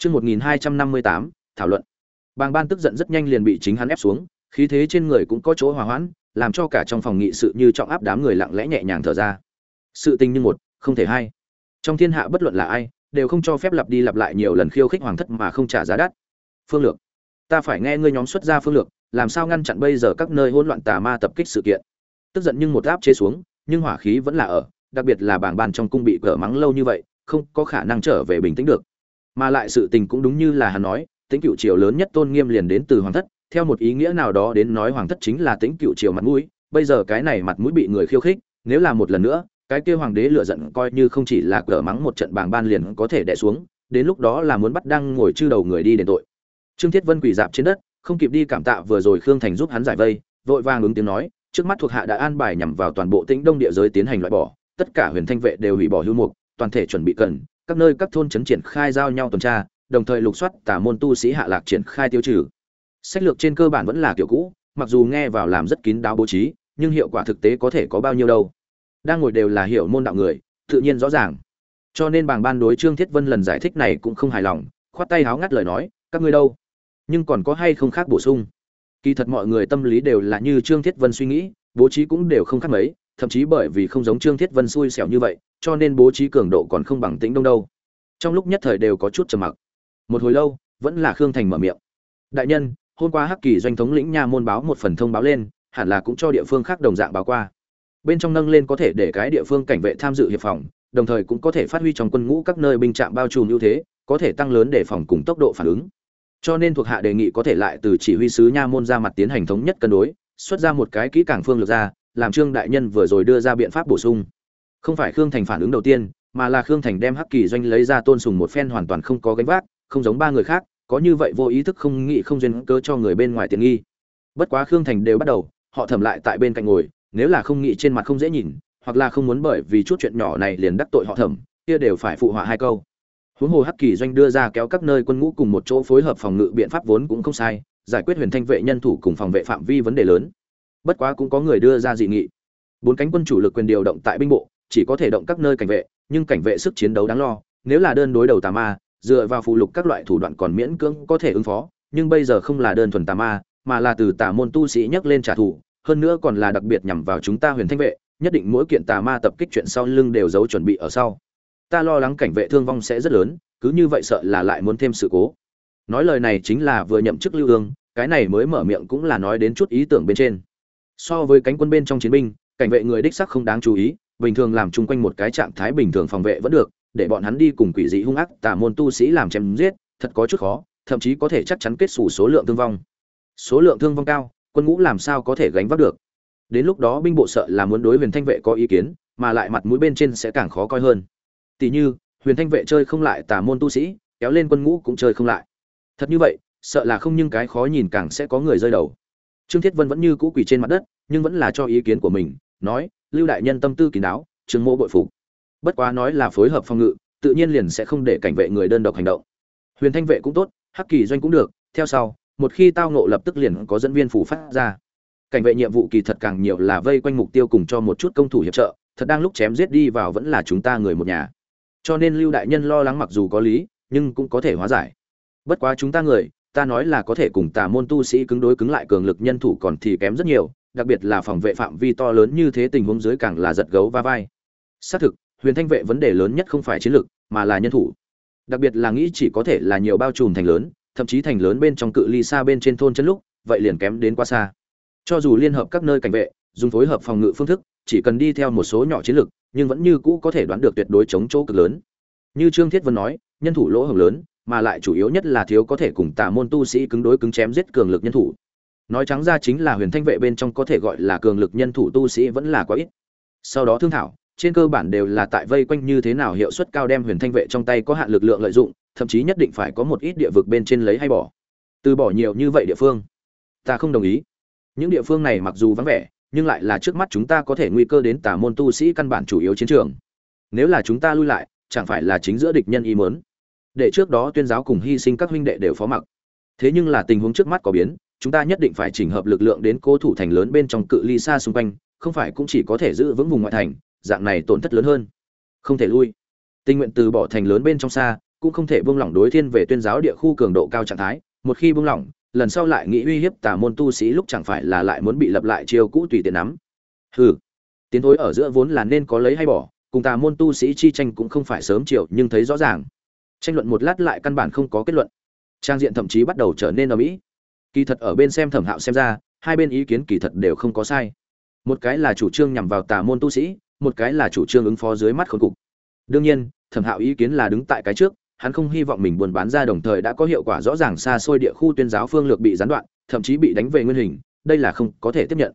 Chương 1258, thảo luận. Bàng Ban tức giận rất nhanh liền bị chính hắn ép xuống, khí thế trên người cũng có chỗ hòa hoãn, làm cho cả trong phòng nghị sự như trọng áp đám người lặng lẽ nhẹ nhàng thở ra. Sự tình như một, không thể hai. Trong thiên hạ bất luận là ai, đều không cho phép lặp đi lặp lại nhiều lần khiêu khích hoàng thất mà không trả giá đắt. Phương lược, ta phải nghe ngươi nhóm xuất ra phương lược, làm sao ngăn chặn bây giờ các nơi hỗn loạn tà ma tập kích sự kiện. Tức giận nhưng một áp chế xuống, nhưng hỏa khí vẫn là ở, đặc biệt là bảng ban trong cung bị cỡ mắng lâu như vậy, không có khả năng trở về bình tĩnh được. Mà lại sự tình cũng đúng như là hắn nói, tính cựu triều lớn nhất tôn nghiêm liền đến từ hoàng thất, theo một ý nghĩa nào đó đến nói hoàng thất chính là tính cựu triều mặt mũi, bây giờ cái này mặt mũi bị người khiêu khích, nếu là một lần nữa, cái kia hoàng đế lựa giận coi như không chỉ là cờ mắng một trận bảng ban liền có thể đẻ xuống, đến lúc đó là muốn bắt đang ngồi chư đầu người đi đền tội. Trương Thiết Vân quỳ dạp trên đất, không kịp đi cảm tạ vừa rồi Khương Thành giúp hắn giải vây, vội vàng ứng tiếng nói, trước mắt thuộc hạ đã an bài nhằm vào toàn bộ Tĩnh Đông địa giới tiến hành loại bỏ, tất cả huyền thanh vệ đều hủy bỏ hưu mục, toàn thể chuẩn bị cần, các nơi các thôn trấn triển khai giao nhau tuần tra, đồng thời lục soát tà môn tu sĩ hạ lạc triển khai tiêu trừ. Sách lược trên cơ bản vẫn là kiểu cũ, mặc dù nghe vào làm rất kín đáo bố trí, nhưng hiệu quả thực tế có thể có bao nhiêu đâu. Đang ngồi đều là hiểu môn đạo người, tự nhiên rõ ràng. Cho nên bảng ban đối Trương Thiết Vân lần giải thích này cũng không hài lòng, khoát tay háo ngắt lời nói, các ngươi đâu? Nhưng còn có hay không khác bổ sung? Kỳ thật mọi người tâm lý đều là như Trương Thiết Vân suy nghĩ, bố trí cũng đều không khác mấy, thậm chí bởi vì không giống Trương Thiết Vân xui xẻo như vậy, cho nên bố trí cường độ còn không bằng Tĩnh Đông đâu. Trong lúc nhất thời đều có chút trầm mặc. Một hồi lâu, vẫn là Khương Thành mở miệng. Đại nhân, hôm qua Hắc Kỳ doanh thống lĩnh nha môn báo một phần thông báo lên, hẳn là cũng cho địa phương khác đồng dạng báo qua. Bên trong nâng lên có thể để cái địa phương cảnh vệ tham dự hiệp phòng, đồng thời cũng có thể phát huy trong quân ngũ các nơi binh trạm bao trùm ưu thế, có thể tăng lớn để phòng cùng tốc độ phản ứng. Cho nên thuộc hạ đề nghị có thể lại từ chỉ huy sứ nha môn ra mặt tiến hành thống nhất cân đối, xuất ra một cái kỹ càng phương lược ra, làm Trương đại nhân vừa rồi đưa ra biện pháp bổ sung. Không phải Khương Thành phản ứng đầu tiên, mà là Khương Thành đem Hắc Kỳ doanh lấy ra tôn sùng một phen hoàn toàn không có gánh vác, không giống ba người khác, có như vậy vô ý thức không nghĩ không duyên cớ cho người bên ngoài tiện nghi. Bất quá Khương Thành đều bắt đầu, họ thầm lại tại bên cạnh ngồi, nếu là không nghĩ trên mặt không dễ nhìn, hoặc là không muốn bởi vì chút chuyện nhỏ này liền đắc tội họ thầm, kia đều phải phụ họa hai câu. Huống hồ Hắc Kỳ doanh đưa ra kéo các nơi quân ngũ cùng một chỗ phối hợp phòng ngự biện pháp vốn cũng không sai, giải quyết huyền thanh vệ nhân thủ cùng phòng vệ phạm vi vấn đề lớn. Bất quá cũng có người đưa ra dị nghị. Bốn cánh quân chủ lực quyền điều động tại binh bộ, chỉ có thể động các nơi cảnh vệ, nhưng cảnh vệ sức chiến đấu đáng lo, nếu là đơn đối đầu tà ma, dựa vào phụ lục các loại thủ đoạn còn miễn cưỡng có thể ứng phó, nhưng bây giờ không là đơn thuần tà ma, mà là từ tà môn tu sĩ nhắc lên trả thù, hơn nữa còn là đặc biệt nhằm vào chúng ta Huyền Thanh vệ, nhất định mỗi kiện tà ma tập kích chuyện sau lưng đều giấu chuẩn bị ở sau. Ta lo lắng cảnh vệ thương vong sẽ rất lớn, cứ như vậy sợ là lại muốn thêm sự cố. Nói lời này chính là vừa nhậm chức Lưu Ương, cái này mới mở miệng cũng là nói đến chút ý tưởng bên trên. So với cánh quân bên trong chiến binh, cảnh vệ người đích sắc không đáng chú ý, bình thường làm chung quanh một cái trạng thái bình thường phòng vệ vẫn được, để bọn hắn đi cùng quỷ dị hung ác tà môn tu sĩ làm chém giết, thật có chút khó, thậm chí có thể chắc chắn kết xù số lượng thương vong. Số lượng thương vong cao, quân ngũ làm sao có thể gánh vác được? Đến lúc đó binh bộ sợ là muốn đối Huyền Thanh vệ có ý kiến, mà lại mặt mũi bên trên sẽ càng khó coi hơn. Tỷ như, Huyền Thanh vệ chơi không lại tà môn tu sĩ, kéo lên quân ngũ cũng chơi không lại. Thật như vậy, sợ là không nhưng cái khó nhìn càng sẽ có người rơi đầu. Trương Thiết Vân vẫn như cũ quỳ trên mặt đất, nhưng vẫn là cho ý kiến của mình, nói, Lưu đại nhân tâm tư kín đáo, Trương mô bội phục. Bất quá nói là phối hợp phòng ngự, tự nhiên liền sẽ không để cảnh vệ người đơn độc hành động. Huyền Thanh vệ cũng tốt, Hắc Kỳ doanh cũng được, theo sau, một khi tao ngộ lập tức liền có dẫn viên phủ phát ra. Cảnh vệ nhiệm vụ kỳ thật càng nhiều là vây quanh mục tiêu cùng cho một chút công thủ hiệp trợ, thật đang lúc chém giết đi vào vẫn là chúng ta người một nhà. Cho nên Lưu đại nhân lo lắng mặc dù có lý, nhưng cũng có thể hóa giải. Bất quá chúng ta người, ta nói là có thể cùng tà môn tu sĩ cứng đối cứng lại cường lực nhân thủ còn thì kém rất nhiều, đặc biệt là phòng vệ phạm vi to lớn như thế tình huống dưới càng là giật gấu va vai. Xác thực, Huyền Thanh vệ vấn đề lớn nhất không phải chiến lược, mà là nhân thủ. Đặc biệt là nghĩ chỉ có thể là nhiều bao trùm thành lớn, thậm chí thành lớn bên trong cự ly xa bên trên thôn chân lúc, vậy liền kém đến quá xa. Cho dù liên hợp các nơi cảnh vệ, dùng phối hợp phòng ngự phương thức, chỉ cần đi theo một số nhỏ chiến lược, nhưng vẫn như cũ có thể đoán được tuyệt đối chống chỗ cực lớn. Như Trương Thiết Vân nói, nhân thủ lỗ hổng lớn, mà lại chủ yếu nhất là thiếu có thể cùng tà môn tu sĩ cứng đối cứng chém giết cường lực nhân thủ. Nói trắng ra chính là huyền thanh vệ bên trong có thể gọi là cường lực nhân thủ tu sĩ vẫn là quá ít. Sau đó thương thảo, trên cơ bản đều là tại vây quanh như thế nào hiệu suất cao đem huyền thanh vệ trong tay có hạn lực lượng lợi dụng, thậm chí nhất định phải có một ít địa vực bên trên lấy hay bỏ. Từ bỏ nhiều như vậy địa phương, ta không đồng ý. Những địa phương này mặc dù vắng vẻ, nhưng lại là trước mắt chúng ta có thể nguy cơ đến tà môn tu sĩ căn bản chủ yếu chiến trường. Nếu là chúng ta lui lại, chẳng phải là chính giữa địch nhân ý mớn để trước đó tuyên giáo cùng hy sinh các huynh đệ đều phó mặc. Thế nhưng là tình huống trước mắt có biến, chúng ta nhất định phải chỉnh hợp lực lượng đến cố thủ thành lớn bên trong cự ly xa xung quanh, không phải cũng chỉ có thể giữ vững vùng ngoại thành, dạng này tổn thất lớn hơn. Không thể lui. Tình nguyện từ bỏ thành lớn bên trong xa, cũng không thể buông lỏng đối thiên về tuyên giáo địa khu cường độ cao trạng thái. Một khi buông lỏng, lần sau lại nghĩ uy hiếp tà môn tu sĩ lúc chẳng phải là lại muốn bị lập lại chiêu cũ tùy tiện nắm. Hừ. Tiến thối ở giữa vốn là nên có lấy hay bỏ, cùng tà môn tu sĩ chi tranh cũng không phải sớm chiều, nhưng thấy rõ ràng tranh luận một lát lại căn bản không có kết luận. Trang diện thậm chí bắt đầu trở nên ở mỹ kỳ thật ở bên xem thẩm hạo xem ra, hai bên ý kiến kỳ thật đều không có sai. Một cái là chủ trương nhằm vào tà môn tu sĩ, một cái là chủ trương ứng phó dưới mắt khốn cục. Đương nhiên, thẩm hạo ý kiến là đứng tại cái trước, hắn không hy vọng mình buôn bán ra đồng thời đã có hiệu quả rõ ràng xa xôi địa khu tuyên giáo phương lược bị gián đoạn, thậm chí bị đánh về nguyên hình, đây là không có thể tiếp nhận.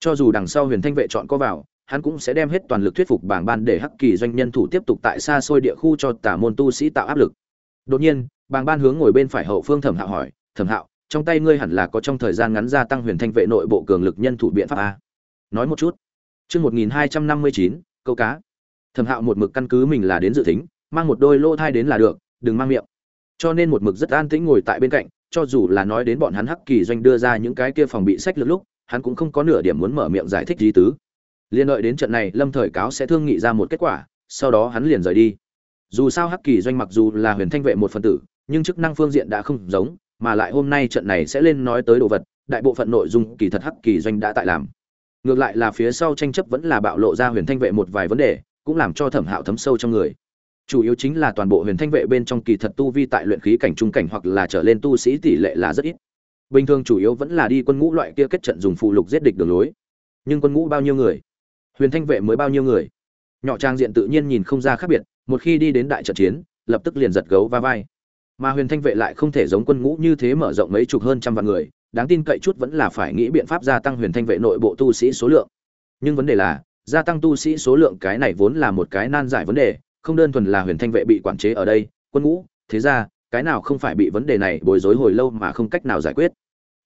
Cho dù đằng sau huyền thanh vệ chọn có vào hắn cũng sẽ đem hết toàn lực thuyết phục bảng ban để hắc kỳ doanh nhân thủ tiếp tục tại xa xôi địa khu cho tả môn tu sĩ tạo áp lực. Đột nhiên, bảng ban hướng ngồi bên phải hậu phương thẩm hạo hỏi, thẩm hạo, trong tay ngươi hẳn là có trong thời gian ngắn gia tăng huyền thanh vệ nội bộ cường lực nhân thủ biện pháp a? Nói một chút. Chương một nghìn hai trăm năm mươi chín, câu cá. Thẩm hạo một mực căn cứ mình là đến dự tính, mang một đôi lô thai đến là được, đừng mang miệng. Cho nên một mực rất an tĩnh ngồi tại bên cạnh, cho dù là nói đến bọn hắn hắc kỳ doanh đưa ra những cái kia phòng bị sách lược lúc, hắn cũng không có nửa điểm muốn mở miệng giải thích gì tứ liên đợi đến trận này, lâm thời cáo sẽ thương nghị ra một kết quả, sau đó hắn liền rời đi. Dù sao hắc kỳ doanh mặc dù là huyền thanh vệ một phần tử, nhưng chức năng phương diện đã không giống, mà lại hôm nay trận này sẽ lên nói tới đồ vật, đại bộ phận nội dung kỳ thật hắc kỳ doanh đã tại làm. Ngược lại là phía sau tranh chấp vẫn là bạo lộ ra huyền thanh vệ một vài vấn đề, cũng làm cho thẩm hạo thấm sâu trong người. Chủ yếu chính là toàn bộ huyền thanh vệ bên trong kỳ thật tu vi tại luyện khí cảnh trung cảnh hoặc là trở lên tu sĩ tỷ lệ là rất ít. Bình thường chủ yếu vẫn là đi quân ngũ loại kia kết trận dùng phụ lục giết địch đường lối. Nhưng quân ngũ bao nhiêu người? Huyền thanh vệ mới bao nhiêu người? Nhỏ trang diện tự nhiên nhìn không ra khác biệt, một khi đi đến đại trận chiến, lập tức liền giật gấu va vai. Mà huyền thanh vệ lại không thể giống quân ngũ như thế mở rộng mấy chục hơn trăm vạn người, đáng tin cậy chút vẫn là phải nghĩ biện pháp gia tăng huyền thanh vệ nội bộ tu sĩ số lượng. Nhưng vấn đề là, gia tăng tu sĩ số lượng cái này vốn là một cái nan giải vấn đề, không đơn thuần là huyền thanh vệ bị quản chế ở đây, quân ngũ, thế ra cái nào không phải bị vấn đề này bối rối hồi lâu mà không cách nào giải quyết.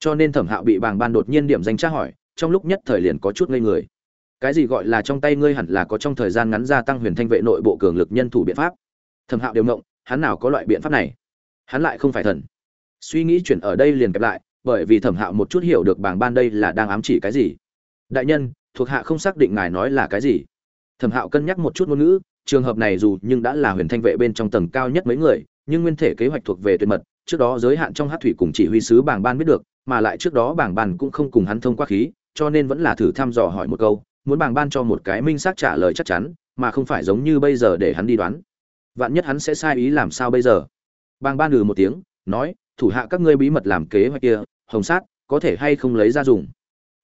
Cho nên thẩm hạo bị bàng ban đột nhiên điểm danh tra hỏi, trong lúc nhất thời liền có chút ngây người cái gì gọi là trong tay ngươi hẳn là có trong thời gian ngắn gia tăng huyền thanh vệ nội bộ cường lực nhân thủ biện pháp. Thẩm hạo đều ngộng, hắn nào có loại biện pháp này? Hắn lại không phải thần. Suy nghĩ chuyển ở đây liền kẹp lại, bởi vì thẩm hạo một chút hiểu được bảng ban đây là đang ám chỉ cái gì. Đại nhân, thuộc hạ không xác định ngài nói là cái gì. Thẩm hạo cân nhắc một chút ngôn ngữ, trường hợp này dù nhưng đã là huyền thanh vệ bên trong tầng cao nhất mấy người, nhưng nguyên thể kế hoạch thuộc về tuyệt mật, trước đó giới hạn trong hát thủy cùng chỉ huy sứ bảng ban biết được, mà lại trước đó bảng ban cũng không cùng hắn thông qua khí, cho nên vẫn là thử thăm dò hỏi một câu muốn bàng ban cho một cái minh xác trả lời chắc chắn, mà không phải giống như bây giờ để hắn đi đoán. Vạn nhất hắn sẽ sai ý làm sao bây giờ? Bàng ban ừ một tiếng, nói, thủ hạ các ngươi bí mật làm kế hoạch kia, hồng sát, có thể hay không lấy ra dùng?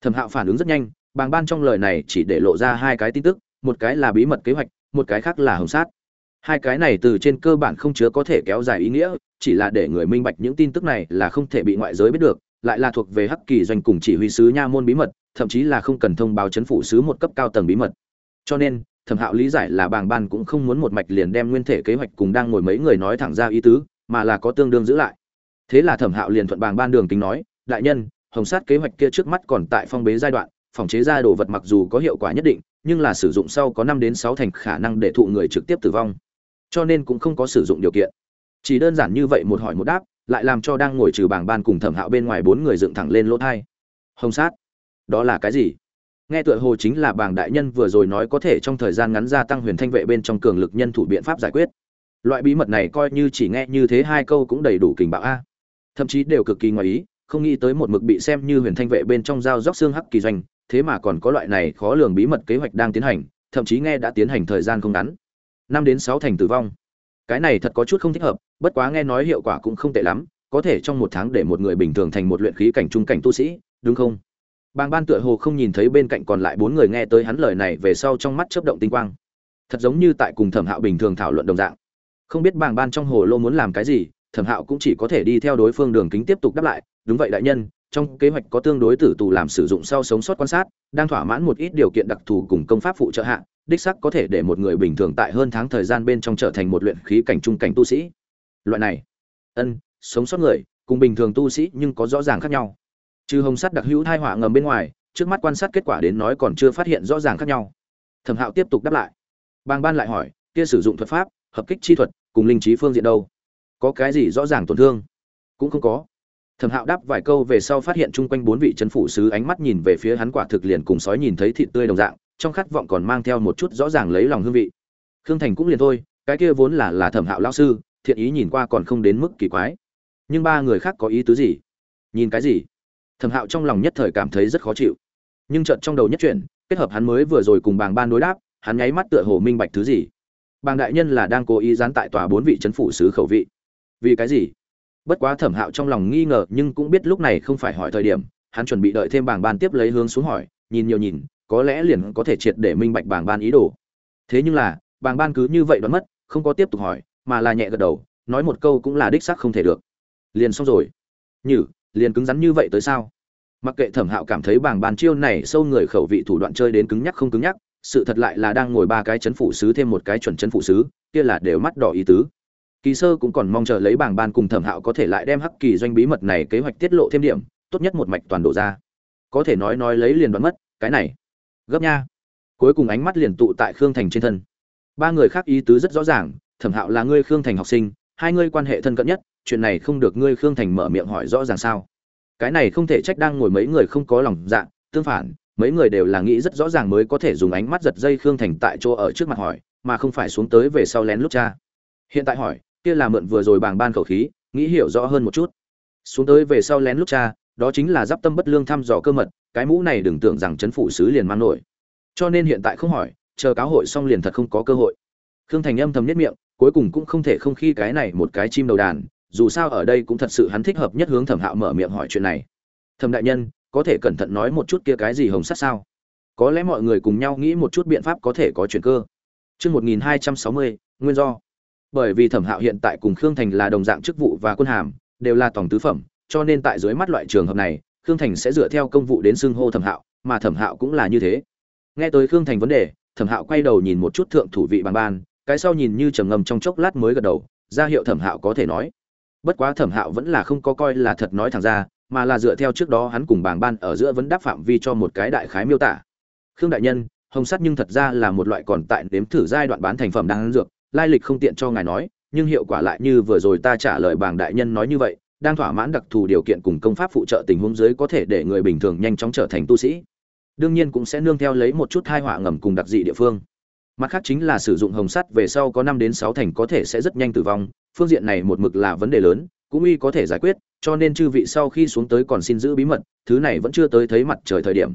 Thẩm hạo phản ứng rất nhanh, bàng ban trong lời này chỉ để lộ ra hai cái tin tức, một cái là bí mật kế hoạch, một cái khác là hồng sát. Hai cái này từ trên cơ bản không chứa có thể kéo dài ý nghĩa, chỉ là để người minh bạch những tin tức này là không thể bị ngoại giới biết được lại là thuộc về hắc kỳ doanh cùng chỉ huy sứ nha môn bí mật, thậm chí là không cần thông báo chấn phủ sứ một cấp cao tầng bí mật. Cho nên, thẩm hạo lý giải là bàng ban cũng không muốn một mạch liền đem nguyên thể kế hoạch cùng đang ngồi mấy người nói thẳng ra ý tứ, mà là có tương đương giữ lại. Thế là thẩm hạo liền thuận bàng ban đường kính nói, đại nhân, hồng sát kế hoạch kia trước mắt còn tại phong bế giai đoạn, phòng chế ra đồ vật mặc dù có hiệu quả nhất định, nhưng là sử dụng sau có năm đến sáu thành khả năng để thụ người trực tiếp tử vong. Cho nên cũng không có sử dụng điều kiện. Chỉ đơn giản như vậy một hỏi một đáp lại làm cho đang ngồi trừ bảng ban cùng thẩm hạo bên ngoài bốn người dựng thẳng lên lỗ thai. Hồng sát, đó là cái gì? Nghe tựa hồ chính là bảng đại nhân vừa rồi nói có thể trong thời gian ngắn gia tăng huyền thanh vệ bên trong cường lực nhân thủ biện pháp giải quyết. Loại bí mật này coi như chỉ nghe như thế hai câu cũng đầy đủ kình bạo a. Thậm chí đều cực kỳ ngoài ý, không nghĩ tới một mực bị xem như huyền thanh vệ bên trong dao róc xương hắc kỳ doanh, thế mà còn có loại này khó lường bí mật kế hoạch đang tiến hành, thậm chí nghe đã tiến hành thời gian không ngắn. Năm đến sáu thành tử vong cái này thật có chút không thích hợp, bất quá nghe nói hiệu quả cũng không tệ lắm, có thể trong một tháng để một người bình thường thành một luyện khí cảnh trung cảnh tu sĩ, đúng không? Bàng ban tựa hồ không nhìn thấy bên cạnh còn lại bốn người nghe tới hắn lời này về sau trong mắt chớp động tinh quang. Thật giống như tại cùng thẩm hạo bình thường thảo luận đồng dạng. Không biết bàng ban trong hồ lô muốn làm cái gì, thẩm hạo cũng chỉ có thể đi theo đối phương đường kính tiếp tục đáp lại, đúng vậy đại nhân trong kế hoạch có tương đối tử tù làm sử dụng sau sống sót quan sát, đang thỏa mãn một ít điều kiện đặc thù cùng công pháp phụ trợ hạ, đích sắc có thể để một người bình thường tại hơn tháng thời gian bên trong trở thành một luyện khí cảnh trung cảnh tu sĩ. Loại này, ân, sống sót người, cùng bình thường tu sĩ nhưng có rõ ràng khác nhau. Trừ hồng sắt đặc hữu thai họa ngầm bên ngoài, trước mắt quan sát kết quả đến nói còn chưa phát hiện rõ ràng khác nhau. Thẩm hạo tiếp tục đáp lại. Bang ban lại hỏi, kia sử dụng thuật pháp, hợp kích chi thuật, cùng linh trí phương diện đâu? Có cái gì rõ ràng tổn thương? Cũng không có thẩm hạo đáp vài câu về sau phát hiện chung quanh bốn vị c h ấ n phủ sứ ánh mắt nhìn về phía hắn quả thực liền cùng sói nhìn thấy thịt tươi đồng dạng, trong khát vọng còn mang theo một chút rõ ràng lấy lòng hương vị. Khương thành cũng liền thôi, cái kia vốn là là thẩm hạo lao sư, thiện ý nhìn qua còn không đến mức kỳ quái. Nhưng ba người khác có ý tứ gì? Nhìn cái gì? Thẩm hạo trong lòng nhất thời cảm thấy rất khó chịu. Nhưng trận trong đầu nhất chuyển, kết hợp hắn mới vừa rồi cùng bàng ban đối đáp, hắn nháy mắt tựa hồ minh bạch thứ gì. Bàng đại nhân là đang cố ý gián tại tòa bốn vị c h ấ n phủ sứ khẩu vị. Vì cái gì? Bất quá thẩm hạo trong lòng nghi ngờ nhưng cũng biết lúc này không phải hỏi thời điểm, hắn chuẩn bị đợi thêm bảng ban tiếp lấy hướng xuống hỏi, nhìn nhiều nhìn, có lẽ liền có thể triệt để minh bạch bảng ban ý đồ. Thế nhưng là, bảng ban cứ như vậy đoán mất, không có tiếp tục hỏi, mà là nhẹ gật đầu, nói một câu cũng là đích sắc không thể được. Liền xong rồi. Nhử, liền cứng rắn như vậy tới sao? Mặc kệ thẩm hạo cảm thấy bảng bàn chiêu này sâu người khẩu vị thủ đoạn chơi đến cứng nhắc không cứng nhắc, sự thật lại là đang ngồi ba cái chấn phụ sứ thêm một cái chuẩn chấn phụ sứ, kia là đều mắt đỏ ý tứ kỳ sơ cũng còn mong chờ lấy bảng ban cùng thẩm hạo có thể lại đem hắc kỳ doanh bí mật này kế hoạch tiết lộ thêm điểm, tốt nhất một mạch toàn đổ ra. Có thể nói nói lấy liền đoán mất, cái này. Gấp nha. Cuối cùng ánh mắt liền tụ tại khương thành trên thân. Ba người khác ý tứ rất rõ ràng, thẩm hạo là ngươi khương thành học sinh, hai ngươi quan hệ thân cận nhất, chuyện này không được ngươi khương thành mở miệng hỏi rõ ràng sao. Cái này không thể trách đang ngồi mấy người không có lòng dạ tương phản, mấy người đều là nghĩ rất rõ ràng mới có thể dùng ánh mắt giật dây khương thành tại chỗ ở trước mặt hỏi, mà không phải xuống tới về sau lén lút cha hiện tại hỏi kia là mượn vừa rồi bàng ban khẩu khí nghĩ hiểu rõ hơn một chút. Xuống tới về sau lén lút cha đó chính là giáp tâm bất lương thăm dò cơ mật cái mũ này đừng tưởng rằng chấn phủ sứ liền mang nổi. Cho nên hiện tại không hỏi chờ cáo hội xong liền thật không có cơ hội. Khương thành âm thầm nhất miệng cuối cùng cũng không thể không khi cái này một cái chim đầu đàn dù sao ở đây cũng thật sự hắn thích hợp nhất hướng thẩm hạo mở miệng hỏi chuyện này. Thẩm đại nhân có thể cẩn thận nói một chút kia cái gì hồng sắt sao? Có lẽ mọi người cùng nhau nghĩ một chút biện pháp có thể có chuyện cơ. Chương 1260, nguyên do. Bởi vì Thẩm Hạo hiện tại cùng Khương Thành là đồng dạng chức vụ và quân hàm, đều là tổng tứ phẩm, cho nên tại dưới mắt loại trường hợp này, Khương Thành sẽ dựa theo công vụ đến xưng hô Thẩm Hạo, mà Thẩm Hạo cũng là như thế. Nghe tới Khương Thành vấn đề, Thẩm Hạo quay đầu nhìn một chút thượng thủ vị bàn ban, cái sau nhìn như trầm ngầm trong chốc lát mới gật đầu, ra hiệu Thẩm Hạo có thể nói bất quá thẩm hạo vẫn là không có coi là thật nói thẳng ra mà là dựa theo trước đó hắn cùng bảng ban ở giữa vấn đáp phạm vi cho một cái đại khái miêu tả khương đại nhân hồng sắt nhưng thật ra là một loại còn tại nếm thử giai đoạn bán thành phẩm đang dược lai lịch không tiện cho ngài nói, nhưng hiệu quả lại như vừa rồi ta trả lời bảng đại nhân nói như vậy, đang thỏa mãn đặc thù điều kiện cùng công pháp phụ trợ tình huống dưới có thể để người bình thường nhanh chóng trở thành tu sĩ. Đương nhiên cũng sẽ nương theo lấy một chút hai họa ngầm cùng đặc dị địa phương. Mặt khác chính là sử dụng hồng sắt về sau có năm đến sáu thành có thể sẽ rất nhanh tử vong, phương diện này một mực là vấn đề lớn, cũng y có thể giải quyết, cho nên chư vị sau khi xuống tới còn xin giữ bí mật, thứ này vẫn chưa tới thấy mặt trời thời điểm.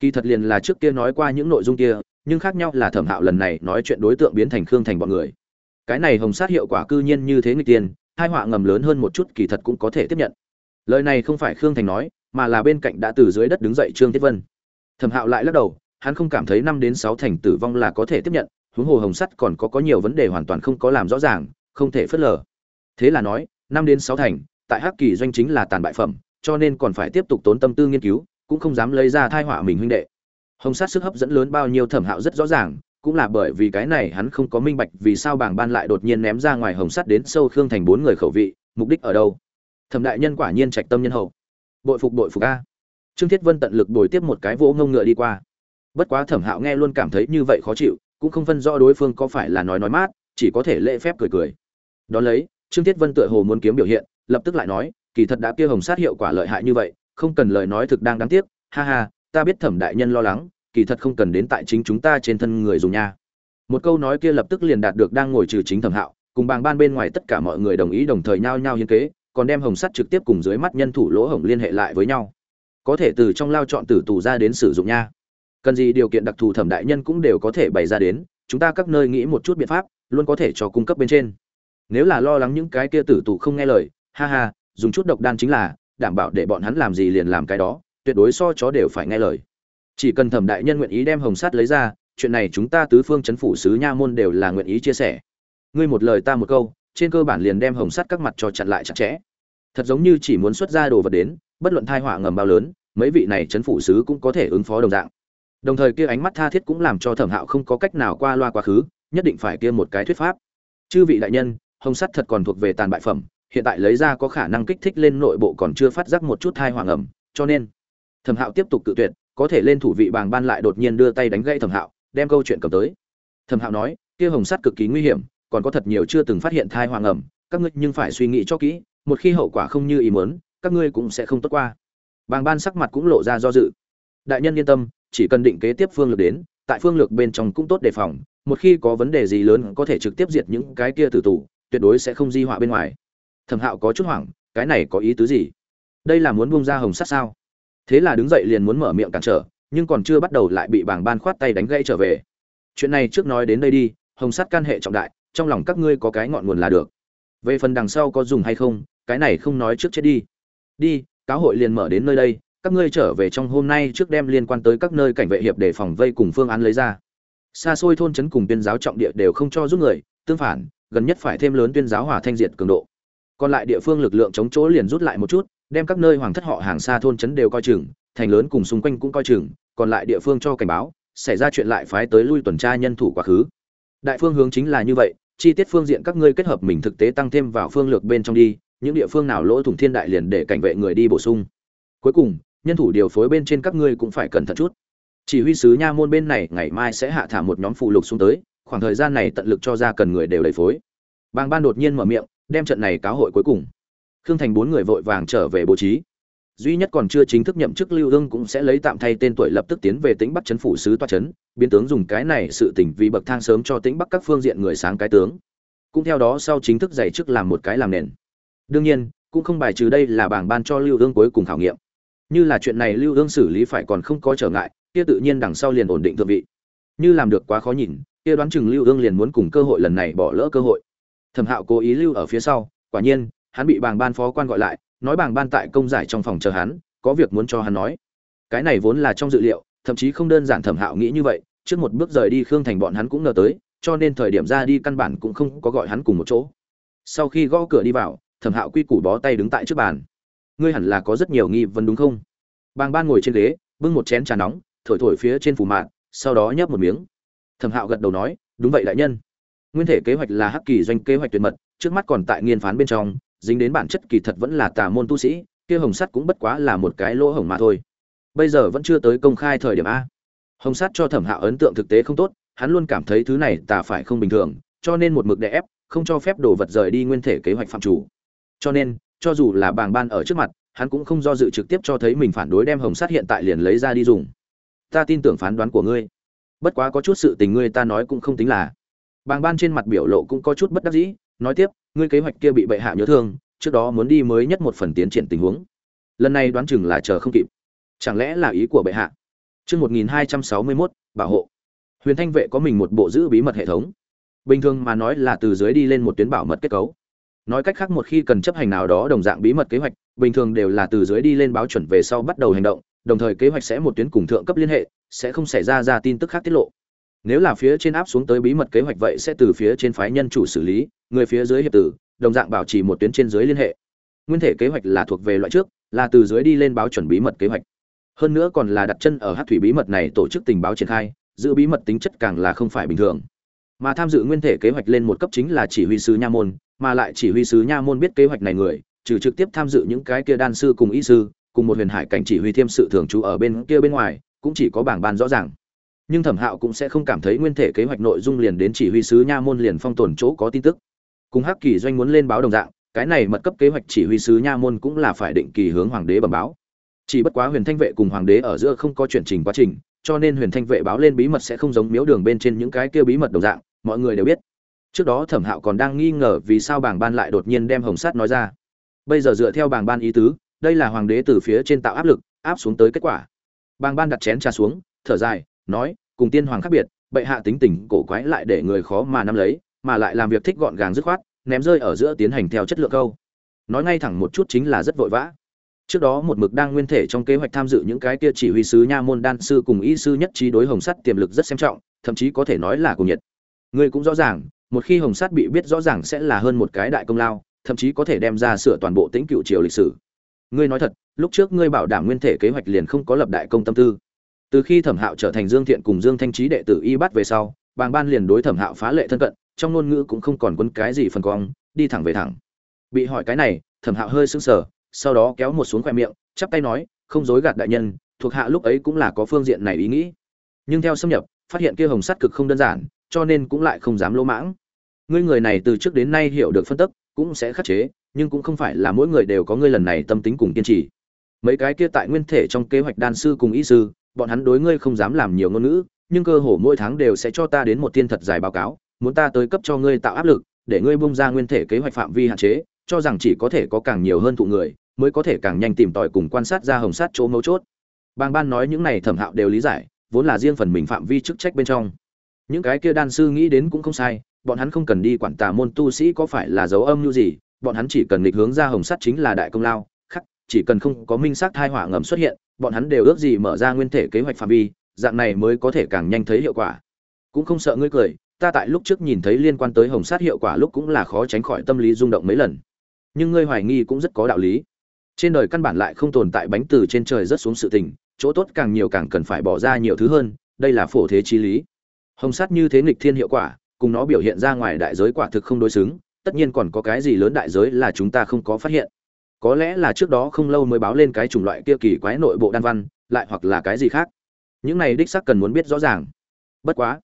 Kỳ thật liền là trước kia nói qua những nội dung kia nhưng khác nhau là thẩm hạo lần này nói chuyện đối tượng biến thành khương thành bọn người. Cái này hồng sát hiệu quả cư nhiên như thế người tiên hai họa ngầm lớn hơn một chút kỳ thật cũng có thể tiếp nhận. Lời này không phải khương thành nói, mà là bên cạnh đã từ dưới đất đứng dậy trương thiết vân. Thẩm hạo lại lắc đầu, hắn không cảm thấy năm đến sáu thành tử vong là có thể tiếp nhận, huống hồ hồng sắt còn có có nhiều vấn đề hoàn toàn không có làm rõ ràng, không thể phớt lờ. Thế là nói, năm đến sáu thành, tại hắc kỳ doanh chính là tàn bại phẩm, cho nên còn phải tiếp tục tốn tâm tư nghiên cứu, cũng không dám lấy ra thai họa mình huynh đệ hồng sát sức hấp dẫn lớn bao nhiêu thẩm hạo rất rõ ràng, cũng là bởi vì cái này hắn không có minh bạch vì sao bảng ban lại đột nhiên ném ra ngoài hồng sắt đến sâu khương thành bốn người khẩu vị, mục đích ở đâu? Thẩm đại nhân quả nhiên trạch tâm nhân hậu. Bội phục bội phục a. Trương thiết vân tận lực bồi tiếp một cái vỗ ngông ngựa đi qua. Bất quá thẩm hạo nghe luôn cảm thấy như vậy khó chịu, cũng không phân rõ đối phương có phải là nói nói mát, chỉ có thể lễ phép cười cười. Đón lấy, trương thiết vân tựa hồ muốn kiếm biểu hiện, lập tức lại nói, kỳ thật đã kia hồng sát hiệu quả lợi hại như vậy, không cần lời nói thực đang đáng tiếc, ha ha ta biết thẩm đại nhân lo lắng, kỳ thật không cần đến tại chính chúng ta trên thân người dùng nha. Một câu nói kia lập tức liền đạt được đang ngồi trừ chính thẩm hạo, cùng bàng ban bên ngoài tất cả mọi người đồng ý đồng thời nhao nhao hiến kế, còn đem hồng sắt trực tiếp cùng dưới mắt nhân thủ lỗ hổng liên hệ lại với nhau. Có thể từ trong lao chọn tử tù ra đến sử dụng nha. Cần gì điều kiện đặc thù thẩm đại nhân cũng đều có thể bày ra đến, chúng ta các nơi nghĩ một chút biện pháp, luôn có thể cho cung cấp bên trên. Nếu là lo lắng những cái kia tử tù không nghe lời, ha ha, dùng chút độc đan chính là đảm bảo để bọn hắn làm gì liền làm cái đó tuyệt đối so chó đều phải nghe lời. Chỉ cần thẩm đại nhân nguyện ý đem hồng sắt lấy ra, chuyện này chúng ta tứ phương chấn phủ sứ nha môn đều là nguyện ý chia sẻ. Ngươi một lời ta một câu, trên cơ bản liền đem hồng sắt các mặt cho chặn lại chặt chẽ. Thật giống như chỉ muốn xuất ra đồ vật đến, bất luận thai họa ngầm bao lớn, mấy vị này chấn phủ sứ cũng có thể ứng phó đồng dạng. Đồng thời kia ánh mắt tha thiết cũng làm cho thẩm hạo không có cách nào qua loa quá khứ, nhất định phải kia một cái thuyết pháp. Chư vị đại nhân, hồng sắt thật còn thuộc về tàn bại phẩm, hiện tại lấy ra có khả năng kích thích lên nội bộ còn chưa phát giác một chút thai hoàng ẩm cho nên thẩm hạo tiếp tục tự tuyệt, có thể lên thủ vị bàng ban lại đột nhiên đưa tay đánh gãy thẩm hạo, đem câu chuyện cầm tới. Thẩm hạo nói, kia hồng sắt cực kỳ nguy hiểm, còn có thật nhiều chưa từng phát hiện thai hoàng ẩm, các ngươi nhưng phải suy nghĩ cho kỹ, một khi hậu quả không như ý muốn, các ngươi cũng sẽ không tốt qua. Bàng ban sắc mặt cũng lộ ra do dự. Đại nhân yên tâm, chỉ cần định kế tiếp phương lược đến, tại phương lược bên trong cũng tốt đề phòng, một khi có vấn đề gì lớn có thể trực tiếp diệt những cái kia tử tù, tuyệt đối sẽ không di họa bên ngoài. Thẩm hạo có chút hoảng, cái này có ý tứ gì? Đây là muốn buông ra hồng sắt sao? Thế là đứng dậy liền muốn mở miệng cản trở, nhưng còn chưa bắt đầu lại bị bảng ban khoát tay đánh gãy trở về. Chuyện này trước nói đến đây đi, hồng sắt can hệ trọng đại, trong lòng các ngươi có cái ngọn nguồn là được. Về phần đằng sau có dùng hay không, cái này không nói trước chết đi. Đi, cáo hội liền mở đến nơi đây, các ngươi trở về trong hôm nay trước đem liên quan tới các nơi cảnh vệ hiệp để phòng vây cùng phương án lấy ra. Xa xôi thôn trấn cùng tuyên giáo trọng địa đều không cho giúp người, tương phản, gần nhất phải thêm lớn tuyên giáo hỏa thanh diệt cường độ. Còn lại địa phương lực lượng chống chỗ liền rút lại một chút đem các nơi hoàng thất họ hàng xa thôn trấn đều coi chừng, thành lớn cùng xung quanh cũng coi chừng, còn lại địa phương cho cảnh báo, xảy ra chuyện lại phái tới lui tuần tra nhân thủ quá khứ. Đại phương hướng chính là như vậy, chi tiết phương diện các ngươi kết hợp mình thực tế tăng thêm vào phương lược bên trong đi, những địa phương nào lỗ thủng thiên đại liền để cảnh vệ người đi bổ sung. Cuối cùng, nhân thủ điều phối bên trên các ngươi cũng phải cẩn thận chút. Chỉ huy sứ nha môn bên này ngày mai sẽ hạ thả một nhóm phụ lục xuống tới, khoảng thời gian này tận lực cho ra cần người đều đầy phối. Bang ban đột nhiên mở miệng, đem trận này cáo hội cuối cùng khương thành bốn người vội vàng trở về bố trí. Duy nhất còn chưa chính thức nhậm chức lưu hương cũng sẽ lấy tạm thay tên tuổi lập tức tiến về tính bắc chấn phủ sứ toa chấn, biến tướng dùng cái này sự tỉnh vì bậc thang sớm cho tính bắc các phương diện người sáng cái tướng. Cũng theo đó sau chính thức giải chức làm một cái làm nền. Đương nhiên, cũng không bài trừ đây là bảng ban cho lưu hương cuối cùng khảo nghiệm. Như là chuyện này lưu hương xử lý phải còn không có trở ngại, kia tự nhiên đằng sau liền ổn định thượng vị. Như làm được quá khó nhìn, kia đoán chừng lưu hương liền muốn cùng cơ hội lần này bỏ lỡ cơ hội. Thẩm hạo cố ý lưu ở phía sau, quả nhiên hắn bị Bàng ban phó quan gọi lại, nói Bàng ban tại công giải trong phòng chờ hắn, có việc muốn cho hắn nói. Cái này vốn là trong dự liệu, thậm chí không đơn giản thẩm hạo nghĩ như vậy, trước một bước rời đi khương thành bọn hắn cũng ngờ tới, cho nên thời điểm ra đi căn bản cũng không có gọi hắn cùng một chỗ. Sau khi gõ cửa đi vào, thẩm hạo quy củ bó tay đứng tại trước bàn. Ngươi hẳn là có rất nhiều nghi vấn đúng không? Bàng ban ngồi trên ghế, bưng một chén trà nóng, thổi thổi phía trên phủ mạng sau đó nhấp một miếng. Thẩm hạo gật đầu nói, đúng vậy đại nhân. Nguyên thể kế hoạch là hắc kỳ doanh kế hoạch tuyệt mật, trước mắt còn tại nghiên phán bên trong dính đến bản chất kỳ thật vẫn là tà môn tu sĩ, kia hồng sắt cũng bất quá là một cái lỗ hổng mà thôi. Bây giờ vẫn chưa tới công khai thời điểm a. Hồng sắt cho thẩm hạo ấn tượng thực tế không tốt, hắn luôn cảm thấy thứ này tà phải không bình thường, cho nên một mực đè ép, không cho phép đồ vật rời đi nguyên thể kế hoạch phạm chủ. Cho nên, cho dù là bàng ban ở trước mặt, hắn cũng không do dự trực tiếp cho thấy mình phản đối đem hồng sắt hiện tại liền lấy ra đi dùng. Ta tin tưởng phán đoán của ngươi. Bất quá có chút sự tình ngươi ta nói cũng không tính là. Bàng ban trên mặt biểu lộ cũng có chút bất đắc dĩ, nói tiếp ngươi kế hoạch kia bị bệ hạ nhớ thương, trước đó muốn đi mới nhất một phần tiến triển tình huống. Lần này đoán chừng là chờ không kịp. Chẳng lẽ là ý của bệ hạ? Chương một nghìn hai trăm sáu mươi mốt, bảo hộ. Huyền thanh vệ có mình một bộ giữ bí mật hệ thống. Bình thường mà nói là từ dưới đi lên một tuyến bảo mật kết cấu. Nói cách khác một khi cần chấp hành nào đó đồng dạng bí mật kế hoạch, bình thường đều là từ dưới đi lên báo chuẩn về sau bắt đầu hành động, đồng thời kế hoạch sẽ một tuyến cùng thượng cấp liên hệ, sẽ không xảy ra ra tin tức khác tiết lộ nếu là phía trên áp xuống tới bí mật kế hoạch vậy sẽ từ phía trên phái nhân chủ xử lý, người phía dưới hiệp tử, đồng dạng bảo trì một tuyến trên dưới liên hệ. Nguyên thể kế hoạch là thuộc về loại trước, là từ dưới đi lên báo chuẩn bí mật kế hoạch. Hơn nữa còn là đặt chân ở hát thủy bí mật này tổ chức tình báo triển khai, giữ bí mật tính chất càng là không phải bình thường. Mà tham dự nguyên thể kế hoạch lên một cấp chính là chỉ huy sứ nha môn, mà lại chỉ huy sứ nha môn biết kế hoạch này người, trừ trực tiếp tham dự những cái kia đan sư cùng y sư, cùng một huyền hải cảnh chỉ huy thiêm sự thường trú ở bên kia bên ngoài, cũng chỉ có bảng ban rõ ràng nhưng thẩm hạo cũng sẽ không cảm thấy nguyên thể kế hoạch nội dung liền đến chỉ huy sứ nha môn liền phong tồn chỗ có tin tức. Cùng hắc kỳ doanh muốn lên báo đồng dạng, cái này mật cấp kế hoạch chỉ huy sứ nha môn cũng là phải định kỳ hướng hoàng đế bẩm báo. Chỉ bất quá huyền thanh vệ cùng hoàng đế ở giữa không có chuyển trình quá trình, cho nên huyền thanh vệ báo lên bí mật sẽ không giống miếu đường bên trên những cái kia bí mật đồng dạng, mọi người đều biết. Trước đó thẩm hạo còn đang nghi ngờ vì sao bảng ban lại đột nhiên đem hồng sắt nói ra. Bây giờ dựa theo bảng ban ý tứ, đây là hoàng đế từ phía trên tạo áp lực, áp xuống tới kết quả. Bảng ban đặt chén trà xuống, thở dài, nói cùng tiên hoàng khác biệt, bệ hạ tính tình cổ quái lại để người khó mà nắm lấy, mà lại làm việc thích gọn gàng dứt khoát, ném rơi ở giữa tiến hành theo chất lượng câu. Nói ngay thẳng một chút chính là rất vội vã. Trước đó một mực đang nguyên thể trong kế hoạch tham dự những cái kia chỉ huy sứ nha môn đan sư cùng y sư nhất trí đối hồng sắt tiềm lực rất xem trọng, thậm chí có thể nói là cùng nhiệt. Người cũng rõ ràng, một khi hồng sắt bị biết rõ ràng sẽ là hơn một cái đại công lao, thậm chí có thể đem ra sửa toàn bộ tính cựu triều lịch sử. Ngươi nói thật, lúc trước ngươi bảo đảm nguyên thể kế hoạch liền không có lập đại công tâm tư từ khi thẩm hạo trở thành dương thiện cùng dương thanh trí đệ tử y bắt về sau, bàng ban liền đối thẩm hạo phá lệ thân cận, trong ngôn ngữ cũng không còn quấn cái gì phần cong, đi thẳng về thẳng. Bị hỏi cái này, thẩm hạo hơi sững sờ, sau đó kéo một xuống khoe miệng, chắp tay nói, không dối gạt đại nhân, thuộc hạ lúc ấy cũng là có phương diện này ý nghĩ. Nhưng theo xâm nhập, phát hiện kia hồng sắt cực không đơn giản, cho nên cũng lại không dám lỗ mãng. Ngươi người này từ trước đến nay hiểu được phân tức, cũng sẽ khắc chế, nhưng cũng không phải là mỗi người đều có ngươi lần này tâm tính cùng kiên trì. Mấy cái kia tại nguyên thể trong kế hoạch đan sư cùng y sư bọn hắn đối ngươi không dám làm nhiều ngôn ngữ, nhưng cơ hồ mỗi tháng đều sẽ cho ta đến một tiên thật dài báo cáo, muốn ta tới cấp cho ngươi tạo áp lực, để ngươi bung ra nguyên thể kế hoạch phạm vi hạn chế, cho rằng chỉ có thể có càng nhiều hơn thụ người, mới có thể càng nhanh tìm tòi cùng quan sát ra hồng sát chỗ mấu chốt. Bang ban nói những này thẩm hạo đều lý giải, vốn là riêng phần mình phạm vi chức trách bên trong. Những cái kia đan sư nghĩ đến cũng không sai, bọn hắn không cần đi quản tà môn tu sĩ có phải là dấu âm như gì, bọn hắn chỉ cần nghịch hướng ra hồng sắt chính là đại công lao, khắc, chỉ cần không có minh xác thai hỏa ngầm xuất hiện bọn hắn đều ước gì mở ra nguyên thể kế hoạch phạm vi, dạng này mới có thể càng nhanh thấy hiệu quả. Cũng không sợ ngươi cười, ta tại lúc trước nhìn thấy liên quan tới hồng sát hiệu quả lúc cũng là khó tránh khỏi tâm lý rung động mấy lần. Nhưng ngươi hoài nghi cũng rất có đạo lý. Trên đời căn bản lại không tồn tại bánh từ trên trời rất xuống sự tình, chỗ tốt càng nhiều càng cần phải bỏ ra nhiều thứ hơn, đây là phổ thế chi lý. Hồng sát như thế nghịch thiên hiệu quả, cùng nó biểu hiện ra ngoài đại giới quả thực không đối xứng, tất nhiên còn có cái gì lớn đại giới là chúng ta không có phát hiện có lẽ là trước đó không lâu mới báo lên cái chủng loại kia kỳ quái nội bộ đan văn, lại hoặc là cái gì khác. Những này đích xác cần muốn biết rõ ràng. Bất quá,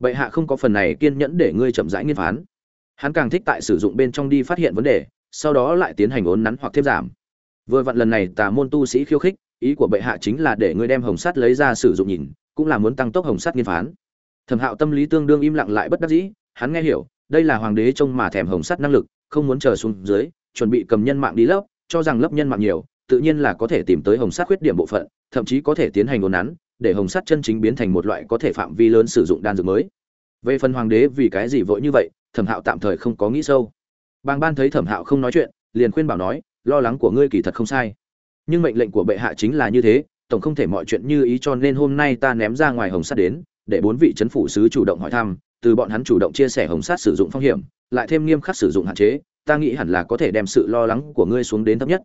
bệ hạ không có phần này kiên nhẫn để ngươi chậm rãi nghiên phán. Hắn càng thích tại sử dụng bên trong đi phát hiện vấn đề, sau đó lại tiến hành ốn nắn hoặc thêm giảm. Vừa vặn lần này tà môn tu sĩ khiêu khích, ý của bệ hạ chính là để ngươi đem hồng sắt lấy ra sử dụng nhìn, cũng là muốn tăng tốc hồng sắt nghiên phán. Thẩm hạo tâm lý tương đương im lặng lại bất đắc dĩ, hắn nghe hiểu, đây là hoàng đế trông mà thèm hồng sắt năng lực, không muốn chờ xuống dưới, chuẩn bị cầm nhân mạng đi lớp cho rằng lấp nhân mạng nhiều, tự nhiên là có thể tìm tới hồng sát khuyết điểm bộ phận, thậm chí có thể tiến hành ồn nắn để hồng sát chân chính biến thành một loại có thể phạm vi lớn sử dụng đan dược mới. Về phần hoàng đế vì cái gì vội như vậy, thẩm hạo tạm thời không có nghĩ sâu. Bàng ban thấy thẩm hạo không nói chuyện, liền khuyên bảo nói, lo lắng của ngươi kỳ thật không sai. Nhưng mệnh lệnh của bệ hạ chính là như thế, tổng không thể mọi chuyện như ý cho nên hôm nay ta ném ra ngoài hồng sát đến, để bốn vị chấn phủ sứ chủ động hỏi thăm, từ bọn hắn chủ động chia sẻ hồng sát sử dụng phong hiểm, lại thêm nghiêm khắc sử dụng hạn chế ta nghĩ hẳn là có thể đem sự lo lắng của ngươi xuống đến thấp nhất.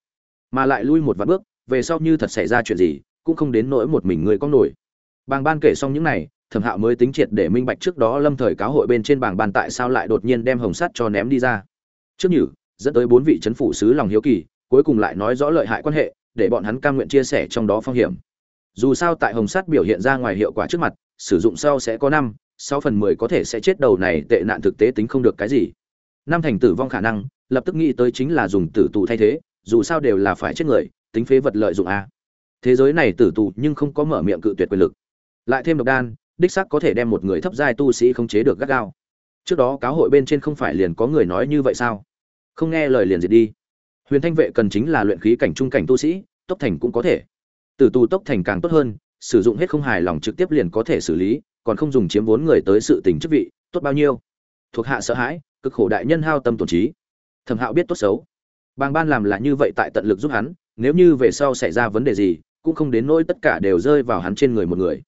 Mà lại lui một vạn bước, về sau như thật xảy ra chuyện gì, cũng không đến nỗi một mình ngươi có nổi. Bàng ban kể xong những này, thẩm hạo mới tính triệt để minh bạch trước đó lâm thời cáo hội bên trên bảng ban tại sao lại đột nhiên đem hồng sắt cho ném đi ra. Trước nhử, dẫn tới bốn vị chấn phủ sứ lòng hiếu kỳ, cuối cùng lại nói rõ lợi hại quan hệ, để bọn hắn cam nguyện chia sẻ trong đó phong hiểm. Dù sao tại hồng sắt biểu hiện ra ngoài hiệu quả trước mặt, sử dụng sau sẽ có năm, sáu phần mười có thể sẽ chết đầu này tệ nạn thực tế tính không được cái gì năm thành tử vong khả năng, lập tức nghĩ tới chính là dùng tử tù thay thế, dù sao đều là phải chết người, tính phế vật lợi dụng a. Thế giới này tử tù nhưng không có mở miệng cự tuyệt quyền lực. Lại thêm độc đan, đích sắc có thể đem một người thấp giai tu sĩ không chế được gắt gao. Trước đó cáo hội bên trên không phải liền có người nói như vậy sao? Không nghe lời liền diệt đi. Huyền thanh vệ cần chính là luyện khí cảnh trung cảnh tu sĩ, tốc thành cũng có thể. Tử tù tốc thành càng tốt hơn, sử dụng hết không hài lòng trực tiếp liền có thể xử lý, còn không dùng chiếm vốn người tới sự tình chức vị, tốt bao nhiêu? Thuộc hạ sợ hãi cực khổ đại nhân hao tâm tổn trí. Thẩm hạo biết tốt xấu. Bàng ban làm là như vậy tại tận lực giúp hắn, nếu như về sau xảy ra vấn đề gì, cũng không đến nỗi tất cả đều rơi vào hắn trên người một người.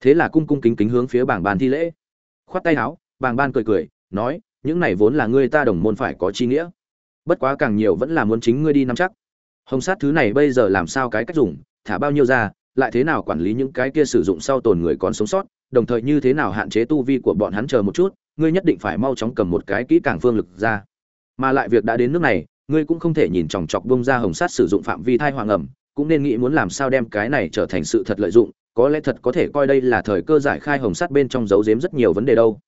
Thế là cung cung kính kính hướng phía bảng ban thi lễ. Khoát tay áo, bàng ban cười cười, nói, những này vốn là ngươi ta đồng môn phải có chi nghĩa. Bất quá càng nhiều vẫn là muốn chính ngươi đi nắm chắc. Hồng sát thứ này bây giờ làm sao cái cách dùng, thả bao nhiêu ra, lại thế nào quản lý những cái kia sử dụng sau tồn người còn sống sót, đồng thời như thế nào hạn chế tu vi của bọn hắn chờ một chút ngươi nhất định phải mau chóng cầm một cái kỹ càng phương lực ra. Mà lại việc đã đến nước này, ngươi cũng không thể nhìn chòng chọc bông ra hồng sát sử dụng phạm vi thai hoàng ẩm, cũng nên nghĩ muốn làm sao đem cái này trở thành sự thật lợi dụng, có lẽ thật có thể coi đây là thời cơ giải khai hồng sát bên trong giấu giếm rất nhiều vấn đề đâu.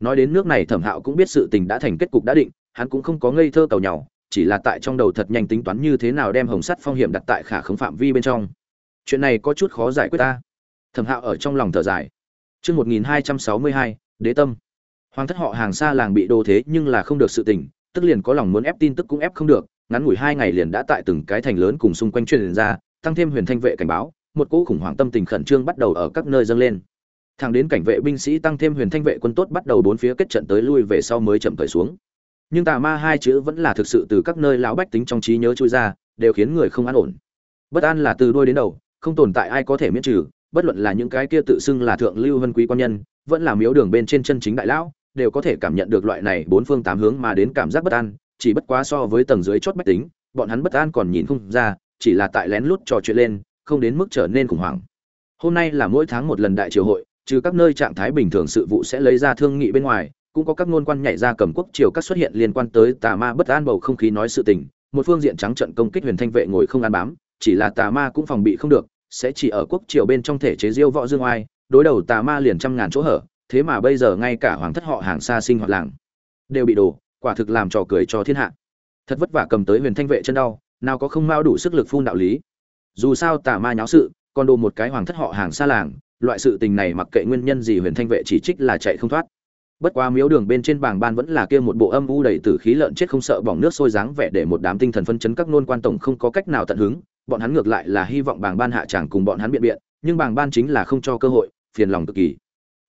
Nói đến nước này thẩm hạo cũng biết sự tình đã thành kết cục đã định, hắn cũng không có ngây thơ cầu nhau chỉ là tại trong đầu thật nhanh tính toán như thế nào đem hồng sắt phong hiểm đặt tại khả khống phạm vi bên trong. Chuyện này có chút khó giải quyết ta. Thẩm hạo ở trong lòng thở dài. Chương một nghìn hai trăm sáu mươi hai, đế tâm hoàng thất họ hàng xa làng bị đô thế nhưng là không được sự tình, tức liền có lòng muốn ép tin tức cũng ép không được, ngắn ngủi hai ngày liền đã tại từng cái thành lớn cùng xung quanh truyền ra, tăng thêm huyền thanh vệ cảnh báo, một cỗ khủng hoảng tâm tình khẩn trương bắt đầu ở các nơi dâng lên. Thẳng đến cảnh vệ binh sĩ tăng thêm huyền thanh vệ quân tốt bắt đầu bốn phía kết trận tới lui về sau mới chậm cởi xuống. Nhưng tà ma hai chữ vẫn là thực sự từ các nơi lão bách tính trong trí nhớ trôi ra, đều khiến người không an ổn. Bất an là từ đuôi đến đầu, không tồn tại ai có thể miễn trừ, bất luận là những cái kia tự xưng là thượng lưu vân quý quan nhân, vẫn là miếu đường bên trên chân chính đại lão đều có thể cảm nhận được loại này bốn phương tám hướng mà đến cảm giác bất an, chỉ bất quá so với tầng dưới chót bách tính, bọn hắn bất an còn nhìn không ra, chỉ là tại lén lút trò chuyện lên, không đến mức trở nên khủng hoảng. Hôm nay là mỗi tháng một lần đại triều hội, trừ các nơi trạng thái bình thường sự vụ sẽ lấy ra thương nghị bên ngoài, cũng có các ngôn quan nhảy ra cầm quốc triều các xuất hiện liên quan tới tà ma bất an bầu không khí nói sự tình, một phương diện trắng trận công kích huyền thanh vệ ngồi không ăn bám, chỉ là tà ma cũng phòng bị không được, sẽ chỉ ở quốc triều bên trong thể chế diêu võ dương oai, đối đầu tà ma liền trăm ngàn chỗ hở thế mà bây giờ ngay cả hoàng thất họ hàng xa sinh hoạt làng đều bị đổ, quả thực làm trò cười cho thiên hạ. Thật vất vả cầm tới huyền thanh vệ chân đau, nào có không mau đủ sức lực phun đạo lý. Dù sao tà ma nháo sự, còn đồ một cái hoàng thất họ hàng xa làng, loại sự tình này mặc kệ nguyên nhân gì huyền thanh vệ chỉ trích là chạy không thoát. Bất quá miếu đường bên trên bảng ban vẫn là kia một bộ âm u đầy tử khí lợn chết không sợ bỏng nước sôi dáng vẻ để một đám tinh thần phân chấn các nôn quan tổng không có cách nào tận hứng, bọn hắn ngược lại là hy vọng bảng ban hạ tràng cùng bọn hắn biện biện, nhưng bảng ban chính là không cho cơ hội, phiền lòng cực kỳ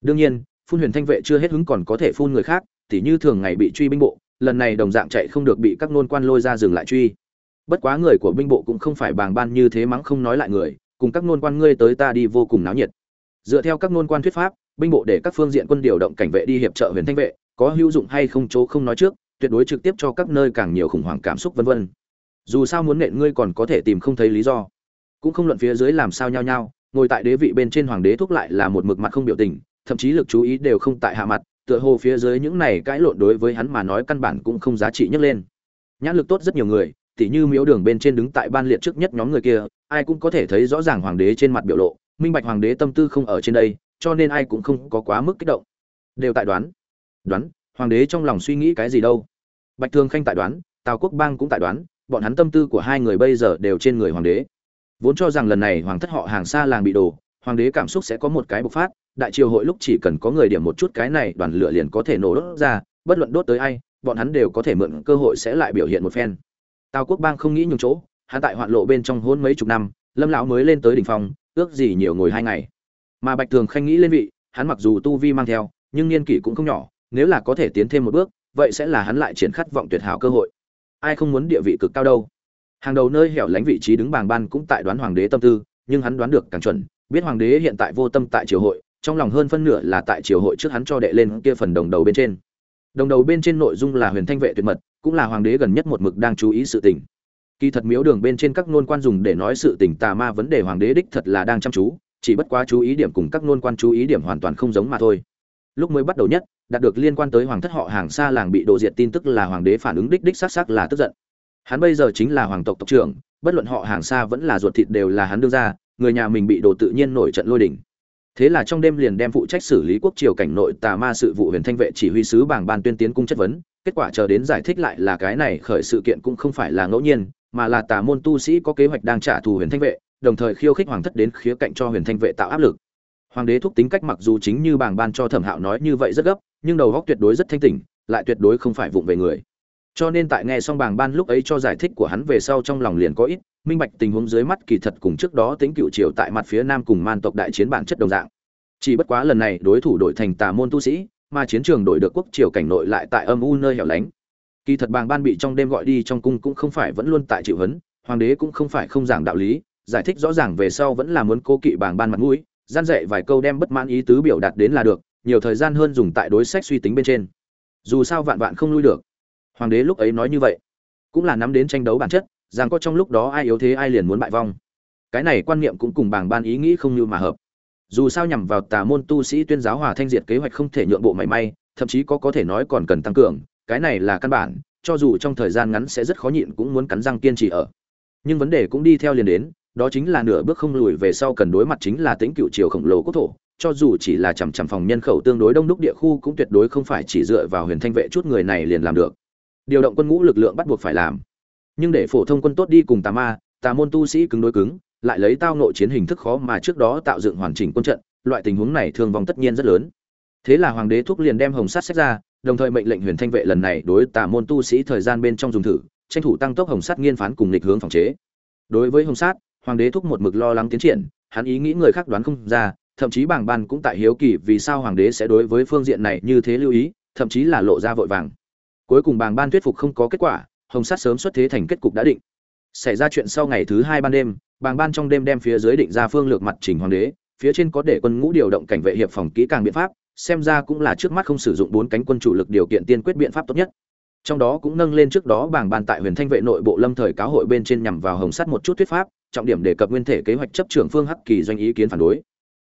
đương nhiên, phun huyền thanh vệ chưa hết hứng còn có thể phun người khác, tỉ như thường ngày bị truy binh bộ, lần này đồng dạng chạy không được bị các nôn quan lôi ra dừng lại truy. Bất quá người của binh bộ cũng không phải bàng ban như thế mắng không nói lại người, cùng các nôn quan ngươi tới ta đi vô cùng náo nhiệt. Dựa theo các nôn quan thuyết pháp, binh bộ để các phương diện quân điều động cảnh vệ đi hiệp trợ huyền thanh vệ, có hữu dụng hay không chỗ không nói trước, tuyệt đối trực tiếp cho các nơi càng nhiều khủng hoảng cảm xúc vân vân. Dù sao muốn nện ngươi còn có thể tìm không thấy lý do. Cũng không luận phía dưới làm sao nhau nhau ngồi tại đế vị bên trên hoàng đế thúc lại là một mực mặt không biểu tình thậm chí lực chú ý đều không tại hạ mặt, tựa hồ phía dưới những này cãi lộn đối với hắn mà nói căn bản cũng không giá trị nhấc lên. Nhãn lực tốt rất nhiều người, tỉ như miếu đường bên trên đứng tại ban liệt trước nhất nhóm người kia, ai cũng có thể thấy rõ ràng hoàng đế trên mặt biểu lộ, minh bạch hoàng đế tâm tư không ở trên đây, cho nên ai cũng không có quá mức kích động. Đều tại đoán. Đoán, hoàng đế trong lòng suy nghĩ cái gì đâu? Bạch thường khanh tại đoán, tào quốc bang cũng tại đoán, bọn hắn tâm tư của hai người bây giờ đều trên người hoàng đế. Vốn cho rằng lần này hoàng thất họ hàng xa làng bị đổ, hoàng đế cảm xúc sẽ có một cái bộc phát đại triều hội lúc chỉ cần có người điểm một chút cái này, đoàn lửa liền có thể nổ đốt ra, bất luận đốt tới ai, bọn hắn đều có thể mượn cơ hội sẽ lại biểu hiện một phen. Tào quốc bang không nghĩ nhường chỗ, hắn tại hoạn lộ bên trong hôn mấy chục năm, lâm lão mới lên tới đỉnh phong, ước gì nhiều ngồi hai ngày. Mà bạch thường khanh nghĩ lên vị, hắn mặc dù tu vi mang theo, nhưng niên kỷ cũng không nhỏ, nếu là có thể tiến thêm một bước, vậy sẽ là hắn lại triển khát vọng tuyệt hảo cơ hội. Ai không muốn địa vị cực cao đâu. Hàng đầu nơi hẻo lánh vị trí đứng bàng ban cũng tại đoán hoàng đế tâm tư, nhưng hắn đoán được càng chuẩn, biết hoàng đế hiện tại vô tâm tại triều hội trong lòng hơn phân nửa là tại triều hội trước hắn cho đệ lên kia phần đồng đầu bên trên. Đồng đầu bên trên nội dung là huyền thanh vệ tuyệt mật, cũng là hoàng đế gần nhất một mực đang chú ý sự tình. Kỳ thật miếu đường bên trên các nôn quan dùng để nói sự tình tà ma vấn đề hoàng đế đích thật là đang chăm chú, chỉ bất quá chú ý điểm cùng các nôn quan chú ý điểm hoàn toàn không giống mà thôi. Lúc mới bắt đầu nhất, đạt được liên quan tới hoàng thất họ hàng xa làng bị đổ diệt tin tức là hoàng đế phản ứng đích đích xác xác là tức giận. Hắn bây giờ chính là hoàng tộc tộc trưởng, bất luận họ hàng xa vẫn là ruột thịt đều là hắn đưa ra, người nhà mình bị đổ tự nhiên nổi trận lôi đỉnh thế là trong đêm liền đem phụ trách xử lý quốc triều cảnh nội tà ma sự vụ huyền thanh vệ chỉ huy sứ bảng ban tuyên tiến cung chất vấn, kết quả chờ đến giải thích lại là cái này khởi sự kiện cũng không phải là ngẫu nhiên, mà là tà môn tu sĩ có kế hoạch đang trả thù huyền thanh vệ, đồng thời khiêu khích hoàng thất đến khía cạnh cho huyền thanh vệ tạo áp lực. Hoàng đế thúc tính cách mặc dù chính như bảng ban cho thẩm hạo nói như vậy rất gấp, nhưng đầu góc tuyệt đối rất thanh tỉnh, lại tuyệt đối không phải vụng về người cho nên tại nghe xong bảng ban lúc ấy cho giải thích của hắn về sau trong lòng liền có ít, minh bạch tình huống dưới mắt kỳ thật cùng trước đó tính cựu triều tại mặt phía nam cùng man tộc đại chiến bản chất đồng dạng. Chỉ bất quá lần này đối thủ đổi thành tà môn tu sĩ, mà chiến trường đổi được quốc triều cảnh nội lại tại âm u nơi hẻo lánh. Kỳ thật bàng ban bị trong đêm gọi đi trong cung cũng không phải vẫn luôn tại chịu hấn, hoàng đế cũng không phải không giảng đạo lý, giải thích rõ ràng về sau vẫn là muốn cố kỵ bàng ban mặt mũi, gian dạy vài câu đem bất mãn ý tứ biểu đạt đến là được, nhiều thời gian hơn dùng tại đối sách suy tính bên trên. Dù sao vạn vạn không lui được hoàng đế lúc ấy nói như vậy, cũng là nắm đến tranh đấu bản chất, rằng có trong lúc đó ai yếu thế ai liền muốn bại vong. Cái này quan niệm cũng cùng bảng ban ý nghĩ không như mà hợp. Dù sao nhằm vào tà môn tu sĩ tuyên giáo hòa thanh diệt kế hoạch không thể nhượng bộ mảy may, thậm chí có có thể nói còn cần tăng cường, cái này là căn bản, cho dù trong thời gian ngắn sẽ rất khó nhịn cũng muốn cắn răng kiên trì ở. Nhưng vấn đề cũng đi theo liền đến, đó chính là nửa bước không lùi về sau cần đối mặt chính là tính cựu triều khổng lồ quốc thổ, cho dù chỉ là chằm chằm phòng nhân khẩu tương đối đông đúc địa khu cũng tuyệt đối không phải chỉ dựa vào huyền thanh vệ chút người này liền làm được điều động quân ngũ lực lượng bắt buộc phải làm. Nhưng để phổ thông quân tốt đi cùng tà ma, tà môn tu sĩ cứng đối cứng, lại lấy tao nội chiến hình thức khó mà trước đó tạo dựng hoàn chỉnh quân trận, loại tình huống này thương vong tất nhiên rất lớn. Thế là hoàng đế thúc liền đem hồng sát xét ra, đồng thời mệnh lệnh huyền thanh vệ lần này đối tà môn tu sĩ thời gian bên trong dùng thử, tranh thủ tăng tốc hồng sát nghiên phán cùng lịch hướng phòng chế. Đối với hồng sát hoàng đế thúc một mực lo lắng tiến triển, hắn ý nghĩ người khác đoán không ra, thậm chí bảng ban cũng tại hiếu kỳ vì sao hoàng đế sẽ đối với phương diện này như thế lưu ý, thậm chí là lộ ra vội vàng cuối cùng bảng ban thuyết phục không có kết quả, hồng sát sớm xuất thế thành kết cục đã định. Xảy ra chuyện sau ngày thứ hai ban đêm, bàng ban trong đêm đem phía dưới định ra phương lược mặt trình hoàng đế, phía trên có để quân ngũ điều động cảnh vệ hiệp phòng kỹ càng biện pháp, xem ra cũng là trước mắt không sử dụng bốn cánh quân chủ lực điều kiện tiên quyết biện pháp tốt nhất. Trong đó cũng nâng lên trước đó bảng ban tại huyền thanh vệ nội bộ lâm thời cáo hội bên trên nhằm vào hồng sắt một chút thuyết pháp, trọng điểm đề cập nguyên thể kế hoạch chấp trưởng phương hắc kỳ doanh ý kiến phản đối.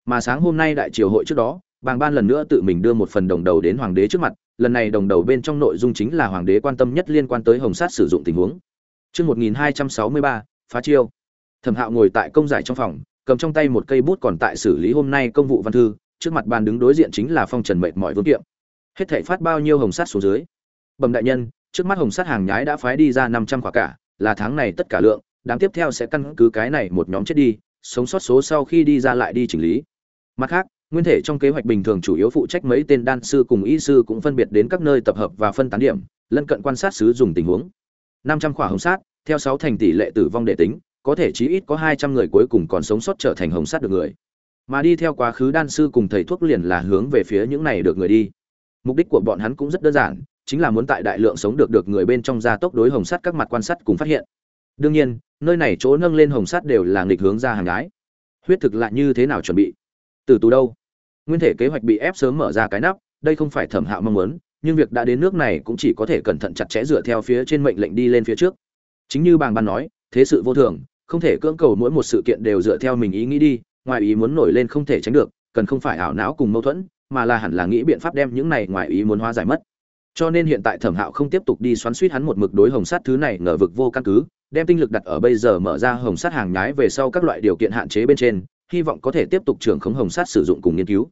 Mà sáng hôm nay đại triều hội trước đó, bàng ban lần nữa tự mình đưa một phần đồng đầu đến hoàng đế trước mặt lần này đồng đầu bên trong nội dung chính là hoàng đế quan tâm nhất liên quan tới hồng sát sử dụng tình huống Trước 1263, phá chiêu. Thẩm Hạo ngồi tại công giải trong phòng, cầm trong tay một cây bút còn tại xử lý hôm nay công vụ văn thư, trước mặt bàn đứng đối diện chính là Phong Trần mệt mỏi vương kiệm. Hết thảy phát bao nhiêu hồng sát xuống dưới? Bẩm đại nhân, trước mắt hồng sát hàng nhái đã phái đi ra 500 quả cả, là tháng này tất cả lượng, đáng tiếp theo sẽ căn cứ cái này một nhóm chết đi, sống sót số sau khi đi ra lại đi chỉnh lý. Mặt khác, nguyên thể trong kế hoạch bình thường chủ yếu phụ trách mấy tên đan sư cùng y sư cũng phân biệt đến các nơi tập hợp và phân tán điểm, lân cận quan sát sứ dùng tình huống. Năm trăm hồng sát, theo sáu thành tỷ lệ tử vong để tính, có thể chí ít có hai trăm người cuối cùng còn sống sót trở thành hồng sát được người. Mà đi theo quá khứ đan sư cùng thầy thuốc liền là hướng về phía những này được người đi. Mục đích của bọn hắn cũng rất đơn giản, chính là muốn tại đại lượng sống được được người bên trong gia tốc đối hồng sắt các mặt quan sát cùng phát hiện. Đương nhiên, nơi này chỗ nâng lên hồng sắt đều là nghịch hướng ra hàng ái. Huyết thực lại như thế nào chuẩn bị? Từ tù đâu? Nguyên thể kế hoạch bị ép sớm mở ra cái nắp, đây không phải thẩm hạo mong muốn, nhưng việc đã đến nước này cũng chỉ có thể cẩn thận chặt chẽ dựa theo phía trên mệnh lệnh đi lên phía trước. Chính như bàng ban nói, thế sự vô thường, không thể cưỡng cầu mỗi một sự kiện đều dựa theo mình ý nghĩ đi, ngoài ý muốn nổi lên không thể tránh được, cần không phải ảo não cùng mâu thuẫn, mà là hẳn là nghĩ biện pháp đem những này ngoài ý muốn hóa giải mất. Cho nên hiện tại thẩm hạo không tiếp tục đi xoắn suýt hắn một mực đối hồng sát thứ này ngờ vực vô căn cứ, đem tinh lực đặt ở bây giờ mở ra hồng sát hàng nhái về sau các loại điều kiện hạn chế bên trên hy vọng có thể tiếp tục trưởng khống hồng sát sử dụng cùng nghiên cứu.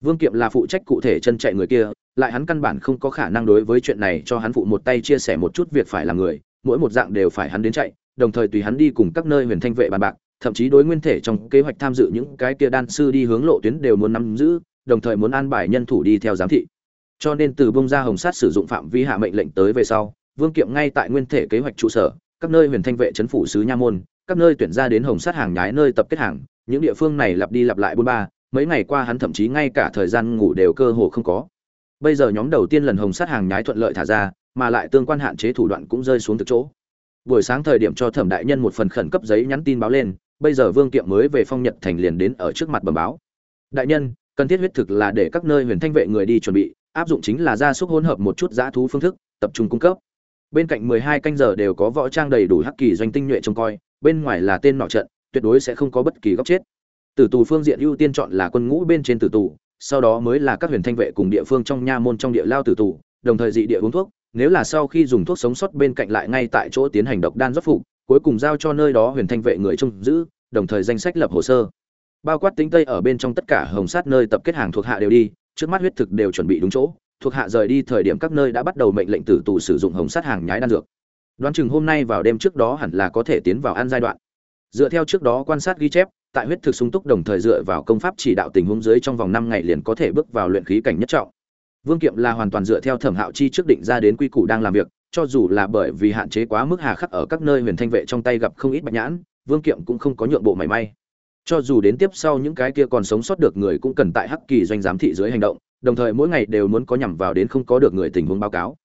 Vương kiệm là phụ trách cụ thể chân chạy người kia, lại hắn căn bản không có khả năng đối với chuyện này cho hắn phụ một tay chia sẻ một chút việc phải làm người, mỗi một dạng đều phải hắn đến chạy, đồng thời tùy hắn đi cùng các nơi huyền thanh vệ bàn bạc, thậm chí đối nguyên thể trong kế hoạch tham dự những cái kia đan sư đi hướng lộ tuyến đều muốn nắm giữ, đồng thời muốn an bài nhân thủ đi theo giám thị. Cho nên từ bông ra hồng sát sử dụng phạm vi hạ mệnh lệnh tới về sau, vương kiệm ngay tại nguyên thể kế hoạch trụ sở, các nơi huyền thanh vệ chấn phủ sứ nha môn các nơi tuyển ra đến hồng sát hàng nhái nơi tập kết hàng, những địa phương này lặp đi lặp lại bốn ba, mấy ngày qua hắn thậm chí ngay cả thời gian ngủ đều cơ hồ không có. Bây giờ nhóm đầu tiên lần hồng sát hàng nhái thuận lợi thả ra, mà lại tương quan hạn chế thủ đoạn cũng rơi xuống từ chỗ. Buổi sáng thời điểm cho thẩm đại nhân một phần khẩn cấp giấy nhắn tin báo lên, bây giờ vương kiệm mới về phong nhật thành liền đến ở trước mặt bẩm báo. Đại nhân, cần thiết huyết thực là để các nơi huyền thanh vệ người đi chuẩn bị, áp dụng chính là gia súc hỗn hợp một chút dã thú phương thức, tập trung cung cấp bên cạnh mười hai canh giờ đều có võ trang đầy đủ hắc kỳ doanh tinh nhuệ trông coi, bên ngoài là tên nọ trận, tuyệt đối sẽ không có bất kỳ góc chết. Tử tù phương diện ưu tiên chọn là quân ngũ bên trên tử tù, sau đó mới là các huyền thanh vệ cùng địa phương trong nha môn trong địa lao tử tù, đồng thời dị địa uống thuốc, nếu là sau khi dùng thuốc sống sót bên cạnh lại ngay tại chỗ tiến hành độc đan rót phục, cuối cùng giao cho nơi đó huyền thanh vệ người trông giữ, đồng thời danh sách lập hồ sơ. Bao quát tính tây ở bên trong tất cả hồng sát nơi tập kết hàng thuộc hạ đều đi, trước mắt huyết thực đều chuẩn bị đúng chỗ thuộc hạ rời đi thời điểm các nơi đã bắt đầu mệnh lệnh tử tù sử dụng hồng sát hàng nhái đan dược. Đoán chừng hôm nay vào đêm trước đó hẳn là có thể tiến vào ăn giai đoạn. Dựa theo trước đó quan sát ghi chép, tại huyết thực sung túc đồng thời dựa vào công pháp chỉ đạo tình huống dưới trong vòng năm ngày liền có thể bước vào luyện khí cảnh nhất trọng. Vương kiệm là hoàn toàn dựa theo thẩm hạo chi trước định ra đến quy củ đang làm việc, cho dù là bởi vì hạn chế quá mức hà khắc ở các nơi huyền thanh vệ trong tay gặp không ít bạch nhãn, vương kiệm cũng không có nhượng bộ mảy may. Cho dù đến tiếp sau những cái kia còn sống sót được người cũng cần tại hắc kỳ doanh giám thị dưới hành động đồng thời mỗi ngày đều muốn có nhằm vào đến không có được người tình huống báo cáo.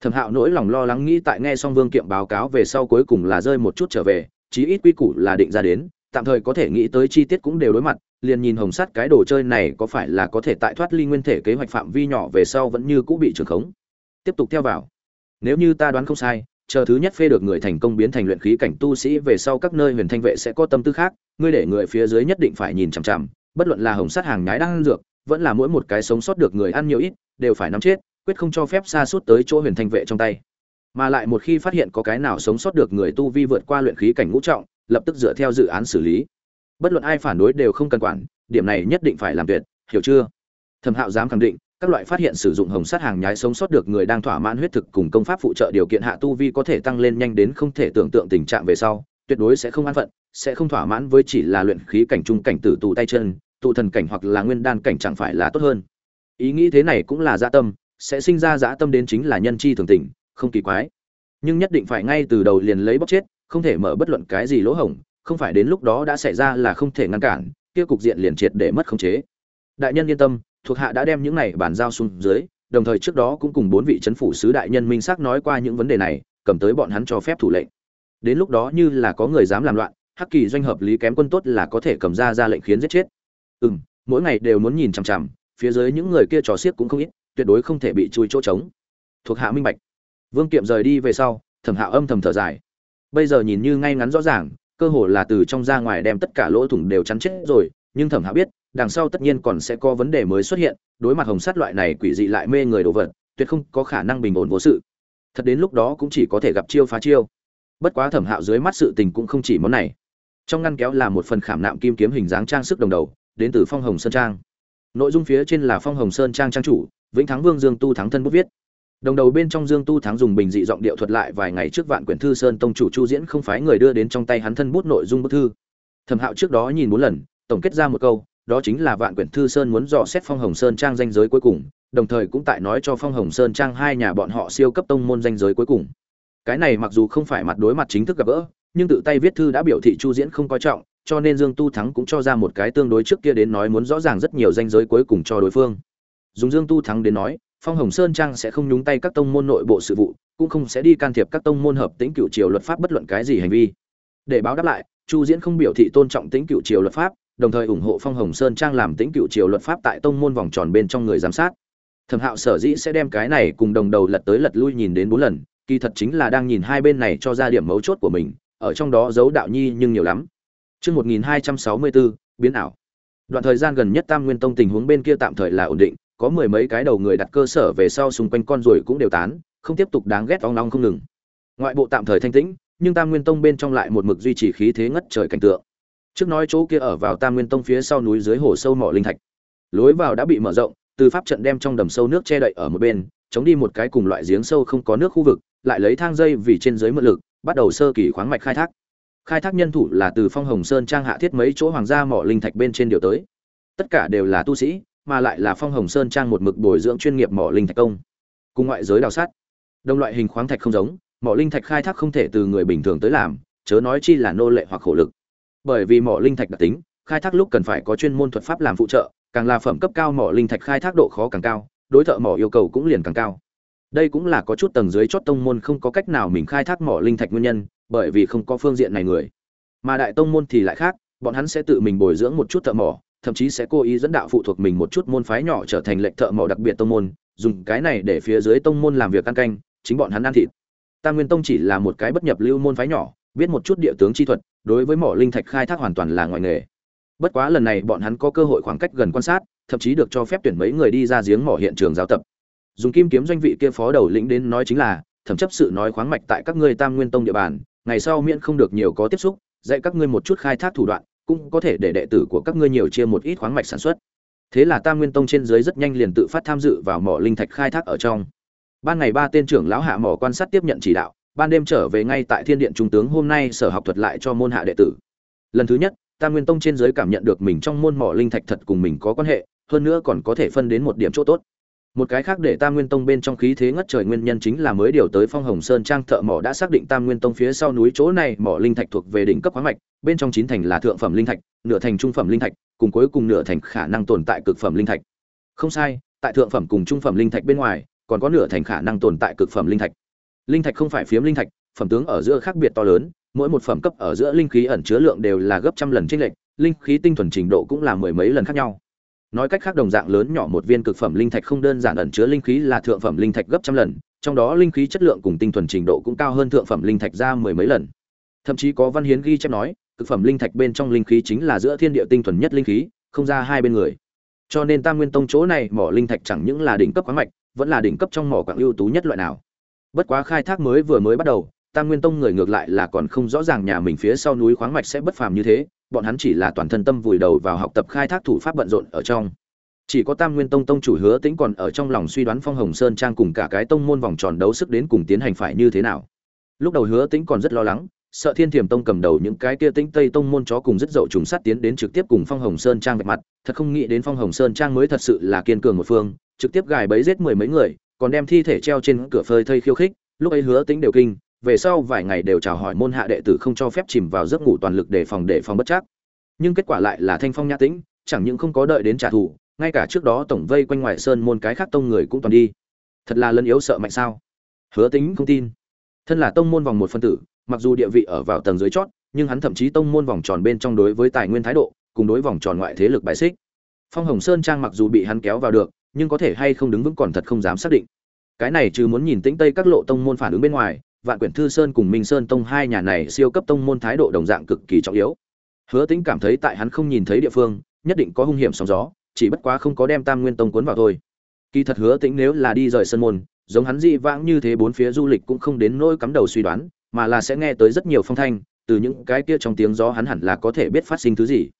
Thẩm hạo nỗi lòng lo lắng nghĩ tại nghe xong vương kiệm báo cáo về sau cuối cùng là rơi một chút trở về, chí ít quy củ là định ra đến, tạm thời có thể nghĩ tới chi tiết cũng đều đối mặt, liền nhìn hồng sắt cái đồ chơi này có phải là có thể tại thoát ly nguyên thể kế hoạch phạm vi nhỏ về sau vẫn như cũ bị trường khống. Tiếp tục theo vào. Nếu như ta đoán không sai, chờ thứ nhất phê được người thành công biến thành luyện khí cảnh tu sĩ về sau các nơi huyền thanh vệ sẽ có tâm tư khác, ngươi để người phía dưới nhất định phải nhìn chằm chằm, bất luận là hồng sắt hàng nhái đang ăn dược vẫn là mỗi một cái sống sót được người ăn nhiều ít, đều phải nắm chết, quyết không cho phép xa suốt tới chỗ huyền thanh vệ trong tay. Mà lại một khi phát hiện có cái nào sống sót được người tu vi vượt qua luyện khí cảnh ngũ trọng, lập tức dựa theo dự án xử lý. Bất luận ai phản đối đều không cần quản, điểm này nhất định phải làm tuyệt, hiểu chưa? Thẩm hạo dám khẳng định, các loại phát hiện sử dụng hồng sát hàng nhái sống sót được người đang thỏa mãn huyết thực cùng công pháp phụ trợ điều kiện hạ tu vi có thể tăng lên nhanh đến không thể tưởng tượng tình trạng về sau, tuyệt đối sẽ không an phận, sẽ không thỏa mãn với chỉ là luyện khí cảnh trung cảnh tử tù tay chân tụ thần cảnh hoặc là nguyên đan cảnh chẳng phải là tốt hơn. Ý nghĩ thế này cũng là dã tâm, sẽ sinh ra dã tâm đến chính là nhân chi thường tình, không kỳ quái. Nhưng nhất định phải ngay từ đầu liền lấy bóc chết, không thể mở bất luận cái gì lỗ hổng, không phải đến lúc đó đã xảy ra là không thể ngăn cản, kia cục diện liền triệt để mất khống chế. Đại nhân yên tâm, thuộc hạ đã đem những này bàn giao xuống dưới, đồng thời trước đó cũng cùng bốn vị chấn phủ sứ đại nhân minh xác nói qua những vấn đề này, cầm tới bọn hắn cho phép thủ lệnh. Đến lúc đó như là có người dám làm loạn, hắc kỳ doanh hợp lý kém quân tốt là có thể cầm ra ra lệnh khiến giết chết ừ m mỗi ngày đều muốn nhìn chằm chằm, phía dưới những người kia trò xiếc cũng không ít, tuyệt đối không thể bị chui chỗ trống. Thuộc hạ minh bạch. Vương kiệm rời đi về sau, thẩm hạ âm thầm thở dài. Bây giờ nhìn như ngay ngắn rõ ràng, cơ hồ là từ trong ra ngoài đem tất cả lỗ thủng đều chắn chết rồi, nhưng thẩm hạ biết, đằng sau tất nhiên còn sẽ có vấn đề mới xuất hiện, đối mặt hồng sắt loại này quỷ dị lại mê người đồ vật, tuyệt không có khả năng bình ổn vô sự. Thật đến lúc đó cũng chỉ có thể gặp chiêu phá chiêu. Bất quá thẩm hạo dưới mắt sự tình cũng không chỉ món này. Trong ngăn kéo là một phần khảm nạm kim kiếm hình dáng trang sức đồng đầu đến từ phong hồng sơn trang. Nội dung phía trên là phong hồng sơn trang trang chủ vĩnh thắng vương dương tu thắng thân bút viết. Đồng đầu bên trong dương tu thắng dùng bình dị giọng điệu thuật lại vài ngày trước vạn quyển thư sơn tông chủ chu diễn không phái người đưa đến trong tay hắn thân bút nội dung bức thư. Thẩm hạo trước đó nhìn bốn lần tổng kết ra một câu đó chính là Vạn Quyển Thư Sơn muốn dò xét Phong Hồng Sơn trang danh giới cuối cùng, đồng thời cũng tại nói cho Phong Hồng Sơn trang hai nhà bọn họ siêu cấp tông môn danh giới cuối cùng. Cái này mặc dù không phải mặt đối mặt chính thức gặp gỡ, nhưng tự tay viết thư đã biểu thị Chu Diễn không coi trọng, cho nên Dương Tu Thắng cũng cho ra một cái tương đối trước kia đến nói muốn rõ ràng rất nhiều danh giới cuối cùng cho đối phương. Dùng Dương Tu Thắng đến nói, Phong Hồng Sơn trang sẽ không nhúng tay các tông môn nội bộ sự vụ, cũng không sẽ đi can thiệp các tông môn hợp tính cựu triều luật pháp bất luận cái gì hành vi. Để báo đáp lại, Chu Diễn không biểu thị tôn trọng tính cựu triều luật pháp, đồng thời ủng hộ Phong Hồng Sơn trang làm tính cựu triều luật pháp tại tông môn vòng tròn bên trong người giám sát. Thẩm Hạo sở dĩ sẽ đem cái này cùng đồng đầu lật tới lật lui nhìn đến bốn lần, kỳ thật chính là đang nhìn hai bên này cho ra điểm mấu chốt của mình, ở trong đó giấu đạo nhi nhưng nhiều lắm. Chương 1264, biến ảo. Đoạn thời gian gần nhất Tam Nguyên Tông tình huống bên kia tạm thời là ổn định, có mười mấy cái đầu người đặt cơ sở về sau xung quanh con rồi cũng đều tán, không tiếp tục đáng ghét ong long không ngừng. Ngoại bộ tạm thời thanh tĩnh, nhưng Tam Nguyên Tông bên trong lại một mực duy trì khí thế ngất trời cảnh tượng. Trước nói chỗ kia ở vào Tam Nguyên Tông phía sau núi dưới hồ sâu mỏ linh thạch. Lối vào đã bị mở rộng, từ pháp trận đem trong đầm sâu nước che đậy ở một bên, chống đi một cái cùng loại giếng sâu không có nước khu vực, lại lấy thang dây vì trên dưới mượn lực, bắt đầu sơ kỳ khoáng mạch khai thác. Khai thác nhân thủ là từ Phong Hồng Sơn trang hạ thiết mấy chỗ hoàng gia mỏ linh thạch bên trên điều tới. Tất cả đều là tu sĩ, mà lại là Phong Hồng Sơn trang một mực bồi dưỡng chuyên nghiệp mỏ linh thạch công. Cùng ngoại giới đào sát, đồng loại hình khoáng thạch không giống, mỏ linh thạch khai thác không thể từ người bình thường tới làm, chớ nói chi là nô lệ hoặc khổ lực. Bởi vì mỏ linh thạch đặc tính, khai thác lúc cần phải có chuyên môn thuật pháp làm phụ trợ, càng là phẩm cấp cao mỏ linh thạch khai thác độ khó càng cao, đối thợ mỏ yêu cầu cũng liền càng cao. Đây cũng là có chút tầng dưới chót tông môn không có cách nào mình khai thác mỏ linh thạch nguyên nhân, bởi vì không có phương diện này người. Mà đại tông môn thì lại khác, bọn hắn sẽ tự mình bồi dưỡng một chút thợ mỏ, thậm chí sẽ cố ý dẫn đạo phụ thuộc mình một chút môn phái nhỏ trở thành lệnh thợ mỏ đặc biệt tông môn, dùng cái này để phía dưới tông môn làm việc ăn canh, chính bọn hắn ăn thịt. Tam Nguyên Tông chỉ là một cái bất nhập lưu môn phái nhỏ, biết một chút địa tướng chi thuật, đối với mỏ linh thạch khai thác hoàn toàn là ngoài nghề. Bất quá lần này bọn hắn có cơ hội khoảng cách gần quan sát, thậm chí được cho phép tuyển mấy người đi ra giếng mỏ hiện trường giáo tập. Dùng kim kiếm doanh vị kia phó đầu lĩnh đến nói chính là, thẩm chấp sự nói khoáng mạch tại các ngươi Tam Nguyên Tông địa bàn, ngày sau miễn không được nhiều có tiếp xúc, dạy các ngươi một chút khai thác thủ đoạn, cũng có thể để đệ tử của các ngươi nhiều chia một ít khoáng mạch sản xuất. Thế là Tam Nguyên Tông trên dưới rất nhanh liền tự phát tham dự vào mỏ linh thạch khai thác ở trong. Ban ngày ba tên trưởng lão hạ mỏ quan sát tiếp nhận chỉ đạo, ban đêm trở về ngay tại Thiên Điện trung tướng hôm nay sở học thuật lại cho môn hạ đệ tử. Lần thứ nhất, Tam Nguyên Tông trên dưới cảm nhận được mình trong môn mỏ linh thạch thật cùng mình có quan hệ, hơn nữa còn có thể phân đến một điểm chỗ tốt. Một cái khác để Tam Nguyên Tông bên trong khí thế ngất trời nguyên nhân chính là mới điều tới Phong Hồng Sơn trang thợ mỏ đã xác định Tam Nguyên Tông phía sau núi chỗ này mỏ linh thạch thuộc về đỉnh cấp khoáng mạch, bên trong chín thành là thượng phẩm linh thạch, nửa thành trung phẩm linh thạch, cùng cuối cùng nửa thành khả năng tồn tại cực phẩm linh thạch. Không sai, tại thượng phẩm cùng trung phẩm linh thạch bên ngoài, còn có nửa thành khả năng tồn tại cực phẩm linh thạch. Linh thạch không phải phiếm linh thạch, phẩm tướng ở giữa khác biệt to lớn, mỗi một phẩm cấp ở giữa linh khí ẩn chứa lượng đều là gấp trăm lần chênh lệch, linh khí tinh thuần trình độ cũng là mười mấy lần khác nhau. Nói cách khác đồng dạng lớn nhỏ một viên cực phẩm linh thạch không đơn giản ẩn chứa linh khí là thượng phẩm linh thạch gấp trăm lần, trong đó linh khí chất lượng cùng tinh thuần trình độ cũng cao hơn thượng phẩm linh thạch ra mười mấy lần. Thậm chí có văn hiến ghi chép nói, cực phẩm linh thạch bên trong linh khí chính là giữa thiên địa tinh thuần nhất linh khí, không ra hai bên người. Cho nên Tam Nguyên Tông chỗ này mỏ linh thạch chẳng những là đỉnh cấp khoáng mạch, vẫn là đỉnh cấp trong mỏ quặng ưu tú nhất loại nào. Bất quá khai thác mới vừa mới bắt đầu, Tam Nguyên Tông người ngược lại là còn không rõ ràng nhà mình phía sau núi khoáng mạch sẽ bất phàm như thế, bọn hắn chỉ là toàn thân tâm vùi đầu vào học tập khai thác thủ pháp bận rộn ở trong. Chỉ có Tam Nguyên Tông tông chủ Hứa Tĩnh còn ở trong lòng suy đoán Phong Hồng Sơn trang cùng cả cái tông môn vòng tròn đấu sức đến cùng tiến hành phải như thế nào. Lúc đầu Hứa Tĩnh còn rất lo lắng, sợ Thiên Thiểm Tông cầm đầu những cái kia Tĩnh Tây tông môn chó cùng rất dậu trùng sát tiến đến trực tiếp cùng Phong Hồng Sơn trang vạch mặt, thật không nghĩ đến Phong Hồng Sơn trang mới thật sự là kiên cường một phương, trực tiếp gài bẫy giết mười mấy người, còn đem thi thể treo trên cửa phơi thây khiêu khích, lúc ấy Hứa Tĩnh đều kinh, về sau vài ngày đều chào hỏi môn hạ đệ tử không cho phép chìm vào giấc ngủ toàn lực để phòng để phòng bất chắc. Nhưng kết quả lại là Thanh Phong nhã tĩnh, chẳng những không có đợi đến trả thù, ngay cả trước đó tổng vây quanh ngoài sơn môn cái khác tông người cũng toàn đi. Thật là lân yếu sợ mạnh sao? Hứa Tính không tin. Thân là tông môn vòng một phân tử, mặc dù địa vị ở vào tầng dưới chót, nhưng hắn thậm chí tông môn vòng tròn bên trong đối với tài nguyên thái độ, cùng đối vòng tròn ngoại thế lực bài xích. Phong Hồng Sơn trang mặc dù bị hắn kéo vào được, nhưng có thể hay không đứng vững còn thật không dám xác định. Cái này trừ muốn nhìn tĩnh tây các lộ tông môn phản ứng bên ngoài, Vạn Quyển Thư Sơn cùng Minh Sơn Tông hai nhà này siêu cấp tông môn thái độ đồng dạng cực kỳ trọng yếu. Hứa Tĩnh cảm thấy tại hắn không nhìn thấy địa phương, nhất định có hung hiểm sóng gió, chỉ bất quá không có đem Tam Nguyên Tông cuốn vào thôi. Kỳ thật Hứa Tĩnh nếu là đi rời sân môn, giống hắn dị vãng như thế bốn phía du lịch cũng không đến nỗi cắm đầu suy đoán, mà là sẽ nghe tới rất nhiều phong thanh, từ những cái kia trong tiếng gió hắn hẳn là có thể biết phát sinh thứ gì.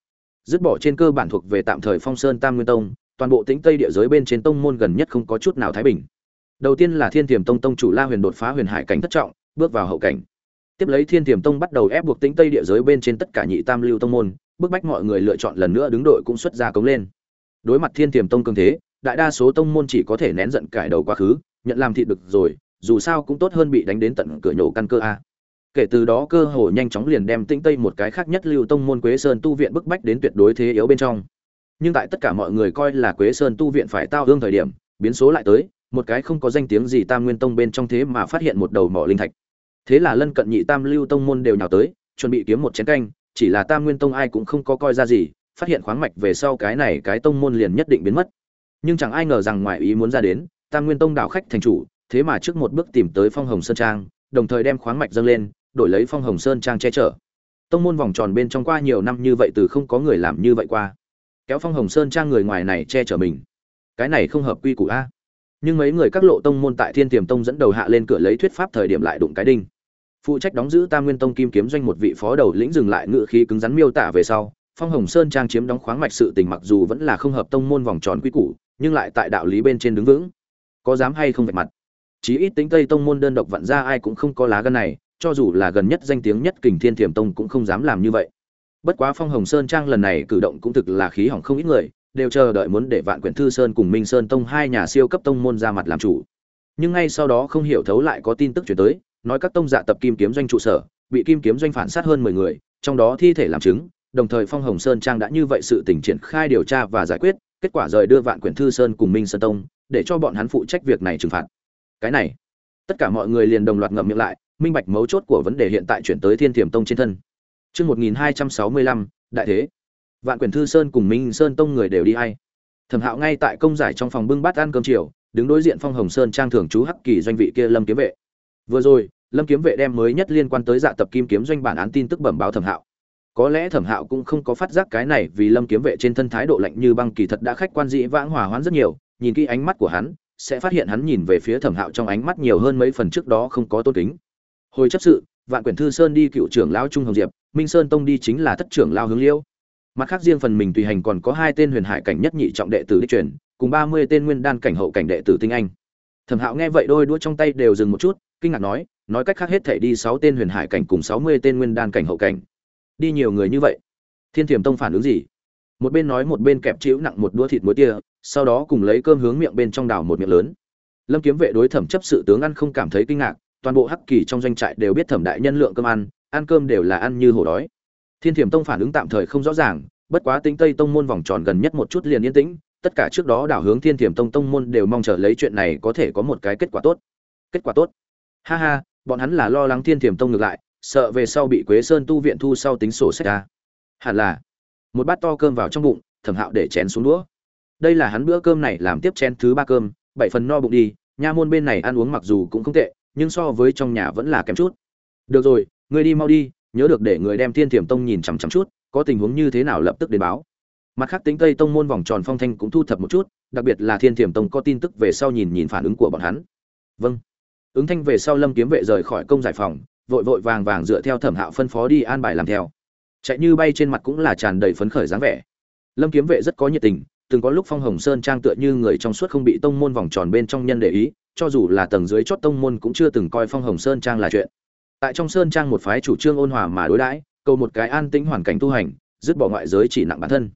Dứt bỏ trên cơ bản thuộc về tạm thời Phong Sơn Tam Nguyên Tông, toàn bộ Tĩnh Tây địa giới bên trên tông môn gần nhất không có chút nào thái bình. Đầu tiên là Thiên Tiềm Tông tông chủ La Huyền đột phá Huyền Hải cảnh thất trọng, bước vào hậu cảnh. Tiếp lấy thiên tiềm tông bắt đầu ép buộc tĩnh tây địa giới bên trên tất cả nhị tam lưu tông môn bức bách mọi người lựa chọn lần nữa đứng đội cũng xuất ra cống lên. Đối mặt thiên tiềm tông cường thế đại đa số tông môn chỉ có thể nén giận cải đầu quá khứ nhận làm thịt được rồi dù sao cũng tốt hơn bị đánh đến tận cửa nhổ căn cơ a. Kể từ đó cơ hồ nhanh chóng liền đem tĩnh tây một cái khác nhất lưu tông môn quế sơn tu viện bức bách đến tuyệt đối thế yếu bên trong. Nhưng tại tất cả mọi người coi là quế sơn tu viện phải tao hương thời điểm biến số lại tới một cái không có danh tiếng gì tam nguyên tông bên trong thế mà phát hiện một đầu mỏ linh thạch. Thế là lân cận nhị tam lưu tông môn đều nhào tới, chuẩn bị kiếm một chén canh, chỉ là tam nguyên tông ai cũng không có coi ra gì, phát hiện khoáng mạch về sau cái này cái tông môn liền nhất định biến mất. Nhưng chẳng ai ngờ rằng ngoại ý muốn ra đến, tam nguyên tông đảo khách thành chủ, thế mà trước một bước tìm tới phong hồng sơn trang, đồng thời đem khoáng mạch dâng lên, đổi lấy phong hồng sơn trang che chở. Tông môn vòng tròn bên trong qua nhiều năm như vậy từ không có người làm như vậy qua. Kéo phong hồng sơn trang người ngoài này che chở mình. Cái này không hợp quy củ a nhưng mấy người các lộ tông môn tại thiên tiềm tông dẫn đầu hạ lên cửa lấy thuyết pháp thời điểm lại đụng cái đinh. Phụ trách đóng giữ tam nguyên tông kim kiếm doanh một vị phó đầu lĩnh dừng lại ngự khí cứng rắn miêu tả về sau, phong hồng sơn trang chiếm đóng khoáng mạch sự tình mặc dù vẫn là không hợp tông môn vòng tròn quy củ, nhưng lại tại đạo lý bên trên đứng vững. Có dám hay không vạch mặt? Chí ít tính tây tông môn đơn độc vặn ra ai cũng không có lá gân này, cho dù là gần nhất danh tiếng nhất kình thiên thiểm tông cũng không dám làm như vậy. Bất quá phong hồng sơn trang lần này cử động cũng thực là khí hỏng không ít người đều chờ đợi muốn để vạn quyển thư sơn cùng minh sơn tông hai nhà siêu cấp tông môn ra mặt làm chủ. Nhưng ngay sau đó không hiểu thấu lại có tin tức truyền tới, nói các tông dạ tập kim kiếm doanh trụ sở, bị kim kiếm doanh phản sát hơn mười người, trong đó thi thể làm chứng, đồng thời phong hồng sơn trang đã như vậy sự tình triển khai điều tra và giải quyết, kết quả rời đưa vạn quyển thư sơn cùng minh sơn tông, để cho bọn hắn phụ trách việc này trừng phạt. Cái này, tất cả mọi người liền đồng loạt ngậm miệng lại, minh bạch mấu chốt của vấn đề hiện tại chuyển tới thiên Tiềm tông trên thân. Chương một nghìn hai trăm sáu mươi lăm, đại thế vạn quyển thư sơn cùng minh sơn tông người đều đi hay. Thẩm hạo ngay tại công giải trong phòng bưng bát ăn cơm chiều, đứng đối diện phong hồng sơn trang thường chú hắc kỳ doanh vị kia lâm kiếm vệ. Vừa rồi, lâm kiếm vệ đem mới nhất liên quan tới dạ tập kim kiếm doanh bản án tin tức bẩm báo thẩm hạo. Có lẽ thẩm hạo cũng không có phát giác cái này vì lâm kiếm vệ trên thân thái độ lạnh như băng kỳ thật đã khách quan dĩ vãng hòa hoãn rất nhiều, nhìn kỹ ánh mắt của hắn, sẽ phát hiện hắn nhìn về phía thẩm hạo trong ánh mắt nhiều hơn mấy phần trước đó không có tôn kính. Hồi chấp sự, vạn quyển thư sơn đi cựu trưởng lao trung hồng diệp, minh sơn tông đi chính là thất trưởng lao hướng liêu mặt khác riêng phần mình tùy hành còn có hai tên huyền hải cảnh nhất nhị trọng đệ tử đi truyền, cùng ba mươi tên nguyên đan cảnh hậu cảnh đệ tử tinh anh. Thẩm hạo nghe vậy đôi đũa trong tay đều dừng một chút, kinh ngạc nói nói cách khác hết thể đi sáu tên huyền hải cảnh cùng sáu mươi tên nguyên đan cảnh hậu cảnh. Đi nhiều người như vậy. Thiên thiểm tông phản ứng gì? Một bên nói một bên kẹp chĩu nặng một đũa thịt muối tia, sau đó cùng lấy cơm hướng miệng bên trong đảo một miệng lớn. Lâm kiếm vệ đối thẩm chấp sự tướng ăn không cảm thấy kinh ngạc, toàn bộ hắc kỳ trong doanh trại đều biết thẩm đại nhân lượng cơm ăn ăn cơm đều là ăn như hổ đói thiên thiểm tông phản ứng tạm thời không rõ ràng, bất quá tính tây tông môn vòng tròn gần nhất một chút liền yên tĩnh, tất cả trước đó đảo hướng thiên thiểm tông tông môn đều mong chờ lấy chuyện này có thể có một cái kết quả tốt. Kết quả tốt. Ha ha, bọn hắn là lo lắng thiên thiểm tông ngược lại, sợ về sau bị quế sơn tu viện thu sau tính sổ sách ra. Hẳn là, một bát to cơm vào trong bụng, thẩm hạo để chén xuống đũa. Đây là hắn bữa cơm này làm tiếp chén thứ ba cơm, bảy phần no bụng đi, nha môn bên này ăn uống mặc dù cũng không tệ, nhưng so với trong nhà vẫn là kém chút. Được rồi, ngươi đi mau đi nhớ được để người đem thiên thiểm tông nhìn chằm chằm chút, có tình huống như thế nào lập tức đến báo. Mặt khác tính tây tông môn vòng tròn phong thanh cũng thu thập một chút, đặc biệt là thiên thiểm tông có tin tức về sau nhìn nhìn phản ứng của bọn hắn. Vâng. Ứng thanh về sau lâm kiếm vệ rời khỏi công giải phòng, vội vội vàng vàng dựa theo thẩm hạo phân phó đi an bài làm theo. Chạy như bay trên mặt cũng là tràn đầy phấn khởi dáng vẻ. Lâm kiếm vệ rất có nhiệt tình, từng có lúc phong hồng sơn trang tựa như người trong suốt không bị tông môn vòng tròn bên trong nhân để ý, cho dù là tầng dưới chót tông môn cũng chưa từng coi phong hồng sơn trang là chuyện tại trong sơn trang một phái chủ trương ôn hòa mà đối đãi, cầu một cái an tĩnh hoàn cảnh tu hành, dứt bỏ ngoại giới chỉ nặng bản thân.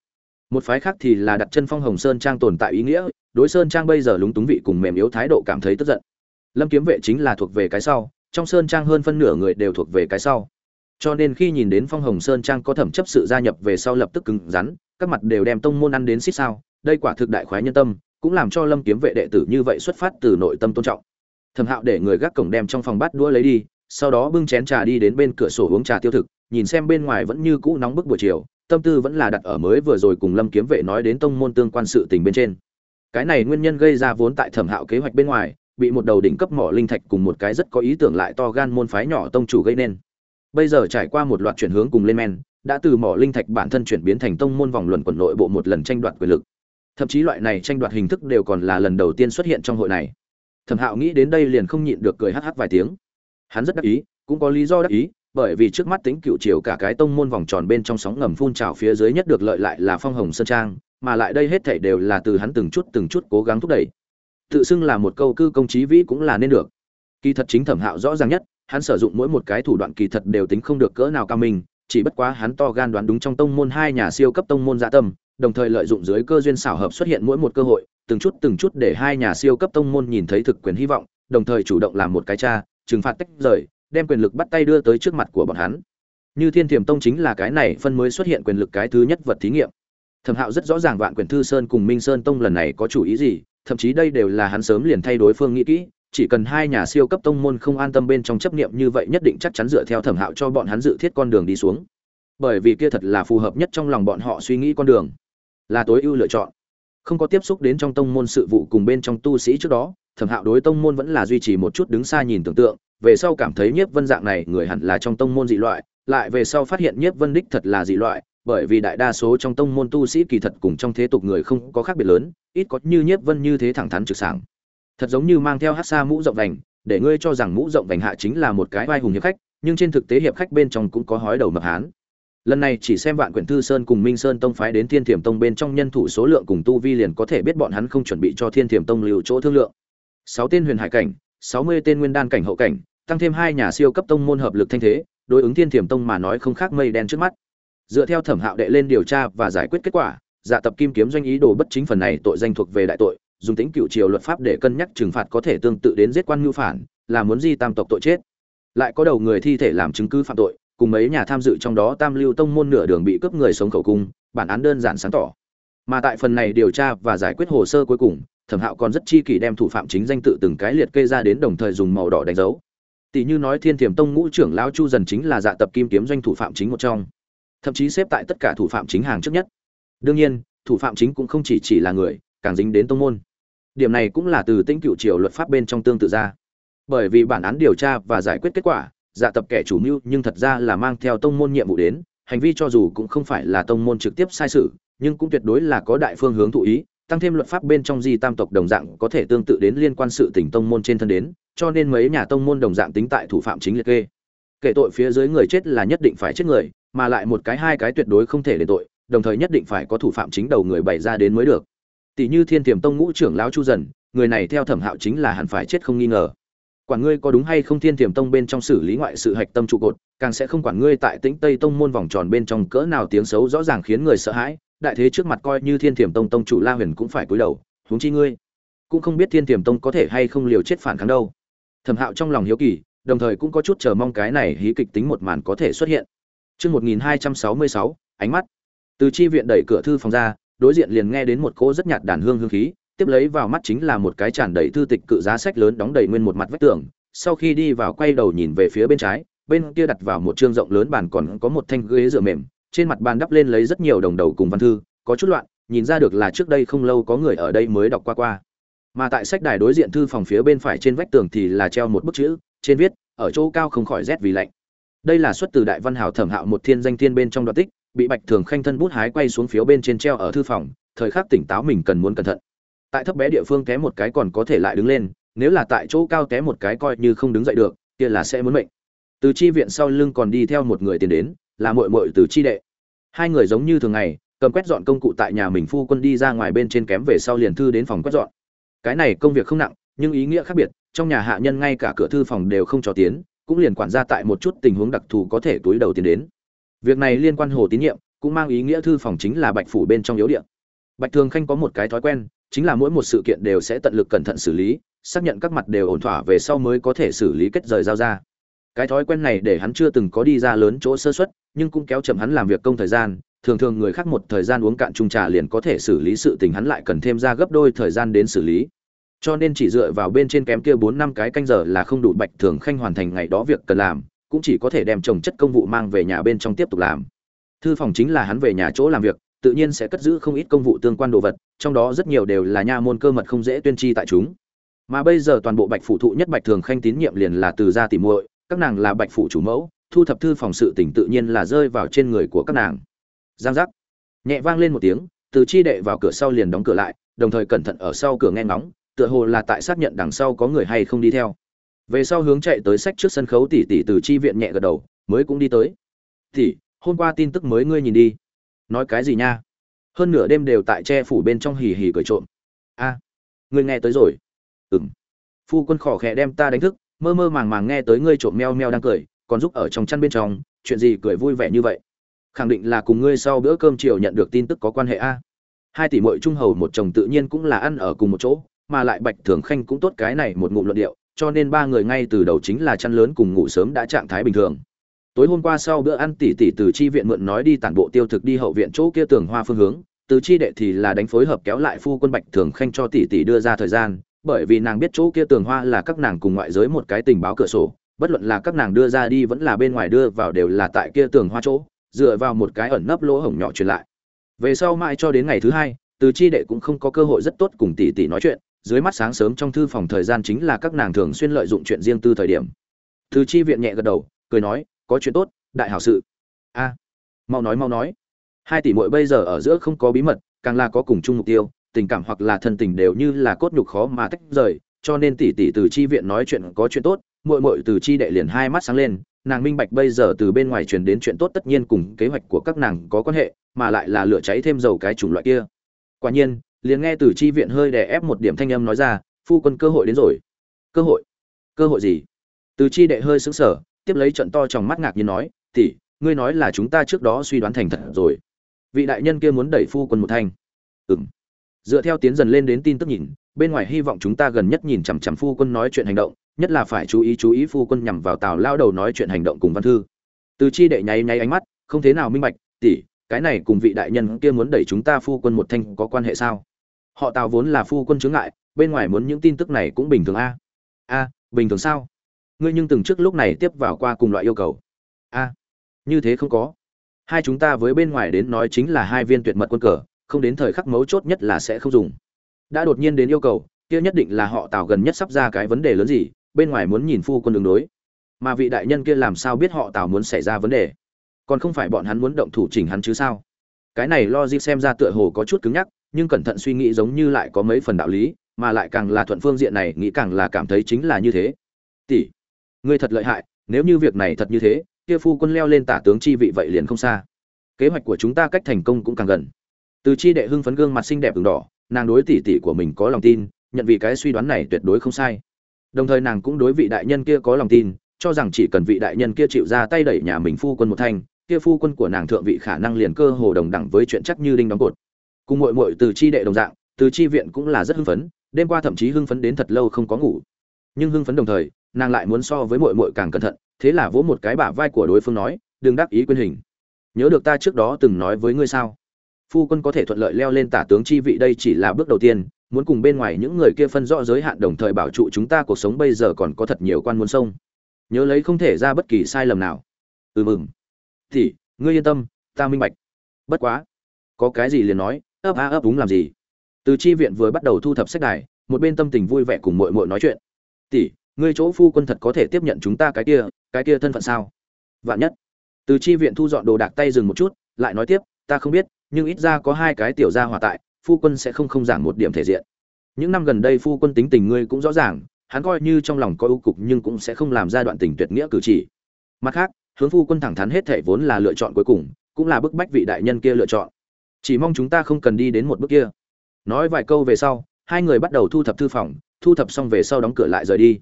Một phái khác thì là đặt chân phong hồng sơn trang tồn tại ý nghĩa, đối sơn trang bây giờ lúng túng vị cùng mềm yếu thái độ cảm thấy tức giận. Lâm kiếm vệ chính là thuộc về cái sau, trong sơn trang hơn phân nửa người đều thuộc về cái sau. Cho nên khi nhìn đến phong hồng sơn trang có thẩm chấp sự gia nhập về sau lập tức cứng rắn, các mặt đều đem tông môn ăn đến xích sao, đây quả thực đại khoái nhân tâm, cũng làm cho lâm kiếm vệ đệ tử như vậy xuất phát từ nội tâm tôn trọng. Thẩm hạo để người gác cổng đem trong phòng bát đũa lấy đi sau đó bưng chén trà đi đến bên cửa sổ uống trà tiêu thực, nhìn xem bên ngoài vẫn như cũ nóng bức buổi chiều, tâm tư vẫn là đặt ở mới vừa rồi cùng lâm kiếm vệ nói đến tông môn tương quan sự tình bên trên. Cái này nguyên nhân gây ra vốn tại thẩm hạo kế hoạch bên ngoài, bị một đầu đỉnh cấp mỏ linh thạch cùng một cái rất có ý tưởng lại to gan môn phái nhỏ tông chủ gây nên. Bây giờ trải qua một loạt chuyển hướng cùng lên men, đã từ mỏ linh thạch bản thân chuyển biến thành tông môn vòng luận quần nội bộ một lần tranh đoạt quyền lực. Thậm chí loại này tranh đoạt hình thức đều còn là lần đầu tiên xuất hiện trong hội này. Thẩm hạo nghĩ đến đây liền không nhịn được cười hh vài tiếng hắn rất đắc ý cũng có lý do đắc ý bởi vì trước mắt tính cựu chiều cả cái tông môn vòng tròn bên trong sóng ngầm phun trào phía dưới nhất được lợi lại là phong hồng sơn trang mà lại đây hết thảy đều là từ hắn từng chút từng chút cố gắng thúc đẩy. Tự xưng là một câu cư công trí vĩ cũng là nên được. Kỳ thật chính thẩm hạo rõ ràng nhất hắn sử dụng mỗi một cái thủ đoạn kỳ thật đều tính không được cỡ nào cao minh chỉ bất quá hắn to gan đoán đúng trong tông môn hai nhà siêu cấp tông môn dạ tâm, đồng thời lợi dụng dưới cơ duyên xảo hợp xuất hiện mỗi một cơ hội, từng chút từng chút để hai nhà siêu cấp tông môn nhìn thấy thực quyền hy vọng, đồng thời chủ động làm một cái cha, trừng phạt tách rời, đem quyền lực bắt tay đưa tới trước mặt của bọn hắn. Như Thiên Tiềm Tông chính là cái này phân mới xuất hiện quyền lực cái thứ nhất vật thí nghiệm. Thẩm Hạo rất rõ ràng Vạn Quyền Thư Sơn cùng Minh Sơn Tông lần này có chủ ý gì, thậm chí đây đều là hắn sớm liền thay đối phương nghĩ kỹ, chỉ cần hai nhà siêu cấp tông môn không an tâm bên trong chấp niệm như vậy nhất định chắc chắn dựa theo Thẩm Hạo cho bọn hắn dự thiết con đường đi xuống. Bởi vì kia thật là phù hợp nhất trong lòng bọn họ suy nghĩ con đường, là tối ưu lựa chọn. Không có tiếp xúc đến trong tông môn sự vụ cùng bên trong tu sĩ trước đó, Thẩm Hạo đối tông môn vẫn là duy trì một chút đứng xa nhìn tưởng tượng, về sau cảm thấy Nhiếp Vân dạng này người hẳn là trong tông môn dị loại, lại về sau phát hiện Nhiếp Vân đích thật là dị loại, bởi vì đại đa số trong tông môn tu sĩ kỳ thật cùng trong thế tục người không có khác biệt lớn, ít có như Nhiếp Vân như thế thẳng thắn trực sảng. Thật giống như mang theo hắc sa mũ rộng vành, để ngươi cho rằng mũ rộng vành hạ chính là một cái vai hùng hiệp khách, nhưng trên thực tế hiệp khách bên trong cũng có hói đầu mập hán. Lần này chỉ xem Vạn Quyển Thư Sơn cùng Minh Sơn Tông phái đến Thiên Thiểm Tông bên trong nhân thủ số lượng cùng tu vi liền có thể biết bọn hắn không chuẩn bị cho Thiên Thiểm Tông lưu chỗ thương lượng sáu tên huyền hải cảnh, sáu mươi tên nguyên đan cảnh hậu cảnh, tăng thêm hai nhà siêu cấp tông môn hợp lực thanh thế, đối ứng Thiên Thiểm Tông mà nói không khác mây đen trước mắt. Dựa theo Thẩm Hạo đệ lên điều tra và giải quyết kết quả, dạ tập kim kiếm doanh ý đồ bất chính phần này tội danh thuộc về đại tội, dùng tính cựu triều luật pháp để cân nhắc trừng phạt có thể tương tự đến giết quan ngưu phản, là muốn di tam tộc tội chết. Lại có đầu người thi thể làm chứng cứ phạm tội, cùng mấy nhà tham dự trong đó Tam Lưu Tông môn nửa đường bị cướp người sống khẩu cung, bản án đơn giản sáng tỏ. Mà tại phần này điều tra và giải quyết hồ sơ cuối cùng, Thẩm Hạo còn rất chi kỷ đem thủ phạm chính danh tự từng cái liệt kê ra đến đồng thời dùng màu đỏ đánh dấu. Tỷ như nói Thiên Thiểm Tông ngũ trưởng lão Chu dần chính là dạ tập kim kiếm doanh thủ phạm chính một trong, thậm chí xếp tại tất cả thủ phạm chính hàng trước nhất. Đương nhiên, thủ phạm chính cũng không chỉ chỉ là người, càng dính đến tông môn. Điểm này cũng là từ tinh cựu triều luật pháp bên trong tương tự ra. Bởi vì bản án điều tra và giải quyết kết quả, dạ tập kẻ chủ mưu nhưng thật ra là mang theo tông môn nhiệm vụ đến, hành vi cho dù cũng không phải là tông môn trực tiếp sai sự, nhưng cũng tuyệt đối là có đại phương hướng thụ ý, tăng thêm luật pháp bên trong di tam tộc đồng dạng có thể tương tự đến liên quan sự tình tông môn trên thân đến, cho nên mấy nhà tông môn đồng dạng tính tại thủ phạm chính liệt kê. Kể tội phía dưới người chết là nhất định phải chết người, mà lại một cái hai cái tuyệt đối không thể để tội, đồng thời nhất định phải có thủ phạm chính đầu người bày ra đến mới được. Tỷ như Thiên Tiềm Tông ngũ trưởng lão Chu Dần, người này theo Thẩm Hạo chính là hẳn phải chết không nghi ngờ quản ngươi có đúng hay không thiên tiềm tông bên trong xử lý ngoại sự hạch tâm trụ cột càng sẽ không quản ngươi tại tĩnh tây tông môn vòng tròn bên trong cỡ nào tiếng xấu rõ ràng khiến người sợ hãi đại thế trước mặt coi như thiên Thiểm tông tông chủ la huyền cũng phải cúi đầu huống chi ngươi cũng không biết thiên Thiểm tông có thể hay không liều chết phản kháng đâu thẩm hạo trong lòng hiếu kỳ đồng thời cũng có chút chờ mong cái này hí kịch tính một màn có thể xuất hiện Chương 1266, ánh mắt. Từ chi viện đẩy cửa thư phòng ra, đối diện liền nghe đến một cỗ rất nhạt đàn hương hương khí, tiếp lấy vào mắt chính là một cái tràn đầy thư tịch cự giá sách lớn đóng đầy nguyên một mặt vách tường sau khi đi vào quay đầu nhìn về phía bên trái bên kia đặt vào một chương rộng lớn bàn còn có một thanh ghế dựa mềm trên mặt bàn đắp lên lấy rất nhiều đồng đầu cùng văn thư, có chút loạn, nhìn ra được là trước đây không lâu có người ở đây mới đọc qua qua. Mà tại sách đài đối diện thư phòng phía bên phải trên vách tường thì là treo một bức chữ, trên viết, ở chỗ cao không khỏi rét vì lạnh. Đây là xuất từ đại văn hào thẩm hạo một thiên danh thiên bên trong đoạn tích, bị bạch thường khanh thân bút hái quay xuống phía bên trên treo ở thư phòng, thời khắc tỉnh táo mình cần muốn cẩn thận. Tại thấp bé địa phương té một cái còn có thể lại đứng lên, nếu là tại chỗ cao té một cái coi như không đứng dậy được, kia là sẽ muốn mệnh. Từ chi viện sau lưng còn đi theo một người tiền đến là muội muội từ chi đệ. Hai người giống như thường ngày, cầm quét dọn công cụ tại nhà mình phu quân đi ra ngoài bên trên kém về sau liền thư đến phòng quét dọn. Cái này công việc không nặng, nhưng ý nghĩa khác biệt, trong nhà hạ nhân ngay cả cửa thư phòng đều không cho tiến, cũng liền quản gia tại một chút tình huống đặc thù có thể túi đầu tiến đến. Việc này liên quan hồ tín nhiệm, cũng mang ý nghĩa thư phòng chính là bạch phủ bên trong yếu điện bạch thường khanh có một cái thói quen, chính là mỗi một sự kiện đều sẽ tận lực cẩn thận xử lý, xác nhận các mặt đều ổn thỏa về sau mới có thể xử lý kết rời giao ra. Cái thói quen này để hắn chưa từng có đi ra lớn chỗ sơ suất nhưng cũng kéo chậm hắn làm việc công thời gian thường thường người khác một thời gian uống cạn chung trà liền có thể xử lý sự tình hắn lại cần thêm ra gấp đôi thời gian đến xử lý cho nên chỉ dựa vào bên trên kém kia bốn năm cái canh giờ là không đủ bạch thường khanh hoàn thành ngày đó việc cần làm cũng chỉ có thể đem trồng chất công vụ mang về nhà bên trong tiếp tục làm thư phòng chính là hắn về nhà chỗ làm việc tự nhiên sẽ cất giữ không ít công vụ tương quan đồ vật, trong đó rất nhiều đều là nha môn cơ mật không dễ tuyên chi tại chúng. Mà bây giờ toàn bộ Bạch phụ thụ nhất Bạch Thường Khanh tín nhiệm liền là từ gia tỉ muội, các nàng là Bạch phụ chủ mẫu, thu thập thư phòng sự tình tự nhiên là rơi vào trên người của các nàng. Giang giác. Nhẹ vang lên một tiếng, từ chi đệ vào cửa sau liền đóng cửa lại, đồng thời cẩn thận ở sau cửa nghe ngóng, tựa hồ là tại xác nhận đằng sau có người hay không đi theo. Về sau hướng chạy tới sách trước sân khấu tỷ tỷ từ chi viện nhẹ gật đầu, mới cũng đi tới. "Tỷ, hôm qua tin tức mới ngươi nhìn đi." nói cái gì nha hơn nửa đêm đều tại che phủ bên trong hì hì cười trộm a à, ngươi nghe tới rồi ừng phu quân khỏ khẽ đem ta đánh thức mơ mơ màng màng nghe tới ngươi trộm meo meo đang cười còn giúp ở trong chăn bên trong, chuyện gì cười vui vẻ như vậy? Khẳng định là cùng ngươi sau bữa cơm chiều nhận được tin tức có quan hệ a. Hai tỷ muội trung hầu một chồng tự nhiên cũng là ăn ở cùng một chỗ, mà lại bạch thường khanh cũng tốt cái này một ngụm luận điệu, cho nên ba người ngay từ đầu chính là chăn lớn cùng ngủ sớm đã trạng thái bình thường. Tối hôm qua sau bữa ăn tỷ tỷ từ chi viện mượn nói đi tản bộ tiêu thực đi hậu viện chỗ kia tường hoa phương hướng, từ chi đệ thì là đánh phối hợp kéo lại phu quân bạch thường khanh cho tỷ tỷ đưa ra thời gian, bởi vì nàng biết chỗ kia tường hoa là các nàng cùng ngoại giới một cái tình báo cửa sổ bất luận là các nàng đưa ra đi vẫn là bên ngoài đưa vào đều là tại kia tường hoa chỗ, dựa vào một cái ẩn nấp lỗ hổng nhỏ truyền lại. Về sau mãi cho đến ngày thứ hai, từ chi đệ cũng không có cơ hội rất tốt cùng tỷ tỷ nói chuyện, dưới mắt sáng sớm trong thư phòng thời gian chính là các nàng thường xuyên lợi dụng chuyện riêng tư thời điểm. Từ chi viện nhẹ gật đầu, cười nói, có chuyện tốt, đại hảo sự. A, mau nói mau nói. Hai tỷ muội bây giờ ở giữa không có bí mật, càng là có cùng chung mục tiêu, tình cảm hoặc là thân tình đều như là cốt nhục khó mà tách rời, cho nên tỷ tỷ từ chi viện nói chuyện có chuyện tốt muội muội từ chi đệ liền hai mắt sáng lên, nàng minh bạch bây giờ từ bên ngoài truyền đến chuyện tốt tất nhiên cùng kế hoạch của các nàng có quan hệ, mà lại là lửa cháy thêm dầu cái chủng loại kia. Quả nhiên, liền nghe từ chi viện hơi đè ép một điểm thanh âm nói ra, phu quân, cơ hội đến rồi. Cơ hội? Cơ hội gì? Từ chi đệ hơi sững sờ, tiếp lấy trận to trong mắt ngạc nhiên nói, tỷ, ngươi nói là chúng ta trước đó suy đoán thành thật rồi. Vị đại nhân kia muốn đẩy phu quân một thanh. Ừm. Dựa theo tiến dần lên đến tin tức nhìn, bên ngoài hy vọng chúng ta gần nhất nhìn chằm chằm phu quân nói chuyện hành động nhất là phải chú ý chú ý phu quân nhằm vào tào lao đầu nói chuyện hành động cùng văn thư. Từ chi đệ nháy nháy ánh mắt, không thế nào minh bạch, tỷ, cái này cùng vị đại nhân kia muốn đẩy chúng ta phu quân một thanh có quan hệ sao? Họ tào vốn là phu quân chướng ngại, bên ngoài muốn những tin tức này cũng bình thường a. A, bình thường sao? Ngươi nhưng từng trước lúc này tiếp vào qua cùng loại yêu cầu. A, như thế không có. Hai chúng ta với bên ngoài đến nói chính là hai viên tuyệt mật quân cờ, không đến thời khắc mấu chốt nhất là sẽ không dùng. Đã đột nhiên đến yêu cầu, kia nhất định là họ tào gần nhất sắp ra cái vấn đề lớn gì bên ngoài muốn nhìn phu quân đường đối. Mà vị đại nhân kia làm sao biết họ tào muốn xảy ra vấn đề? Còn không phải bọn hắn muốn động thủ chỉnh hắn chứ sao? Cái này logic xem ra tựa hồ có chút cứng nhắc, nhưng cẩn thận suy nghĩ giống như lại có mấy phần đạo lý, mà lại càng là thuận phương diện này, nghĩ càng là cảm thấy chính là như thế. Tỷ, ngươi thật lợi hại, nếu như việc này thật như thế, kia phu quân leo lên tả tướng chi vị vậy liền không xa. Kế hoạch của chúng ta cách thành công cũng càng gần. Từ chi đệ hưng phấn gương mặt xinh đẹp đường đỏ, nàng đối tỷ tỷ của mình có lòng tin, nhận vì cái suy đoán này tuyệt đối không sai đồng thời nàng cũng đối vị đại nhân kia có lòng tin, cho rằng chỉ cần vị đại nhân kia chịu ra tay đẩy nhà mình phu quân một thanh, kia phu quân của nàng thượng vị khả năng liền cơ hồ đồng đẳng với chuyện chắc như đinh đóng cột. Cùng muội muội từ chi đệ đồng dạng, từ chi viện cũng là rất hưng phấn, đêm qua thậm chí hưng phấn đến thật lâu không có ngủ. Nhưng hưng phấn đồng thời, nàng lại muốn so với muội muội càng cẩn thận, thế là vỗ một cái bả vai của đối phương nói, đừng đắc ý quyên hình. Nhớ được ta trước đó từng nói với ngươi sao? Phu quân có thể thuận lợi leo lên tả tướng chi vị đây chỉ là bước đầu tiên muốn cùng bên ngoài những người kia phân rõ giới hạn đồng thời bảo trụ chúng ta cuộc sống bây giờ còn có thật nhiều quan muốn sông. Nhớ lấy không thể ra bất kỳ sai lầm nào. Ừ mừng. Thì, ngươi yên tâm, ta minh bạch. Bất quá. Có cái gì liền nói, ấp a ấp đúng làm gì? Từ chi viện vừa bắt đầu thu thập sách đài, một bên tâm tình vui vẻ cùng mội mội nói chuyện. Tỷ, ngươi chỗ phu quân thật có thể tiếp nhận chúng ta cái kia cái kia thân phận sao? Vạn nhất. Từ chi viện thu dọn đồ đạc tay dừng một chút, lại nói tiếp, ta không biết, nhưng ít ra có hai cái tiểu gia hòa tại phu quân sẽ không không giảng một điểm thể diện. Những năm gần đây phu quân tính tình ngươi cũng rõ ràng hắn coi như trong lòng có ưu cục nhưng cũng sẽ không làm ra đoạn tình tuyệt nghĩa cử chỉ. Mặt khác hướng phu quân thẳng thắn hết thể vốn là lựa chọn cuối cùng cũng là bức bách vị đại nhân kia lựa chọn. Chỉ mong chúng ta không cần đi đến một bước kia. Nói vài câu về sau hai người bắt đầu thu thập thư phòng thu thập xong về sau đóng cửa lại rời đi.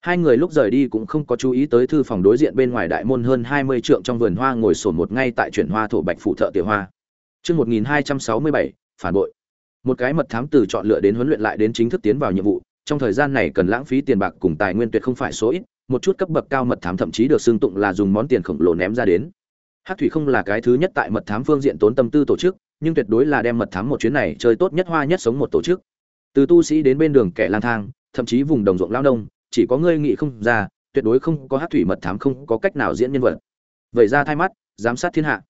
Hai người lúc rời đi cũng không có chú ý tới thư phòng đối diện bên ngoài đại môn hơn hai mươi trượng trong vườn hoa ngồi sổn một ngay tại chuyển hoa thổ bạch phụ thợ tiểu hoa. Trước 1267, phản bội. Một cái mật thám từ chọn lựa đến huấn luyện lại đến chính thức tiến vào nhiệm vụ, trong thời gian này cần lãng phí tiền bạc cùng tài nguyên tuyệt không phải số ít, một chút cấp bậc cao mật thám thậm chí được xưng tụng là dùng món tiền khổng lồ ném ra đến. Hắc thủy không là cái thứ nhất tại mật thám phương diện tốn tâm tư tổ chức, nhưng tuyệt đối là đem mật thám một chuyến này chơi tốt nhất hoa nhất sống một tổ chức. Từ tu sĩ đến bên đường kẻ lang thang, thậm chí vùng đồng ruộng lao đông chỉ có ngươi nghĩ không ra, tuyệt đối không có hắc thủy mật thám không có cách nào diễn nhân vật. Vậy ra thay mắt, giám sát thiên hạ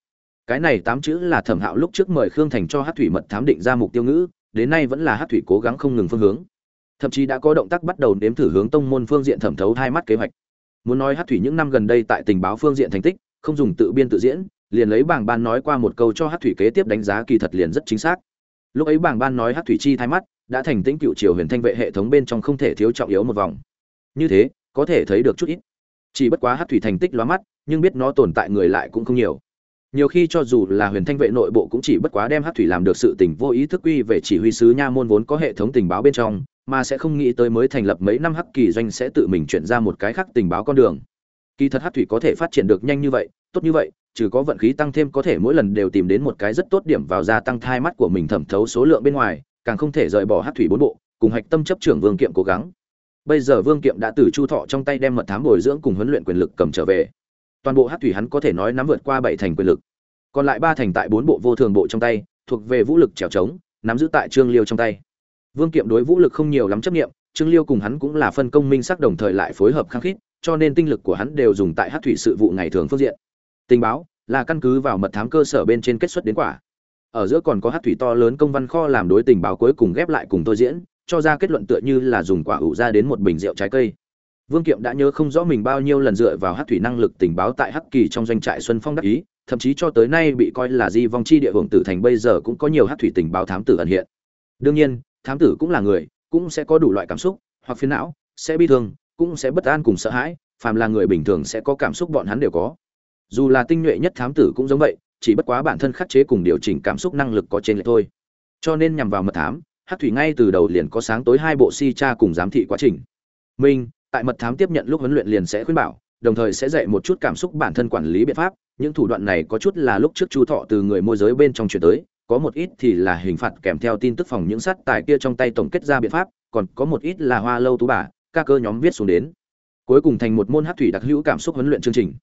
cái này tám chữ là thẩm hạo lúc trước mời khương thành cho hát thủy mật thám định ra mục tiêu ngữ, đến nay vẫn là hát thủy cố gắng không ngừng phương hướng. Thậm chí đã có động tác bắt đầu nếm thử hướng tông môn phương diện thẩm thấu hai mắt kế hoạch. Muốn nói hát thủy những năm gần đây tại tình báo phương diện thành tích, không dùng tự biên tự diễn, liền lấy bảng ban nói qua một câu cho hát thủy kế tiếp đánh giá kỳ thật liền rất chính xác. Lúc ấy bảng ban nói hát thủy chi thay mắt, đã thành tĩnh cựu triều huyền thanh vệ hệ thống bên trong không thể thiếu trọng yếu một vòng. Như thế, có thể thấy được chút ít. Chỉ bất quá hát thủy thành tích lóa mắt, nhưng biết nó tồn tại người lại cũng không nhiều nhiều khi cho dù là huyền thanh vệ nội bộ cũng chỉ bất quá đem hát thủy làm được sự tình vô ý thức quy về chỉ huy sứ nha môn vốn có hệ thống tình báo bên trong, mà sẽ không nghĩ tới mới thành lập mấy năm hắc kỳ doanh sẽ tự mình chuyển ra một cái khác tình báo con đường. Kỳ thật hát thủy có thể phát triển được nhanh như vậy, tốt như vậy, trừ có vận khí tăng thêm có thể mỗi lần đều tìm đến một cái rất tốt điểm vào gia tăng thai mắt của mình thẩm thấu số lượng bên ngoài, càng không thể rời bỏ hát thủy bốn bộ, cùng hạch tâm chấp trưởng vương kiệm cố gắng. Bây giờ vương kiệm đã từ chu thọ trong tay đem mật thám bồi dưỡng cùng huấn luyện quyền lực cầm trở về toàn bộ hát thủy hắn có thể nói nắm vượt qua bảy thành quyền lực. Còn lại ba thành tại bốn bộ vô thường bộ trong tay, thuộc về vũ lực trèo trống, nắm giữ tại trương liêu trong tay. Vương kiệm đối vũ lực không nhiều lắm chấp nghiệm trương liêu cùng hắn cũng là phân công minh sắc đồng thời lại phối hợp khăng khít, cho nên tinh lực của hắn đều dùng tại hát thủy sự vụ ngày thường phương diện. Tình báo, là căn cứ vào mật thám cơ sở bên trên kết xuất đến quả. Ở giữa còn có hát thủy to lớn công văn kho làm đối tình báo cuối cùng ghép lại cùng tôi diễn, cho ra kết luận tựa như là dùng quả ủ ra đến một bình rượu trái cây vương kiệm đã nhớ không rõ mình bao nhiêu lần dựa vào hắc thủy năng lực tình báo tại hắc kỳ trong doanh trại xuân phong đắc ý, thậm chí cho tới nay bị coi là di vong chi địa hưởng tử thành bây giờ cũng có nhiều hắc thủy tình báo thám tử ẩn hiện. Đương nhiên, thám tử cũng là người, cũng sẽ có đủ loại cảm xúc, hoặc phiền não, sẽ bi thương, cũng sẽ bất an cùng sợ hãi, phàm là người bình thường sẽ có cảm xúc bọn hắn đều có. Dù là tinh nhuệ nhất thám tử cũng giống vậy, chỉ bất quá bản thân khắc chế cùng điều chỉnh cảm xúc năng lực có trên lệ thôi. Cho nên nhằm vào mật thám, hắc thủy ngay từ đầu liền có sáng tối hai bộ si tra cùng giám thị quá trình. Minh tại mật thám tiếp nhận lúc huấn luyện liền sẽ khuyên bảo, đồng thời sẽ dạy một chút cảm xúc bản thân quản lý biện pháp. Những thủ đoạn này có chút là lúc trước chu thọ từ người môi giới bên trong chuyển tới, có một ít thì là hình phạt kèm theo tin tức phòng những sát tài kia trong tay tổng kết ra biện pháp, còn có một ít là hoa lâu tú bà, ca cơ nhóm viết xuống đến. Cuối cùng thành một môn hát thủy đặc hữu cảm xúc huấn luyện chương trình.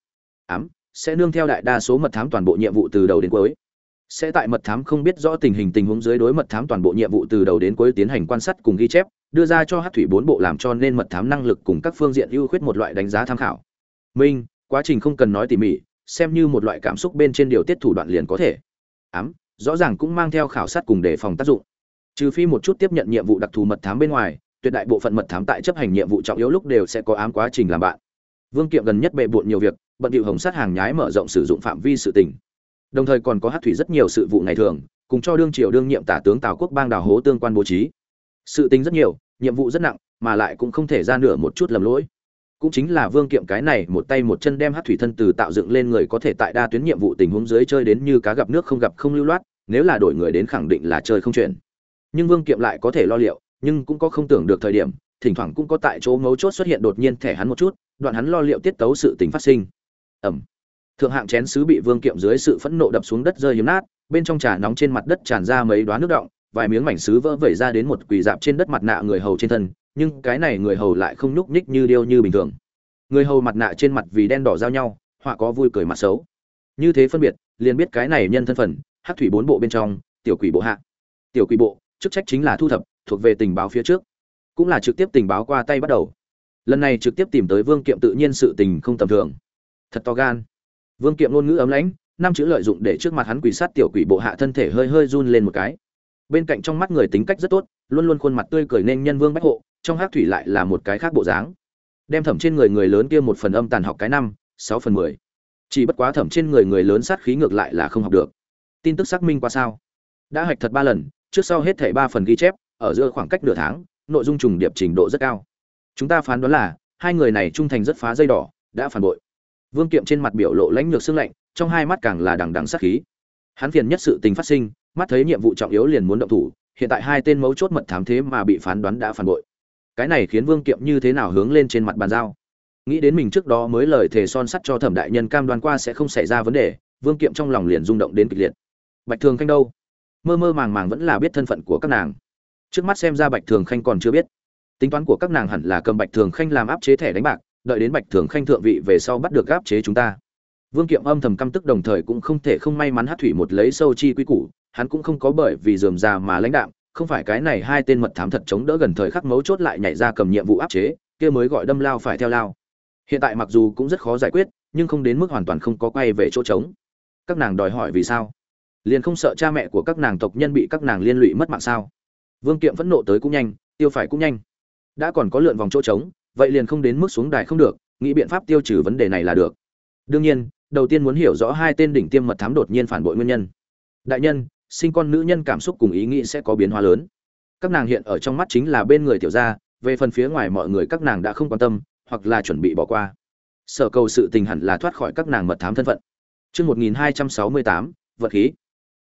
Ám, sẽ nương theo đại đa số mật thám toàn bộ nhiệm vụ từ đầu đến cuối sẽ tại mật thám không biết rõ tình hình tình huống dưới đối mật thám toàn bộ nhiệm vụ từ đầu đến cuối tiến hành quan sát cùng ghi chép, đưa ra cho hát thủy bốn bộ làm cho nên mật thám năng lực cùng các phương diện ưu khuyết một loại đánh giá tham khảo. Minh, quá trình không cần nói tỉ mỉ, xem như một loại cảm xúc bên trên điều tiết thủ đoạn liền có thể. Ám, rõ ràng cũng mang theo khảo sát cùng đề phòng tác dụng. Trừ phi một chút tiếp nhận nhiệm vụ đặc thù mật thám bên ngoài, tuyệt đại bộ phận mật thám tại chấp hành nhiệm vụ trọng yếu lúc đều sẽ có ám quá trình làm bạn. Vương kiệm gần nhất bệ bộn nhiều việc, bận điệu hồng sát hàng nhái mở rộng sử dụng phạm vi sự tình đồng thời còn có hát thủy rất nhiều sự vụ ngày thường, cùng cho đương triều đương nhiệm tả tướng tào quốc bang đào hố tương quan bố trí. Sự tính rất nhiều, nhiệm vụ rất nặng, mà lại cũng không thể ra nửa một chút lầm lỗi. Cũng chính là vương kiệm cái này một tay một chân đem hát thủy thân từ tạo dựng lên người có thể tại đa tuyến nhiệm vụ tình huống dưới chơi đến như cá gặp nước không gặp không lưu loát, nếu là đổi người đến khẳng định là chơi không chuyển nhưng vương kiệm lại có thể lo liệu, nhưng cũng có không tưởng được thời điểm, thỉnh thoảng cũng có tại chỗ mấu chốt xuất hiện đột nhiên thẻ hắn một chút, đoạn hắn lo liệu tiết tấu sự tình phát sinh. Ẩm thượng hạng chén sứ bị vương kiệm dưới sự phẫn nộ đập xuống đất rơi hiếm nát, bên trong trà nóng trên mặt đất tràn ra mấy đoá nước động vài miếng mảnh sứ vỡ vẩy ra đến một quỳ dạp trên đất mặt nạ người hầu trên thân, nhưng cái này người hầu lại không nhúc nhích như điêu như bình thường. Người hầu mặt nạ trên mặt vì đen đỏ giao nhau, họa có vui cười mặt xấu. Như thế phân biệt, liền biết cái này nhân thân phận hát thủy bốn bộ bên trong, tiểu quỷ bộ hạ. Tiểu quỷ bộ, chức trách chính là thu thập, thuộc về tình báo phía trước, cũng là trực tiếp tình báo qua tay bắt đầu. Lần này trực tiếp tìm tới vương kiệm tự nhiên sự tình không tầm thường. Thật to gan vương kiệm ngôn ngữ ấm lãnh, năm chữ lợi dụng để trước mặt hắn quỷ sát tiểu quỷ bộ hạ thân thể hơi hơi run lên một cái. Bên cạnh trong mắt người tính cách rất tốt, luôn luôn khuôn mặt tươi cười nên nhân vương bách hộ, trong hắc thủy lại là một cái khác bộ dáng. Đem thẩm trên người người lớn kia một phần âm tàn học cái năm, sáu phần mười. Chỉ bất quá thẩm trên người người lớn sát khí ngược lại là không học được. Tin tức xác minh qua sao? Đã hạch thật ba lần, trước sau hết thảy ba phần ghi chép, ở giữa khoảng cách nửa tháng, nội dung trùng điệp trình độ rất cao. Chúng ta phán đoán là, hai người này trung thành rất phá dây đỏ, đã phản bội vương kiệm trên mặt biểu lộ lãnh lược sương lạnh, trong hai mắt càng là đằng đằng sát khí. Hắn phiền nhất sự tình phát sinh, mắt thấy nhiệm vụ trọng yếu liền muốn động thủ, hiện tại hai tên mấu chốt mật thám thế mà bị phán đoán đã phản bội. Cái này khiến vương kiệm như thế nào hướng lên trên mặt bàn giao? Nghĩ đến mình trước đó mới lời thề son sắt cho thẩm đại nhân cam đoan qua sẽ không xảy ra vấn đề, vương kiệm trong lòng liền rung động đến kịch liệt. Bạch thường khanh đâu? Mơ mơ màng màng vẫn là biết thân phận của các nàng. Trước mắt xem ra bạch thường khanh còn chưa biết. Tính toán của các nàng hẳn là cầm bạch thường khanh làm áp chế thẻ đánh bạc đợi đến bạch thường khanh thượng vị về sau bắt được áp chế chúng ta. Vương kiệm âm thầm căm tức đồng thời cũng không thể không may mắn hát thủy một lấy sâu chi quy củ, hắn cũng không có bởi vì dườm già mà lãnh đạm, không phải cái này hai tên mật thám thật chống đỡ gần thời khắc mấu chốt lại nhảy ra cầm nhiệm vụ áp chế, kia mới gọi đâm lao phải theo lao. Hiện tại mặc dù cũng rất khó giải quyết, nhưng không đến mức hoàn toàn không có quay về chỗ trống. Các nàng đòi hỏi vì sao? Liền không sợ cha mẹ của các nàng tộc nhân bị các nàng liên lụy mất mạng sao? Vương kiệm phẫn nộ tới cũng nhanh, tiêu phải cũng nhanh. Đã còn có lượn vòng chỗ trống vậy liền không đến mức xuống đài không được, nghĩ biện pháp tiêu trừ vấn đề này là được. Đương nhiên, đầu tiên muốn hiểu rõ hai tên đỉnh tiêm mật thám đột nhiên phản bội nguyên nhân. Đại nhân, sinh con nữ nhân cảm xúc cùng ý nghĩ sẽ có biến hóa lớn. Các nàng hiện ở trong mắt chính là bên người tiểu gia, về phần phía ngoài mọi người các nàng đã không quan tâm, hoặc là chuẩn bị bỏ qua. Sở cầu sự tình hẳn là thoát khỏi các nàng mật thám thân phận. Chương một nghìn hai trăm sáu mươi tám, vật khí.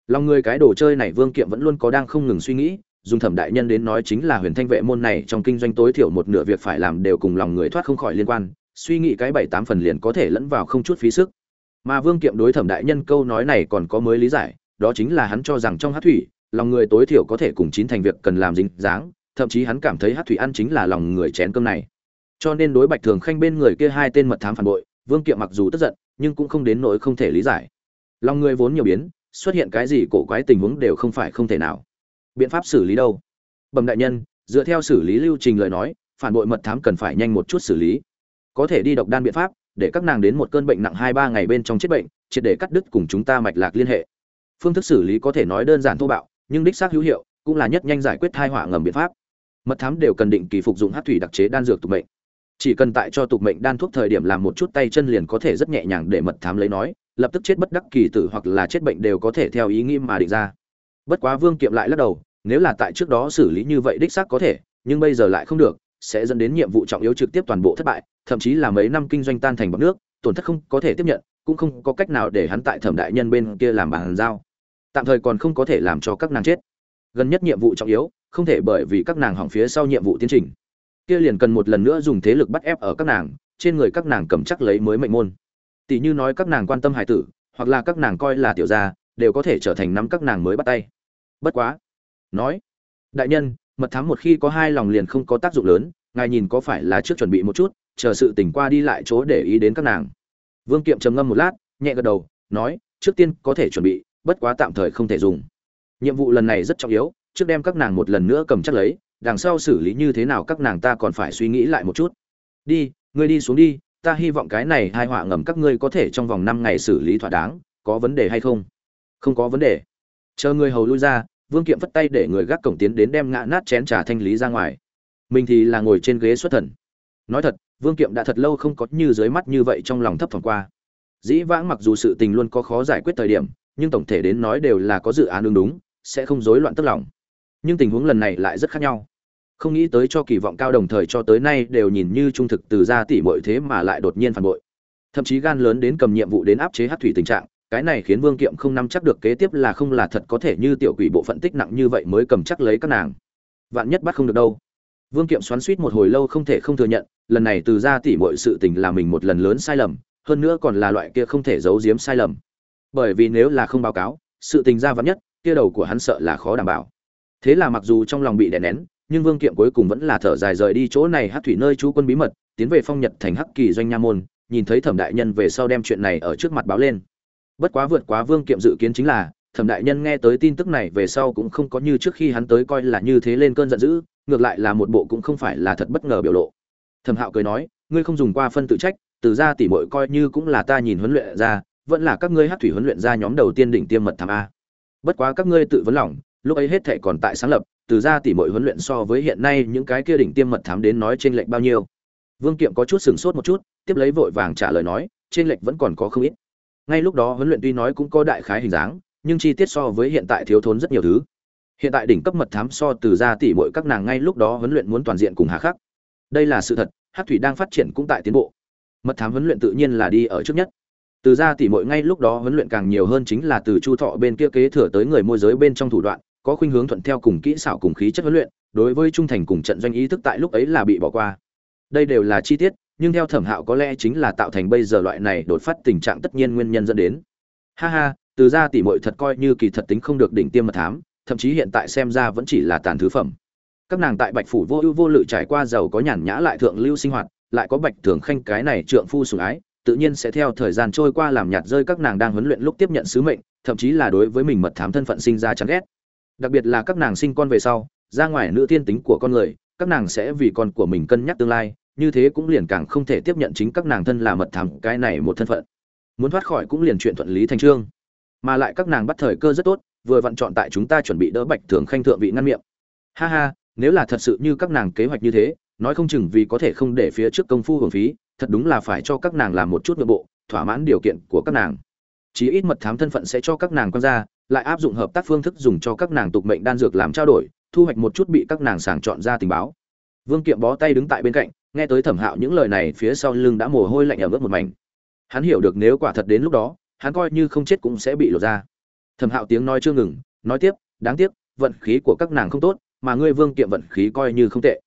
Lòng người cái đồ chơi này vương kiệm vẫn luôn có đang không ngừng suy nghĩ dùng thẩm đại nhân đến nói chính là huyền thanh vệ môn này trong kinh doanh tối thiểu một nửa việc phải làm đều cùng lòng người thoát không khỏi liên quan, suy nghĩ cái bảy tám phần liền có thể lẫn vào không chút phí sức. Mà vương kiệm đối thẩm đại nhân câu nói này còn có mới lý giải, đó chính là hắn cho rằng trong hát thủy, lòng người tối thiểu có thể cùng chín thành việc cần làm dính dáng, thậm chí hắn cảm thấy hát thủy ăn chính là lòng người chén cơm này. Cho nên đối bạch thường khanh bên người kia hai tên mật thám phản bội, vương kiệm mặc dù tức giận, nhưng cũng không đến nỗi không thể lý giải. Lòng người vốn nhiều biến, xuất hiện cái gì cổ quái tình huống đều không phải không thể nào biện pháp xử lý đâu. Bẩm đại nhân, dựa theo xử lý lưu trình lời nói, phản bội mật thám cần phải nhanh một chút xử lý. Có thể đi độc đan biện pháp, để các nàng đến một cơn bệnh nặng hai ba ngày bên trong chết bệnh, triệt để cắt đứt cùng chúng ta mạch lạc liên hệ. Phương thức xử lý có thể nói đơn giản thô bạo, nhưng đích xác hữu hiệu, cũng là nhất nhanh giải quyết thai họa ngầm biện pháp. Mật thám đều cần định kỳ phục dụng hát thủy đặc chế đan dược tục mệnh. Chỉ cần tại cho tục mệnh đan thuốc thời điểm làm một chút tay chân liền có thể rất nhẹ nhàng để mật thám lấy nói, lập tức chết bất đắc kỳ tử hoặc là chết bệnh đều có thể theo ý nghĩ mà định ra bất quá vương kiệm lại lắc đầu, nếu là tại trước đó xử lý như vậy đích xác có thể, nhưng bây giờ lại không được, sẽ dẫn đến nhiệm vụ trọng yếu trực tiếp toàn bộ thất bại, thậm chí là mấy năm kinh doanh tan thành bọc nước, tổn thất không có thể tiếp nhận, cũng không có cách nào để hắn tại thẩm đại nhân bên kia làm bàn giao. Tạm thời còn không có thể làm cho các nàng chết. Gần nhất nhiệm vụ trọng yếu, không thể bởi vì các nàng hỏng phía sau nhiệm vụ tiến trình. Kia liền cần một lần nữa dùng thế lực bắt ép ở các nàng, trên người các nàng cầm chắc lấy mới mệnh môn. Tỷ như nói các nàng quan tâm hải tử, hoặc là các nàng coi là tiểu gia, đều có thể trở thành nắm các nàng mới bắt tay bất quá. Nói, đại nhân, mật thám một khi có hai lòng liền không có tác dụng lớn, ngài nhìn có phải là trước chuẩn bị một chút, chờ sự tỉnh qua đi lại chỗ để ý đến các nàng. Vương kiệm trầm ngâm một lát, nhẹ gật đầu, nói, trước tiên có thể chuẩn bị, bất quá tạm thời không thể dùng. Nhiệm vụ lần này rất trọng yếu, trước đem các nàng một lần nữa cầm chắc lấy, đằng sau xử lý như thế nào các nàng ta còn phải suy nghĩ lại một chút. Đi, ngươi đi xuống đi, ta hy vọng cái này hai họa ngầm các ngươi có thể trong vòng năm ngày xử lý thỏa đáng, có vấn đề hay không? Không có vấn đề. Chờ người hầu lui ra vương kiệm phất tay để người gác cổng tiến đến đem ngã nát chén trà thanh lý ra ngoài. Mình thì là ngồi trên ghế xuất thần. Nói thật, vương kiệm đã thật lâu không có như dưới mắt như vậy trong lòng thấp thỏm qua. Dĩ vãng mặc dù sự tình luôn có khó giải quyết thời điểm, nhưng tổng thể đến nói đều là có dự án đúng đúng, sẽ không rối loạn tức lòng. Nhưng tình huống lần này lại rất khác nhau. Không nghĩ tới cho kỳ vọng cao đồng thời cho tới nay đều nhìn như trung thực từ ra tỷ mọi thế mà lại đột nhiên phản bội. Thậm chí gan lớn đến cầm nhiệm vụ đến áp chế hát thủy tình trạng cái này khiến vương kiệm không nắm chắc được kế tiếp là không là thật có thể như tiểu quỷ bộ phận tích nặng như vậy mới cầm chắc lấy các nàng. Vạn nhất bắt không được đâu. Vương kiệm xoắn suýt một hồi lâu không thể không thừa nhận, lần này từ ra tỉ mọi sự tình là mình một lần lớn sai lầm, hơn nữa còn là loại kia không thể giấu giếm sai lầm. Bởi vì nếu là không báo cáo, sự tình ra vắn nhất, kia đầu của hắn sợ là khó đảm bảo. Thế là mặc dù trong lòng bị đè nén, nhưng vương kiệm cuối cùng vẫn là thở dài rời đi chỗ này hát thủy nơi chú quân bí mật, tiến về phong nhật thành hắc kỳ doanh nha môn, nhìn thấy thẩm đại nhân về sau đem chuyện này ở trước mặt báo lên bất quá vượt quá vương kiệm dự kiến chính là, thẩm đại nhân nghe tới tin tức này về sau cũng không có như trước khi hắn tới coi là như thế lên cơn giận dữ, ngược lại là một bộ cũng không phải là thật bất ngờ biểu lộ. Thẩm hạo cười nói, ngươi không dùng qua phân tự trách, từ ra tỉ mội coi như cũng là ta nhìn huấn luyện ra, vẫn là các ngươi hát thủy huấn luyện ra nhóm đầu tiên đỉnh tiêm mật thảm a. Bất quá các ngươi tự vấn lòng, lúc ấy hết thệ còn tại sáng lập, từ ra tỉ mội huấn luyện so với hiện nay những cái kia đỉnh tiêm mật thám đến nói trên lệnh bao nhiêu. Vương kiệm có chút sửng sốt một chút, tiếp lấy vội vàng trả lời nói trên lệnh vẫn còn có không ít ngay lúc đó huấn luyện tuy nói cũng có đại khái hình dáng, nhưng chi tiết so với hiện tại thiếu thốn rất nhiều thứ. Hiện tại đỉnh cấp mật thám so từ ra tỉ mọi các nàng ngay lúc đó huấn luyện muốn toàn diện cùng hà khắc. Đây là sự thật, hát thủy đang phát triển cũng tại tiến bộ. Mật thám huấn luyện tự nhiên là đi ở trước nhất. Từ ra tỉ mọi ngay lúc đó huấn luyện càng nhiều hơn chính là từ chu thọ bên kia kế thừa tới người môi giới bên trong thủ đoạn, có khuynh hướng thuận theo cùng kỹ xảo cùng khí chất huấn luyện, đối với trung thành cùng trận doanh ý thức tại lúc ấy là bị bỏ qua. Đây đều là chi tiết nhưng theo thẩm hạo có lẽ chính là tạo thành bây giờ loại này đột phát tình trạng tất nhiên nguyên nhân dẫn đến. Ha ha, từ ra tỉ mội thật coi như kỳ thật tính không được đỉnh tiêm mật thám, thậm chí hiện tại xem ra vẫn chỉ là tàn thứ phẩm. Các nàng tại bạch phủ vô ưu vô lự trải qua giàu có nhàn nhã lại thượng lưu sinh hoạt, lại có bạch thường khanh cái này trượng phu sủng ái, tự nhiên sẽ theo thời gian trôi qua làm nhạt rơi các nàng đang huấn luyện lúc tiếp nhận sứ mệnh, thậm chí là đối với mình mật thám thân phận sinh ra chán ghét. Đặc biệt là các nàng sinh con về sau, ra ngoài nữ thiên tính của con người, các nàng sẽ vì con của mình cân nhắc tương lai như thế cũng liền càng không thể tiếp nhận chính các nàng thân là mật thám cái này một thân phận. Muốn thoát khỏi cũng liền chuyện thuận lý thành trương. Mà lại các nàng bắt thời cơ rất tốt, vừa vặn chọn tại chúng ta chuẩn bị đỡ bạch thường khanh thượng vị ngăn miệng. Ha ha, nếu là thật sự như các nàng kế hoạch như thế, nói không chừng vì có thể không để phía trước công phu hưởng phí, thật đúng là phải cho các nàng làm một chút nội bộ, thỏa mãn điều kiện của các nàng. Chí ít mật thám thân phận sẽ cho các nàng quan ra lại áp dụng hợp tác phương thức dùng cho các nàng tục mệnh đan dược làm trao đổi, thu hoạch một chút bị các nàng sàng chọn ra tình báo. Vương kiệm bó tay đứng tại bên cạnh nghe tới thẩm hạo những lời này, phía sau lưng đã mồ hôi lạnh ẩm ướt một mảnh. Hắn hiểu được nếu quả thật đến lúc đó, hắn coi như không chết cũng sẽ bị lột ra. Thẩm hạo tiếng nói chưa ngừng, nói tiếp, đáng tiếc, vận khí của các nàng không tốt, mà ngươi vương kiệm vận khí coi như không tệ.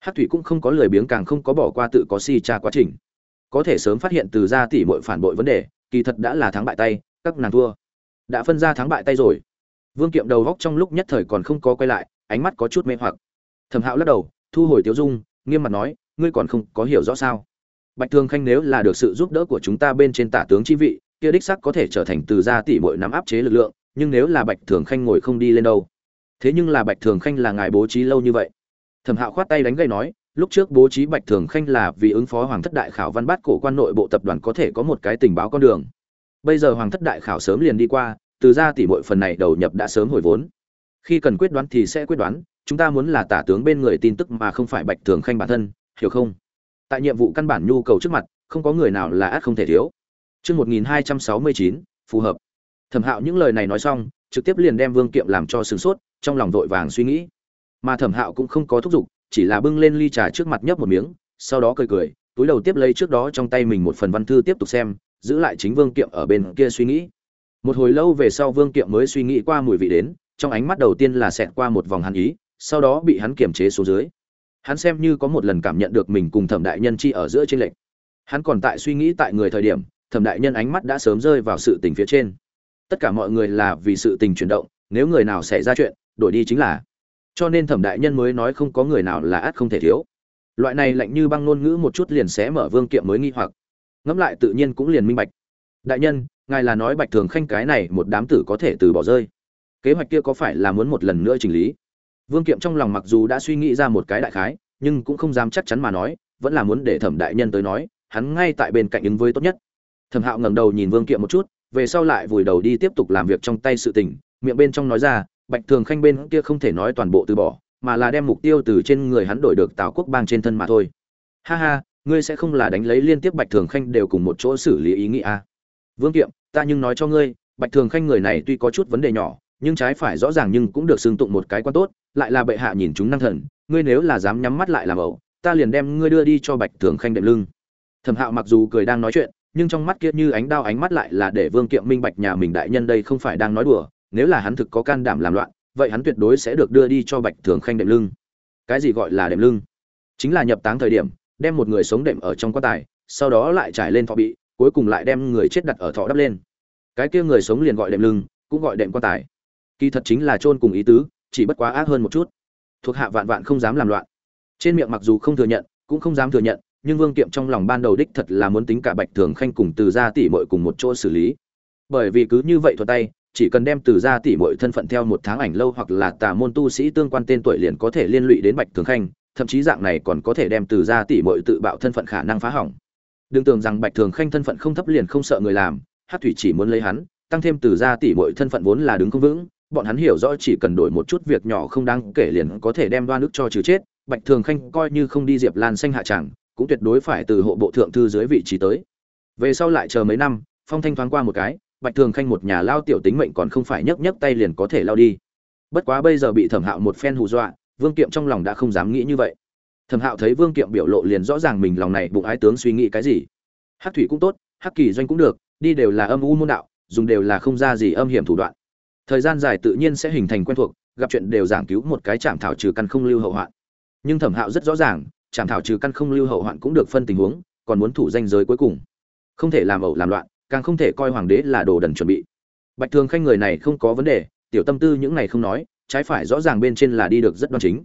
Hát thủy cũng không có lời biếng càng không có bỏ qua tự có si tra quá trình. Có thể sớm phát hiện từ ra tỷ muội phản bội vấn đề, kỳ thật đã là thắng bại tay, các nàng thua. Đã phân ra thắng bại tay rồi. Vương kiệm đầu góc trong lúc nhất thời còn không có quay lại, ánh mắt có chút mê hoặc. Thẩm hạo lắc đầu, thu hồi tiếu dung, nghiêm mặt nói ngươi còn không có hiểu rõ sao? Bạch thường khanh nếu là được sự giúp đỡ của chúng ta bên trên tả tướng chi vị, kia đích sắc có thể trở thành từ gia tỷ muội nắm áp chế lực lượng, nhưng nếu là bạch thường khanh ngồi không đi lên đâu, thế nhưng là bạch thường khanh là ngài bố trí lâu như vậy. Thẩm hạo khoát tay đánh gậy nói, lúc trước bố trí bạch thường khanh là vì ứng phó hoàng thất đại khảo văn bát cổ quan nội bộ tập đoàn có thể có một cái tình báo con đường. Bây giờ hoàng thất đại khảo sớm liền đi qua, từ ra tỷ muội phần này đầu nhập đã sớm hồi vốn. Khi cần quyết đoán thì sẽ quyết đoán, chúng ta muốn là tả tướng bên người tin tức mà không phải bạch thường khanh bản thân hiểu không tại nhiệm vụ căn bản nhu cầu trước mặt không có người nào là át không thể thiếu Chương 1269, phù hợp. Thẩm Hạo những lời này nói xong, trực tiếp liền đem Vương Kiệm làm cho sửng sốt, trong lòng vội vàng suy nghĩ. Mà Thẩm Hạo cũng không có thúc giục, chỉ là bưng lên ly trà trước mặt nhấp một miếng, sau đó cười cười, túi đầu tiếp lấy trước đó trong tay mình một phần văn thư tiếp tục xem, giữ lại chính Vương Kiệm ở bên kia suy nghĩ. Một hồi lâu về sau Vương Kiệm mới suy nghĩ qua mùi vị đến, trong ánh mắt đầu tiên là xẹt qua một vòng hắn ý, sau đó bị hắn kiềm chế xuống dưới. Hắn xem như có một lần cảm nhận được mình cùng Thẩm đại nhân chi ở giữa trên lệnh. Hắn còn tại suy nghĩ tại người thời điểm, thẩm đại nhân ánh mắt đã sớm rơi vào sự tình phía trên. Tất cả mọi người là vì sự tình chuyển động nếu người nào xảy ra chuyện đổi đi chính là. Cho nên thẩm đại nhân mới nói không có người nào là át không thể thiếu. Loại này lạnh như băng ngôn ngữ một chút liền sẽ mở vương kiệm mới nghi hoặc. Ngẫm lại tự nhiên cũng liền minh bạch. Đại nhân ngài là nói bạch thường khanh cái này một đám tử có thể từ bỏ rơi. Kế hoạch kia có phải là muốn một lần nữa chỉnh lý? Vương kiệm trong lòng mặc dù đã suy nghĩ ra một cái đại khái, nhưng cũng không dám chắc chắn mà nói, vẫn là muốn để thẩm đại nhân tới nói, hắn ngay tại bên cạnh ứng với tốt nhất thẩm hạo ngẩng đầu nhìn vương kiệm một chút, về sau lại vùi đầu đi tiếp tục làm việc trong tay sự tình, miệng bên trong nói ra, bạch thường khanh bên kia không thể nói toàn bộ từ bỏ, mà là đem mục tiêu từ trên người hắn đổi được tào quốc bang trên thân mà thôi ha ha, ngươi sẽ không là đánh lấy liên tiếp bạch thường khanh đều cùng một chỗ xử lý ý nghĩa à. vương kiệm, ta nhưng nói cho ngươi, bạch thường khanh người này tuy có chút vấn đề nhỏ nhưng trái phải rõ ràng nhưng cũng được xưng tụng một cái quan tốt lại là bệ hạ nhìn chúng năng thần ngươi nếu là dám nhắm mắt lại làm ẩu ta liền đem ngươi đưa đi cho bạch thường khanh đệm lưng thẩm hạo mặc dù cười đang nói chuyện nhưng trong mắt kia như ánh đao ánh mắt lại là để Vương Kiệm minh bạch nhà mình đại nhân đây không phải đang nói đùa, nếu là hắn thực có can đảm làm loạn, vậy hắn tuyệt đối sẽ được đưa đi cho Bạch Thường Khanh đệm lưng. Cái gì gọi là đệm lưng? Chính là nhập táng thời điểm, đem một người sống đệm ở trong quan tài, sau đó lại trải lên thọ bị, cuối cùng lại đem người chết đặt ở thọ đắp lên. Cái kia người sống liền gọi đệm lưng, cũng gọi đệm quan tài. Kỳ thật chính là chôn cùng ý tứ, chỉ bất quá ác hơn một chút. Thuộc hạ vạn vạn không dám làm loạn. Trên miệng mặc dù không thừa nhận, cũng không dám thừa nhận, nhưng Vương Kiệm trong lòng ban đầu đích thật là muốn tính cả Bạch Thường Khanh cùng Từ gia tỷ muội cùng một chỗ xử lý. Bởi vì cứ như vậy thuật tay, chỉ cần đem Từ gia tỷ muội thân phận theo một tháng ảnh lâu hoặc là tà môn tu sĩ tương quan tên tuổi liền có thể liên lụy đến Bạch Thường Khanh, thậm chí dạng này còn có thể đem Từ gia tỷ muội tự bạo thân phận khả năng phá hỏng. Đừng tưởng rằng Bạch Thường Khanh thân phận không thấp liền không sợ người làm, Hắc Thủy chỉ muốn lấy hắn, tăng thêm Từ gia tỷ muội thân phận vốn là đứng không vững, bọn hắn hiểu rõ chỉ cần đổi một chút việc nhỏ không đáng kể liền có thể đem đoan nước cho trừ chết, Bạch Thường Khanh coi như không đi Diệp Lan xanh hạ chẳng, cũng tuyệt đối phải từ hộ bộ thượng thư dưới vị trí tới. Về sau lại chờ mấy năm phong thanh thoáng qua một cái bạch thường khanh một nhà lao tiểu tính mệnh còn không phải nhấc nhấc tay liền có thể lao đi. Bất quá bây giờ bị thẩm hạo một phen hù dọa vương kiệm trong lòng đã không dám nghĩ như vậy. Thẩm hạo thấy vương kiệm biểu lộ liền rõ ràng mình lòng này bụng ái tướng suy nghĩ cái gì. Hắc thủy cũng tốt hắc kỳ doanh cũng được đi đều là âm u môn đạo dùng đều là không ra gì âm hiểm thủ đoạn thời gian dài tự nhiên sẽ hình thành quen thuộc, gặp chuyện đều giảng cứu một cái chạm thảo trừ căn không lưu hậu hoạn. Nhưng thẩm hạo rất rõ ràng chạm thảo trừ căn không lưu hậu hoạn cũng được phân tình huống, còn muốn thủ danh giới cuối cùng. Không thể làm ẩu làm loạn, càng không thể coi hoàng đế là đồ đần chuẩn bị. Bạch thường khanh người này không có vấn đề, tiểu tâm tư những này không nói, trái phải rõ ràng bên trên là đi được rất đoan chính.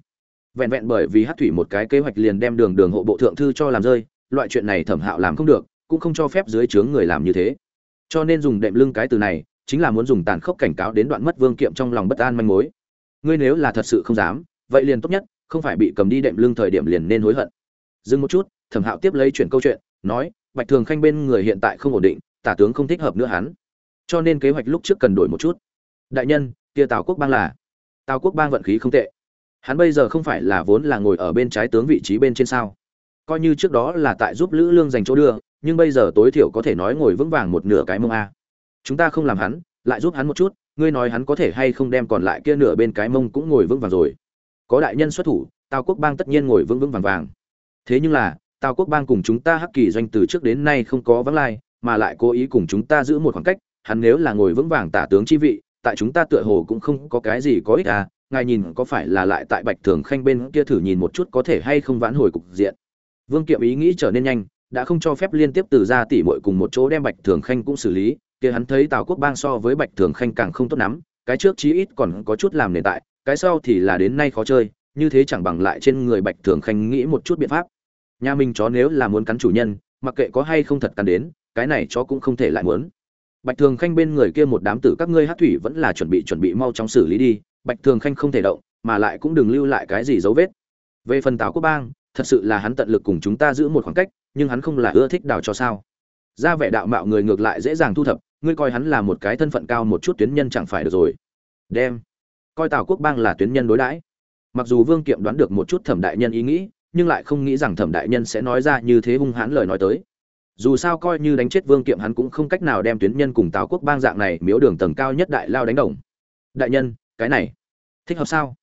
Vẹn vẹn bởi vì hát thủy một cái kế hoạch liền đem đường đường hộ bộ thượng thư cho làm rơi, loại chuyện này thẩm hạo làm không được, cũng không cho phép dưới trướng người làm như thế. Cho nên dùng đệm lưng cái từ này chính là muốn dùng tàn khốc cảnh cáo đến đoạn mất vương kiệm trong lòng bất an manh mối. Ngươi nếu là thật sự không dám, vậy liền tốt nhất, không phải bị cầm đi đệm lưng thời điểm liền nên hối hận. Dừng một chút, thẩm hạo tiếp lấy chuyển câu chuyện, nói, bạch thường khanh bên người hiện tại không ổn định, tả tướng không thích hợp nữa hắn. Cho nên kế hoạch lúc trước cần đổi một chút. Đại nhân, kia tào quốc bang là? Tào quốc bang vận khí không tệ. Hắn bây giờ không phải là vốn là ngồi ở bên trái tướng vị trí bên trên sao? Coi như trước đó là tại giúp lữ lương dành chỗ đưa, nhưng bây giờ tối thiểu có thể nói ngồi vững vàng một nửa cái mông a chúng ta không làm hắn, lại giúp hắn một chút, ngươi nói hắn có thể hay không đem còn lại kia nửa bên cái mông cũng ngồi vững vàng rồi. Có đại nhân xuất thủ, tào quốc bang tất nhiên ngồi vững vững vàng vàng. Thế nhưng là, tào quốc bang cùng chúng ta hắc kỳ doanh từ trước đến nay không có vắng lai, mà lại cố ý cùng chúng ta giữ một khoảng cách, hắn nếu là ngồi vững vàng tả tướng chi vị, tại chúng ta tựa hồ cũng không có cái gì có ích à ngài nhìn có phải là lại tại bạch thường khanh bên kia thử nhìn một chút có thể hay không vãn hồi cục diện. Vương kiệm ý nghĩ trở nên nhanh, đã không cho phép liên tiếp từ ra tỷ muội cùng một chỗ đem bạch thường khanh cũng xử lý kia hắn thấy tào quốc bang so với bạch thường khanh càng không tốt lắm, cái trước chí ít còn có chút làm nền tại, cái sau thì là đến nay khó chơi, như thế chẳng bằng lại trên người bạch thường khanh nghĩ một chút biện pháp. Nhà mình chó nếu là muốn cắn chủ nhân, mặc kệ có hay không thật cắn đến, cái này chó cũng không thể lại muốn. Bạch thường khanh bên người kia một đám tử các ngươi hát thủy vẫn là chuẩn bị chuẩn bị mau chóng xử lý đi, bạch thường khanh không thể động, mà lại cũng đừng lưu lại cái gì dấu vết. Về phần tào quốc bang, thật sự là hắn tận lực cùng chúng ta giữ một khoảng cách, nhưng hắn không là ưa thích đào cho sao ra vẻ đạo mạo người ngược lại dễ dàng thu thập, ngươi coi hắn là một cái thân phận cao một chút tuyến nhân chẳng phải được rồi. Đem. Coi tào quốc bang là tuyến nhân đối đãi. Mặc dù vương kiệm đoán được một chút thẩm đại nhân ý nghĩ, nhưng lại không nghĩ rằng thẩm đại nhân sẽ nói ra như thế hung hãn lời nói tới. Dù sao coi như đánh chết vương kiệm hắn cũng không cách nào đem tuyến nhân cùng tào quốc bang dạng này miếu đường tầng cao nhất đại lao đánh đồng. Đại nhân, cái này, thích hợp sao?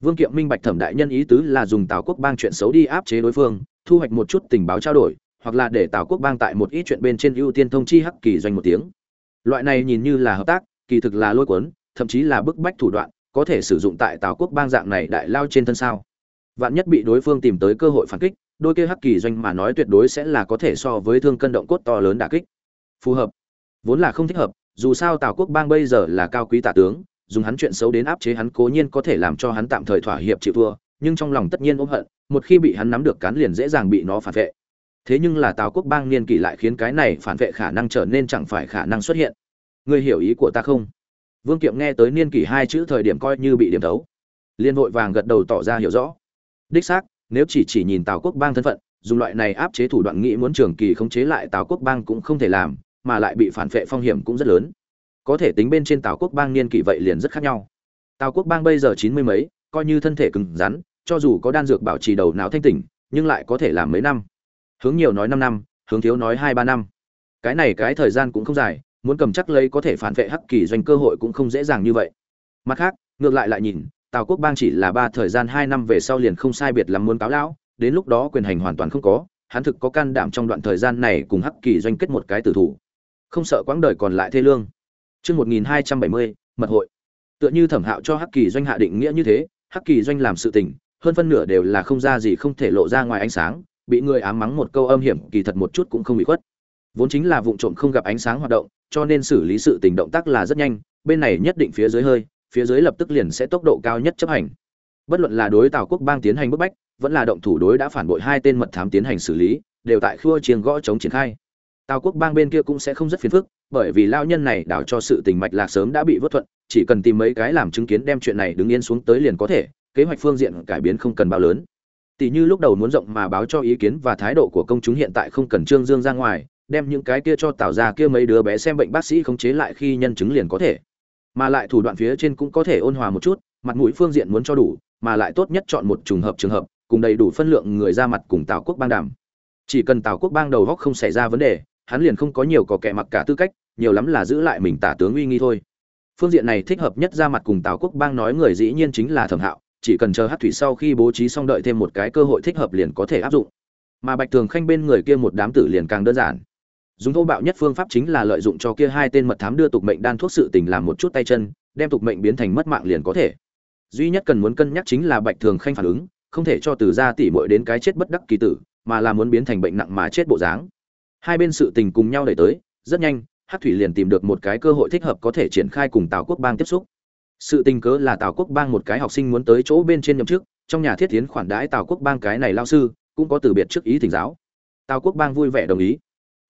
Vương kiệm minh bạch thẩm đại nhân ý tứ là dùng tào quốc bang chuyện xấu đi áp chế đối phương, thu hoạch một chút tình báo trao đổi hoặc là để tào quốc bang tại một ít chuyện bên trên ưu tiên thông chi hắc kỳ doanh một tiếng. Loại này nhìn như là hợp tác, kỳ thực là lôi cuốn, thậm chí là bức bách thủ đoạn, có thể sử dụng tại tào quốc bang dạng này đại lao trên thân sao? Vạn nhất bị đối phương tìm tới cơ hội phản kích, đôi kia hắc kỳ doanh mà nói tuyệt đối sẽ là có thể so với thương cân động cốt to lớn đả kích. Phù hợp. Vốn là không thích hợp, dù sao tào quốc bang bây giờ là cao quý tả tướng, dùng hắn chuyện xấu đến áp chế hắn cố nhiên có thể làm cho hắn tạm thời thỏa hiệp chịu thua, nhưng trong lòng tất nhiên ôm hận, một khi bị hắn nắm được cán liền dễ dàng bị nó phản vệ thế nhưng là tào quốc bang niên kỷ lại khiến cái này phản vệ khả năng trở nên chẳng phải khả năng xuất hiện. Ngươi hiểu ý của ta không? Vương kiệm nghe tới niên kỷ hai chữ thời điểm coi như bị điểm thấu liên hội vàng gật đầu tỏ ra hiểu rõ. Đích xác, nếu chỉ chỉ nhìn tào quốc bang thân phận, dùng loại này áp chế thủ đoạn nghĩ muốn trường kỳ khống chế lại tào quốc bang cũng không thể làm, mà lại bị phản vệ phong hiểm cũng rất lớn. Có thể tính bên trên tào quốc bang niên kỷ vậy liền rất khác nhau. Tào quốc bang bây giờ chín mươi mấy, coi như thân thể cứng rắn, cho dù có đan dược bảo trì đầu não thanh tỉnh, nhưng lại có thể làm mấy năm hướng nhiều nói năm năm hướng thiếu nói hai ba năm. Cái này cái thời gian cũng không dài muốn cầm chắc lấy có thể phản vệ hắc kỳ doanh cơ hội cũng không dễ dàng như vậy. Mặt khác ngược lại lại nhìn tào quốc bang chỉ là ba thời gian hai năm về sau liền không sai biệt lắm muốn cáo lão đến lúc đó quyền hành hoàn toàn không có hắn thực có can đảm trong đoạn thời gian này cùng hắc kỳ doanh kết một cái tử thủ. Không sợ quãng đời còn lại thê lương. Chương 1270, mật hội. Tựa như Thẩm Hạo cho Hắc Kỳ doanh hạ định nghĩa như thế, Hắc Kỳ doanh làm sự tình, hơn phân nửa đều là không ra gì không thể lộ ra ngoài ánh sáng, bị người ám mắng một câu âm hiểm, kỳ thật một chút cũng không bị khuất. Vốn chính là vụng trộm không gặp ánh sáng hoạt động, cho nên xử lý sự tình động tác là rất nhanh, bên này nhất định phía dưới hơi, phía dưới lập tức liền sẽ tốc độ cao nhất chấp hành. Bất luận là đối Tào Quốc bang tiến hành bức bách, vẫn là động thủ đối đã phản bội hai tên mật thám tiến hành xử lý, đều tại khua chiêng gõ chống triển khai. Tào Quốc bang bên kia cũng sẽ không rất phiền phức, bởi vì lao nhân này đảo cho sự tình mạch lạc sớm đã bị vớt thuận chỉ cần tìm mấy cái làm chứng kiến đem chuyện này đứng yên xuống tới liền có thể kế hoạch phương diện cải biến không cần bao lớn tỷ như lúc đầu muốn rộng mà báo cho ý kiến và thái độ của công chúng hiện tại không cần trương dương ra ngoài, đem những cái kia cho tạo ra kia mấy đứa bé xem bệnh bác sĩ khống chế lại khi nhân chứng liền có thể. Mà lại thủ đoạn phía trên cũng có thể ôn hòa một chút, mặt mũi phương diện muốn cho đủ, mà lại tốt nhất chọn một trùng hợp trường hợp, cùng đầy đủ phân lượng người ra mặt cùng tào quốc bang đàm. Chỉ cần tào quốc bang đầu góc không xảy ra vấn đề, hắn liền không có nhiều có kẻ mặc cả tư cách, nhiều lắm là giữ lại mình tả tướng uy nghi thôi. Phương diện này thích hợp nhất ra mặt cùng tào quốc bang nói người dĩ nhiên chính là thẩm hạo chỉ cần chờ hát thủy sau khi bố trí xong đợi thêm một cái cơ hội thích hợp liền có thể áp dụng. Mà bạch thường khanh bên người kia một đám tử liền càng đơn giản. Dùng thô bạo nhất phương pháp chính là lợi dụng cho kia hai tên mật thám đưa tục mệnh đan thuốc sự tình làm một chút tay chân, đem tục mệnh biến thành mất mạng liền có thể. Duy nhất cần muốn cân nhắc chính là bạch thường khanh phản ứng, không thể cho từ ra tỉ mội đến cái chết bất đắc kỳ tử, mà là muốn biến thành bệnh nặng mà chết bộ dáng. Hai bên sự tình cùng nhau đẩy tới, rất nhanh, Hát thủy liền tìm được một cái cơ hội thích hợp có thể triển khai cùng tào quốc bang tiếp xúc sự tình cớ là tào quốc bang một cái học sinh muốn tới chỗ bên trên nhậm chức, trong nhà thiết tiến khoản đãi tào quốc bang cái này lao sư, cũng có từ biệt trước ý thỉnh giáo. Tào quốc bang vui vẻ đồng ý.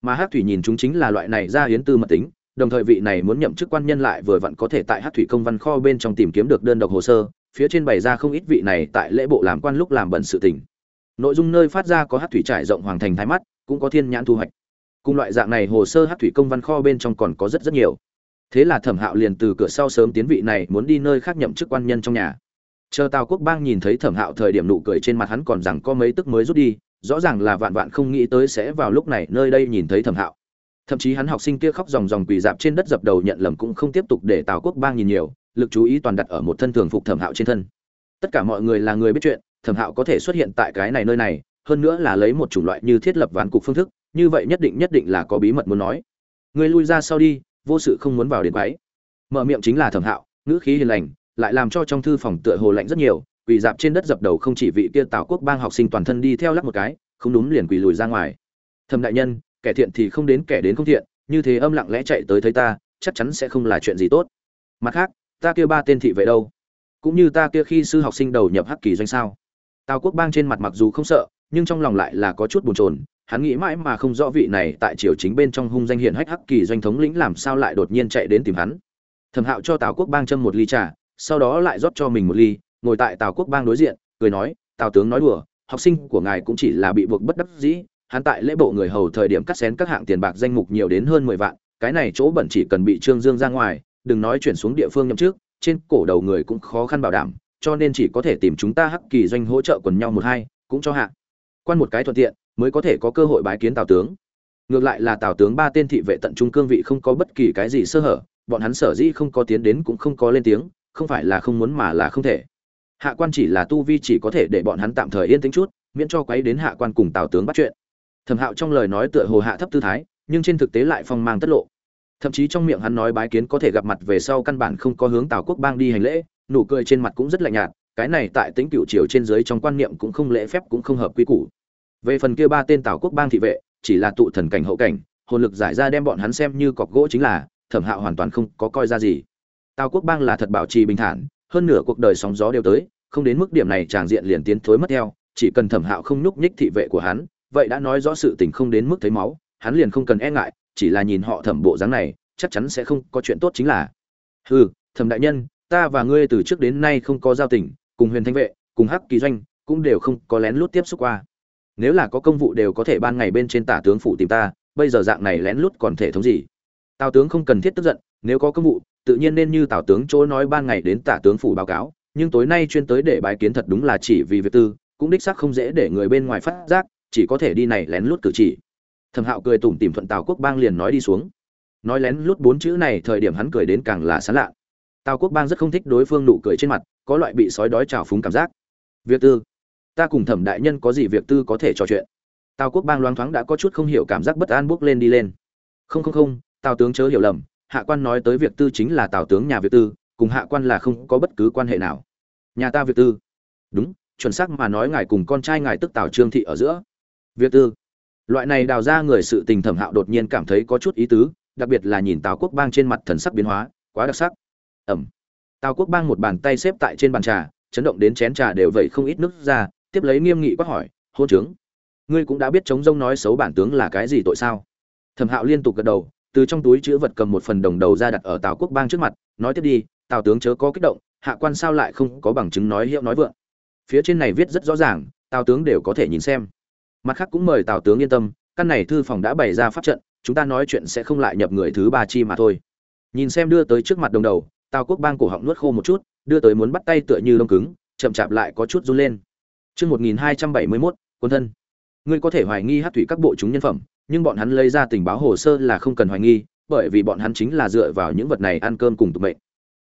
Mà Hắc thủy nhìn chúng chính là loại này ra hiến tư mật tính, đồng thời vị này muốn nhậm chức quan nhân lại vừa vặn có thể tại Hắc thủy công văn kho bên trong tìm kiếm được đơn độc hồ sơ, phía trên bày ra không ít vị này tại lễ bộ làm quan lúc làm bận sự tình. Nội dung nơi phát ra có Hắc thủy trải rộng hoàng thành thái mắt, cũng có thiên nhãn thu hoạch. Cùng loại dạng này hồ sơ hát thủy công văn kho bên trong còn có rất rất nhiều thế là thẩm hạo liền từ cửa sau sớm tiến vị này muốn đi nơi khác nhậm chức quan nhân trong nhà. Chờ tào quốc bang nhìn thấy thẩm hạo thời điểm nụ cười trên mặt hắn còn rằng có mấy tức mới rút đi, rõ ràng là vạn vạn không nghĩ tới sẽ vào lúc này nơi đây nhìn thấy thẩm hạo. Thậm chí hắn học sinh kia khóc dòng dòng quỳ dạp trên đất dập đầu nhận lầm cũng không tiếp tục để tào quốc bang nhìn nhiều, lực chú ý toàn đặt ở một thân thường phục thẩm hạo trên thân. Tất cả mọi người là người biết chuyện, thẩm hạo có thể xuất hiện tại cái này nơi này, hơn nữa là lấy một chủng loại như thiết lập ván cục phương thức, như vậy nhất định nhất định là có bí mật muốn nói. Người lui ra sau đi vô sự không muốn vào đến quái mở miệng chính là thẩm hạo, ngữ khí hiền lành, lại làm cho trong thư phòng tựa hồ lạnh rất nhiều, quỳ dạp trên đất dập đầu không chỉ vị kia tào quốc bang học sinh toàn thân đi theo lắc một cái, không đúng liền quỳ lùi ra ngoài. Thầm đại nhân, kẻ thiện thì không đến, kẻ đến không thiện, như thế âm lặng lẽ chạy tới thấy ta, chắc chắn sẽ không là chuyện gì tốt. Mặt khác, ta kia ba tên thị vệ đâu? Cũng như ta kia khi sư học sinh đầu nhập hắc kỳ doanh sao? Tào quốc bang trên mặt mặc dù không sợ, nhưng trong lòng lại là có chút buồn chồn hắn nghĩ mãi mà không rõ vị này tại triều chính bên trong hung danh hiển hách hắc kỳ doanh thống lĩnh làm sao lại đột nhiên chạy đến tìm hắn. Thẩm hạo cho tào quốc bang châm một ly trà, sau đó lại rót cho mình một ly, ngồi tại tào quốc bang đối diện, cười nói, tào tướng nói đùa, học sinh của ngài cũng chỉ là bị buộc bất đắc dĩ, hắn tại lễ bộ người hầu thời điểm cắt xén các hạng tiền bạc danh mục nhiều đến hơn mười vạn, cái này chỗ bẩn chỉ cần bị trương dương ra ngoài, đừng nói chuyển xuống địa phương nhậm trước trên cổ đầu người cũng khó khăn bảo đảm, cho nên chỉ có thể tìm chúng ta hắc kỳ doanh hỗ trợ quần nhau một hai, cũng cho hạ. Quan một cái thuận tiện mới có thể có cơ hội bái kiến tào tướng. Ngược lại là tào tướng ba tên thị vệ tận trung cương vị không có bất kỳ cái gì sơ hở, bọn hắn sở dĩ không có tiến đến cũng không có lên tiếng, không phải là không muốn mà là không thể. Hạ quan chỉ là tu vi chỉ có thể để bọn hắn tạm thời yên tĩnh chút, miễn cho quấy đến hạ quan cùng tào tướng bắt chuyện. Thẩm hạo trong lời nói tựa hồ hạ thấp tư thái, nhưng trên thực tế lại phong mang tất lộ. Thậm chí trong miệng hắn nói bái kiến có thể gặp mặt về sau căn bản không có hướng tào quốc bang đi hành lễ, nụ cười trên mặt cũng rất lạnh nhạt, cái này tại tính cựu triều trên dưới trong quan niệm cũng không lễ phép cũng không hợp quy củ về phần kia ba tên tào quốc bang thị vệ, chỉ là tụ thần cảnh hậu cảnh, hồn lực giải ra đem bọn hắn xem như cọc gỗ chính là, thẩm hạo hoàn toàn không có coi ra gì. Tào quốc bang là thật bảo trì bình thản, hơn nửa cuộc đời sóng gió đều tới, không đến mức điểm này tràng diện liền tiến thối mất theo, chỉ cần thẩm hạo không nhúc nhích thị vệ của hắn, vậy đã nói rõ sự tình không đến mức thấy máu, hắn liền không cần e ngại, chỉ là nhìn họ thẩm bộ dáng này, chắc chắn sẽ không có chuyện tốt chính là. Hừ, thẩm đại nhân, ta và ngươi từ trước đến nay không có giao tình, cùng huyền thanh vệ, cùng hắc kỳ doanh, cũng đều không có lén lút tiếp xúc qua nếu là có công vụ đều có thể ban ngày bên trên tả tướng phủ tìm ta, bây giờ dạng này lén lút còn thể thống gì? Tào tướng không cần thiết tức giận, nếu có công vụ, tự nhiên nên như tào tướng chỗ nói ban ngày đến tả tướng phủ báo cáo, nhưng tối nay chuyên tới để bái kiến thật đúng là chỉ vì việc tư, cũng đích xác không dễ để người bên ngoài phát giác, chỉ có thể đi này lén lút cử chỉ. Thẩm hạo cười tủm tìm thuận tào quốc bang liền nói đi xuống. Nói lén lút bốn chữ này thời điểm hắn cười đến càng là sán lạ. Tào quốc bang rất không thích đối phương nụ cười trên mặt, có loại bị sói đói trào phúng cảm giác. Việc tư ta cùng thẩm đại nhân có gì việc tư có thể trò chuyện. Tào quốc bang loáng thoáng đã có chút không hiểu cảm giác bất an bước lên đi lên. Không không không, tào tướng chớ hiểu lầm, hạ quan nói tới việc tư chính là tào tướng nhà việc tư, cùng hạ quan là không có bất cứ quan hệ nào. Nhà ta việc tư. Đúng, chuẩn xác mà nói ngài cùng con trai ngài tức tào trương thị ở giữa. Việc tư. Loại này đào ra người sự tình thẩm hạo đột nhiên cảm thấy có chút ý tứ, đặc biệt là nhìn tào quốc bang trên mặt thần sắc biến hóa, quá đặc sắc. Ẩm. Tào quốc bang một bàn tay xếp tại trên bàn trà, chấn động đến chén trà đều vẩy không ít nước ra tiếp lấy nghiêm nghị quát hỏi, hôn trướng, ngươi cũng đã biết chống rông nói xấu bản tướng là cái gì tội sao? Thẩm hạo liên tục gật đầu, từ trong túi chữ vật cầm một phần đồng đầu ra đặt ở tào quốc bang trước mặt, nói tiếp đi, tào tướng chớ có kích động, hạ quan sao lại không có bằng chứng nói hiệu nói vượng. Phía trên này viết rất rõ ràng, tào tướng đều có thể nhìn xem. Mặt khác cũng mời tào tướng yên tâm, căn này thư phòng đã bày ra pháp trận, chúng ta nói chuyện sẽ không lại nhập người thứ ba chi mà thôi. Nhìn xem đưa tới trước mặt đồng đầu, tào quốc bang cổ họng nuốt khô một chút, đưa tới muốn bắt tay tựa như đông cứng, chậm chạp lại có chút run lên. Chương 1271, quân thân. Ngươi có thể hoài nghi hắc thủy các bộ chúng nhân phẩm, nhưng bọn hắn lấy ra tình báo hồ sơ là không cần hoài nghi, bởi vì bọn hắn chính là dựa vào những vật này ăn cơm cùng tụ mệnh.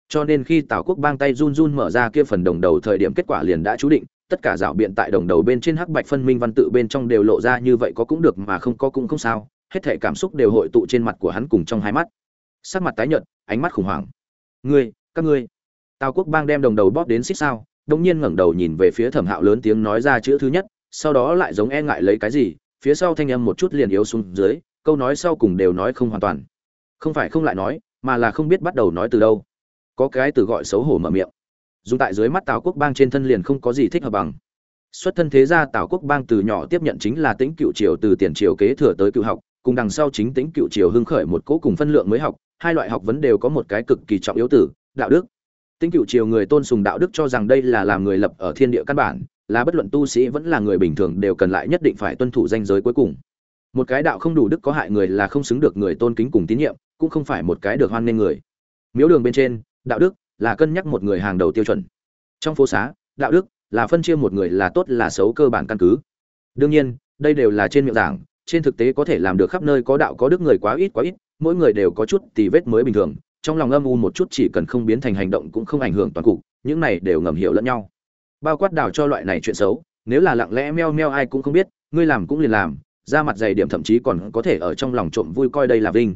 Cho nên khi Tào Quốc bang tay run run mở ra kia phần đồng đầu thời điểm kết quả liền đã chú định, tất cả dạo biện tại đồng đầu bên trên hắc bạch phân minh văn tự bên trong đều lộ ra như vậy có cũng được mà không có cũng không sao, hết thảy cảm xúc đều hội tụ trên mặt của hắn cùng trong hai mắt. Sắc mặt tái nhợt, ánh mắt khủng hoảng. "Ngươi, các ngươi." Tào Quốc bang đem đồng đầu bóp đến xích sao, đông nhiên ngẩng đầu nhìn về phía thẩm hạo lớn tiếng nói ra chữ thứ nhất, sau đó lại giống e ngại lấy cái gì, phía sau thanh âm một chút liền yếu xuống dưới, câu nói sau cùng đều nói không hoàn toàn. Không phải không lại nói, mà là không biết bắt đầu nói từ đâu. Có cái từ gọi xấu hổ mở miệng. Dùng tại dưới mắt tào quốc bang trên thân liền không có gì thích hợp bằng. Xuất thân thế gia tào quốc bang từ nhỏ tiếp nhận chính là tính cựu triều từ tiền triều kế thừa tới cựu học, cùng đằng sau chính tính cựu triều hưng khởi một cố cùng phân lượng mới học, hai loại học vấn đều có một cái cực kỳ trọng yếu tử đạo đức. Tinh cựu triều người tôn sùng đạo đức cho rằng đây là làm người lập ở thiên địa căn bản, là bất luận tu sĩ vẫn là người bình thường đều cần lại nhất định phải tuân thủ danh giới cuối cùng. Một cái đạo không đủ đức có hại người là không xứng được người tôn kính cùng tín nhiệm, cũng không phải một cái được hoan nghênh người. Miếu đường bên trên, đạo đức là cân nhắc một người hàng đầu tiêu chuẩn. Trong phố xá, đạo đức là phân chia một người là tốt là xấu cơ bản căn cứ. Đương nhiên, đây đều là trên miệng giảng, trên thực tế có thể làm được khắp nơi có đạo có đức người quá ít quá ít, mỗi người đều có chút tì vết mới bình thường, trong lòng âm u một chút chỉ cần không biến thành hành động cũng không ảnh hưởng toàn cục, những này đều ngầm hiểu lẫn nhau. Bao quát đào cho loại này chuyện xấu, nếu là lặng lẽ meo meo ai cũng không biết, ngươi làm cũng liền làm, ra mặt dày điểm thậm chí còn có thể ở trong lòng trộm vui coi đây là vinh.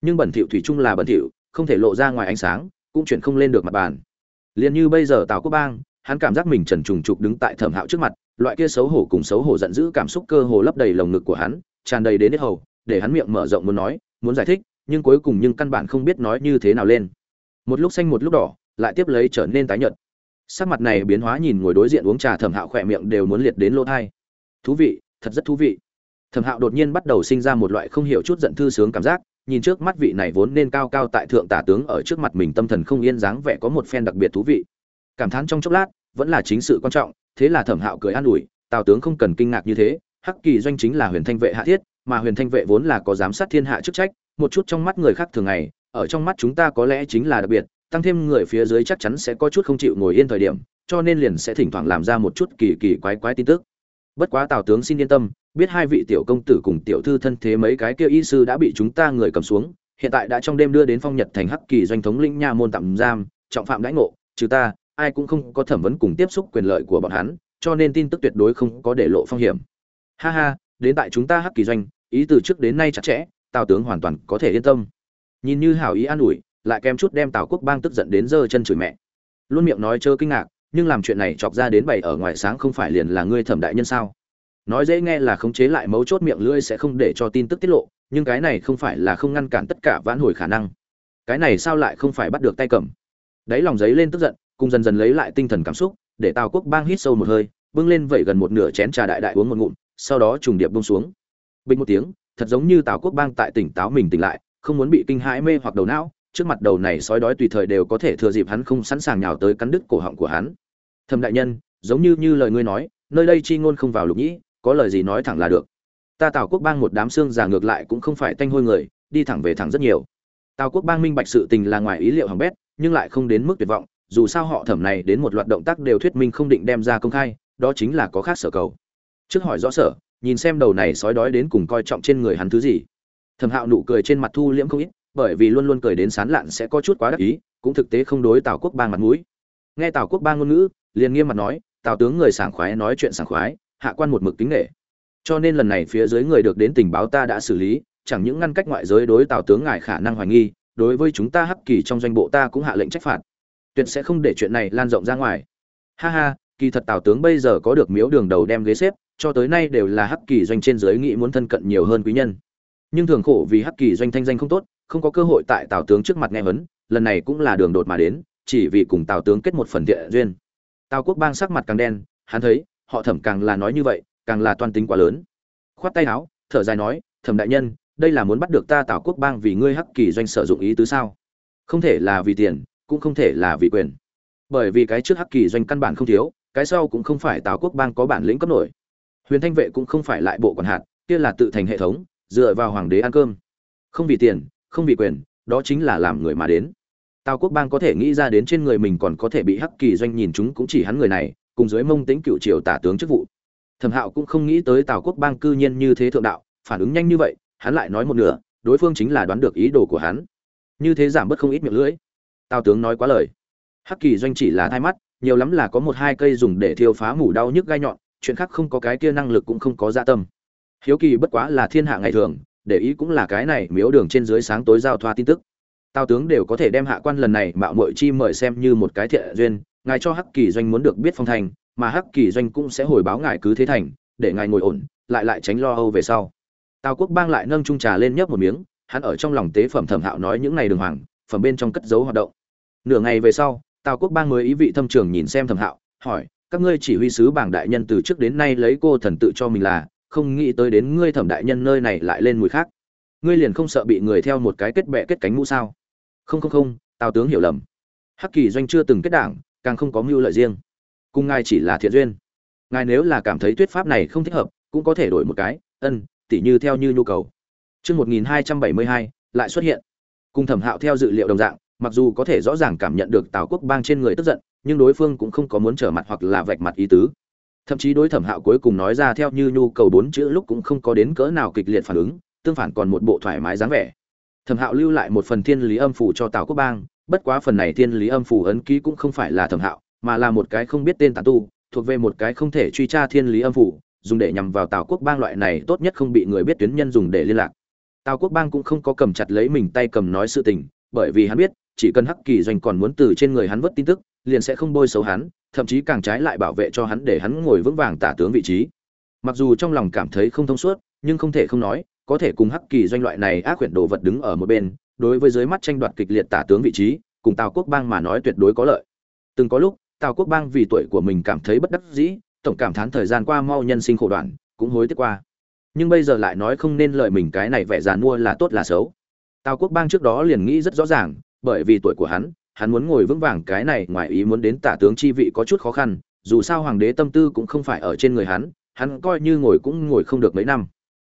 Nhưng bẩn thỉu thủy chung là bẩn thỉu, không thể lộ ra ngoài ánh sáng, cũng chuyển không lên được mặt bàn. Liền như bây giờ tào quốc bang, hắn cảm giác mình trần trùng trục đứng tại thẩm hạo trước mặt, loại kia xấu hổ cùng xấu hổ giận dữ cảm xúc cơ hồ lấp đầy lồng ngực của hắn, tràn đầy đến hết hầu, để hắn miệng mở rộng muốn nói, muốn giải thích nhưng cuối cùng nhưng căn bản không biết nói như thế nào lên. Một lúc xanh một lúc đỏ, lại tiếp lấy trở nên tái nhợt. Sắc mặt này biến hóa nhìn ngồi đối diện uống trà thẩm hạo khỏe miệng đều muốn liệt đến lỗ thai. Thú vị, thật rất thú vị. Thẩm hạo đột nhiên bắt đầu sinh ra một loại không hiểu chút giận thư sướng cảm giác, nhìn trước mắt vị này vốn nên cao cao tại thượng tả tướng ở trước mặt mình tâm thần không yên dáng vẻ có một phen đặc biệt thú vị. Cảm thán trong chốc lát, vẫn là chính sự quan trọng, thế là thẩm hạo cười an ủi, tào tướng không cần kinh ngạc như thế, hắc kỳ doanh chính là huyền thanh vệ hạ thiết, mà huyền thanh vệ vốn là có giám sát thiên hạ chức trách một chút trong mắt người khác thường ngày, ở trong mắt chúng ta có lẽ chính là đặc biệt, tăng thêm người phía dưới chắc chắn sẽ có chút không chịu ngồi yên thời điểm, cho nên liền sẽ thỉnh thoảng làm ra một chút kỳ kỳ quái quái tin tức. Bất quá tào tướng xin yên tâm, biết hai vị tiểu công tử cùng tiểu thư thân thế mấy cái kia y sư đã bị chúng ta người cầm xuống, hiện tại đã trong đêm đưa đến phong nhật thành hắc kỳ doanh thống lĩnh nha môn tạm giam, trọng phạm đãi ngộ, trừ ta, ai cũng không có thẩm vấn cùng tiếp xúc quyền lợi của bọn hắn, cho nên tin tức tuyệt đối không có để lộ phong hiểm. Ha ha, đến tại chúng ta hắc kỳ doanh, ý từ trước đến nay chặt chẽ tào tướng hoàn toàn có thể yên tâm. Nhìn như hảo ý an ủi, lại kèm chút đem tào quốc bang tức giận đến giơ chân chửi mẹ. Luôn miệng nói chớ kinh ngạc, nhưng làm chuyện này chọc ra đến bày ở ngoài sáng không phải liền là ngươi thẩm đại nhân sao? Nói dễ nghe là khống chế lại mấu chốt miệng lưỡi sẽ không để cho tin tức tiết lộ, nhưng cái này không phải là không ngăn cản tất cả vãn hồi khả năng. Cái này sao lại không phải bắt được tay cầm? Đáy lòng giấy lên tức giận, cùng dần dần lấy lại tinh thần cảm xúc, để tào quốc bang hít sâu một hơi, bưng lên vậy gần một nửa chén trà đại đại uống một ngụm, sau đó trùng điệp bông xuống. Bình một tiếng thật giống như tào quốc bang tại tỉnh táo mình tỉnh lại, không muốn bị kinh hãi mê hoặc đầu não, trước mặt đầu này sói đói tùy thời đều có thể thừa dịp hắn không sẵn sàng nhào tới cắn đứt cổ họng của hắn. Thầm đại nhân, giống như như lời ngươi nói, nơi đây chi ngôn không vào lục nhĩ, có lời gì nói thẳng là được. Ta tào quốc bang một đám xương già ngược lại cũng không phải tanh hôi người, đi thẳng về thẳng rất nhiều. Tào quốc bang minh bạch sự tình là ngoài ý liệu hỏng bét, nhưng lại không đến mức tuyệt vọng, dù sao họ thẩm này đến một loạt động tác đều thuyết minh không định đem ra công khai, đó chính là có khác sở cầu. Trước hỏi rõ sở nhìn xem đầu này sói đói đến cùng coi trọng trên người hắn thứ gì. Thẩm hạo nụ cười trên mặt thu liễm không ít, bởi vì luôn luôn cười đến sán lạn sẽ có chút quá đắc ý, cũng thực tế không đối tào quốc bang mặt mũi. Nghe tào quốc bang ngôn ngữ, liền nghiêm mặt nói, tào tướng người sảng khoái nói chuyện sảng khoái, hạ quan một mực kính nghệ cho nên lần này phía dưới người được đến tình báo ta đã xử lý, chẳng những ngăn cách ngoại giới đối tào tướng ngài khả năng hoài nghi, đối với chúng ta hắc kỳ trong doanh bộ ta cũng hạ lệnh trách phạt. Tuyệt sẽ không để chuyện này lan rộng ra ngoài. Ha ha, kỳ thật tào tướng bây giờ có được miếu đường đầu đem ghế xếp cho tới nay đều là hắc kỳ doanh trên dưới nghĩ muốn thân cận nhiều hơn quý nhân. Nhưng thường khổ vì hắc kỳ doanh thanh danh không tốt, không có cơ hội tại tào tướng trước mặt nghe vấn lần này cũng là đường đột mà đến, chỉ vì cùng tào tướng kết một phần thiện duyên. Tào quốc bang sắc mặt càng đen, hắn thấy, họ thẩm càng là nói như vậy, càng là toan tính quá lớn. Khoát tay áo, thở dài nói, thẩm đại nhân, đây là muốn bắt được ta tào quốc bang vì ngươi hắc kỳ doanh sử dụng ý tứ sao? Không thể là vì tiền, cũng không thể là vì quyền. Bởi vì cái trước hắc kỳ doanh căn bản không thiếu, cái sau cũng không phải tào quốc bang có bản lĩnh cấp nổi huyền thanh vệ cũng không phải lại bộ quản hạt, kia là tự thành hệ thống, dựa vào hoàng đế ăn cơm. Không vì tiền, không vì quyền, đó chính là làm người mà đến. Tào quốc bang có thể nghĩ ra đến trên người mình còn có thể bị hắc kỳ doanh nhìn chúng cũng chỉ hắn người này, cùng dưới mông tính cựu triều tả tướng chức vụ. Thẩm hạo cũng không nghĩ tới tào quốc bang cư nhiên như thế thượng đạo, phản ứng nhanh như vậy, hắn lại nói một nửa, đối phương chính là đoán được ý đồ của hắn. Như thế giảm bớt không ít miệng lưỡi. Tào tướng nói quá lời. Hắc kỳ doanh chỉ là thai mắt, nhiều lắm là có một hai cây dùng để thiêu phá mủ đau nhức gai nhọn chuyện khác không có cái kia năng lực cũng không có dạ tâm. Hiếu kỳ bất quá là thiên hạ ngày thường, để ý cũng là cái này miếu đường trên dưới sáng tối giao thoa tin tức. Tào tướng đều có thể đem hạ quan lần này mạo muội chi mời xem như một cái thiện duyên, ngài cho hắc kỳ doanh muốn được biết phong thành, mà hắc kỳ doanh cũng sẽ hồi báo ngài cứ thế thành, để ngài ngồi ổn, lại lại tránh lo âu về sau. Tào quốc bang lại nâng trung trà lên nhấp một miếng, hắn ở trong lòng tế phẩm thẩm hạo nói những ngày đường hoàng, phẩm bên trong cất dấu hoạt động. Nửa ngày về sau, tào quốc bang mới ý vị thâm trường nhìn xem thẩm hạo, hỏi các ngươi chỉ huy sứ bảng đại nhân từ trước đến nay lấy cô thần tự cho mình là không nghĩ tới đến ngươi thẩm đại nhân nơi này lại lên mùi khác. Ngươi liền không sợ bị người theo một cái kết bệ kết cánh mũ sao? Không không không tào tướng hiểu lầm. Hắc kỳ doanh chưa từng kết đảng càng không có mưu lợi riêng. Cùng ngài chỉ là thiện duyên. Ngài nếu là cảm thấy thuyết pháp này không thích hợp cũng có thể đổi một cái ân tỉ như theo như nhu cầu. Trước 1272, lại xuất hiện. Cùng thẩm hạo theo dự liệu đồng dạng, mặc dù có thể rõ ràng cảm nhận được Tào Quốc bang trên người tức giận, nhưng đối phương cũng không có muốn trở mặt hoặc là vạch mặt ý tứ. Thậm chí đối thẩm hạo cuối cùng nói ra theo như nhu cầu bốn chữ lúc cũng không có đến cỡ nào kịch liệt phản ứng, tương phản còn một bộ thoải mái dáng vẻ. Thẩm hạo lưu lại một phần thiên lý âm phủ cho Tào Quốc bang, bất quá phần này thiên lý âm phủ ấn ký cũng không phải là thẩm hạo, mà là một cái không biết tên tàn tu, thuộc về một cái không thể truy tra thiên lý âm phủ, dùng để nhằm vào Tào Quốc bang loại này tốt nhất không bị người biết tuyến nhân dùng để liên lạc. Tào Quốc bang cũng không có cầm chặt lấy mình tay cầm nói sự tình, bởi vì hắn biết, chỉ cần Hắc Kỳ doanh còn muốn từ trên người hắn vớt tin tức, liền sẽ không bôi xấu hắn, thậm chí càng trái lại bảo vệ cho hắn để hắn ngồi vững vàng tả tướng vị trí. Mặc dù trong lòng cảm thấy không thông suốt, nhưng không thể không nói có thể cùng hắc kỳ doanh loại này ác quyển đồ vật đứng ở một bên đối với dưới mắt tranh đoạt kịch liệt tả tướng vị trí cùng tào quốc bang mà nói tuyệt đối có lợi. Từng có lúc tào quốc bang vì tuổi của mình cảm thấy bất đắc dĩ tổng cảm thán thời gian qua mau nhân sinh khổ đoạn cũng hối tiếc qua. Nhưng bây giờ lại nói không nên lợi mình cái này vẻ giàn mua là tốt là xấu. Tào quốc bang trước đó liền nghĩ rất rõ ràng bởi vì tuổi của hắn hắn muốn ngồi vững vàng cái này ngoài ý muốn đến tả tướng chi vị có chút khó khăn, dù sao hoàng đế tâm tư cũng không phải ở trên người hắn hắn coi như ngồi cũng ngồi không được mấy năm.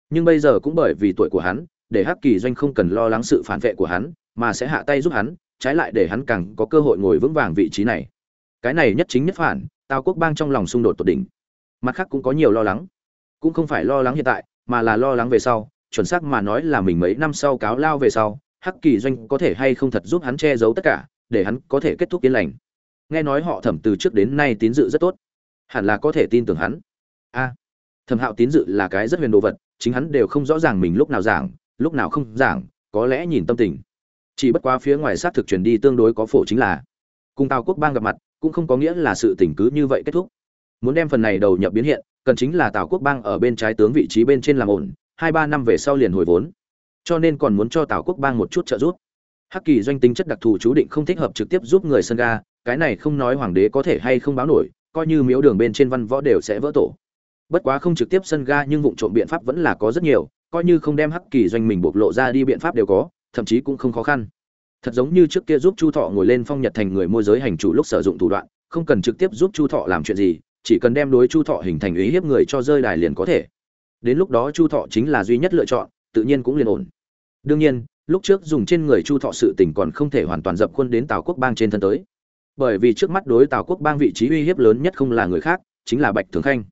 Nhưng bây giờ cũng bởi vì tuổi của hắn, để hắc kỳ doanh không cần lo lắng sự phản vệ của hắn, mà sẽ hạ tay giúp hắn, trái lại để hắn càng có cơ hội ngồi vững vàng vị trí này. Cái này nhất chính nhất phản, tào quốc bang trong lòng xung đột tột đỉnh. Mặt khác cũng có nhiều lo lắng. Cũng không phải lo lắng hiện tại, mà là lo lắng về sau, chuẩn xác mà nói là mình mấy năm sau cáo lao về sau, hắc kỳ doanh có thể hay không thật giúp hắn che giấu tất cả để hắn có thể kết thúc yên lành. Nghe nói họ thẩm từ trước đến nay tín dự rất tốt. Hẳn là có thể tin tưởng hắn. A, thẩm hạo tín dự là cái rất huyền đồ vật, chính hắn đều không rõ ràng mình lúc nào giảng, lúc nào không giảng, có lẽ nhìn tâm tình. Chỉ bất quá phía ngoài sát thực truyền đi tương đối có phổ chính là, cùng tào quốc bang gặp mặt, cũng không có nghĩa là sự tình cứ như vậy kết thúc. Muốn đem phần này đầu nhập biến hiện, cần chính là tào quốc bang ở bên trái tướng vị trí bên trên làm ổn, hai ba năm về sau liền hồi vốn. Cho nên còn muốn cho tào quốc bang một chút trợ giúp hắc kỳ doanh tính chất đặc thù chú định không thích hợp trực tiếp giúp người sân ga, cái này không nói hoàng đế có thể hay không báo nổi, coi như miếu đường bên trên văn võ đều sẽ vỡ tổ. Bất quá không trực tiếp sân ga nhưng vụ trộm biện pháp vẫn là có rất nhiều, coi như không đem hắc kỳ doanh mình bộc lộ ra đi biện pháp đều có, thậm chí cũng không khó khăn. Thật giống như trước kia giúp chu thọ ngồi lên phong nhật thành người môi giới hành chủ lúc sử dụng thủ đoạn, không cần trực tiếp giúp chu thọ làm chuyện gì, chỉ cần đem đối chu thọ hình thành ý hiếp người cho rơi đài liền có thể. Đến lúc đó chu thọ chính là duy nhất lựa chọn, tự nhiên cũng liền ổn. Đương nhiên lúc trước dùng trên người chu thọ sự tình còn không thể hoàn toàn dập khuôn đến tào quốc bang trên thân tới. Bởi vì trước mắt đối tào quốc bang vị trí uy hiếp lớn nhất không là người khác, chính là bạch thường khanh.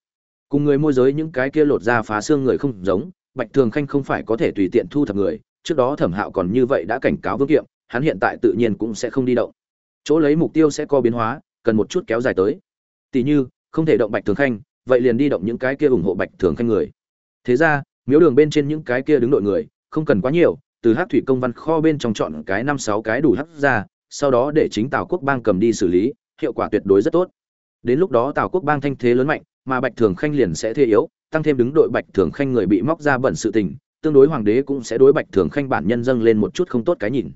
Cùng người môi giới những cái kia lột ra phá xương người không giống, bạch thường khanh không phải có thể tùy tiện thu thập người, trước đó thẩm hạo còn như vậy đã cảnh cáo vương kiệm, hắn hiện tại tự nhiên cũng sẽ không đi động. Chỗ lấy mục tiêu sẽ có biến hóa, cần một chút kéo dài tới. Tỷ như, không thể động bạch thường khanh, vậy liền đi động những cái kia ủng hộ bạch thường khanh người. Thế ra, miếu đường bên trên những cái kia đứng đội người, không cần quá nhiều từ hát thủy công văn kho bên trong chọn cái năm sáu cái đủ hắc ra, sau đó để chính tào quốc bang cầm đi xử lý, hiệu quả tuyệt đối rất tốt. Đến lúc đó tào quốc bang thanh thế lớn mạnh, mà bạch thường khanh liền sẽ thế yếu, tăng thêm đứng đội bạch thường khanh người bị móc ra bẩn sự tình, tương đối hoàng đế cũng sẽ đối bạch thường khanh bản nhân dâng lên một chút không tốt cái nhìn.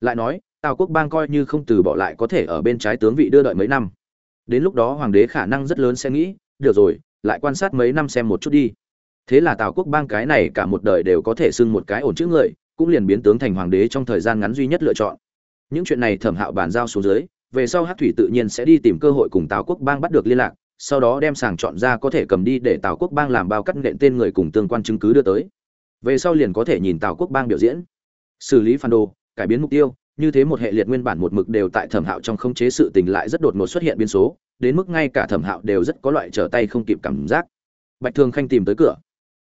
Lại nói, tào quốc bang coi như không từ bỏ lại có thể ở bên trái tướng vị đưa đợi mấy năm. Đến lúc đó hoàng đế khả năng rất lớn sẽ nghĩ, được rồi, lại quan sát mấy năm xem một chút đi. Thế là tào quốc bang cái này cả một đời đều có thể xưng một cái ổn chữ người cũng liền biến tướng thành hoàng đế trong thời gian ngắn duy nhất lựa chọn. Những chuyện này thẩm hạo bàn giao xuống dưới, về sau hát thủy tự nhiên sẽ đi tìm cơ hội cùng tào quốc bang bắt được liên lạc, sau đó đem sàng chọn ra có thể cầm đi để tào quốc bang làm bao cắt nện tên người cùng tương quan chứng cứ đưa tới. Về sau liền có thể nhìn tào quốc bang biểu diễn. Xử lý phản đồ, cải biến mục tiêu, như thế một hệ liệt nguyên bản một mực đều tại thẩm hạo trong khống chế sự tình lại rất đột ngột xuất hiện biến số, đến mức ngay cả thẩm hạo đều rất có loại trở tay không kịp cảm giác. Bạch thường khanh tìm tới cửa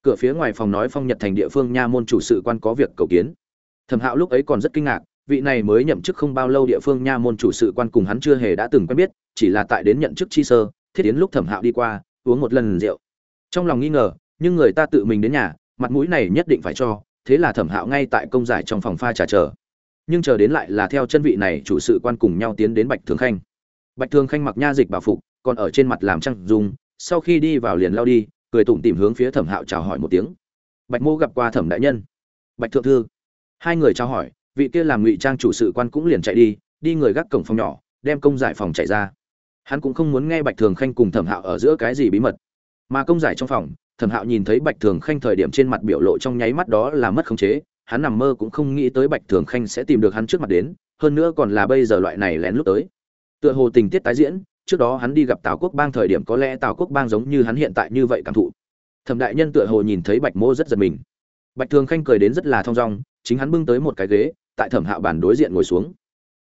cửa phía ngoài phòng nói phong nhật thành địa phương nha môn chủ sự quan có việc cầu kiến. Thẩm hạo lúc ấy còn rất kinh ngạc, vị này mới nhậm chức không bao lâu địa phương nha môn chủ sự quan cùng hắn chưa hề đã từng quen biết, chỉ là tại đến nhận chức chi sơ, thiết đến lúc thẩm hạo đi qua, uống một lần rượu. Trong lòng nghi ngờ, nhưng người ta tự mình đến nhà, mặt mũi này nhất định phải cho, thế là thẩm hạo ngay tại công giải trong phòng pha trà chờ. Nhưng chờ đến lại là theo chân vị này chủ sự quan cùng nhau tiến đến bạch thường khanh. Bạch thường khanh mặc nha dịch bảo phục, còn ở trên mặt làm trăng dùng sau khi đi vào liền lao đi cười tủm tìm hướng phía thẩm hạo chào hỏi một tiếng. Bạch mô gặp qua thẩm đại nhân. Bạch thượng thư. Hai người trao hỏi, vị kia làm ngụy trang chủ sự quan cũng liền chạy đi đi người gác cổng phòng nhỏ, đem công giải phòng chạy ra. Hắn cũng không muốn nghe bạch thường khanh cùng thẩm hạo ở giữa cái gì bí mật. Mà công giải trong phòng, thẩm hạo nhìn thấy bạch thường khanh thời điểm trên mặt biểu lộ trong nháy mắt đó là mất khống chế, hắn nằm mơ cũng không nghĩ tới bạch thường khanh sẽ tìm được hắn trước mặt đến, hơn nữa còn là bây giờ loại này lén lút tới. Tựa hồ tình tiết tái diễn trước đó hắn đi gặp tào quốc bang thời điểm có lẽ tào quốc bang giống như hắn hiện tại như vậy cảm thụ. Thẩm đại nhân tựa hồ nhìn thấy bạch mô rất giật mình. Bạch thường khanh cười đến rất là thong dong, chính hắn bưng tới một cái ghế, tại thẩm hạo bản đối diện ngồi xuống.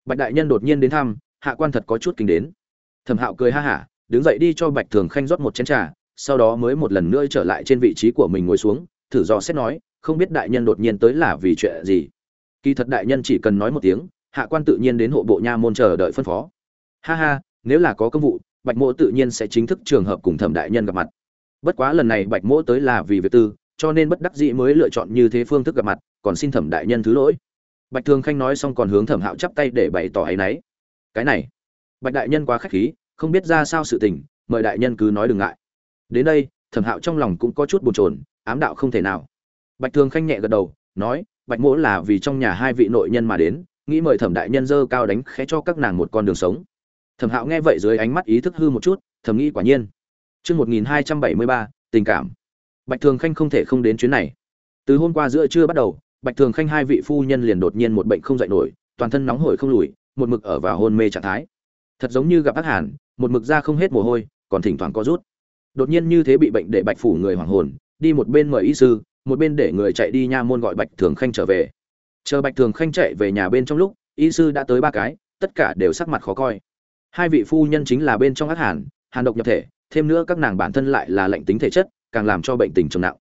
Bạch đại nhân đột nhiên đến thăm, hạ quan thật có chút kinh đến. Thẩm hạo cười ha hả, đứng dậy đi cho bạch thường khanh rót một chén trà, sau đó mới một lần nữa trở lại trên vị trí của mình ngồi xuống, thử dò xét nói, không biết đại nhân đột nhiên tới là vì chuyện gì. Kỳ thật đại nhân chỉ cần nói một tiếng, hạ quan tự nhiên đến hộ bộ nha môn chờ đợi phân phó. Ha ha nếu là có công vụ, bạch mỗ tự nhiên sẽ chính thức trường hợp cùng thẩm đại nhân gặp mặt. Bất quá lần này bạch mỗ tới là vì việc tư, cho nên bất đắc dĩ mới lựa chọn như thế phương thức gặp mặt, còn xin thẩm đại nhân thứ lỗi. Bạch thường khanh nói xong còn hướng thẩm hạo chắp tay để bày tỏ áy náy. Cái này, bạch đại nhân quá khách khí, không biết ra sao sự tình, mời đại nhân cứ nói đừng ngại. Đến đây, thẩm hạo trong lòng cũng có chút bồn chồn, ám đạo không thể nào. Bạch thường khanh nhẹ gật đầu, nói, bạch mỗ là vì trong nhà hai vị nội nhân mà đến, nghĩ mời thẩm đại nhân dơ cao đánh khẽ cho các nàng một con đường sống thẩm hạo nghe vậy dưới ánh mắt ý thức hư một chút thầm nghĩ quả nhiên Chương 1273, tình cảm. Bạch Thường Khanh không thể không đến chuyến này. Từ hôm qua giữa trưa bắt đầu, Bạch Thường Khanh hai vị phu nhân liền đột nhiên một bệnh không dậy nổi, toàn thân nóng hổi không lùi, một mực ở vào hôn mê trạng thái. Thật giống như gặp ác hàn, một mực ra không hết mồ hôi, còn thỉnh thoảng có rút. Đột nhiên như thế bị bệnh để Bạch phủ người hoàng hồn, đi một bên mời y sư, một bên để người chạy đi nha môn gọi Bạch Thường Khanh trở về. Chờ Bạch Thường Khanh chạy về nhà bên trong lúc, y sư đã tới ba cái, tất cả đều sắc mặt khó coi. Hai vị phu nhân chính là bên trong ác hàn, hàn độc nhập thể, thêm nữa các nàng bản thân lại là lệnh tính thể chất càng làm cho bệnh tình trầm nặng.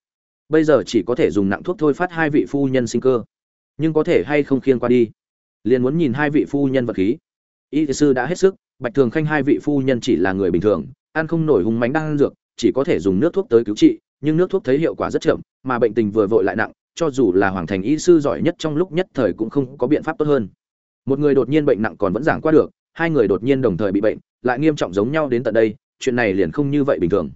Bây giờ chỉ có thể dùng nặng thuốc thôi phát hai vị phu nhân sinh cơ. Nhưng có thể hay không khiêng qua đi? Liền muốn nhìn hai vị phu nhân vật khí. Y sư đã hết sức bạch thường khanh hai vị phu nhân chỉ là người bình thường ăn không nổi hùng mánh đang ăn dược chỉ có thể dùng nước thuốc tới cứu trị nhưng nước thuốc thấy hiệu quả rất chậm mà bệnh tình vừa vội lại nặng cho dù là hoàng thành y sư giỏi nhất trong lúc nhất thời cũng không có biện pháp tốt hơn. Một người đột nhiên bệnh nặng còn vẫn giảng qua được hai người đột nhiên đồng thời bị bệnh lại nghiêm trọng giống nhau đến tận đây chuyện này liền không như vậy bình thường.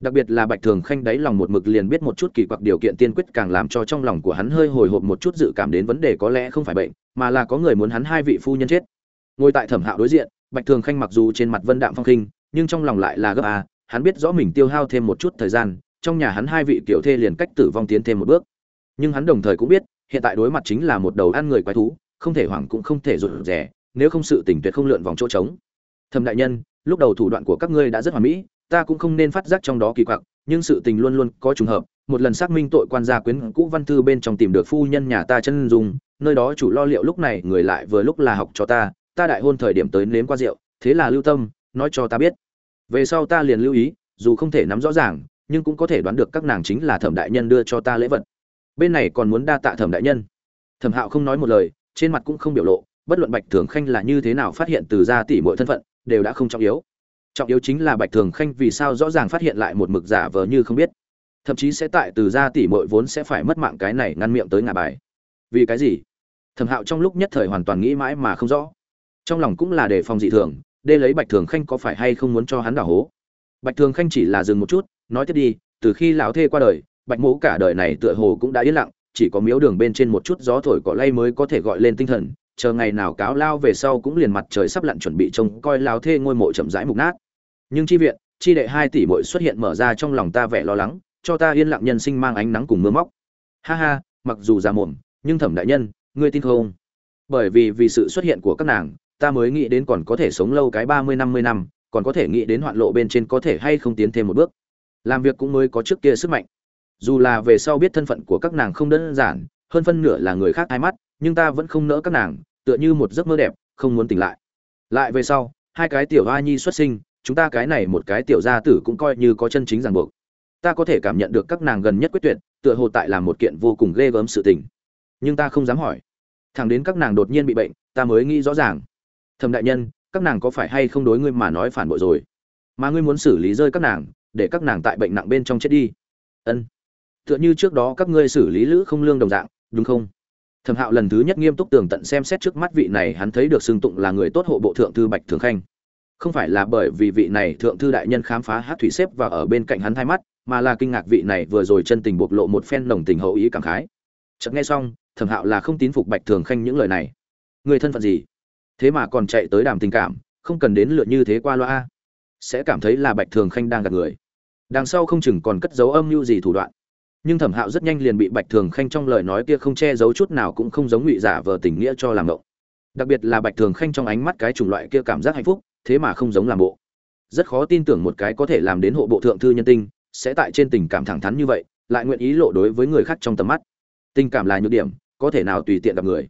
Đặc biệt là bạch thường khanh đáy lòng một mực liền biết một chút kỳ quặc điều kiện tiên quyết càng làm cho trong lòng của hắn hơi hồi hộp một chút dự cảm đến vấn đề có lẽ không phải bệnh mà là có người muốn hắn hai vị phu nhân chết. Ngồi tại thẩm hạo đối diện bạch thường khanh mặc dù trên mặt vân đạm phong khinh nhưng trong lòng lại là gấp a hắn biết rõ mình tiêu hao thêm một chút thời gian trong nhà hắn hai vị tiểu thê liền cách tử vong tiến thêm một bước. Nhưng hắn đồng thời cũng biết hiện tại đối mặt chính là một đầu ăn người quái thú không thể hoảng cũng không thể rụt rè, nếu không sự tỉnh tuyệt không lượn vòng chỗ trống. Thẩm đại nhân, lúc đầu thủ đoạn của các ngươi đã rất hoàn mỹ, ta cũng không nên phát giác trong đó kỳ quặc, nhưng sự tình luôn luôn có trùng hợp. Một lần xác minh tội quan gia quyến cũ văn thư bên trong tìm được phu nhân nhà ta chân dùng nơi đó chủ lo liệu lúc này người lại vừa lúc là học cho ta ta đại hôn thời điểm tới nếm qua rượu, thế là lưu tâm, nói cho ta biết. Về sau ta liền lưu ý, dù không thể nắm rõ ràng, nhưng cũng có thể đoán được các nàng chính là thẩm đại nhân đưa cho ta lễ vật. Bên này còn muốn đa tạ thẩm đại nhân. Thẩm hạo không nói một lời, trên mặt cũng không biểu lộ bất luận bạch thường khanh là như thế nào phát hiện từ gia tỷ mọi thân phận, đều đã không trọng yếu. Trọng yếu chính là bạch thường khanh vì sao rõ ràng phát hiện lại một mực giả vờ như không biết. Thậm chí sẽ tại từ gia tỷ mọi vốn sẽ phải mất mạng cái này ngăn miệng tới ngả bài. Vì cái gì? Thẩm hạo trong lúc nhất thời hoàn toàn nghĩ mãi mà không rõ. Trong lòng cũng là đề phòng dị thường, đê lấy bạch thường khanh có phải hay không muốn cho hắn đảo hố. Bạch thường khanh chỉ là dừng một chút, nói tiếp đi, từ khi lão thê qua đời, bạch mẫu cả đời này tựa hồ cũng đã yên lặng, chỉ có miếu đường bên trên một chút gió thổi cỏ lay mới có thể gọi lên tinh thần chờ ngày nào cáo lao về sau cũng liền mặt trời sắp lặn chuẩn bị trông coi lao thê ngôi mộ chậm rãi mục nát. Nhưng chi viện, chi đệ hai tỷ muội xuất hiện mở ra trong lòng ta vẻ lo lắng, cho ta yên lặng nhân sinh mang ánh nắng cùng mưa móc. Ha ha, mặc dù già mồm nhưng thẩm đại nhân, ngươi tin không? Bởi vì vì sự xuất hiện của các nàng, ta mới nghĩ đến còn có thể sống lâu cái ba mươi năm mươi năm, còn có thể nghĩ đến hoạn lộ bên trên có thể hay không tiến thêm một bước. Làm việc cũng mới có trước kia sức mạnh. Dù là về sau biết thân phận của các nàng không đơn giản, hơn phân nửa là người khác hai mắt nhưng ta vẫn không nỡ các nàng, tựa như một giấc mơ đẹp, không muốn tỉnh lại. Lại về sau, hai cái tiểu hoa nhi xuất sinh, chúng ta cái này một cái tiểu gia tử cũng coi như có chân chính ràng buộc. Ta có thể cảm nhận được các nàng gần nhất quyết tuyệt, tựa hồ tại là một kiện vô cùng ghê gớm sự tình. Nhưng ta không dám hỏi. Thẳng đến các nàng đột nhiên bị bệnh, ta mới nghĩ rõ ràng. Thầm đại nhân, các nàng có phải hay không đối ngươi mà nói phản bội rồi? Mà ngươi muốn xử lý rơi các nàng, để các nàng tại bệnh nặng bên trong chết đi. Ân. Tựa như trước đó các ngươi xử lý lữ không lương đồng dạng, đúng không? Thẩm hạo lần thứ nhất nghiêm túc tường tận xem xét trước mắt vị này, hắn thấy được xưng tụng là người tốt hộ bộ thượng thư bạch thường khanh. Không phải là bởi vì vị này thượng thư đại nhân khám phá hát thủy xếp và ở bên cạnh hắn thay mắt, mà là kinh ngạc vị này vừa rồi chân tình bộc lộ một phen nồng tình hậu ý cảm khái. Chợt nghe xong, thẩm hạo là không tín phục bạch thường khanh những lời này. Người thân phận gì? Thế mà còn chạy tới đàm tình cảm, không cần đến lượt như thế qua loa. Sẽ cảm thấy là bạch thường khanh đang gạt người. Đằng sau không chừng còn cất dấu âm mưu gì thủ đoạn nhưng thẩm hạo rất nhanh liền bị bạch thường khanh trong lời nói kia không che giấu chút nào cũng không giống ngụy giả vờ tình nghĩa cho làm mộng đặc biệt là bạch thường khanh trong ánh mắt cái chủng loại kia cảm giác hạnh phúc, thế mà không giống làm bộ. Rất khó tin tưởng một cái có thể làm đến hộ bộ thượng thư nhân tinh, sẽ tại trên tình cảm thẳng thắn như vậy, lại nguyện ý lộ đối với người khác trong tầm mắt. Tình cảm là nhược điểm, có thể nào tùy tiện gặp người.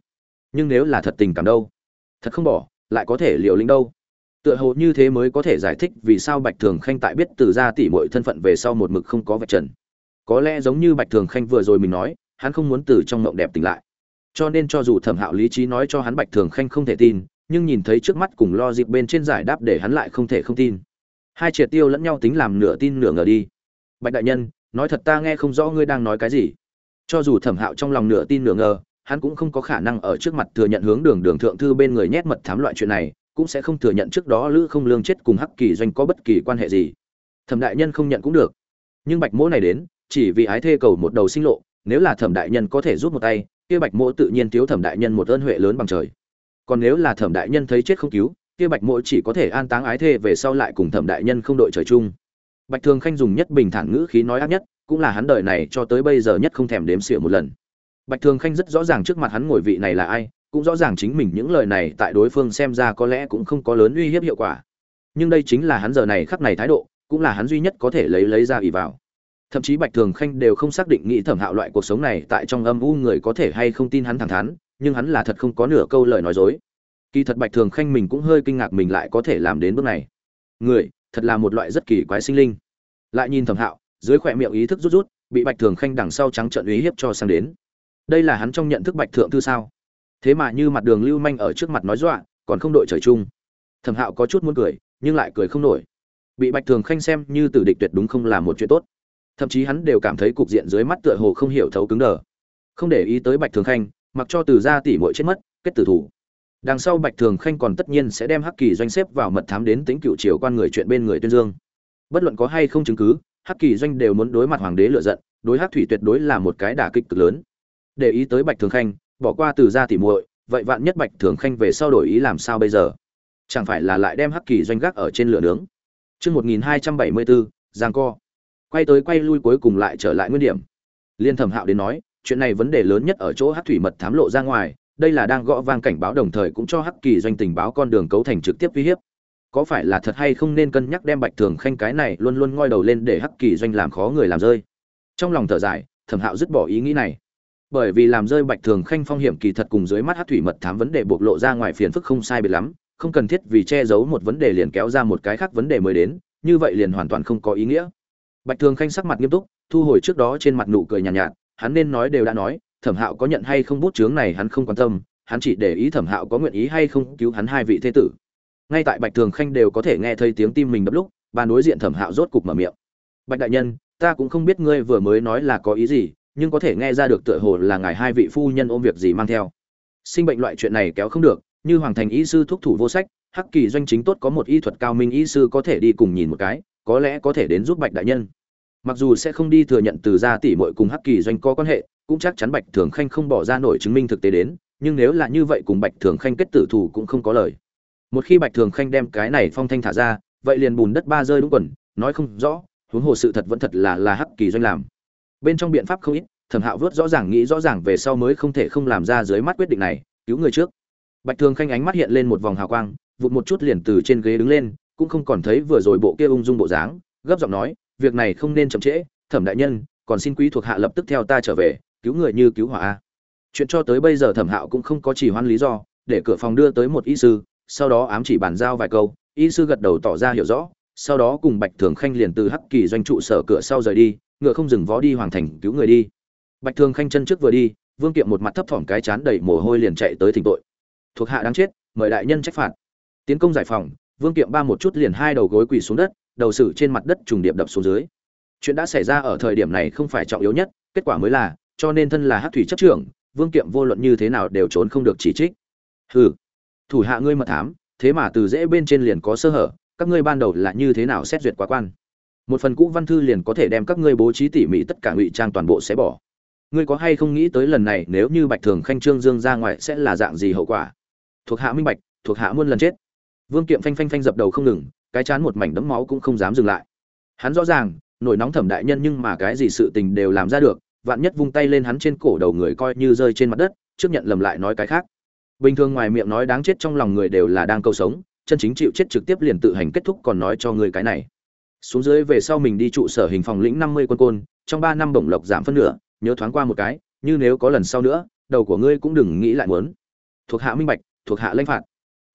Nhưng nếu là thật tình cảm đâu? Thật không bỏ, lại có thể liều lĩnh đâu? Tựa hồ như thế mới có thể giải thích vì sao bạch thường khanh tại biết từ ra tỉ mọi thân phận về sau một mực không có vạch trần có lẽ giống như bạch thường khanh vừa rồi mình nói, hắn không muốn từ trong mộng đẹp tỉnh lại. Cho nên cho dù thẩm hạo lý trí nói cho hắn bạch thường khanh không thể tin, nhưng nhìn thấy trước mắt cùng lo dịp bên trên giải đáp để hắn lại không thể không tin. Hai triệt tiêu lẫn nhau tính làm nửa tin nửa ngờ đi. Bạch đại nhân, nói thật ta nghe không rõ ngươi đang nói cái gì. Cho dù thẩm hạo trong lòng nửa tin nửa ngờ, hắn cũng không có khả năng ở trước mặt thừa nhận hướng đường đường thượng thư bên người nhét mật thám loại chuyện này, cũng sẽ không thừa nhận trước đó lữ không lương chết cùng hắc kỳ doanh có bất kỳ quan hệ gì. Thẩm đại nhân không nhận cũng được. Nhưng bạch mỗ này đến chỉ vì ái thê cầu một đầu sinh lộ, nếu là thẩm đại nhân có thể giúp một tay, kia bạch mỗ tự nhiên thiếu thẩm đại nhân một ơn huệ lớn bằng trời. Còn nếu là thẩm đại nhân thấy chết không cứu, kia bạch mỗ chỉ có thể an táng ái thê về sau lại cùng thẩm đại nhân không đội trời chung. Bạch thường khanh dùng nhất bình thản ngữ khí nói ác nhất, cũng là hắn đời này cho tới bây giờ nhất không thèm đếm xỉa một lần. Bạch thường khanh rất rõ ràng trước mặt hắn ngồi vị này là ai, cũng rõ ràng chính mình những lời này tại đối phương xem ra có lẽ cũng không có lớn uy hiếp hiệu quả. Nhưng đây chính là hắn giờ này khắc này thái độ, cũng là hắn duy nhất có thể lấy lấy ra ỷ vào thậm chí bạch thường khanh đều không xác định nghĩ thẩm hạo loại cuộc sống này tại trong âm u người có thể hay không tin hắn thẳng thắn, nhưng hắn là thật không có nửa câu lời nói dối. Kỳ thật bạch thường khanh mình cũng hơi kinh ngạc mình lại có thể làm đến bước này. Người, thật là một loại rất kỳ quái sinh linh. Lại nhìn thẩm hạo, dưới khỏe miệng ý thức rút rút, bị bạch thường khanh đằng sau trắng trận uy hiếp cho sang đến. Đây là hắn trong nhận thức bạch thượng thư sao? Thế mà như mặt đường lưu manh ở trước mặt nói dọa, còn không đội trời chung. Thẩm hạo có chút muốn cười, nhưng lại cười không nổi. Bị bạch thường khanh xem như tử địch tuyệt đúng không là một chuyện tốt thậm chí hắn đều cảm thấy cục diện dưới mắt tựa hồ không hiểu thấu cứng đờ. Không để ý tới bạch thường khanh, mặc cho từ gia tỷ muội chết mất, kết tử thủ. Đằng sau bạch thường khanh còn tất nhiên sẽ đem hắc kỳ doanh xếp vào mật thám đến tính cựu triều quan người chuyện bên người tuyên dương. Bất luận có hay không chứng cứ, hắc kỳ doanh đều muốn đối mặt hoàng đế lựa giận, đối hắc thủy tuyệt đối là một cái đả kích cực lớn. Để ý tới bạch thường khanh, bỏ qua từ gia tỷ muội, vậy vạn nhất bạch thường khanh về sau đổi ý làm sao bây giờ? Chẳng phải là lại đem hắc kỳ doanh gác ở trên lửa nướng? Chương một nghìn hai trăm bảy mươi bốn, giang co quay tới quay lui cuối cùng lại trở lại nguyên điểm. Liên thẩm hạo đến nói, chuyện này vấn đề lớn nhất ở chỗ hắc thủy mật thám lộ ra ngoài, đây là đang gõ vang cảnh báo đồng thời cũng cho hắc kỳ doanh tình báo con đường cấu thành trực tiếp uy hiếp. Có phải là thật hay không nên cân nhắc đem bạch thường khanh cái này luôn luôn ngoi đầu lên để hắc kỳ doanh làm khó người làm rơi. Trong lòng thở dài, thẩm hạo dứt bỏ ý nghĩ này. Bởi vì làm rơi bạch thường khanh phong hiểm kỳ thật cùng dưới mắt hát thủy mật thám vấn đề bộc lộ ra ngoài phiền phức không sai biệt lắm, không cần thiết vì che giấu một vấn đề liền kéo ra một cái khác vấn đề mới đến, như vậy liền hoàn toàn không có ý nghĩa bạch thường khanh sắc mặt nghiêm túc thu hồi trước đó trên mặt nụ cười nhàn nhạt, nhạt hắn nên nói đều đã nói thẩm hạo có nhận hay không bút chướng này hắn không quan tâm hắn chỉ để ý thẩm hạo có nguyện ý hay không cứu hắn hai vị thế tử. Ngay tại bạch thường khanh đều có thể nghe thấy tiếng tim mình đập lúc ban đối diện thẩm hạo rốt cục mở miệng. Bạch đại nhân ta cũng không biết ngươi vừa mới nói là có ý gì nhưng có thể nghe ra được tựa hồ là ngài hai vị phu nhân ôm việc gì mang theo. Sinh bệnh loại chuyện này kéo không được như hoàng thành y sư thúc thủ vô sách hắc kỳ doanh chính tốt có một y thuật cao minh y sư có thể đi cùng nhìn một cái có lẽ có thể đến giúp bạch đại nhân. Mặc dù sẽ không đi thừa nhận từ gia tỷ muội cùng hắc kỳ doanh có quan hệ, cũng chắc chắn bạch thường khanh không bỏ ra nổi chứng minh thực tế đến, nhưng nếu là như vậy cùng bạch thường khanh kết tử thủ cũng không có lời. Một khi bạch thường khanh đem cái này phong thanh thả ra, vậy liền bùn đất ba rơi đúng quần, nói không rõ, huống hồ sự thật vẫn thật là là hắc kỳ doanh làm. Bên trong biện pháp không ít, thẩm hạo vớt rõ ràng nghĩ rõ ràng về sau mới không thể không làm ra dưới mắt quyết định này, cứu người trước. Bạch thường khanh ánh mắt hiện lên một vòng hào quang, vụt một chút liền từ trên ghế đứng lên cũng không còn thấy vừa rồi bộ kia ung dung bộ dáng, gấp giọng nói, việc này không nên chậm trễ, thẩm đại nhân, còn xin quý thuộc hạ lập tức theo ta trở về, cứu người như cứu hỏa a. Chuyện cho tới bây giờ thẩm hạo cũng không có chỉ hoan lý do, để cửa phòng đưa tới một y sư, sau đó ám chỉ bàn giao vài câu, y sư gật đầu tỏ ra hiểu rõ, sau đó cùng bạch thường khanh liền từ hắc kỳ doanh trụ sở cửa sau rời đi, ngựa không dừng vó đi hoàng thành cứu người đi. Bạch thường khanh chân trước vừa đi, vương kiệm một mặt thấp thỏm cái chán đầy mồ hôi liền chạy tới thỉnh tội. Thuộc hạ đáng chết, mời đại nhân trách phạt. Tiến công giải phòng vương kiệm ba một chút liền hai đầu gối quỳ xuống đất, đầu sử trên mặt đất trùng điệp đập xuống dưới. Chuyện đã xảy ra ở thời điểm này không phải trọng yếu nhất, kết quả mới là, cho nên thân là hát thủy chấp trưởng, vương kiệm vô luận như thế nào đều trốn không được chỉ trích. Hừ, thủ hạ ngươi mật thám, thế mà từ dễ bên trên liền có sơ hở, các ngươi ban đầu là như thế nào xét duyệt quá quan? Một phần cũ văn thư liền có thể đem các ngươi bố trí tỉ mỉ tất cả ngụy trang toàn bộ sẽ bỏ. Ngươi có hay không nghĩ tới lần này nếu như bạch thường khanh trương dương ra ngoài sẽ là dạng gì hậu quả? Thuộc hạ minh bạch, thuộc hạ muôn lần chết vương kiệm phanh phanh phanh dập đầu không ngừng, cái chán một mảnh đấm máu cũng không dám dừng lại. Hắn rõ ràng, nổi nóng thẩm đại nhân nhưng mà cái gì sự tình đều làm ra được, vạn nhất vung tay lên hắn trên cổ đầu người coi như rơi trên mặt đất, trước nhận lầm lại nói cái khác. Bình thường ngoài miệng nói đáng chết trong lòng người đều là đang câu sống, chân chính chịu chết trực tiếp liền tự hành kết thúc còn nói cho người cái này. Xuống dưới về sau mình đi trụ sở hình phòng lĩnh năm mươi quân côn, trong ba năm bổng lộc giảm phân nửa, nhớ thoáng qua một cái, như nếu có lần sau nữa, đầu của ngươi cũng đừng nghĩ lại muốn. Thuộc hạ minh bạch, thuộc hạ lãnh phạt.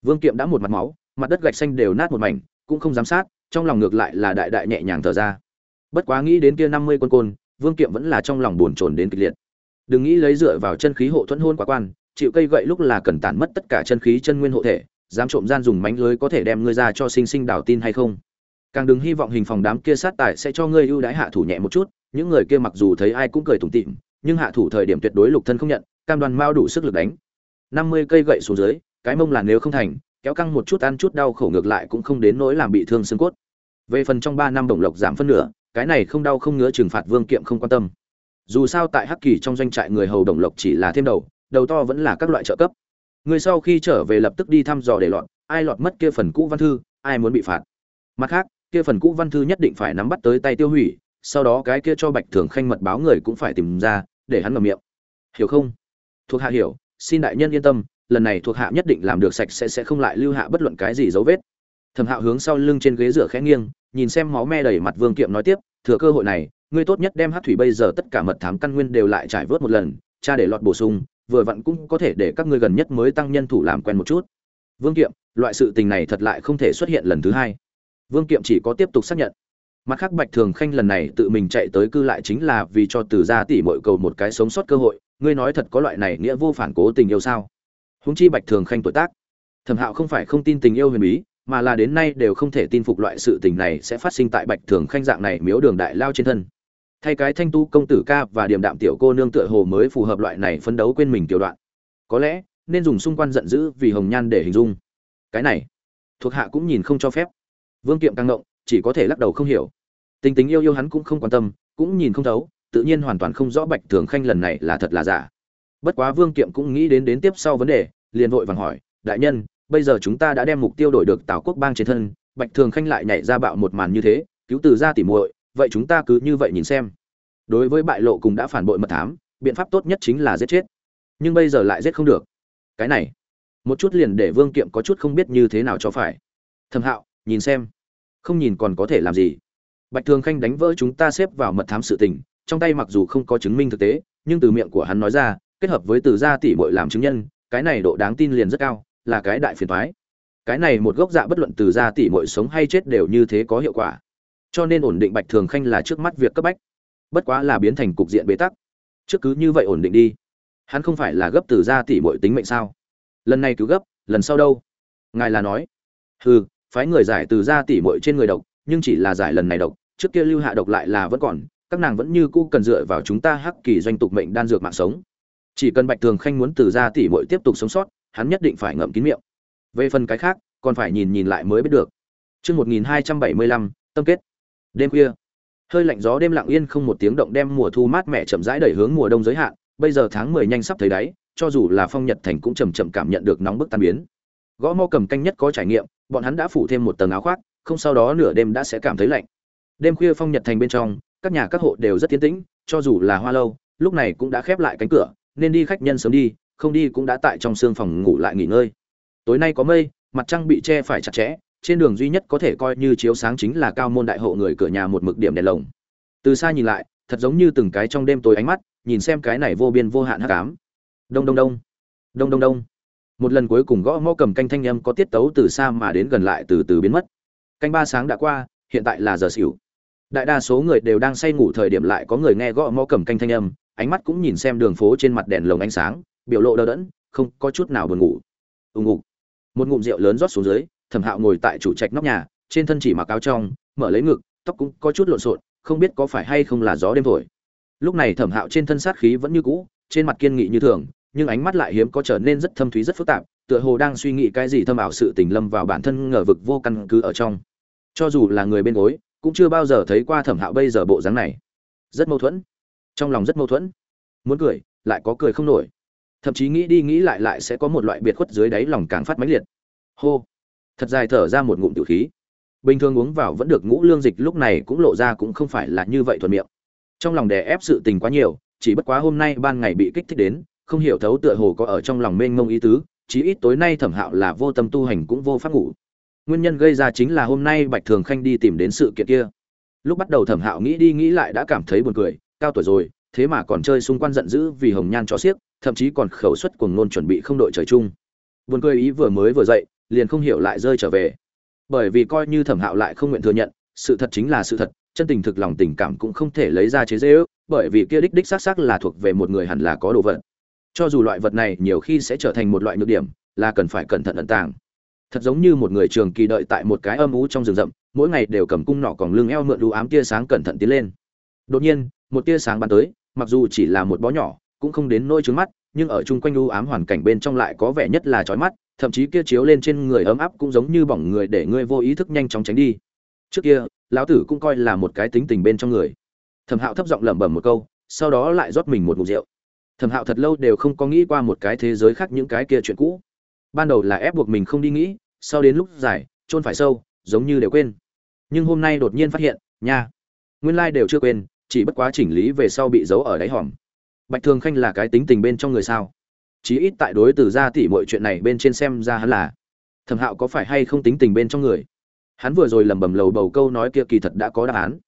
Vương kiệm đã một mặt máu mặt đất gạch xanh đều nát một mảnh, cũng không giám sát, trong lòng ngược lại là đại đại nhẹ nhàng thở ra. Bất quá nghĩ đến kia năm mươi quân côn, vương kiệm vẫn là trong lòng buồn chồn đến kịch liệt. Đừng nghĩ lấy dựa vào chân khí hộ thuẫn hôn quá quan, chịu cây gậy lúc là cần tản mất tất cả chân khí chân nguyên hộ thể, dám trộm gian dùng mánh lưới có thể đem ngươi ra cho sinh sinh đào tin hay không? Càng đừng hy vọng hình phòng đám kia sát tài sẽ cho ngươi ưu đãi hạ thủ nhẹ một chút, những người kia mặc dù thấy ai cũng cười tủm tỉm, nhưng hạ thủ thời điểm tuyệt đối lục thân không nhận, cam đoan mao đủ sức lực đánh. Năm mươi cây gậy xuống dưới, cái mông là nếu không thành kéo căng một chút ăn chút đau khổ ngược lại cũng không đến nỗi làm bị thương xương cốt. Về phần trong ba năm đồng lộc giảm phân nửa, cái này không đau không ngứa trừng phạt vương kiệm không quan tâm. Dù sao tại hắc kỳ trong doanh trại người hầu đồng lộc chỉ là thêm đầu đầu to vẫn là các loại trợ cấp. Người sau khi trở về lập tức đi thăm dò để lọt, ai lọt mất kia phần cũ văn thư, ai muốn bị phạt. Mặt khác, kia phần cũ văn thư nhất định phải nắm bắt tới tay tiêu hủy, sau đó cái kia cho bạch thường khanh mật báo người cũng phải tìm ra, để hắn ngậm miệng. Hiểu không? Thuộc hạ hiểu, xin đại nhân yên tâm lần này thuộc hạ nhất định làm được sạch sẽ sẽ không lại lưu hạ bất luận cái gì dấu vết. Thẩm hạo hướng sau lưng trên ghế rửa khẽ nghiêng, nhìn xem máu me đầy mặt vương kiệm nói tiếp, thừa cơ hội này, ngươi tốt nhất đem hát thủy bây giờ tất cả mật thám căn nguyên đều lại trải vớt một lần, cha để lọt bổ sung, vừa vặn cũng có thể để các ngươi gần nhất mới tăng nhân thủ làm quen một chút. Vương kiệm, loại sự tình này thật lại không thể xuất hiện lần thứ hai. Vương kiệm chỉ có tiếp tục xác nhận. Mặt khác bạch thường khanh lần này tự mình chạy tới cư lại chính là vì cho từ gia tỷ mội cầu một cái sống sót cơ hội, ngươi nói thật có loại này nghĩa vô phản cố tình yêu sao? Huống chi bạch thường khanh tuổi tác, thẩm hạo không phải không tin tình yêu huyền bí, mà là đến nay đều không thể tin phục loại sự tình này sẽ phát sinh tại bạch thường khanh dạng này miếu đường đại lao trên thân. Thay cái thanh tu công tử ca và điểm đạm tiểu cô nương tựa hồ mới phù hợp loại này phấn đấu quên mình tiểu đoạn. Có lẽ, nên dùng xung quanh giận dữ vì hồng nhan để hình dung. Cái này, thuộc hạ cũng nhìn không cho phép. Vương kiệm càng động chỉ có thể lắc đầu không hiểu. Tình tình yêu yêu hắn cũng không quan tâm, cũng nhìn không thấu, tự nhiên hoàn toàn không rõ bạch thường khanh lần này là thật là giả bất quá vương kiệm cũng nghĩ đến đến tiếp sau vấn đề, liền vội vàng hỏi, đại nhân, bây giờ chúng ta đã đem mục tiêu đổi được tào quốc bang trên thân, bạch thường khanh lại nhảy ra bạo một màn như thế, cứu từ ra tỉ muội, vậy chúng ta cứ như vậy nhìn xem. Đối với bại lộ cùng đã phản bội mật thám, biện pháp tốt nhất chính là giết chết. Nhưng bây giờ lại giết không được. Cái này, một chút liền để vương kiệm có chút không biết như thế nào cho phải. Thầm hạo, nhìn xem. Không nhìn còn có thể làm gì. Bạch thường khanh đánh vỡ chúng ta xếp vào mật thám sự tình, trong tay mặc dù không có chứng minh thực tế, nhưng từ miệng của hắn nói ra kết hợp với từ gia tỷ bội làm chứng nhân, cái này độ đáng tin liền rất cao, là cái đại phiền toái. Cái này một gốc dạ bất luận từ gia tỷ bội sống hay chết đều như thế có hiệu quả. Cho nên ổn định bạch thường khanh là trước mắt việc cấp bách. Bất quá là biến thành cục diện bế tắc. Trước cứ như vậy ổn định đi. Hắn không phải là gấp từ gia tỷ bội tính mệnh sao? Lần này cứu gấp, lần sau đâu? Ngài là nói. Hừ, phái người giải từ gia tỷ bội trên người độc, nhưng chỉ là giải lần này độc, trước kia lưu hạ độc lại là vẫn còn, các nàng vẫn như cũ cần dựa vào chúng ta hắc kỳ doanh tục mệnh đan dược mạng sống chỉ cần bạch thường khanh muốn từ ra tỷ muội tiếp tục sống sót hắn nhất định phải ngậm kín miệng. Về phần cái khác còn phải nhìn nhìn lại mới biết được. Trước 1275, tâm kết. Đêm khuya, hơi lạnh gió đêm lặng yên không một tiếng động đem mùa thu mát mẻ chậm rãi đẩy hướng mùa đông giới hạn. Bây giờ tháng mười nhanh sắp thấy đáy cho dù là phong nhật thành cũng chầm chậm cảm nhận được nóng bức tan biến. Gõ mau cầm canh nhất có trải nghiệm bọn hắn đã phủ thêm một tầng áo khoác không sau đó nửa đêm đã sẽ cảm thấy lạnh. Đêm khuya phong nhật thành bên trong các nhà các hộ đều rất tiến tĩnh cho dù là hoa lâu lúc này cũng đã khép lại cánh cửa nên đi khách nhân sớm đi, không đi cũng đã tại trong xương phòng ngủ lại nghỉ ngơi. Tối nay có mây, mặt trăng bị che phải chặt chẽ, trên đường duy nhất có thể coi như chiếu sáng chính là cao môn đại hộ người cửa nhà một mực điểm đèn lồng. Từ xa nhìn lại, thật giống như từng cái trong đêm tối ánh mắt, nhìn xem cái này vô biên vô hạn hắc ám. Đông đông đông. Đông đông đông. Một lần cuối cùng gõ mõ cầm canh thanh âm có tiết tấu từ xa mà đến gần lại từ từ biến mất. Canh ba sáng đã qua, hiện tại là giờ xỉu. Đại đa số người đều đang say ngủ thời điểm lại có người nghe gõ mõ cầm canh thanh âm ánh mắt cũng nhìn xem đường phố trên mặt đèn lồng ánh sáng, biểu lộ đờ đẫn, không có chút nào buồn ngủ. Ùng ngục. Một ngụm rượu lớn rót xuống dưới, thẩm hạo ngồi tại chủ trạch nóc nhà, trên thân chỉ mặc áo trong, mở lấy ngực, tóc cũng có chút lộn xộn, không biết có phải hay không là gió đêm thổi. Lúc này thẩm hạo trên thân sát khí vẫn như cũ, trên mặt kiên nghị như thường, nhưng ánh mắt lại hiếm có trở nên rất thâm thúy rất phức tạp, tựa hồ đang suy nghĩ cái gì thâm ảo sự tình lâm vào bản thân ngờ vực vô căn cứ ở trong. Cho dù là người bên gối, cũng chưa bao giờ thấy qua thẩm hạo bây giờ bộ dáng này. Rất mâu thuẫn trong lòng rất mâu thuẫn. Muốn cười, lại có cười không nổi. Thậm chí nghĩ đi nghĩ lại lại sẽ có một loại biệt khuất dưới đáy lòng càng phát mãnh liệt. Hô. Thật dài thở ra một ngụm tiểu khí. Bình thường uống vào vẫn được ngũ lương dịch lúc này cũng lộ ra cũng không phải là như vậy thuận miệng. Trong lòng đè ép sự tình quá nhiều, chỉ bất quá hôm nay ban ngày bị kích thích đến, không hiểu thấu tựa hồ có ở trong lòng mênh mông ý tứ, chí ít tối nay thẩm hạo là vô tâm tu hành cũng vô pháp ngủ. Nguyên nhân gây ra chính là hôm nay bạch thường khanh đi tìm đến sự kiện kia. Lúc bắt đầu thẩm hạo nghĩ đi nghĩ lại đã cảm thấy buồn cười cao tuổi rồi, thế mà còn chơi xung quanh giận dữ vì hồng nhan cho xiếc, thậm chí còn khẩu suất cuồng nôn chuẩn bị không đội trời chung. Buồn cười ý vừa mới vừa dậy, liền không hiểu lại rơi trở về. Bởi vì coi như thẩm hạo lại không nguyện thừa nhận, sự thật chính là sự thật, chân tình thực lòng tình cảm cũng không thể lấy ra chế dễ ước bởi vì kia đích đích xác xác là thuộc về một người hẳn là có đồ vật. Cho dù loại vật này nhiều khi sẽ trở thành một loại nhược điểm, là cần phải cẩn thận ẩn tàng. Thật giống như một người trường kỳ đợi tại một cái âm ú trong rừng rậm, mỗi ngày đều cầm cung nọ còn lưng eo mượn đũ ám tia sáng cẩn thận tiến lên. Đột nhiên một tia sáng bắn tới, mặc dù chỉ là một bó nhỏ, cũng không đến nỗi trứng mắt, nhưng ở chung quanh u ám hoàn cảnh bên trong lại có vẻ nhất là chói mắt, thậm chí kia chiếu lên trên người ấm áp cũng giống như bỏng người để ngươi vô ý thức nhanh chóng tránh đi. Trước kia, lão tử cũng coi là một cái tính tình bên trong người. Thẩm hạo thấp giọng lẩm bẩm một câu, sau đó lại rót mình một ngụm rượu. Thẩm hạo thật lâu đều không có nghĩ qua một cái thế giới khác những cái kia chuyện cũ. Ban đầu là ép buộc mình không đi nghĩ, sau đến lúc giải trôn phải sâu, giống như đều quên. Nhưng hôm nay đột nhiên phát hiện, nha, nguyên lai đều chưa quên chỉ bất quá chỉnh lý về sau bị giấu ở đáy hòm. Bạch thường khanh là cái tính tình bên trong người sao? Chí ít tại đối từ ra tỉ mọi chuyện này bên trên xem ra hắn là. Thẩm hạo có phải hay không tính tình bên trong người? Hắn vừa rồi lầm bầm lầu bầu câu nói kia kỳ thật đã có đáp án.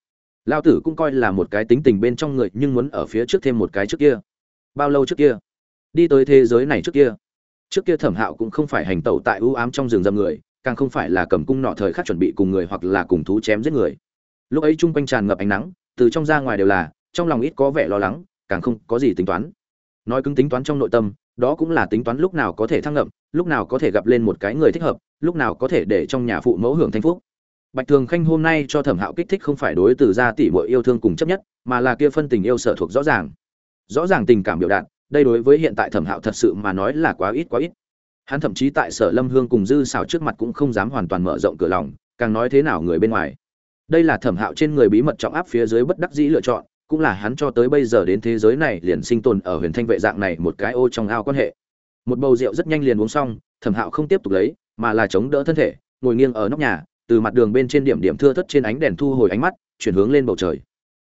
Lao tử cũng coi là một cái tính tình bên trong người, nhưng muốn ở phía trước thêm một cái trước kia. Bao lâu trước kia? Đi tới thế giới này trước kia. Trước kia thẩm hạo cũng không phải hành tẩu tại ưu ám trong rừng dâm người, càng không phải là cầm cung nọ thời khắc chuẩn bị cùng người hoặc là cùng thú chém giết người. Lúc ấy chung quanh tràn ngập ánh nắng từ trong ra ngoài đều là, trong lòng ít có vẻ lo lắng, càng không có gì tính toán. Nói cứng tính toán trong nội tâm, đó cũng là tính toán lúc nào có thể thăng ngậm, lúc nào có thể gặp lên một cái người thích hợp, lúc nào có thể để trong nhà phụ mẫu hưởng thanh phúc. Bạch thường khanh hôm nay cho thẩm hạo kích thích không phải đối từ gia tỷ muội yêu thương cùng chấp nhất, mà là kia phân tình yêu sở thuộc rõ ràng. Rõ ràng tình cảm biểu đạt, đây đối với hiện tại thẩm hạo thật sự mà nói là quá ít quá ít. Hắn thậm chí tại sở lâm hương cùng dư xào trước mặt cũng không dám hoàn toàn mở rộng cửa lòng, càng nói thế nào người bên ngoài đây là thẩm hạo trên người bí mật trọng áp phía dưới bất đắc dĩ lựa chọn, cũng là hắn cho tới bây giờ đến thế giới này liền sinh tồn ở huyền thanh vệ dạng này một cái ô trong ao quan hệ. Một bầu rượu rất nhanh liền uống xong, thẩm hạo không tiếp tục lấy, mà là chống đỡ thân thể, ngồi nghiêng ở nóc nhà, từ mặt đường bên trên điểm điểm thưa thất trên ánh đèn thu hồi ánh mắt, chuyển hướng lên bầu trời.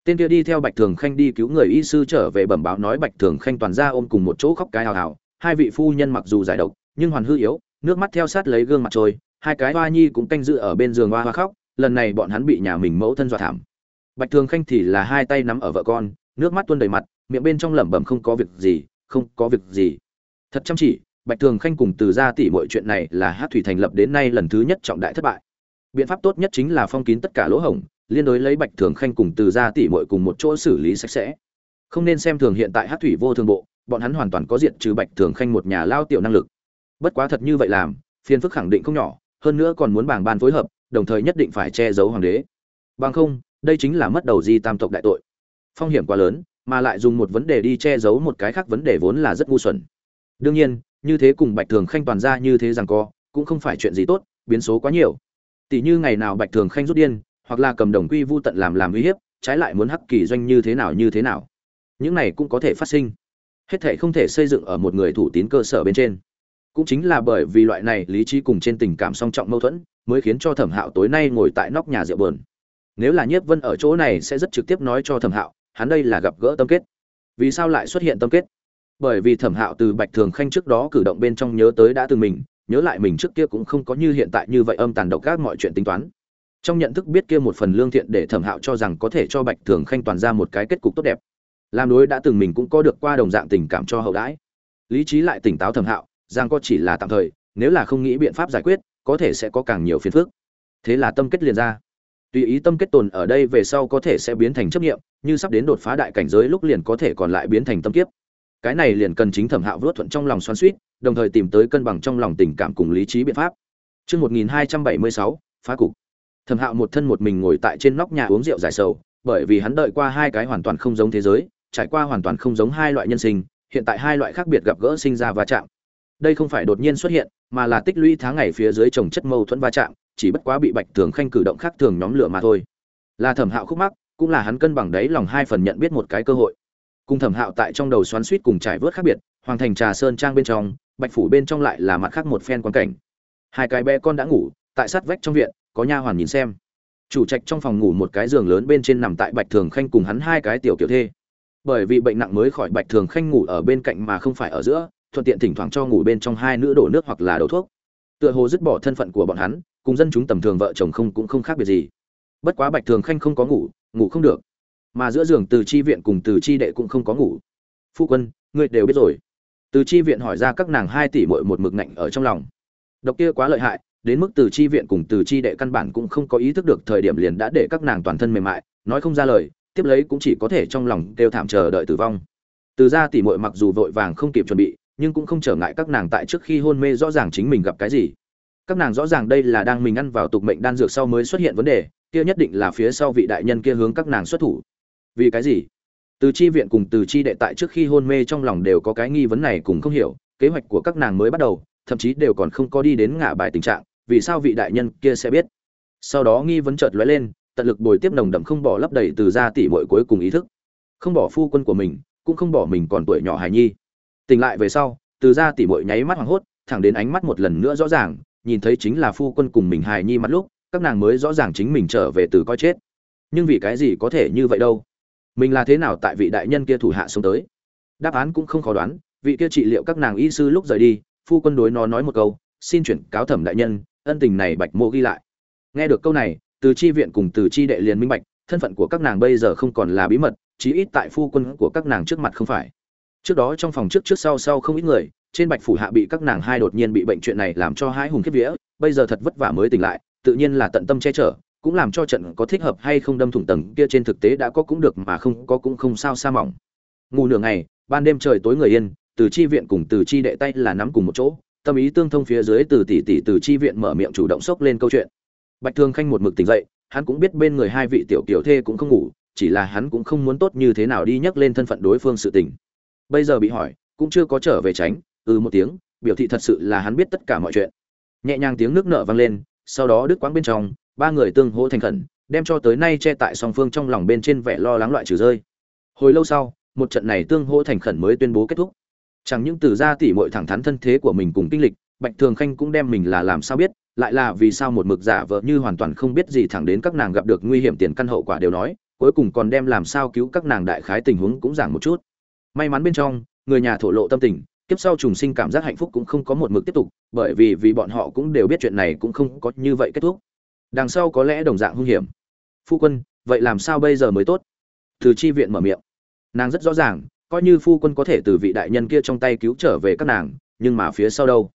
Tên kia đi theo bạch thường khanh đi cứu người y sư trở về bẩm báo nói bạch thường khanh toàn ra ôm cùng một chỗ khóc cái hào hào, hai vị phu nhân mặc dù giải độc, nhưng hoàn hư yếu, nước mắt theo sát lấy gương mặt trôi, hai cái hoa nhi cũng canh dự ở bên giường hoa hoa khóc lần này bọn hắn bị nhà mình mẫu thân dọa thảm. Bạch thường khanh thì là hai tay nắm ở vợ con, nước mắt tuôn đầy mặt, miệng bên trong lẩm bẩm không có việc gì, không có việc gì. Thật chăm chỉ, bạch thường khanh cùng từ ra tỉ mọi chuyện này là hát thủy thành lập đến nay lần thứ nhất trọng đại thất bại. Biện pháp tốt nhất chính là phong kín tất cả lỗ hổng, liên đối lấy bạch thường khanh cùng từ ra tỉ mọi cùng một chỗ xử lý sạch sẽ. Không nên xem thường hiện tại hát thủy vô thường bộ, bọn hắn hoàn toàn có diện trừ bạch thường khanh một nhà lao tiểu năng lực. Bất quá thật như vậy làm, phiền phức khẳng định không nhỏ, hơn nữa còn muốn bảng ban phối hợp đồng thời nhất định phải che giấu hoàng đế. Bằng không, đây chính là mất đầu di tam tộc đại tội. Phong hiểm quá lớn, mà lại dùng một vấn đề đi che giấu một cái khác vấn đề vốn là rất ngu xuẩn. Đương nhiên, như thế cùng bạch thường khanh toàn ra như thế rằng co, cũng không phải chuyện gì tốt, biến số quá nhiều. Tỷ như ngày nào bạch thường khanh rút điên, hoặc là cầm đồng quy vu tận làm làm uy hiếp, trái lại muốn hắc kỳ doanh như thế nào như thế nào. Những này cũng có thể phát sinh. Hết thể không thể xây dựng ở một người thủ tín cơ sở bên trên. Cũng chính là bởi vì loại này lý trí cùng trên tình cảm song trọng mâu thuẫn mới khiến cho thẩm hạo tối nay ngồi tại nóc nhà rượu bờn. Nếu là nhiếp vân ở chỗ này sẽ rất trực tiếp nói cho thẩm hạo, hắn đây là gặp gỡ tâm kết. Vì sao lại xuất hiện tâm kết? Bởi vì thẩm hạo từ bạch thường khanh trước đó cử động bên trong nhớ tới đã từng mình, nhớ lại mình trước kia cũng không có như hiện tại như vậy âm tàn độc các mọi chuyện tính toán. Trong nhận thức biết kia một phần lương thiện để thẩm hạo cho rằng có thể cho bạch thường khanh toàn ra một cái kết cục tốt đẹp. Làm đối đã từng mình cũng có được qua đồng dạng tình cảm cho hậu đãi. Lý trí lại tỉnh táo thẩm hạo, rằng có chỉ là tạm thời, nếu là không nghĩ biện pháp giải quyết có thể sẽ có càng nhiều phiền phức thế là tâm kết liền ra tùy ý tâm kết tồn ở đây về sau có thể sẽ biến thành chấp nghiệm như sắp đến đột phá đại cảnh giới lúc liền có thể còn lại biến thành tâm kiếp cái này liền cần chính thẩm hạo vớt thuận trong lòng xoắn suýt đồng thời tìm tới cân bằng trong lòng tình cảm cùng lý trí biện pháp Chương 1276, phá cục. Thẩm Hạo một thân một mình ngồi tại trên nóc nhà uống rượu giải sầu, bởi vì hắn đợi qua hai cái hoàn toàn không giống thế giới, trải qua hoàn toàn không giống hai loại nhân sinh, hiện tại hai loại khác biệt gặp gỡ sinh ra va chạm. Đây không phải đột nhiên xuất hiện, mà là tích lũy tháng ngày phía dưới trồng chất mâu thuẫn va chạm, chỉ bất quá bị Bạch Thường Khanh cử động khác thường nhóm lửa mà thôi. Là Thẩm Hạo khúc mắc, cũng là hắn cân bằng đấy lòng hai phần nhận biết một cái cơ hội. Cùng Thẩm Hạo tại trong đầu xoắn suýt cùng trải vớt khác biệt, Hoàng thành Trà Sơn trang bên trong, Bạch phủ bên trong lại là mặt khác một phen quan cảnh. Hai cái bé con đã ngủ, tại sát vách trong viện, có nha hoàn nhìn xem. Chủ trạch trong phòng ngủ một cái giường lớn bên trên nằm tại Bạch Thường Khanh cùng hắn hai cái tiểu tiểu thê. Bởi vì bệnh nặng mới khỏi Bạch Thường Khanh ngủ ở bên cạnh mà không phải ở giữa, thuận tiện thỉnh thoảng cho ngủ bên trong hai nữ đổ nước hoặc là đổ thuốc. Tựa hồ dứt bỏ thân phận của bọn hắn, cùng dân chúng tầm thường vợ chồng không cũng không khác biệt gì. Bất quá Bạch Thường Khanh không có ngủ, ngủ không được. Mà giữa giường từ chi viện cùng từ chi đệ cũng không có ngủ. Phu quân, ngươi đều biết rồi. Từ chi viện hỏi ra các nàng hai tỷ muội một mực ngạnh ở trong lòng. Độc kia quá lợi hại, đến mức từ chi viện cùng từ chi đệ căn bản cũng không có ý thức được thời điểm liền đã để các nàng toàn thân mềm mại, nói không ra lời, tiếp lấy cũng chỉ có thể trong lòng kêu thảm chờ đợi tử vong. Từ ra tỷ muội mặc dù vội vàng không kịp chuẩn bị, nhưng cũng không trở ngại các nàng tại trước khi hôn mê rõ ràng chính mình gặp cái gì. Các nàng rõ ràng đây là đang mình ăn vào tục mệnh đan dược sau mới xuất hiện vấn đề, kia nhất định là phía sau vị đại nhân kia hướng các nàng xuất thủ. Vì cái gì? Từ chi viện cùng từ chi đệ tại trước khi hôn mê trong lòng đều có cái nghi vấn này cùng không hiểu, kế hoạch của các nàng mới bắt đầu, thậm chí đều còn không có đi đến ngã bài tình trạng, vì sao vị đại nhân kia sẽ biết? Sau đó nghi vấn chợt lóe lên, tận lực bồi tiếp nồng đậm không bỏ lấp đầy từ ra tỷ muội cuối cùng ý thức. Không bỏ phu quân của mình, cũng không bỏ mình còn tuổi nhỏ hài nhi tỉnh lại về sau, từ ra tỷ muội nháy mắt hoảng hốt, thẳng đến ánh mắt một lần nữa rõ ràng, nhìn thấy chính là phu quân cùng mình hài nhi mắt lúc, các nàng mới rõ ràng chính mình trở về từ coi chết. Nhưng vì cái gì có thể như vậy đâu? Mình là thế nào tại vị đại nhân kia thủ hạ xuống tới? Đáp án cũng không khó đoán, vị kia trị liệu các nàng y sư lúc rời đi, phu quân đối nó nói một câu, xin chuyển cáo thẩm đại nhân, ân tình này bạch mô ghi lại. Nghe được câu này, từ chi viện cùng từ chi đệ liền minh bạch, thân phận của các nàng bây giờ không còn là bí mật, chí ít tại phu quân của các nàng trước mặt không phải trước đó trong phòng trước trước sau sau không ít người, trên bạch phủ hạ bị các nàng hai đột nhiên bị bệnh chuyện này làm cho hai hùng kiếp vía, bây giờ thật vất vả mới tỉnh lại, tự nhiên là tận tâm che chở, cũng làm cho trận có thích hợp hay không đâm thủng tầng kia trên thực tế đã có cũng được mà không có cũng không sao sa mỏng. Ngủ nửa ngày, ban đêm trời tối người yên, từ chi viện cùng từ chi đệ tay là nắm cùng một chỗ, tâm ý tương thông phía dưới từ tỷ tỷ từ chi viện mở miệng chủ động sốc lên câu chuyện. Bạch thường khanh một mực tỉnh dậy, hắn cũng biết bên người hai vị tiểu kiểu thê cũng không ngủ, chỉ là hắn cũng không muốn tốt như thế nào đi nhắc lên thân phận đối phương sự tình bây giờ bị hỏi, cũng chưa có trở về tránh ừ một tiếng, biểu thị thật sự là hắn biết tất cả mọi chuyện. Nhẹ nhàng tiếng nước nợ vang lên, sau đó đức quãng bên trong, ba người tương hỗ thành khẩn, đem cho tới nay che tại song phương trong lòng bên trên vẻ lo lắng loại trừ rơi. Hồi lâu sau, một trận này tương hỗ thành khẩn mới tuyên bố kết thúc. Chẳng những từ ra tỉ muội thẳng thắn thân thế của mình cùng kinh lịch, bạch thường khanh cũng đem mình là làm sao biết, lại là vì sao một mực giả vợ như hoàn toàn không biết gì thẳng đến các nàng gặp được nguy hiểm tiền căn hậu quả đều nói, cuối cùng còn đem làm sao cứu các nàng đại khái tình huống cũng giảng một chút may mắn bên trong, người nhà thổ lộ tâm tình, kiếp sau trùng sinh cảm giác hạnh phúc cũng không có một mực tiếp tục, bởi vì vì bọn họ cũng đều biết chuyện này cũng không có như vậy kết thúc. Đằng sau có lẽ đồng dạng hung hiểm. Phu quân, vậy làm sao bây giờ mới tốt? Từ chi viện mở miệng. Nàng rất rõ ràng, coi như phu quân có thể từ vị đại nhân kia trong tay cứu trở về các nàng, nhưng mà phía sau đâu?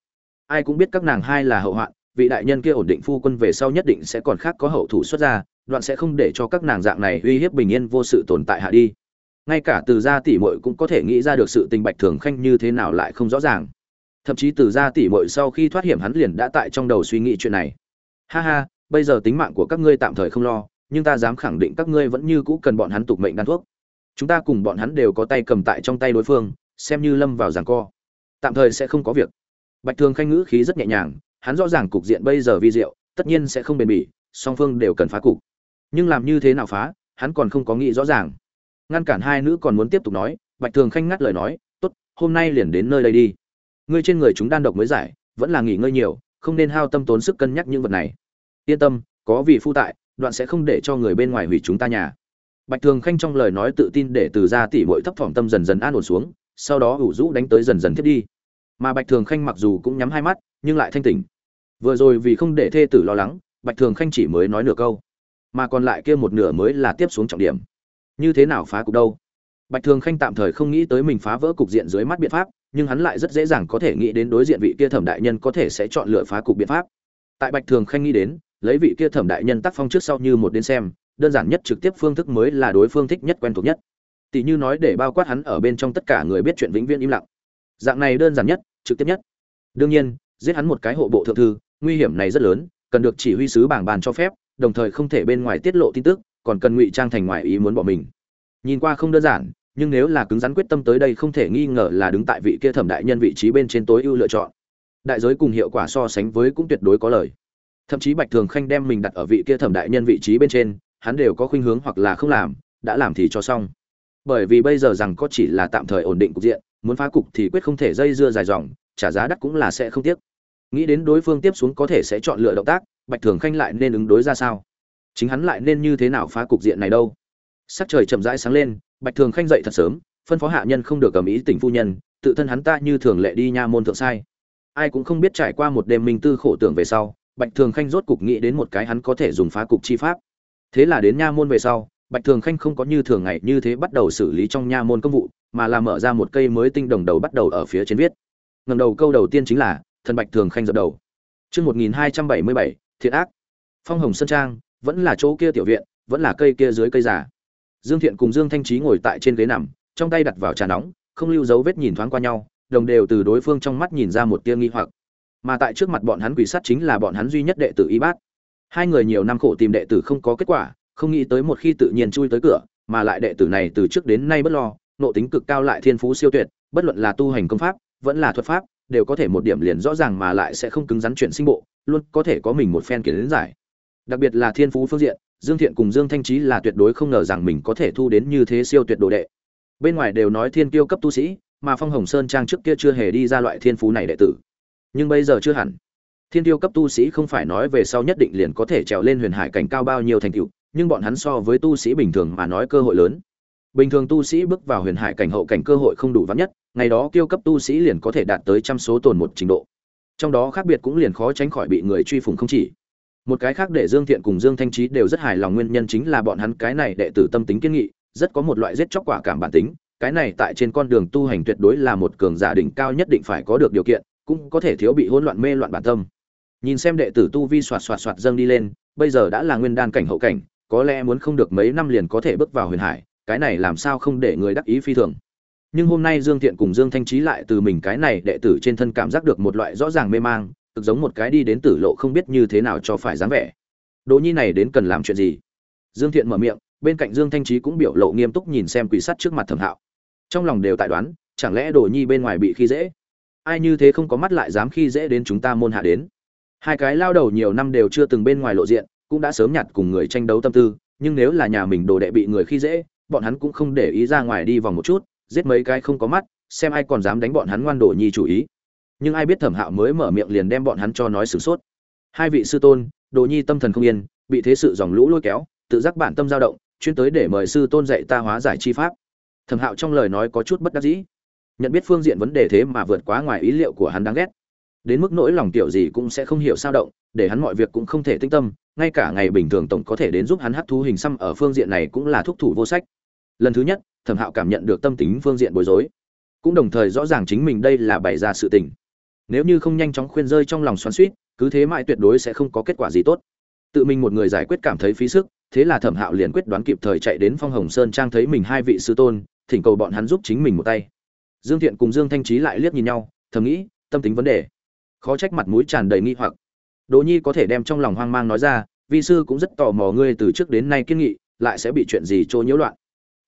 Ai cũng biết các nàng hai là hậu hoạn, vị đại nhân kia ổn định phu quân về sau nhất định sẽ còn khác có hậu thủ xuất ra, đoạn sẽ không để cho các nàng dạng này uy hiếp bình yên vô sự tồn tại hạ đi ngay cả từ gia tỷ muội cũng có thể nghĩ ra được sự tình bạch thường khanh như thế nào lại không rõ ràng. Thậm chí từ gia tỷ muội sau khi thoát hiểm hắn liền đã tại trong đầu suy nghĩ chuyện này. Ha ha, bây giờ tính mạng của các ngươi tạm thời không lo, nhưng ta dám khẳng định các ngươi vẫn như cũ cần bọn hắn tục mệnh đan thuốc. Chúng ta cùng bọn hắn đều có tay cầm tại trong tay đối phương, xem như lâm vào giảng co. Tạm thời sẽ không có việc. Bạch thường khanh ngữ khí rất nhẹ nhàng, hắn rõ ràng cục diện bây giờ vi diệu, tất nhiên sẽ không bền bỉ, song phương đều cần phá cục. Nhưng làm như thế nào phá, hắn còn không có nghĩ rõ ràng ngăn cản hai nữ còn muốn tiếp tục nói, bạch thường khanh ngắt lời nói, tốt, hôm nay liền đến nơi đây đi. Ngươi trên người chúng đan độc mới giải, vẫn là nghỉ ngơi nhiều, không nên hao tâm tốn sức cân nhắc những vật này. Yên tâm, có vị phu tại, đoạn sẽ không để cho người bên ngoài hủy chúng ta nhà. Bạch thường khanh trong lời nói tự tin để từ ra tỉ mỗi thấp thỏm tâm dần dần an ổn xuống, sau đó ủ rũ đánh tới dần dần thiết đi. Mà bạch thường khanh mặc dù cũng nhắm hai mắt, nhưng lại thanh tỉnh. Vừa rồi vì không để thê tử lo lắng, bạch thường khanh chỉ mới nói nửa câu, mà còn lại kia một nửa mới là tiếp xuống trọng điểm như thế nào phá cục đâu? Bạch thường khanh tạm thời không nghĩ tới mình phá vỡ cục diện dưới mắt biện pháp, nhưng hắn lại rất dễ dàng có thể nghĩ đến đối diện vị kia thẩm đại nhân có thể sẽ chọn lựa phá cục biện pháp. Tại bạch thường khanh nghĩ đến, lấy vị kia thẩm đại nhân tác phong trước sau như một đến xem, đơn giản nhất trực tiếp phương thức mới là đối phương thích nhất quen thuộc nhất. Tỷ như nói để bao quát hắn ở bên trong tất cả người biết chuyện vĩnh viễn im lặng. Dạng này đơn giản nhất, trực tiếp nhất. Đương nhiên, giết hắn một cái hộ bộ thượng thư, nguy hiểm này rất lớn, cần được chỉ huy sứ bảng bàn cho phép, đồng thời không thể bên ngoài tiết lộ tin tức còn cần ngụy trang thành ngoài ý muốn bỏ mình. Nhìn qua không đơn giản, nhưng nếu là cứng rắn quyết tâm tới đây không thể nghi ngờ là đứng tại vị kia thẩm đại nhân vị trí bên trên tối ưu lựa chọn. Đại giới cùng hiệu quả so sánh với cũng tuyệt đối có lời. Thậm chí bạch thường khanh đem mình đặt ở vị kia thẩm đại nhân vị trí bên trên, hắn đều có khuynh hướng hoặc là không làm, đã làm thì cho xong. Bởi vì bây giờ rằng có chỉ là tạm thời ổn định cục diện, muốn phá cục thì quyết không thể dây dưa dài dòng, trả giá đắt cũng là sẽ không tiếc. Nghĩ đến đối phương tiếp xuống có thể sẽ chọn lựa động tác, bạch thường khanh lại nên ứng đối ra sao? Chính hắn lại nên như thế nào phá cục diện này đâu? Sắc trời chậm rãi sáng lên, bạch thường khanh dậy thật sớm, phân phó hạ nhân không được cầm ý tỉnh phu nhân, tự thân hắn ta như thường lệ đi nha môn thượng sai. Ai cũng không biết trải qua một đêm minh tư khổ tưởng về sau, bạch thường khanh rốt cục nghĩ đến một cái hắn có thể dùng phá cục chi pháp. Thế là đến nha môn về sau, bạch thường khanh không có như thường ngày như thế bắt đầu xử lý trong nha môn công vụ, mà là mở ra một cây mới tinh đồng đầu bắt đầu ở phía trên viết. Ngầm đầu câu đầu tiên chính là, thần bạch thường khanh dập đầu. Chương một nghìn hai trăm bảy mươi bảy, thiện ác. Phong hồng sơn trang vẫn là chỗ kia tiểu viện, vẫn là cây kia dưới cây già. Dương thiện cùng dương thanh trí ngồi tại trên ghế nằm, trong tay đặt vào trà nóng, không lưu dấu vết nhìn thoáng qua nhau, đồng đều từ đối phương trong mắt nhìn ra một tia nghi hoặc. Mà tại trước mặt bọn hắn quỷ sát chính là bọn hắn duy nhất đệ tử y bát. Hai người nhiều năm khổ tìm đệ tử không có kết quả, không nghĩ tới một khi tự nhiên chui tới cửa, mà lại đệ tử này từ trước đến nay bất lo, nộ tính cực cao lại thiên phú siêu tuyệt, bất luận là tu hành công pháp, vẫn là thuật pháp, đều có thể một điểm liền rõ ràng mà lại sẽ không cứng rắn chuyển sinh bộ, luôn có thể có mình một phen kiến giải đặc biệt là thiên phú phương diện, dương thiện cùng dương thanh trí là tuyệt đối không ngờ rằng mình có thể thu đến như thế siêu tuyệt đồ đệ. Bên ngoài đều nói thiên tiêu cấp tu sĩ, mà phong hồng sơn trang trước kia chưa hề đi ra loại thiên phú này đệ tử. Nhưng bây giờ chưa hẳn. Thiên tiêu cấp tu sĩ không phải nói về sau nhất định liền có thể trèo lên huyền hải cảnh cao bao nhiêu thành tựu, nhưng bọn hắn so với tu sĩ bình thường mà nói cơ hội lớn. Bình thường tu sĩ bước vào huyền hải cảnh hậu cảnh cơ hội không đủ vắn nhất, ngày đó kiêu cấp tu sĩ liền có thể đạt tới trăm số tồn một trình độ. Trong đó khác biệt cũng liền khó tránh khỏi bị người truy phủng không chỉ một cái khác để dương thiện cùng dương thanh trí đều rất hài lòng nguyên nhân chính là bọn hắn cái này đệ tử tâm tính kiên nghị, rất có một loại giết chóc quả cảm bản tính. Cái này tại trên con đường tu hành tuyệt đối là một cường giả đỉnh cao nhất định phải có được điều kiện, cũng có thể thiếu bị hỗn loạn mê loạn bản tâm. Nhìn xem đệ tử tu vi soạt soạt soạt dâng đi lên, bây giờ đã là nguyên đan cảnh hậu cảnh, có lẽ muốn không được mấy năm liền có thể bước vào huyền hải, cái này làm sao không để người đắc ý phi thường. Nhưng hôm nay dương thiện cùng dương thanh trí lại từ mình cái này đệ tử trên thân cảm giác được một loại rõ ràng mê mang cực giống một cái đi đến tử lộ không biết như thế nào cho phải dáng vẻ. Đỗ nhi này đến cần làm chuyện gì? Dương thiện mở miệng, bên cạnh dương thanh trí cũng biểu lộ nghiêm túc nhìn xem quỷ sắt trước mặt thẩm hạo. Trong lòng đều tại đoán, chẳng lẽ đồ nhi bên ngoài bị khi dễ? Ai như thế không có mắt lại dám khi dễ đến chúng ta môn hạ đến? Hai cái lao đầu nhiều năm đều chưa từng bên ngoài lộ diện, cũng đã sớm nhặt cùng người tranh đấu tâm tư, nhưng nếu là nhà mình đồ đệ bị người khi dễ, bọn hắn cũng không để ý ra ngoài đi vòng một chút, giết mấy cái không có mắt, xem ai còn dám đánh bọn hắn ngoan đồ nhi chủ ý nhưng ai biết thẩm hạo mới mở miệng liền đem bọn hắn cho nói sửng sốt. Hai vị sư tôn, đồ nhi tâm thần không yên, bị thế sự dòng lũ lôi kéo, tự giác bản tâm dao động, chuyên tới để mời sư tôn dạy ta hóa giải chi pháp. Thẩm hạo trong lời nói có chút bất đắc dĩ. Nhận biết phương diện vấn đề thế mà vượt quá ngoài ý liệu của hắn đáng ghét. Đến mức nỗi lòng tiểu gì cũng sẽ không hiểu sao động, để hắn mọi việc cũng không thể tinh tâm, ngay cả ngày bình thường tổng có thể đến giúp hắn hấp thu hình xăm ở phương diện này cũng là thúc thủ vô sách. Lần thứ nhất, thẩm hạo cảm nhận được tâm tính phương diện bối rối. Cũng đồng thời rõ ràng chính mình đây là bày ra sự tình nếu như không nhanh chóng khuyên rơi trong lòng xoắn suýt cứ thế mãi tuyệt đối sẽ không có kết quả gì tốt. Tự mình một người giải quyết cảm thấy phí sức, thế là thẩm hạo liền quyết đoán kịp thời chạy đến phong hồng sơn trang thấy mình hai vị sư tôn, thỉnh cầu bọn hắn giúp chính mình một tay. Dương thiện cùng dương thanh trí lại liếc nhìn nhau, thầm nghĩ, tâm tính vấn đề. Khó trách mặt mũi tràn đầy nghi hoặc. Đỗ nhi có thể đem trong lòng hoang mang nói ra, vi sư cũng rất tò mò ngươi từ trước đến nay kiên nghị, lại sẽ bị chuyện gì trôi nhiễu loạn?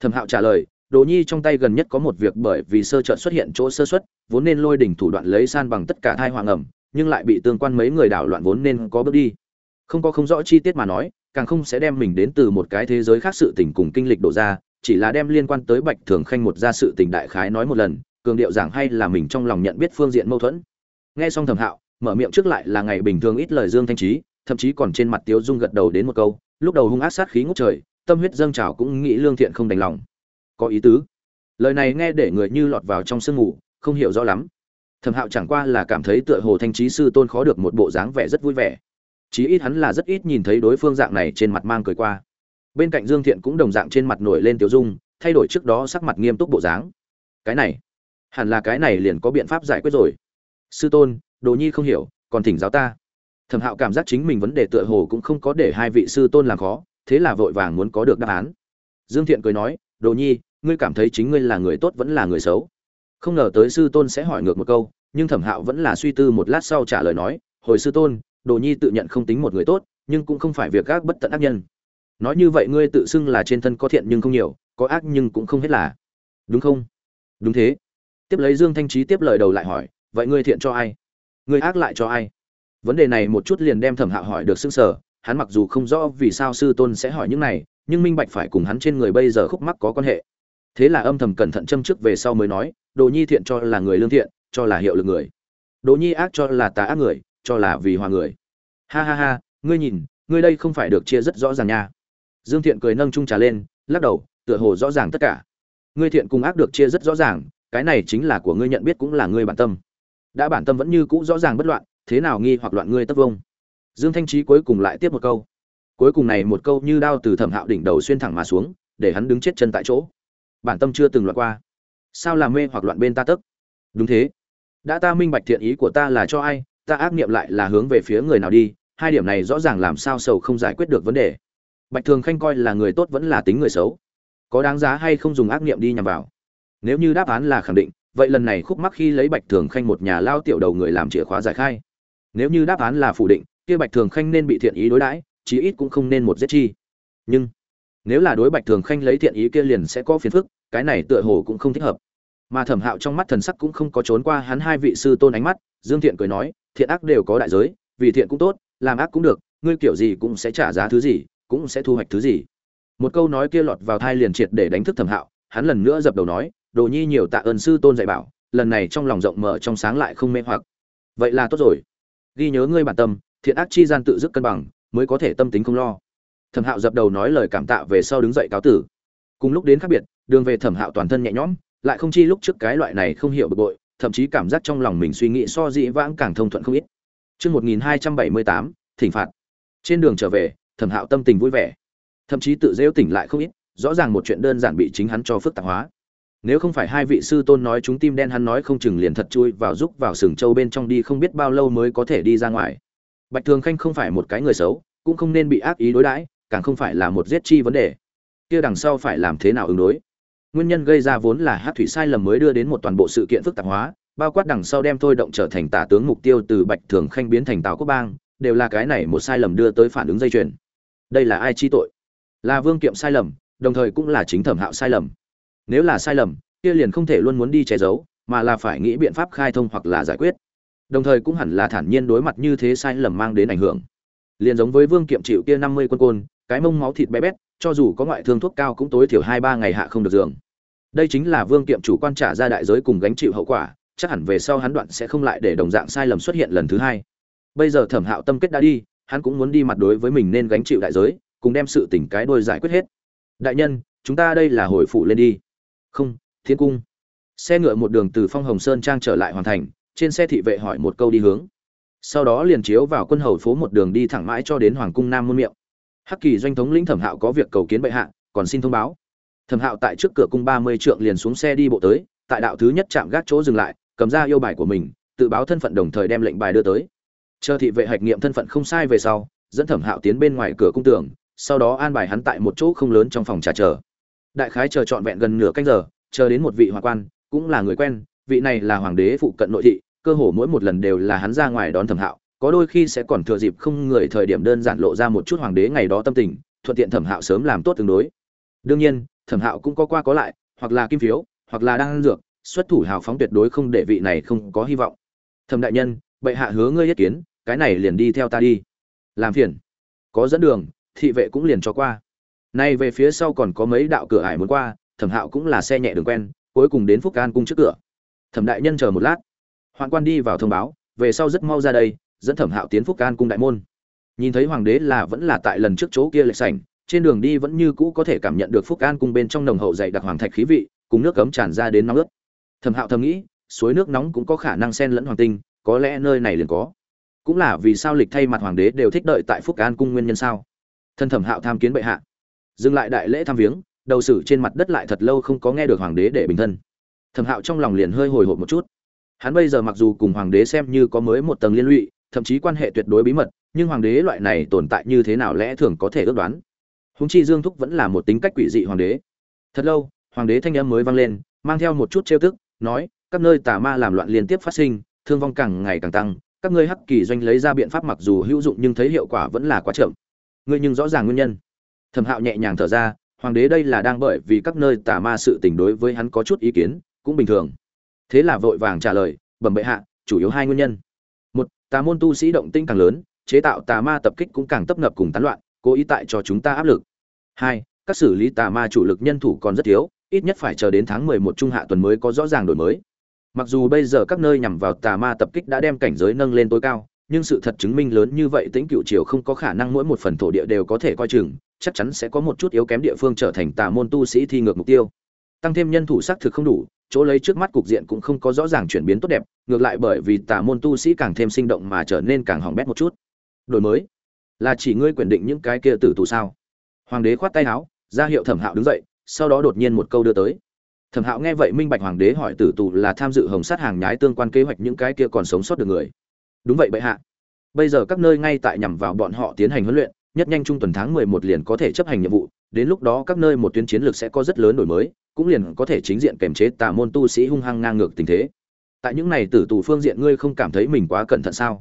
Thẩm hạo trả lời Đồ Nhi trong tay gần nhất có một việc bởi vì sơ chợt xuất hiện chỗ sơ suất, vốn nên lôi đỉnh thủ đoạn lấy san bằng tất cả thai hoàng ẩm, nhưng lại bị tương quan mấy người đảo loạn vốn nên có bước đi. Không có không rõ chi tiết mà nói, càng không sẽ đem mình đến từ một cái thế giới khác sự tình cùng kinh lịch đổ ra, chỉ là đem liên quan tới Bạch Thường Khanh một ra sự tình đại khái nói một lần, cường điệu giảng hay là mình trong lòng nhận biết phương diện mâu thuẫn. Nghe xong Thẩm Hạo, mở miệng trước lại là ngày bình thường ít lời Dương Thanh Trí, thậm chí còn trên mặt Tiếu Dung gật đầu đến một câu, lúc đầu hung ác sát khí ngút trời, tâm huyết dâng trào cũng nghĩ lương thiện không đành lòng. Có ý tứ. Lời này nghe để người như lọt vào trong sương ngủ, không hiểu rõ lắm. Thẩm hạo chẳng qua là cảm thấy tựa hồ thanh trí sư tôn khó được một bộ dáng vẻ rất vui vẻ. Chí ít hắn là rất ít nhìn thấy đối phương dạng này trên mặt mang cười qua. Bên cạnh dương thiện cũng đồng dạng trên mặt nổi lên tiểu dung, thay đổi trước đó sắc mặt nghiêm túc bộ dáng. Cái này, hẳn là cái này liền có biện pháp giải quyết rồi. Sư tôn, đồ nhi không hiểu, còn thỉnh giáo ta. Thẩm hạo cảm giác chính mình vấn đề tựa hồ cũng không có để hai vị sư tôn làm khó, thế là vội vàng muốn có được đáp án. Dương thiện cười nói, đồ nhi ngươi cảm thấy chính ngươi là người tốt vẫn là người xấu? Không ngờ tới sư tôn sẽ hỏi ngược một câu, nhưng thẩm hạo vẫn là suy tư một lát sau trả lời nói, hồi sư tôn, đồ nhi tự nhận không tính một người tốt, nhưng cũng không phải việc gác bất tận ác nhân. Nói như vậy ngươi tự xưng là trên thân có thiện nhưng không nhiều, có ác nhưng cũng không hết là. Đúng không? Đúng thế. Tiếp lấy dương thanh trí tiếp lời đầu lại hỏi, vậy ngươi thiện cho ai? Ngươi ác lại cho ai? Vấn đề này một chút liền đem thẩm hạo hỏi được xưng sở hắn mặc dù không rõ vì sao sư tôn sẽ hỏi những này, nhưng minh bạch phải cùng hắn trên người bây giờ khúc mắc có quan hệ thế là âm thầm cẩn thận châm trước về sau mới nói, đồ nhi thiện cho là người lương thiện, cho là hiệu lực người. Đồ nhi ác cho là tà ác người, cho là vì hòa người. Ha ha ha, ngươi nhìn, ngươi đây không phải được chia rất rõ ràng nha. Dương thiện cười nâng trung trà lên, lắc đầu, tựa hồ rõ ràng tất cả. Ngươi thiện cùng ác được chia rất rõ ràng, cái này chính là của ngươi nhận biết cũng là ngươi bản tâm. Đã bản tâm vẫn như cũ rõ ràng bất loạn, thế nào nghi hoặc loạn ngươi tất vông? Dương thanh trí cuối cùng lại tiếp một câu. Cuối cùng này một câu như đao từ thẩm hạo đỉnh đầu xuyên thẳng mà xuống, để hắn đứng chết chân tại chỗ bản tâm chưa từng loạn qua. Sao làm mê hoặc loạn bên ta tức? Đúng thế. Đã ta minh bạch thiện ý của ta là cho ai, ta ác niệm lại là hướng về phía người nào đi, hai điểm này rõ ràng làm sao sầu không giải quyết được vấn đề. Bạch thường khanh coi là người tốt vẫn là tính người xấu. Có đáng giá hay không dùng ác niệm đi nhằm vào? Nếu như đáp án là khẳng định, vậy lần này khúc mắc khi lấy bạch thường khanh một nhà lao tiểu đầu người làm chìa khóa giải khai. Nếu như đáp án là phủ định, kia bạch thường khanh nên bị thiện ý đối đãi, chí ít cũng không nên một giết chi. Nhưng nếu là đối bạch thường khanh lấy thiện ý kia liền sẽ có phiền phức, cái này tựa hồ cũng không thích hợp. Mà thẩm hạo trong mắt thần sắc cũng không có trốn qua hắn hai vị sư tôn ánh mắt, dương thiện cười nói, thiện ác đều có đại giới, vì thiện cũng tốt, làm ác cũng được, ngươi kiểu gì cũng sẽ trả giá thứ gì, cũng sẽ thu hoạch thứ gì. Một câu nói kia lọt vào thai liền triệt để đánh thức thẩm hạo, hắn lần nữa dập đầu nói, đồ nhi nhiều tạ ơn sư tôn dạy bảo, lần này trong lòng rộng mở trong sáng lại không mê hoặc. Vậy là tốt rồi. Ghi nhớ ngươi bản tâm, thiện ác chi gian tự dứt cân bằng, mới có thể tâm tính không lo thẩm hạo dập đầu nói lời cảm tạ về sau đứng dậy cáo tử cùng lúc đến khác biệt đường về thẩm hạo toàn thân nhẹ nhõm lại không chi lúc trước cái loại này không hiểu bực bội thậm chí cảm giác trong lòng mình suy nghĩ so dĩ vãng càng thông thuận không ít Trước 1278, thỉnh phạt. Trên đường trở về, thẩm hạo tâm tình vui vẻ. Thậm chí tự rêu tỉnh lại không ít, rõ ràng một chuyện đơn giản bị chính hắn cho phức tạp hóa. Nếu không phải hai vị sư tôn nói chúng tim đen hắn nói không chừng liền thật chui vào giúp vào sừng châu bên trong đi không biết bao lâu mới có thể đi ra ngoài. Bạch Thường Khanh không phải một cái người xấu, cũng không nên bị ác ý đối đãi, càng không phải là một giết chi vấn đề. Kia đằng sau phải làm thế nào ứng đối? Nguyên nhân gây ra vốn là hát thủy sai lầm mới đưa đến một toàn bộ sự kiện phức tạp hóa, bao quát đằng sau đem thôi động trở thành tả tướng mục tiêu từ Bạch Thường Khanh biến thành Tào Quốc Bang, đều là cái này một sai lầm đưa tới phản ứng dây chuyền. Đây là ai chi tội? Là Vương Kiệm sai lầm, đồng thời cũng là chính Thẩm Hạo sai lầm. Nếu là sai lầm, kia liền không thể luôn muốn đi che giấu, mà là phải nghĩ biện pháp khai thông hoặc là giải quyết. Đồng thời cũng hẳn là thản nhiên đối mặt như thế sai lầm mang đến ảnh hưởng. Liền giống với Vương Kiệm chịu kia năm mươi quân côn, cái mông máu thịt bé bét, cho dù có ngoại thương thuốc cao cũng tối thiểu hai ba ngày hạ không được giường. Đây chính là Vương Kiệm chủ quan trả ra đại giới cùng gánh chịu hậu quả, chắc hẳn về sau hắn đoạn sẽ không lại để đồng dạng sai lầm xuất hiện lần thứ hai. Bây giờ Thẩm Hạo tâm kết đã đi, hắn cũng muốn đi mặt đối với mình nên gánh chịu đại giới, cùng đem sự tình cái đôi giải quyết hết. Đại nhân, chúng ta đây là hồi phụ lên đi. Không, Thiên cung. Xe ngựa một đường từ Phong Hồng Sơn trang trở lại hoàn thành, trên xe thị vệ hỏi một câu đi hướng. Sau đó liền chiếu vào quân hầu phố một đường đi thẳng mãi cho đến hoàng cung Nam môn miệng. Hắc Kỳ doanh thống lĩnh Thẩm Hạo có việc cầu kiến bệ hạ, còn xin thông báo. Thẩm Hạo tại trước cửa cung ba mươi trượng liền xuống xe đi bộ tới, tại đạo thứ nhất chạm gác chỗ dừng lại, cầm ra yêu bài của mình tự báo thân phận đồng thời đem lệnh bài đưa tới. Chờ thị vệ hạch nghiệm thân phận không sai về sau dẫn thẩm hạo tiến bên ngoài cửa cung tường sau đó an bài hắn tại một chỗ không lớn trong phòng trà chờ. Đại khái chờ trọn vẹn gần nửa canh giờ chờ đến một vị hoàng quan cũng là người quen vị này là hoàng đế phụ cận nội thị cơ hồ mỗi một lần đều là hắn ra ngoài đón thẩm hạo có đôi khi sẽ còn thừa dịp không người thời điểm đơn giản lộ ra một chút hoàng đế ngày đó tâm tình, thuận tiện thẩm hạo sớm làm tốt tương đối. Đương nhiên, thẩm hạo cũng có qua có lại, hoặc là kim phiếu, hoặc là đang dược, xuất thủ hào phóng tuyệt đối không để vị này không có hy vọng. Thẩm đại nhân, bệ hạ hứa ngươi ý kiến, cái này liền đi theo ta đi. Làm phiền. Có dẫn đường, thị vệ cũng liền cho qua. Nay về phía sau còn có mấy đạo cửa ải muốn qua, thẩm hạo cũng là xe nhẹ đường quen, cuối cùng đến phúc an cung trước cửa. Thẩm đại nhân chờ một lát. Hoạn quan đi vào thông báo, về sau rất mau ra đây dẫn thẩm hạo tiến phúc can cung đại môn. Nhìn thấy hoàng đế là vẫn là tại lần trước chỗ kia lệch sảnh, trên đường đi vẫn như cũ có thể cảm nhận được phúc an cung bên trong nồng hậu dày đặc hoàng thạch khí vị, cùng nước cấm tràn ra đến nóng ướt. Thẩm hạo thầm nghĩ, suối nước nóng cũng có khả năng xen lẫn hoàng tinh, có lẽ nơi này liền có. Cũng là vì sao lịch thay mặt hoàng đế đều thích đợi tại phúc an cung nguyên nhân sao? Thân thẩm hạo tham kiến bệ hạ. Dừng lại đại lễ tham viếng, đầu sử trên mặt đất lại thật lâu không có nghe được hoàng đế để bình thân. Thẩm hạo trong lòng liền hơi hồi hộp một chút. Hắn bây giờ mặc dù cùng hoàng đế xem như có mới một tầng liên lụy thậm chí quan hệ tuyệt đối bí mật, nhưng hoàng đế loại này tồn tại như thế nào lẽ thường có thể ước đoán? Húng chi dương thúc vẫn là một tính cách quỷ dị hoàng đế. Thật lâu, hoàng đế thanh âm mới vang lên, mang theo một chút trêu tức, nói, các nơi tà ma làm loạn liên tiếp phát sinh, thương vong càng ngày càng tăng, các ngươi hắc kỳ doanh lấy ra biện pháp mặc dù hữu dụng nhưng thấy hiệu quả vẫn là quá chậm. Ngươi nhưng rõ ràng nguyên nhân. Thẩm hạo nhẹ nhàng thở ra, hoàng đế đây là đang bởi vì các nơi tà ma sự tình đối với hắn có chút ý kiến, cũng bình thường. Thế là vội vàng trả lời, bẩm bệ hạ, chủ yếu hai nguyên nhân tà môn tu sĩ động tinh càng lớn chế tạo tà ma tập kích cũng càng tấp nập cùng tán loạn cố ý tại cho chúng ta áp lực hai các xử lý tà ma chủ lực nhân thủ còn rất thiếu ít nhất phải chờ đến tháng 11 trung hạ tuần mới có rõ ràng đổi mới. Mặc dù bây giờ các nơi nhằm vào tà ma tập kích đã đem cảnh giới nâng lên tối cao, nhưng sự thật chứng minh lớn như vậy tính cựu triều không có khả năng mỗi một phần thổ địa đều có thể coi chừng, chắc chắn sẽ có một chút yếu kém địa phương trở thành tà môn tu sĩ thi ngược mục tiêu. Tăng thêm nhân thủ xác thực không đủ, chỗ lấy trước mắt cục diện cũng không có rõ ràng chuyển biến tốt đẹp, ngược lại bởi vì tà môn tu sĩ càng thêm sinh động mà trở nên càng hỏng bét một chút. Đổi mới là chỉ ngươi quyền định những cái kia tử tù sao? Hoàng đế khoát tay áo, ra hiệu Thẩm Hạo đứng dậy, sau đó đột nhiên một câu đưa tới thẩm hạo nghe vậy minh bạch hoàng đế hỏi tử tù là tham dự hồng sát hàng nhái tương quan kế hoạch những cái kia còn sống sót được người đúng vậy bệ hạ bây giờ các nơi ngay tại nhằm vào bọn họ tiến hành huấn luyện nhất nhanh trung tuần tháng mười một liền có thể chấp hành nhiệm vụ đến lúc đó các nơi một tuyến chiến lược sẽ có rất lớn đổi mới cũng liền có thể chính diện kềm chế tà môn tu sĩ hung hăng ngang ngược tình thế. Tại những này tử tù phương diện ngươi không cảm thấy mình quá cẩn thận sao?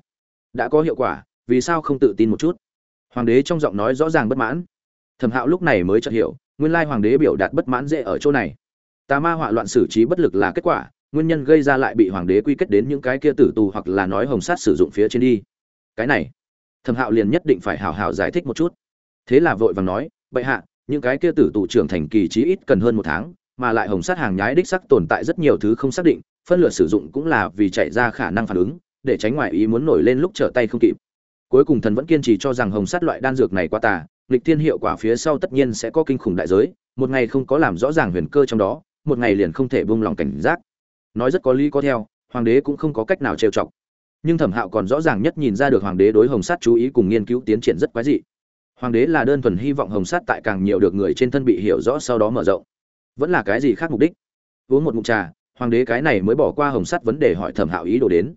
Đã có hiệu quả, vì sao không tự tin một chút? Hoàng đế trong giọng nói rõ ràng bất mãn. Thẩm hạo lúc này mới chợt hiểu, nguyên lai hoàng đế biểu đạt bất mãn dễ ở chỗ này. Tà ma họa loạn xử trí bất lực là kết quả, nguyên nhân gây ra lại bị hoàng đế quy kết đến những cái kia tử tù hoặc là nói hồng sát sử dụng phía trên đi. Cái này, thẩm hạo liền nhất định phải hào hào giải thích một chút. Thế là vội vàng nói, bệ hạ, những cái kia tử tù trưởng thành kỳ trí ít cần hơn một tháng mà lại hồng sát hàng nhái đích sắc tồn tại rất nhiều thứ không xác định, phân lượt sử dụng cũng là vì chạy ra khả năng phản ứng, để tránh ngoại ý muốn nổi lên lúc trở tay không kịp. Cuối cùng thần vẫn kiên trì cho rằng hồng sát loại đan dược này quá tà, nghịch thiên hiệu quả phía sau tất nhiên sẽ có kinh khủng đại giới, một ngày không có làm rõ ràng huyền cơ trong đó, một ngày liền không thể buông lòng cảnh giác. Nói rất có lý có theo, hoàng đế cũng không có cách nào trêu chọc. Nhưng thẩm hạo còn rõ ràng nhất nhìn ra được hoàng đế đối hồng sát chú ý cùng nghiên cứu tiến triển rất quái dị. Hoàng đế là đơn thuần hy vọng hồng sát tại càng nhiều được người trên thân bị hiểu rõ sau đó mở rộng vẫn là cái gì khác mục đích? Uống một ngụm trà, hoàng đế cái này mới bỏ qua hồng sắt vấn đề hỏi thẩm hạo ý đồ đến.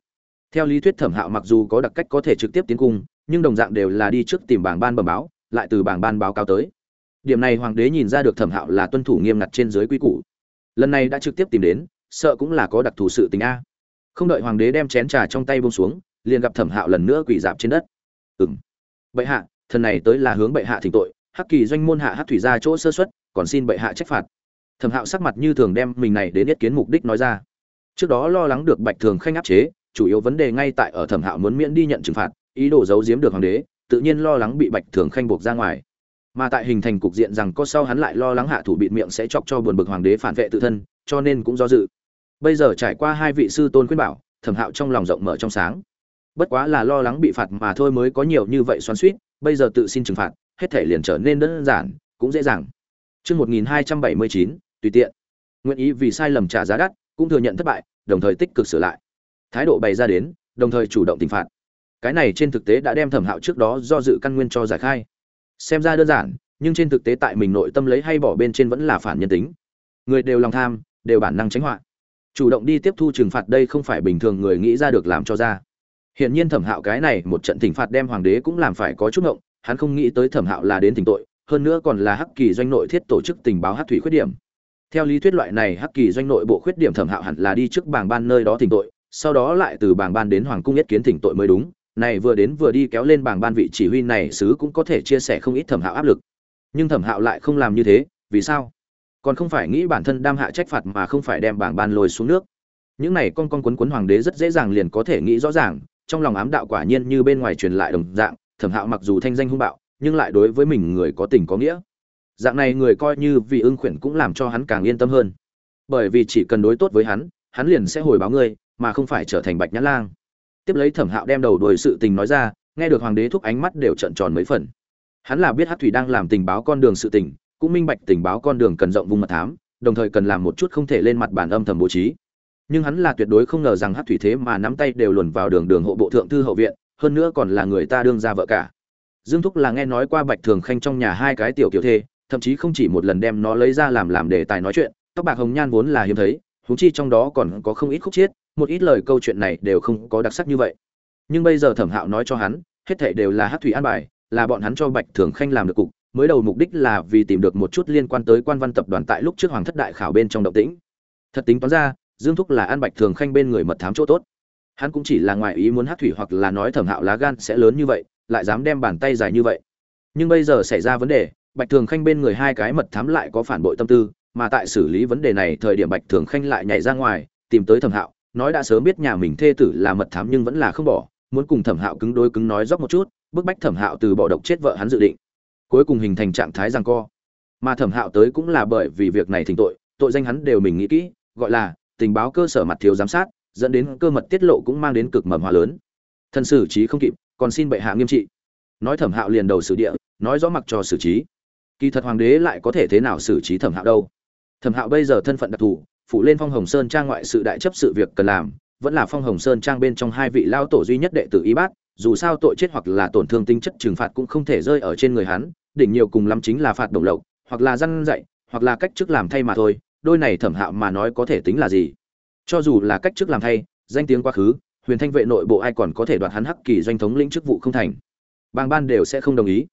Theo lý thuyết thẩm hạo mặc dù có đặc cách có thể trực tiếp tiến cung, nhưng đồng dạng đều là đi trước tìm bảng ban bẩm báo, lại từ bảng ban báo cáo tới. Điểm này hoàng đế nhìn ra được thẩm hạo là tuân thủ nghiêm ngặt trên giới quy củ. Lần này đã trực tiếp tìm đến, sợ cũng là có đặc thù sự tình a. Không đợi hoàng đế đem chén trà trong tay bông xuống, liền gặp thẩm hạo lần nữa quỳ dạp trên đất. Ừng bệ hạ, thần này tới là hướng bệ hạ thỉnh tội, hắc kỳ doanh môn hạ hắc thủy ra chỗ sơ xuất còn xin bệ hạ trách phạt thẩm hạo sắc mặt như thường đem mình này đến yết kiến mục đích nói ra. Trước đó lo lắng được bạch thường khanh áp chế chủ yếu vấn đề ngay tại ở thẩm hạo muốn miễn đi nhận trừng phạt ý đồ giấu giếm được hoàng đế tự nhiên lo lắng bị bạch thường khanh buộc ra ngoài. Mà tại hình thành cục diện rằng có sau hắn lại lo lắng hạ thủ bịt miệng sẽ chọc cho buồn bực hoàng đế phản vệ tự thân cho nên cũng do dự. Bây giờ trải qua hai vị sư tôn khuyên bảo thẩm hạo trong lòng rộng mở trong sáng. Bất quá là lo lắng bị phạt mà thôi mới có nhiều như vậy xoắn suýt bây giờ tự xin trừng phạt hết thể liền trở nên đơn giản cũng dễ dàng. Trước 1279, tùy tiện. Nguyện ý vì sai lầm trả giá đắt, cũng thừa nhận thất bại, đồng thời tích cực sửa lại. Thái độ bày ra đến, đồng thời chủ động tình phạt. Cái này trên thực tế đã đem Thẩm Hạo trước đó do dự căn nguyên cho giải khai. Xem ra đơn giản, nhưng trên thực tế tại mình nội tâm lấy hay bỏ bên trên vẫn là phản nhân tính. Người đều lòng tham, đều bản năng tránh họa. Chủ động đi tiếp thu trừng phạt đây không phải bình thường người nghĩ ra được làm cho ra. hiện nhiên Thẩm Hạo cái này một trận thỉnh phạt đem hoàng đế cũng làm phải có chút ngộng, hắn không nghĩ tới Thẩm Hạo là đến thỉnh tội, hơn nữa còn là Hắc Kỳ doanh nội thiết tổ chức tình báo hát thủy khuyết điểm. Theo lý thuyết loại này Hắc Kỳ doanh nội bộ khuyết điểm Thẩm Hạo hẳn là đi trước bảng ban nơi đó thỉnh tội, sau đó lại từ bảng ban đến hoàng cung nhất kiến thỉnh tội mới đúng. Này vừa đến vừa đi kéo lên bảng ban vị chỉ huy này sứ cũng có thể chia sẻ không ít Thẩm Hạo áp lực. Nhưng Thẩm Hạo lại không làm như thế, vì sao? Còn không phải nghĩ bản thân đam hạ trách phạt mà không phải đem bảng ban lôi xuống nước. Những này con con quấn quấn hoàng đế rất dễ dàng liền có thể nghĩ rõ ràng, trong lòng ám đạo quả nhiên như bên ngoài truyền lại đồng dạng, Thẩm Hạo mặc dù thanh danh hung bạo, nhưng lại đối với mình người có tình có nghĩa dạng này người coi như vì ưng khuyển cũng làm cho hắn càng yên tâm hơn. Bởi vì chỉ cần đối tốt với hắn hắn liền sẽ hồi báo ngươi, mà không phải trở thành bạch nhã lang. Tiếp lấy thẩm hạo đem đầu đuổi sự tình nói ra, nghe được hoàng đế thúc ánh mắt đều trợn tròn mấy phần. Hắn là biết hát thủy đang làm tình báo con đường sự tình, cũng minh bạch tình báo con đường cần rộng vùng mật thám, đồng thời cần làm một chút không thể lên mặt bản âm thầm bố trí. Nhưng hắn là tuyệt đối không ngờ rằng hát thủy thế mà nắm tay đều luồn vào đường đường hộ bộ thượng thư hậu viện, hơn nữa còn là người ta đương ra vợ cả. Dương thúc là nghe nói qua bạch thường khanh trong nhà hai cái tiểu kiểu thê thậm chí không chỉ một lần đem nó lấy ra làm làm đề tài nói chuyện, tóc bạc hồng nhan vốn là hiếm thấy húng chi trong đó còn có không ít khúc chiết, một ít lời câu chuyện này đều không có đặc sắc như vậy. Nhưng bây giờ thẩm hạo nói cho hắn, hết thảy đều là hát thủy an bài, là bọn hắn cho bạch thường khanh làm được cục, mới đầu mục đích là vì tìm được một chút liên quan tới quan văn tập đoàn tại lúc trước hoàng thất đại khảo bên trong động tĩnh. Thật tính toán ra, dương thúc là an bạch thường khanh bên người mật thám chỗ tốt. Hắn cũng chỉ là ngoài ý muốn hát thủy hoặc là nói thẩm hạo lá gan sẽ lớn như vậy, lại dám đem bàn tay dài như vậy. Nhưng bây giờ xảy ra vấn đề bạch thường khanh bên người hai cái mật thám lại có phản bội tâm tư, mà tại xử lý vấn đề này thời điểm bạch thường khanh lại nhảy ra ngoài, tìm tới thẩm hạo, nói đã sớm biết nhà mình thê tử là mật thám nhưng vẫn là không bỏ, muốn cùng thẩm hạo cứng đôi cứng nói dốc một chút, bức bách thẩm hạo từ bỏ độc chết vợ hắn dự định. Cuối cùng hình thành trạng thái rằng co. Mà thẩm hạo tới cũng là bởi vì việc này thỉnh tội tội danh hắn đều mình nghĩ kỹ, gọi là tình báo cơ sở mặt thiếu giám sát, dẫn đến cơ mật tiết lộ cũng mang đến cực mầm hòa lớn. Thân xử trí không kịp, còn xin bệ hạ nghiêm trị. Nói thẩm hạo liền đầu xử địa, nói rõ mặc cho xử trí kỳ thật hoàng đế lại có thể thế nào xử trí thẩm hạo đâu? Thẩm hạo bây giờ thân phận đặc thù phụ lên phong hồng sơn trang ngoại sự đại chấp sự việc cần làm, vẫn là phong hồng sơn trang bên trong hai vị lao tổ duy nhất đệ tử y bát, dù sao tội chết hoặc là tổn thương tinh chất trừng phạt cũng không thể rơi ở trên người hắn, đỉnh nhiều cùng lắm chính là phạt đồng lộc, hoặc là răn dạy, hoặc là cách chức làm thay mà thôi, đôi này thẩm hạo mà nói có thể tính là gì? Cho dù là cách chức làm thay, danh tiếng quá khứ, huyền thanh vệ nội bộ ai còn có thể đoạt hắn hắc kỳ doanh thống lĩnh chức vụ không thành? Bang ban đều sẽ không đồng ý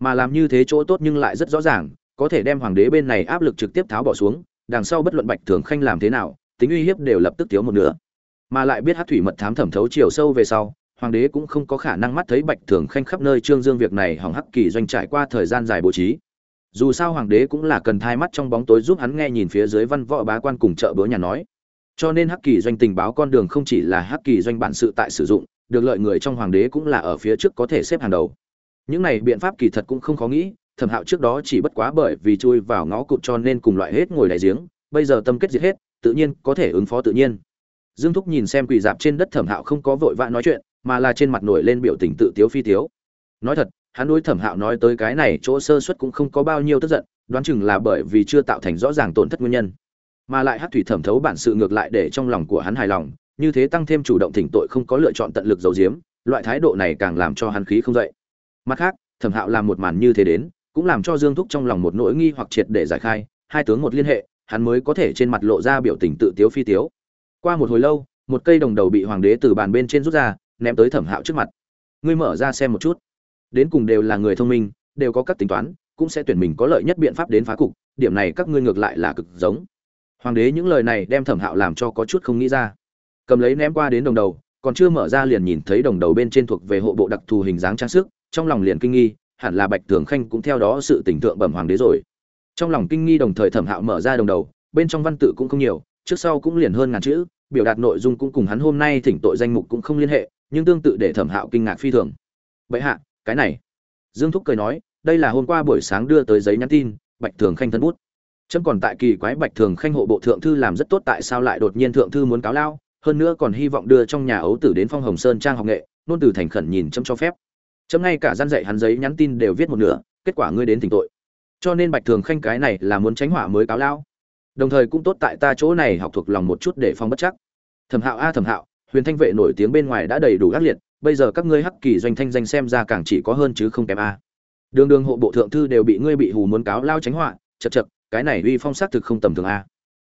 mà làm như thế chỗ tốt nhưng lại rất rõ ràng, có thể đem hoàng đế bên này áp lực trực tiếp tháo bỏ xuống, đằng sau bất luận bạch thường khanh làm thế nào, tính uy hiếp đều lập tức thiếu một nửa. Mà lại biết hát thủy mật thám thẩm thấu chiều sâu về sau, hoàng đế cũng không có khả năng mắt thấy bạch thường khanh khắp nơi trương dương việc này hỏng hắc kỳ doanh trải qua thời gian dài bố trí. Dù sao hoàng đế cũng là cần thai mắt trong bóng tối giúp hắn nghe nhìn phía dưới văn võ bá quan cùng chợ bữa nhà nói. Cho nên hắc kỳ doanh tình báo con đường không chỉ là hắc kỳ doanh bản sự tại sử dụng, được lợi người trong hoàng đế cũng là ở phía trước có thể xếp hàng đầu những này biện pháp kỳ thật cũng không khó nghĩ, thẩm hạo trước đó chỉ bất quá bởi vì chui vào ngõ cụt cho nên cùng loại hết ngồi đại giếng, bây giờ tâm kết diệt hết, tự nhiên có thể ứng phó tự nhiên. Dương thúc nhìn xem quỳ dạp trên đất thẩm hạo không có vội vã nói chuyện, mà là trên mặt nổi lên biểu tình tự tiếu phi tiếu. Nói thật, hắn đối thẩm hạo nói tới cái này chỗ sơ xuất cũng không có bao nhiêu tức giận, đoán chừng là bởi vì chưa tạo thành rõ ràng tổn thất nguyên nhân. Mà lại hát thủy thẩm thấu bản sự ngược lại để trong lòng của hắn hài lòng, như thế tăng thêm chủ động thỉnh tội không có lựa chọn tận lực giấu giếm, loại thái độ này càng làm cho hắn khí không dậy mặt khác, thẩm hạo làm một màn như thế đến, cũng làm cho dương thúc trong lòng một nỗi nghi hoặc triệt để giải khai, hai tướng một liên hệ, hắn mới có thể trên mặt lộ ra biểu tình tự tiếu phi tiếu. Qua một hồi lâu, một cây đồng đầu bị hoàng đế từ bàn bên trên rút ra, ném tới thẩm hạo trước mặt. Ngươi mở ra xem một chút. Đến cùng đều là người thông minh, đều có các tính toán, cũng sẽ tuyển mình có lợi nhất biện pháp đến phá cục, điểm này các ngươi ngược lại là cực giống. Hoàng đế những lời này đem thẩm hạo làm cho có chút không nghĩ ra. Cầm lấy ném qua đến đồng đầu, còn chưa mở ra liền nhìn thấy đồng đầu bên trên thuộc về hộ bộ đặc thù hình dáng trang sức trong lòng liền kinh nghi, hẳn là bạch thường khanh cũng theo đó sự tỉnh tượng bẩm hoàng đế rồi. Trong lòng kinh nghi đồng thời thẩm hạo mở ra đồng đầu, bên trong văn tự cũng không nhiều, trước sau cũng liền hơn ngàn chữ, biểu đạt nội dung cũng cùng hắn hôm nay thỉnh tội danh mục cũng không liên hệ, nhưng tương tự để thẩm hạo kinh ngạc phi thường. Bệ hạ, cái này. Dương thúc cười nói, đây là hôm qua buổi sáng đưa tới giấy nhắn tin, bạch thường khanh thân bút. Chấm còn tại kỳ quái bạch thường khanh hộ bộ thượng thư làm rất tốt tại sao lại đột nhiên thượng thư muốn cáo lao, hơn nữa còn hy vọng đưa trong nhà ấu tử đến phong hồng sơn trang học nghệ, nôn từ thành khẩn nhìn chấm cho phép chấm ngay cả gian dạy hắn giấy nhắn tin đều viết một nửa, kết quả ngươi đến tỉnh tội. Cho nên bạch thường khanh cái này là muốn tránh hỏa mới cáo lao. Đồng thời cũng tốt tại ta chỗ này học thuộc lòng một chút để phong bất chắc. Thẩm hạo a thẩm hạo, huyền thanh vệ nổi tiếng bên ngoài đã đầy đủ ác liệt, bây giờ các ngươi hắc kỳ doanh thanh danh xem ra càng chỉ có hơn chứ không kém a. Đường đường hộ bộ thượng thư đều bị ngươi bị hù muốn cáo lao tránh họa, chật chật, cái này uy phong sát thực không tầm thường a.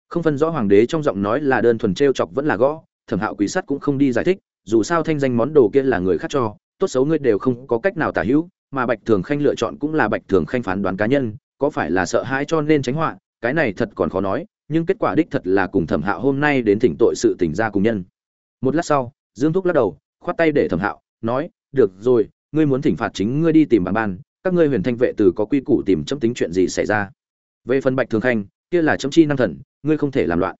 Không phân rõ hoàng đế trong giọng nói là đơn thuần t chọc vẫn là gõ, thẩm hạo quý sắt cũng không đi giải thích, dù sao thanh danh món đồ kia là người khác cho tốt xấu ngươi đều không có cách nào tả hữu, mà bạch thường khanh lựa chọn cũng là bạch thường khanh phán đoán cá nhân, có phải là sợ hãi cho nên tránh họa, cái này thật còn khó nói, nhưng kết quả đích thật là cùng thẩm hạo hôm nay đến thỉnh tội sự tỉnh ra cùng nhân. Một lát sau, dương thúc lắc đầu, khoát tay để thẩm hạo, nói, được rồi, ngươi muốn thỉnh phạt chính ngươi đi tìm bàn ban, các ngươi huyền thanh vệ từ có quy củ tìm chấm tính chuyện gì xảy ra? Về phần bạch thường khanh, kia là chấm chi năng thần, ngươi không thể làm loạn.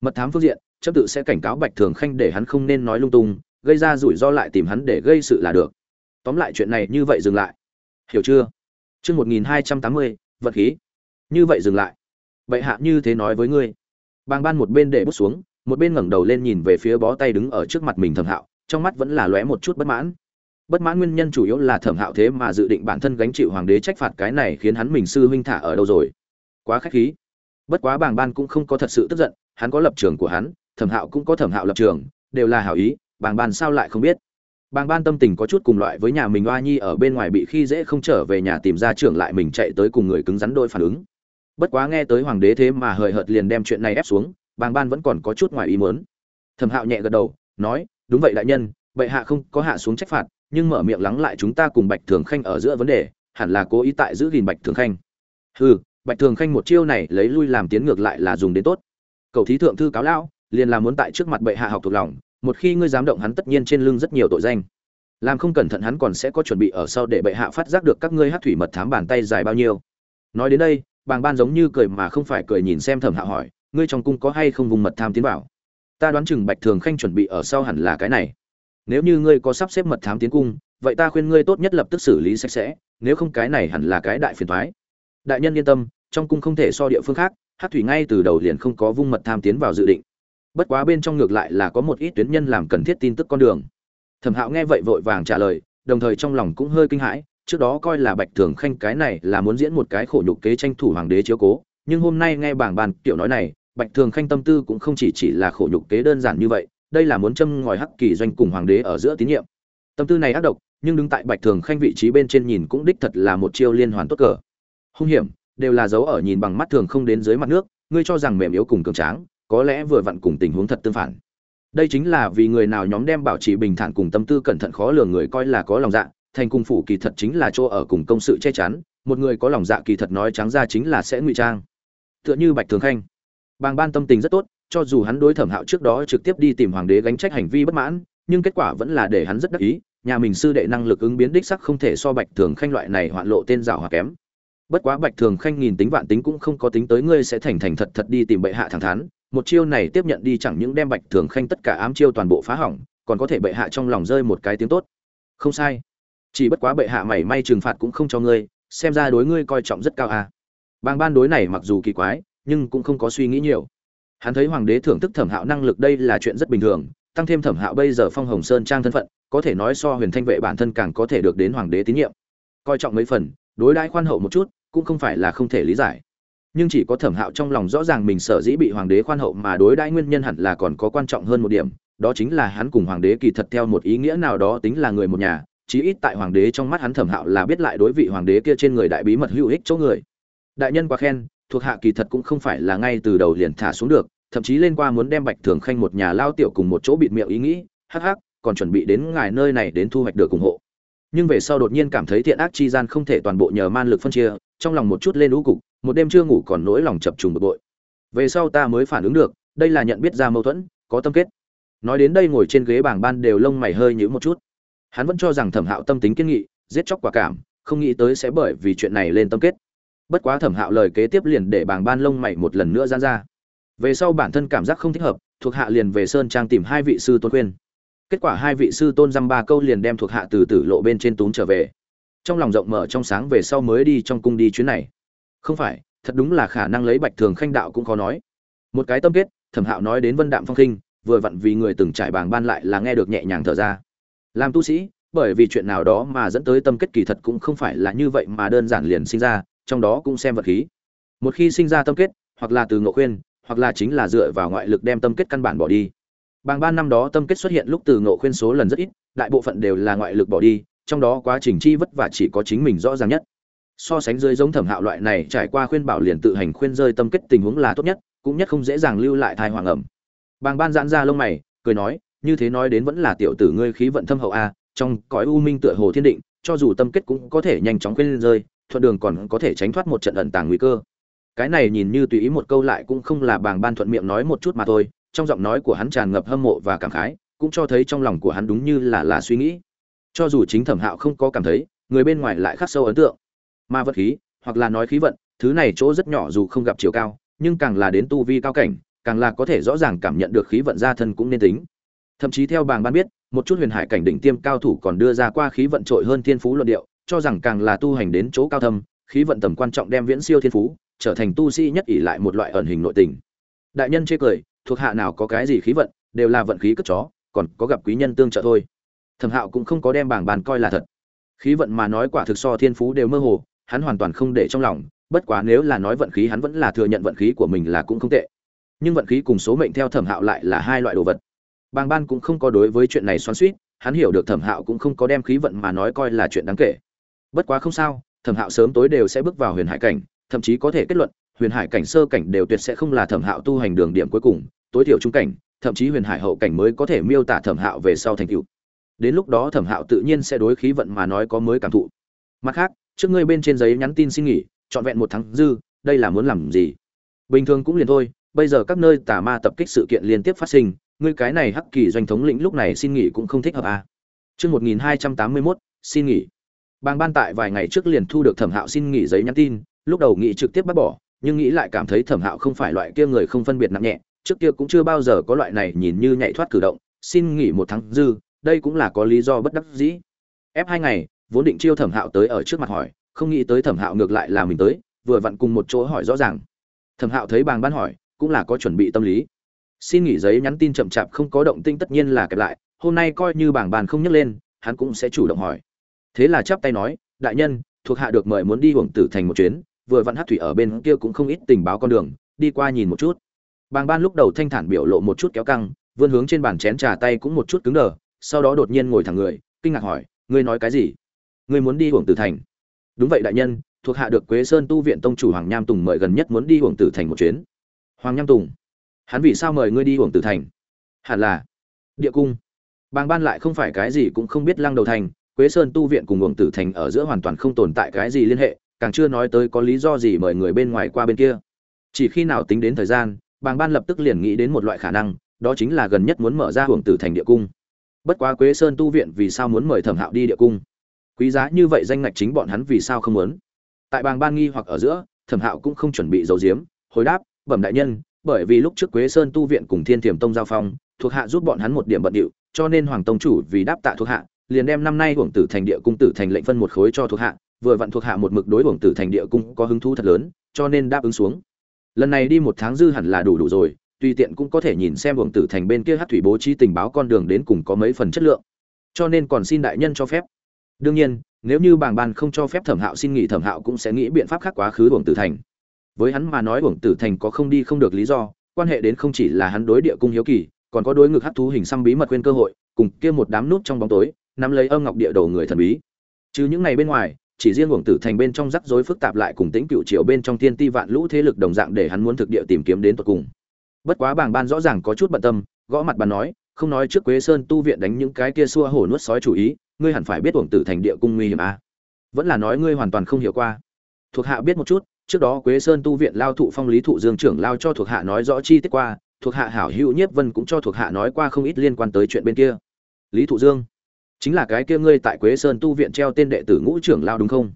Mật thám phương diện, chấm tự sẽ cảnh cáo bạch thường khanh để hắn không nên nói lung tung gây ra rủi ro lại tìm hắn để gây sự là được. Tóm lại chuyện này như vậy dừng lại. Hiểu chưa? Chương một nghìn hai trăm tám mươi vật khí. Như vậy dừng lại. Vậy hạ như thế nói với ngươi. Bàng ban một bên để bút xuống, một bên ngẩng đầu lên nhìn về phía bó tay đứng ở trước mặt mình thẩm hạo, trong mắt vẫn là lóe một chút bất mãn. Bất mãn nguyên nhân chủ yếu là thẩm hạo thế mà dự định bản thân gánh chịu hoàng đế trách phạt cái này khiến hắn mình sư huynh thả ở đâu rồi. Quá khách khí. Bất quá bàng ban cũng không có thật sự tức giận, hắn có lập trường của hắn, thẩm hạo cũng có thẩm hạo lập trường, đều là hảo ý bàng ban sao lại không biết? Bàng ban tâm tình có chút cùng loại với nhà mình oa nhi ở bên ngoài bị khi dễ không trở về nhà tìm ra trưởng lại mình chạy tới cùng người cứng rắn đôi phản ứng. Bất quá nghe tới hoàng đế thế mà hời hợt liền đem chuyện này ép xuống, bàng ban vẫn còn có chút ngoài ý muốn. Thẩm hạo nhẹ gật đầu, nói, đúng vậy đại nhân, bệ hạ không có hạ xuống trách phạt, nhưng mở miệng lắng lại chúng ta cùng bạch thường khanh ở giữa vấn đề, hẳn là cố ý tại giữ gìn bạch thường khanh. Hừ, bạch thường khanh một chiêu này lấy lui làm tiến ngược lại là dùng đến tốt. Cầu thí thượng thư cáo lão, liền là muốn tại trước mặt bệ hạ học thuộc lòng một khi ngươi dám động hắn tất nhiên trên lưng rất nhiều tội danh. Làm không cẩn thận hắn còn sẽ có chuẩn bị ở sau để bệ hạ phát giác được các ngươi hát thủy mật thám bàn tay dài bao nhiêu. Nói đến đây, bàng ban giống như cười mà không phải cười nhìn xem thẩm hạ hỏi, ngươi trong cung có hay không vùng mật tham tiến vào? Ta đoán chừng bạch thường khanh chuẩn bị ở sau hẳn là cái này. Nếu như ngươi có sắp xếp mật thám tiến cung, vậy ta khuyên ngươi tốt nhất lập tức xử lý sạch sẽ, nếu không cái này hẳn là cái đại phiền thoái đại nhân yên tâm, trong cung không thể so địa phương khác, hát thủy ngay từ đầu liền không có vung mật tham tiến vào dự định bất quá bên trong ngược lại là có một ít tuyến nhân làm cần thiết tin tức con đường. Thẩm hạo nghe vậy vội vàng trả lời, đồng thời trong lòng cũng hơi kinh hãi, trước đó coi là bạch thường khanh cái này là muốn diễn một cái khổ nhục kế tranh thủ hoàng đế chiếu cố, nhưng hôm nay nghe bảng bàn kiểu nói này, bạch thường khanh tâm tư cũng không chỉ chỉ là khổ nhục kế đơn giản như vậy, đây là muốn châm ngòi hắc kỳ doanh cùng hoàng đế ở giữa tín nhiệm. Tâm tư này ác độc, nhưng đứng tại bạch thường khanh vị trí bên trên nhìn cũng đích thật là một chiêu liên hoàn tốt cờ. Hung hiểm, đều là dấu ở nhìn bằng mắt thường không đến dưới mặt nước, ngươi cho rằng mềm yếu cùng cường tráng có lẽ vừa vặn cùng tình huống thật tương phản. Đây chính là vì người nào nhóm đem bảo trì bình thản cùng tâm tư cẩn thận khó lường người coi là có lòng dạ thành cung phủ kỳ thật chính là chỗ ở cùng công sự che chắn, một người có lòng dạ kỳ thật nói trắng ra chính là sẽ ngụy trang. Tựa như bạch thường khanh. Bàng ban tâm tình rất tốt, cho dù hắn đối thẩm hạo trước đó trực tiếp đi tìm hoàng đế gánh trách hành vi bất mãn, nhưng kết quả vẫn là để hắn rất đắc ý, nhà mình sư đệ năng lực ứng biến đích sắc không thể so bạch thường khanh loại này hoạn lộ tên rào hòa kém. Bất quá bạch thường khanh nghìn tính vạn tính cũng không có tính tới ngươi sẽ thành thành thật thật đi tìm bệ hạ thẳng thắn một chiêu này tiếp nhận đi chẳng những đem bạch thường khanh tất cả ám chiêu toàn bộ phá hỏng, còn có thể bệ hạ trong lòng rơi một cái tiếng tốt. Không sai. Chỉ bất quá bệ hạ mảy may trừng phạt cũng không cho ngươi, xem ra đối ngươi coi trọng rất cao à. Bang ban đối này mặc dù kỳ quái, nhưng cũng không có suy nghĩ nhiều. Hắn thấy hoàng đế thưởng thức thẩm hạo năng lực đây là chuyện rất bình thường, tăng thêm thẩm hạo bây giờ phong hồng sơn trang thân phận, có thể nói so huyền thanh vệ bản thân càng có thể được đến hoàng đế tín nhiệm. Coi trọng mấy phần, đối đãi khoan hậu một chút, cũng không phải là không thể lý giải nhưng chỉ có thẩm hạo trong lòng rõ ràng mình sở dĩ bị hoàng đế khoan hậu mà đối đãi nguyên nhân hẳn là còn có quan trọng hơn một điểm, đó chính là hắn cùng hoàng đế kỳ thật theo một ý nghĩa nào đó tính là người một nhà, chí ít tại hoàng đế trong mắt hắn thẩm hạo là biết lại đối vị hoàng đế kia trên người đại bí mật hữu ích chỗ người. Đại nhân quá khen, thuộc hạ kỳ thật cũng không phải là ngay từ đầu liền thả xuống được, thậm chí lên qua muốn đem bạch thường khanh một nhà lao tiểu cùng một chỗ bịt miệng ý nghĩ, hắc hắc, còn chuẩn bị đến ngài nơi này đến thu hoạch được ủng hộ. Nhưng về sau đột nhiên cảm thấy thiện ác chi gian không thể toàn bộ nhờ man lực phân chia, trong lòng một chút lên lũ cục một đêm chưa ngủ còn nỗi lòng chập trùng bực bội. Về sau ta mới phản ứng được, đây là nhận biết ra mâu thuẫn, có tâm kết. Nói đến đây ngồi trên ghế bảng ban đều lông mày hơi nhữ một chút. Hắn vẫn cho rằng thẩm hạo tâm tính kiên nghị, giết chóc quả cảm, không nghĩ tới sẽ bởi vì chuyện này lên tâm kết. Bất quá thẩm hạo lời kế tiếp liền để bảng ban lông mày một lần nữa gian ra. Về sau bản thân cảm giác không thích hợp, thuộc hạ liền về sơn trang tìm hai vị sư tôn khuyên. Kết quả hai vị sư tôn dăm ba câu liền đem thuộc hạ từ tử lộ bên trên tún trở về. Trong lòng rộng mở trong sáng về sau mới đi trong cung đi chuyến này không phải, thật đúng là khả năng lấy bạch thường khanh đạo cũng khó nói. Một cái tâm kết, thẩm hạo nói đến vân đạm phong khinh vừa vặn vì người từng trải bàng ban lại là nghe được nhẹ nhàng thở ra. Làm tu sĩ, bởi vì chuyện nào đó mà dẫn tới tâm kết kỳ thật cũng không phải là như vậy mà đơn giản liền sinh ra, trong đó cũng xem vật khí. Một khi sinh ra tâm kết, hoặc là từ ngộ khuyên, hoặc là chính là dựa vào ngoại lực đem tâm kết căn bản bỏ đi. Bàng ban năm đó tâm kết xuất hiện lúc từ ngộ khuyên số lần rất ít, đại bộ phận đều là ngoại lực bỏ đi, trong đó quá trình chi vất vả chỉ có chính mình rõ ràng nhất so sánh dưới giống thẩm hạo loại này trải qua khuyên bảo liền tự hành khuyên rơi tâm kết tình huống là tốt nhất, cũng nhất không dễ dàng lưu lại thai hoàng ẩm. Bàng ban giãn ra lông mày, cười nói, như thế nói đến vẫn là tiểu tử ngươi khí vận thâm hậu a trong cõi u minh tựa hồ thiên định, cho dù tâm kết cũng có thể nhanh chóng khuyên rơi, thuận đường còn có thể tránh thoát một trận ẩn tàng nguy cơ. Cái này nhìn như tùy ý một câu lại cũng không là bàng ban thuận miệng nói một chút mà thôi, trong giọng nói của hắn tràn ngập hâm mộ và cảm khái, cũng cho thấy trong lòng của hắn đúng như là là suy nghĩ. Cho dù chính thẩm hạo không có cảm thấy, người bên ngoài lại khắc sâu ấn tượng ma vật khí, hoặc là nói khí vận, thứ này chỗ rất nhỏ dù không gặp chiều cao, nhưng càng là đến tu vi cao cảnh, càng là có thể rõ ràng cảm nhận được khí vận gia thân cũng nên tính. Thậm chí theo bàng ban biết, một chút huyền hải cảnh đỉnh tiêm cao thủ còn đưa ra qua khí vận trội hơn thiên phú luận điệu, cho rằng càng là tu hành đến chỗ cao thâm, khí vận tầm quan trọng đem viễn siêu thiên phú, trở thành tu sĩ nhất ỷ lại một loại ẩn hình nội tình. Đại nhân chê cười, thuộc hạ nào có cái gì khí vận, đều là vận khí cất chó, còn có gặp quý nhân tương trợ thôi. Thẩm hạo cũng không có đem bảng bàn coi là thật. Khí vận mà nói quả thực so thiên phú đều mơ hồ hắn hoàn toàn không để trong lòng, bất quá nếu là nói vận khí hắn vẫn là thừa nhận vận khí của mình là cũng không tệ. Nhưng vận khí cùng số mệnh theo thẩm hạo lại là hai loại đồ vật. Bàng ban cũng không có đối với chuyện này xoắn suýt hắn hiểu được thẩm hạo cũng không có đem khí vận mà nói coi là chuyện đáng kể. Bất quá không sao, thẩm hạo sớm tối đều sẽ bước vào huyền hải cảnh, thậm chí có thể kết luận, huyền hải cảnh sơ cảnh đều tuyệt sẽ không là thẩm hạo tu hành đường điểm cuối cùng, tối thiểu trung cảnh, thậm chí huyền hải hậu cảnh mới có thể miêu tả thẩm hạo về sau thành cựu đến lúc đó thẩm hạo tự nhiên sẽ đối khí vận mà nói có mới cảm thụ. Mặt khác trước ngươi bên trên giấy nhắn tin xin nghỉ trọn vẹn một tháng dư đây là muốn làm gì bình thường cũng liền thôi bây giờ các nơi tà ma tập kích sự kiện liên tiếp phát sinh ngươi cái này hắc kỳ doanh thống lĩnh lúc này xin nghỉ cũng không thích hợp à. Chương 1281, xin nghỉ. Bang ban tại vài ngày trước liền thu được Thẩm Hạo xin nghỉ giấy nhắn tin, lúc đầu nghĩ trực tiếp bắt bỏ, nhưng nghĩ lại cảm thấy Thẩm Hạo không phải loại kia người không phân biệt nặng nhẹ, trước kia cũng chưa bao giờ có loại này nhìn như nhạy thoát cử động, xin nghỉ một tháng dư, đây cũng là có lý do bất đắc dĩ. Ép hai ngày, vốn định chiêu Thẩm Hạo tới ở trước mặt hỏi, không nghĩ tới Thẩm Hạo ngược lại là mình tới, vừa vặn cùng một chỗ hỏi rõ ràng. Thẩm Hạo thấy bàng ban hỏi, cũng là có chuẩn bị tâm lý. Xin nghỉ giấy nhắn tin chậm chạp không có động tinh tất nhiên là kẹp lại hôm nay coi như bảng bàn không nhấc lên hắn cũng sẽ chủ động hỏi. Thế là chắp tay nói đại nhân thuộc hạ được mời muốn đi hưởng tử thành một chuyến vừa vặn hát thủy ở bên kia cũng không ít tình báo con đường đi qua nhìn một chút. Bàng ban lúc đầu thanh thản biểu lộ một chút kéo căng vươn hướng trên bàn chén trà tay cũng một chút cứng đờ sau đó đột nhiên ngồi thẳng người kinh ngạc hỏi ngươi nói cái gì? Ngươi muốn đi hưởng tử thành. Đúng vậy đại nhân, thuộc hạ được quế sơn tu viện tông chủ hoàng nham tùng mời gần nhất muốn đi hưởng tử thành một chuyến. Hoàng nham tùng, hắn vì sao mời ngươi đi hưởng tử thành? Hẳn là, địa cung. Bàng ban lại không phải cái gì cũng không biết lăng đầu thành, quế sơn tu viện cùng hưởng tử thành ở giữa hoàn toàn không tồn tại cái gì liên hệ, càng chưa nói tới có lý do gì mời người bên ngoài qua bên kia. Chỉ khi nào tính đến thời gian, bàng ban lập tức liền nghĩ đến một loại khả năng, đó chính là gần nhất muốn mở ra hưởng tử thành địa cung. Bất quá quế sơn tu viện vì sao muốn mời thẩm hạo đi địa cung? Quý giá như vậy danh ngạch chính bọn hắn vì sao không muốn? Tại bàng ban nghi hoặc ở giữa thẩm hạo cũng không chuẩn bị giấu giếm hồi đáp bẩm đại nhân bởi vì lúc trước Quế Sơn tu viện cùng Thiên Tiềm Tông giao phong, thuộc hạ giúp bọn hắn một điểm bận điệu cho nên hoàng tông chủ vì đáp tạ thuộc hạ liền đem năm nay uổng tử thành địa cung tử thành lệnh phân một khối cho thuộc hạ vừa vặn thuộc hạ một mực đối uổng tử thành địa cung có hứng thú thật lớn cho nên đáp ứng xuống. Lần này đi một tháng dư hẳn là đủ đủ rồi tùy tiện cũng có thể nhìn xem uổng tử thành bên kia hát thủy bố trí tình báo con đường đến cùng có mấy phần chất lượng. Cho nên còn xin đại nhân cho phép đương nhiên, nếu như bảng ban không cho phép thẩm hạo xin nghỉ, thẩm hạo cũng sẽ nghĩ biện pháp khác quá khứ uổng tử thành. Với hắn mà nói, uổng tử thành có không đi không được lý do, quan hệ đến không chỉ là hắn đối địa cung hiếu kỳ, còn có đối ngực hắc thú hình xăm bí mật quên cơ hội, cùng kia một đám nút trong bóng tối, nắm lấy âm ngọc địa đầu người thần bí. Chứ những ngày bên ngoài, chỉ riêng uổng tử thành bên trong rắc rối phức tạp lại cùng tĩnh cựu triều bên trong thiên ti vạn lũ thế lực đồng dạng để hắn muốn thực địa tìm kiếm đến tận cùng. Bất quá bảng ban rõ ràng có chút bận tâm, gõ mặt bàn nói, không nói trước quế sơn tu viện đánh những cái kia xua hổ nuốt sói chủ ý ngươi hẳn phải biết uổng tử thành địa cung nguy hiểm à. vẫn là nói ngươi hoàn toàn không hiểu qua. Thuộc hạ biết một chút, trước đó quế sơn tu viện lao thụ phong lý thụ dương trưởng lao cho thuộc hạ nói rõ chi tiết qua, thuộc hạ hảo hữu nhiếp vân cũng cho thuộc hạ nói qua không ít liên quan tới chuyện bên kia. Lý thụ dương, chính là cái kia ngươi tại quế sơn tu viện treo tên đệ tử ngũ trưởng lao đúng không?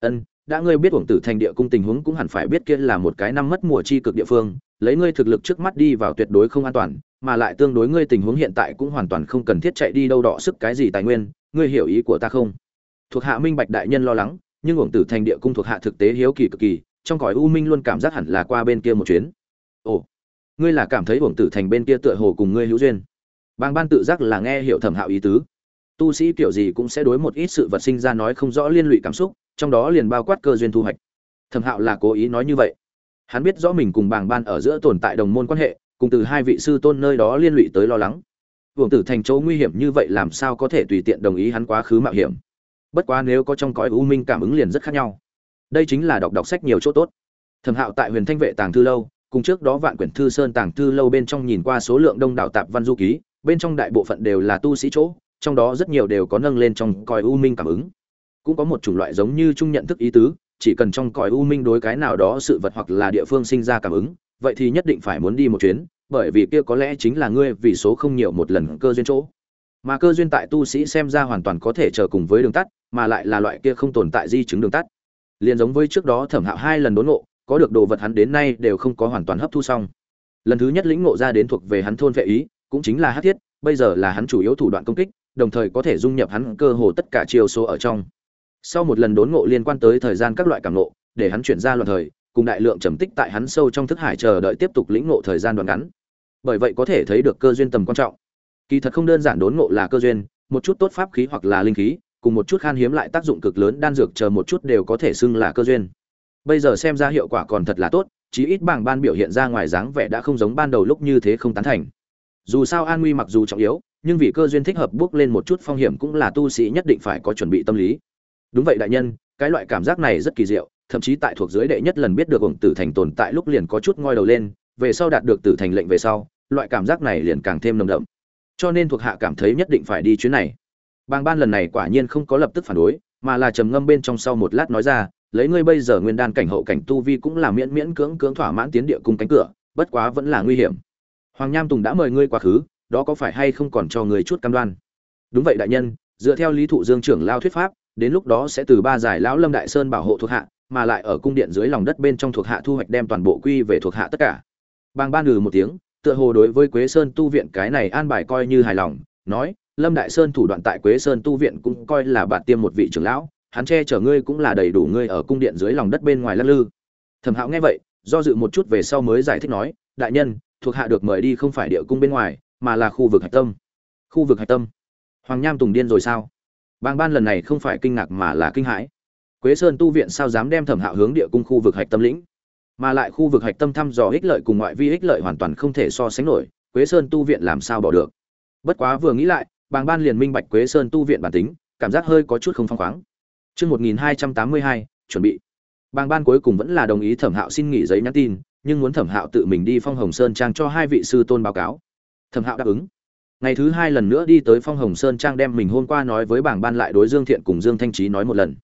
Ân, đã ngươi biết uổng tử thành địa cung tình huống cũng hẳn phải biết kia là một cái năm mất mùa chi cực địa phương lấy ngươi thực lực trước mắt đi vào tuyệt đối không an toàn, mà lại tương đối ngươi tình huống hiện tại cũng hoàn toàn không cần thiết chạy đi đâu đọ sức cái gì tài nguyên, ngươi hiểu ý của ta không? Thuộc hạ minh bạch đại nhân lo lắng, nhưng uổng tử thành địa cung thuộc hạ thực tế hiếu kỳ cực kỳ, trong cõi u minh luôn cảm giác hẳn là qua bên kia một chuyến. Ồ, ngươi là cảm thấy uổng tử thành bên kia tựa hồ cùng ngươi hữu duyên. Bang ban tự giác là nghe hiểu thẩm hạo ý tứ. Tu sĩ kiểu gì cũng sẽ đối một ít sự vật sinh ra nói không rõ liên lụy cảm xúc, trong đó liền bao quát cơ duyên thu hoạch. Thẩm hạo là cố ý nói như vậy hắn biết rõ mình cùng bàng ban ở giữa tồn tại đồng môn quan hệ, cùng từ hai vị sư tôn nơi đó liên lụy tới lo lắng. Uổng tử thành chỗ nguy hiểm như vậy làm sao có thể tùy tiện đồng ý hắn quá khứ mạo hiểm? Bất quá nếu có trong cõi u minh cảm ứng liền rất khác nhau. Đây chính là đọc đọc sách nhiều chỗ tốt. Thẩm hạo tại huyền thanh vệ tàng thư lâu, cùng trước đó vạn quyển thư sơn tàng thư lâu bên trong nhìn qua số lượng đông đảo tạp văn du ký, bên trong đại bộ phận đều là tu sĩ chỗ, trong đó rất nhiều đều có nâng lên trong cõi u minh cảm ứng. Cũng có một chủng loại giống như trung nhận thức ý tứ chỉ cần trong cõi u minh đối cái nào đó sự vật hoặc là địa phương sinh ra cảm ứng, vậy thì nhất định phải muốn đi một chuyến, bởi vì kia có lẽ chính là ngươi vì số không nhiều một lần cơ duyên chỗ. Mà cơ duyên tại tu sĩ xem ra hoàn toàn có thể chờ cùng với đường tắt, mà lại là loại kia không tồn tại di chứng đường tắt. Liền giống với trước đó thẩm hạo hai lần đốn ngộ, có được đồ vật hắn đến nay đều không có hoàn toàn hấp thu xong. Lần thứ nhất lĩnh ngộ ra đến thuộc về hắn thôn vệ ý, cũng chính là hắc thiết, bây giờ là hắn chủ yếu thủ đoạn công kích, đồng thời có thể dung nhập hắn cơ hồ tất cả chiêu số ở trong sau một lần đốn ngộ liên quan tới thời gian các loại cảm ngộ, để hắn chuyển ra loạn thời, cùng đại lượng trầm tích tại hắn sâu trong thức hải chờ đợi tiếp tục lĩnh ngộ thời gian đoạn ngắn. Bởi vậy có thể thấy được cơ duyên tầm quan trọng. Kỳ thật không đơn giản đốn ngộ là cơ duyên, một chút tốt pháp khí hoặc là linh khí, cùng một chút khan hiếm lại tác dụng cực lớn đan dược chờ một chút đều có thể xưng là cơ duyên. Bây giờ xem ra hiệu quả còn thật là tốt, chí ít bảng ban biểu hiện ra ngoài dáng vẻ đã không giống ban đầu lúc như thế không tán thành. Dù sao an nguy mặc dù trọng yếu, nhưng vì cơ duyên thích hợp bước lên một chút phong hiểm cũng là tu sĩ nhất định phải có chuẩn bị tâm lý đúng vậy đại nhân, cái loại cảm giác này rất kỳ diệu, thậm chí tại thuộc dưới đệ nhất lần biết được ổng tử thành tồn tại lúc liền có chút ngoi đầu lên, về sau đạt được tử thành lệnh về sau, loại cảm giác này liền càng thêm nồng đậm. Cho nên thuộc hạ cảm thấy nhất định phải đi chuyến này. Bàng ban lần này quả nhiên không có lập tức phản đối, mà là trầm ngâm bên trong sau một lát nói ra, lấy ngươi bây giờ nguyên đan cảnh hậu cảnh tu vi cũng là miễn miễn cưỡng cưỡng thỏa mãn tiến địa cung cánh cửa, bất quá vẫn là nguy hiểm. Hoàng nham tùng đã mời ngươi quá khứ, đó có phải hay không còn cho người chút cam đoan? Đúng vậy đại nhân, dựa theo lý thụ dương trưởng lao thuyết pháp đến lúc đó sẽ từ ba giải lão lâm đại sơn bảo hộ thuộc hạ, mà lại ở cung điện dưới lòng đất bên trong thuộc hạ thu hoạch đem toàn bộ quy về thuộc hạ tất cả. Bàng ban ngừ một tiếng, tựa hồ đối với quế sơn tu viện cái này an bài coi như hài lòng, nói, lâm đại sơn thủ đoạn tại quế sơn tu viện cũng coi là bạn tiêm một vị trưởng lão, hắn che chở ngươi cũng là đầy đủ ngươi ở cung điện dưới lòng đất bên ngoài lắc lư. Thẩm hạo nghe vậy, do dự một chút về sau mới giải thích nói, đại nhân, thuộc hạ được mời đi không phải địa cung bên ngoài, mà là khu vực hạch tâm. Khu vực hạch tâm? Hoàng nham tùng điên rồi sao? Bang ban lần này không phải kinh ngạc mà là kinh hãi quế sơn tu viện sao dám đem thẩm hạo hướng địa cung khu vực hạch tâm lĩnh mà lại khu vực hạch tâm thăm dò ích lợi cùng ngoại vi ích lợi hoàn toàn không thể so sánh nổi quế sơn tu viện làm sao bỏ được bất quá vừa nghĩ lại bàng ban liền minh bạch quế sơn tu viện bản tính cảm giác hơi có chút không phong khoáng Chương 1282, chuẩn bị. Bàng ban cuối cùng vẫn là đồng ý Thẩm Hạo xin nghỉ giấy nhắn tin, nhưng muốn Thẩm Hạo tự mình đi Phong Hồng Sơn trang cho hai vị sư tôn báo cáo. Thẩm Hạo đáp ứng. Ngày thứ hai lần nữa đi tới Phong Hồng Sơn trang đem mình hôm qua nói với bảng ban lại đối Dương Thiện cùng Dương Thanh Trí nói một lần.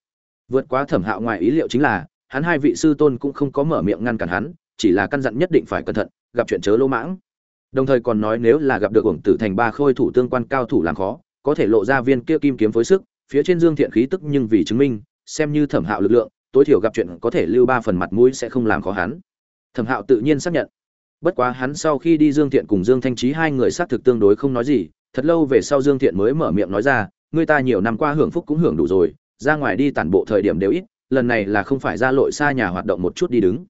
Vượt quá Thẩm Hạo ngoài ý liệu chính là, hắn hai vị sư tôn cũng không có mở miệng ngăn cản hắn, chỉ là căn dặn nhất định phải cẩn thận, gặp chuyện chớ lỗ mãng. Đồng thời còn nói nếu là gặp được uổng tử thành ba khôi thủ tương quan cao thủ làm khó, có thể lộ ra viên kia kim kiếm phối sức, phía trên dương thiện khí tức nhưng vì chứng minh xem như thẩm hạo lực lượng tối thiểu gặp chuyện có thể lưu ba phần mặt mũi sẽ không làm khó hắn thẩm hạo tự nhiên xác nhận bất quá hắn sau khi đi dương thiện cùng dương thanh trí hai người xác thực tương đối không nói gì, thật lâu về sau dương thiện mới mở miệng nói ra người ta nhiều năm qua hưởng phúc cũng hưởng đủ rồi, ra ngoài đi tản bộ thời điểm đều ít, lần này là không phải ra lội xa nhà hoạt động một chút đi đứng.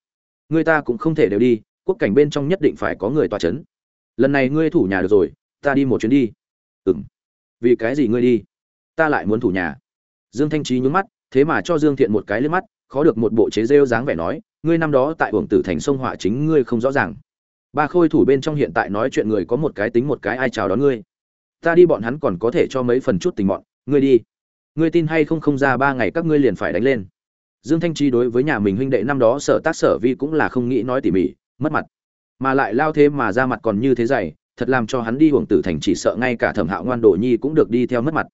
Người ta cũng không thể đều đi, quốc cảnh bên trong nhất định phải có người tòa c h ấ n lần này ngươi thủ nhà được rồi, ta đi một chuyến đi. Ừ m vì cái gì ngươi đi? Ta lại muốn thủ nhà. Dương thanh trí nhún mắt, thế mà cho dương thiện một cái lên mắt, khó được một bộ chế rêu dáng vẻ nói, ngươi năm đó tại uổng tử thành sông họa chính ngươi không rõ ràng ba khôi thủ bên trong hiện tại nói chuyện người có một cái tính một cái ai chào đón ngươi ta đi bọn hắn còn có thể cho mấy phần chút tình bọn ngươi đi ngươi tin hay không không ra ba ngày các ngươi liền phải đánh lên Dương Thanh Chi đối với nhà mình huynh đệ năm đó sở tác sở vi cũng là không nghĩ nói tỉ mỉ, mất mặt. Mà lại lao thế mà ra mặt còn như thế dày, thật làm cho hắn đi hưởng tử thành chỉ sợ ngay cả Thẩm Hạo ngoan đồ nhi cũng được đi theo mất mặt.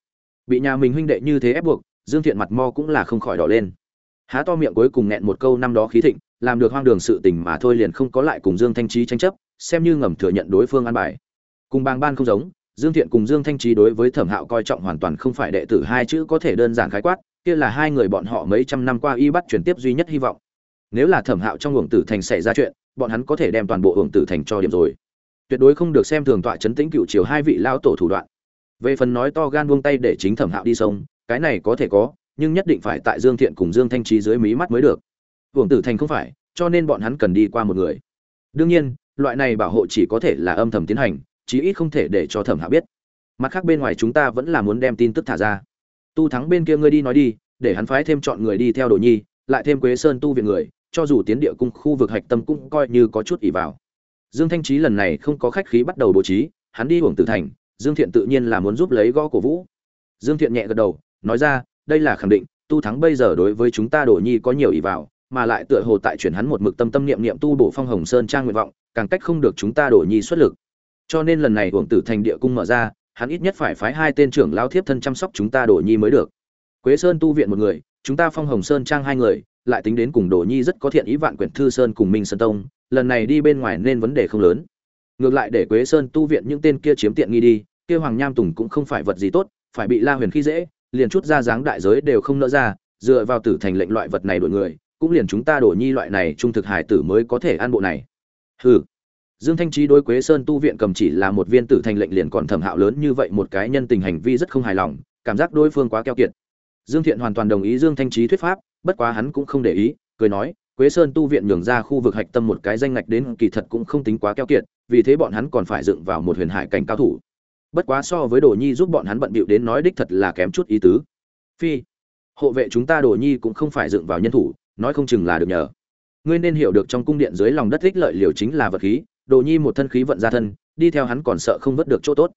Bị nhà mình huynh đệ như thế ép buộc, Dương Thiện mặt mo cũng là không khỏi đỏ lên. Há to miệng cuối cùng nghẹn một câu năm đó khí thịnh, làm được hoang đường sự tình mà thôi liền không có lại cùng Dương Thanh Trí tranh chấp, xem như ngầm thừa nhận đối phương an bài. Cùng bang ban không giống, Dương Thiện cùng Dương Thanh Trí đối với Thẩm Hạo coi trọng hoàn toàn không phải đệ tử hai chữ có thể đơn giản khái quát, kia là hai người bọn họ mấy trăm năm qua y bắt chuyển tiếp duy nhất hy vọng. Nếu là thẩm hạo trong uổng tử thành xảy ra chuyện bọn hắn có thể đem toàn bộ uổng tử thành cho điểm rồi. Tuyệt đối không được xem thường tọa chấn tĩnh cựu chiều hai vị lao tổ thủ đoạn. Về phần nói to gan buông tay để chính thẩm hạo đi sông cái này có thể có nhưng nhất định phải tại dương thiện cùng dương thanh trí dưới mí mắt mới được uổng tử thành không phải, cho nên bọn hắn cần đi qua một người. Đương nhiên, loại này bảo hộ chỉ có thể là âm thầm tiến hành, chí ít không thể để cho thẩm hạ biết. Mặt khác bên ngoài chúng ta vẫn là muốn đem tin tức thả ra. Tu thắng bên kia ngươi đi nói đi, để hắn phái thêm chọn người đi theo đồ nhi, lại thêm quế sơn tu viện người, cho dù tiến địa cung khu vực hạch tâm cũng coi như có chút ỷ vào. Dương thanh trí lần này không có khách khí bắt đầu bố trí, hắn đi hưởng tử thành, dương thiện tự nhiên là muốn giúp lấy gõ cổ vũ. Dương thiện nhẹ gật đầu, nói ra, đây là khẳng định, tu thắng bây giờ đối với chúng ta đồ nhi có nhiều ỷ vào mà lại tựa hồ tại chuyển hắn một mực tâm tâm niệm niệm tu bổ phong hồng sơn trang nguyện vọng, càng cách không được chúng ta đổi nhi xuất lực. Cho nên lần này uổng tử thành địa cung mở ra, hắn ít nhất phải phái hai tên trưởng lao thiếp thân chăm sóc chúng ta đổi nhi mới được. Quế sơn tu viện một người, chúng ta phong hồng sơn trang hai người, lại tính đến cùng đồ nhi rất có thiện ý vạn quyển thư sơn cùng minh sơn tông, lần này đi bên ngoài nên vấn đề không lớn. Ngược lại để quế sơn tu viện những tên kia chiếm tiện nghi đi, kia hoàng nham tùng cũng không phải vật gì tốt, phải bị la huyền khi dễ, liền chút ra dáng đại giới đều không nỡ ra, dựa vào tử thành lệnh loại vật này đổi người cũng liền chúng ta đổ nhi loại này trung thực hải tử mới có thể an bộ này hừ Dương Thanh Trí đối Quế Sơn tu viện cầm chỉ là một viên tử thành lệnh liền còn thẩm hạo lớn như vậy một cái nhân tình hành vi rất không hài lòng, cảm giác đối phương quá keo kiệt. Dương Thiện hoàn toàn đồng ý Dương Thanh Trí thuyết pháp, bất quá hắn cũng không để ý, cười nói, Quế Sơn tu viện nhường ra khu vực hạch tâm một cái danh ngạch đến kỳ thật cũng không tính quá keo kiệt, vì thế bọn hắn còn phải dựng vào một huyền hải cảnh cao thủ. Bất quá so với Đồ Nhi giúp bọn hắn bận bịu đến nói đích thật là kém chút ý tứ. Phi, hộ vệ chúng ta Đồ Nhi cũng không phải dựng vào nhân thủ, nói không chừng là được nhờ. Ngươi nên hiểu được trong cung điện dưới lòng đất thích lợi liều chính là vật khí, Đồ Nhi một thân khí vận ra thân, đi theo hắn còn sợ không vớt được chỗ tốt.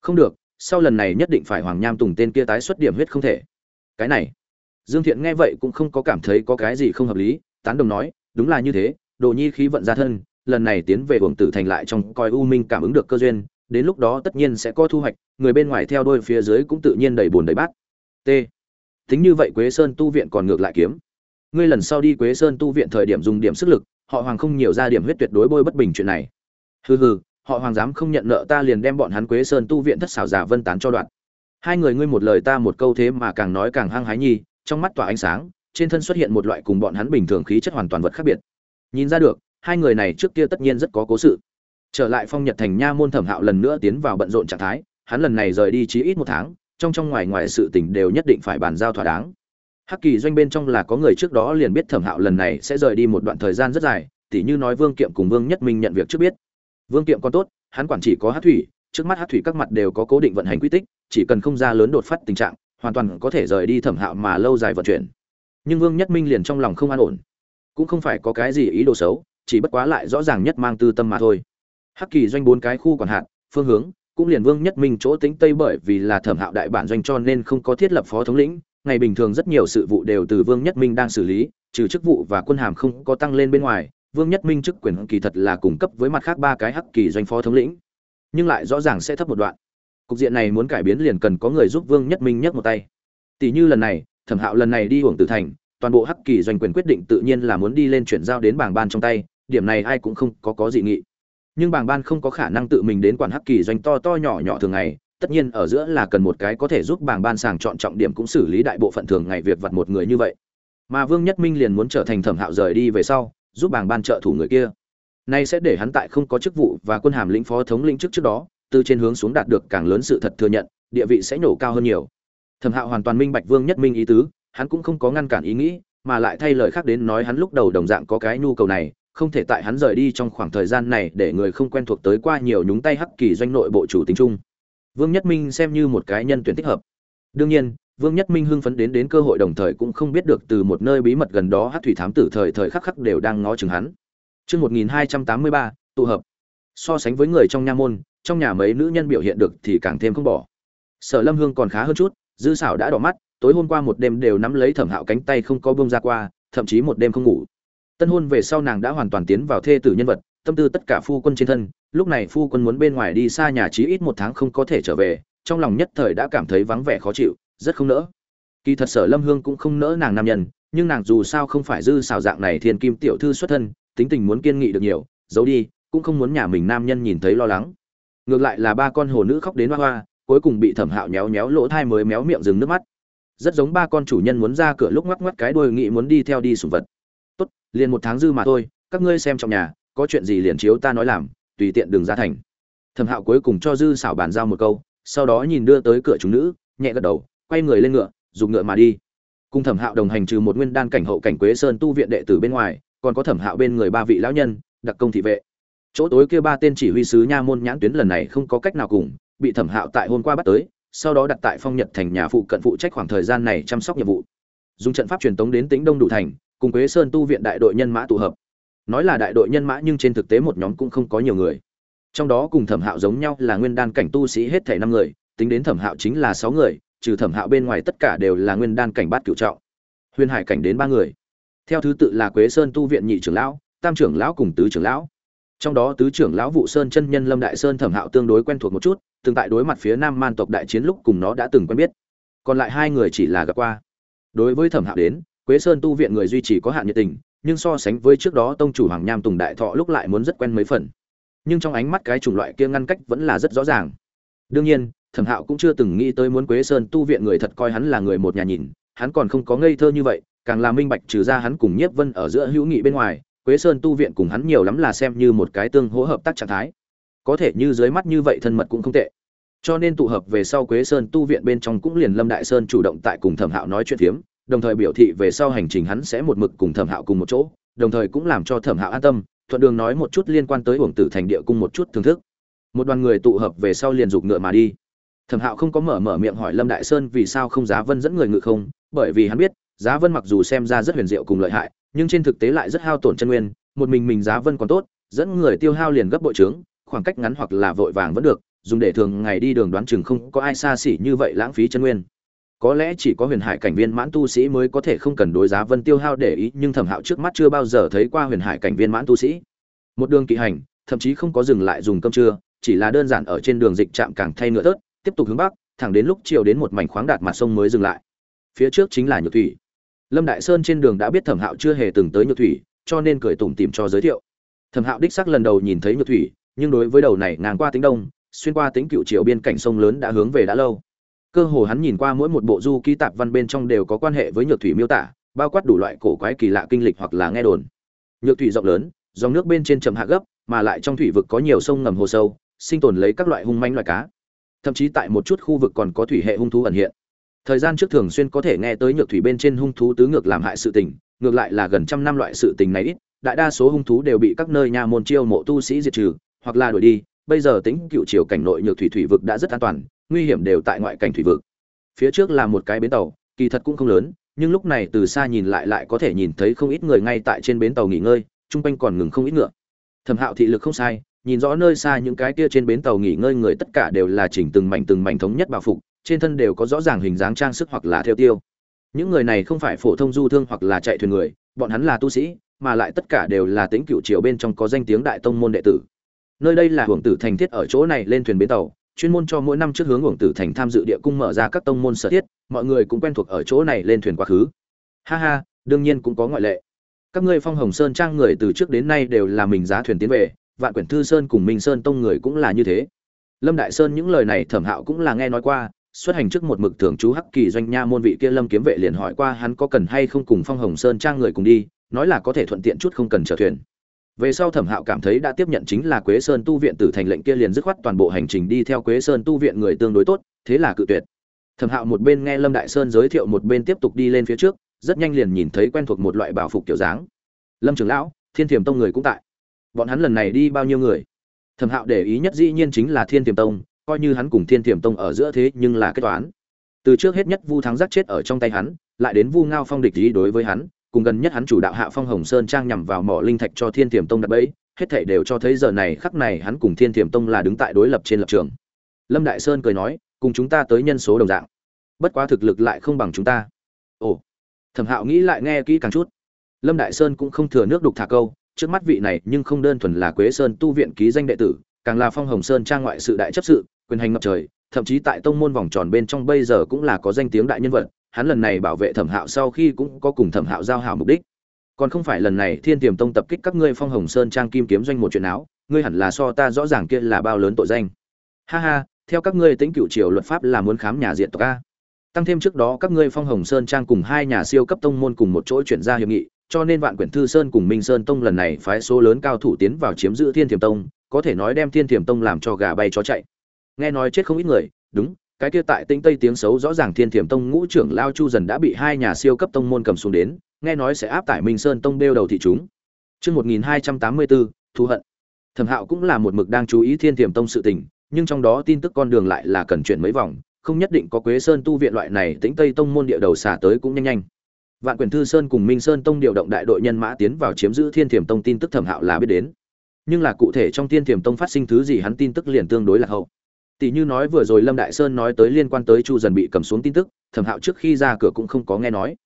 Không được, sau lần này nhất định phải Hoàng Nham Tùng tên kia tái xuất điểm huyết không thể. Cái này, Dương Thiện nghe vậy cũng không có cảm thấy có cái gì không hợp lý, tán đồng nói, đúng là như thế, Đồ Nhi khí vận ra thân, lần này tiến về Uổng Tử thành lại trong coi U Minh cảm ứng được cơ duyên, đến lúc đó tất nhiên sẽ có thu hoạch, người bên ngoài theo đôi phía dưới cũng tự nhiên đầy buồn đầy bát. T. Tính như vậy Quế Sơn tu viện còn ngược lại kiếm. Ngươi lần sau đi Quế Sơn tu viện thời điểm dùng điểm sức lực, họ Hoàng không nhiều ra điểm huyết tuyệt đối bôi bất bình chuyện này. Hừ hừ họ hoàng dám không nhận nợ ta liền đem bọn hắn quế sơn tu viện thất xảo giả vân tán cho đoạn. Hai người ngươi một lời ta một câu thế mà càng nói càng hăng hái nhi trong mắt tỏa ánh sáng trên thân xuất hiện một loại cùng bọn hắn bình thường khí chất hoàn toàn vật khác biệt. Nhìn ra được hai người này trước kia tất nhiên rất có cố sự. Trở lại phong nhật thành nha môn thẩm hạo lần nữa tiến vào bận rộn trạng thái hắn lần này rời đi chí ít một tháng trong trong ngoài ngoài sự tình đều nhất định phải bàn giao thỏa đáng hắc kỳ doanh bên trong là có người trước đó liền biết thẩm hạo lần này sẽ rời đi một đoạn thời gian rất dài tỉ như nói vương kiệm cùng vương nhất minh nhận việc trước biết Vương Kiệm còn tốt, hắn quản chỉ có hát thủy, trước mắt hát thủy các mặt đều có cố định vận hành quy tích, chỉ cần không ra lớn đột phát tình trạng, hoàn toàn có thể rời đi thẩm hạo mà lâu dài vận chuyển. Nhưng Vương Nhất Minh liền trong lòng không an ổn, cũng không phải có cái gì ý đồ xấu, chỉ bất quá lại rõ ràng nhất mang tư tâm mà thôi. Hắc Kỳ doanh bốn cái khu quản hạt, phương hướng, cũng liền Vương Nhất Minh chỗ tính tây bởi vì là thẩm hạo đại bản doanh cho nên không có thiết lập phó thống lĩnh, ngày bình thường rất nhiều sự vụ đều từ Vương Nhất Minh đang xử lý, trừ chức vụ và quân hàm không có tăng lên bên ngoài, Vương Nhất Minh chức quyền kỳ thật là cùng cấp với mặt khác ba cái hắc kỳ doanh phó thống lĩnh, nhưng lại rõ ràng sẽ thấp một đoạn. Cục diện này muốn cải biến liền cần có người giúp Vương Nhất Minh nhấc một tay. Tỷ như lần này, Thẩm Hạo lần này đi Hoàng Tử Thành, toàn bộ hắc kỳ doanh quyền quyết định tự nhiên là muốn đi lên chuyển giao đến bảng ban trong tay, điểm này ai cũng không có có dị nghị. Nhưng bảng ban không có khả năng tự mình đến quản hắc kỳ doanh to to nhỏ nhỏ thường ngày, tất nhiên ở giữa là cần một cái có thể giúp bảng ban sàng chọn trọng điểm cũng xử lý đại bộ phận thường ngày việc vặt một người như vậy. Mà Vương Nhất Minh liền muốn trở thành Thẩm Hạo rời đi về sau, giúp bảng ban trợ thủ người kia. Nay sẽ để hắn tại không có chức vụ và quân hàm lĩnh phó thống lĩnh trước trước đó từ trên hướng xuống đạt được càng lớn sự thật thừa nhận địa vị sẽ nổ cao hơn nhiều. Thẩm hạo hoàn toàn minh bạch vương nhất minh ý tứ hắn cũng không có ngăn cản ý nghĩ mà lại thay lời khác đến nói hắn lúc đầu đồng dạng có cái nhu cầu này không thể tại hắn rời đi trong khoảng thời gian này để người không quen thuộc tới qua nhiều nhúng tay hắc kỳ doanh nội bộ chủ tính chung vương nhất minh xem như một cái nhân tuyển thích hợp đương nhiên vương nhất minh hưng phấn đến đến cơ hội đồng thời cũng không biết được từ một nơi bí mật gần đó Hắc thủy thám tử thời thời khắc khắc đều đang ngó chừng hắn Chương 1283, tụ hợp. So sánh với người trong nha môn, trong nhà mấy nữ nhân biểu hiện được thì càng thêm không bỏ. Sở Lâm Hương còn khá hơn chút, dư xảo đã đỏ mắt, tối hôm qua một đêm đều nắm lấy Thẩm Hạo cánh tay không có buông ra qua, thậm chí một đêm không ngủ. Tân hôn về sau nàng đã hoàn toàn tiến vào thê tử nhân vật, tâm tư tất cả phu quân trên thân, lúc này phu quân muốn bên ngoài đi xa nhà chí ít một tháng không có thể trở về, trong lòng nhất thời đã cảm thấy vắng vẻ khó chịu, rất không nỡ. Kỳ thật Sở Lâm Hương cũng không nỡ nàng nam nhân, nhưng nàng dù sao không phải dư xảo dạng này thiên kim tiểu thư xuất thân, tính tình muốn kiên nghị được nhiều, giấu đi, cũng không muốn nhà mình nam nhân nhìn thấy lo lắng. Ngược lại là ba con hồ nữ khóc đến hoa hoa, cuối cùng bị Thẩm Hạo nhéo nhéo lỗ thai mới méo miệng dừng nước mắt. Rất giống ba con chủ nhân muốn ra cửa lúc ngoắc ngoắc cái đuôi nghị muốn đi theo đi sùng vật. Tốt, liền một tháng dư mà thôi, các ngươi xem trong nhà, có chuyện gì liền chiếu ta nói làm, tùy tiện đừng ra thành. Thẩm Hạo cuối cùng cho dư xảo bàn giao một câu, sau đó nhìn đưa tới cửa chúng nữ, nhẹ gật đầu, quay người lên ngựa, dùng ngựa mà đi. Cùng Thẩm Hạo đồng hành trừ một nguyên đan cảnh hậu cảnh Quế Sơn tu viện đệ tử bên ngoài, còn có Thẩm Hạo bên người ba vị lão nhân, đặc công thị vệ. Chỗ tối kia ba tên chỉ huy sứ nha môn nhãn tuyến lần này không có cách nào cùng, bị Thẩm Hạo tại hôm qua bắt tới, sau đó đặt tại Phong Nhật thành nhà phụ cận phụ trách khoảng thời gian này chăm sóc nhiệm vụ. Dùng trận pháp truyền tống đến Tĩnh Đông đủ thành, cùng Quế Sơn tu viện đại đội nhân mã tụ hợp. Nói là đại đội nhân mã nhưng trên thực tế một nhóm cũng không có nhiều người. Trong đó cùng Thẩm Hạo giống nhau là nguyên đan cảnh tu sĩ hết thảy năm người, tính đến Thẩm Hạo chính là sáu người, trừ Thẩm Hạo bên ngoài tất cả đều là nguyên đan cảnh bát cựu trọng. Huyền Hải cảnh đến ba người. Theo thứ tự là Quế Sơn tu viện nhị trưởng lão, tam trưởng lão cùng tứ trưởng lão trong đó tứ trưởng lão vụ sơn chân nhân lâm đại sơn thẩm hạo tương đối quen thuộc một chút từng tại đối mặt phía nam man tộc đại chiến lúc cùng nó đã từng quen biết còn lại hai người chỉ là gặp qua đối với thẩm hạo đến quế sơn tu viện người duy trì có hạn nhiệt tình nhưng so sánh với trước đó tông chủ hoàng nham tùng đại thọ lúc lại muốn rất quen mấy phần nhưng trong ánh mắt cái chủng loại kia ngăn cách vẫn là rất rõ ràng đương nhiên thẩm hạo cũng chưa từng nghĩ tới muốn quế sơn tu viện người thật coi hắn là người một nhà nhìn hắn còn không có ngây thơ như vậy càng là minh bạch trừ ra hắn cùng nhiếp vân ở giữa hữu nghị bên ngoài Quế Sơn tu viện cùng hắn nhiều lắm là xem như một cái tương hỗ hợp tác trạng thái. Có thể như dưới mắt như vậy thân mật cũng không tệ. Cho nên tụ hợp về sau Quế Sơn tu viện bên trong cũng liền Lâm Đại Sơn chủ động tại cùng Thẩm Hạo nói chuyện phiếm, đồng thời biểu thị về sau hành trình hắn sẽ một mực cùng Thẩm Hạo cùng một chỗ, đồng thời cũng làm cho Thẩm Hạo an tâm, thuận đường nói một chút liên quan tới Uổng Tử Thành địa cung một chút thưởng thức. Một đoàn người tụ hợp về sau liền giục ngựa mà đi. Thẩm Hạo không có mở mở miệng hỏi Lâm Đại Sơn vì sao không Giá Vân dẫn người ngự không, bởi vì hắn biết, Giá Vân mặc dù xem ra rất huyền diệu cùng lợi hại, nhưng trên thực tế lại rất hao tổn chân nguyên, một mình mình giá vân còn tốt, dẫn người tiêu hao liền gấp bội trướng, khoảng cách ngắn hoặc là vội vàng vẫn được, dùng để thường ngày đi đường đoán chừng không có ai xa xỉ như vậy lãng phí chân nguyên. Có lẽ chỉ có huyền hải cảnh viên mãn tu sĩ mới có thể không cần đối giá vân tiêu hao để ý, nhưng Thẩm Hạo trước mắt chưa bao giờ thấy qua huyền hải cảnh viên mãn tu sĩ. Một đường kỵ hành, thậm chí không có dừng lại dùng cơm trưa, chỉ là đơn giản ở trên đường dịch trạm càng thay ngựa tớt, tiếp tục hướng bắc, thẳng đến lúc chiều đến một mảnh khoáng đạt mặt sông mới dừng lại. Phía trước chính là Nhược Thủy lâm đại sơn trên đường đã biết thẩm hạo chưa hề từng tới nhược thủy cho nên cười tủm tìm cho giới thiệu thẩm hạo đích sắc lần đầu nhìn thấy nhược thủy nhưng đối với đầu này ngang qua tính đông xuyên qua tính cựu triều biên cảnh sông lớn đã hướng về đã lâu cơ hồ hắn nhìn qua mỗi một bộ du ký tạp văn bên trong đều có quan hệ với nhược thủy miêu tả, bao quát đủ loại cổ quái kỳ lạ kinh lịch hoặc là nghe đồn. Nhược thủy rộng lớn, dòng nước bên trên trầm hạ gấp, mà lại trong thủy vực có nhiều sông ngầm hồ sâu, sinh tồn lấy các loại hung manh loại cá. Thậm chí tại một chút khu vực còn có thủy hệ hung thú ẩn hiện. Thời gian trước thường xuyên có thể nghe tới nhược thủy bên trên hung thú tứ ngược làm hại sự tình, ngược lại là gần trăm năm loại sự tình này ít, đại đa số hung thú đều bị các nơi nhà môn chiêu mộ tu sĩ diệt trừ, hoặc là đuổi đi. Bây giờ tính cựu chiều cảnh nội nhược thủy thủy vực đã rất an toàn nguy hiểm đều tại ngoại cảnh thủy vực. Phía trước là một cái bến tàu, kỳ thật cũng không lớn, nhưng lúc này từ xa nhìn lại lại có thể nhìn thấy không ít người ngay tại trên bến tàu nghỉ ngơi, chung quanh còn ngừng không ít ngựa. Thẩm hạo thị lực không sai, nhìn rõ nơi xa những cái kia trên bến tàu nghỉ ngơi người tất cả đều là chỉnh từng mảnh từng mảnh thống nhất bảo phục, trên thân đều có rõ ràng hình dáng trang sức hoặc là theo tiêu. Những người này không phải phổ thông du thương hoặc là chạy thuyền người, bọn hắn là tu sĩ, mà lại tất cả đều là tính cựu triều bên trong có danh tiếng đại tông môn đệ tử. Nơi đây là hưởng tử thành thiết ở chỗ này lên thuyền bến tàu chuyên môn cho mỗi năm trước hướng uổng tử thành tham dự địa cung mở ra các tông môn sở thiết, mọi người cũng quen thuộc ở chỗ này lên thuyền quá khứ. Ha ha, đương nhiên cũng có ngoại lệ. Các ngươi phong hồng sơn trang người từ trước đến nay đều là mình giá thuyền tiến về, vạn quyển thư sơn cùng minh sơn tông người cũng là như thế. Lâm đại sơn những lời này thẩm hạo cũng là nghe nói qua, xuất hành trước một mực thường chú hắc kỳ doanh nha môn vị kia lâm kiếm vệ liền hỏi qua hắn có cần hay không cùng phong hồng sơn trang người cùng đi, nói là có thể thuận tiện chút không cần chở thuyền về sau thẩm hạo cảm thấy đã tiếp nhận chính là quế sơn tu viện tử thành lệnh kia liền dứt khoát toàn bộ hành trình đi theo quế sơn tu viện người tương đối tốt, thế là cự tuyệt. Thẩm hạo một bên nghe lâm đại sơn giới thiệu một bên tiếp tục đi lên phía trước, rất nhanh liền nhìn thấy quen thuộc một loại bảo phục kiểu dáng. Lâm trưởng lão, thiên thiềm tông người cũng tại. Bọn hắn lần này đi bao nhiêu người? Thẩm hạo để ý nhất dĩ nhiên chính là thiên thiềm tông, coi như hắn cùng thiên thiềm tông ở giữa thế nhưng là kết toán. Từ trước hết nhất vu thắng giác chết ở trong tay hắn, lại đến vu ngao phong địch ý đối với hắn cùng gần nhất hắn chủ đạo hạ phong hồng sơn trang nhằm vào mỏ linh thạch cho thiên thiềm tông đặt bẫy, hết thảy đều cho thấy giờ này khắc này hắn cùng thiên thiềm tông là đứng tại đối lập trên lập trường. Lâm đại sơn cười nói, cùng chúng ta tới nhân số đồng dạng. Bất quá thực lực lại không bằng chúng ta. Ồ. Thẩm hạo nghĩ lại nghe kỹ càng chút. Lâm đại sơn cũng không thừa nước đục thả câu, trước mắt vị này nhưng không đơn thuần là quế sơn tu viện ký danh đệ tử, càng là phong hồng sơn trang ngoại sự đại chấp sự, quyền hành ngập trời, thậm chí tại tông môn vòng tròn bên trong bây giờ cũng là có danh tiếng đại nhân vật hắn lần này bảo vệ thẩm hạo sau khi cũng có cùng thẩm hạo giao hảo mục đích. Còn không phải lần này thiên tiềm tông tập kích các ngươi phong hồng sơn trang kim kiếm doanh một chuyện áo, ngươi hẳn là so ta rõ ràng kia là bao lớn tội danh. Ha ha, theo các ngươi tính cựu triều luật pháp là muốn khám nhà diện tộc a. Tăng thêm trước đó các ngươi phong hồng sơn trang cùng hai nhà siêu cấp tông môn cùng một chỗ chuyển ra hiệp nghị, cho nên vạn quyển thư sơn cùng minh sơn tông lần này phái số lớn cao thủ tiến vào chiếm giữ thiên thiềm tông, có thể nói đem thiên thiềm tông làm cho gà bay chó chạy. Nghe nói chết không ít người, đúng cái kia tại tinh tây tiếng xấu rõ ràng thiên thiểm tông ngũ trưởng lao chu dần đã bị hai nhà siêu cấp tông môn cầm xuống đến, nghe nói sẽ áp tải minh sơn tông đeo đầu thị chúng. Chương một nghìn hai trăm tám mươi bốn thù hận. Thẩm hạo cũng là một mực đang chú ý thiên thiểm tông sự tình, nhưng trong đó tin tức con đường lại là cần chuyển mấy vòng, không nhất định có quế sơn tu viện loại này tĩnh tây tông môn địa đầu xả tới cũng nhanh nhanh. Vạn quyền thư sơn cùng minh sơn tông điều động đại đội nhân mã tiến vào chiếm giữ thiên thiểm tông tin tức thẩm hạo là biết đến. Nhưng là cụ thể trong thiên thiểm tông phát sinh thứ gì hắn tin tức liền tương đối là hậu tỷ như nói vừa rồi lâm đại sơn nói tới liên quan tới chu dần bị cầm xuống tin tức, thẩm hạo trước khi ra cửa cũng không có nghe nói.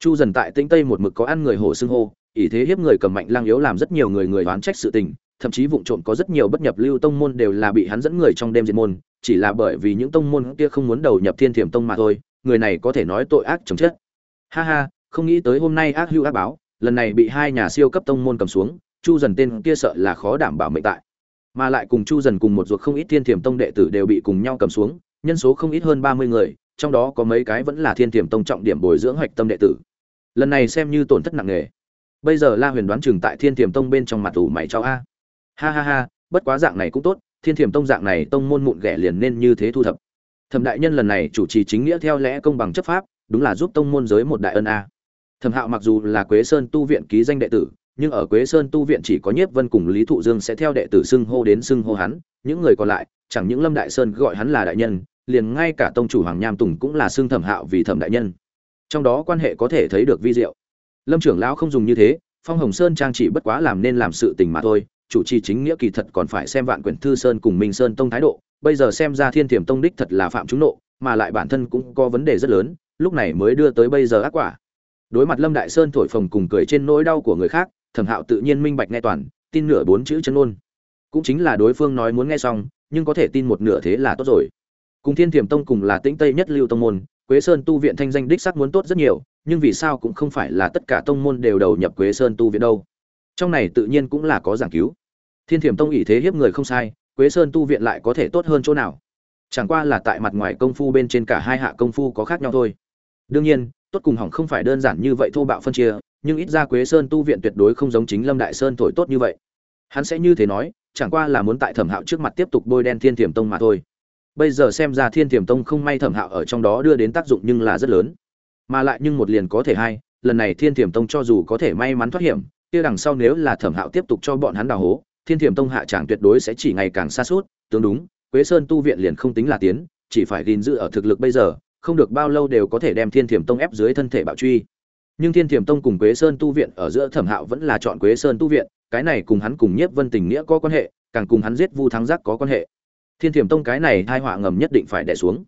Chu dần tại tĩnh tây một mực có ăn người hổ xưng hô, ỷ thế hiếp người cầm mạnh lang yếu làm rất nhiều người người đoán trách sự tình, thậm chí vụ trộm có rất nhiều bất nhập lưu tông môn đều là bị hắn dẫn người trong đêm diệt môn, chỉ là bởi vì những tông môn kia không muốn đầu nhập thiên thiểm tông mà thôi, người này có thể nói tội ác chồng chết. Ha ha, không nghĩ tới hôm nay ác hưu ác báo, lần này bị hai nhà siêu cấp tông môn cầm xuống, chu dần tên kia sợ là khó đảm bảo mệnh tại mà lại cùng chu dần cùng một ruột không ít thiên thiểm tông đệ tử đều bị cùng nhau cầm xuống, nhân số không ít hơn ba mươi người, trong đó có mấy cái vẫn là thiên thiểm tông trọng điểm bồi dưỡng hoạch tâm đệ tử. Lần này xem như tổn thất nặng nề. Bây giờ la huyền đoán chừng tại thiên thiểm tông bên trong mặt ủ mày cho a. Ha ha ha, bất quá dạng này cũng tốt, thiên thiểm tông dạng này tông môn mụn ghẻ liền nên như thế thu thập. Thẩm đại nhân lần này chủ trì chính nghĩa theo lẽ công bằng chấp pháp, đúng là giúp tông môn giới một đại ân a. Thẩm hạo mặc dù là quế sơn tu viện ký danh đệ tử nhưng ở Quế Sơn tu viện chỉ có Nhiếp Vân cùng Lý Thụ Dương sẽ theo đệ tử xưng hô đến xưng hô hắn, những người còn lại, chẳng những Lâm Đại Sơn gọi hắn là đại nhân, liền ngay cả tông chủ Hoàng Nham Tùng cũng là xưng Thẩm Hạo vì Thẩm đại nhân. Trong đó quan hệ có thể thấy được vi diệu. Lâm trưởng lão không dùng như thế, Phong Hồng Sơn trang chỉ bất quá làm nên làm sự tình mà thôi, chủ trì chính nghĩa kỳ thật còn phải xem Vạn Quyển Thư Sơn cùng Minh Sơn tông thái độ, bây giờ xem ra Thiên Tiềm tông đích thật là phạm chúng nộ, mà lại bản thân cũng có vấn đề rất lớn, lúc này mới đưa tới bây giờ ác quả. Đối mặt Lâm Đại Sơn thổi phồng cùng cười trên nỗi đau của người khác, thẩm hạo tự nhiên minh bạch nghe toàn, tin nửa bốn chữ chân ôn cũng chính là đối phương nói muốn nghe xong, nhưng có thể tin một nửa thế là tốt rồi. Cùng thiên thiểm tông cùng là tĩnh tây nhất lưu tông môn, quế sơn tu viện thanh danh đích sắc muốn tốt rất nhiều, nhưng vì sao cũng không phải là tất cả tông môn đều đầu nhập quế sơn tu viện đâu. Trong này tự nhiên cũng là có giảng cứu. Thiên thiểm tông ỷ thế hiếp người không sai, quế sơn tu viện lại có thể tốt hơn chỗ nào? Chẳng qua là tại mặt ngoài công phu bên trên cả hai hạ công phu có khác nhau thôi. Đương nhiên, tốt cùng hỏng không phải đơn giản như vậy thô bạo phân chia nhưng ít ra Quế Sơn tu viện tuyệt đối không giống chính Lâm Đại Sơn thổi tốt như vậy. Hắn sẽ như thế nói, chẳng qua là muốn tại Thẩm Hạo trước mặt tiếp tục bôi đen Thiên Tiềm Tông mà thôi. Bây giờ xem ra Thiên Tiềm Tông không may Thẩm Hạo ở trong đó đưa đến tác dụng nhưng là rất lớn. Mà lại nhưng một liền có thể hai, lần này Thiên Tiềm Tông cho dù có thể may mắn thoát hiểm, kia đằng sau nếu là Thẩm Hạo tiếp tục cho bọn hắn đào hố, Thiên Tiềm Tông hạ trạng tuyệt đối sẽ chỉ ngày càng xa suốt, tương đúng, Quế Sơn tu viện liền không tính là tiến, chỉ phải gìn giữ ở thực lực bây giờ, không được bao lâu đều có thể đem Thiên Tiềm Tông ép dưới thân thể bạo truy nhưng thiên thiểm tông cùng quế sơn tu viện ở giữa thẩm hạo vẫn là chọn quế sơn tu viện, cái này cùng hắn cùng nhiếp vân tình nghĩa có quan hệ, càng cùng hắn giết vu thắng giác có quan hệ. Thiên thiểm tông cái này hai họa ngầm nhất định phải đẻ xuống.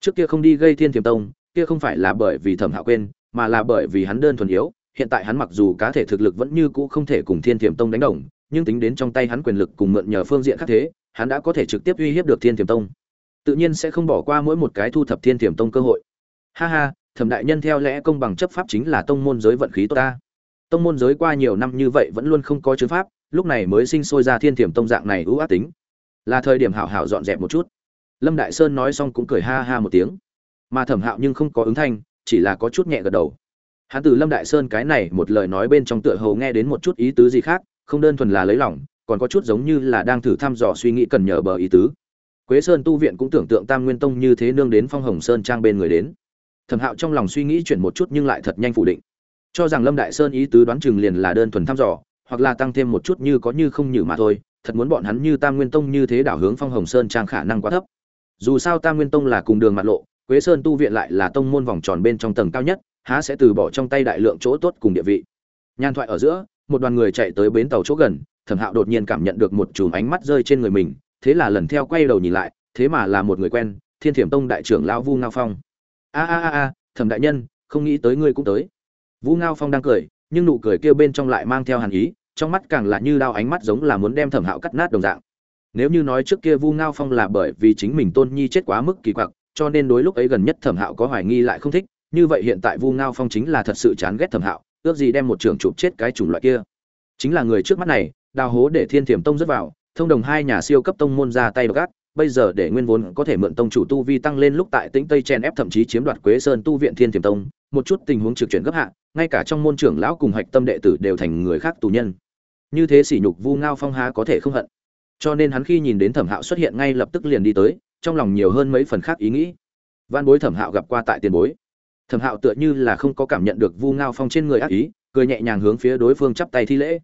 Trước kia không đi gây thiên thiểm tông, kia không phải là bởi vì thẩm hạo quên, mà là bởi vì hắn đơn thuần yếu, hiện tại hắn mặc dù cá thể thực lực vẫn như cũ không thể cùng thiên thiểm tông đánh đồng, nhưng tính đến trong tay hắn quyền lực cùng mượn nhờ phương diện khác thế, hắn đã có thể trực tiếp uy hiếp được thiên thiểm tông. Tự nhiên sẽ không bỏ qua mỗi một cái thu thập thiên thiểm tông cơ hội. Ha ha thẩm đại nhân theo lẽ công bằng chấp pháp chính là tông môn giới vận khí tốt ta. Tông môn giới qua nhiều năm như vậy vẫn luôn không có chứng pháp, lúc này mới sinh sôi ra thiên thiểm tông dạng này ưu ác tính. Là thời điểm hảo hảo dọn dẹp một chút. Lâm đại sơn nói xong cũng cười ha ha một tiếng. Mà thẩm hạo nhưng không có ứng thanh, chỉ là có chút nhẹ gật đầu. Hắn từ lâm đại sơn cái này một lời nói bên trong tựa hầu nghe đến một chút ý tứ gì khác, không đơn thuần là lấy lòng, còn có chút giống như là đang thử thăm dò suy nghĩ cần nhờ bờ ý tứ. Quế sơn tu viện cũng tưởng tượng tam nguyên tông như thế nương đến phong hồng sơn trang bên người đến thẩm hạo trong lòng suy nghĩ chuyển một chút nhưng lại thật nhanh phủ định. Cho rằng lâm đại sơn ý tứ đoán chừng liền là đơn thuần thăm dò, hoặc là tăng thêm một chút như có như không như mà thôi, thật muốn bọn hắn như tam nguyên tông như thế đảo hướng phong hồng sơn trang khả năng quá thấp. Dù sao tam nguyên tông là cùng đường mặt lộ, quế sơn tu viện lại là tông môn vòng tròn bên trong tầng cao nhất, há sẽ từ bỏ trong tay đại lượng chỗ tốt cùng địa vị. Nhan thoại ở giữa, một đoàn người chạy tới bến tàu chỗ gần, thẩm hạo đột nhiên cảm nhận được một chùm ánh mắt rơi trên người mình, thế là lần theo quay đầu nhìn lại, thế mà là một người quen, thiên thiểm tông đại trưởng lão vu ngao phong a a a thẩm đại nhân, không nghĩ tới ngươi cũng tới. Vu ngao phong đang cười, nhưng nụ cười kia bên trong lại mang theo hàn ý, trong mắt càng là như đao ánh mắt giống là muốn đem thẩm hạo cắt nát đồng dạng. Nếu như nói trước kia vu ngao phong là bởi vì chính mình tôn nhi chết quá mức kỳ quặc, cho nên đối lúc ấy gần nhất thẩm hạo có hoài nghi lại không thích, như vậy hiện tại vu ngao phong chính là thật sự chán ghét thẩm hạo, ước gì đem một trường chụp chết cái chủng loại kia. Chính là người trước mắt này, đào hố để thiên thiểm tông rớt vào, thông đồng hai nhà siêu cấp tông môn ra tay gác bây giờ để nguyên vốn có thể mượn tông chủ tu vi tăng lên lúc tại tĩnh tây chen ép thậm chí chiếm đoạt quế sơn tu viện thiên tiềm tông, một chút tình huống trực chuyển gấp hạ, ngay cả trong môn trưởng lão cùng hạch tâm đệ tử đều thành người khác tù nhân. Như thế sỉ nhục vu ngao phong há có thể không hận. Cho nên hắn khi nhìn đến thẩm hạo xuất hiện ngay lập tức liền đi tới, trong lòng nhiều hơn mấy phần khác ý nghĩ. Văn bối thẩm hạo gặp qua tại tiền bối. Thẩm hạo tựa như là không có cảm nhận được vu ngao phong trên người ác ý, cười nhẹ nhàng hướng phía đối phương chắp tay thi lễ.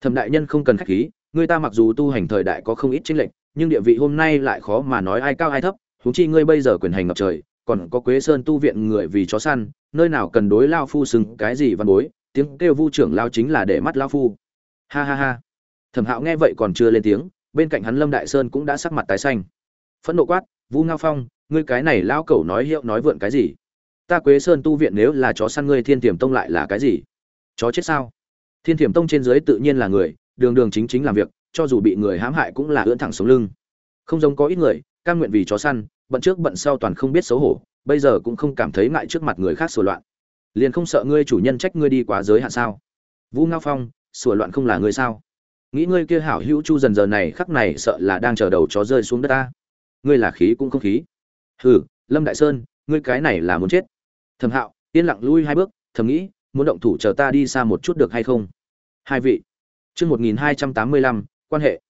Thẩm đại nhân không cần khách khí, người ta mặc dù tu hành thời đại có không ít chính lệch nhưng địa vị hôm nay lại khó mà nói ai cao ai thấp, huống chi ngươi bây giờ quyền hành ngập trời, còn có quế sơn tu viện người vì chó săn, nơi nào cần đối lao phu xứng cái gì văn bối, tiếng kêu vu trưởng lao chính là để mắt lao phu. Ha ha ha. Thẩm hạo nghe vậy còn chưa lên tiếng, bên cạnh hắn lâm đại sơn cũng đã sắc mặt tái xanh. Phẫn nộ quát, vu ngao phong, ngươi cái này lao cẩu nói hiệu nói vượn cái gì? Ta quế sơn tu viện nếu là chó săn ngươi thiên tiềm tông lại là cái gì? Chó chết sao? Thiên tiềm tông trên dưới tự nhiên là người, đường đường chính chính làm việc cho dù bị người hãm hại cũng là ưỡn thẳng sống lưng. Không giống có ít người, cam nguyện vì chó săn, bận trước bận sau toàn không biết xấu hổ, bây giờ cũng không cảm thấy ngại trước mặt người khác sửa loạn. Liền không sợ ngươi chủ nhân trách ngươi đi quá giới hạn sao? Vũ ngao phong sửa loạn không là ngươi sao? Nghĩ ngươi kia hảo hữu chu dần giờ này khắc này sợ là đang chờ đầu chó rơi xuống đất ta. Ngươi là khí cũng không khí. Hừ, lâm đại sơn, ngươi cái này là muốn chết. Thẩm hạo, yên lặng lui hai bước, thầm nghĩ, muốn động thủ chờ ta đi xa một chút được hay không? Hai vị. Chương một nghìn hai trăm tám mươi lăm quan hệ.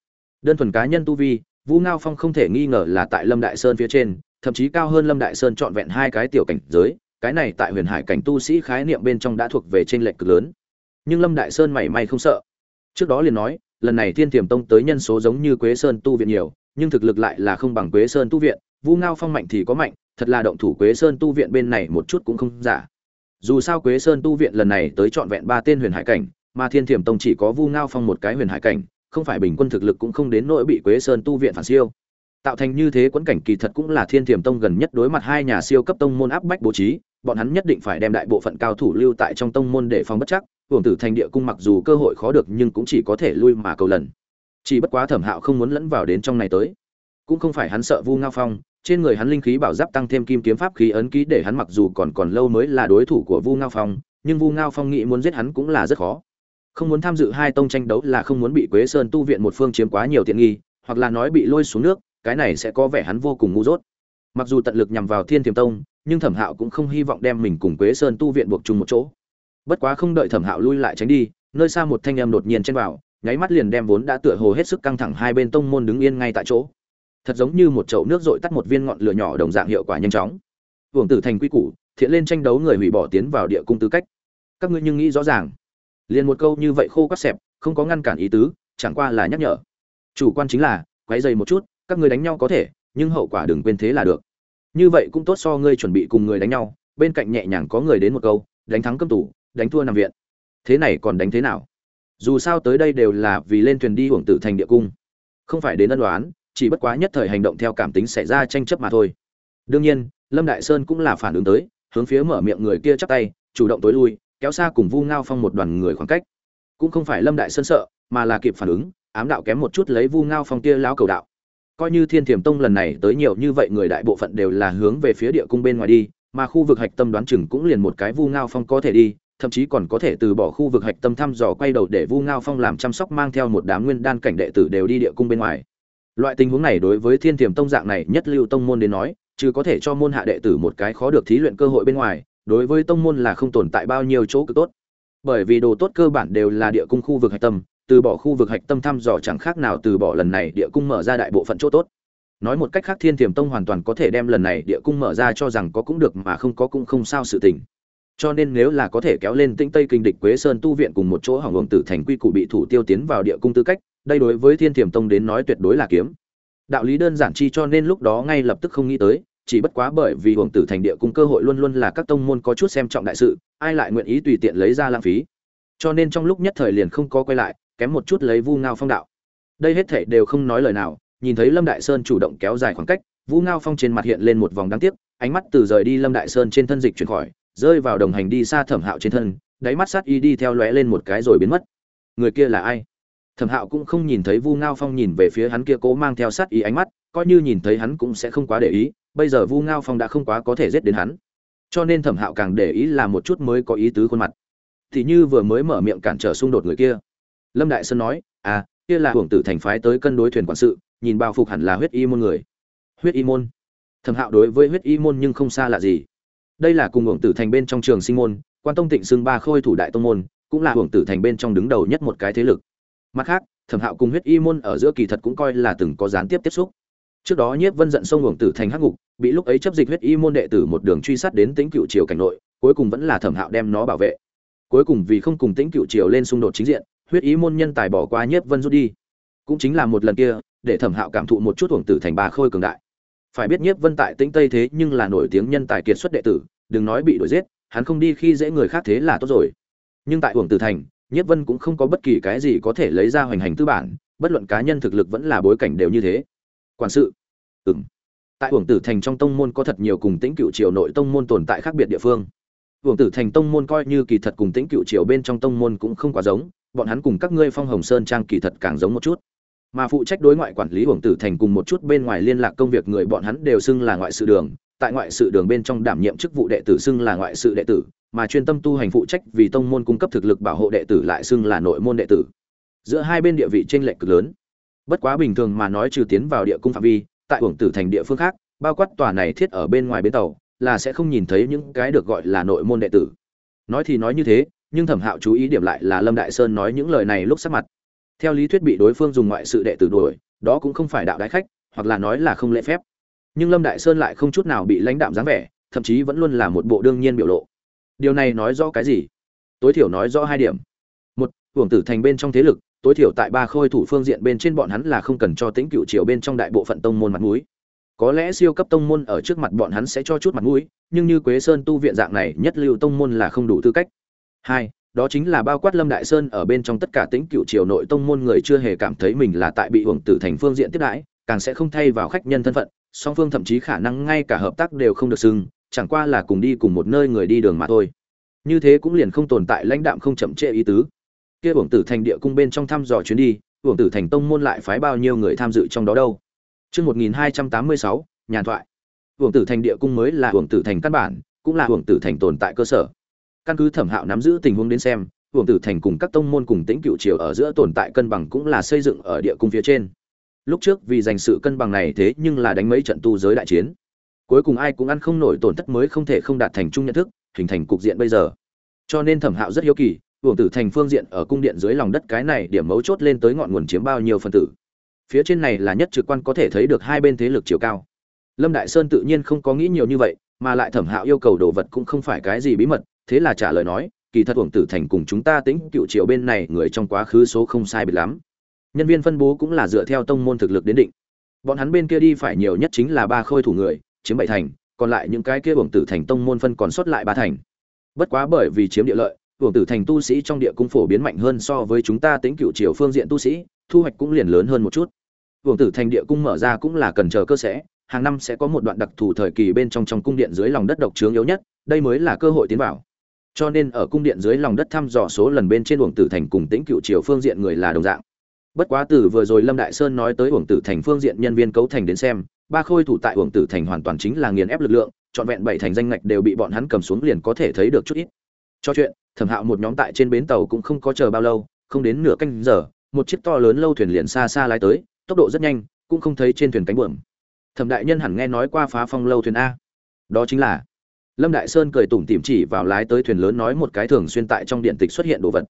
Đơn thuần cá nhân tu vi vũ ngao phong không thể nghi ngờ là tại lâm đại sơn phía trên, thậm chí cao hơn lâm đại sơn trọn vẹn hai cái tiểu cảnh giới, cái này tại huyền hải cảnh tu sĩ khái niệm bên trong đã thuộc về trên lệch cực lớn. Nhưng lâm đại sơn mảy may không sợ. Trước đó liền nói, lần này thiên tiềm tông tới nhân số giống như quế sơn tu viện nhiều, nhưng thực lực lại là không bằng quế sơn tu viện vũ ngao phong mạnh thì có mạnh, thật là động thủ quế sơn tu viện bên này một chút cũng không giả. Dù sao quế sơn tu viện lần này tới trọn vẹn ba tên huyền hải cảnh, mà thiên thiểm tông chỉ có vu ngao phong một cái huyền hải cảnh không phải bình quân thực lực cũng không đến nỗi bị quế sơn tu viện phản siêu. Tạo thành như thế quẫn cảnh kỳ thật cũng là thiên tiềm tông gần nhất đối mặt hai nhà siêu cấp tông môn áp bách bố trí, bọn hắn nhất định phải đem đại bộ phận cao thủ lưu tại trong tông môn để phòng bất chắc uổng tử thành địa cung mặc dù cơ hội khó được nhưng cũng chỉ có thể lui mà cầu lần. Chỉ bất quá thẩm hạo không muốn lẫn vào đến trong này tới. Cũng không phải hắn sợ vu ngao phong, trên người hắn linh khí bảo giáp tăng thêm kim kiếm pháp khí ấn ký để hắn mặc dù còn còn lâu mới là đối thủ của vu ngao phong, nhưng vu ngao phong nghĩ muốn giết hắn cũng là rất khó không muốn tham dự hai tông tranh đấu là không muốn bị quế sơn tu viện một phương chiếm quá nhiều tiện nghi, hoặc là nói bị lôi xuống nước, cái này sẽ có vẻ hắn vô cùng ngu dốt. Mặc dù tận lực nhằm vào thiên thiềm tông, nhưng thẩm hạo cũng không hy vọng đem mình cùng quế sơn tu viện buộc chung một chỗ. Bất quá không đợi thẩm hạo lui lại tránh đi, nơi xa một thanh em đột nhiên chen vào, nháy mắt liền đem vốn đã tựa hồ hết sức căng thẳng hai bên tông môn đứng yên ngay tại chỗ. Thật giống như một chậu nước dội tắt một viên ngọn lửa nhỏ đồng dạng hiệu quả nhanh chóng. Hưởng tử thành quy củ, thiện lên tranh đấu người hủy bỏ tiến vào địa cung tư cách. Các ngươi nhưng nghĩ rõ ràng liền một câu như vậy khô quắt xẹp, không có ngăn cản ý tứ, chẳng qua là nhắc nhở. Chủ quan chính là, quấy dày một chút, các người đánh nhau có thể, nhưng hậu quả đừng quên thế là được. Như vậy cũng tốt so ngươi chuẩn bị cùng người đánh nhau, bên cạnh nhẹ nhàng có người đến một câu, đánh thắng câm tủ đánh thua nằm viện. Thế này còn đánh thế nào? Dù sao tới đây đều là vì lên thuyền đi hưởng tử thành địa cung. Không phải đến ân đoán chỉ bất quá nhất thời hành động theo cảm tính xảy ra tranh chấp mà thôi. Đương nhiên, lâm đại sơn cũng là phản ứng tới, hướng phía mở miệng người kia chắp tay, chủ động tối lui kéo xa cùng vu ngao phong một đoàn người khoảng cách. Cũng không phải lâm đại sơn sợ, mà là kịp phản ứng, ám đạo kém một chút lấy vu ngao phong kia lão cầu đạo. Coi như thiên thiểm tông lần này tới nhiều như vậy người đại bộ phận đều là hướng về phía địa cung bên ngoài đi, mà khu vực hạch tâm đoán chừng cũng liền một cái vu ngao phong có thể đi, thậm chí còn có thể từ bỏ khu vực hạch tâm thăm dò quay đầu để vu ngao phong làm chăm sóc mang theo một đám nguyên đan cảnh đệ tử đều đi địa cung bên ngoài. Loại tình huống này đối với thiên tiềm tông dạng này nhất lưu tông môn đến nói, chứ có thể cho môn hạ đệ tử một cái khó được thí luyện cơ hội bên ngoài đối với tông môn là không tồn tại bao nhiêu chỗ cực tốt. Bởi vì đồ tốt cơ bản đều là địa cung khu vực hạch tâm, từ bỏ khu vực hạch tâm thăm dò chẳng khác nào từ bỏ lần này địa cung mở ra đại bộ phận chỗ tốt. Nói một cách khác thiên tiềm tông hoàn toàn có thể đem lần này địa cung mở ra cho rằng có cũng được mà không có cũng không sao sự tình. Cho nên nếu là có thể kéo lên tĩnh tây kinh địch quế sơn tu viện cùng một chỗ hỏng hưởng tử thành quy củ bị thủ tiêu tiến vào địa cung tư cách, đây đối với thiên tiềm tông đến nói tuyệt đối là kiếm. Đạo lý đơn giản chi cho nên lúc đó ngay lập tức không nghĩ tới chỉ bất quá bởi vì hưởng tử thành địa cung cơ hội luôn luôn là các tông môn có chút xem trọng đại sự, ai lại nguyện ý tùy tiện lấy ra lãng phí. Cho nên trong lúc nhất thời liền không có quay lại, kém một chút lấy vu ngao phong đạo. Đây hết thảy đều không nói lời nào, nhìn thấy lâm đại sơn chủ động kéo dài khoảng cách, vu ngao phong trên mặt hiện lên một vòng đáng tiếc, ánh mắt từ rời đi lâm đại sơn trên thân dịch chuyển khỏi, rơi vào đồng hành đi xa thẩm hạo trên thân, đáy mắt sát y đi theo lóe lên một cái rồi biến mất. Người kia là ai? Thẩm hạo cũng không nhìn thấy vu ngao phong nhìn về phía hắn kia cố mang theo sát ý ánh mắt, coi như nhìn thấy hắn cũng sẽ không quá để ý bây giờ vu ngao phong đã không quá có thể giết đến hắn. Cho nên thẩm hạo càng để ý là một chút mới có ý tứ khuôn mặt. Thì như vừa mới mở miệng cản trở xung đột người kia. Lâm đại sơn nói à kia là hưởng tử thành phái tới cân đối thuyền quản sự, nhìn bao phục hẳn là huyết y môn người. Huyết y môn? Thẩm hạo đối với huyết y môn nhưng không xa lạ gì. Đây là cùng hưởng tử thành bên trong trường sinh môn, quan tông tịnh xưng ba khôi thủ đại tông môn, cũng là hưởng tử thành bên trong đứng đầu nhất một cái thế lực. Mặt khác, thẩm hạo cùng huyết y môn ở giữa kỳ thật cũng coi là từng có gián tiếp tiếp xúc. Trước đó nhiếp vân giận sông hưởng tử thành hắc ngục bị lúc ấy chấp dịch huyết y môn đệ tử một đường truy sát đến tính cựu triều cảnh nội, cuối cùng vẫn là thẩm hạo đem nó bảo vệ. Cuối cùng vì không cùng tính cựu triều lên xung đột chính diện, huyết y môn nhân tài bỏ qua nhiếp vân rút đi. Cũng chính là một lần kia, để thẩm hạo cảm thụ một chút hưởng tử thành bà khôi cường đại. Phải biết nhiếp vân tại tĩnh tây thế nhưng là nổi tiếng nhân tài kiệt xuất đệ tử, đừng nói bị đuổi giết, hắn không đi khi dễ người khác thế là tốt rồi. Nhưng tại hưởng tử thành, nhiếp vân cũng không có bất kỳ cái gì có thể lấy ra hoành hành tư bản, bất luận cá nhân thực lực vẫn là bối cảnh đều như thế. Quản sự. Ừng tại uổng tử thành trong tông môn có thật nhiều cùng tĩnh cựu triều nội tông môn tồn tại khác biệt địa phương. Uổng tử thành tông môn coi như kỳ thật cùng tĩnh cựu triều bên trong tông môn cũng không quá giống, bọn hắn cùng các ngươi phong hồng sơn trang kỳ thật càng giống một chút. Mà phụ trách đối ngoại quản lý uổng tử thành cùng một chút bên ngoài liên lạc công việc người bọn hắn đều xưng là ngoại sự đường, tại ngoại sự đường bên trong đảm nhiệm chức vụ đệ tử xưng là ngoại sự đệ tử, mà chuyên tâm tu hành phụ trách vì tông môn cung cấp thực lực bảo hộ đệ tử lại xưng là nội môn đệ tử. Giữa hai bên địa vị chênh lệch cực lớn. Bất quá bình thường mà nói trừ tiến vào địa cung phạm vi tại uổng tử thành địa phương khác, bao quát tòa này thiết ở bên ngoài bến tàu, là sẽ không nhìn thấy những cái được gọi là nội môn đệ tử. Nói thì nói như thế, nhưng thẩm hạo chú ý điểm lại là lâm đại sơn nói những lời này lúc sắp mặt. Theo lý thuyết bị đối phương dùng ngoại sự đệ tử đuổi, đó cũng không phải đạo đái khách, hoặc là nói là không lễ phép. Nhưng lâm đại sơn lại không chút nào bị lãnh đạm dáng vẻ, thậm chí vẫn luôn là một bộ đương nhiên biểu lộ. Điều này nói rõ cái gì? Tối thiểu nói rõ hai điểm. Một hưởng tử thành bên trong thế lực tối thiểu tại ba khôi thủ phương diện bên trên bọn hắn là không cần cho tính cựu triều bên trong đại bộ phận tông môn mặt mũi. Có lẽ siêu cấp tông môn ở trước mặt bọn hắn sẽ cho chút mặt mũi, nhưng như quế sơn tu viện dạng này nhất lưu tông môn là không đủ tư cách. Hai, đó chính là bao quát lâm đại sơn ở bên trong tất cả tính cựu triều nội tông môn người chưa hề cảm thấy mình là tại bị hưởng tử thành phương diện tiếp đãi, càng sẽ không thay vào khách nhân thân phận, song phương thậm chí khả năng ngay cả hợp tác đều không được xưng, chẳng qua là cùng đi cùng một nơi người đi đường mà thôi. Như thế cũng liền không tồn tại lãnh đạm không chậm trễ ý tứ kia uổng tử thành địa cung bên trong thăm dò chuyến đi, uổng tử thành tông môn lại phái bao nhiêu người tham dự trong đó đâu? Chương một nghìn hai trăm tám mươi sáu, nhàn thoại. Uổng tử thành địa cung mới là uổng tử thành căn bản, cũng là uổng tử thành tồn tại cơ sở. Căn cứ thẩm hạo nắm giữ tình huống đến xem, uổng tử thành cùng các tông môn cùng tĩnh cựu triều ở giữa tồn tại cân bằng cũng là xây dựng ở địa cung phía trên. Lúc trước vì giành sự cân bằng này thế nhưng là đánh mấy trận tu giới đại chiến. Cuối cùng ai cũng ăn không nổi tổn thất mới không thể không đạt thành chung nhận thức, hình thành cục diện bây giờ. Cho nên thẩm hạo rất hiếu kỳ uổng tử thành phương diện ở cung điện dưới lòng đất cái này điểm mấu chốt lên tới ngọn nguồn chiếm bao nhiêu phần tử. Phía trên này là nhất trực quan có thể thấy được hai bên thế lực chiều cao. Lâm đại sơn tự nhiên không có nghĩ nhiều như vậy, mà lại thẩm hạo yêu cầu đồ vật cũng không phải cái gì bí mật, thế là trả lời nói, kỳ thật uổng tử thành cùng chúng ta tính cựu triều bên này người trong quá khứ số không sai biệt lắm. Nhân viên phân bố cũng là dựa theo tông môn thực lực đến định. Bọn hắn bên kia đi phải nhiều nhất chính là ba khôi thủ người, chiếm bảy thành, còn lại những cái kia uổng tử thành tông môn phân còn sót lại ba thành. Bất quá bởi vì chiếm địa lợi hưởng tử thành tu sĩ trong địa cung phổ biến mạnh hơn so với chúng ta tính cựu triều phương diện tu sĩ, thu hoạch cũng liền lớn hơn một chút. Hưởng tử thành địa cung mở ra cũng là cần chờ cơ sẽ, hàng năm sẽ có một đoạn đặc thù thời kỳ bên trong trong cung điện dưới lòng đất độc trướng yếu nhất, đây mới là cơ hội tiến vào. Cho nên ở cung điện dưới lòng đất thăm dò số lần bên trên uổng tử thành cùng tĩnh cựu triều phương diện người là đồng dạng. Bất quá từ vừa rồi lâm đại sơn nói tới uổng tử thành phương diện nhân viên cấu thành đến xem, ba khôi thủ tại uổng tử thành hoàn toàn chính là nghiền ép lực lượng, trọn vẹn bảy thành danh ngạch đều bị bọn hắn cầm xuống liền có thể thấy được chút ít cho chuyện, thẩm hạo một nhóm tại trên bến tàu cũng không có chờ bao lâu, không đến nửa canh giờ, một chiếc to lớn lâu thuyền liền xa xa lái tới, tốc độ rất nhanh, cũng không thấy trên thuyền cánh buồm. Thẩm đại nhân hẳn nghe nói qua phá phong lâu thuyền a. Đó chính là, lâm đại sơn cười tủm tỉm chỉ vào lái tới thuyền lớn nói một cái thường xuyên tại trong điện tịch xuất hiện đồ vật.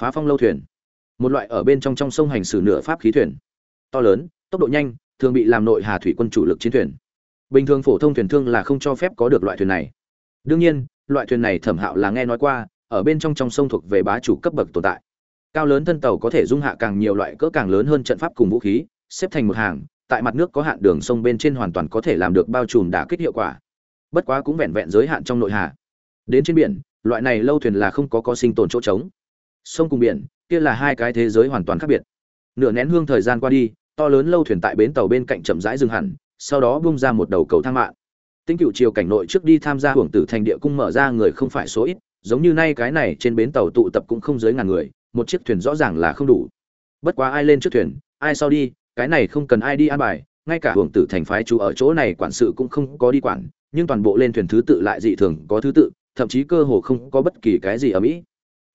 Phá phong lâu thuyền. Một loại ở bên trong trong sông hành xử nửa pháp khí thuyền. To lớn, tốc độ nhanh, thường bị làm nội hà thủy quân chủ lực chiến thuyền. Bình thường phổ thông thuyền thương là không cho phép có được loại thuyền này. Đương nhiên loại thuyền này thẩm hạo là nghe nói qua, ở bên trong trong sông thuộc về bá chủ cấp bậc tồn tại. Cao lớn thân tàu có thể dung hạ càng nhiều loại cỡ càng lớn hơn trận pháp cùng vũ khí, xếp thành một hàng, tại mặt nước có hạn đường sông bên trên hoàn toàn có thể làm được bao trùm đả kích hiệu quả. Bất quá cũng vẹn vẹn giới hạn trong nội hà. Đến trên biển, loại này lâu thuyền là không có có sinh tồn chỗ trống. Sông cùng biển, kia là hai cái thế giới hoàn toàn khác biệt. Nửa nén hương thời gian qua đi, to lớn lâu thuyền tại bến tàu bên cạnh chậm rãi dừng hẳn, sau đó bung ra một đầu cầu thang mạng tinh cựu triều cảnh nội trước đi tham gia hưởng tử thành địa cung mở ra người không phải số ít, giống như nay cái này trên bến tàu tụ tập cũng không dưới ngàn người, một chiếc thuyền rõ ràng là không đủ. Bất quá ai lên trước thuyền, ai sau đi, cái này không cần ai đi an bài, ngay cả hưởng tử thành phái chú ở chỗ này quản sự cũng không có đi quản, nhưng toàn bộ lên thuyền thứ tự lại dị thường có thứ tự, thậm chí cơ hồ không có bất kỳ cái gì ở mỹ.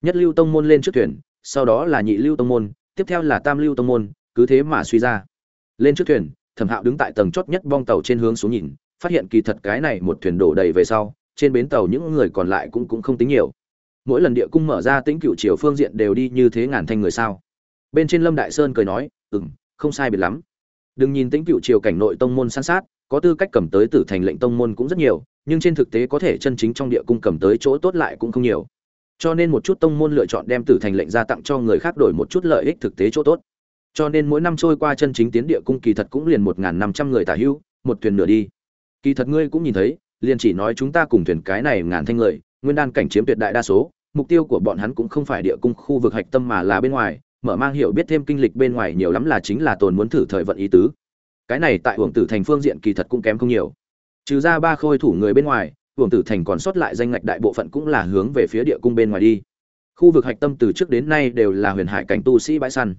Nhất lưu tông môn lên trước thuyền, sau đó là nhị lưu tông môn, tiếp theo là tam lưu tông môn, cứ thế mà suy ra. Lên trước thuyền, thẩm hạo đứng tại tầng chót nhất bong tàu trên hướng xuống nhìn phát hiện kỳ thật cái này một thuyền đổ đầy về sau, trên bến tàu những người còn lại cũng cũng không tính nhiều. Mỗi lần địa cung mở ra tính cựu chiều phương diện đều đi như thế ngàn thanh người sao. Bên trên lâm đại sơn cười nói ừ m không sai biệt lắm. Đừng nhìn tính cựu chiều cảnh nội tông môn san sát, có tư cách cầm tới tử thành lệnh tông môn cũng rất nhiều, nhưng trên thực tế có thể chân chính trong địa cung cầm tới chỗ tốt lại cũng không nhiều. Cho nên một chút tông môn lựa chọn đem tử thành lệnh ra tặng cho người khác đổi một chút lợi ích thực tế chỗ tốt. Cho nên mỗi năm trôi qua chân chính tiến địa cung kỳ thật cũng liền một năm trăm người tả hữu một thuyền nửa đi kỳ thật ngươi cũng nhìn thấy, liền chỉ nói chúng ta cùng thuyền cái này ngàn thanh người, nguyên đan cảnh chiếm tuyệt đại đa số, mục tiêu của bọn hắn cũng không phải địa cung khu vực hạch tâm mà là bên ngoài, mở mang hiểu biết thêm kinh lịch bên ngoài nhiều lắm là chính là tồn muốn thử thời vận ý tứ. Cái này tại hưởng tử thành phương diện kỳ thật cũng kém không nhiều. Trừ ra ba khôi thủ người bên ngoài hưởng tử thành còn sót lại danh ngạch đại bộ phận cũng là hướng về phía địa cung bên ngoài đi. Khu vực hạch tâm từ trước đến nay đều là huyền hải cảnh tu sĩ bãi săn.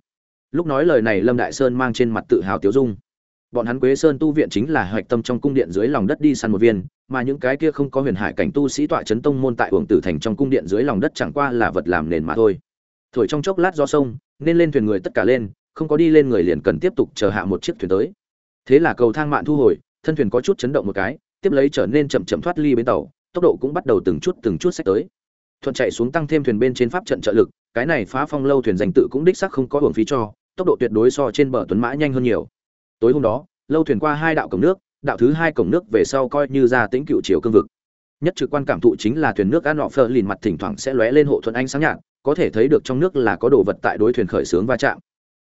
Lúc nói lời này, lâm đại sơn mang trên mặt tự hào tiếu dung bọn hắn quế sơn tu viện chính là hạch tâm trong cung điện dưới lòng đất đi săn một viên, mà những cái kia không có huyền hải cảnh tu sĩ tọa chấn tông môn tại uổng tử thành trong cung điện dưới lòng đất chẳng qua là vật làm nền mà thôi. Thổi trong chốc lát do sông, nên lên thuyền người tất cả lên, không có đi lên người liền cần tiếp tục chờ hạ một chiếc thuyền tới. Thế là cầu thang mạn thu hồi, thân thuyền có chút chấn động một cái, tiếp lấy trở nên chậm chậm thoát ly bến tàu, tốc độ cũng bắt đầu từng chút từng chút sách tới. Thuận chạy xuống tăng thêm thuyền bên trên pháp trận trợ lực, cái này phá phong lâu thuyền danh tự cũng đích sắc không có hưởng phí cho, tốc độ tuyệt đối so trên bờ tuấn mã nhanh hơn nhiều tối hôm đó, lâu thuyền qua hai đạo cổng nước, đạo thứ hai cổng nước về sau coi như ra tĩnh cựu chiều cương vực. Nhất trực quan cảm thụ chính là thuyền nước ăn nọ phơ lìn mặt thỉnh thoảng sẽ lóe lên hộ thuận ánh sáng nhạt, có thể thấy được trong nước là có đồ vật tại đối thuyền khởi sướng va chạm.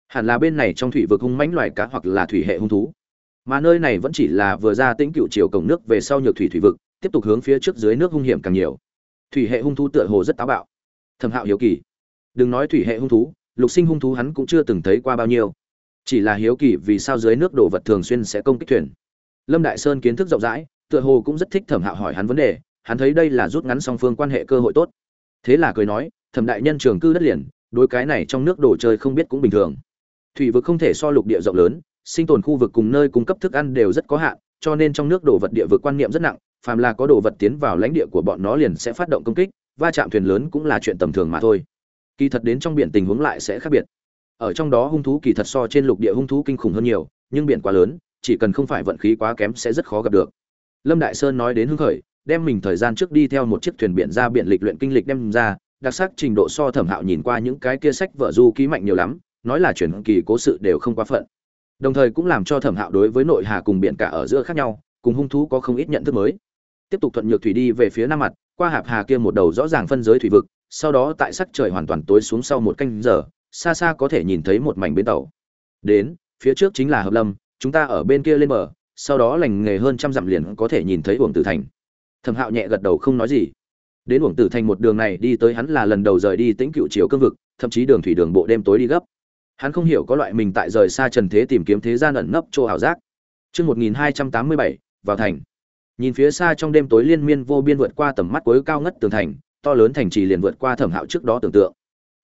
Hẳn là bên này trong thủy vực hung mãnh loài cá hoặc là thủy hệ hung thú. Mà nơi này vẫn chỉ là vừa ra tĩnh cựu chiều cổng nước về sau nhược thủy thủy vực, tiếp tục hướng phía trước dưới nước hung hiểm càng nhiều. Thủy hệ hung thú tựa hồ rất táo bạo. Thẩm hạo hiếu kỳ. Đừng nói thủy hệ hung thú, lục sinh hung thú hắn cũng chưa từng thấy qua bao nhiêu chỉ là hiếu kỳ vì sao dưới nước đồ vật thường xuyên sẽ công kích thuyền. Lâm đại sơn kiến thức rộng rãi, tựa hồ cũng rất thích thẩm hạo hỏi hắn vấn đề, hắn thấy đây là rút ngắn song phương quan hệ cơ hội tốt. Thế là cười nói, thẩm đại nhân trường cư đất liền, đối cái này trong nước đồ chơi không biết cũng bình thường. Thủy vực không thể so lục địa rộng lớn, sinh tồn khu vực cùng nơi cung cấp thức ăn đều rất có hạn, cho nên trong nước đồ vật địa vực quan niệm rất nặng, phàm là có đồ vật tiến vào lãnh địa của bọn nó liền sẽ phát động công kích, va chạm thuyền lớn cũng là chuyện tầm thường mà thôi. Kỳ thật đến trong biển tình huống lại sẽ khác biệt ở trong đó hung thú kỳ thật so trên lục địa hung thú kinh khủng hơn nhiều, nhưng biển quá lớn, chỉ cần không phải vận khí quá kém sẽ rất khó gặp được. Lâm đại sơn nói đến hưng khởi, đem mình thời gian trước đi theo một chiếc thuyền biển ra biển lịch luyện kinh lịch đem ra, đặc sắc trình độ so thẩm hạo nhìn qua những cái kia sách vợ du ký mạnh nhiều lắm, nói là chuyển kỳ cố sự đều không quá phận. Đồng thời cũng làm cho thẩm hạo đối với nội hà cùng biển cả ở giữa khác nhau, cùng hung thú có không ít nhận thức mới. Tiếp tục thuận nhược thủy đi về phía nam mặt, qua hạp hà kia một đầu rõ ràng phân giới thủy vực, sau đó tại sắc trời hoàn toàn tối xuống sau một canh giờ xa xa có thể nhìn thấy một mảnh bến tàu. Đến phía trước chính là hợp lâm chúng ta ở bên kia lên bờ sau đó lành nghề hơn trăm dặm liền có thể nhìn thấy uổng tử thành. Thẩm hạo nhẹ gật đầu không nói gì. Đến uổng tử thành một đường này đi tới hắn là lần đầu rời đi tĩnh cựu chiều cương vực thậm chí đường thủy đường bộ đêm tối đi gấp. Hắn không hiểu có loại mình tại rời xa trần thế tìm kiếm thế gian ẩn nấp chỗ ảo giác. Trước 1287, vào thành. Nhìn phía xa trong đêm tối liên miên vô biên vượt qua tầm mắt cuối cao ngất tường thành, to lớn thành trì liền vượt qua thẩm hạo trước đó tưởng tượng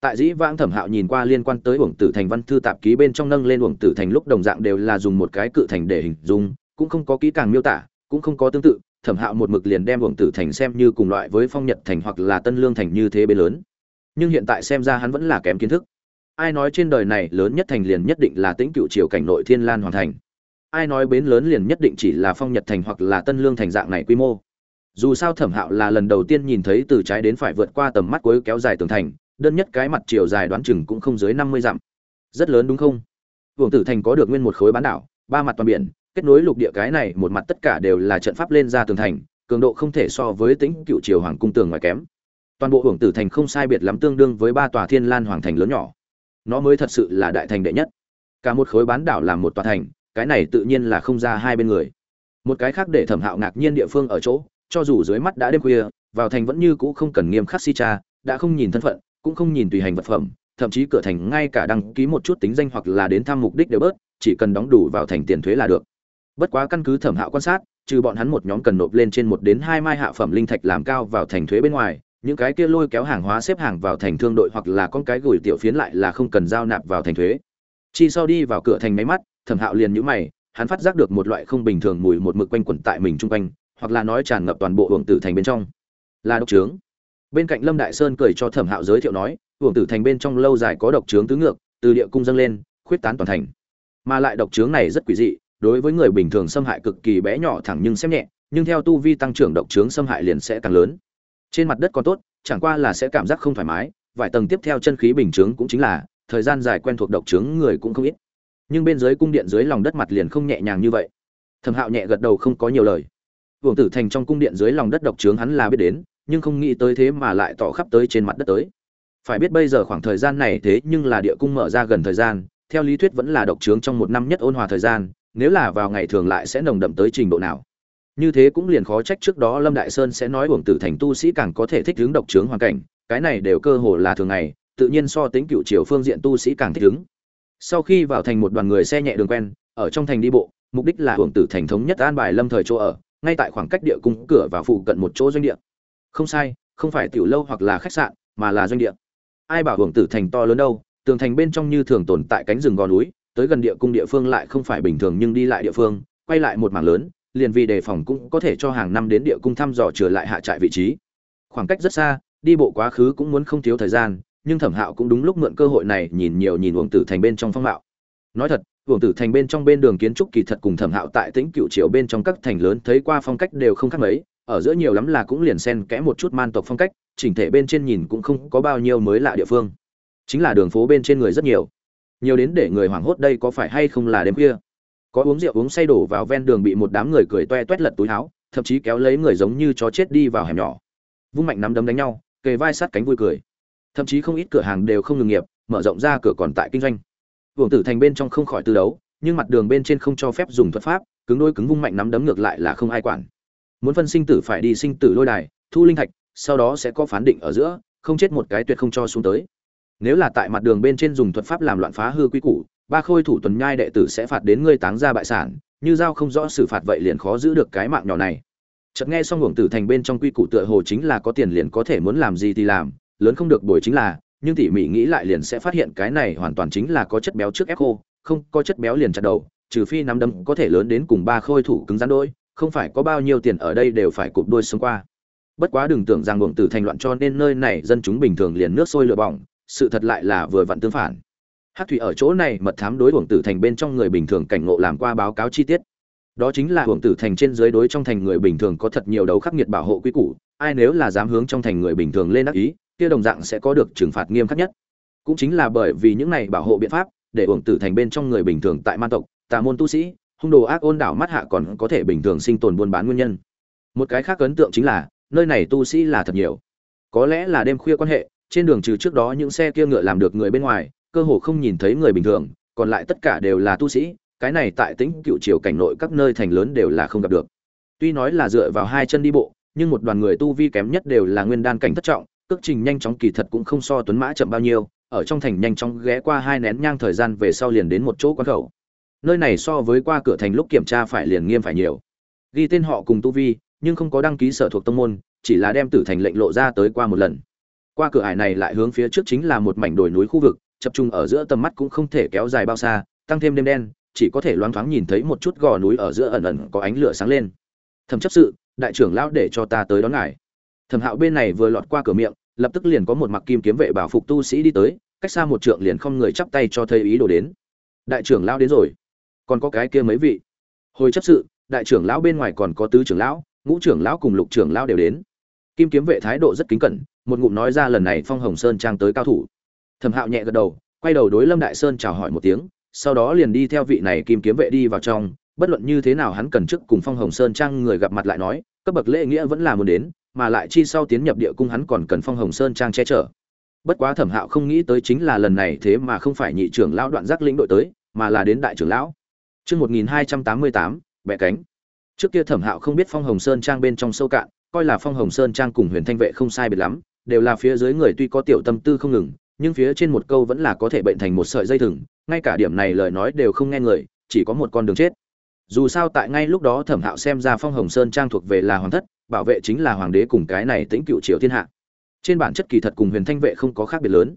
tại dĩ vãng thẩm hạo nhìn qua liên quan tới uổng tử thành văn thư tạp ký bên trong nâng lên uổng tử thành lúc đồng dạng đều là dùng một cái cự thành để hình dung, cũng không có kỹ càng miêu tả, cũng không có tương tự, thẩm hạo một mực liền đem uổng tử thành xem như cùng loại với phong nhật thành hoặc là tân lương thành như thế bê lớn. Nhưng hiện tại xem ra hắn vẫn là kém kiến thức. Ai nói trên đời này lớn nhất thành liền nhất định là tĩnh cựu triều cảnh nội thiên lan hoàn thành? Ai nói bến lớn liền nhất định chỉ là phong nhật thành hoặc là tân lương thành dạng này quy mô? Dù sao thẩm hạo là lần đầu tiên nhìn thấy từ trái đến phải vượt qua tầm mắt cuối kéo dài tường thành đơn nhất cái mặt chiều dài đoán chừng cũng không dưới năm mươi dặm rất lớn đúng không Vương Tử Thành có được nguyên một khối bán đảo, ba mặt toàn biển, kết nối lục địa cái này một mặt tất cả đều là trận pháp lên ra tường thành, cường độ không thể so với Tĩnh Cựu Triều Hoàng cung tường ngoài kém. Toàn bộ Vương Tử Thành không sai biệt lắm tương đương với ba tòa Thiên Lan Hoàng thành lớn nhỏ. Nó mới thật sự là đại thành đệ nhất. Cả một khối bán đảo làm một tòa thành, cái này tự nhiên là không ra hai bên người. Một cái khác để Thẩm Hạo ngạc nhiên địa phương ở chỗ, cho dù dưới mắt đã đêm khuya, vào thành vẫn như cũ không cần nghiêm khắc si cha, đã không nhìn thân phận, cũng không nhìn tùy hành vật phẩm, thậm chí cửa thành ngay cả đăng ký một chút tính danh hoặc là đến thăm mục đích đều bớt, chỉ cần đóng đủ vào thành tiền thuế là được. Bất quá căn cứ thẩm hạo quan sát, trừ bọn hắn một nhóm cần nộp lên trên một đến hai mai hạ phẩm linh thạch làm cao vào thành thuế bên ngoài, những cái kia lôi kéo hàng hóa xếp hàng vào thành thương đội hoặc là con cái gửi tiểu phiến lại là không cần giao nạp vào thành thuế. Chi sau đi vào cửa thành máy mắt, thẩm hạo liền nhũ mày, hắn phát giác được một loại không bình thường mùi một mực quanh quẩn tại mình chung quanh, hoặc là nói tràn ngập toàn bộ hưởng tử thành bên trong. Là độc trướng. Bên cạnh Lâm Đại Sơn cười cho Thẩm Hạo giới thiệu nói, hưởng tử thành bên trong lâu dài có độc trướng tứ ngược từ địa cung dâng lên khuyết tán toàn thành. Mà lại độc trướng này rất quỷ dị đối với người bình thường xâm hại cực kỳ bé nhỏ thẳng nhưng xem nhẹ nhưng theo tu vi tăng trưởng độc trướng xâm hại liền sẽ càng lớn. Trên mặt đất còn tốt chẳng qua là sẽ cảm giác không thoải mái vài tầng tiếp theo chân khí bình trướng cũng chính là thời gian dài quen thuộc độc trướng người cũng không ít. Nhưng bên dưới cung điện dưới lòng đất mặt liền không nhẹ nhàng như vậy. Thẩm hạo nhẹ gật đầu không có nhiều lời. Vương Tử Thành trong cung điện dưới lòng đất độc trướng hắn là biết đến, nhưng không nghĩ tới thế mà lại tỏ khắp tới trên mặt đất tới. Phải biết bây giờ khoảng thời gian này thế nhưng là địa cung mở ra gần thời gian, theo lý thuyết vẫn là độc trướng trong một năm nhất ôn hòa thời gian, nếu là vào ngày thường lại sẽ nồng đậm tới trình độ nào. Như thế cũng liền khó trách trước đó lâm đại sơn sẽ nói uổng tử thành tu sĩ càng có thể thích ứng độc trướng hoàn cảnh, cái này đều cơ hồ là thường ngày, tự nhiên so tính cựu triều phương diện tu sĩ càng thích ứng. Sau khi vào thành một đoàn người xe nhẹ đường quen, ở trong thành đi bộ, mục đích là uổng tử thành thống nhất an bài lâm thời chỗ ở, ngay tại khoảng cách địa cung cửa và phụ cận một chỗ doanh địa không sai, không phải tiểu lâu hoặc là khách sạn, mà là doanh địa. Ai bảo hưởng tử thành to lớn đâu, tường thành bên trong như thường tồn tại cánh rừng gò núi, tới gần địa cung địa phương lại không phải bình thường nhưng đi lại địa phương, quay lại một mảng lớn, liền vì đề phòng cũng có thể cho hàng năm đến địa cung thăm dò trở lại hạ trại vị trí. Khoảng cách rất xa, đi bộ quá khứ cũng muốn không thiếu thời gian, nhưng thẩm hạo cũng đúng lúc mượn cơ hội này nhìn nhiều nhìn uổng tử thành bên trong phong mạo. Nói thật uổng tử thành bên trong bên đường kiến trúc kỳ thật cùng thẩm hạo tại tĩnh cựu triều bên trong các thành lớn thấy qua phong cách đều không khác mấy ở giữa nhiều lắm là cũng liền xen kẽ một chút man tộc phong cách, chỉnh thể bên trên nhìn cũng không có bao nhiêu mới lạ địa phương. Chính là đường phố bên trên người rất nhiều. Nhiều đến để người hoảng hốt đây có phải hay không là đêm kia có uống rượu uống say đổ vào ven đường bị một đám người cười toe toét lật túi áo, thậm chí kéo lấy người giống như chó chết đi vào hẻm nhỏ. Vung mạnh nắm đấm đánh nhau, kề vai sát cánh vui cười. Thậm chí không ít cửa hàng đều không ngừng nghiệp, mở rộng ra cửa còn tại kinh doanh. Vương tử thành bên trong không khỏi tư đấu, nhưng mặt đường bên trên không cho phép dùng thuật pháp, cứng đôi cứng vung mạnh nắm đấm ngược lại là không ai quản muốn phân sinh tử phải đi sinh tử lôi đài, thu linh thạch, sau đó sẽ có phán định ở giữa, không chết một cái tuyệt không cho xuống tới. Nếu là tại mặt đường bên trên dùng thuật pháp làm loạn phá hư quy củ, ba khôi thủ tuần nhai đệ tử sẽ phạt đến ngươi táng ra bại sản, như giao không rõ xử phạt vậy liền khó giữ được cái mạng nhỏ này. Chợt nghe xong hưởng tử thành bên trong quy củ tựa hồ chính là có tiền liền có thể muốn làm gì thì làm, lớn không được bồi chính là, nhưng tỉ mỉ nghĩ lại liền sẽ phát hiện cái này hoàn toàn chính là có chất béo trước ép khô, không có chất béo liền chặt đầu, trừ phi nắm đấm có thể lớn đến cùng ba khôi thủ cứng rắn đôi không phải có bao nhiêu tiền ở đây đều phải cụp đôi xông qua. Bất quá đừng tưởng rằng uổng tử thành loạn cho nên nơi này dân chúng bình thường liền nước sôi lửa bỏng, sự thật lại là vừa vặn tương phản. Hát thủy ở chỗ này mật thám đối uổng tử thành bên trong người bình thường cảnh ngộ làm qua báo cáo chi tiết. Đó chính là uổng tử thành trên dưới đối trong thành người bình thường có thật nhiều đấu khắc nghiệt bảo hộ quy củ, ai nếu là dám hướng trong thành người bình thường lên ác ý, kia đồng dạng sẽ có được trừng phạt nghiêm khắc nhất. Cũng chính là bởi vì những này bảo hộ biện pháp, để uổng tử thành bên trong người bình thường tại man tộc, tà môn tu sĩ hung đồ ác ôn đảo mắt hạ còn có thể bình thường sinh tồn buôn bán nguyên nhân. Một cái khác ấn tượng chính là, nơi này tu sĩ là thật nhiều. Có lẽ là đêm khuya quan hệ, trên đường trừ trước đó những xe kia ngựa làm được người bên ngoài, cơ hồ không nhìn thấy người bình thường, còn lại tất cả đều là tu sĩ, cái này tại tĩnh cựu triều cảnh nội các nơi thành lớn đều là không gặp được. Tuy nói là dựa vào hai chân đi bộ, nhưng một đoàn người tu vi kém nhất đều là nguyên đan cảnh thất trọng, cước trình nhanh chóng kỳ thật cũng không so tuấn mã chậm bao nhiêu, ở trong thành nhanh chóng ghé qua hai nén nhang thời gian về sau liền đến một chỗ quán khẩu nơi này so với qua cửa thành lúc kiểm tra phải liền nghiêm phải nhiều. Ghi tên họ cùng tu vi, nhưng không có đăng ký sở thuộc tông môn, chỉ là đem tử thành lệnh lộ ra tới qua một lần. Qua cửa ải này lại hướng phía trước chính là một mảnh đồi núi khu vực, chập trung ở giữa tầm mắt cũng không thể kéo dài bao xa, tăng thêm đêm đen, chỉ có thể loáng thoáng nhìn thấy một chút gò núi ở giữa ẩn ẩn có ánh lửa sáng lên. Thẩm chấp sự, đại trưởng lão để cho ta tới đón ngài. Thẩm hạo bên này vừa lọt qua cửa miệng, lập tức liền có một mặc kim kiếm vệ bảo phục tu sĩ đi tới, cách xa một trượng liền không người chắp tay cho thầy ý đồ đến. Đại trưởng lão đến rồi còn có cái kia mấy vị. Hồi chấp sự, đại trưởng lão bên ngoài còn có tứ trưởng lão, ngũ trưởng lão cùng lục trưởng lão đều đến. Kim kiếm vệ thái độ rất kính cẩn, một ngụm nói ra lần này phong hồng sơn trang tới cao thủ. Thẩm hạo nhẹ gật đầu, quay đầu đối lâm đại sơn chào hỏi một tiếng, sau đó liền đi theo vị này kim kiếm vệ đi vào trong, bất luận như thế nào hắn cần trước cùng phong hồng sơn trang người gặp mặt lại nói, cấp bậc lễ nghĩa vẫn là muốn đến, mà lại chi sau tiến nhập địa cung hắn còn cần phong hồng sơn trang che chở. Bất quá thẩm hạo không nghĩ tới chính là lần này thế mà không phải nhị trưởng lão đoạn giác lĩnh đội tới, mà là đến đại trưởng lão chương 1288, bẻ cánh. Trước kia thẩm hạo không biết phong hồng sơn trang bên trong sâu cạn coi là phong hồng sơn trang cùng huyền thanh vệ không sai biệt lắm đều là phía dưới người tuy có tiểu tâm tư không ngừng nhưng phía trên một câu vẫn là có thể bệnh thành một sợi dây thừng ngay cả điểm này lời nói đều không nghe người chỉ có một con đường chết. Dù sao tại ngay lúc đó thẩm hạo xem ra phong hồng sơn trang thuộc về là hoàng thất bảo vệ chính là hoàng đế cùng cái này tĩnh cựu triều thiên hạ. Trên bản chất kỳ thật cùng huyền thanh vệ không có khác biệt lớn.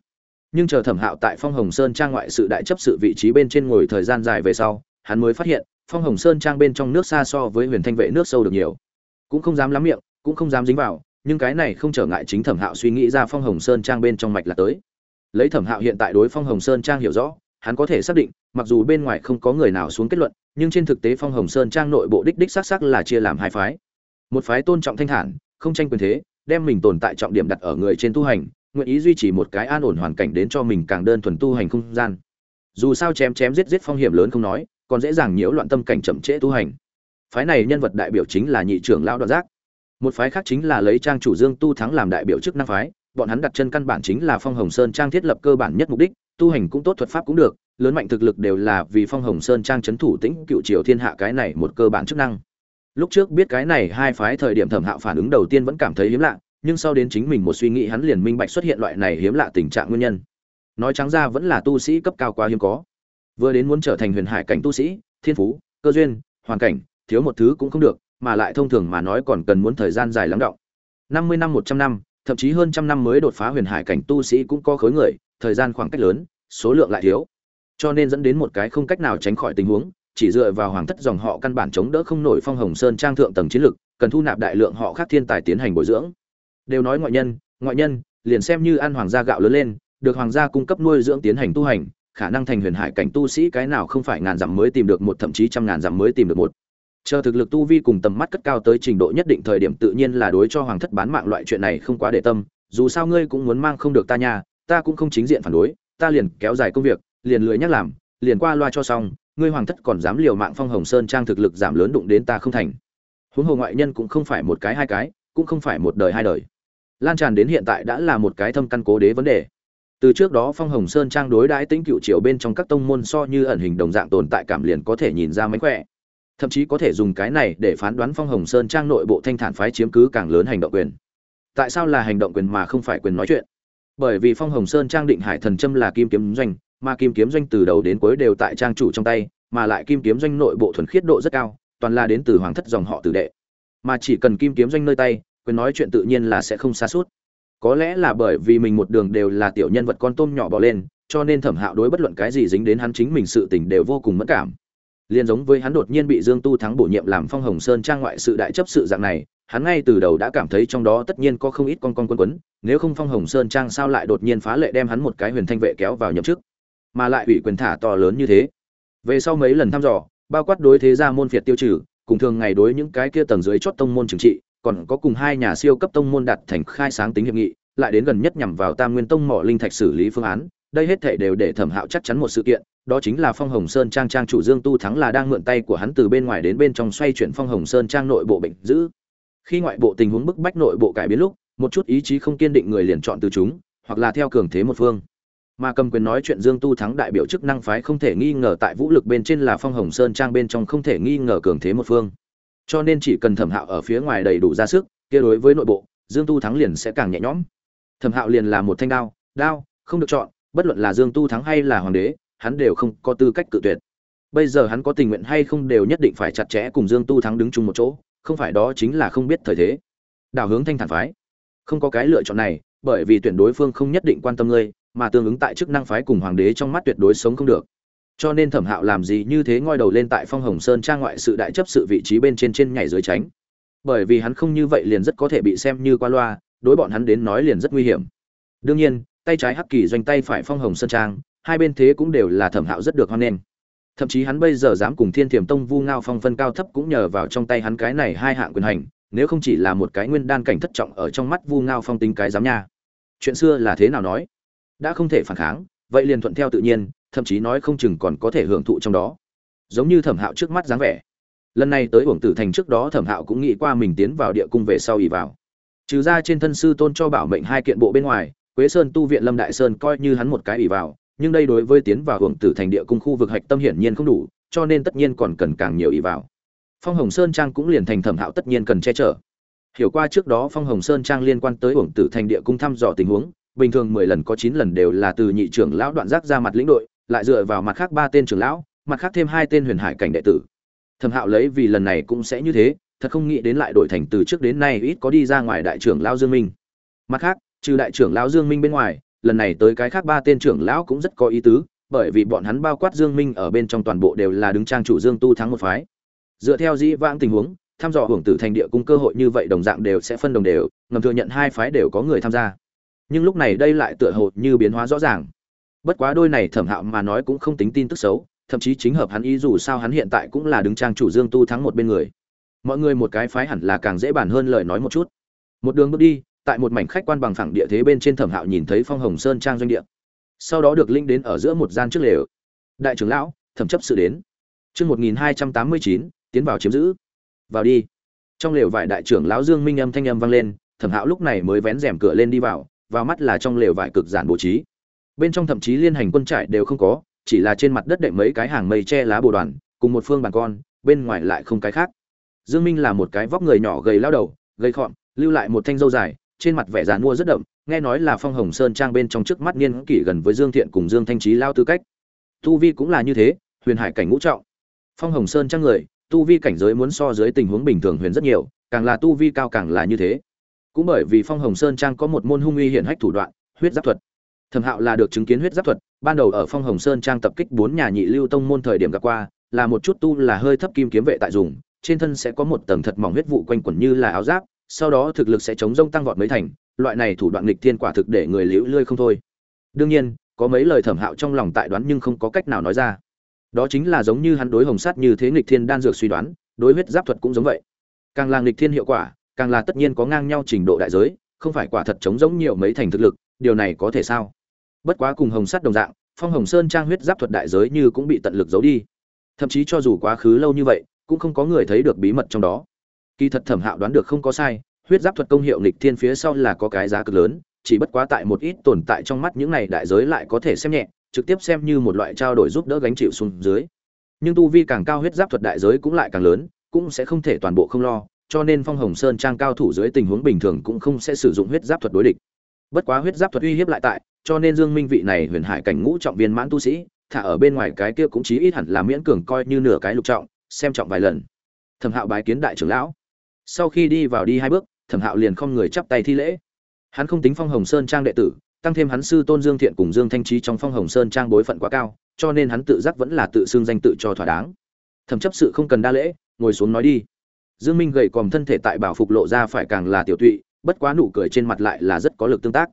Nhưng chờ thẩm hạo tại phong hồng sơn trang ngoại sự đại chấp sự vị trí bên trên ngồi thời gian dài về sau hắn mới phát hiện, phong hồng sơn trang bên trong nước xa so với huyền thanh vệ nước sâu được nhiều. Cũng không dám lắm miệng, cũng không dám dính vào, nhưng cái này không trở ngại chính thẩm hạo suy nghĩ ra phong hồng sơn trang bên trong mạch là tới. Lấy thẩm hạo hiện tại đối phong hồng sơn trang hiểu rõ, hắn có thể xác định, mặc dù bên ngoài không có người nào xuống kết luận, nhưng trên thực tế phong hồng sơn trang nội bộ đích đích xác xác là chia làm hai phái. Một phái tôn trọng thanh thản, không tranh quyền thế, đem mình tồn tại trọng điểm đặt ở người trên tu hành, nguyện ý duy trì một cái an ổn hoàn cảnh đến cho mình càng đơn thuần tu hành không gian. Dù sao chém chém giết giết phong hiểm lớn không nói còn dễ dàng nhiễu loạn tâm cảnh chậm trễ tu hành. Phái này nhân vật đại biểu chính là nhị trưởng lão đoạn giác. Một phái khác chính là lấy trang chủ dương tu thắng làm đại biểu chức năng phái, bọn hắn đặt chân căn bản chính là phong hồng sơn trang thiết lập cơ bản nhất mục đích, tu hành cũng tốt, thuật pháp cũng được, lớn mạnh thực lực đều là vì phong hồng sơn trang c h ấ n thủ tĩnh cựu triều thiên hạ cái này một cơ bản chức năng. Lúc trước biết cái này hai phái thời điểm thẩm hạo phản ứng đầu tiên vẫn cảm thấy hiếm lạ, nhưng sau đến chính mình một suy nghĩ hắn liền minh bạch xuất hiện loại này hiếm lạ tình trạng nguyên nhân. Nói trắng ra vẫn là tu sĩ cấp cao quá hiếm có vừa đến muốn trở thành huyền hải cảnh tu sĩ, thiên phú, cơ duyên, hoàn cảnh, thiếu một thứ cũng không được, mà lại thông thường mà nói còn cần muốn thời gian dài lắng động. Năm mươi năm, một trăm năm, thậm chí hơn trăm năm mới đột phá huyền hải cảnh tu sĩ cũng có khối người, thời gian khoảng cách lớn, số lượng lại thiếu. Cho nên dẫn đến một cái không cách nào tránh khỏi tình huống, chỉ dựa vào hoàng thất dòng họ căn bản chống đỡ không nổi phong hồng sơn trang thượng tầng chiến lực, cần thu nạp đại lượng họ khác thiên tài tiến hành bồi dưỡng. Đều nói ngoại nhân ngoại nhân, liền xem như ăn hoàng gia gạo lớn lên, được hoàng gia cung cấp nuôi dưỡng tiến hành tu hành khả năng thành huyền hải cảnh tu sĩ cái nào không phải ngàn dặm mới tìm được một, thậm chí trăm ngàn dặm mới tìm được một. Chờ thực lực tu vi cùng tầm mắt cất cao tới trình độ nhất định thời điểm tự nhiên là đối cho hoàng thất bán mạng loại chuyện này không quá để tâm, dù sao ngươi cũng muốn mang không được ta nha, ta cũng không chính diện phản đối, ta liền kéo dài công việc, liền lười nhắc làm, liền qua loa cho xong, ngươi hoàng thất còn dám liều mạng phong hồng sơn trang thực lực giảm lớn đụng đến ta không thành. Huống hồ ngoại nhân cũng không phải một cái hai cái, cũng không phải một đời hai đời. Lan tràn đến hiện tại đã là một cái thâm căn cố đế vấn đề từ trước đó phong hồng sơn trang đối đãi tính cựu triều bên trong các tông môn so như ẩn hình đồng dạng tồn tại cảm liền có thể nhìn ra mánh khỏe. Thậm chí có thể dùng cái này để phán đoán phong hồng sơn trang nội bộ thanh thản phái chiếm cứ càng lớn hành động quyền. Tại sao là hành động quyền mà không phải quyền nói chuyện? Bởi vì phong hồng sơn trang định hải thần châm là kim kiếm doanh, mà kim kiếm doanh từ đầu đến cuối đều tại trang chủ trong tay, mà lại kim kiếm doanh nội bộ thuần khiết độ rất cao, toàn là đến từ hoàng thất dòng họ tử đệ. Mà chỉ cần kim kiếm doanh nơi tay, quyền nói chuyện tự nhiên là sẽ không xa suốt có lẽ là bởi vì mình một đường đều là tiểu nhân vật con tôm nhỏ bỏ lên, cho nên thẩm hạo đối bất luận cái gì dính đến hắn chính mình sự tình đều vô cùng mất cảm. Liền giống với hắn đột nhiên bị dương tu thắng bổ nhiệm làm phong hồng sơn trang ngoại sự đại chấp sự dạng này, hắn ngay từ đầu đã cảm thấy trong đó tất nhiên có không ít con con quân quấn, nếu không phong hồng sơn trang sao lại đột nhiên phá lệ đem hắn một cái huyền thanh vệ kéo vào nhậm chức? Mà lại ủy quyền thả to lớn như thế. Về sau mấy lần thăm dò, bao quát đối thế gia môn phiệt tiêu trừ, cùng thường ngày đối những cái kia tầng dưới chót tông môn trừng trị còn có cùng hai nhà siêu cấp tông môn đặt thành khai sáng tính hiệp nghị, lại đến gần nhất nhằm vào tam nguyên tông mỏ linh thạch xử lý phương án, đây hết thảy đều để thẩm hạo chắc chắn một sự kiện, đó chính là phong hồng sơn trang trang chủ dương tu thắng là đang mượn tay của hắn từ bên ngoài đến bên trong xoay chuyển phong hồng sơn trang nội bộ bệnh giữ khi ngoại bộ tình huống bức bách nội bộ cải biến lúc, một chút ý chí không kiên định người liền chọn từ chúng, hoặc là theo cường thế một phương. Mà cầm quyền nói chuyện dương tu thắng đại biểu chức năng phái không thể nghi ngờ tại vũ lực bên trên là phong hồng sơn trang bên trong không thể nghi ngờ cường thế một phương cho nên chỉ cần thẩm hạo ở phía ngoài đầy đủ ra sức, kia đối với nội bộ, dương tu thắng liền sẽ càng nhẹ nhõm. Thẩm hạo liền là một thanh đao đao, không được chọn, bất luận là dương tu thắng hay là hoàng đế, hắn đều không có tư cách cự tuyệt. Bây giờ hắn có tình nguyện hay không đều nhất định phải chặt chẽ cùng dương tu thắng đứng chung một chỗ, không phải đó chính là không biết thời thế. Đảo hướng thanh thản phái. Không có cái lựa chọn này, bởi vì tuyển đối phương không nhất định quan tâm ngươi, mà tương ứng tại chức năng phái cùng hoàng đế trong mắt tuyệt đối sống không được cho nên thẩm hạo làm gì như thế ngoi đầu lên tại phong hồng sơn trang ngoại sự đại chấp sự vị trí bên trên trên nhảy dưới tránh. Bởi vì hắn không như vậy liền rất có thể bị xem như qua loa, đối bọn hắn đến nói liền rất nguy hiểm. Đương nhiên, tay trái hắc kỳ doanh tay phải phong hồng sơn trang, hai bên thế cũng đều là thẩm hạo rất được hoan nghênh. Thậm chí hắn bây giờ dám cùng thiên thiềm tông vu ngao phong phân cao thấp cũng nhờ vào trong tay hắn cái này hai hạng quyền hành, nếu không chỉ là một cái nguyên đan cảnh thất trọng ở trong mắt vu ngao phong tính cái dám nha. Chuyện xưa là thế nào nói? Đã không thể phản kháng, vậy liền thuận theo tự nhiên thậm chí nói không chừng còn có thể hưởng thụ trong đó. Giống như thẩm hạo trước mắt dáng vẻ. Lần này tới uổng tử thành trước đó thẩm hạo cũng nghĩ qua mình tiến vào địa cung về sau ỉ vào. Trừ ra trên thân sư tôn cho bảo mệnh hai kiện bộ bên ngoài, quế sơn tu viện lâm đại sơn coi như hắn một cái ỉ vào, nhưng đây đối với tiến vào uổng tử thành địa cung khu vực hạch tâm hiển nhiên không đủ, cho nên tất nhiên còn cần càng nhiều ỉ vào. Phong hồng sơn trang cũng liền thành thẩm hạo tất nhiên cần che chở. Hiểu qua trước đó phong hồng sơn trang liên quan tới uổng tử thành địa cung thăm dò tình huống, bình thường mười lần có chín lần đều là từ nhị trưởng lão đoạn giác ra mặt lĩnh đội lại dựa vào mặt khác ba tên trưởng lão, mặt khác thêm hai tên huyền hải cảnh đệ tử. Thẩm hạo lấy vì lần này cũng sẽ như thế, thật không nghĩ đến lại đổi thành từ trước đến nay ít có đi ra ngoài đại trưởng lão dương minh. Mặt khác, trừ đại trưởng lão dương minh bên ngoài, lần này tới cái khác ba tên trưởng lão cũng rất có ý tứ, bởi vì bọn hắn bao quát dương minh ở bên trong toàn bộ đều là đứng trang chủ dương tu thắng một phái. Dựa theo dĩ vãng tình huống thăm dò hưởng tử thành địa cung cơ hội như vậy đồng dạng đều sẽ phân đồng đều, ngầm thừa nhận hai phái đều có người tham gia. Nhưng lúc này đây lại tựa hồ như biến hóa rõ ràng bất quá đôi này thẩm hạo mà nói cũng không tính tin tức xấu, thậm chí chính hợp hắn ý dù sao hắn hiện tại cũng là đứng trang chủ dương tu thắng một bên người. Mọi người một cái phái hẳn là càng dễ bàn hơn lời nói một chút. Một đường bước đi, tại một mảnh khách quan bằng phẳng địa thế bên trên thẩm hạo nhìn thấy phong hồng sơn trang doanh địa. Sau đó được linh đến ở giữa một gian trước lều. Đại trưởng lão, thẩm chấp sự đến. Chương một nghìn hai trăm tám mươi chín, tiến vào chiếm giữ. Vào đi. Trong lều vải đại trưởng lão dương minh âm thanh âm vang lên, thẩm hạo lúc này mới vén rèm cửa lên đi vào vào mắt là trong lều vải cực giản bố trí bên trong thậm chí liên hành quân trại đều không có, chỉ là trên mặt đất đệm mấy cái hàng mây che lá bồ đoàn, cùng một phương bàn con, bên ngoài lại không cái khác. Dương minh là một cái vóc người nhỏ gầy lao đầu, gầy khọm, lưu lại một thanh dâu dài, trên mặt vẻ già mua rất đậm, nghe nói là phong hồng sơn trang bên trong trước mắt niên kỷ gần với dương thiện cùng dương thanh trí lao tư cách. Tu vi cũng là như thế, huyền hải cảnh ngũ trọng. Phong hồng sơn trang người, tu vi cảnh giới muốn so dưới tình huống bình thường huyền rất nhiều, càng là tu vi cao càng là như thế. Cũng bởi vì phong hồng sơn trang có một môn hung uy hiển hách thủ đoạn, huyết giáp thuật thẩm hạo là được chứng kiến huyết giáp thuật, ban đầu ở phong hồng sơn trang tập kích bốn nhà nhị lưu tông môn thời điểm gặp qua, là một chút tu là hơi thấp kim kiếm vệ tại dùng, trên thân sẽ có một tầng thật mỏng huyết vụ quanh quẩn như là áo giáp, sau đó thực lực sẽ chống rông tăng vọt mấy thành, loại này thủ đoạn nghịch thiên quả thực để người liễu lươi không thôi. Đương nhiên, có mấy lời thẩm hạo trong lòng tại đoán nhưng không có cách nào nói ra. Đó chính là giống như hắn đối hồng sát như thế nghịch thiên đan dược suy đoán, đối huyết giáp thuật cũng giống vậy. Càng là nghịch thiên hiệu quả, càng là tất nhiên có ngang nhau trình độ đại giới, không phải quả thật chống giống nhiều mấy thành thực lực, điều này có thể sao? Bất quá cùng hồng sắt đồng dạng, phong hồng sơn trang huyết giáp thuật đại giới như cũng bị tận lực giấu đi. Thậm chí cho dù quá khứ lâu như vậy, cũng không có người thấy được bí mật trong đó. Kỳ thật thẩm hạo đoán được không có sai, huyết giáp thuật công hiệu nghịch thiên phía sau là có cái giá cực lớn, chỉ bất quá tại một ít tồn tại trong mắt những này đại giới lại có thể xem nhẹ, trực tiếp xem như một loại trao đổi giúp đỡ gánh chịu xuống dưới. Nhưng tu vi càng cao huyết giáp thuật đại giới cũng lại càng lớn, cũng sẽ không thể toàn bộ không lo, cho nên phong hồng sơn trang cao thủ dưới tình huống bình thường cũng không sẽ sử dụng huyết giáp thuật đối địch. Bất quá huyết giáp thuật uy hiếp lại tại cho nên dương minh vị này huyền hải cảnh ngũ trọng viên mãn tu sĩ, thả ở bên ngoài cái kia cũng chí ít hẳn là miễn cường coi như nửa cái lục trọng, xem trọng vài lần. Thẩm hạo bái kiến đại trưởng lão. Sau khi đi vào đi hai bước, thẩm hạo liền không người chắp tay thi lễ. Hắn không tính phong hồng sơn trang đệ tử, tăng thêm hắn sư tôn dương thiện cùng dương thanh trí trong phong hồng sơn trang bối phận quá cao, cho nên hắn tự giác vẫn là tự xưng danh tự cho thỏa đáng. Thẩm chấp sự không cần đa lễ, ngồi xuống nói đi. Dương minh gầy còm thân thể tại bảo phục lộ ra phải càng là tiểu tụy, bất quá nụ cười trên mặt lại là rất có lực tương tác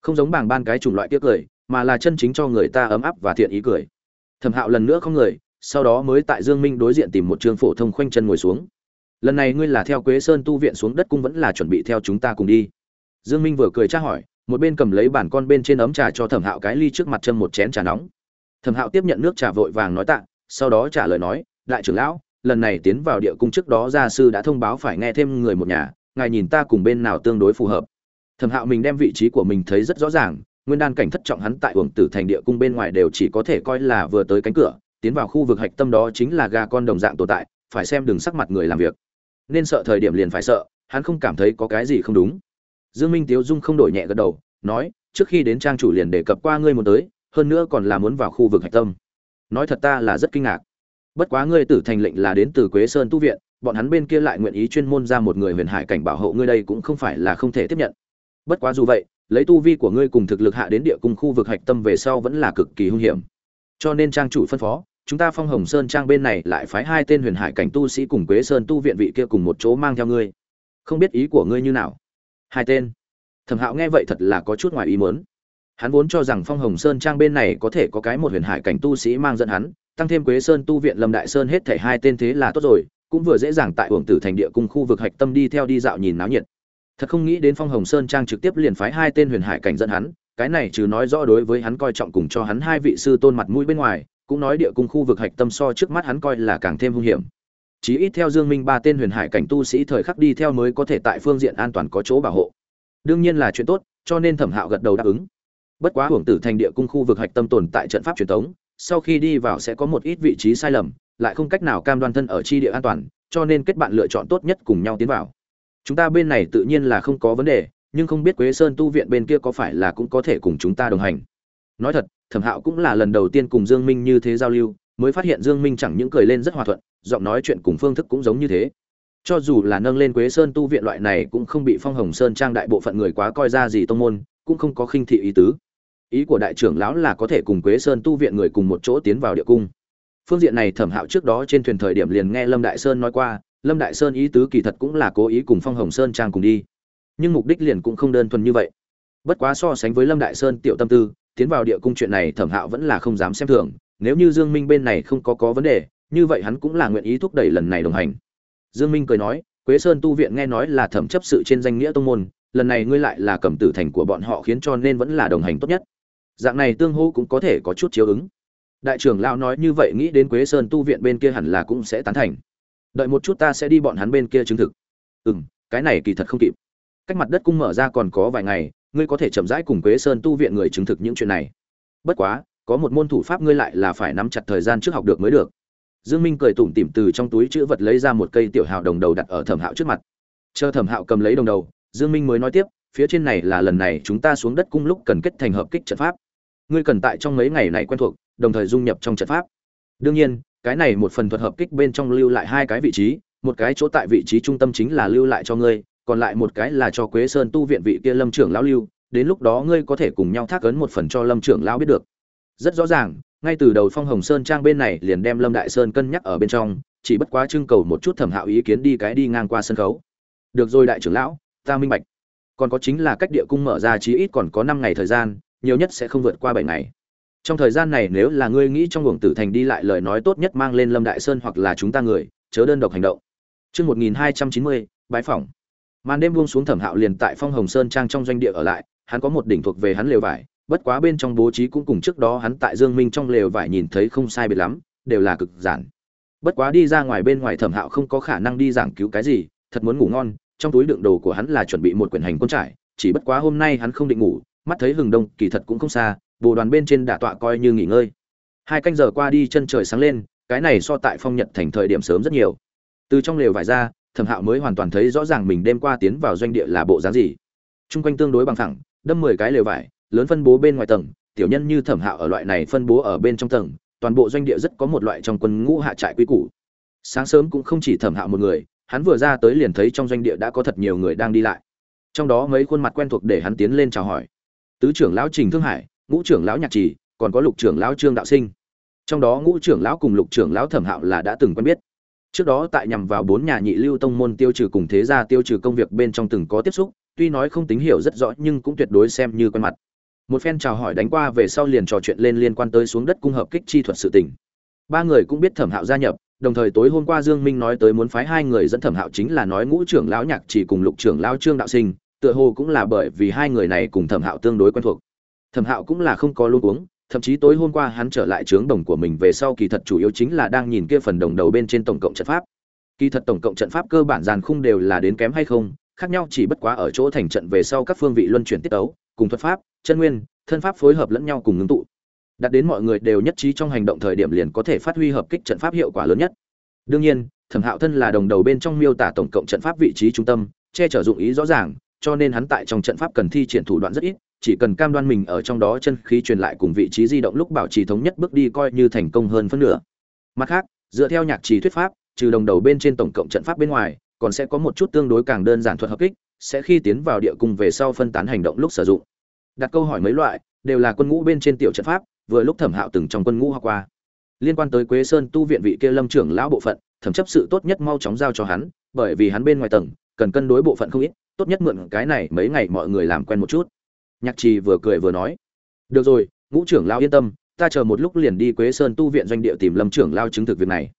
không giống bảng ban cái chủng loại tiếc cười, mà là chân chính cho người ta ấm áp và thiện ý cười. Thẩm hạo lần nữa không người, sau đó mới tại dương minh đối diện tìm một trường phổ thông khoanh chân ngồi xuống. Lần này ngươi là theo quế sơn tu viện xuống đất cung vẫn là chuẩn bị theo chúng ta cùng đi. Dương minh vừa cười tra hỏi, một bên cầm lấy bản con bên trên ấm trà cho thẩm hạo cái ly trước mặt châm một chén trà nóng. Thẩm hạo tiếp nhận nước trà vội vàng nói tạ, sau đó trả lời nói, đại trưởng lão, lần này tiến vào địa cung trước đó gia sư đã thông báo phải nghe thêm người một nhà, ngài nhìn ta cùng bên nào tương đối phù hợp thẩm hạo mình đem vị trí của mình thấy rất rõ ràng, nguyên đan cảnh thất trọng hắn tại uổng tử thành địa cung bên ngoài đều chỉ có thể coi là vừa tới cánh cửa, tiến vào khu vực hạch tâm đó chính là gà con đồng dạng tồn tại, phải xem đừng sắc mặt người làm việc. Nên sợ thời điểm liền phải sợ, hắn không cảm thấy có cái gì không đúng. Dương minh tiếu dung không đổi nhẹ gật đầu, nói, trước khi đến trang chủ liền đề cập qua ngươi một tới, hơn nữa còn là muốn vào khu vực hạch tâm. Nói thật ta là rất kinh ngạc. Bất quá ngươi tử thành lệnh là đến từ quế sơn tu viện, bọn hắn bên kia lại nguyện ý chuyên môn ra một người huyền hải cảnh bảo hộ ngươi đây cũng không phải là không thể tiếp nhận bất quá dù vậy, lấy tu vi của ngươi cùng thực lực hạ đến địa cung khu vực hạch tâm về sau vẫn là cực kỳ hung hiểm. Cho nên trang chủ phân phó, chúng ta phong hồng sơn trang bên này lại phái hai tên huyền hải cảnh tu sĩ cùng quế sơn tu viện vị kia cùng một chỗ mang theo ngươi. Không biết ý của ngươi như nào? Hai tên. Thẩm hạo nghe vậy thật là có chút ngoài ý muốn. Hắn vốn cho rằng phong hồng sơn trang bên này có thể có cái một huyền hải cảnh tu sĩ mang dẫn hắn, tăng thêm quế sơn tu viện lâm đại sơn hết thể hai tên thế là tốt rồi, cũng vừa dễ dàng tại hưởng tử thành địa cung khu vực hạch tâm đi theo đi dạo nhìn náo nhiệt thật không nghĩ đến phong hồng sơn trang trực tiếp liền phái hai tên huyền hải cảnh dẫn hắn, cái này trừ nói rõ đối với hắn coi trọng cùng cho hắn hai vị sư tôn mặt mũi bên ngoài, cũng nói địa cung khu vực hạch tâm so trước mắt hắn coi là càng thêm hung hiểm. Chí ít theo dương minh ba tên huyền hải cảnh tu sĩ thời khắc đi theo mới có thể tại phương diện an toàn có chỗ bảo hộ. Đương nhiên là chuyện tốt, cho nên thẩm hạo gật đầu đáp ứng. Bất quá hưởng tử thành địa cung khu vực hạch tâm tồn tại trận pháp truyền thống, sau khi đi vào sẽ có một ít vị trí sai lầm, lại không cách nào cam đoan thân ở chi địa an toàn, cho nên kết bạn lựa chọn tốt nhất cùng nhau tiến vào chúng ta bên này tự nhiên là không có vấn đề, nhưng không biết quế sơn tu viện bên kia có phải là cũng có thể cùng chúng ta đồng hành. Nói thật, thẩm hạo cũng là lần đầu tiên cùng dương minh như thế giao lưu, mới phát hiện dương minh chẳng những cười lên rất hòa thuận, giọng nói chuyện cùng phương thức cũng giống như thế. Cho dù là nâng lên quế sơn tu viện loại này cũng không bị phong hồng sơn trang đại bộ phận người quá coi ra gì tông môn, cũng không có khinh thị ý tứ. Ý của đại trưởng lão là có thể cùng quế sơn tu viện người cùng một chỗ tiến vào địa cung. Phương diện này thẩm hạo trước đó trên thuyền thời điểm liền nghe lâm đại sơn nói qua lâm đại sơn ý tứ kỳ thật cũng là cố ý cùng phong hồng sơn trang cùng đi. Nhưng mục đích liền cũng không đơn thuần như vậy. Bất quá so sánh với lâm đại sơn tiểu tâm tư, tiến vào địa cung chuyện này thẩm hạo vẫn là không dám xem thường. Nếu như dương minh bên này không có có vấn đề, như vậy hắn cũng là nguyện ý thúc đẩy lần này đồng hành. Dương minh cười nói, quế sơn tu viện nghe nói là thẩm chấp sự trên danh nghĩa tông môn, lần này ngươi lại là cầm tử thành của bọn họ khiến cho nên vẫn là đồng hành tốt nhất. Dạng này tương hô cũng có thể có chút chiếu ứng. Đại trưởng lão nói như vậy, nghĩ đến quế sơn tu viện bên kia hẳn là cũng sẽ tán thành đợi một chút ta sẽ đi bọn hắn bên kia chứng thực. Ừ m cái này kỳ thật không kịp. Cách mặt đất cung mở ra còn có vài ngày, ngươi có thể chậm rãi cùng quế sơn tu viện người chứng thực những chuyện này. Bất quá, có một môn thủ pháp ngươi lại là phải nắm chặt thời gian trước học được mới được. Dương minh cười tủm tỉm từ trong túi chữ vật lấy ra một cây tiểu hào đồng đầu đặt ở thẩm hạo trước mặt. Chờ thẩm hạo cầm lấy đồng đầu, dương minh mới nói tiếp, phía trên này là lần này chúng ta xuống đất cung lúc cần kết thành hợp kích trận pháp. Ngươi cần tại trong mấy ngày này quen thuộc, đồng thời dung nhập trong trận pháp. Đương nhiên cái này một phần thuật hợp kích bên trong lưu lại hai cái vị trí, một cái chỗ tại vị trí trung tâm chính là lưu lại cho ngươi, còn lại một cái là cho quế sơn tu viện vị kia lâm trưởng lão lưu, đến lúc đó ngươi có thể cùng nhau thác ấn một phần cho lâm trưởng lão biết được. Rất rõ ràng, ngay từ đầu phong hồng sơn trang bên này liền đem lâm đại sơn cân nhắc ở bên trong, chỉ bất quá trưng cầu một chút thẩm hạo ý kiến đi cái đi ngang qua sân khấu. Được rồi đại trưởng lão, ta minh bạch. Còn có chính là cách địa cung mở ra chí ít còn có năm ngày thời gian, nhiều nhất sẽ không vượt qua bảy ngày trong thời gian này nếu là ngươi nghĩ trong luồng tử thành đi lại lời nói tốt nhất mang lên lâm đại sơn hoặc là chúng ta người chớ đơn độc hành động Trước 1290, bái phỏng. Màn đêm buông xuống thẩm hạo liền tại phong hồng sơn trang trong doanh địa ở lại, hắn có một đỉnh thuộc về hắn lều vải, bất quá bên trong bố trí cũng cùng trước đó hắn tại Dương Minh trong lều vải nhìn thấy không sai biệt lắm, đều là cực giản. Bất quá đi ra ngoài bên ngoài Thẩm Hạo không có khả năng đi giảng cứu cái gì, thật muốn ngủ ngon, trong túi đựng đồ của hắn là chuẩn bị một quyển hành quân trải, chỉ bất quá hôm nay hắn không định ngủ, mắt thấy hừng đông, kỳ thật cũng không xa, bồ đoàn bên trên đả tọa coi như nghỉ ngơi. Hai canh giờ qua đi chân trời sáng lên, cái này so tại Phong Nhật thành thời điểm sớm rất nhiều. Từ trong lều vải ra, Thẩm Hạo mới hoàn toàn thấy rõ ràng mình đêm qua tiến vào doanh địa là bộ dáng gì. Trung quanh tương đối bằng thẳng đâm mười cái lều vải, lớn phân bố bên ngoài tầng tiểu nhân như thẩm hạo ở loại này phân bố ở bên trong tầng toàn bộ doanh địa rất có một loại trong quân ngũ hạ trại quy củ sáng sớm cũng không chỉ thẩm hạo một người hắn vừa ra tới liền thấy trong doanh địa đã có thật nhiều người đang đi lại trong đó mấy khuôn mặt quen thuộc để hắn tiến lên chào hỏi tứ trưởng lão trình thương hải ngũ trưởng lão nhạc trì, còn có lục trưởng lão trương đạo sinh. Trong đó ngũ trưởng lão cùng lục trưởng lão thẩm hạo là đã từng quen biết. Trước đó tại nhằm vào bốn nhà nhị lưu tông môn tiêu trừ cùng thế gia tiêu trừ công việc bên trong từng có tiếp xúc, tuy nói không tính hiểu rất rõ nhưng cũng tuyệt đối xem như quen mặt. Một phen chào hỏi đánh qua về sau liền trò chuyện lên liên quan tới xuống đất cung hợp kích chi thuật sự tình. Ba người cũng biết thẩm hạo gia nhập, đồng thời tối hôm qua dương minh nói tới muốn phái hai người dẫn thẩm hạo chính là nói ngũ trưởng lão nhạc chỉ cùng lục trưởng lão trương đạo sinh, tựa hồ cũng là bởi vì hai người này cùng thẩm hạo tương đối quen thuộc thẩm hạo cũng là không có luôn uống thậm chí tối hôm qua hắn trở lại trướng đồng của mình về sau kỳ thật chủ yếu chính là đang nhìn kia phần đồng đầu bên trên tổng cộng trận pháp. Kỳ thật tổng cộng trận pháp cơ bản dàn khung đều là đến kém hay không, khác nhau chỉ bất quá ở chỗ thành trận về sau các phương vị luân chuyển tiết tấu, cùng thuật pháp, chân nguyên, thân pháp phối hợp lẫn nhau cùng ngưng tụ. Đặt đến mọi người đều nhất trí trong hành động thời điểm liền có thể phát huy hợp kích trận pháp hiệu quả lớn nhất. Đương nhiên, thẩm hạo thân là đồng đầu bên trong miêu tả tổng cộng trận pháp vị trí trung tâm, che chở dụng ý rõ ràng, cho nên hắn tại trong trận pháp cần thi triển thủ đoạn rất ít chỉ cần cam đoan mình ở trong đó chân khí truyền lại cùng vị trí di động lúc bảo trì thống nhất bước đi coi như thành công hơn phân nửa. Mặt khác, dựa theo nhạc trì thuyết pháp, trừ đồng đầu bên trên tổng cộng trận pháp bên ngoài, còn sẽ có một chút tương đối càng đơn giản thuật hợp kích, sẽ khi tiến vào địa cung về sau phân tán hành động lúc sử dụng. Đặt câu hỏi mấy loại, đều là quân ngũ bên trên tiểu trận pháp, vừa lúc thẩm hạo từng trong quân ngũ học qua. Liên quan tới quế sơn tu viện vị kia lâm trưởng lão bộ phận, thẩm chấp sự tốt nhất mau chóng giao cho hắn, bởi vì hắn bên ngoài tầng, cần cân đối bộ phận không ít, tốt nhất mượn cái này mấy ngày mọi người làm quen một chút nhạc trì vừa cười vừa nói. Được rồi, ngũ trưởng lao yên tâm, ta chờ một lúc liền đi quế sơn tu viện doanh địa tìm lâm trưởng lao chứng thực việc này.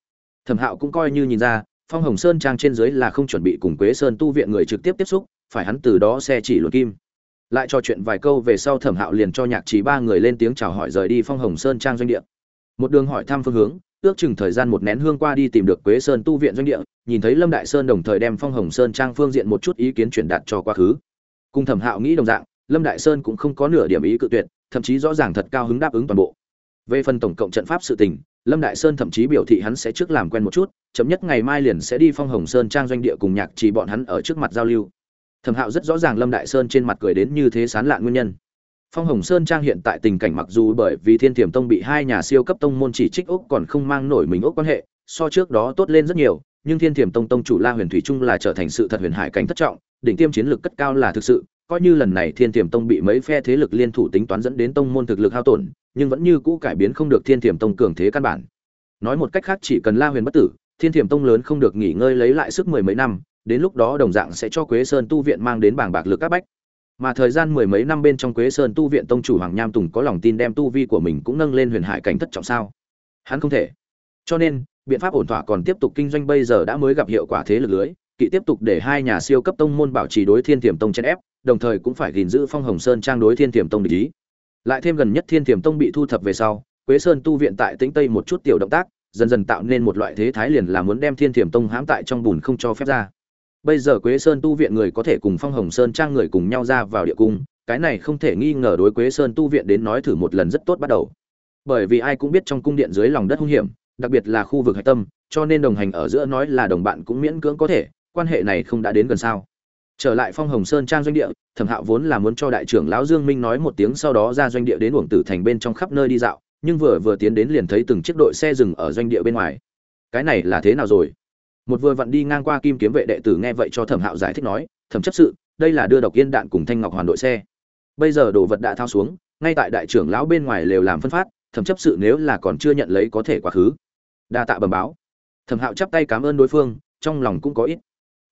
Thẩm hạo cũng coi như nhìn ra, phong hồng sơn trang trên dưới là không chuẩn bị cùng quế sơn tu viện người trực tiếp tiếp xúc, phải hắn từ đó xe chỉ luật kim. Lại trò chuyện vài câu về sau thẩm hạo liền cho nhạc trì ba người lên tiếng chào hỏi rời đi phong hồng sơn trang doanh địa. Một đường hỏi thăm phương hướng, ước chừng thời gian một nén hương qua đi tìm được quế sơn tu viện doanh địa, nhìn thấy lâm đại sơn đồng thời đem phong hồng sơn trang phương diện một chút ý kiến truyền đạt cho quá khứ. Cùng thẩm hạo nghĩ đồng dạng lâm đại sơn cũng không có nửa điểm ý cự tuyệt, thậm chí rõ ràng thật cao hứng đáp ứng toàn bộ. Về phần tổng cộng trận pháp sự tình, lâm đại sơn thậm chí biểu thị hắn sẽ trước làm quen một chút, chậm nhất ngày mai liền sẽ đi phong hồng sơn trang doanh địa cùng nhạc chỉ bọn hắn ở trước mặt giao lưu. Thẩm hạo rất rõ ràng lâm đại sơn trên mặt cười đến như thế sán lạn nguyên nhân. Phong hồng sơn trang hiện tại tình cảnh mặc dù bởi vì thiên Thiểm tông bị hai nhà siêu cấp tông môn chỉ trích úc còn không mang nổi mình úc quan hệ, so trước đó tốt lên rất nhiều, nhưng thiên Thiểm tông tông chủ la huyền thủy trung là trở thành sự thật huyền hải cảnh thất trọng, đỉnh tiêm chiến lược cất cao là thực sự coi như lần này thiên tiềm tông bị mấy phe thế lực liên thủ tính toán dẫn đến tông môn thực lực hao tổn, nhưng vẫn như cũ cải biến không được thiên tiềm tông cường thế căn bản. Nói một cách khác, chỉ cần la huyền bất tử, thiên tiềm tông lớn không được nghỉ ngơi lấy lại sức mười mấy năm, đến lúc đó đồng dạng sẽ cho quế sơn tu viện mang đến bảng bạc lực các bách. Mà thời gian mười mấy năm bên trong quế sơn tu viện tông chủ hoàng nham tùng có lòng tin đem tu vi của mình cũng nâng lên huyền hải cảnh thất trọng sao? Hắn không thể. Cho nên, biện pháp ổn thỏa còn tiếp tục kinh doanh bây giờ đã mới gặp hiệu quả thế lực lưới, kỵ tiếp tục để hai nhà siêu cấp tông môn bảo trì đối thiên tiềm tông chen ép đồng thời cũng phải gìn giữ phong hồng sơn trang đối thiên tiềm tông địch ý. Lại thêm gần nhất thiên tiềm tông bị thu thập về sau, quế sơn tu viện tại tĩnh tây một chút tiểu động tác, dần dần tạo nên một loại thế thái liền là muốn đem thiên tiềm tông hãm tại trong bùn không cho phép ra. Bây giờ quế sơn tu viện người có thể cùng phong hồng sơn trang người cùng nhau ra vào địa cung, cái này không thể nghi ngờ đối quế sơn tu viện đến nói thử một lần rất tốt bắt đầu. Bởi vì ai cũng biết trong cung điện dưới lòng đất hung hiểm, đặc biệt là khu vực hạch tâm, cho nên đồng hành ở giữa nói là đồng bạn cũng miễn cưỡng có thể, quan hệ này không đã đến gần sao trở lại phong hồng sơn trang doanh địa, thẩm hạo vốn là muốn cho đại trưởng lão dương minh nói một tiếng sau đó ra doanh địa đến uổng tử thành bên trong khắp nơi đi dạo, nhưng vừa vừa tiến đến liền thấy từng chiếc đội xe dừng ở doanh địa bên ngoài. Cái này là thế nào rồi? Một vừa vặn đi ngang qua kim kiếm vệ đệ tử nghe vậy cho thẩm hạo giải thích nói, thẩm chấp sự, đây là đưa độc yên đạn cùng thanh ngọc hoàn đội xe. Bây giờ đồ vật đã thao xuống, ngay tại đại trưởng lão bên ngoài lều làm phân phát, thẩm chấp sự nếu là còn chưa nhận lấy có thể quá khứ. Đa tạ bẩm báo. Thẩm hạo chắp tay cảm ơn đối phương, trong lòng cũng có ít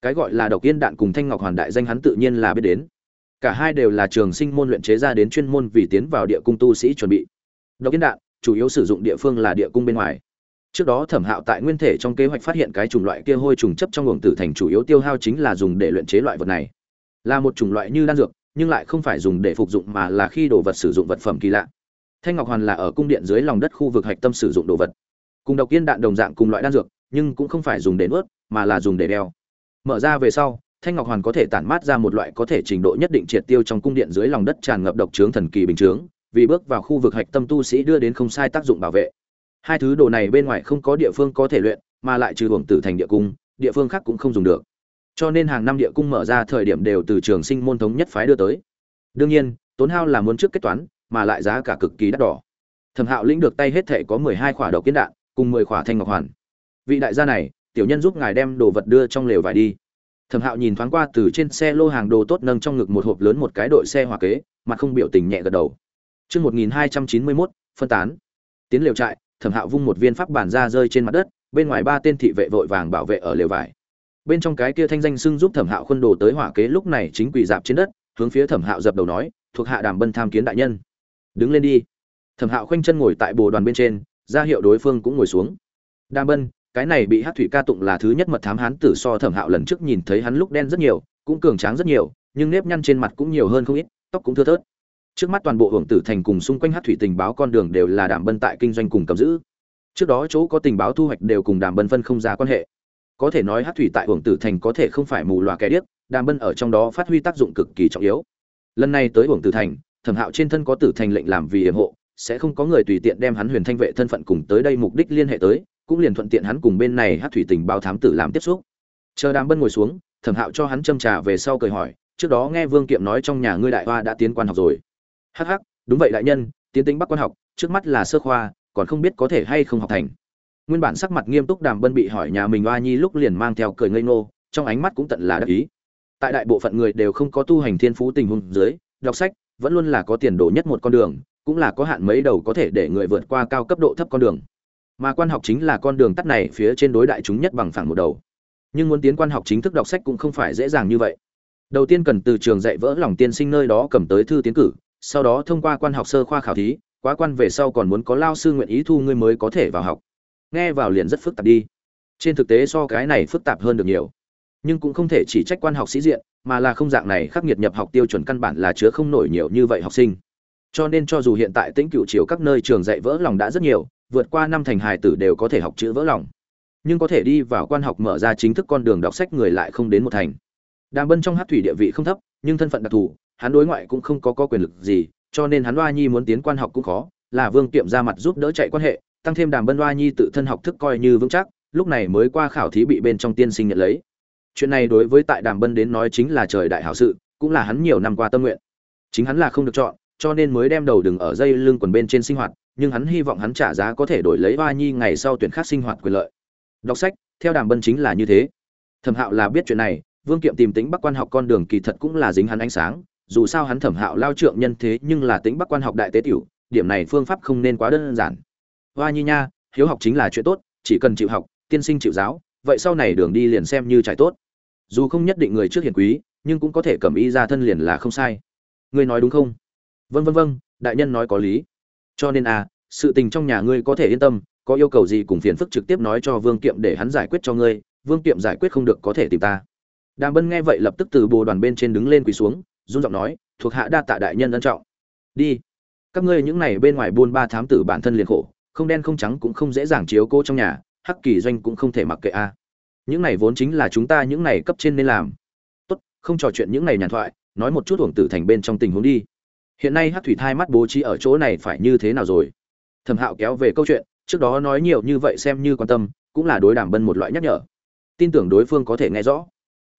cái gọi là độc yên đạn cùng thanh ngọc hoàn đại danh hắn tự nhiên là biết đến. Cả hai đều là trường sinh môn luyện chế ra đến chuyên môn vì tiến vào địa cung tu sĩ chuẩn bị. Độc yên đạn, chủ yếu sử dụng địa phương là địa cung bên ngoài. Trước đó thẩm hạo tại nguyên thể trong kế hoạch phát hiện cái chủng loại kia hôi trùng chấp trong luồng tử thành chủ yếu tiêu hao chính là dùng để luyện chế loại vật này. Là một chủng loại như đan dược, nhưng lại không phải dùng để phục dụng mà là khi đồ vật sử dụng vật phẩm kỳ lạ. Thanh ngọc hoàn là ở cung điện dưới lòng đất khu vực hạch tâm sử dụng đồ vật. Cùng độc yên đạn đồng dạng cùng loại đan dược, nhưng cũng không phải dùng để nuốt, mà là dùng để đeo mở ra về sau, thanh ngọc hoàn có thể tản mát ra một loại có thể trình độ nhất định triệt tiêu trong cung điện dưới lòng đất tràn ngập độc trướng thần kỳ bình chướng, vì bước vào khu vực hạch tâm tu sĩ đưa đến không sai tác dụng bảo vệ. Hai thứ đồ này bên ngoài không có địa phương có thể luyện, mà lại trừ hưởng tử thành địa cung, địa phương khác cũng không dùng được. Cho nên hàng năm địa cung mở ra thời điểm đều từ trường sinh môn thống nhất phái đưa tới. Đương nhiên, tốn hao là muốn trước kết toán, mà lại giá cả cực kỳ đắt đỏ. Thẩm hạo lĩnh được tay hết thể có mười hai khỏa độc kiến đạn, cùng mười khỏa thanh ngọc hoàn. Vị đại gia này tiểu nhân giúp ngài đem đồ vật đưa trong lều vải đi. Thẩm hạo nhìn thoáng qua từ trên xe lô hàng đồ tốt nâng trong ngực một hộp lớn một cái đội xe hỏa kế mặt không biểu tình nhẹ gật đầu. Trước 1291, phân tán. Tiến lều trại, thẩm hạo vung một viên pháp bản ra rơi trên mặt đất bên ngoài ba tên thị vệ vội vàng bảo vệ ở lều vải. Bên trong cái kia thanh danh xưng giúp thẩm hạo khuân đồ tới hỏa kế lúc này chính quỳ dạp trên đất hướng phía thẩm hạo dập đầu nói thuộc hạ đàm bân tham kiến đại nhân. Đứng lên đi. Thẩm hạo khoanh chân ngồi tại bồ đoàn bên trên ra hiệu đối phương cũng ngồi xuống. Đàm bân cái này bị hát thủy ca tụng là thứ nhất mật thám hán tử so thẩm hạo lần trước nhìn thấy hắn lúc đen rất nhiều, cũng cường tráng rất nhiều, nhưng nếp nhăn trên mặt cũng nhiều hơn không ít, tóc cũng thưa thớt. Trước mắt toàn bộ hưởng tử thành cùng xung quanh hát thủy tình báo con đường đều là đàm bân tại kinh doanh cùng cầm giữ. Trước đó chỗ có tình báo thu hoạch đều cùng đàm bân phân không ra quan hệ. Có thể nói hát thủy tại hưởng tử thành có thể không phải mù loà kẻ điếc, đàm bân ở trong đó phát huy tác dụng cực kỳ trọng yếu. Lần này tới hưởng tử thành, thẩm hạo trên thân có tử thành lệnh làm vì hiểm hộ, sẽ không có người tùy tiện đem hắn huyền thanh vệ thân phận cùng tới đây mục đích liên hệ tới cũng liền thuận tiện hắn cùng bên này hát thủy tình báo thám tử làm tiếp xúc. Chờ đàm bân ngồi xuống, thẩm hạo cho hắn châm trà về sau cười hỏi, trước đó nghe vương kiệm nói trong nhà ngươi đại hoa đã tiến quan học rồi. Hắc hắc, đúng vậy đại nhân, tiến tính bắc quan học, trước mắt là sơ khoa, còn không biết có thể hay không học thành. Nguyên bản sắc mặt nghiêm túc đàm bân bị hỏi nhà mình oa nhi lúc liền mang theo cười ngây ngô, trong ánh mắt cũng tận là đắc ý. Tại đại bộ phận người đều không có tu hành thiên phú tình huống dưới, đọc sách vẫn luôn là có tiền đồ nhất một con đường, cũng là có hạn mấy đầu có thể để người vượt qua cao cấp độ thấp con đường mà quan học chính là con đường tắt này phía trên đối đại chúng nhất bằng phẳng một đầu. Nhưng muốn tiến quan học chính thức đọc sách cũng không phải dễ dàng như vậy. Đầu tiên cần từ trường dạy vỡ lòng tiên sinh nơi đó cầm tới thư tiến cử, sau đó thông qua quan học sơ khoa khảo thí, quá quan về sau còn muốn có lao sư nguyện ý thu ngươi mới có thể vào học. Nghe vào liền rất phức tạp đi. Trên thực tế so cái này phức tạp hơn được nhiều. Nhưng cũng không thể chỉ trách quan học sĩ diện, mà là không dạng này khắc nghiệt nhập học tiêu chuẩn căn bản là chứa không nổi nhiều như vậy học sinh. Cho nên cho dù hiện tại tĩnh cựu chiều các nơi trường dạy vỡ lòng đã rất nhiều vượt qua năm thành hài tử đều có thể học chữ vỡ lòng. Nhưng có thể đi vào quan học mở ra chính thức con đường đọc sách người lại không đến một thành. Đàm bân trong hát thủy địa vị không thấp nhưng thân phận đặc thù hắn đối ngoại cũng không có, có quyền lực gì cho nên hắn oa nhi muốn tiến quan học cũng khó là vương kiệm ra mặt giúp đỡ chạy quan hệ tăng thêm đàm bân oa nhi tự thân học thức coi như vững chắc lúc này mới qua khảo thí bị bên trong tiên sinh nhận lấy. Chuyện này đối với tại đàm bân đến nói chính là trời đại hảo sự cũng là hắn nhiều năm qua tâm nguyện. Chính hắn là không được chọn cho nên mới đem đầu đừng ở dây lưng quần bên trên sinh hoạt nhưng hắn hy vọng hắn trả giá có thể đổi lấy hoa nhi ngày sau tuyển khác sinh hoạt quyền lợi. Đọc sách, theo đàm bân chính là như thế. Thẩm hạo là biết chuyện này, vương kiệm tìm tính bắc quan học con đường kỳ thật cũng là dính hắn ánh sáng, dù sao hắn thẩm hạo lao trượng nhân thế nhưng là tính bắc quan học đại tế tiểu, điểm này phương pháp không nên quá đơn giản. Hoa nhi nha, hiếu học chính là chuyện tốt, chỉ cần chịu học, tiên sinh chịu giáo, vậy sau này đường đi liền xem như trải tốt. Dù không nhất định người trước hiển quý, nhưng cũng có thể cầm y ra thân liền là không sai. Ngươi nói đúng không? Vâng vâng vâng đại nhân nói có lý cho nên à sự tình trong nhà ngươi có thể yên tâm, có yêu cầu gì cùng phiền phức trực tiếp nói cho vương kiệm để hắn giải quyết cho ngươi, vương kiệm giải quyết không được có thể tìm ta. Đàm bân nghe vậy lập tức từ bồ đoàn bên trên đứng lên quỳ xuống, run giọng nói, thuộc hạ đa tạ đại nhân ân trọng. Đi. Các ngươi những này bên ngoài buôn ba thám tử bản thân liền khổ, không đen không trắng cũng không dễ dàng chiếu cô trong nhà, hắc kỳ doanh cũng không thể mặc kệ a. Những này vốn chính là chúng ta những này cấp trên nên làm. Tốt, không trò chuyện những này nhàn thoại, nói một chút uổng tử thành bên trong tình huống đi hiện nay hắc thủy thai mắt bố trí ở chỗ này phải như thế nào rồi? Thẩm hạo kéo về câu chuyện, trước đó nói nhiều như vậy xem như quan tâm, cũng là đối đàm bân một loại nhắc nhở. Tin tưởng đối phương có thể nghe rõ.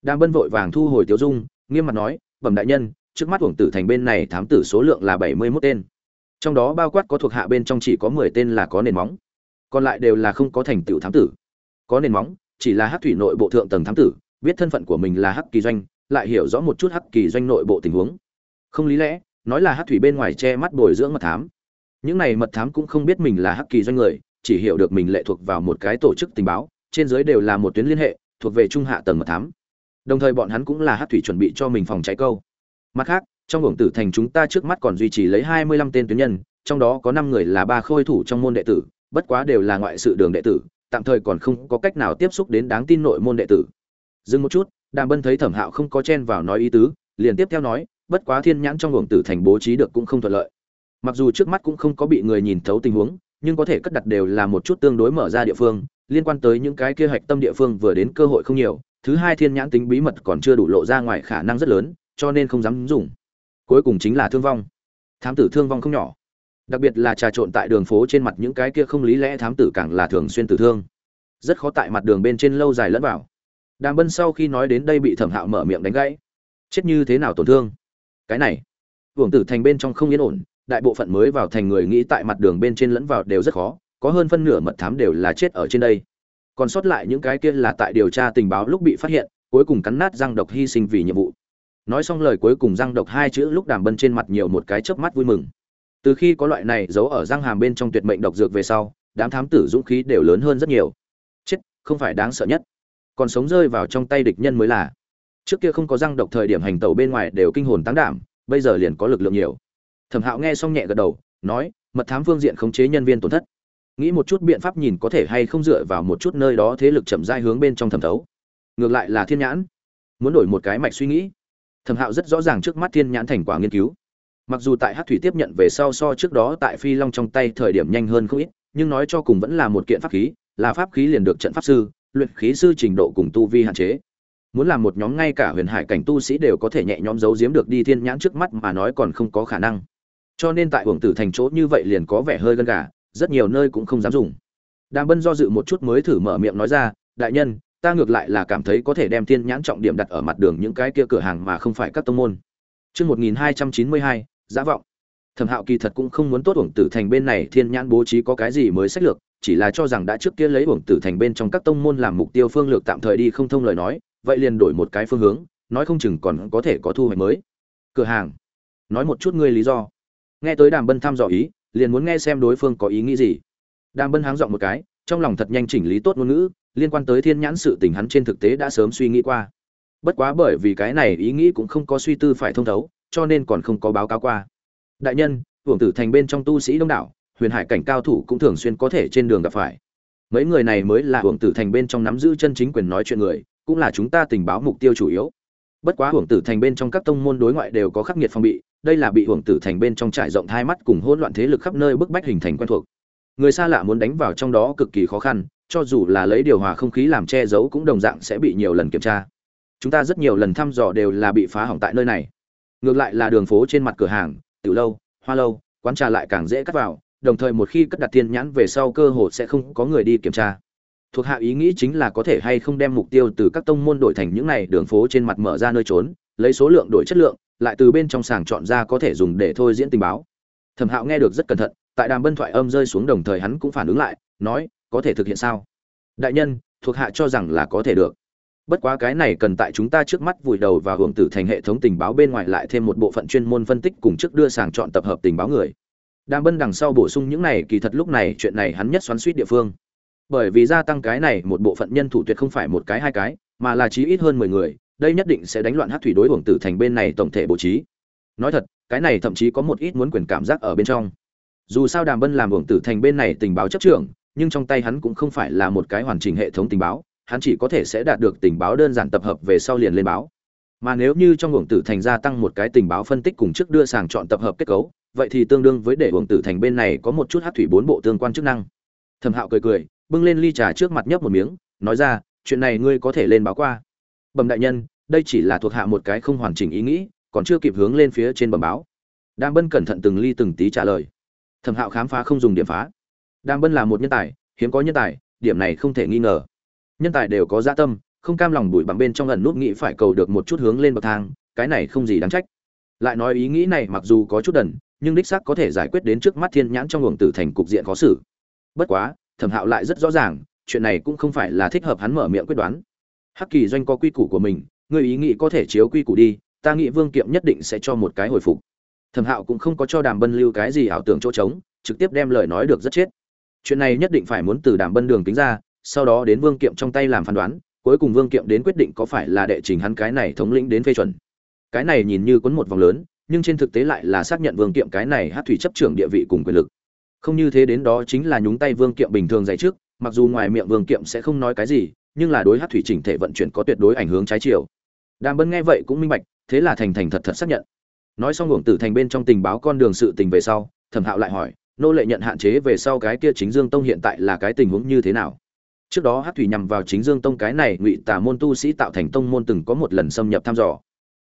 Đàm bân vội vàng thu hồi tiêu dung, nghiêm mặt nói, bẩm đại nhân, trước mắt uổng tử thành bên này thám tử số lượng là bảy mươi mốt tên. Trong đó bao quát có thuộc hạ bên trong chỉ có mười tên là có nền móng. Còn lại đều là không có thành tựu thám tử. Có nền móng, chỉ là hắc thủy nội bộ thượng tầng thám tử, biết thân phận của mình là hắc kỳ doanh, lại hiểu rõ một chút hắc kỳ doanh nội bộ tình huống. Không lý lẽ nói là hắc thủy bên ngoài che mắt bồi dưỡng mật thám. Những này mật thám cũng không biết mình là hắc kỳ doanh người, chỉ hiểu được mình lệ thuộc vào một cái tổ chức tình báo, trên dưới đều là một tuyến liên hệ, thuộc về trung hạ tầng mật thám. Đồng thời bọn hắn cũng là hắc thủy chuẩn bị cho mình phòng cháy câu. Mặt khác, trong hưởng tử thành chúng ta trước mắt còn duy trì lấy hai mươi lăm tên tuyến nhân, trong đó có năm người là ba khôi thủ trong môn đệ tử, bất quá đều là ngoại sự đường đệ tử, tạm thời còn không có cách nào tiếp xúc đến đáng tin nội môn đệ tử. Dừng một chút, đàm bân thấy thẩm hạo không có chen vào nói ý tứ, liền tiếp theo nói bất quá thiên nhãn trong luồng tử thành bố trí được cũng không thuận lợi. Mặc dù trước mắt cũng không có bị người nhìn thấu tình huống, nhưng có thể cất đặt đều là một chút tương đối mở ra địa phương, liên quan tới những cái kia hạch tâm địa phương vừa đến cơ hội không nhiều, thứ hai thiên nhãn tính bí mật còn chưa đủ lộ ra ngoài khả năng rất lớn, cho nên không dám dùng. Cuối cùng chính là thương vong. Thám tử thương vong không nhỏ. Đặc biệt là trà trộn tại đường phố trên mặt những cái kia không lý lẽ thám tử càng là thường xuyên tử thương. Rất khó tại mặt đường bên trên lâu dài lẫn vào. Đàm bân sau khi nói đến đây bị thẩm hạo mở miệng đánh gãy. Chết như thế nào tổn thương? Cái này. Hưởng tử thành bên trong không yên ổn, đại bộ phận mới vào thành người nghĩ tại mặt đường bên trên lẫn vào đều rất khó, có hơn phân nửa mật thám đều là chết ở trên đây. Còn sót lại những cái kia là tại điều tra tình báo lúc bị phát hiện, cuối cùng cắn nát răng độc hy sinh vì nhiệm vụ. Nói xong lời cuối cùng răng độc hai chữ lúc đàm bân trên mặt nhiều một cái chớp mắt vui mừng. Từ khi có loại này giấu ở răng hàm bên trong tuyệt mệnh độc dược về sau, đám thám tử dũng khí đều lớn hơn rất nhiều. Chết, không phải đáng sợ nhất. Còn sống rơi vào trong tay địch nhân mới là trước kia không có răng độc thời điểm hành tẩu bên ngoài đều kinh hồn táng đảm, bây giờ liền có lực lượng nhiều. Thẩm hạo nghe xong nhẹ gật đầu, nói, mật thám phương diện khống chế nhân viên tổn thất. Nghĩ một chút biện pháp nhìn có thể hay không dựa vào một chút nơi đó thế lực chậm rãi hướng bên trong thẩm thấu. Ngược lại là thiên nhãn. Muốn đổi một cái mạch suy nghĩ. Thẩm hạo rất rõ ràng trước mắt thiên nhãn thành quả nghiên cứu. Mặc dù tại hát thủy tiếp nhận về sau so trước đó tại phi long trong tay thời điểm nhanh hơn không ít, nhưng nói cho cùng vẫn là một kiện pháp khí, là pháp khí liền được trận pháp sư, luyện khí sư trình độ cùng tu vi hạn chế muốn làm một nhóm ngay cả huyền hải cảnh tu sĩ đều có thể nhẹ nhõm giấu giếm được đi thiên nhãn trước mắt mà nói còn không có khả năng. Cho nên tại hưởng tử thành chỗ như vậy liền có vẻ hơi gân gà rất nhiều nơi cũng không dám dùng. Đàm bân do dự một chút mới thử mở miệng nói ra đại nhân ta ngược lại là cảm thấy có thể đem thiên nhãn trọng điểm đặt ở mặt đường những cái kia cửa hàng mà không phải các tông môn. Trước 1292, giả vọng. Thẩm Hạo kỳ thật cũng không muốn tốt uổng tử thành bên này thiên nhãn bố trí có cái gì mới sách lược, chỉ là cho rằng đã trước kia lấy uổng tử thành bên trong các tông môn làm mục tiêu phương lược tạm thời đi không thông lời nói, vậy liền đổi một cái phương hướng, nói không chừng còn có thể có thu hoạch mới. Cửa hàng. Nói một chút ngươi lý do. Nghe tới Đàm Bân thăm dò ý, liền muốn nghe xem đối phương có ý nghĩ gì. Đàm Bân háng dọn một cái, trong lòng thật nhanh chỉnh lý tốt ngôn ngữ, liên quan tới thiên nhãn sự tình hắn trên thực tế đã sớm suy nghĩ qua. Bất quá bởi vì cái này ý nghĩ cũng không có suy tư phải thông thấu, cho nên còn không có báo cáo qua. Đại nhân, hưởng tử thành bên trong tu sĩ đông đảo, huyền hải cảnh cao thủ cũng thường xuyên có thể trên đường gặp phải. mấy người này mới là hưởng tử thành bên trong nắm giữ chân chính quyền nói chuyện người cũng là chúng ta tình báo mục tiêu chủ yếu. Bất quá hưởng tử thành bên trong các tông môn đối ngoại đều có khắc nghiệt phong bị, đây là bị hưởng tử thành bên trong trải rộng hai mắt cùng hỗn loạn thế lực khắp nơi bức bách hình thành quen thuộc. Người xa lạ muốn đánh vào trong đó cực kỳ khó khăn, cho dù là lấy điều hòa không khí làm che giấu cũng đồng dạng sẽ bị nhiều lần kiểm tra. Chúng ta rất nhiều lần thăm dò đều là bị phá hỏng tại nơi này. Ngược lại là đường phố trên mặt cửa hàng, tiểu lâu, hoa lâu, quán trà lại càng dễ cắt vào, đồng thời một khi cất đặt tiền nhãn về sau cơ hội sẽ không có người đi kiểm tra thuộc hạ ý nghĩ chính là có thể hay không đem mục tiêu từ các tông môn đổi thành những này đường phố trên mặt mở ra nơi trốn, lấy số lượng đổi chất lượng, lại từ bên trong sàng chọn ra có thể dùng để thôi diễn tình báo. Thẩm hạo nghe được rất cẩn thận, tại đàm bân thoại âm rơi xuống đồng thời hắn cũng phản ứng lại, nói, có thể thực hiện sao? Đại nhân, thuộc hạ cho rằng là có thể được. Bất quá cái này cần tại chúng ta trước mắt vùi đầu và hưởng tử thành hệ thống tình báo bên ngoài lại thêm một bộ phận chuyên môn phân tích cùng trước đưa sàng chọn tập hợp tình báo người. Đàm bân đằng sau bổ sung những này, kỳ thật lúc này chuyện này hắn nhất xoắn xuýt địa phương bởi vì gia tăng cái này một bộ phận nhân thủ tuyệt không phải một cái hai cái, mà là chí ít hơn mười người, đây nhất định sẽ đánh loạn hát thủy đối hưởng tử thành bên này tổng thể bố trí. Nói thật, cái này thậm chí có một ít muốn quyền cảm giác ở bên trong. Dù sao đàm bân làm hưởng tử thành bên này tình báo chấp trưởng, nhưng trong tay hắn cũng không phải là một cái hoàn chỉnh hệ thống tình báo, hắn chỉ có thể sẽ đạt được tình báo đơn giản tập hợp về sau liền lên báo. Mà nếu như trong hưởng tử thành gia tăng một cái tình báo phân tích cùng trước đưa sàng chọn tập hợp kết cấu, vậy thì tương đương với để hưởng tử thành bên này có một chút hát thủy bốn bộ tương quan chức năng. Thẩm hạo cười cười bưng lên ly trà trước mặt nhấp một miếng, nói ra, chuyện này ngươi có thể lên báo qua. Bẩm đại nhân, đây chỉ là thuộc hạ một cái không hoàn chỉnh ý nghĩ, còn chưa kịp hướng lên phía trên bẩm báo. Đam bân cẩn thận từng ly từng tí trả lời. Thẩm hạo khám phá không dùng điểm phá. Đam bân là một nhân tài, hiếm có nhân tài, điểm này không thể nghi ngờ. Nhân tài đều có dạ tâm, không cam lòng bụi bằng bên trong lần nút nghĩ phải cầu được một chút hướng lên bậc thang, cái này không gì đáng trách. Lại nói ý nghĩ này mặc dù có chút đần, nhưng đích xác có thể giải quyết đến trước mắt thiên nhãn trong luồng tử thành cục diện khó xử. Bất quá thẩm hạo lại rất rõ ràng, chuyện này cũng không phải là thích hợp hắn mở miệng quyết đoán. Hắc kỳ doanh có quy củ của mình người ý nghĩ có thể chiếu quy củ đi, ta nghĩ vương kiệm nhất định sẽ cho một cái hồi phục. Thẩm hạo cũng không có cho đàm bân lưu cái gì ảo tưởng chỗ trống, trực tiếp đem lời nói được rất chết. Chuyện này nhất định phải muốn từ đàm bân đường tính ra, sau đó đến vương kiệm trong tay làm phán đoán, cuối cùng vương kiệm đến quyết định có phải là đệ trình hắn cái này thống lĩnh đến phê chuẩn. Cái này nhìn như quấn một vòng lớn, nhưng trên thực tế lại là xác nhận vương kiệm cái này hát thủy chấp trưởng địa vị cùng quyền lực không như thế đến đó chính là nhúng tay vương kiệm bình thường dạy trước, mặc dù ngoài miệng vương kiệm sẽ không nói cái gì, nhưng là đối hát thủy chỉnh thể vận chuyển có tuyệt đối ảnh hướng trái chiều. Đàm bân nghe vậy cũng minh bạch, thế là thành thành thật thật xác nhận. Nói xong uổng tử thành bên trong tình báo con đường sự tình về sau, thẩm hạo lại hỏi, nô lệ nhận hạn chế về sau cái kia chính dương tông hiện tại là cái tình huống như thế nào? Trước đó hát thủy nhằm vào chính dương tông cái này ngụy Tả môn tu sĩ tạo thành tông môn từng có một lần xâm nhập thăm dò.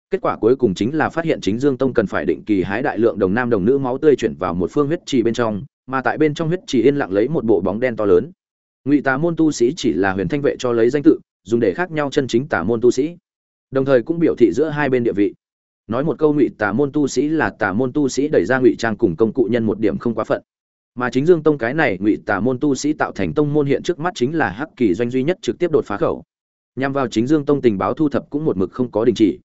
Kết quả cuối cùng chính là phát hiện chính dương tông cần phải định kỳ hái đại lượng đồng nam đồng nữ máu tươi chuyển vào một phương huyết trì bên trong mà tại bên trong huyết chỉ yên lặng lấy một bộ bóng đen to lớn. Ngụy tà môn tu sĩ chỉ là huyền thanh vệ cho lấy danh tự, dùng để khác nhau chân chính tà môn tu sĩ. Đồng thời cũng biểu thị giữa hai bên địa vị. Nói một câu, ngụy tà môn tu sĩ là tà môn tu sĩ đẩy ra ngụy trang cùng công cụ nhân một điểm không quá phận. Mà chính dương tông cái này, ngụy tà môn tu sĩ tạo thành tông môn hiện trước mắt chính là hắc kỳ doanh duy nhất trực tiếp đột phá khẩu. Nhằm vào chính dương tông tình báo thu thập cũng một mực không có đình chỉ.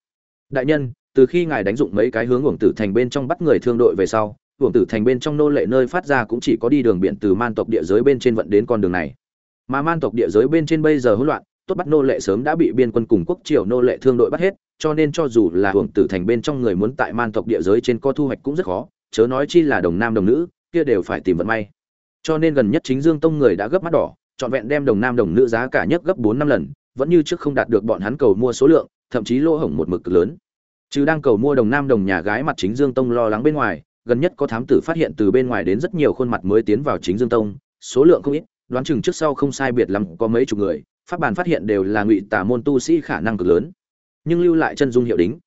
Đại nhân, từ khi ngài đánh dụng mấy cái hướng uổng tử thành bên trong bắt người thương đội về sau hưởng tử thành bên trong nô lệ nơi phát ra cũng chỉ có đi đường biển từ man tộc địa giới bên trên vận đến con đường này. Mà man tộc địa giới bên trên bây giờ hỗn loạn, tốt bắt nô lệ sớm đã bị biên quân cùng quốc triều nô lệ thương đội bắt hết, cho nên cho dù là hưởng tử thành bên trong người muốn tại man tộc địa giới trên co thu hoạch cũng rất khó, chớ nói chi là đồng nam đồng nữ, kia đều phải tìm vận may. Cho nên gần nhất chính dương tông người đã gấp mắt đỏ, trọn vẹn đem đồng nam đồng nữ giá cả nhất gấp bốn năm lần, vẫn như trước không đạt được bọn hắn cầu mua số lượng, thậm chí lỗ hổng một mực lớn. Chứ đang cầu mua đồng nam đồng nhà gái mặt chính dương tông lo lắng bên ngoài gần nhất có thám tử phát hiện từ bên ngoài đến rất nhiều khuôn mặt mới tiến vào chính dương tông, số lượng không ít, đoán chừng trước sau không sai biệt lắm có mấy chục người, pháp bàn phát hiện đều là ngụy tà môn tu sĩ khả năng cực lớn. Nhưng lưu lại chân dung hiệu đính.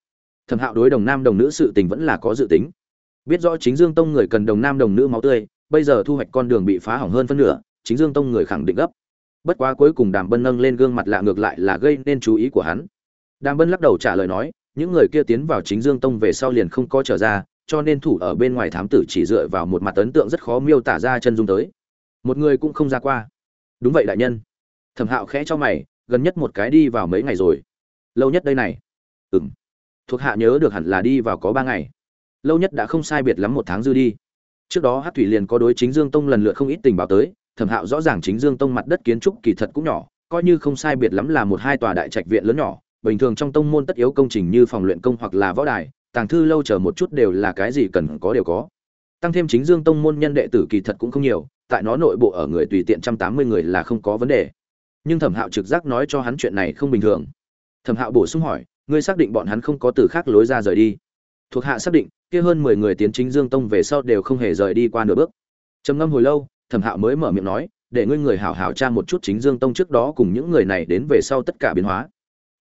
Thẩm hạo đối đồng nam đồng nữ sự tình vẫn là có dự tính. Biết rõ chính dương tông người cần đồng nam đồng nữ máu tươi, bây giờ thu hoạch con đường bị phá hỏng hơn phân nửa, chính dương tông người khẳng định gấp. Bất quá cuối cùng đàm bân nâng lên gương mặt lạ ngược lại là gây nên chú ý của hắn. Đàm bân lắc đầu trả lời nói, những người kia tiến vào chính dương tông về sau liền không có trở ra cho nên thủ ở bên ngoài thám tử chỉ dựa vào một mặt ấn tượng rất khó miêu tả ra chân dung tới. Một người cũng không ra qua. Đúng vậy đại nhân. Thẩm hạo khẽ cho mày, gần nhất một cái đi vào mấy ngày rồi. Lâu nhất đây này. Ừ m thuộc hạ nhớ được hẳn là đi vào có ba ngày. Lâu nhất đã không sai biệt lắm một tháng dư đi. Trước đó hát thủy liền có đối chính dương tông lần lượt không ít tình báo tới, thẩm hạo rõ ràng chính dương tông mặt đất kiến trúc kỳ thật cũng nhỏ, coi như không sai biệt lắm là một hai tòa đại trạch viện lớn nhỏ, bình thường trong tông môn tất yếu công trình như phòng luyện công hoặc là võ đài tàng thư lâu chờ một chút đều là cái gì cần có đều có. Tăng thêm chính dương tông môn nhân đệ tử kỳ thật cũng không nhiều, tại nó nội bộ ở người tùy tiện trăm tám mươi người là không có vấn đề. Nhưng thẩm hạo trực giác nói cho hắn chuyện này không bình thường. Thẩm hạo bổ sung hỏi, ngươi xác định bọn hắn không có từ khác lối ra rời đi? Thuộc hạ xác định, kia hơn mười người tiến chính dương tông về sau đều không hề rời đi qua nửa bước. Trầm ngâm hồi lâu, thẩm hạo mới mở miệng nói, để ngươi người hảo hảo tra một chút chính dương tông trước đó cùng những người này đến về sau tất cả biến hóa.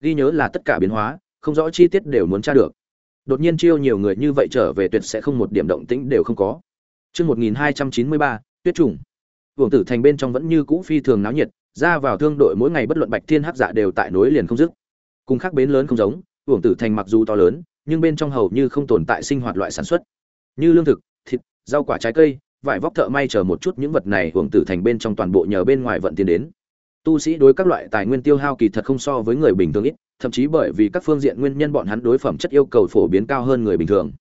Ghi nhớ là tất cả biến hóa, không rõ chi tiết đều muốn tra được đột nhiên chiêu nhiều người như vậy trở về tuyệt sẽ không một điểm động tĩnh đều không có Chương 1293, Tuyết trùng. Vương tử thành bên trong vẫn như cũ phi thường náo nhiệt, ra vào thương đội mỗi ngày bất luận bạch thiên hắc dạ đều tại nối liền không dứt. Cùng khác bến lớn không giống, Vương tử thành mặc dù to lớn, nhưng bên trong hầu như không tồn tại sinh hoạt loại sản xuất, như lương thực, thịt, rau quả trái cây, vải vóc thợ may chờ một chút những vật này Vương tử thành bên trong toàn bộ nhờ bên ngoài vận tiền đến. Tu sĩ đối các loại tài nguyên tiêu hao kỳ thật không so với người bình thường ít, thậm chí bởi vì các phương diện nguyên nhân bọn hắn đối phẩm chất yêu cầu phổ biến cao hơn người bình thường.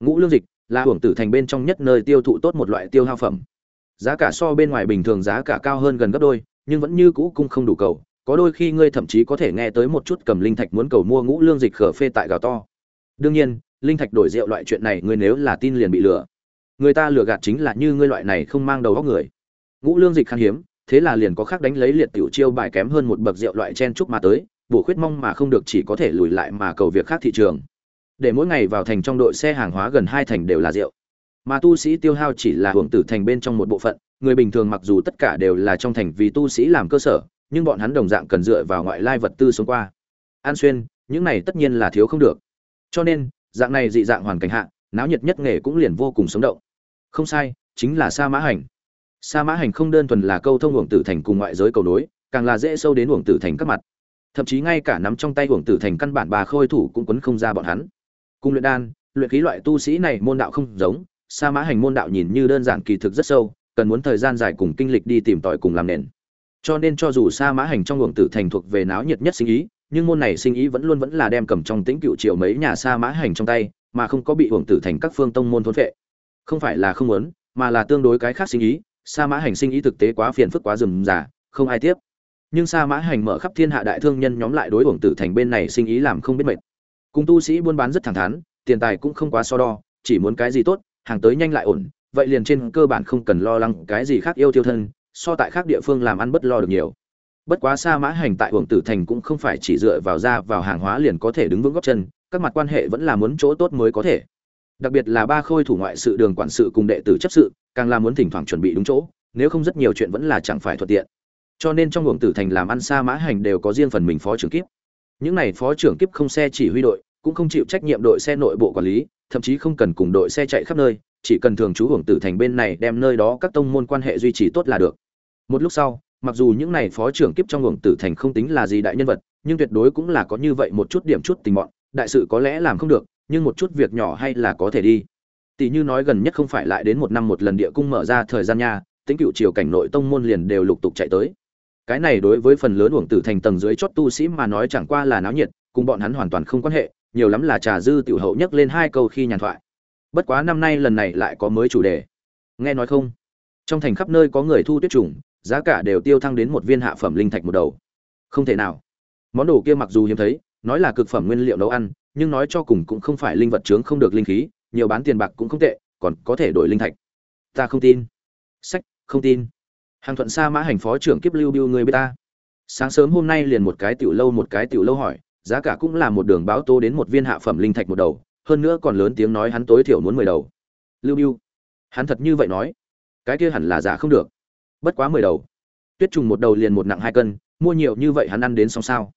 Ngũ lương dịch, là hưởng tử thành bên trong nhất nơi tiêu thụ tốt một loại tiêu hao phẩm. Giá cả so bên ngoài bình thường giá cả cao hơn gần gấp đôi nhưng vẫn như cũ cung không đủ cầu. Có đôi khi ngươi thậm chí có thể nghe tới một chút cầm linh thạch muốn cầu mua ngũ lương dịch khở phê tại gào to. Đương nhiên linh thạch đổi rượu loại chuyện này ngươi nếu là tin liền bị lừa. Người ta lừa gạt chính là như ngươi loại này không mang đầu óc người. Ngũ lương dịch khan hiếm thế là liền có khác đánh lấy liệt tiểu chiêu bài kém hơn một bậc rượu loại chen chúc mà tới bổ khuyết mong mà không được chỉ có thể lùi lại mà cầu việc khác thị trường. Để mỗi ngày vào thành trong đội xe hàng hóa gần hai thành đều là rượu. Mà tu sĩ tiêu hao chỉ là hưởng tử thành bên trong một bộ phận, người bình thường mặc dù tất cả đều là trong thành vì tu sĩ làm cơ sở, nhưng bọn hắn đồng dạng cần dựa vào ngoại lai vật tư sống qua. An xuyên, những này tất nhiên là thiếu không được. Cho nên, dạng này dị dạng hoàn cảnh hạ, náo nhiệt nhất nghề cũng liền vô cùng sống động. Không sai, chính là sa mã hành. Sa mã hành không đơn thuần là câu thông uổng tử thành cùng ngoại giới cầu nối, càng là dễ sâu đến uổng tử thành các mặt thậm chí ngay cả nắm trong tay uổng tử thành căn bản bà khôi thủ cũng quấn không ra bọn hắn Cung luyện đan, luyện khí loại tu sĩ này môn đạo không giống, sa mã hành môn đạo nhìn như đơn giản kỳ thực rất sâu, cần muốn thời gian dài cùng kinh lịch đi tìm tòi cùng làm nền. Cho nên cho dù sa mã hành trong uổng tử thành thuộc về náo nhiệt nhất sinh ý, nhưng môn này sinh ý vẫn luôn vẫn là đem cầm trong tính cựu triều mấy nhà sa mã hành trong tay, mà không có bị uổng tử thành các phương tông môn thôn phệ. Không phải là không muốn, mà là tương đối cái khác sinh ý, sa mã hành sinh ý thực tế quá phiền phức quá rườm rà, không ai tiếp. Nhưng sa mã hành mở khắp thiên hạ đại thương nhân nhóm lại đối uổng tử thành bên này sinh ý làm không biết mệt. Cùng tu sĩ buôn bán rất thẳng thắn, tiền tài cũng không quá so đo, chỉ muốn cái gì tốt, hàng tới nhanh lại ổn, vậy liền trên cơ bản không cần lo lắng cái gì khác yêu tiêu thân, so tại khác địa phương làm ăn bất lo được nhiều. Bất quá Sa mã hành tại uổng tử thành cũng không phải chỉ dựa vào ra vào hàng hóa liền có thể đứng vững góc chân, các mặt quan hệ vẫn là muốn chỗ tốt mới có thể. Đặc biệt là ba khôi thủ ngoại sự đường quản sự cùng đệ tử chấp sự, càng là muốn thỉnh thoảng chuẩn bị đúng chỗ, nếu không rất nhiều chuyện vẫn là chẳng phải thuận tiện cho nên trong luồng tử thành làm ăn xa mã hành đều có riêng phần mình phó trưởng kiếp những này phó trưởng kiếp không xe chỉ huy đội, cũng không chịu trách nhiệm đội xe nội bộ quản lý, thậm chí không cần cùng đội xe chạy khắp nơi, chỉ cần thường trú hưởng tử thành bên này đem nơi đó các tông môn quan hệ duy trì tốt là được. Một lúc sau, mặc dù những này phó trưởng kiếp trong hưởng tử thành không tính là gì đại nhân vật, nhưng tuyệt đối cũng là có như vậy một chút điểm chút tình mọn đại sự có lẽ làm không được, nhưng một chút việc nhỏ hay là có thể đi. Tỷ như nói gần nhất không phải lại đến một năm một lần địa cung mở ra thời gian nha, tính cựu triều cảnh nội tông môn liền đều lục tục chạy tới cái này đối với phần lớn uổng tử thành tầng dưới chót tu sĩ mà nói chẳng qua là náo nhiệt, cùng bọn hắn hoàn toàn không quan hệ, nhiều lắm là trà dư tiểu hậu nhắc lên hai câu khi nhàn thoại. Bất quá năm nay lần này lại có mới chủ đề. Nghe nói không? Trong thành khắp nơi có người thu tuyết trùng, giá cả đều tiêu thăng đến một viên hạ phẩm linh thạch một đầu. Không thể nào. Món đồ kia mặc dù hiếm thấy, nói là cực phẩm nguyên liệu nấu ăn, nhưng nói cho cùng cũng không phải linh vật chướng không được linh khí, nhiều bán tiền bạc cũng không tệ, còn có thể đổi linh thạch. Ta không tin. Sách, không tin hàng thuận sa mã hành phó trưởng kiếp lưu biêu người bê ta. Sáng sớm hôm nay liền một cái tiểu lâu một cái tiểu lâu hỏi, giá cả cũng là một đường báo tô đến một viên hạ phẩm linh thạch một đầu, hơn nữa còn lớn tiếng nói hắn tối thiểu muốn mười đầu. Lưu biêu, hắn thật như vậy nói? Cái kia hẳn là giả không được. Bất quá mười đầu. Tuyết trùng một đầu liền một nặng hai cân, mua nhiều như vậy hắn ăn đến xong sao?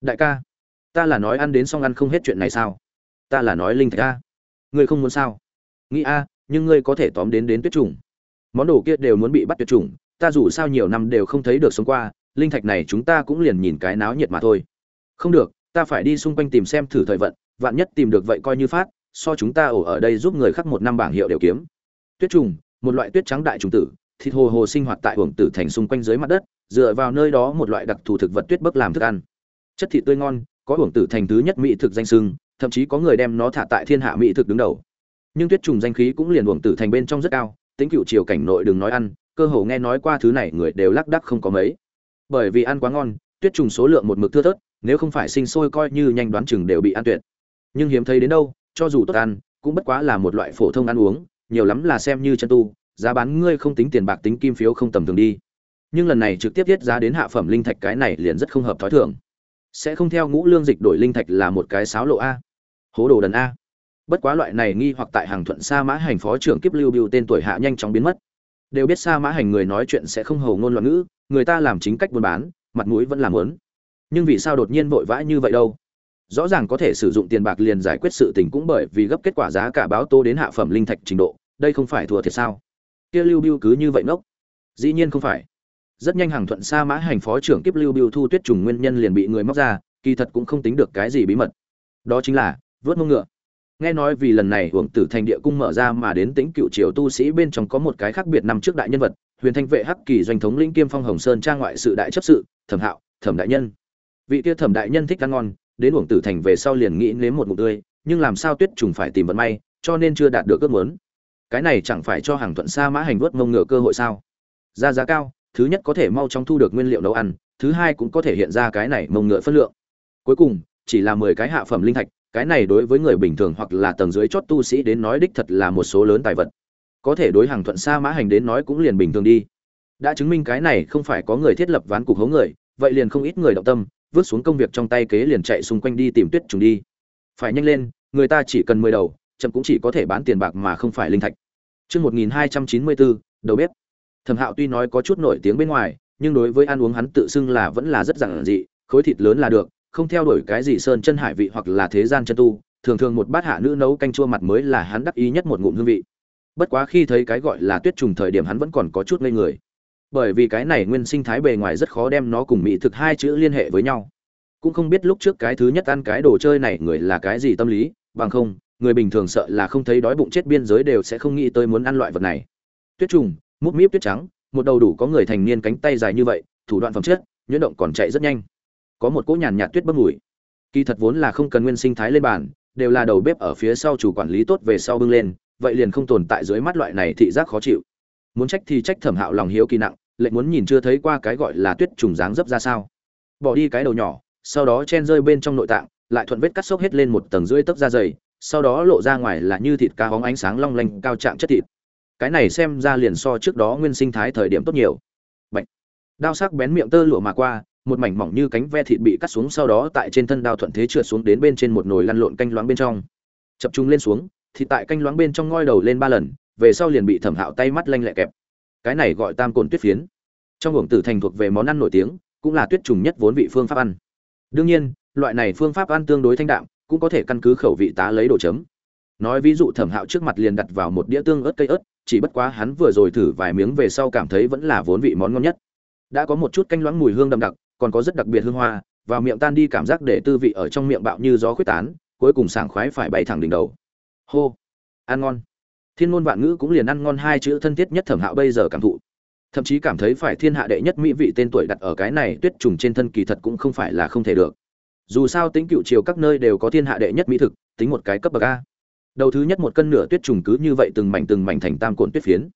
Đại ca, ta là nói ăn đến xong ăn không hết chuyện này sao? Ta là nói linh thạch a. Ngươi không muốn sao? Nghĩ a, nhưng ngươi có thể tóm đến đến tuyết trùng. Món đồ kia đều muốn bị bắt tuyệt trùng ta dù sao nhiều năm đều không thấy được sống qua, linh thạch này chúng ta cũng liền nhìn cái náo nhiệt mà thôi. Không được, ta phải đi xung quanh tìm xem thử thời vận, vạn nhất tìm được vậy coi như phát, so chúng ta ổ ở đây giúp người khác một năm bảng hiệu đều kiếm. Tuyết trùng, một loại tuyết trắng đại trùng tử, thịt hồ hồ sinh hoạt tại hưởng tử thành xung quanh dưới mặt đất, dựa vào nơi đó một loại đặc thù thực vật tuyết bấc làm thức ăn. Chất thịt tươi ngon, có hưởng tử thành thứ nhất mỹ thực danh sưng, thậm chí có người đem nó thả tại thiên hạ mỹ thực đứng đầu. Nhưng tuyết trùng danh khí cũng liền hưởng tử thành bên trong rất cao, tính cựu triều cảnh nội đừng nói ăn cơ hồ nghe nói qua thứ này người đều lắc đắc không có mấy. Bởi vì ăn quá ngon, tuyết trùng số lượng một mực thưa thớt, nếu không phải sinh sôi coi như nhanh đoán chừng đều bị ăn tuyệt. Nhưng hiếm thấy đến đâu, cho dù tốt ăn, cũng bất quá là một loại phổ thông ăn uống, nhiều lắm là xem như chân tu, giá bán ngươi không tính tiền bạc tính kim phiếu không tầm thường đi. Nhưng lần này trực tiếp tiết giá đến hạ phẩm linh thạch cái này liền rất không hợp thói thường. Sẽ không theo ngũ lương dịch đổi linh thạch là một cái sáo lộ a. Hố đồ đần a. Bất quá loại này nghi hoặc tại hàng thuận sa mã hành phó trưởng kiếp lưu biêu tên tuổi hạ nhanh chóng biến mất đều biết sa mã hành người nói chuyện sẽ không hầu ngôn loạn ngữ, người ta làm chính cách buôn bán, mặt mũi vẫn làm lớn nhưng vì sao đột nhiên vội vã như vậy đâu? Rõ ràng có thể sử dụng tiền bạc liền giải quyết sự tình cũng bởi vì gấp kết quả giá cả báo tô đến hạ phẩm linh thạch trình độ, đây không phải thua thiệt sao? Kia lưu biêu cứ như vậy ngốc. Dĩ nhiên không phải. Rất nhanh hàng thuận sa mã hành phó trưởng kiếp lưu biêu thu tuyết trùng nguyên nhân liền bị người móc ra, kỳ thật cũng không tính được cái gì bí mật. Đó chính là vớt mông ngựa nghe nói vì lần này hưởng tử thành địa cung mở ra mà đến tính cựu triều tu sĩ bên trong có một cái khác biệt năm trước đại nhân vật, huyền thanh vệ hắc kỳ doanh thống lĩnh kiêm phong hồng sơn trang ngoại sự đại chấp sự, thẩm hạo, thẩm đại nhân. Vị kia thẩm đại nhân thích ăn ngon, đến hưởng tử thành về sau liền nghĩ nếm một ngụm tươi, nhưng làm sao tuyết trùng phải tìm vận may, cho nên chưa đạt được ước muốn. Cái này chẳng phải cho hàng thuận xa mã hành vớt mông ngựa cơ hội sao? Ra giá cao, thứ nhất có thể mau chóng thu được nguyên liệu nấu ăn, thứ hai cũng có thể hiện ra cái này mông ngựa phân lượng. Cuối cùng, chỉ là mười cái hạ phẩm linh thạch cái này đối với người bình thường hoặc là tầng dưới chót tu sĩ đến nói đích thật là một số lớn tài vật. Có thể đối hàng thuận xa mã hành đến nói cũng liền bình thường đi. Đã chứng minh cái này không phải có người thiết lập ván cục hố người vậy liền không ít người động tâm vứt xuống công việc trong tay kế liền chạy xung quanh đi tìm tuyết trùng đi. Phải nhanh lên người ta chỉ cần mười đầu chậm cũng chỉ có thể bán tiền bạc mà không phải linh thạch. Chương 1294, đầu bếp. Thẩm Hạo tuy nói có chút nổi tiếng bên ngoài, nhưng đối với ăn uống hắn tự xưng là vẫn là rất giản dị, khối thịt lớn là được, không theo đuổi cái gì sơn chân hải vị hoặc là thế gian chân tu, thường thường một bát hạ nữ nấu canh chua mặt mới là hắn đắc ý nhất một ngụm hương vị. Bất quá khi thấy cái gọi là tuyết trùng thời điểm hắn vẫn còn có chút ngây người. Bởi vì cái này nguyên sinh thái bề ngoài rất khó đem nó cùng mỹ thực hai chữ liên hệ với nhau. Cũng không biết lúc trước cái thứ nhất ăn cái đồ chơi này người là cái gì tâm lý, bằng không, người bình thường sợ là không thấy đói bụng chết biên giới đều sẽ không nghĩ tới muốn ăn loại vật này tuyết trùng mút míp tuyết trắng một đầu đủ có người thành niên cánh tay dài như vậy thủ đoạn phẩm chất nhuyễn động còn chạy rất nhanh có một cỗ nhàn nhạt tuyết bốc mùi. Kỳ thật vốn là không cần nguyên sinh thái lên bàn, đều là đầu bếp ở phía sau chủ quản lý tốt về sau bưng lên, vậy liền không tồn tại dưới mắt loại này thị giác khó chịu. Muốn trách thì trách thẩm hạo lòng hiếu kỳ nặng lệnh muốn nhìn chưa thấy qua cái gọi là tuyết trùng dáng dấp ra sao. Bỏ đi cái đầu nhỏ, sau đó chen rơi bên trong nội tạng, lại thuận vết cắt xốc hết lên một tầng rưỡi tấc da dày, sau đó lộ ra ngoài là như thịt cá hóng ánh sáng long lanh cao trạng chất thịt. Cái này xem ra liền so trước đó nguyên sinh thái thời điểm tốt nhiều. Bạch. đao sắc bén miệng tơ lụa mà qua một mảnh mỏng như cánh ve thịt bị cắt xuống sau đó tại trên thân đao thuận thế trượt xuống đến bên trên một nồi lăn lộn canh loáng bên trong. Chập trung lên xuống, thịt tại canh loáng bên trong ngoi đầu lên ba lần, về sau liền bị thẩm hạo tay mắt lanh lẹ kẹp. Cái này gọi tam cồn tuyết phiến. Trong uổng tử thành thuộc về món ăn nổi tiếng, cũng là tuyết trùng nhất vốn vị phương pháp ăn. Đương nhiên, loại này phương pháp ăn tương đối thanh đạm, cũng có thể căn cứ khẩu vị tá lấy đồ chấm. Nói ví dụ thẩm hạo trước mặt liền đặt vào một đĩa tương ớt cây ớt, chỉ bất quá hắn vừa rồi thử vài miếng về sau cảm thấy vẫn là vốn vị món ngon nhất. Đã có một chút canh loãng mùi hương đậm đặc còn có rất đặc biệt hương hoa, vào miệng tan đi cảm giác để tư vị ở trong miệng bạo như gió khuyết tán, cuối cùng sảng khoái phải bay thẳng đỉnh đầu. Hô, ăn ngon. Thiên ngôn vạn ngữ cũng liền ăn ngon hai chữ thân thiết nhất thẩm hạo bây giờ cảm thụ. Thậm chí cảm thấy phải thiên hạ đệ nhất mỹ vị tên tuổi đặt ở cái này tuyết trùng trên thân kỳ thật cũng không phải là không thể được. Dù sao tính cựu triều các nơi đều có thiên hạ đệ nhất mỹ thực, tính một cái cấp bậc a. Đầu thứ nhất một cân nửa tuyết trùng cứ như vậy từng mảnh từng mảnh thành tam cồn tuyết phiến.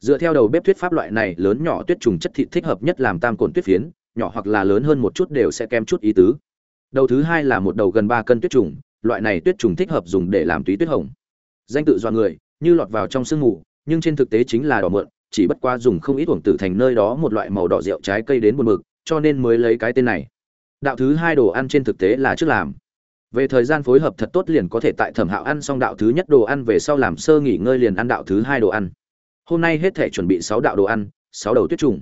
Dựa theo đầu bếp thuyết pháp loại này, lớn nhỏ tuyết trùng chất thịt thích hợp nhất làm tam cồn tuyết phiến nhỏ hoặc là lớn hơn một chút đều sẽ kém chút ý tứ. Đầu thứ hai là một đầu gần ba cân tuyết trùng, loại này tuyết trùng thích hợp dùng để làm túy tuyết hồng. Danh tự do người, như lọt vào trong sương mù, nhưng trên thực tế chính là đỏ mượn, chỉ bất qua dùng không ít uổng tử thành nơi đó một loại màu đỏ rượu trái cây đến buồn mực, cho nên mới lấy cái tên này. Đạo thứ hai đồ ăn trên thực tế là trước làm. Về thời gian phối hợp thật tốt liền có thể tại thẩm hạo ăn xong đạo thứ nhất đồ ăn về sau làm sơ nghỉ ngơi liền ăn đạo thứ hai đồ ăn. Hôm nay hết thể chuẩn bị sáu đạo đồ ăn, sáu đầu tuyết trùng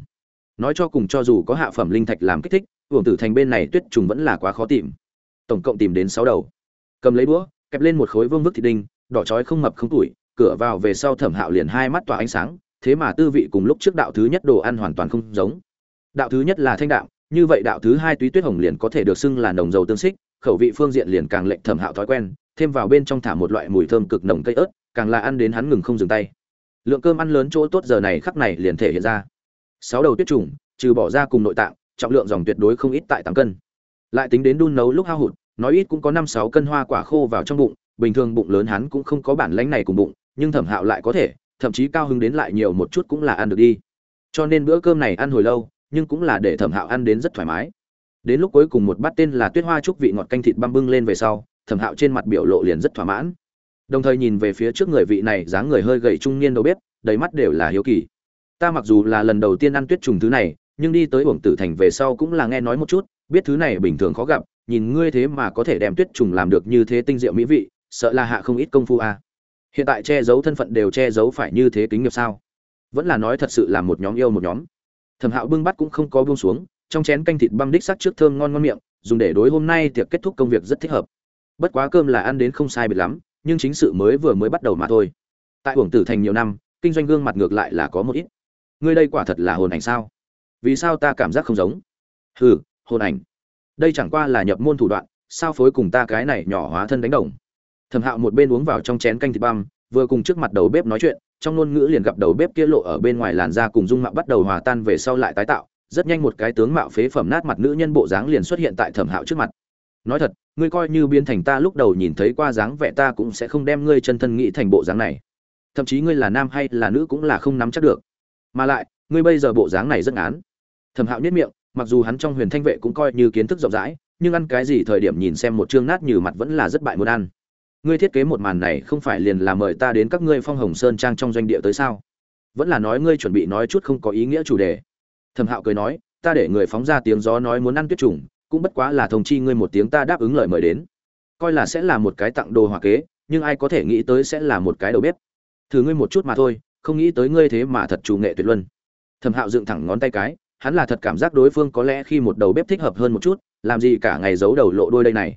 nói cho cùng cho dù có hạ phẩm linh thạch làm kích thích, hưởng tử thành bên này tuyết trùng vẫn là quá khó tìm. Tổng cộng tìm đến sáu đầu. Cầm lấy đũa, kẹp lên một khối vương vức thịt đinh, đỏ chói không mập không tuổi cửa vào về sau thẩm hạo liền hai mắt tỏa ánh sáng, thế mà tư vị cùng lúc trước đạo thứ nhất đồ ăn hoàn toàn không giống. Đạo thứ nhất là thanh đạo như vậy đạo thứ hai túy tuyết hồng liền có thể được xưng là nồng dầu tương xích, khẩu vị phương diện liền càng lệnh thẩm hạo thói quen, thêm vào bên trong thả một loại mùi thơm cực nồng cây ớt, càng là ăn đến hắn ngừng không dừng tay. Lượng cơm ăn lớn chỗ tốt giờ này khắc này liền thể hiện ra sáu đầu tuyết trùng, trừ bỏ ra cùng nội tạng, trọng lượng dòng tuyệt đối không ít tại tám cân. Lại tính đến đun nấu lúc hao hụt, nói ít cũng có năm sáu cân hoa quả khô vào trong bụng, bình thường bụng lớn hắn cũng không có bản lãnh này cùng bụng, nhưng thẩm hạo lại có thể, thậm chí cao hứng đến lại nhiều một chút cũng là ăn được đi. Cho nên bữa cơm này ăn hồi lâu, nhưng cũng là để thẩm hạo ăn đến rất thoải mái. Đến lúc cuối cùng một bát tên là tuyết hoa trúc vị ngọt canh thịt băm bưng lên về sau, thẩm hạo trên mặt biểu lộ liền rất thỏa mãn. Đồng thời nhìn về phía trước người vị này dáng người hơi gầy trung niên đầu bếp, đầy mắt đều là hiếu kỳ ta mặc dù là lần đầu tiên ăn tuyết trùng thứ này, nhưng đi tới uổng tử thành về sau cũng là nghe nói một chút, biết thứ này bình thường khó gặp, nhìn ngươi thế mà có thể đem tuyết trùng làm được như thế tinh diệu mỹ vị, sợ là hạ không ít công phu à. hiện tại che giấu thân phận đều che giấu phải như thế kính nghiệp sao? Vẫn là nói thật sự là một nhóm yêu một nhóm. Thẩm hạo bưng bắt cũng không có buông xuống, trong chén canh thịt băm đích sắc trước thơm ngon ngon miệng, dùng để đối hôm nay tiệc kết thúc công việc rất thích hợp. Bất quá cơm là ăn đến không sai biệt lắm, nhưng chính sự mới vừa mới bắt đầu mà thôi. Tại uổng tử thành nhiều năm, kinh doanh gương mặt ngược lại là có một ít ngươi đây quả thật là hồn ảnh sao? Vì sao ta cảm giác không giống? Hừ, hồn ảnh. Đây chẳng qua là nhập môn thủ đoạn, sao phối cùng ta cái này nhỏ hóa thân đánh đồng? Thẩm hạo một bên uống vào trong chén canh thịt băm, vừa cùng trước mặt đầu bếp nói chuyện, trong ngôn ngữ liền gặp đầu bếp kia lộ ở bên ngoài làn da cùng dung mạo bắt đầu hòa tan về sau lại tái tạo, rất nhanh một cái tướng mạo phế phẩm nát mặt nữ nhân bộ dáng liền xuất hiện tại thẩm hạo trước mặt. Nói thật, ngươi coi như biến thành ta lúc đầu nhìn thấy qua dáng vẻ ta cũng sẽ không đem ngươi chân thân nghĩ thành bộ dáng này. Thậm chí ngươi là nam hay là nữ cũng là không nắm chắc được mà lại, ngươi bây giờ bộ dáng này rất ngán. Thẩm hạo nhất miệng, mặc dù hắn trong huyền thanh vệ cũng coi như kiến thức rộng rãi, nhưng ăn cái gì thời điểm nhìn xem một chương nát như mặt vẫn là rất bại muốn ăn. Ngươi thiết kế một màn này không phải liền là mời ta đến các ngươi phong hồng sơn trang trong doanh địa tới sao? Vẫn là nói ngươi chuẩn bị nói chút không có ý nghĩa chủ đề. Thẩm hạo cười nói, ta để người phóng ra tiếng gió nói muốn ăn tuyết trùng, cũng bất quá là thông chi ngươi một tiếng ta đáp ứng lời mời đến. Coi là sẽ là một cái tặng đồ hòa kế, nhưng ai có thể nghĩ tới sẽ là một cái đầu bếp. Thử ngươi một chút mà thôi không nghĩ tới ngươi thế mà thật chủ nghệ tuyệt luân. Thẩm hạo dựng thẳng ngón tay cái, hắn là thật cảm giác đối phương có lẽ khi một đầu bếp thích hợp hơn một chút, làm gì cả ngày giấu đầu lộ đôi đây này.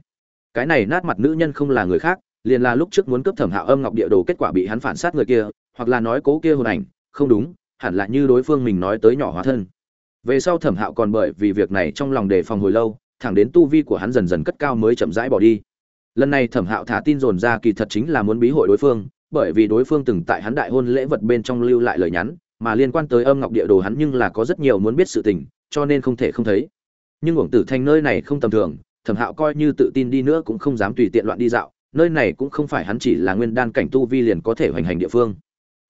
Cái này nát mặt nữ nhân không là người khác, liền là lúc trước muốn cướp thẩm hạo âm ngọc địa đồ kết quả bị hắn phản sát người kia, hoặc là nói cố kia hồn ảnh, không đúng, hẳn là như đối phương mình nói tới nhỏ hóa thân. Về sau thẩm hạo còn bởi vì việc này trong lòng đề phòng hồi lâu, thẳng đến tu vi của hắn dần dần cất cao mới chậm rãi bỏ đi. Lần này thẩm hạo thả tin dồn ra kỳ thật chính là muốn bí hội đối phương bởi vì đối phương từng tại hắn đại hôn lễ vật bên trong lưu lại lời nhắn mà liên quan tới âm ngọc địa đồ hắn nhưng là có rất nhiều muốn biết sự tình cho nên không thể không thấy. Nhưng uổng tử Thanh nơi này không tầm thường thẩm hạo coi như tự tin đi nữa cũng không dám tùy tiện loạn đi dạo nơi này cũng không phải hắn chỉ là nguyên đan cảnh tu vi liền có thể hoành hành địa phương.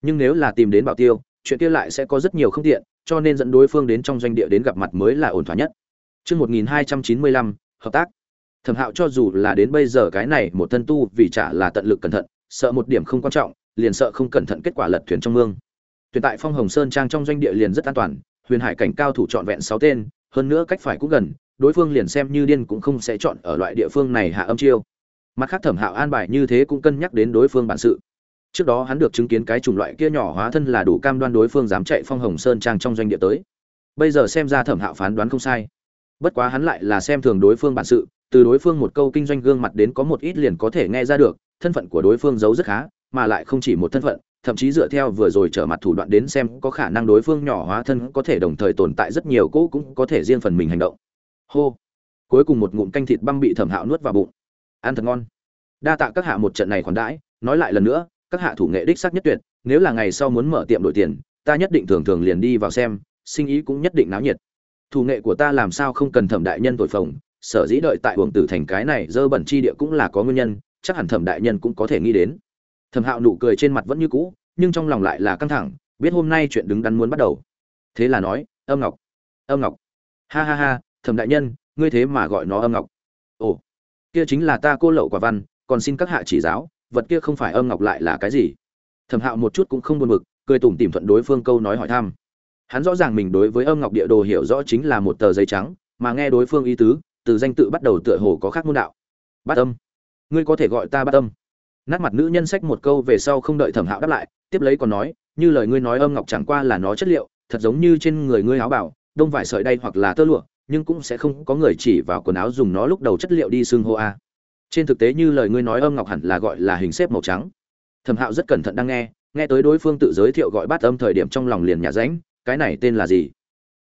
Nhưng nếu là tìm đến bảo tiêu chuyện kia lại sẽ có rất nhiều không tiện cho nên dẫn đối phương đến trong doanh địa đến gặp mặt mới là ổn thỏa nhất. Trước 1295, hợp tác. Thẩm Hạo cho dù là đến bây giờ cái này một thân tu vì chả là tận lực cẩn thận, sợ một điểm không quan trọng, liền sợ không cẩn thận kết quả lật thuyền trong mương. Tuyển tại Phong Hồng Sơn trang trong doanh địa liền rất an toàn, huyền hải cảnh cao thủ chọn vẹn 6 tên, hơn nữa cách phải cũng gần, đối phương liền xem như điên cũng không sẽ chọn ở loại địa phương này hạ âm chiêu. Mặt khác Thẩm Hạo an bài như thế cũng cân nhắc đến đối phương bản sự. Trước đó hắn được chứng kiến cái chủng loại kia nhỏ hóa thân là đủ cam đoan đối phương dám chạy Phong Hồng Sơn trang trong doanh địa tới. Bây giờ xem ra Thẩm Hạo phán đoán không sai bất quá hắn lại là xem thường đối phương bản sự từ đối phương một câu kinh doanh gương mặt đến có một ít liền có thể nghe ra được thân phận của đối phương giấu rất khá, mà lại không chỉ một thân phận, thậm chí dựa theo vừa rồi trở mặt thủ đoạn đến xem có khả năng đối phương nhỏ hóa thân có thể đồng thời tồn tại rất nhiều cỗ cũng có thể riêng phần mình hành động. Hô. Cuối cùng một ngụm canh thịt băm bị thẩm hạo nuốt vào bụng. Ăn thật ngon. Đa tạ các hạ một trận này khoản đãi, nói lại lần nữa, các hạ thủ nghệ đích sắc nhất tuyệt, nếu là ngày sau muốn mở tiệm đổi tiền, ta nhất định thường thường liền đi vào xem, sinh ý cũng nhất định náo nhiệt. Thủ nghệ của ta làm sao không cần thẩm đại nhân tội phồng, sở dĩ đợi tại uổng tử thành cái này dơ bẩn chi địa cũng là có nguyên nhân chắc hẳn thẩm đại nhân cũng có thể nghĩ đến. Thẩm hạo nụ cười trên mặt vẫn như cũ, nhưng trong lòng lại là căng thẳng, biết hôm nay chuyện đứng đắn muốn bắt đầu. Thế là nói, âm ngọc âm ngọc. Ha ha ha, thẩm đại nhân, ngươi thế mà gọi nó âm ngọc. Ồ, kia chính là ta cô lậu quả văn, còn xin các hạ chỉ giáo, vật kia không phải âm ngọc lại là cái gì? Thẩm hạo một chút cũng không buồn mực cười tủm tỉm thuận đối phương câu nói hỏi thăm. Hắn rõ ràng mình đối với âm ngọc địa đồ hiểu rõ chính là một tờ giấy trắng, mà nghe đối phương ý tứ, từ danh tự bắt đầu tựa hồ có khác môn đạo. Bát âm ngươi có thể gọi ta bát âm. Nát mặt nữ nhân sách một câu về sau không đợi thẩm hạo đáp lại, tiếp lấy còn nói, như lời ngươi nói âm ngọc chẳng qua là nó chất liệu, thật giống như trên người ngươi áo bảo, đông vải sợi đay hoặc là tơ lụa, nhưng cũng sẽ không có người chỉ vào quần áo dùng nó lúc đầu chất liệu đi xương hô a. Trên thực tế như lời ngươi nói âm ngọc hẳn là gọi là hình xếp màu trắng. Thẩm hạo rất cẩn thận đang nghe nghe tới đối phương tự giới thiệu gọi bát âm thời điểm trong lòng liền nhà ránh, cái này tên là gì?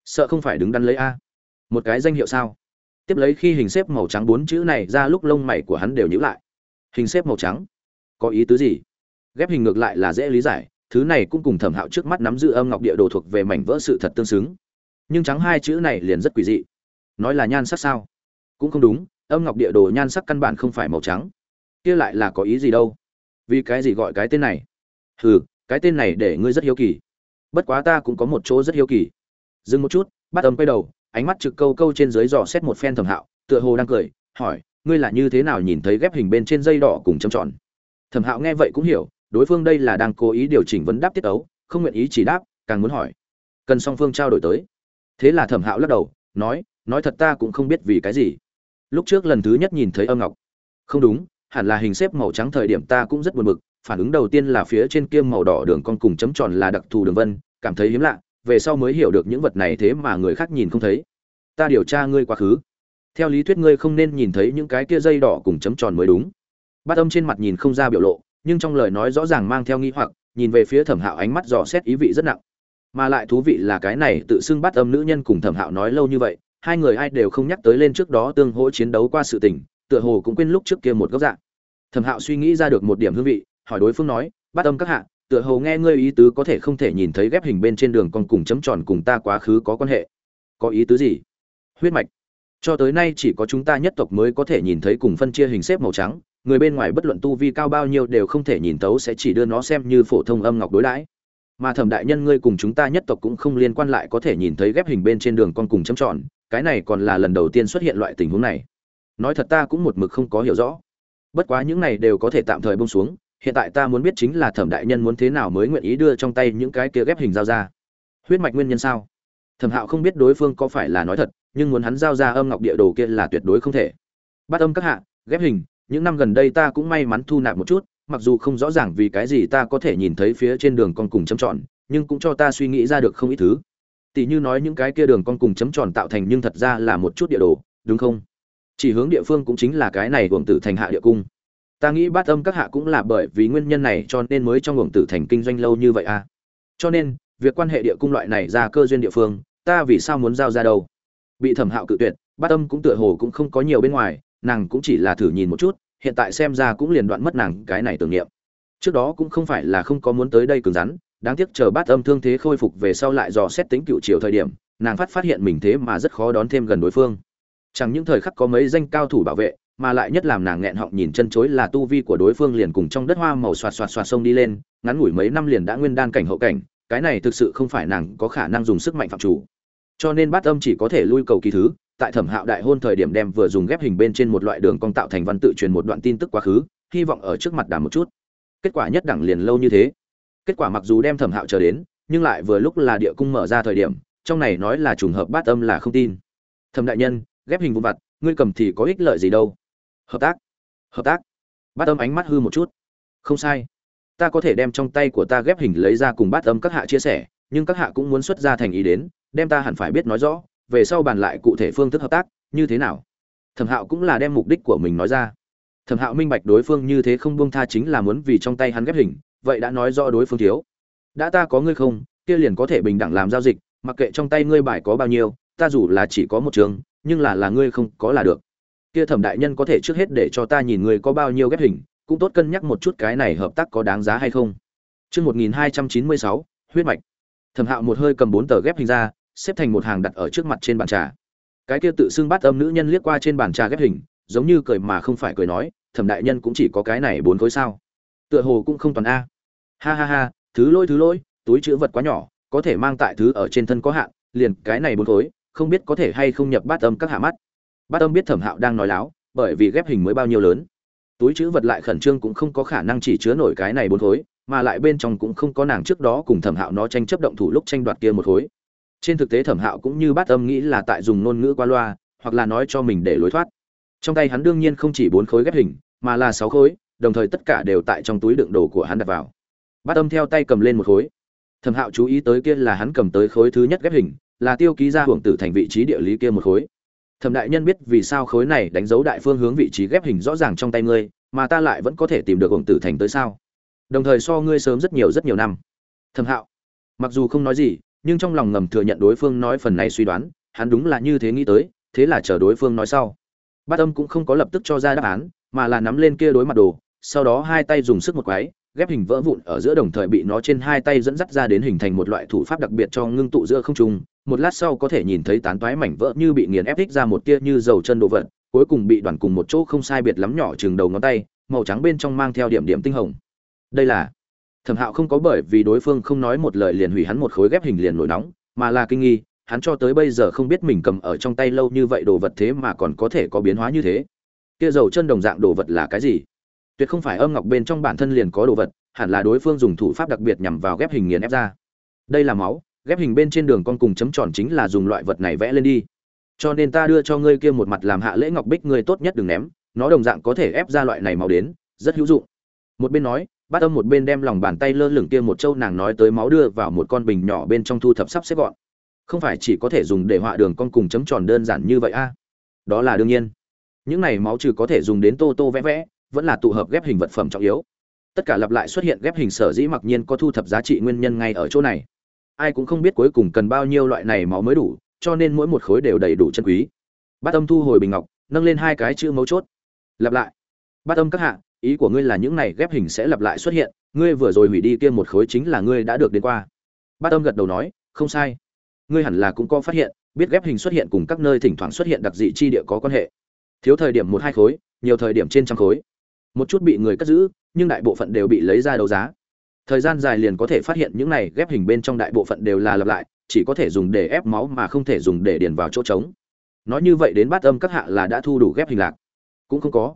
Sợ không phải đứng đắn lấy a. Một cái danh hiệu sao? Tiếp lấy khi hình xếp màu trắng bốn chữ này ra lúc lông mày của hắn đều nhíu lại. Hình xếp màu trắng? Có ý tứ gì? Ghép hình ngược lại là dễ lý giải, thứ này cũng cùng thẩm hạo trước mắt nắm giữ âm ngọc địa đồ thuộc về mảnh vỡ sự thật tương xứng. Nhưng trắng hai chữ này liền rất quỷ dị. Nói là nhan sắc sao? Cũng không đúng, âm ngọc địa đồ nhan sắc căn bản không phải màu trắng. Kia lại là có ý gì đâu? Vì cái gì gọi cái tên này? Hừ, cái tên này để ngươi rất hiếu kỳ. Bất quá ta cũng có một chỗ rất hiếu kỳ. Dừng một chút, bắt âm quay đầu ánh mắt trực câu câu trên dưới dò xét một phen thẩm hạo, tựa hồ đang cười, hỏi, ngươi là như thế nào nhìn thấy ghép hình bên trên dây đỏ cùng châm tròn? Thẩm hạo nghe vậy cũng hiểu, đối phương đây là đang cố ý điều chỉnh vấn đáp tiết ấu, không nguyện ý chỉ đáp, càng muốn hỏi, cần song phương trao đổi tới? Thế là thẩm hạo lắc đầu, nói nói thật ta cũng không biết vì cái gì. Lúc trước lần thứ nhất nhìn thấy âm ngọc. Không đúng, hẳn là hình xếp màu trắng thời điểm ta cũng rất buồn bực, phản ứng đầu tiên là phía trên kia màu đỏ đường con cùng chấm tròn là đặc thù đường vân, cảm thấy hiếm lạ về sau mới hiểu được những vật này thế mà người khác nhìn không thấy. Ta điều tra ngươi quá khứ. Theo lý thuyết ngươi không nên nhìn thấy những cái kia dây đỏ cùng chấm tròn mới đúng. Bát âm trên mặt nhìn không ra biểu lộ, nhưng trong lời nói rõ ràng mang theo nghi hoặc, nhìn về phía thẩm hạo ánh mắt dò xét ý vị rất nặng. Mà lại thú vị là cái này tự xưng bắt âm nữ nhân cùng thẩm hạo nói lâu như vậy, hai người ai đều không nhắc tới lên trước đó tương hỗ chiến đấu qua sự tình, tựa hồ cũng quên lúc trước kia một góc dạng. Thẩm hạo suy nghĩ ra được một điểm hương vị, hỏi đối phương nói bắt âm các hạ tựa hồ nghe ngươi ý tứ có thể không thể nhìn thấy ghép hình bên trên đường con cùng chấm tròn cùng ta quá khứ có quan hệ. Có ý tứ gì? Huyết mạch. Cho tới nay chỉ có chúng ta nhất tộc mới có thể nhìn thấy cùng phân chia hình xếp màu trắng, người bên ngoài bất luận tu vi cao bao nhiêu đều không thể nhìn tấu sẽ chỉ đưa nó xem như phổ thông âm ngọc đối đãi. Mà thẩm đại nhân ngươi cùng chúng ta nhất tộc cũng không liên quan lại có thể nhìn thấy ghép hình bên trên đường con cùng chấm tròn, cái này còn là lần đầu tiên xuất hiện loại tình huống này. Nói thật ta cũng một mực không có hiểu rõ. Bất quá những này đều có thể tạm thời bông xuống hiện tại ta muốn biết chính là thẩm đại nhân muốn thế nào mới nguyện ý đưa trong tay những cái kia ghép hình giao ra. Huyết mạch nguyên nhân sao? Thẩm hạo không biết đối phương có phải là nói thật, nhưng muốn hắn giao ra âm ngọc địa đồ kia là tuyệt đối không thể. Bắt âm các hạ, ghép hình, những năm gần đây ta cũng may mắn thu nạp một chút, mặc dù không rõ ràng vì cái gì ta có thể nhìn thấy phía trên đường con cùng chấm tròn, nhưng cũng cho ta suy nghĩ ra được không ít thứ. Tỷ như nói những cái kia đường con cùng chấm tròn tạo thành nhưng thật ra là một chút địa đồ, đúng không? Chỉ hướng địa phương cũng chính là cái này gồm tử thành hạ địa cung ta nghĩ bát âm các hạ cũng là bởi vì nguyên nhân này cho nên mới trong ngưỡng tử thành kinh doanh lâu như vậy à. Cho nên, việc quan hệ địa cung loại này ra cơ duyên địa phương, ta vì sao muốn giao ra đâu? Bị thẩm hạo cự tuyệt, bát âm cũng tựa hồ cũng không có nhiều bên ngoài, nàng cũng chỉ là thử nhìn một chút, hiện tại xem ra cũng liền đoạn mất nàng cái này tưởng niệm. Trước đó cũng không phải là không có muốn tới đây cứng rắn, đáng tiếc chờ bát âm thương thế khôi phục về sau lại dò xét tính cựu chiều thời điểm, nàng phát phát hiện mình thế mà rất khó đón thêm gần đối phương. Chẳng những thời khắc có mấy danh cao thủ bảo vệ mà lại nhất làm nàng nghẹn họng nhìn chân chối là tu vi của đối phương liền cùng trong đất hoa màu xoạt xoạt xoạt sông đi lên, ngắn ngủi mấy năm liền đã nguyên đan cảnh hậu cảnh, cái này thực sự không phải nàng có khả năng dùng sức mạnh phạm chủ. Cho nên bát âm chỉ có thể lui cầu kỳ thứ, tại thẩm hạo đại hôn thời điểm đem vừa dùng ghép hình bên trên một loại đường cong tạo thành văn tự truyền một đoạn tin tức quá khứ, hy vọng ở trước mặt đàm một chút. Kết quả nhất đẳng liền lâu như thế. Kết quả mặc dù đem thẩm hạo chờ đến, nhưng lại vừa lúc là địa cung mở ra thời điểm, trong này nói là trùng hợp bát âm là không tin. Thẩm đại nhân, ghép hình vụn vặt, ngươi cầm thì có ích lợi gì đâu? Hợp tác. Hợp tác. Bát âm ánh mắt hư một chút. Không sai. Ta có thể đem trong tay của ta ghép hình lấy ra cùng bát âm các hạ chia sẻ, nhưng các hạ cũng muốn xuất ra thành ý đến, đem ta hẳn phải biết nói rõ, về sau bàn lại cụ thể phương thức hợp tác, như thế nào? Thẩm hạo cũng là đem mục đích của mình nói ra. Thẩm hạo minh bạch đối phương như thế không buông tha chính là muốn vì trong tay hắn ghép hình, vậy đã nói rõ đối phương thiếu. Đã ta có ngươi không, kia liền có thể bình đẳng làm giao dịch, mặc kệ trong tay ngươi bài có bao nhiêu, ta dù là chỉ có một trường, nhưng là là ngươi không có là được kia thẩm đại nhân có thể trước hết để cho ta nhìn người có bao nhiêu ghép hình cũng tốt cân nhắc một chút cái này hợp tác có đáng giá hay không. Trước 1296, huyết mạch. Thẩm Hạo một hơi cầm bốn tờ ghép hình ra, xếp thành một hàng đặt ở trước mặt trên bàn trà. Cái kia tự xưng bát âm nữ nhân liếc qua trên bàn trà ghép hình giống như cười mà không phải cười nói thẩm đại nhân cũng chỉ có cái này bốn khối sao? Tựa hồ cũng không toàn a. Ha ha ha thứ lỗi thứ lỗi túi chữ vật quá nhỏ có thể mang tại thứ ở trên thân có hạn liền cái này bốn khối không biết có thể hay không nhập bát âm các hạ mắt bát âm biết thẩm hạo đang nói láo, bởi vì ghép hình mới bao nhiêu lớn. Túi chữ vật lại khẩn trương cũng không có khả năng chỉ chứa nổi cái này bốn khối, mà lại bên trong cũng không có nàng trước đó cùng thẩm hạo nó tranh chấp động thủ lúc tranh đoạt kia một khối. Trên thực tế thẩm hạo cũng như bát âm nghĩ là tại dùng ngôn ngữ qua loa, hoặc là nói cho mình để lối thoát. Trong tay hắn đương nhiên không chỉ bốn khối ghép hình, mà là sáu khối, đồng thời tất cả đều tại trong túi đựng đồ của hắn đặt vào. Bát âm theo tay cầm lên một khối. Thẩm hạo chú ý tới kia là hắn cầm tới khối thứ nhất ghép hình, là tiêu ký ra hưởng tử thành vị trí địa lý kia một khối thẩm đại nhân biết vì sao khối này đánh dấu đại phương hướng vị trí ghép hình rõ ràng trong tay ngươi, mà ta lại vẫn có thể tìm được hưởng tử thành tới sao? Đồng thời so ngươi sớm rất nhiều rất nhiều năm. Thẩm hạo. Mặc dù không nói gì, nhưng trong lòng ngầm thừa nhận đối phương nói phần này suy đoán, hắn đúng là như thế nghĩ tới, thế là chờ đối phương nói sau. Bát âm cũng không có lập tức cho ra đáp án, mà là nắm lên kia đối mặt đồ, sau đó hai tay dùng sức một quái, ghép hình vỡ vụn ở giữa đồng thời bị nó trên hai tay dẫn dắt ra đến hình thành một loại thủ pháp đặc biệt cho ngưng tụ giữa không trung một lát sau có thể nhìn thấy tán toái mảnh vỡ như bị nghiền ép thích ra một tia như dầu chân đồ vật, cuối cùng bị đoàn cùng một chỗ không sai biệt lắm nhỏ chừng đầu ngón tay, màu trắng bên trong mang theo điểm điểm tinh hồng. Đây là thẩm hạo không có bởi vì đối phương không nói một lời liền hủy hắn một khối ghép hình liền nổi nóng, mà là kinh nghi, hắn cho tới bây giờ không biết mình cầm ở trong tay lâu như vậy đồ vật thế mà còn có thể có biến hóa như thế. Kia dầu chân đồng dạng đồ vật là cái gì? Tuyệt không phải âm ngọc bên trong bản thân liền có đồ vật, hẳn là đối phương dùng thủ pháp đặc biệt nhằm vào ghép hình nghiền ép ra. Đây là máu ghép hình bên trên đường con cùng chấm tròn chính là dùng loại vật này vẽ lên đi. Cho nên ta đưa cho ngươi kia một mặt làm hạ lễ ngọc bích ngươi tốt nhất đừng ném, nó đồng dạng có thể ép ra loại này màu đến, rất hữu dụng. Một bên nói, bát âm một bên đem lòng bàn tay lơ lửng kia một châu nàng nói tới máu đưa vào một con bình nhỏ bên trong thu thập sắp xếp gọn. Không phải chỉ có thể dùng để họa đường con cùng chấm tròn đơn giản như vậy a? Đó là đương nhiên. Những này máu trừ có thể dùng đến tô tô vẽ vẽ, vẫn là tụ hợp ghép hình vật phẩm trọng yếu. Tất cả lặp lại xuất hiện ghép hình sở dĩ mặc nhiên có thu thập giá trị nguyên nhân ngay ở chỗ này ai cũng không biết cuối cùng cần bao nhiêu loại này máu mới đủ, cho nên mỗi một khối đều đầy đủ chân quý. Bát âm thu hồi bình ngọc, nâng lên hai cái chữ mấu chốt. Lặp lại. Bát âm các hạ, ý của ngươi là những này ghép hình sẽ lặp lại xuất hiện, ngươi vừa rồi hủy đi kia một khối chính là ngươi đã được đến qua. Bát âm gật đầu nói, không sai. Ngươi hẳn là cũng có phát hiện, biết ghép hình xuất hiện cùng các nơi thỉnh thoảng xuất hiện đặc dị chi địa có quan hệ. Thiếu thời điểm một hai khối, nhiều thời điểm trên trăm khối. Một chút bị người cất giữ, nhưng đại bộ phận đều bị lấy ra đấu giá thời gian dài liền có thể phát hiện những này ghép hình bên trong đại bộ phận đều là lặp lại, chỉ có thể dùng để ép máu mà không thể dùng để điền vào chỗ trống. Nói như vậy đến bát âm các hạ là đã thu đủ ghép hình lạc. Cũng không có.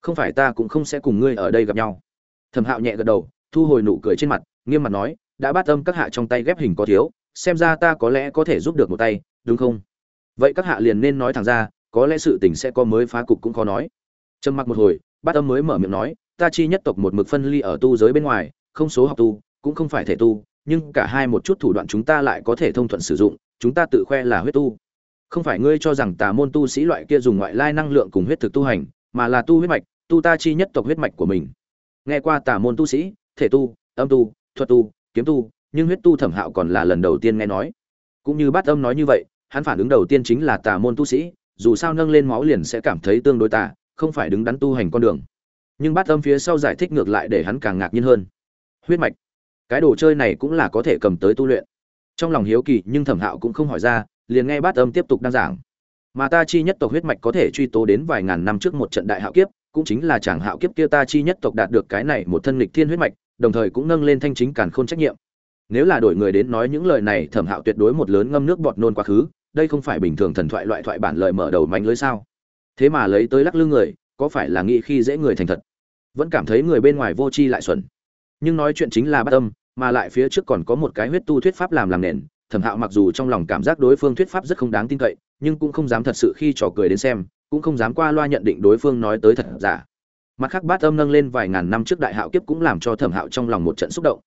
Không phải ta cũng không sẽ cùng ngươi ở đây gặp nhau. Thẩm hạo nhẹ gật đầu, thu hồi nụ cười trên mặt, nghiêm mặt nói, đã bát âm các hạ trong tay ghép hình có thiếu, xem ra ta có lẽ có thể giúp được một tay, đúng không? Vậy các hạ liền nên nói thẳng ra, có lẽ sự tình sẽ có mới phá cục cũng khó nói. Trầm mặc một hồi, bát âm mới mở miệng nói, ta chi nhất tộc một mực phân ly ở tu giới bên ngoài không số học tu, cũng không phải thể tu, nhưng cả hai một chút thủ đoạn chúng ta lại có thể thông thuận sử dụng, chúng ta tự khoe là huyết tu. Không phải ngươi cho rằng tà môn tu sĩ loại kia dùng ngoại lai năng lượng cùng huyết thực tu hành, mà là tu huyết mạch, tu ta chi nhất tộc huyết mạch của mình. Nghe qua tà môn tu sĩ, thể tu, âm tu, thuật tu, kiếm tu, nhưng huyết tu thẩm hạo còn là lần đầu tiên nghe nói. Cũng như bát âm nói như vậy, hắn phản ứng đầu tiên chính là tà môn tu sĩ, dù sao nâng lên máu liền sẽ cảm thấy tương đối tà, không phải đứng đắn tu hành con đường. Nhưng bát âm phía sau giải thích ngược lại để hắn càng ngạc nhiên hơn huyết mạch. Cái đồ chơi này cũng là có thể cầm tới tu luyện. Trong lòng hiếu kỳ nhưng thẩm hạo cũng không hỏi ra, liền nghe bát âm tiếp tục đăng giảng. Mà ta chi nhất tộc huyết mạch có thể truy tố đến vài ngàn năm trước một trận đại hạo kiếp, cũng chính là chàng hạo kiếp kia ta chi nhất tộc đạt được cái này một thân lịch thiên huyết mạch, đồng thời cũng nâng lên thanh chính càn khôn trách nhiệm. Nếu là đổi người đến nói những lời này, thẩm hạo tuyệt đối một lớn ngâm nước bọt nôn quá khứ, đây không phải bình thường thần thoại loại thoại bản lời mở đầu mạnh lưới sao? Thế mà lấy tới lắc lư người, có phải là nghĩ khi dễ người thành thật? Vẫn cảm thấy người bên ngoài vô tri lại xuẩn nhưng nói chuyện chính là bát âm, mà lại phía trước còn có một cái huyết tu thuyết pháp làm làm nền. Thẩm hạo mặc dù trong lòng cảm giác đối phương thuyết pháp rất không đáng tin cậy, nhưng cũng không dám thật sự khi trò cười đến xem, cũng không dám qua loa nhận định đối phương nói tới thật giả. Mặt khác bát âm nâng lên vài ngàn năm trước đại hạo kiếp cũng làm cho thẩm hạo trong lòng một trận xúc động.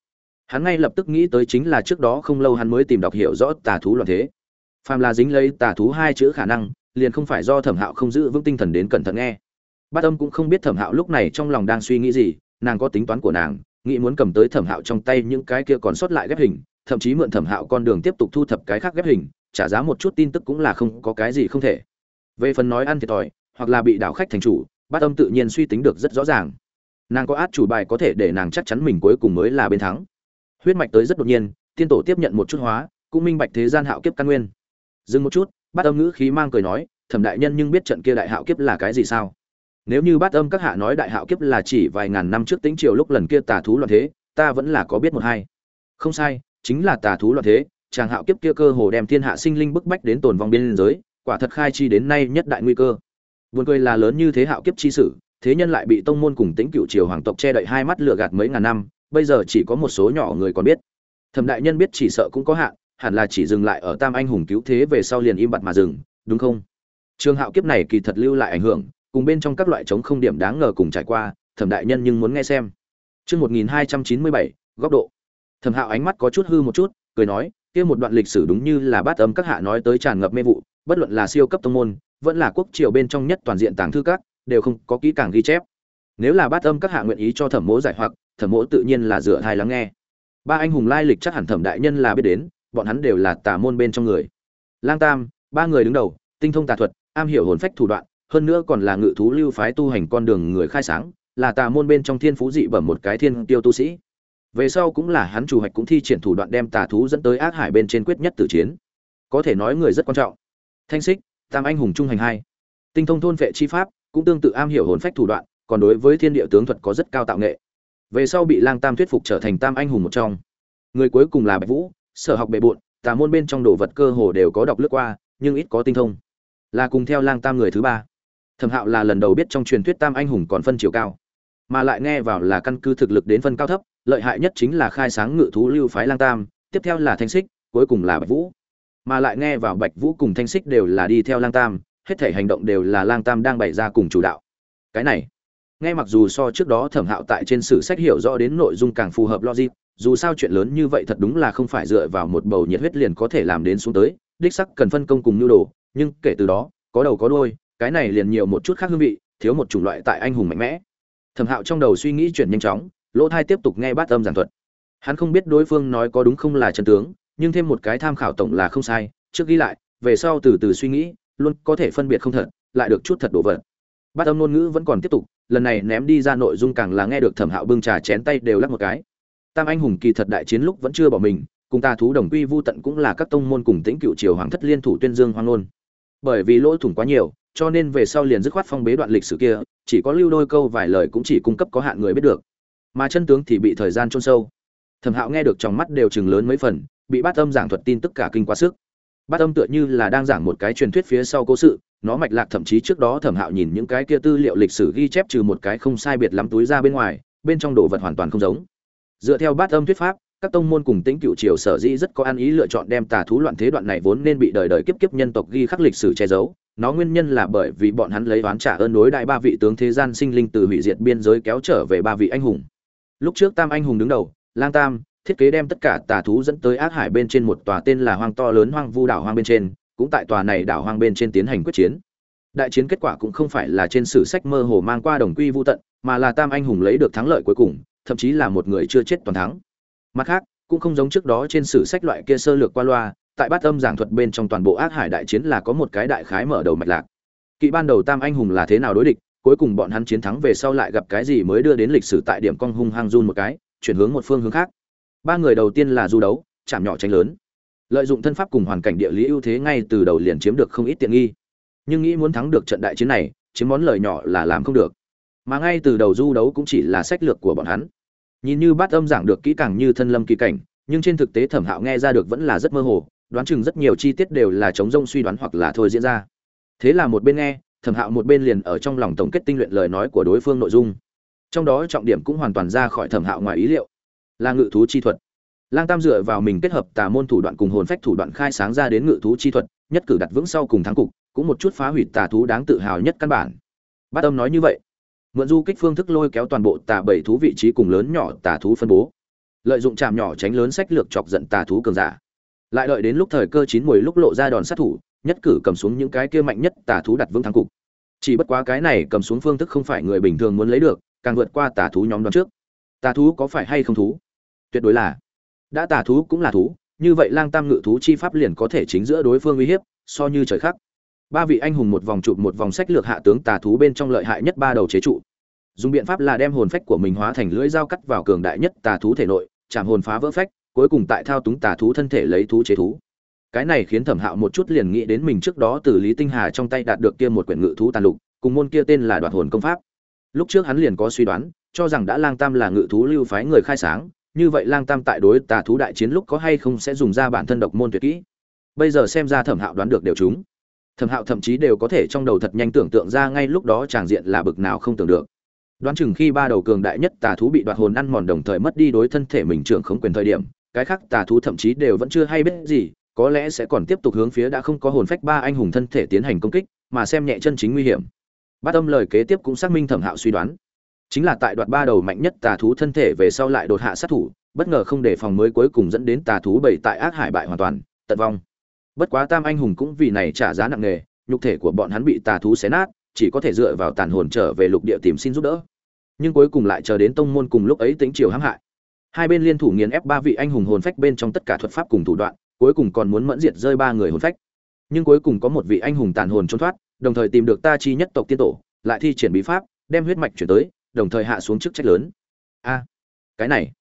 Hắn ngay lập tức nghĩ tới chính là trước đó không lâu hắn mới tìm đọc hiểu rõ tà thú loạn thế. Phàm là dính lấy tà thú hai chữ khả năng, liền không phải do thẩm hạo không giữ vững tinh thần đến cẩn thận nghe. Bát âm cũng không biết thẩm hạo lúc này trong lòng đang suy nghĩ gì, nàng có tính toán của nàng nghĩ muốn cầm tới thẩm hạo trong tay những cái kia còn sót lại ghép hình, thậm chí mượn thẩm hạo con đường tiếp tục thu thập cái khác ghép hình, trả giá một chút tin tức cũng là không có cái gì không thể. Về phần nói ăn thiệt thòi, hoặc là bị đảo khách thành chủ, bát âm tự nhiên suy tính được rất rõ ràng. Nàng có át chủ bài có thể để nàng chắc chắn mình cuối cùng mới là bên thắng. Huyết mạch tới rất đột nhiên, tiên tổ tiếp nhận một chút hóa, cũng minh bạch thế gian hạo kiếp căn nguyên. Dừng một chút, bát âm ngữ khí mang cười nói, thẩm đại nhân nhưng biết trận kia đại hạo kiếp là cái gì sao? Nếu như bát âm các hạ nói đại hạo kiếp là chỉ vài ngàn năm trước tính triều lúc lần kia tà thú loạn thế, ta vẫn là có biết một hai. Không sai, chính là tà thú loạn thế, chàng hạo kiếp kia cơ hồ đem thiên hạ sinh linh bức bách đến tồn vong biên giới, quả thật khai chi đến nay nhất đại nguy cơ. Buồn cười là lớn như thế hạo kiếp chi sử thế nhân lại bị tông môn cùng tính cựu triều hoàng tộc che đậy hai mắt lừa gạt mấy ngàn năm, bây giờ chỉ có một số nhỏ người còn biết. Thẩm đại nhân biết chỉ sợ cũng có hạn, hẳn là chỉ dừng lại ở tam anh hùng cứu thế về sau liền im bặt mà dừng, đúng không? Trường hạo kiếp này kỳ thật lưu lại ảnh hưởng cùng bên trong các loại chống không điểm đáng ngờ cùng trải qua, thẩm đại nhân nhưng muốn nghe xem. Chương một nghìn hai trăm chín mươi bảy, góc độ. Thẩm hạo ánh mắt có chút hư một chút, cười nói, kia một đoạn lịch sử đúng như là bát âm các hạ nói tới tràn ngập mê vụ, bất luận là siêu cấp tông môn, vẫn là quốc triều bên trong nhất toàn diện tàng thư các, đều không có kỹ càng ghi chép. Nếu là bát âm các hạ nguyện ý cho thẩm mỗ giải hoặc, thẩm mỗ tự nhiên là dựa thai lắng nghe. Ba anh hùng lai lịch chắc hẳn thẩm đại nhân là biết đến, bọn hắn đều là tà môn bên trong người. Lang tam, ba người đứng đầu, tinh thông tà thuật, am hiểu hồn phách thủ đoạn hơn nữa còn là ngự thú lưu phái tu hành con đường người khai sáng, là tà môn bên trong thiên phú dị bẩm một cái thiên tiêu tu sĩ. Về sau cũng là hắn chủ hoạch cũng thi triển thủ đoạn đem tà thú dẫn tới ác hải bên trên quyết nhất tử chiến. Có thể nói người rất quan trọng. Thanh xích tam anh hùng trung hành hai. Tinh thông thôn vệ chi pháp, cũng tương tự am hiểu hồn phách thủ đoạn, còn đối với thiên địa tướng thuật có rất cao tạo nghệ. Về sau bị lang tam thuyết phục trở thành tam anh hùng một trong. Người cuối cùng là bạch vũ, sở học bề bộn, tà môn bên trong đồ vật cơ hồ đều có đọc lướt qua, nhưng ít có tinh thông. Là cùng theo lang tam người thứ ba thẩm hạo là lần đầu biết trong truyền thuyết tam anh hùng còn phân chiều cao, mà lại nghe vào là căn cứ thực lực đến phân cao thấp, lợi hại nhất chính là khai sáng ngự thú lưu phái lang tam, tiếp theo là thanh xích, cuối cùng là bạch vũ. Mà lại nghe vào bạch vũ cùng thanh xích đều là đi theo lang tam, hết thể hành động đều là lang tam đang bày ra cùng chủ đạo. Cái này, nghe mặc dù so trước đó thẩm hạo tại trên sử sách hiểu rõ đến nội dung càng phù hợp logic, dù sao chuyện lớn như vậy thật đúng là không phải dựa vào một bầu nhiệt huyết liền có thể làm đến xuống tới, đích sắc cần phân công cùng nhu đồ, nhưng kể từ đó, có đầu có đôi cái này liền nhiều một chút khác hương vị, thiếu một chủng loại tại anh hùng mạnh mẽ. Thẩm hạo trong đầu suy nghĩ chuyển nhanh chóng, lỗ thai tiếp tục nghe bát âm giảng thuật. Hắn không biết đối phương nói có đúng không là chân tướng, nhưng thêm một cái tham khảo tổng là không sai, trước ghi lại, về sau từ từ suy nghĩ, luôn có thể phân biệt không thật, lại được chút thật đồ vật. Bát âm ngôn ngữ vẫn còn tiếp tục, lần này ném đi ra nội dung càng là nghe được thẩm hạo bưng trà chén tay đều lắc một cái. Tam anh hùng kỳ thật đại chiến lúc vẫn chưa bỏ mình, cùng ta thú đồng quy vu tận cũng là các tông môn cùng tĩnh cựu triều hoàng thất liên thủ tuyên dương hoang ngôn. bởi vì lỗ thủng quá nhiều cho nên về sau liền dứt khoát phong bế đoạn lịch sử kia, chỉ có lưu đôi câu vài lời cũng chỉ cung cấp có hạn người biết được. Mà chân tướng thì bị thời gian chôn sâu. Thẩm hạo nghe được trong mắt đều chừng lớn mấy phần, bị bát âm giảng thuật tin tất cả kinh quá sức. Bát âm tựa như là đang giảng một cái truyền thuyết phía sau cố sự, nó mạch lạc thậm chí trước đó thẩm hạo nhìn những cái kia tư liệu lịch sử ghi chép trừ một cái không sai biệt lắm túi ra bên ngoài, bên trong đồ vật hoàn toàn không giống. Dựa theo bát âm thuyết pháp các tông môn cùng tính cựu triều sở dĩ rất có ăn ý lựa chọn đem tà thú loạn thế đoạn này vốn nên bị đời đời kiếp kiếp nhân tộc ghi khắc lịch sử che giấu. Nó nguyên nhân là bởi vì bọn hắn lấy oán trả ơn đối đại ba vị tướng thế gian sinh linh từ hủy diệt biên giới kéo trở về ba vị anh hùng. Lúc trước tam anh hùng đứng đầu, lang tam, thiết kế đem tất cả tà thú dẫn tới ác hải bên trên một tòa tên là hoang to lớn hoang vu đảo hoang bên trên, cũng tại tòa này đảo hoang bên trên tiến hành quyết chiến. Đại chiến kết quả cũng không phải là trên sử sách mơ hồ mang qua đồng quy vô tận, mà là tam anh hùng lấy được thắng lợi cuối cùng, thậm chí là một người chưa chết toàn thắng mặt khác, cũng không giống trước đó trên sử sách loại kia sơ lược qua loa, tại bát âm giảng thuật bên trong toàn bộ ác hải đại chiến là có một cái đại khái mở đầu mạch lạc. Kỵ ban đầu tam anh hùng là thế nào đối địch, cuối cùng bọn hắn chiến thắng về sau lại gặp cái gì mới đưa đến lịch sử tại điểm cong hung hăng run một cái, chuyển hướng một phương hướng khác. Ba người đầu tiên là du đấu, chạm nhỏ tranh lớn. Lợi dụng thân pháp cùng hoàn cảnh địa lý ưu thế ngay từ đầu liền chiếm được không ít tiện nghi. Nhưng nghĩ muốn thắng được trận đại chiến này, chiếm món lời nhỏ là làm không được. Mà ngay từ đầu du đấu cũng chỉ là sách lược của bọn hắn nhìn như bát âm giảng được kỹ càng như thân lâm kỳ cảnh, nhưng trên thực tế thẩm hạo nghe ra được vẫn là rất mơ hồ, đoán chừng rất nhiều chi tiết đều là chống rông suy đoán hoặc là thôi diễn ra. Thế là một bên nghe, thẩm hạo một bên liền ở trong lòng tổng kết tinh luyện lời nói của đối phương nội dung. Trong đó trọng điểm cũng hoàn toàn ra khỏi thẩm hạo ngoài ý liệu. Là ngự thú chi thuật. Lang tam dựa vào mình kết hợp tà môn thủ đoạn cùng hồn phách thủ đoạn khai sáng ra đến ngự thú chi thuật, nhất cử đặt vững sau cùng thắng cục, cũng một chút phá hủy tà thú đáng tự hào nhất căn bản. Bát âm nói như vậy mượn du kích phương thức lôi kéo toàn bộ tà bảy thú vị trí cùng lớn nhỏ tà thú phân bố. Lợi dụng chạm nhỏ tránh lớn sách lược chọc giận tà thú cường giả. Lại đợi đến lúc thời cơ chín mùi lúc lộ ra đòn sát thủ, nhất cử cầm xuống những cái kia mạnh nhất tà thú đặt vững thắng cục. Chỉ bất quá cái này cầm xuống phương thức không phải người bình thường muốn lấy được, càng vượt qua tà thú nhóm đón trước. Tà thú có phải hay không thú? Tuyệt đối là. Đã tà thú cũng là thú, như vậy lang tam ngự thú chi pháp liền có thể chính giữa đối phương uy hiếp, so như trời khắc ba vị anh hùng một vòng chụp một vòng sách lược hạ tướng tà thú bên trong lợi hại nhất ba đầu chế trụ. Dùng biện pháp là đem hồn phách của mình hóa thành lưỡi dao cắt vào cường đại nhất tà thú thể nội, chạm hồn phá vỡ phách, cuối cùng tại thao túng tà thú thân thể lấy thú chế thú. Cái này khiến thẩm hạo một chút liền nghĩ đến mình trước đó từ lý tinh hà trong tay đạt được kia một quyển ngự thú tàn lục, cùng môn kia tên là đoạt hồn công pháp. Lúc trước hắn liền có suy đoán, cho rằng đã lang tam là ngự thú lưu phái người khai sáng, như vậy lang tam tại đối tà thú đại chiến lúc có hay không sẽ dùng ra bản thân độc môn tuyệt kỹ. Bây giờ xem ra thẩm hạo đoán được đều chúng thẩm hạo thậm chí đều có thể trong đầu thật nhanh tưởng tượng ra ngay lúc đó tràng diện là bực nào không tưởng được. Đoán chừng khi ba đầu cường đại nhất tà thú bị đoạt hồn ăn mòn đồng thời mất đi đối thân thể mình trưởng khống quyền thời điểm, cái khác tà thú thậm chí đều vẫn chưa hay biết gì, có lẽ sẽ còn tiếp tục hướng phía đã không có hồn phách ba anh hùng thân thể tiến hành công kích, mà xem nhẹ chân chính nguy hiểm. Bát âm lời kế tiếp cũng xác minh thẩm hạo suy đoán. Chính là tại đoạt ba đầu mạnh nhất tà thú thân thể về sau lại đột hạ sát thủ, bất ngờ không đề phòng mới cuối cùng dẫn đến tà thú bảy tại ác hải bại hoàn toàn, tận vong bất quá tam anh hùng cũng vì này trả giá nặng nề, nhục thể của bọn hắn bị tà thú xé nát, chỉ có thể dựa vào tàn hồn trở về lục địa tìm xin giúp đỡ. Nhưng cuối cùng lại chờ đến tông môn cùng lúc ấy tính chiều hãm hại. Hai bên liên thủ nghiền ép ba vị anh hùng hồn phách bên trong tất cả thuật pháp cùng thủ đoạn, cuối cùng còn muốn mẫn diệt rơi ba người hồn phách. Nhưng cuối cùng có một vị anh hùng tàn hồn trốn thoát, đồng thời tìm được ta chi nhất tộc tiên tổ, lại thi triển bí pháp, đem huyết mạch chuyển tới, đồng thời hạ xuống chức trách lớn. A, cái này,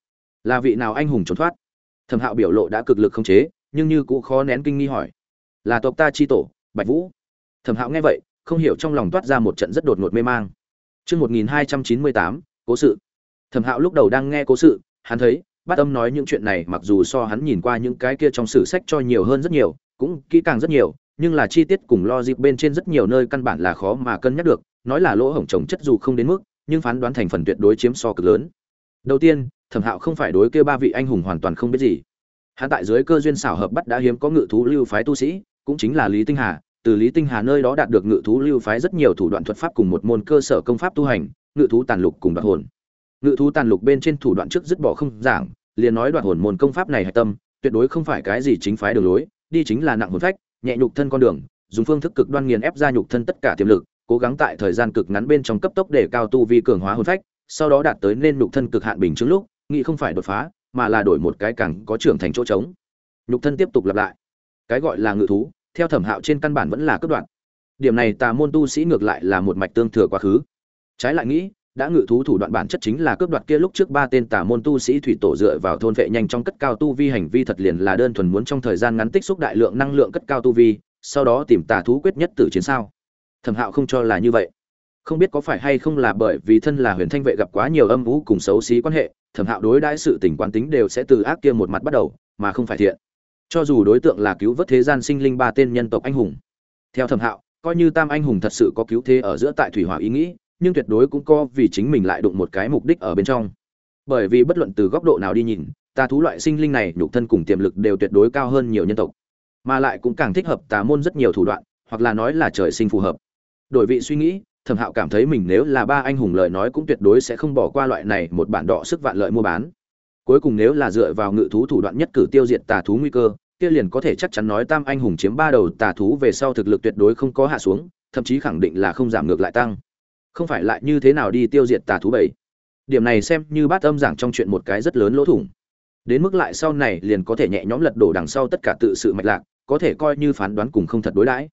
là vị nào anh hùng trốn thoát? Thẩm hạo biểu lộ đã cực lực không chế nhưng như cũng khó nén kinh nghi hỏi là tộc ta chi tổ bạch vũ thẩm hạo nghe vậy không hiểu trong lòng toát ra một trận rất đột ngột mê mang Chương 1298, cố sự. Thẩm Hạo lúc đầu đang nghe cố sự, hắn thấy, Bát Âm nói những chuyện này mặc dù so hắn nhìn qua những cái kia trong sử sách cho nhiều hơn rất nhiều, cũng kỹ càng rất nhiều, nhưng là chi tiết cùng logic bên trên rất nhiều nơi căn bản là khó mà cân nhắc được, nói là lỗ hổng trồng chất dù không đến mức, nhưng phán đoán thành phần tuyệt đối chiếm so cực lớn. Đầu tiên, Thẩm Hạo không phải đối kia ba vị anh hùng hoàn toàn không biết gì. Hắn tại dưới cơ duyên xảo hợp bắt đã hiếm có ngự thú lưu phái tu sĩ, cũng chính là Lý Tinh Hà, từ Lý Tinh Hà nơi đó đạt được ngự thú lưu phái rất nhiều thủ đoạn thuật pháp cùng một môn cơ sở công pháp tu hành, ngự thú tàn lục cùng đoạt hồn. Ngự thú tàn lục bên trên thủ đoạn trước dứt bỏ không giảng, liền nói đoạt hồn môn công pháp này hạch tâm, tuyệt đối không phải cái gì chính phái đường lối, đi chính là nặng hồn phách, nhẹ nhục thân con đường, dùng phương thức cực đoan nghiền ép ra nhục thân tất cả tiềm lực, cố gắng tại thời gian cực ngắn bên trong cấp tốc để cao tu vi cường hóa hồn phách, sau đó đạt tới nên nhục thân cực hạn bình chứng lúc, nghĩ không phải đột phá, mà là đổi một cái càng có trưởng thành chỗ trống. Nhục thân tiếp tục lặp lại. Cái gọi là ngự thú, theo Thẩm Hạo trên căn bản vẫn là cấp đoạn. Điểm này tà môn tu sĩ ngược lại là một mạch tương thừa quá khứ. Trái lại nghĩ, đã ngự thú thủ đoạn bản chất chính là cướp đoạt kia lúc trước ba tên tà môn tu sĩ thủy tổ dựa vào thôn vệ nhanh trong cất cao tu vi hành vi thật liền là đơn thuần muốn trong thời gian ngắn tích xúc đại lượng năng lượng cất cao tu vi, sau đó tìm tà thú quyết nhất tử chiến sao? Thẩm Hạo không cho là như vậy. Không biết có phải hay không là bởi vì thân là Huyền Thanh vệ gặp quá nhiều âm vũ cùng xấu xí quan hệ, Thẩm Hạo đối đãi sự tình quán tính đều sẽ từ ác kia một mặt bắt đầu, mà không phải thiện. Cho dù đối tượng là cứu vớt thế gian sinh linh ba tên nhân tộc anh hùng. Theo Thẩm Hạo, coi như Tam anh hùng thật sự có cứu thế ở giữa tại thủy hỏa ý nghĩ, nhưng tuyệt đối cũng có vì chính mình lại đụng một cái mục đích ở bên trong. Bởi vì bất luận từ góc độ nào đi nhìn, ta thú loại sinh linh này nhục thân cùng tiềm lực đều tuyệt đối cao hơn nhiều nhân tộc, mà lại cũng càng thích hợp tà môn rất nhiều thủ đoạn, hoặc là nói là trời sinh phù hợp. Đổi vị suy nghĩ, Thẩm Hạo cảm thấy mình nếu là ba anh hùng lời nói cũng tuyệt đối sẽ không bỏ qua loại này một bản đọ sức vạn lợi mua bán. Cuối cùng nếu là dựa vào ngự thú thủ đoạn nhất cử tiêu diệt tà thú nguy cơ, kia liền có thể chắc chắn nói Tam anh hùng chiếm ba đầu tà thú về sau thực lực tuyệt đối không có hạ xuống, thậm chí khẳng định là không giảm ngược lại tăng. Không phải lại như thế nào đi tiêu diệt tà thú bảy? Điểm này xem như bát âm giảng trong chuyện một cái rất lớn lỗ thủng. Đến mức lại sau này liền có thể nhẹ nhõm lật đổ đằng sau tất cả tự sự mạch lạc có thể coi như phán đoán cùng không thật đối đãi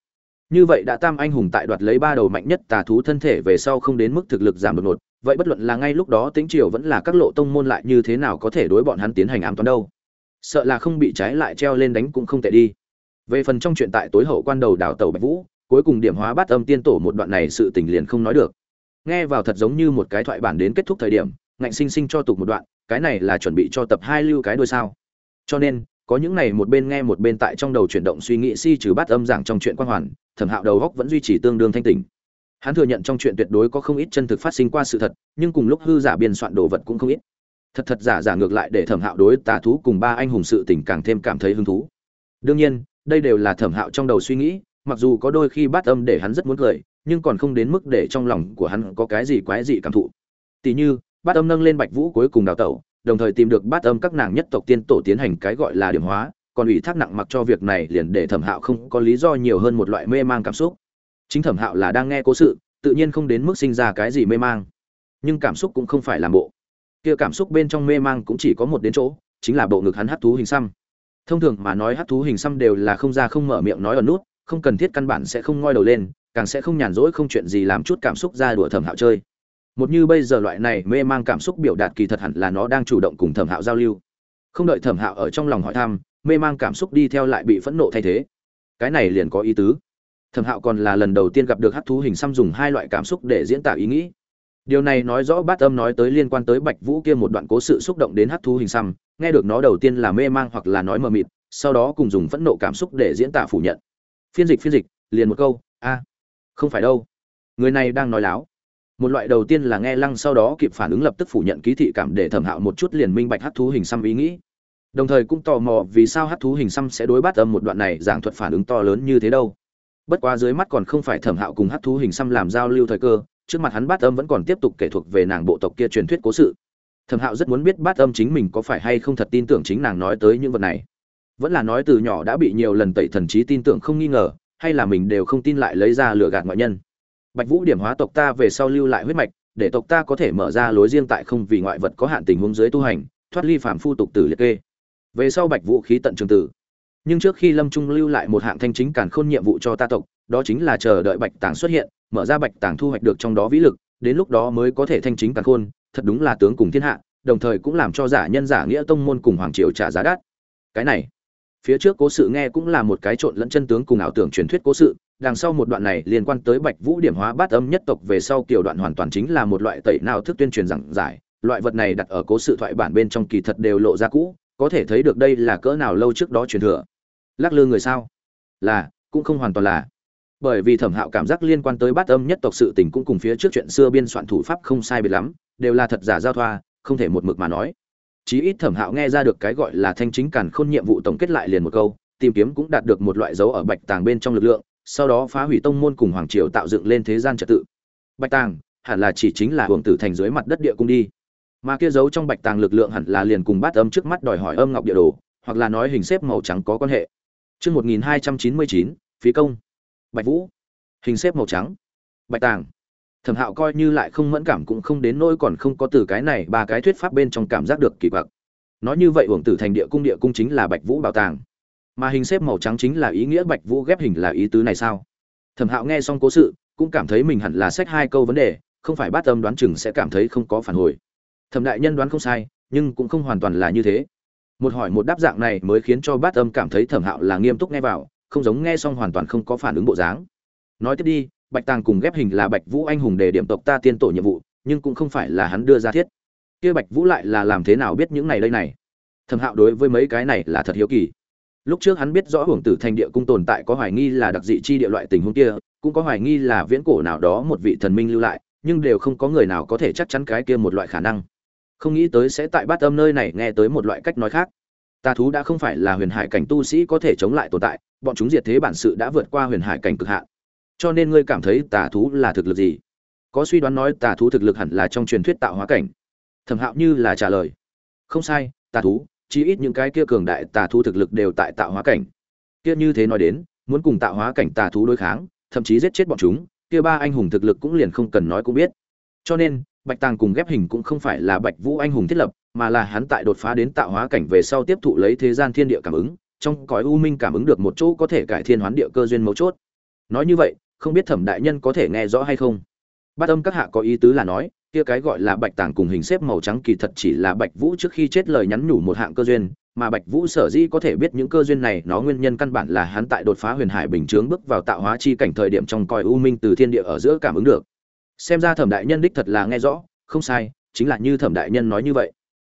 như vậy đã tam anh hùng tại đoạt lấy ba đầu mạnh nhất tà thú thân thể về sau không đến mức thực lực giảm đột ngột, vậy bất luận là ngay lúc đó tính triều vẫn là các lộ tông môn lại như thế nào có thể đối bọn hắn tiến hành ám toán đâu. Sợ là không bị trái lại treo lên đánh cũng không tệ đi. Về phần trong chuyện tại tối hậu quan đầu đảo tàu bạch vũ, cuối cùng điểm hóa bát âm tiên tổ một đoạn này sự tình liền không nói được. Nghe vào thật giống như một cái thoại bản đến kết thúc thời điểm, ngạnh sinh sinh cho tục một đoạn, cái này là chuẩn bị cho tập hai lưu cái đôi sao. Cho nên, có những này một bên nghe một bên tại trong đầu chuyển động suy nghĩ si trừ bát âm giảng trong chuyện quan hoàn thẩm hạo đầu góc vẫn duy trì tương đương thanh tình hắn thừa nhận trong chuyện tuyệt đối có không ít chân thực phát sinh qua sự thật, nhưng cùng lúc hư giả biên soạn đồ vật cũng không ít. Thật thật giả giả ngược lại để thẩm hạo đối tà thú cùng ba anh hùng sự tình càng thêm cảm thấy hứng thú. Đương nhiên, đây đều là thẩm hạo trong đầu suy nghĩ, mặc dù có đôi khi bát âm để hắn rất muốn cười, nhưng còn không đến mức để trong lòng của hắn có cái gì quái dị cảm thụ. Tỉ như, bát âm nâng lên bạch vũ cuối cùng đào tẩu, đồng thời tìm được bát âm các nàng nhất tộc tiên tổ tiến hành cái gọi là điểm hóa còn ủy thác nặng mặc cho việc này liền để thẩm hạo không có lý do nhiều hơn một loại mê mang cảm xúc. Chính thẩm hạo là đang nghe cố sự, tự nhiên không đến mức sinh ra cái gì mê mang. Nhưng cảm xúc cũng không phải làm bộ. Kia cảm xúc bên trong mê mang cũng chỉ có một đến chỗ, chính là bộ ngực hắn hát thú hình xăm. Thông thường mà nói hát thú hình xăm đều là không ra không mở miệng nói ở nút, không cần thiết căn bản sẽ không ngoi đầu lên, càng sẽ không nhàn rỗi không chuyện gì làm chút cảm xúc ra đùa thẩm hạo chơi. Một như bây giờ loại này mê mang cảm xúc biểu đạt kỳ thật hẳn là nó đang chủ động cùng thẩm hạo giao lưu. Không đợi thẩm hạo ở trong lòng hỏi thăm mê mang cảm xúc đi theo lại bị phẫn nộ thay thế. Cái này liền có ý tứ. Thẩm hạo còn là lần đầu tiên gặp được hát thú hình xăm dùng hai loại cảm xúc để diễn tả ý nghĩ. Điều này nói rõ bát âm nói tới liên quan tới bạch vũ kia một đoạn cố sự xúc động đến hát thú hình xăm, nghe được nó đầu tiên là mê mang hoặc là nói mờ mịt, sau đó cùng dùng phẫn nộ cảm xúc để diễn tả phủ nhận. Phiên dịch phiên dịch, liền một câu, a, không phải đâu. Người này đang nói láo. Một loại đầu tiên là nghe lăng sau đó kịp phản ứng lập tức phủ nhận ký thị cảm để thẩm hạo một chút liền minh bạch hát thú hình xăm ý nghĩ đồng thời cũng tò mò vì sao hát thú hình xăm sẽ đối bắt âm một đoạn này giảng thuật phản ứng to lớn như thế đâu. Bất quá dưới mắt còn không phải thẩm hạo cùng hát thú hình xăm làm giao lưu thời cơ, trước mặt hắn bát âm vẫn còn tiếp tục kể thuộc về nàng bộ tộc kia truyền thuyết cố sự. Thẩm hạo rất muốn biết bát âm chính mình có phải hay không thật tin tưởng chính nàng nói tới những vật này. Vẫn là nói từ nhỏ đã bị nhiều lần tẩy thần trí tin tưởng không nghi ngờ, hay là mình đều không tin lại lấy ra lừa gạt ngoại nhân. Bạch vũ điểm hóa tộc ta về sau lưu lại huyết mạch, để tộc ta có thể mở ra lối riêng tại không vì ngoại vật có hạn tình huống dưới tu hành, thoát ly phạm phu tục tử liệt kê về sau bạch vũ khí tận trường tử. Nhưng trước khi lâm trung lưu lại một hạng thanh chính càn khôn nhiệm vụ cho ta tộc, đó chính là chờ đợi bạch tàng xuất hiện, mở ra bạch tàng thu hoạch được trong đó vĩ lực, đến lúc đó mới có thể thanh chính càn khôn, thật đúng là tướng cùng thiên hạ, đồng thời cũng làm cho giả nhân giả nghĩa tông môn cùng hoàng triều trả giá đắt. Cái này, phía trước cố sự nghe cũng là một cái trộn lẫn chân tướng cùng ảo tưởng truyền thuyết cố sự, đằng sau một đoạn này liên quan tới bạch vũ điểm hóa bát âm nhất tộc về sau kiểu đoạn hoàn toàn chính là một loại tẩy nào thức tuyên truyền giảng giải, loại vật này đặt ở cố sự thoại bản bên trong kỳ thật đều lộ ra cũ có thể thấy được đây là cỡ nào lâu trước đó truyền thừa. Lắc lư người sao? Là, cũng không hoàn toàn là. Bởi vì thẩm hạo cảm giác liên quan tới bát âm nhất tộc sự tình cũng cùng phía trước chuyện xưa biên soạn thủ pháp không sai biệt lắm, đều là thật giả giao thoa, không thể một mực mà nói. Chí ít thẩm hạo nghe ra được cái gọi là thanh chính càn khôn nhiệm vụ tổng kết lại liền một câu, tìm kiếm cũng đạt được một loại dấu ở bạch tàng bên trong lực lượng, sau đó phá hủy tông môn cùng hoàng triều tạo dựng lên thế gian trật tự. Bạch tàng, hẳn là chỉ chính là hưởng tử thành dưới mặt đất địa cung đi mà kia giấu trong bạch tàng lực lượng hẳn là liền cùng bát âm trước mắt đòi hỏi âm ngọc địa đồ hoặc là nói hình xếp màu trắng có quan hệ Chương 1299, phí công. Bạch Vũ. Hình xếp màu trắng. Bạch Tàng. Thẩm Hạo coi như lại không mẫn cảm cũng không đến nỗi còn không có từ cái này ba cái thuyết pháp bên trong cảm giác được kỳ quặc. Nói như vậy, uổng tử thành địa cung địa cung chính là Bạch Vũ bảo tàng, mà hình xếp màu trắng chính là ý nghĩa Bạch Vũ ghép hình là ý tứ này sao? Thẩm Hạo nghe xong cố sự, cũng cảm thấy mình hẳn là sách hai câu vấn đề, không phải bát âm đoán chừng sẽ cảm thấy không có phản hồi. Thẩm đại nhân đoán không sai, nhưng cũng không hoàn toàn là như thế. Một hỏi một đáp dạng này mới khiến cho bát âm cảm thấy thẩm hạo là nghiêm túc nghe vào không giống nghe xong hoàn toàn không có phản ứng bộ dáng. Nói tiếp đi bạch tàng cùng ghép hình là bạch vũ anh hùng để điểm tộc ta tiên tổ nhiệm vụ nhưng cũng không phải là hắn đưa ra thiết. Kia bạch vũ lại là làm thế nào biết những này đây này? Thẩm hạo đối với mấy cái này là thật hiếu kỳ. Lúc trước hắn biết rõ hưởng tử thành địa cung tồn tại có hoài nghi là đặc dị chi địa loại tình huống kia cũng có hoài nghi là viễn cổ nào đó một vị thần minh lưu lại nhưng đều không có người nào có thể chắc chắn cái kia một loại khả năng không nghĩ tới sẽ tại bát âm nơi này nghe tới một loại cách nói khác. Tà thú đã không phải là huyền hải cảnh tu sĩ có thể chống lại tồn tại, bọn chúng diệt thế bản sự đã vượt qua huyền hải cảnh cực hạn. Cho nên ngươi cảm thấy tà thú là thực lực gì? Có suy đoán nói tà thú thực lực hẳn là trong truyền thuyết tạo hóa cảnh. Thẩm hạo như là trả lời. Không sai, tà thú, chí ít những cái kia cường đại tà thú thực lực đều tại tạo hóa cảnh. Kia như thế nói đến, muốn cùng tạo hóa cảnh tà thú đối kháng, thậm chí giết chết bọn chúng, kia ba anh hùng thực lực cũng liền không cần nói cũng biết. Cho nên bạch tàng cùng ghép hình cũng không phải là bạch vũ anh hùng thiết lập, mà là hắn tại đột phá đến tạo hóa cảnh về sau tiếp thụ lấy thế gian thiên địa cảm ứng, trong cõi u minh cảm ứng được một chỗ có thể cải thiên hoán địa cơ duyên mấu chốt. Nói như vậy, không biết thẩm đại nhân có thể nghe rõ hay không? Bát âm các hạ có ý tứ là nói, kia cái gọi là bạch tàng cùng hình xếp màu trắng kỳ thật chỉ là bạch vũ trước khi chết lời nhắn nhủ một hạng cơ duyên, mà bạch vũ sở dĩ có thể biết những cơ duyên này, nó nguyên nhân căn bản là hắn tại đột phá huyền hải bình chướng bước vào tạo hóa chi cảnh thời điểm trong cõi u minh từ thiên địa ở giữa cảm ứng được xem ra thẩm đại nhân đích thật là nghe rõ, không sai, chính là như thẩm đại nhân nói như vậy.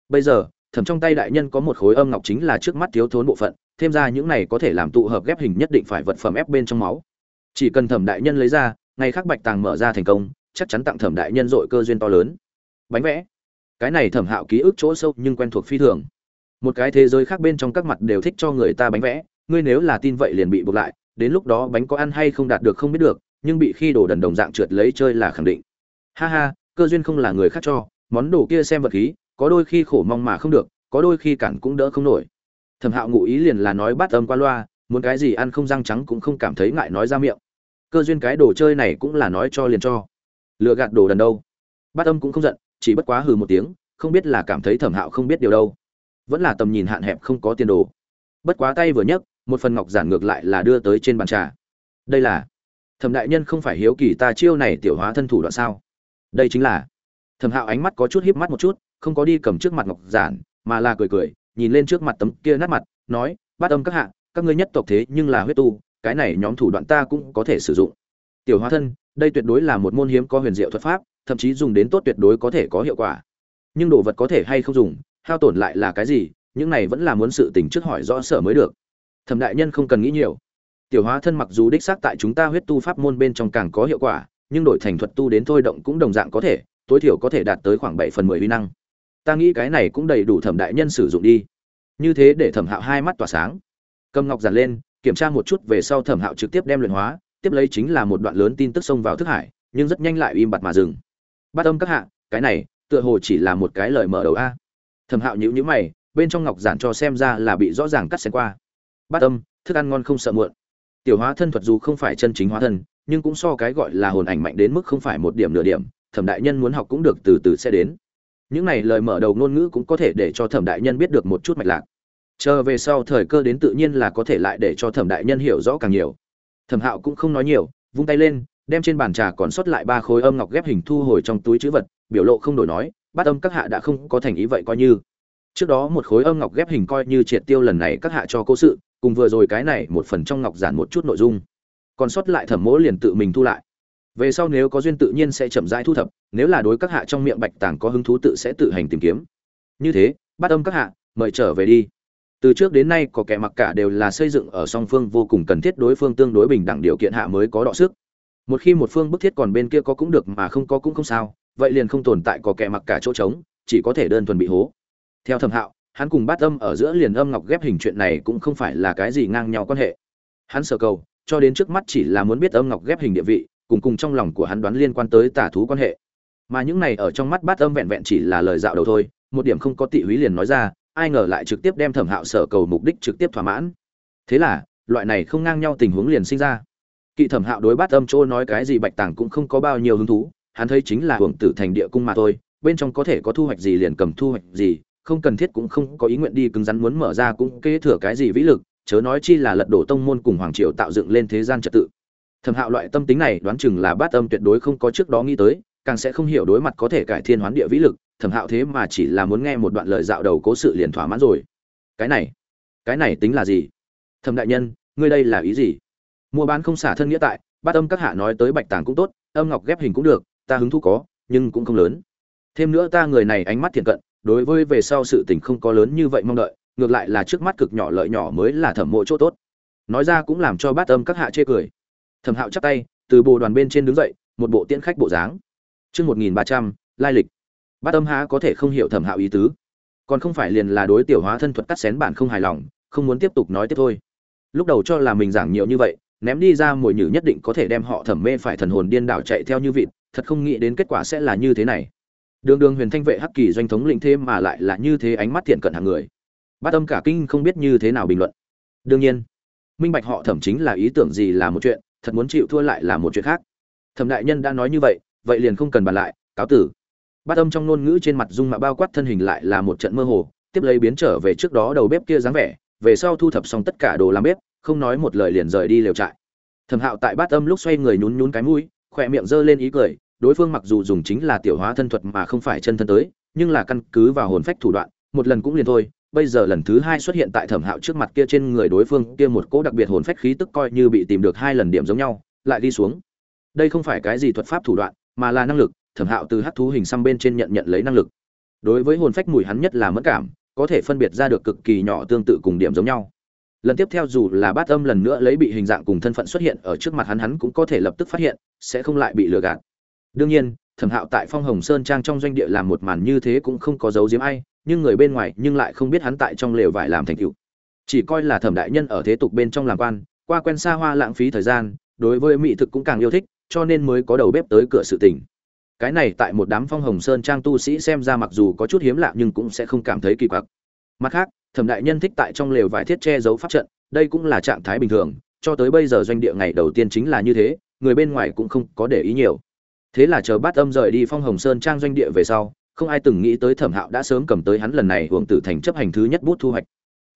Bây giờ, thẩm trong tay đại nhân có một khối âm ngọc chính là trước mắt thiếu thốn bộ phận, thêm ra những này có thể làm tụ hợp ghép hình nhất định phải vật phẩm ép bên trong máu. Chỉ cần thẩm đại nhân lấy ra ngày khác bạch tàng mở ra thành công, chắc chắn tặng thẩm đại nhân dội cơ duyên to lớn. Bánh vẽ. Cái này thẩm hạo ký ức chỗ sâu nhưng quen thuộc phi thường. Một cái thế giới khác bên trong các mặt đều thích cho người ta bánh vẽ, ngươi nếu là tin vậy liền bị buộc lại, đến lúc đó bánh có ăn hay không đạt được không biết được nhưng bị khi đồ đần đồng dạng trượt lấy chơi là khẳng định. Ha ha, cơ duyên không là người khác cho, món đồ kia xem vật khí, có đôi khi khổ mong mà không được, có đôi khi cản cũng đỡ không nổi. Thẩm hạo ngụ ý liền là nói bắt âm qua loa, muốn cái gì ăn không răng trắng cũng không cảm thấy ngại nói ra miệng. Cơ duyên cái đồ chơi này cũng là nói cho liền cho. Lựa gạt đồ đần đâu? Bát âm cũng không giận, chỉ bất quá hừ một tiếng, không biết là cảm thấy thẩm hạo không biết điều đâu. Vẫn là tầm nhìn hạn hẹp không có tiền đồ. Bất quá tay vừa nhấc, một phần ngọc giản ngược lại là đưa tới trên bàn trà. Đây là thẩm đại nhân không phải hiếu kỳ ta chiêu này tiểu hóa thân thủ đoạn sao? Đây chính là. Thẩm hạo ánh mắt có chút híp mắt một chút, không có đi cầm trước mặt ngọc giản, mà là cười cười, nhìn lên trước mặt tấm kia nát mặt, nói, bát âm các hạ, các ngươi nhất tộc thế nhưng là huyết tu, cái này nhóm thủ đoạn ta cũng có thể sử dụng. Tiểu hóa thân, đây tuyệt đối là một môn hiếm có huyền diệu thuật pháp, thậm chí dùng đến tốt tuyệt đối có thể có hiệu quả. Nhưng đồ vật có thể hay không dùng, hao tổn lại là cái gì, những này vẫn là muốn sự tình trước hỏi rõ sở mới được. Thẩm đại nhân không cần nghĩ nhiều tiểu hóa thân mặc dù đích xác tại chúng ta huyết tu pháp môn bên trong càng có hiệu quả, nhưng đổi thành thuật tu đến thôi động cũng đồng dạng có thể, tối thiểu có thể đạt tới khoảng bảy phần mười uy năng. Ta nghĩ cái này cũng đầy đủ thẩm đại nhân sử dụng đi. Như thế để thẩm hạo hai mắt tỏa sáng. Cầm ngọc giản lên, kiểm tra một chút về sau thẩm hạo trực tiếp đem luyện hóa, tiếp lấy chính là một đoạn lớn tin tức xông vào thức hải, nhưng rất nhanh lại im bặt mà dừng. Bát âm các hạ, cái này, tựa hồ chỉ là một cái lời mở đầu a. Thẩm hạo nhữ nhữ mày, bên trong ngọc giản cho xem ra là bị rõ ràng cắt xén qua. Bát âm, thức ăn ngon không sợ muộn tiểu hóa thân thuật dù không phải chân chính hóa thân, nhưng cũng so cái gọi là hồn ảnh mạnh đến mức không phải một điểm nửa điểm, thẩm đại nhân muốn học cũng được từ từ sẽ đến. Những này lời mở đầu ngôn ngữ cũng có thể để cho thẩm đại nhân biết được một chút mạch lạc. Chờ về sau thời cơ đến tự nhiên là có thể lại để cho thẩm đại nhân hiểu rõ càng nhiều. Thẩm hạo cũng không nói nhiều, vung tay lên, đem trên bàn trà còn sót lại ba khối âm ngọc ghép hình thu hồi trong túi chữ vật, biểu lộ không đổi nói, bát âm các hạ đã không có thành ý vậy coi như trước đó một khối âm ngọc ghép hình coi như triệt tiêu lần này các hạ cho cố sự, cùng vừa rồi cái này một phần trong ngọc giản một chút nội dung. Còn sót lại thẩm mỗ liền tự mình thu lại. Về sau nếu có duyên tự nhiên sẽ chậm rãi thu thập, nếu là đối các hạ trong miệng bạch tàng có hứng thú tự sẽ tự hành tìm kiếm. Như thế, bắt âm các hạ, mời trở về đi. Từ trước đến nay có kẻ mặc cả đều là xây dựng ở song phương vô cùng cần thiết đối phương tương đối bình đẳng điều kiện hạ mới có đọ sức. Một khi một phương bức thiết còn bên kia có cũng được mà không có cũng không sao, vậy liền không tồn tại có kẻ mặc cả chỗ trống, chỉ có thể đơn thuần bị hố theo thẩm hạo, hắn cùng bát âm ở giữa liền âm ngọc ghép hình chuyện này cũng không phải là cái gì ngang nhau quan hệ. Hắn sở cầu, cho đến trước mắt chỉ là muốn biết âm ngọc ghép hình địa vị, cùng cùng trong lòng của hắn đoán liên quan tới tả thú quan hệ. Mà những này ở trong mắt bát âm vẹn vẹn chỉ là lời dạo đầu thôi, một điểm không có tị húy liền nói ra, ai ngờ lại trực tiếp đem thẩm hạo sở cầu mục đích trực tiếp thỏa mãn. Thế là, loại này không ngang nhau tình huống liền sinh ra. Kỵ thẩm hạo đối bát âm chỗ nói cái gì bạch tàng cũng không có bao nhiêu hứng thú, hắn thấy chính là hưởng tử thành địa cung mà thôi, bên trong có thể có thu hoạch gì liền cầm thu hoạch gì không cần thiết cũng không có ý nguyện đi cứng rắn muốn mở ra cũng kế thừa cái gì vĩ lực, chớ nói chi là lật đổ tông môn cùng hoàng triều tạo dựng lên thế gian trật tự. Thẩm hạo loại tâm tính này đoán chừng là bát âm tuyệt đối không có trước đó nghĩ tới, càng sẽ không hiểu đối mặt có thể cải thiên hoán địa vĩ lực, thẩm hạo thế mà chỉ là muốn nghe một đoạn lời dạo đầu cố sự liền thỏa mãn rồi. Cái này cái này tính là gì? Thẩm đại nhân, ngươi đây là ý gì? Mua bán không xả thân nghĩa tại, bát âm các hạ nói tới bạch tàng cũng tốt, âm ngọc ghép hình cũng được, ta hứng thú có, nhưng cũng không lớn. Thêm nữa ta người này ánh mắt thiện cận đối với về sau sự tình không có lớn như vậy mong đợi, ngược lại là trước mắt cực nhỏ lợi nhỏ mới là thẩm mộ chỗ tốt. Nói ra cũng làm cho bát âm các hạ chê cười. Thẩm hạo chắp tay, từ bồ đoàn bên trên đứng dậy, một bộ tiễn khách bộ dáng. Chương một nghìn ba trăm, lai lịch. Bát âm há có thể không hiểu thẩm hạo ý tứ. Còn không phải liền là đối tiểu hóa thân thuật cắt xén bản không hài lòng, không muốn tiếp tục nói tiếp thôi. Lúc đầu cho là mình giảng nhiều như vậy, ném đi ra mồi nhử nhất định có thể đem họ thẩm mê phải thần hồn điên đảo chạy theo như vịt, thật không nghĩ đến kết quả sẽ là như thế này đường đường huyền thanh vệ hắc kỳ doanh thống lĩnh thế mà lại là như thế ánh mắt thiện cận hàng người. Bát âm cả kinh không biết như thế nào bình luận. Đương nhiên, minh bạch họ thẩm chính là ý tưởng gì là một chuyện, thật muốn chịu thua lại là một chuyện khác. Thẩm đại nhân đã nói như vậy vậy liền không cần bàn lại, cáo tử. Bát âm trong ngôn ngữ trên mặt dung mạ bao quát thân hình lại là một trận mơ hồ, tiếp lấy biến trở về trước đó đầu bếp kia dáng vẻ, về sau thu thập xong tất cả đồ làm bếp, không nói một lời liền rời đi lều trại. Thẩm hạo tại bát âm lúc xoay người nhún nhún cái mũi, khỏe miệng giơ lên ý cười đối phương mặc dù dùng chính là tiểu hóa thân thuật mà không phải chân thân tới, nhưng là căn cứ vào hồn phách thủ đoạn, một lần cũng liền thôi. Bây giờ lần thứ hai xuất hiện tại thẩm hạo trước mặt kia trên người đối phương, kia một cỗ đặc biệt hồn phách khí tức coi như bị tìm được hai lần điểm giống nhau, lại đi xuống. Đây không phải cái gì thuật pháp thủ đoạn, mà là năng lực, thẩm hạo từ hát thú hình xăm bên trên nhận nhận lấy năng lực. Đối với hồn phách mùi hắn nhất là mất cảm, có thể phân biệt ra được cực kỳ nhỏ tương tự cùng điểm giống nhau. Lần tiếp theo dù là bát âm lần nữa lấy bị hình dạng cùng thân phận xuất hiện ở trước mặt hắn hắn cũng có thể lập tức phát hiện, sẽ không lại bị lừa gạt đương nhiên, thẩm hạo tại phong hồng sơn trang trong doanh địa làm một màn như thế cũng không có dấu diếm ai, nhưng người bên ngoài nhưng lại không biết hắn tại trong lều vải làm thành cựu chỉ coi là thẩm đại nhân ở thế tục bên trong làm quan, qua quen xa hoa lãng phí thời gian, đối với mỹ thực cũng càng yêu thích, cho nên mới có đầu bếp tới cửa sự tình. Cái này tại một đám phong hồng sơn trang tu sĩ xem ra mặc dù có chút hiếm lạ nhưng cũng sẽ không cảm thấy kỳ quặc. Mặt khác, thẩm đại nhân thích tại trong lều vải thiết che giấu pháp trận, đây cũng là trạng thái bình thường, cho tới bây giờ doanh địa ngày đầu tiên chính là như thế, người bên ngoài cũng không có để ý nhiều thế là chờ bát âm rời đi phong hồng sơn trang doanh địa về sau, không ai từng nghĩ tới thẩm hạo đã sớm cầm tới hắn lần này hưởng tử thành chấp hành thứ nhất bút thu hoạch.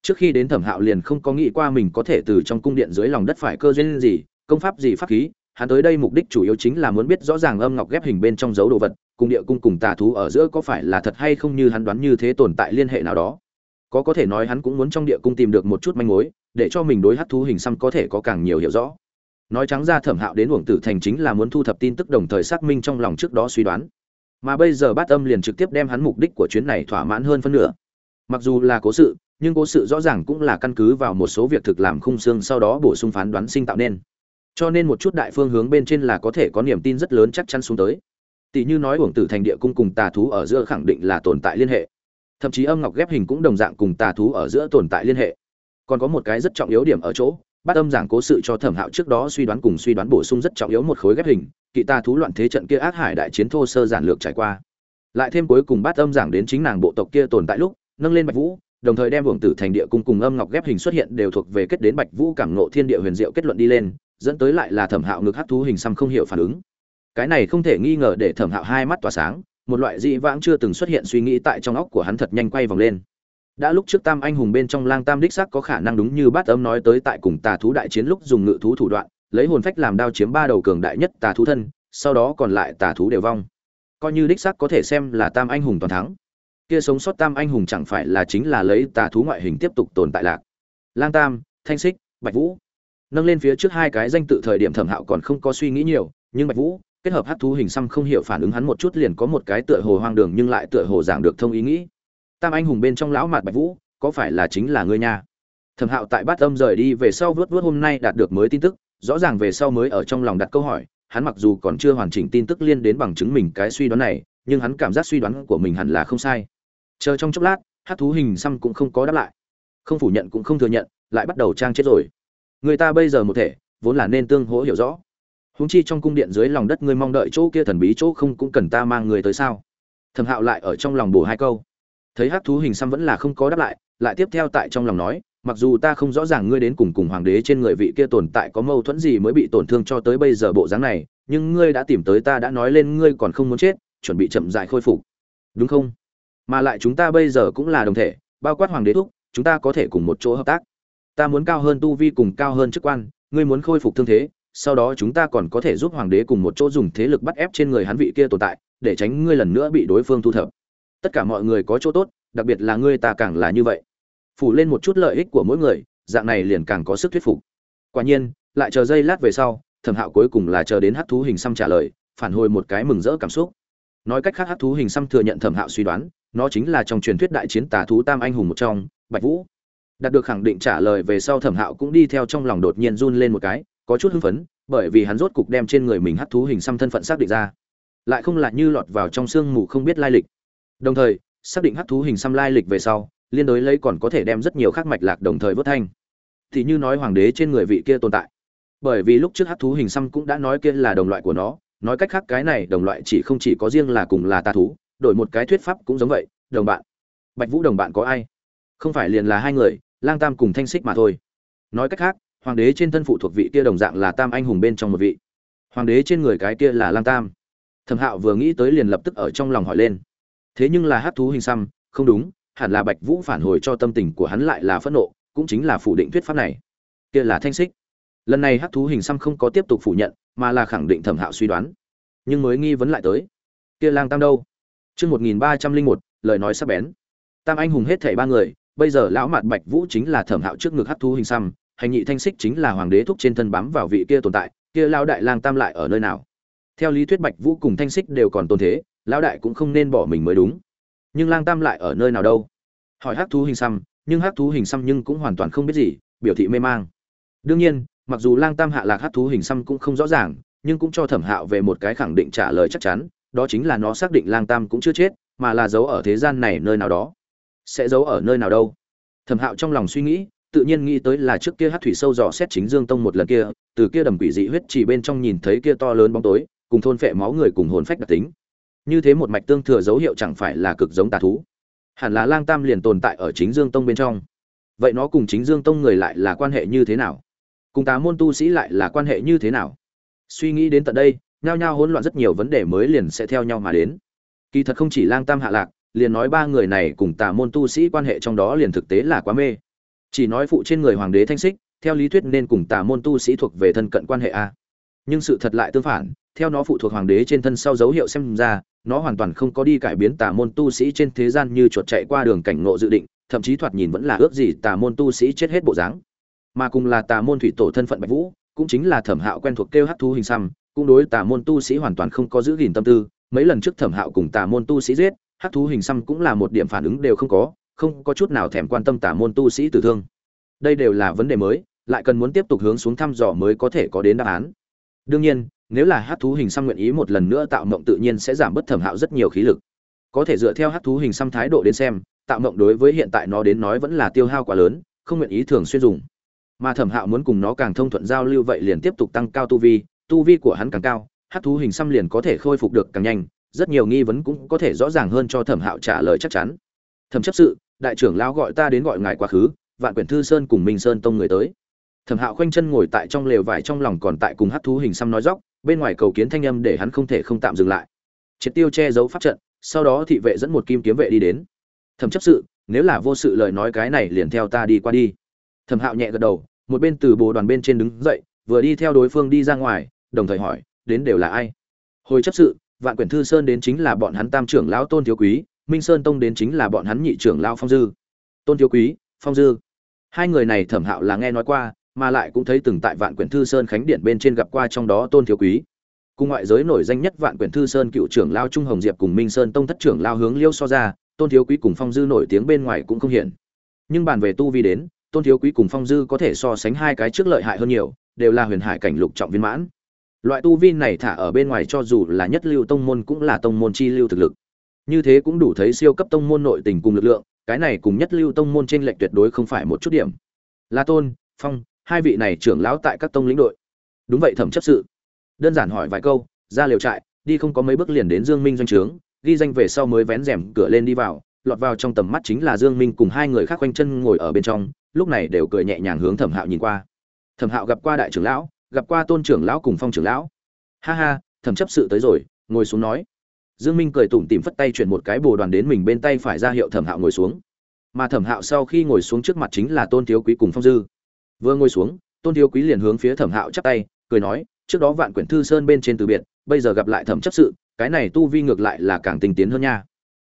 Trước khi đến thẩm hạo liền không có nghĩ qua mình có thể từ trong cung điện dưới lòng đất phải cơ duyên gì, công pháp gì pháp khí, hắn tới đây mục đích chủ yếu chính là muốn biết rõ ràng âm ngọc ghép hình bên trong dấu đồ vật, cùng địa cung cùng tà thú ở giữa có phải là thật hay không như hắn đoán như thế tồn tại liên hệ nào đó. Có có thể nói hắn cũng muốn trong địa cung tìm được một chút manh mối, để cho mình đối hát thú hình xăm có thể có càng nhiều hiểu rõ nói trắng ra thẩm hạo đến uổng tử thành chính là muốn thu thập tin tức đồng thời xác minh trong lòng trước đó suy đoán. Mà bây giờ bát âm liền trực tiếp đem hắn mục đích của chuyến này thỏa mãn hơn phân nửa. Mặc dù là cố sự, nhưng cố sự rõ ràng cũng là căn cứ vào một số việc thực làm khung xương sau đó bổ sung phán đoán sinh tạo nên. Cho nên một chút đại phương hướng bên trên là có thể có niềm tin rất lớn chắc chắn xuống tới. Tỷ như nói uổng tử thành địa cung cùng tà thú ở giữa khẳng định là tồn tại liên hệ. Thậm chí âm ngọc ghép hình cũng đồng dạng cùng tà thú ở giữa tồn tại liên hệ. Còn có một cái rất trọng yếu điểm ở chỗ Bát âm giảng cố sự cho thẩm hạo trước đó suy đoán cùng suy đoán bổ sung rất trọng yếu một khối ghép hình, kỵ ta thú loạn thế trận kia ác hải đại chiến thô sơ giản lược trải qua. Lại thêm cuối cùng Bát âm giảng đến chính nàng bộ tộc kia tồn tại lúc, nâng lên bạch vũ, đồng thời đem hưởng tử thành địa cung cùng âm ngọc ghép hình xuất hiện đều thuộc về kết đến bạch vũ cảm nộ thiên địa huyền diệu kết luận đi lên, dẫn tới lại là thẩm hạo ngực hát thú hình xăm không hiểu phản ứng. Cái này không thể nghi ngờ để thẩm hạo hai mắt tỏa sáng, một loại dị vãng chưa từng xuất hiện suy nghĩ tại trong óc của hắn thật nhanh quay vòng lên đã lúc trước tam anh hùng bên trong lang tam đích xác có khả năng đúng như bát âm nói tới tại cùng tà thú đại chiến lúc dùng ngự thú thủ đoạn, lấy hồn phách làm đao chiếm ba đầu cường đại nhất tà thú thân, sau đó còn lại tà thú đều vong. Coi như đích xác có thể xem là tam anh hùng toàn thắng. Kia sống sót tam anh hùng chẳng phải là chính là lấy tà thú ngoại hình tiếp tục tồn tại lạc. Lang tam, thanh xích, bạch vũ. Nâng lên phía trước hai cái danh tự thời điểm thẩm hạo còn không có suy nghĩ nhiều, nhưng bạch vũ, kết hợp hát thú hình xăm không hiểu phản ứng hắn một chút liền có một cái tựa hồ hoang đường nhưng lại tựa hồ giảng được thông ý nghĩ tam anh hùng bên trong lão mạt bạch vũ, có phải là chính là ngươi nha? Thẩm hạo tại bát âm rời đi về sau vớt vớt hôm nay đạt được mới tin tức, rõ ràng về sau mới ở trong lòng đặt câu hỏi, hắn mặc dù còn chưa hoàn chỉnh tin tức liên đến bằng chứng mình cái suy đoán này, nhưng hắn cảm giác suy đoán của mình hẳn là không sai. Chờ trong chốc lát hát thú hình xăm cũng không có đáp lại. Không phủ nhận cũng không thừa nhận, lại bắt đầu trang chết rồi. Người ta bây giờ một thể, vốn là nên tương hỗ hiểu rõ. Húng chi trong cung điện dưới lòng đất ngươi mong đợi chỗ kia thần bí chỗ không cũng cần ta mang người tới sao? Thẩm hạo lại ở trong lòng bổ hai câu thấy hát thú hình xăm vẫn là không có đáp lại lại tiếp theo tại trong lòng nói, mặc dù ta không rõ ràng ngươi đến cùng cùng hoàng đế trên người vị kia tồn tại có mâu thuẫn gì mới bị tổn thương cho tới bây giờ bộ dáng này, nhưng ngươi đã tìm tới ta đã nói lên ngươi còn không muốn chết, chuẩn bị chậm dại khôi phục. Đúng không? Mà lại chúng ta bây giờ cũng là đồng thể, bao quát hoàng đế thúc, chúng ta có thể cùng một chỗ hợp tác. Ta muốn cao hơn tu vi cùng cao hơn chức quan, ngươi muốn khôi phục thương thế, sau đó chúng ta còn có thể giúp hoàng đế cùng một chỗ dùng thế lực bắt ép trên người hắn vị kia tồn tại, để tránh ngươi lần nữa bị đối phương thu thập tất cả mọi người có chỗ tốt, đặc biệt là ngươi ta càng là như vậy. Phủ lên một chút lợi ích của mỗi người, dạng này liền càng có sức thuyết phục. Quả nhiên, lại chờ giây lát về sau, thẩm hạo cuối cùng là chờ đến hát thú hình xăm trả lời, phản hồi một cái mừng rỡ cảm xúc. Nói cách khác hát thú hình xăm thừa nhận thẩm hạo suy đoán, nó chính là trong truyền thuyết đại chiến tà thú tam anh hùng một trong, bạch vũ. Đạt được khẳng định trả lời về sau thẩm hạo cũng đi theo trong lòng đột nhiên run lên một cái, có chút hưng phấn, bởi vì hắn rốt cục đem trên người mình hát thú hình xăm thân phận xác định ra. Lại không là như lọt vào trong sương mù không biết lai lịch đồng thời, xác định hát thú hình xăm lai lịch về sau, liên đối lấy còn có thể đem rất nhiều khác mạch lạc đồng thời vớt thanh. Thì như nói hoàng đế trên người vị kia tồn tại. Bởi vì lúc trước hát thú hình xăm cũng đã nói kia là đồng loại của nó, nói cách khác cái này đồng loại chỉ không chỉ có riêng là cùng là tà thú, đổi một cái thuyết pháp cũng giống vậy, đồng bạn. Bạch vũ đồng bạn có ai? Không phải liền là hai người, lang tam cùng thanh xích mà thôi. Nói cách khác, hoàng đế trên thân phụ thuộc vị kia đồng dạng là tam anh hùng bên trong một vị. Hoàng đế trên người cái kia là lang tam. Thẩm hạo vừa nghĩ tới liền lập tức ở trong lòng hỏi lên thế nhưng là hát thú hình xăm, không đúng, hẳn là bạch vũ phản hồi cho tâm tình của hắn lại là phẫn nộ, cũng chính là phủ định thuyết pháp này. Kia là thanh xích. Lần này hát thú hình xăm không có tiếp tục phủ nhận, mà là khẳng định thẩm hạo suy đoán. Nhưng mới nghi vấn lại tới. Kia lang tam đâu? Chương một nghìn ba trăm linh một, lời nói sắp bén. Tam anh hùng hết thảy ba người, bây giờ lão mạt bạch vũ chính là thẩm hạo trước ngực hát thú hình xăm, hành nhị thanh xích chính là hoàng đế thúc trên thân bám vào vị kia tồn tại, kia lao đại lang tam lại ở nơi nào? Theo lý thuyết bạch vũ cùng thanh xích đều còn tồn thế lão đại cũng không nên bỏ mình mới đúng. Nhưng lang tam lại ở nơi nào đâu? Hỏi hát thú hình xăm, nhưng hát thú hình xăm nhưng cũng hoàn toàn không biết gì, biểu thị mê mang. Đương nhiên, mặc dù lang tam hạ lạc hát thú hình xăm cũng không rõ ràng, nhưng cũng cho thẩm hạo về một cái khẳng định trả lời chắc chắn, đó chính là nó xác định lang tam cũng chưa chết, mà là giấu ở thế gian này nơi nào đó. Sẽ giấu ở nơi nào đâu? Thẩm hạo trong lòng suy nghĩ, tự nhiên nghĩ tới là trước kia hát thủy sâu dò xét chính dương tông một lần kia, từ kia đầm quỷ dị huyết chỉ bên trong nhìn thấy kia to lớn bóng tối, cùng thôn phệ máu người cùng hồn phách đặc tính như thế một mạch tương thừa dấu hiệu chẳng phải là cực giống tà thú. Hẳn là lang tam liền tồn tại ở chính dương tông bên trong. Vậy nó cùng chính dương tông người lại là quan hệ như thế nào? Cùng tà môn tu sĩ lại là quan hệ như thế nào? Suy nghĩ đến tận đây, nhao nhao hỗn loạn rất nhiều vấn đề mới liền sẽ theo nhau mà đến. Kỳ thật không chỉ lang tam hạ lạc, liền nói ba người này cùng tà môn tu sĩ quan hệ trong đó liền thực tế là quá mê. Chỉ nói phụ trên người hoàng đế thanh xích, theo lý thuyết nên cùng tà môn tu sĩ thuộc về thân cận quan hệ a nhưng sự thật lại tương phản, theo nó phụ thuộc hoàng đế trên thân sau dấu hiệu xem ra, nó hoàn toàn không có đi cải biến tà môn tu sĩ trên thế gian như chuột chạy qua đường cảnh ngộ dự định, thậm chí thoạt nhìn vẫn là ước gì tà môn tu sĩ chết hết bộ dáng. Mà cùng là tà môn thủy tổ thân phận bạch vũ, cũng chính là thẩm hạo quen thuộc kêu hát thú hình xăm, cũng đối tà môn tu sĩ hoàn toàn không có giữ gìn tâm tư. Mấy lần trước thẩm hạo cùng tà môn tu sĩ giết hát thú hình xăm cũng là một điểm phản ứng đều không có không có chút nào thèm quan tâm tà môn tu sĩ tử thương. Đây đều là vấn đề mới, lại cần muốn tiếp tục hướng xuống thăm dò mới có thể có đến đáp án đương nhiên, nếu là hát thú hình xăm nguyện ý một lần nữa tạo mộng tự nhiên sẽ giảm bớt thẩm hạo rất nhiều khí lực. Có thể dựa theo hát thú hình xăm thái độ đến xem, tạo mộng đối với hiện tại nó đến nói vẫn là tiêu hao quá lớn, không nguyện ý thường xuyên dùng. Mà thẩm hạo muốn cùng nó càng thông thuận giao lưu vậy liền tiếp tục tăng cao tu vi tu vi của hắn càng cao, hát thú hình xăm liền có thể khôi phục được càng nhanh, rất nhiều nghi vấn cũng có thể rõ ràng hơn cho thẩm hạo trả lời chắc chắn. Thẩm chấp sự, đại trưởng lão gọi ta đến gọi ngài quá khứ, vạn quyển thư sơn cùng minh sơn tông người tới thẩm hạo khoanh chân ngồi tại trong lều vải trong lòng còn tại cùng hát thú hình xăm nói dóc, bên ngoài cầu kiến thanh âm để hắn không thể không tạm dừng lại. Triệt tiêu che giấu pháp trận, sau đó thị vệ dẫn một kim kiếm vệ đi đến. Thẩm chấp sự, nếu là vô sự lời nói cái này liền theo ta đi qua đi. Thẩm hạo nhẹ gật đầu, một bên từ bồ đoàn bên trên đứng dậy, vừa đi theo đối phương đi ra ngoài, đồng thời hỏi, đến đều là ai? Hồi chấp sự, vạn quyển thư sơn đến chính là bọn hắn tam trưởng lão tôn thiếu quý, minh sơn tông đến chính là bọn hắn nhị trưởng lão phong dư. Tôn thiếu quý, phong dư. Hai người này thẩm hạo là nghe nói qua mà lại cũng thấy từng tại vạn quyển thư sơn khánh điện bên trên gặp qua trong đó tôn thiếu quý. Cùng ngoại giới nổi danh nhất vạn quyển thư sơn cựu trưởng lao trung hồng diệp cùng minh sơn tông thất trưởng lao hướng liêu so ra, tôn thiếu quý cùng phong dư nổi tiếng bên ngoài cũng không hiện nhưng bàn về tu vi đến, tôn thiếu quý cùng phong dư có thể so sánh hai cái trước lợi hại hơn nhiều, đều là huyền hải cảnh lục trọng viên mãn. Loại tu vi này thả ở bên ngoài cho dù là nhất lưu tông môn cũng là tông môn chi lưu thực lực. Như thế cũng đủ thấy siêu cấp tông môn nội tình cùng lực lượng, cái này cùng nhất lưu tông môn trên lệch tuyệt đối không phải một chút điểm. La tôn, phong hai vị này trưởng lão tại các tông lĩnh đội. Đúng vậy thẩm chấp sự. Đơn giản hỏi vài câu, ra liều trại, đi không có mấy bước liền đến dương minh doanh trướng, ghi danh về sau mới vén rèm cửa lên đi vào, lọt vào trong tầm mắt chính là dương minh cùng hai người khác quanh chân ngồi ở bên trong, lúc này đều cười nhẹ nhàng hướng thẩm hạo nhìn qua. Thẩm hạo gặp qua đại trưởng lão, gặp qua tôn trưởng lão cùng phong trưởng lão. Ha ha, thẩm chấp sự tới rồi, ngồi xuống nói. Dương minh cười tủm tỉm phất tay chuyển một cái bồ đoàn đến mình bên tay phải ra hiệu thẩm hạo ngồi xuống. Mà thẩm hạo sau khi ngồi xuống trước mặt chính là tôn thiếu quý cùng phong dư vừa ngồi xuống, tôn thiếu quý liền hướng phía thẩm hạo chắp tay, cười nói, trước đó vạn quyển thư sơn bên trên từ biệt, bây giờ gặp lại thẩm chấp sự, cái này tu vi ngược lại là càng tinh tiến hơn nha.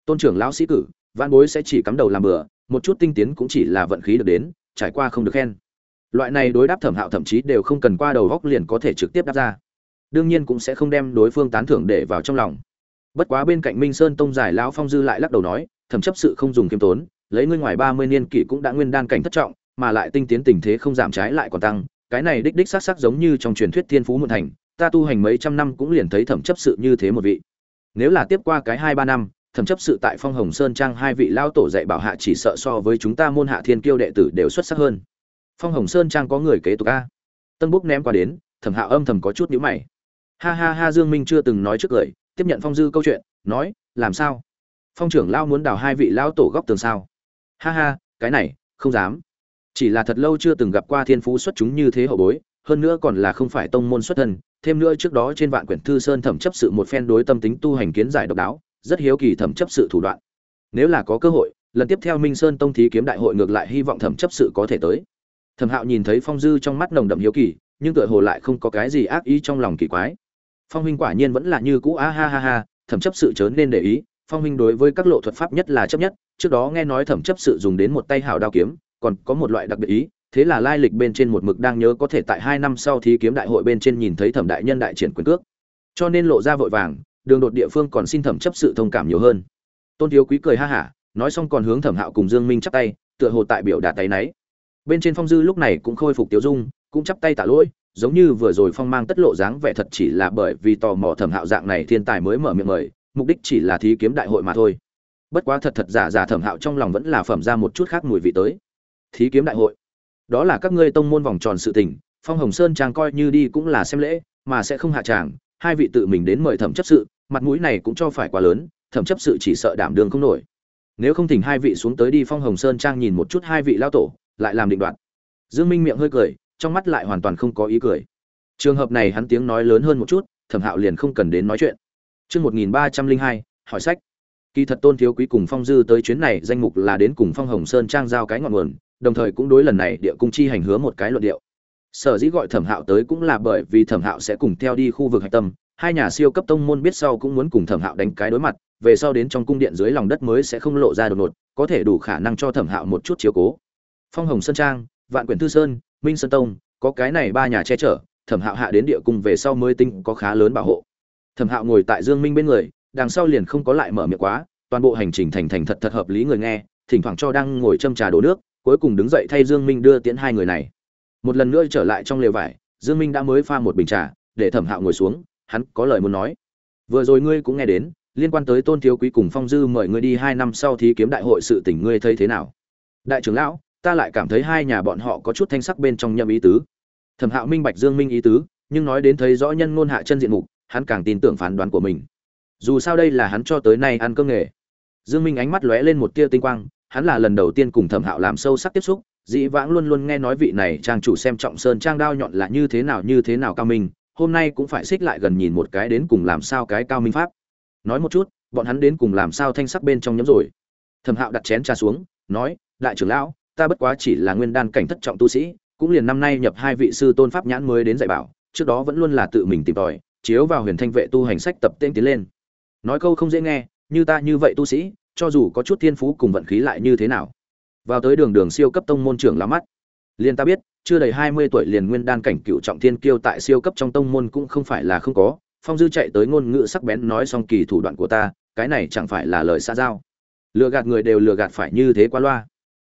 Tôn trưởng lão sĩ cử văn bối sẽ chỉ cắm đầu làm bừa, một chút tinh tiến cũng chỉ là vận khí được đến, trải qua không được khen. Loại này đối đáp thẩm hạo thậm chí đều không cần qua đầu góc liền có thể trực tiếp đáp ra. Đương nhiên cũng sẽ không đem đối phương tán thưởng để vào trong lòng. Bất quá bên cạnh minh sơn tông giải lão phong dư lại lắc đầu nói, thẩm chấp sự không dùng kiêm tốn, lấy ngươi ngoài ba mươi niên kỷ cũng đã nguyên đan cảnh thất trọng mà lại tinh tiến tình thế không giảm trái lại còn tăng, cái này đích đích xác xác giống như trong truyền thuyết thiên phú muộn thành, ta tu hành mấy trăm năm cũng liền thấy thẩm chấp sự như thế một vị. Nếu là tiếp qua cái hai ba năm, thẩm chấp sự tại phong hồng sơn trang hai vị lao tổ dạy bảo hạ chỉ sợ so với chúng ta môn hạ thiên kiêu đệ tử đều xuất sắc hơn. Phong hồng sơn trang có người kế tục a. Tân búc ném qua đến, thẩm hạ âm thầm có chút nhíu mày. Ha ha ha, dương minh chưa từng nói trước cười tiếp nhận phong dư câu chuyện, nói, làm sao? Phong trưởng lao muốn đào hai vị lao tổ góc tường sao? Ha ha, cái này, không dám chỉ là thật lâu chưa từng gặp qua thiên phú xuất chúng như thế hậu bối, hơn nữa còn là không phải tông môn xuất thân, thêm nữa trước đó trên vạn quyển thư sơn thẩm chấp sự một phen đối tâm tính tu hành kiến giải độc đáo, rất hiếu kỳ thẩm chấp sự thủ đoạn. Nếu là có cơ hội, lần tiếp theo minh sơn tông thí kiếm đại hội ngược lại hy vọng thẩm chấp sự có thể tới. Thẩm hạo nhìn thấy phong dư trong mắt nồng đậm hiếu kỳ, nhưng tựa hồ lại không có cái gì ác ý trong lòng kỳ quái. Phong huynh quả nhiên vẫn là như cũ, a ha ha ha, thẩm chấp sự chớ nên để ý, phong huynh đối với các lộ thuật pháp nhất là chấp nhất, trước đó nghe nói thẩm chấp sự dùng đến một tay hảo đao kiếm còn có một loại đặc biệt ý, thế là lai lịch bên trên một mực đang nhớ có thể tại hai năm sau thí kiếm đại hội bên trên nhìn thấy thẩm đại nhân đại triển quyền cước. Cho nên lộ ra vội vàng, đường đột địa phương còn xin thẩm chấp sự thông cảm nhiều hơn. Tôn thiếu quý cười ha hả, nói xong còn hướng thẩm hạo cùng dương minh chắp tay, tựa hồ tại biểu đạt tay náy. Bên trên phong dư lúc này cũng khôi phục tiêu dung, cũng chắp tay tạ lỗi, giống như vừa rồi phong mang tất lộ dáng vẻ thật chỉ là bởi vì tò mò thẩm hạo dạng này thiên tài mới mở miệng mời, mục đích chỉ là thí kiếm đại hội mà thôi. Bất quá thật thật giả giả thẩm hạo trong lòng vẫn là phẩm ra một chút khác mùi vị tới thí kiếm đại hội. Đó là các ngươi tông môn vòng tròn sự tình, phong hồng sơn trang coi như đi cũng là xem lễ, mà sẽ không hạ tràng, hai vị tự mình đến mời thẩm chấp sự, mặt mũi này cũng cho phải quá lớn, thẩm chấp sự chỉ sợ đảm đường không nổi. Nếu không thỉnh hai vị xuống tới đi, phong hồng sơn trang nhìn một chút hai vị lao tổ, lại làm định đoạt. Dương minh miệng hơi cười, trong mắt lại hoàn toàn không có ý cười. Trường hợp này hắn tiếng nói lớn hơn một chút, thẩm hạo liền không cần đến nói chuyện. Chương một nghìn ba trăm linh hai, hỏi sách. Kỳ thật tôn thiếu quý cùng phong dư tới chuyến này danh mục là đến cùng phong hồng sơn trang giao cái ngọn nguồn đồng thời cũng đối lần này địa cung chi hành hứa một cái luận điệu. Sở dĩ gọi thẩm hạo tới cũng là bởi vì thẩm hạo sẽ cùng theo đi khu vực hạch tâm, hai nhà siêu cấp tông môn biết sau cũng muốn cùng thẩm hạo đánh cái đối mặt, về sau đến trong cung điện dưới lòng đất mới sẽ không lộ ra đột ngột, có thể đủ khả năng cho thẩm hạo một chút chiếu cố. Phong hồng sơn trang, vạn quyển thư sơn, minh sơn tông, có cái này ba nhà che chở, thẩm hạo hạ đến địa cung về sau mới tinh có khá lớn bảo hộ. Thẩm hạo ngồi tại dương minh bên người, đằng sau liền không có lại mở miệng quá, toàn bộ hành trình thành thành thật thật hợp lý người nghe, thỉnh thoảng cho đang ngồi châm trà đổ nước cuối cùng đứng dậy thay dương minh đưa tiễn hai người này. Một lần nữa trở lại trong lều vải, dương minh đã mới pha một bình trà, để thẩm hạo ngồi xuống, hắn có lời muốn nói. Vừa rồi ngươi cũng nghe đến, liên quan tới tôn thiếu quý cùng phong dư mời ngươi đi hai năm sau thí kiếm đại hội sự tình ngươi thấy thế nào? Đại trưởng lão, ta lại cảm thấy hai nhà bọn họ có chút thanh sắc bên trong nhậm ý tứ. Thẩm hạo minh bạch dương minh ý tứ, nhưng nói đến thấy rõ nhân ngôn hạ chân diện mục, hắn càng tin tưởng phán đoán của mình. Dù sao đây là hắn cho tới nay ăn cơm nghề. Dương minh ánh mắt lóe lên một tia tinh quang hắn là lần đầu tiên cùng thẩm hạo làm sâu sắc tiếp xúc, dĩ vãng luôn luôn nghe nói vị này trang chủ xem trọng sơn trang đao nhọn là như thế nào, như thế nào cao minh, hôm nay cũng phải xích lại gần nhìn một cái đến cùng làm sao cái cao minh pháp. Nói một chút, bọn hắn đến cùng làm sao thanh sắc bên trong nhấm rồi. Thẩm hạo đặt chén trà xuống, nói, đại trưởng lão, ta bất quá chỉ là nguyên đan cảnh thất trọng tu sĩ, cũng liền năm nay nhập hai vị sư tôn pháp nhãn mới đến dạy bảo, trước đó vẫn luôn là tự mình tìm tòi, chiếu vào huyền thanh vệ tu hành sách tập tên tiến lên. Nói câu không dễ nghe, như ta như vậy tu sĩ cho dù có chút thiên phú cùng vận khí lại như thế nào. Vào tới đường đường siêu cấp tông môn trưởng lá mắt. Liền ta biết, chưa đầy hai mươi tuổi liền nguyên đan cảnh cựu trọng thiên kiêu tại siêu cấp trong tông môn cũng không phải là không có, phong dư chạy tới ngôn ngữ sắc bén nói xong kỳ thủ đoạn của ta, cái này chẳng phải là lời xa giao. Lừa gạt người đều lừa gạt phải như thế qua loa.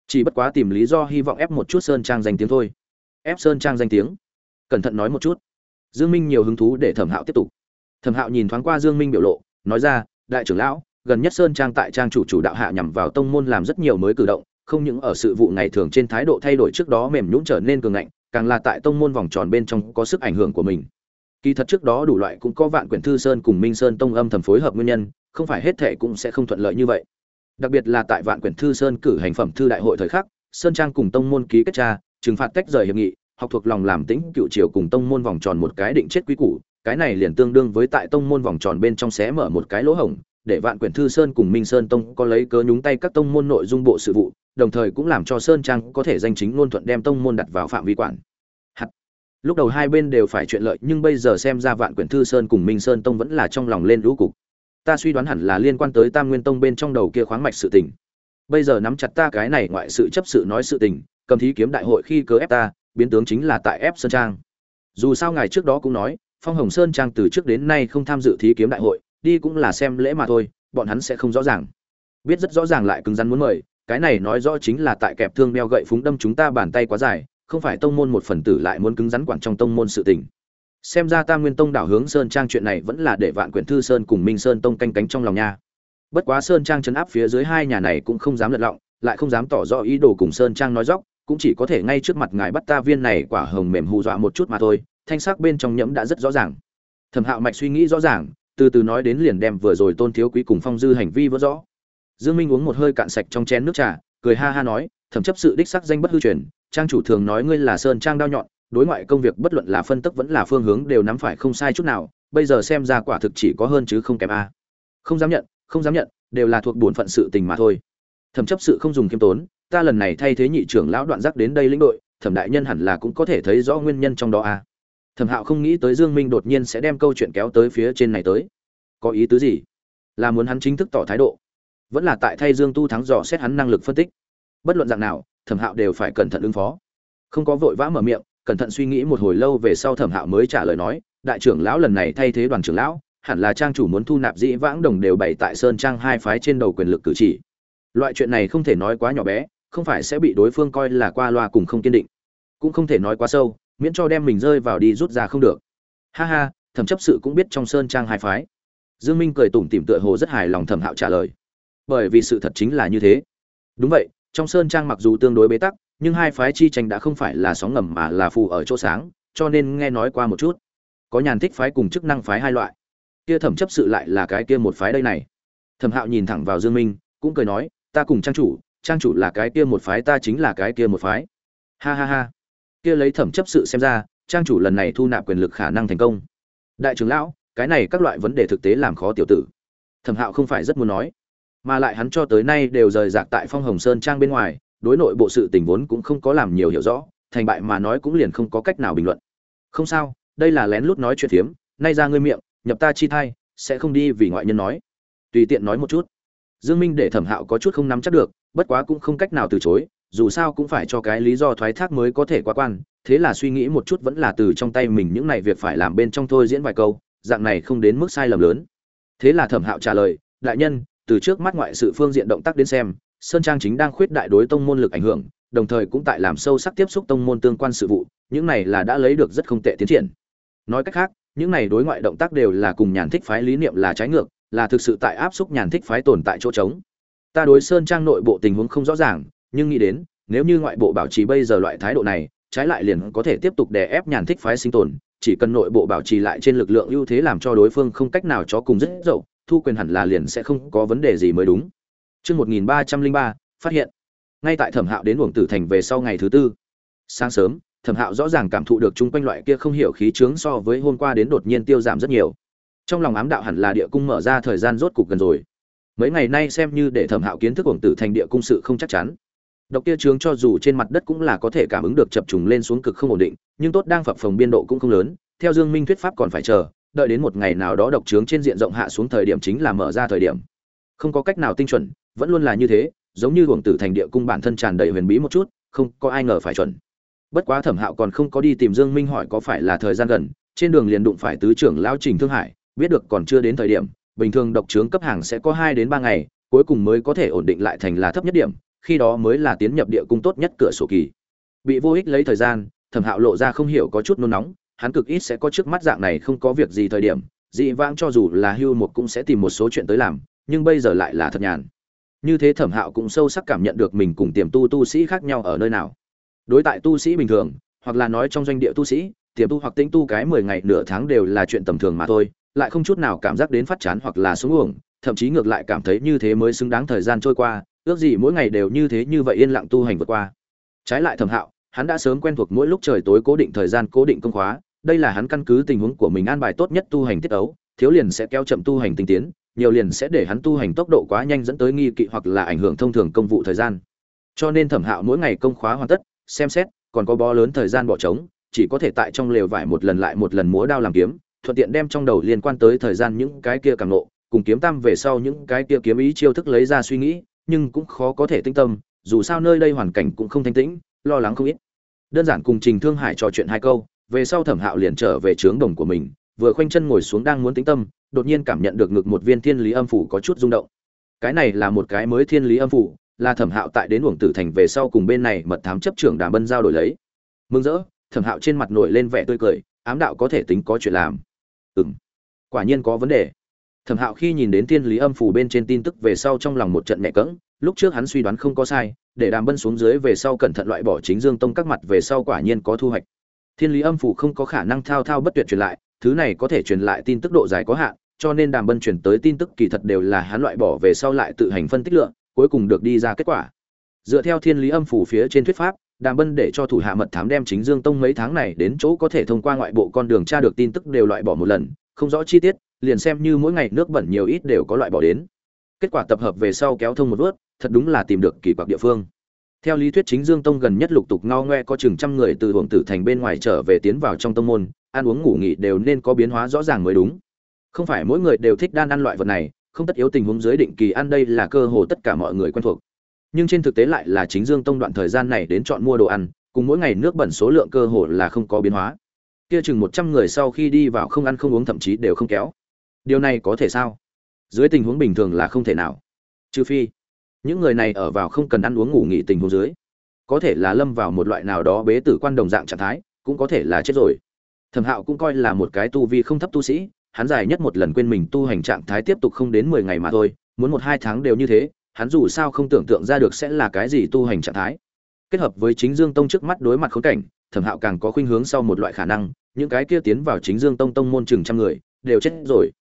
Chỉ bất quá tìm lý do hy vọng ép một chút sơn trang danh tiếng thôi. Ép sơn trang danh tiếng. Cẩn thận nói một chút. Dương minh nhiều hứng thú để thẩm hạo tiếp tục. Thẩm hạo nhìn thoáng qua dương minh biểu lộ, nói ra, đại trưởng lão gần nhất sơn trang tại trang chủ chủ đạo hạ nhằm vào tông môn làm rất nhiều mới cử động, không những ở sự vụ ngày thường trên thái độ thay đổi trước đó mềm nhũn trở nên cường ngạnh, càng là tại tông môn vòng tròn bên trong có sức ảnh hưởng của mình. Kỳ thật trước đó đủ loại cũng có vạn quyển thư sơn cùng minh sơn tông âm thầm phối hợp nguyên nhân, không phải hết thể cũng sẽ không thuận lợi như vậy. Đặc biệt là tại vạn quyển thư sơn cử hành phẩm thư đại hội thời khắc, sơn trang cùng tông môn ký kết tra, trừng phạt tách rời hiệp nghị, học thuộc lòng làm tĩnh cựu triều cùng tông môn vòng tròn một cái định chết quý củ, cái này liền tương đương với tại tông môn vòng tròn bên trong xé mở một cái lỗ hổng để vạn quyển thư sơn cùng minh sơn tông có lấy cớ nhúng tay các tông môn nội dung bộ sự vụ, đồng thời cũng làm cho sơn trang có thể danh chính ngôn thuận đem tông môn đặt vào phạm vi quản. Hạt. Lúc đầu hai bên đều phải chuyện lợi, nhưng bây giờ xem ra vạn quyển thư sơn cùng minh sơn tông vẫn là trong lòng lên lũ cục. Ta suy đoán hẳn là liên quan tới tam nguyên tông bên trong đầu kia khoáng mạch sự tình. Bây giờ nắm chặt ta cái này ngoại sự chấp sự nói sự tình, cầm thí kiếm đại hội khi cớ ép ta, biến tướng chính là tại ép sơn trang. Dù sao ngài trước đó cũng nói, phong hồng sơn trang từ trước đến nay không tham dự thí kiếm đại hội đi cũng là xem lễ mà thôi, bọn hắn sẽ không rõ ràng. Biết rất rõ ràng lại cứng rắn muốn mời, cái này nói rõ chính là tại kẹp thương meo gậy phúng đâm chúng ta bàn tay quá dài, không phải tông môn một phần tử lại muốn cứng rắn quản trong tông môn sự tình. Xem ra ta nguyên tông đảo hướng sơn trang chuyện này vẫn là để vạn quyển thư sơn cùng minh sơn tông canh cánh trong lòng nha. Bất quá sơn trang chấn áp phía dưới hai nhà này cũng không dám lật lọng, lại không dám tỏ rõ ý đồ cùng sơn trang nói dóc cũng chỉ có thể ngay trước mặt ngài bắt ta viên này quả hồng mềm hù dọa một chút mà thôi, thanh sắc bên trong nhẫm đã rất rõ ràng. Thẩm hạo mạch suy nghĩ rõ ràng từ từ nói đến liền đem vừa rồi tôn thiếu quý cùng phong dư hành vi vỡ rõ. Dương minh uống một hơi cạn sạch trong chén nước trà, cười ha ha nói, thẩm chấp sự đích sắc danh bất hư truyền, trang chủ thường nói ngươi là sơn trang đao nhọn, đối ngoại công việc bất luận là phân tức vẫn là phương hướng đều nắm phải không sai chút nào, bây giờ xem ra quả thực chỉ có hơn chứ không kém a. Không dám nhận, không dám nhận, đều là thuộc bổn phận sự tình mà thôi. Thẩm chấp sự không dùng kiêm tốn, ta lần này thay thế nhị trưởng lão đoạn giác đến đây lĩnh đội, thẩm đại nhân hẳn là cũng có thể thấy rõ nguyên nhân trong đó a thẩm hạo không nghĩ tới dương minh đột nhiên sẽ đem câu chuyện kéo tới phía trên này tới. Có ý tứ gì? Là muốn hắn chính thức tỏ thái độ? Vẫn là tại thay dương tu thắng dò xét hắn năng lực phân tích. Bất luận dạng nào, thẩm hạo đều phải cẩn thận ứng phó. Không có vội vã mở miệng, cẩn thận suy nghĩ một hồi lâu về sau thẩm hạo mới trả lời nói, đại trưởng lão lần này thay thế đoàn trưởng lão, hẳn là trang chủ muốn thu nạp dĩ vãng đồng đều bày tại sơn trang hai phái trên đầu quyền lực cử chỉ. Loại chuyện này không thể nói quá nhỏ bé, không phải sẽ bị đối phương coi là qua loa cùng không kiên định, cũng không thể nói quá sâu miễn cho đem mình rơi vào đi rút ra không được. Ha ha, thẩm chấp sự cũng biết trong sơn trang hai phái. Dương minh cười tủm tỉm tựa hồ rất hài lòng thẩm hạo trả lời. Bởi vì sự thật chính là như thế. Đúng vậy, trong sơn trang mặc dù tương đối bế tắc, nhưng hai phái chi tranh đã không phải là sóng ngầm mà là phù ở chỗ sáng, cho nên nghe nói qua một chút. Có nhàn thích phái cùng chức năng phái hai loại. Kia thẩm chấp sự lại là cái kia một phái đây này. Thẩm hạo nhìn thẳng vào dương minh, cũng cười nói, ta cùng trang chủ trang chủ là cái kia một phái, ta chính là cái kia một phái. Ha ha ha kia lấy thẩm chấp sự xem ra, trang chủ lần này thu nạp quyền lực khả năng thành công. Đại trưởng lão, cái này các loại vấn đề thực tế làm khó tiểu tử. Thẩm hạo không phải rất muốn nói, mà lại hắn cho tới nay đều rời rạc tại phong hồng sơn trang bên ngoài, đối nội bộ sự tình vốn cũng không có làm nhiều hiểu rõ, thành bại mà nói cũng liền không có cách nào bình luận. Không sao, đây là lén lút nói chuyện phiếm, nay ra ngươi miệng, nhập ta chi thai, sẽ không đi vì ngoại nhân nói. Tùy tiện nói một chút. Dương minh để thẩm hạo có chút không nắm chắc được, bất quá cũng không cách nào từ chối dù sao cũng phải cho cái lý do thoái thác mới có thể qua quan, thế là suy nghĩ một chút vẫn là từ trong tay mình những này việc phải làm bên trong thôi diễn vài câu, dạng này không đến mức sai lầm lớn. Thế là thẩm hạo trả lời, đại nhân, từ trước mắt ngoại sự phương diện động tác đến xem, sơn trang chính đang khuyết đại đối tông môn lực ảnh hưởng, đồng thời cũng tại làm sâu sắc tiếp xúc tông môn tương quan sự vụ, những này là đã lấy được rất không tệ tiến triển. Nói cách khác, những này đối ngoại động tác đều là cùng nhàn thích phái lý niệm là trái ngược, là thực sự tại áp xúc nhàn thích phái tồn tại chỗ trống. Ta đối sơn trang nội bộ tình huống không rõ ràng nhưng nghĩ đến nếu như ngoại bộ bảo trì bây giờ loại thái độ này trái lại liền có thể tiếp tục đè ép nhàn thích phái sinh tồn chỉ cần nội bộ bảo trì lại trên lực lượng ưu thế làm cho đối phương không cách nào cho cùng rất dậu thu quyền hẳn là liền sẽ không có vấn đề gì mới đúng Trước 1303, phát hiện. Ngay tại Thẩm Hạo đến Uổng Tử Thành về sau ngày thứ tư. Sáng sớm, Thẩm Hạo rõ ràng cảm thụ được chung quanh loại kia không hiểu khí trướng so với hôm qua đến đột nhiên tiêu giảm rất nhiều. Trong lòng ám đạo hẳn là địa cung mở ra thời gian rốt cục gần rồi. Mấy ngày nay xem như để Thẩm Hạo kiến thức Uổng Tử Thành địa cung sự không chắc chắn. Độc kia Trướng cho dù trên mặt đất cũng là có thể cảm ứng được chập trùng lên xuống cực không ổn định, nhưng tốt đang phập phồng biên độ cũng không lớn, theo Dương Minh thuyết pháp còn phải chờ, đợi đến một ngày nào đó độc Trướng trên diện rộng hạ xuống thời điểm chính là mở ra thời điểm. Không có cách nào tinh chuẩn, vẫn luôn là như thế giống như Hoàng tử thành địa cung bản thân tràn đầy huyền bí một chút không có ai ngờ phải chuẩn bất quá thẩm hạo còn không có đi tìm dương minh hỏi có phải là thời gian gần trên đường liền đụng phải tứ trưởng lão trình thương hải biết được còn chưa đến thời điểm bình thường độc trướng cấp hàng sẽ có hai đến ba ngày cuối cùng mới có thể ổn định lại thành là thấp nhất điểm khi đó mới là tiến nhập địa cung tốt nhất cửa sổ kỳ. Bị vô ích lấy thời gian, thẩm hạo lộ ra không hiểu có chút nôn nóng, hắn cực ít sẽ có trước mắt dạng này không có việc gì thời điểm, dị vãng cho dù là hưu một cũng sẽ tìm một số chuyện tới làm, nhưng bây giờ lại là thật nhàn. Như thế thẩm hạo cũng sâu sắc cảm nhận được mình cùng tiềm tu tu sĩ khác nhau ở nơi nào. Đối tại tu sĩ bình thường, hoặc là nói trong doanh địa tu sĩ, tiềm tu hoặc tĩnh tu cái mười ngày nửa tháng đều là chuyện tầm thường mà thôi, lại không chút nào cảm giác đến phát chán hoặc là xuống uổng, thậm chí ngược lại cảm thấy như thế mới xứng đáng thời gian trôi qua ước gì mỗi ngày đều như thế như vậy yên lặng tu hành vượt qua. Trái lại thẩm hạo, hắn đã sớm quen thuộc mỗi lúc trời tối cố định thời gian cố định công khóa, đây là hắn căn cứ tình huống của mình an bài tốt nhất tu hành tiết ấu, thiếu liền sẽ kéo chậm tu hành tinh tiến, nhiều liền sẽ để hắn tu hành tốc độ quá nhanh dẫn tới nghi kỵ hoặc là ảnh hưởng thông thường công vụ thời gian. Cho nên thẩm hạo mỗi ngày công khóa hoàn tất, xem xét, còn có bó lớn thời gian bỏ trống, chỉ có thể tại trong lều vải một lần lại một lần múa đao làm kiếm, thuận tiện đem trong đầu liên quan tới thời gian những cái kia càng nộ, cùng kiếm tam về sau những cái kia kiếm ý chiêu thức lấy ra suy nghĩ nhưng cũng khó có thể tinh tâm, dù sao nơi đây hoàn cảnh cũng không thanh tĩnh, lo lắng không ít. Đơn giản cùng trình thương hải trò chuyện hai câu, về sau thẩm hạo liền trở về trướng đồng của mình, vừa khoanh chân ngồi xuống đang muốn tĩnh tâm, đột nhiên cảm nhận được ngực một viên thiên lý âm phủ có chút rung động. Cái này là một cái mới thiên lý âm phủ, là thẩm hạo tại đến uổng tử thành về sau cùng bên này mật thám chấp trưởng đàm bân giao đổi lấy. Mừng rỡ, thẩm hạo trên mặt nổi lên vẻ tươi cười, ám đạo có thể tính có chuyện làm. Ừ m quả nhiên có vấn đề thẩm hạo khi nhìn đến thiên lý âm phủ bên trên tin tức về sau trong lòng một trận mẹ cỡng lúc trước hắn suy đoán không có sai, để đàm bân xuống dưới về sau cẩn thận loại bỏ chính dương tông các mặt về sau quả nhiên có thu hoạch. Thiên lý âm phủ không có khả năng thao thao bất tuyệt truyền lại, thứ này có thể truyền lại tin tức độ dài có hạn, cho nên đàm bân truyền tới tin tức kỳ thật đều là hắn loại bỏ về sau lại tự hành phân tích lượng, cuối cùng được đi ra kết quả. Dựa theo thiên lý âm phủ phía trên thuyết pháp, đàm bân để cho thủ hạ mật thám đem chính dương tông mấy tháng này đến chỗ có thể thông qua ngoại bộ con đường tra được tin tức đều loại bỏ một lần, không rõ chi tiết liền xem như mỗi ngày nước bẩn nhiều ít đều có loại bỏ đến. Kết quả tập hợp về sau kéo thông một vớt, thật đúng là tìm được kỳ quặc địa phương. Theo lý thuyết chính dương tông gần nhất lục tục ngao ngoe có chừng trăm người từ hưởng tử thành bên ngoài trở về tiến vào trong tông môn, ăn uống ngủ nghỉ đều nên có biến hóa rõ ràng mới đúng. Không phải mỗi người đều thích đan ăn loại vật này, không tất yếu tình huống dưới định kỳ ăn đây là cơ hồ tất cả mọi người quen thuộc. Nhưng trên thực tế lại là chính dương tông đoạn thời gian này đến chọn mua đồ ăn, cùng mỗi ngày nước bẩn số lượng cơ hồ là không có biến hóa. Kia chừng một trăm người sau khi đi vào không ăn không uống thậm chí đều không kéo điều này có thể sao? Dưới tình huống bình thường là không thể nào. Trừ phi, những người này ở vào không cần ăn uống ngủ nghỉ tình huống dưới. Có thể là lâm vào một loại nào đó bế tử quan đồng dạng trạng thái, cũng có thể là chết rồi. Thẩm hạo cũng coi là một cái tu vi không thấp tu sĩ, hắn dài nhất một lần quên mình tu hành trạng thái tiếp tục không đến mười ngày mà thôi, muốn một hai tháng đều như thế, hắn dù sao không tưởng tượng ra được sẽ là cái gì tu hành trạng thái. Kết hợp với chính dương tông trước mắt đối mặt khốn cảnh, thẩm hạo càng có khuynh hướng sau một loại khả năng, những cái kia tiến vào chính dương tông tông môn chừng trăm người, đều chết rồi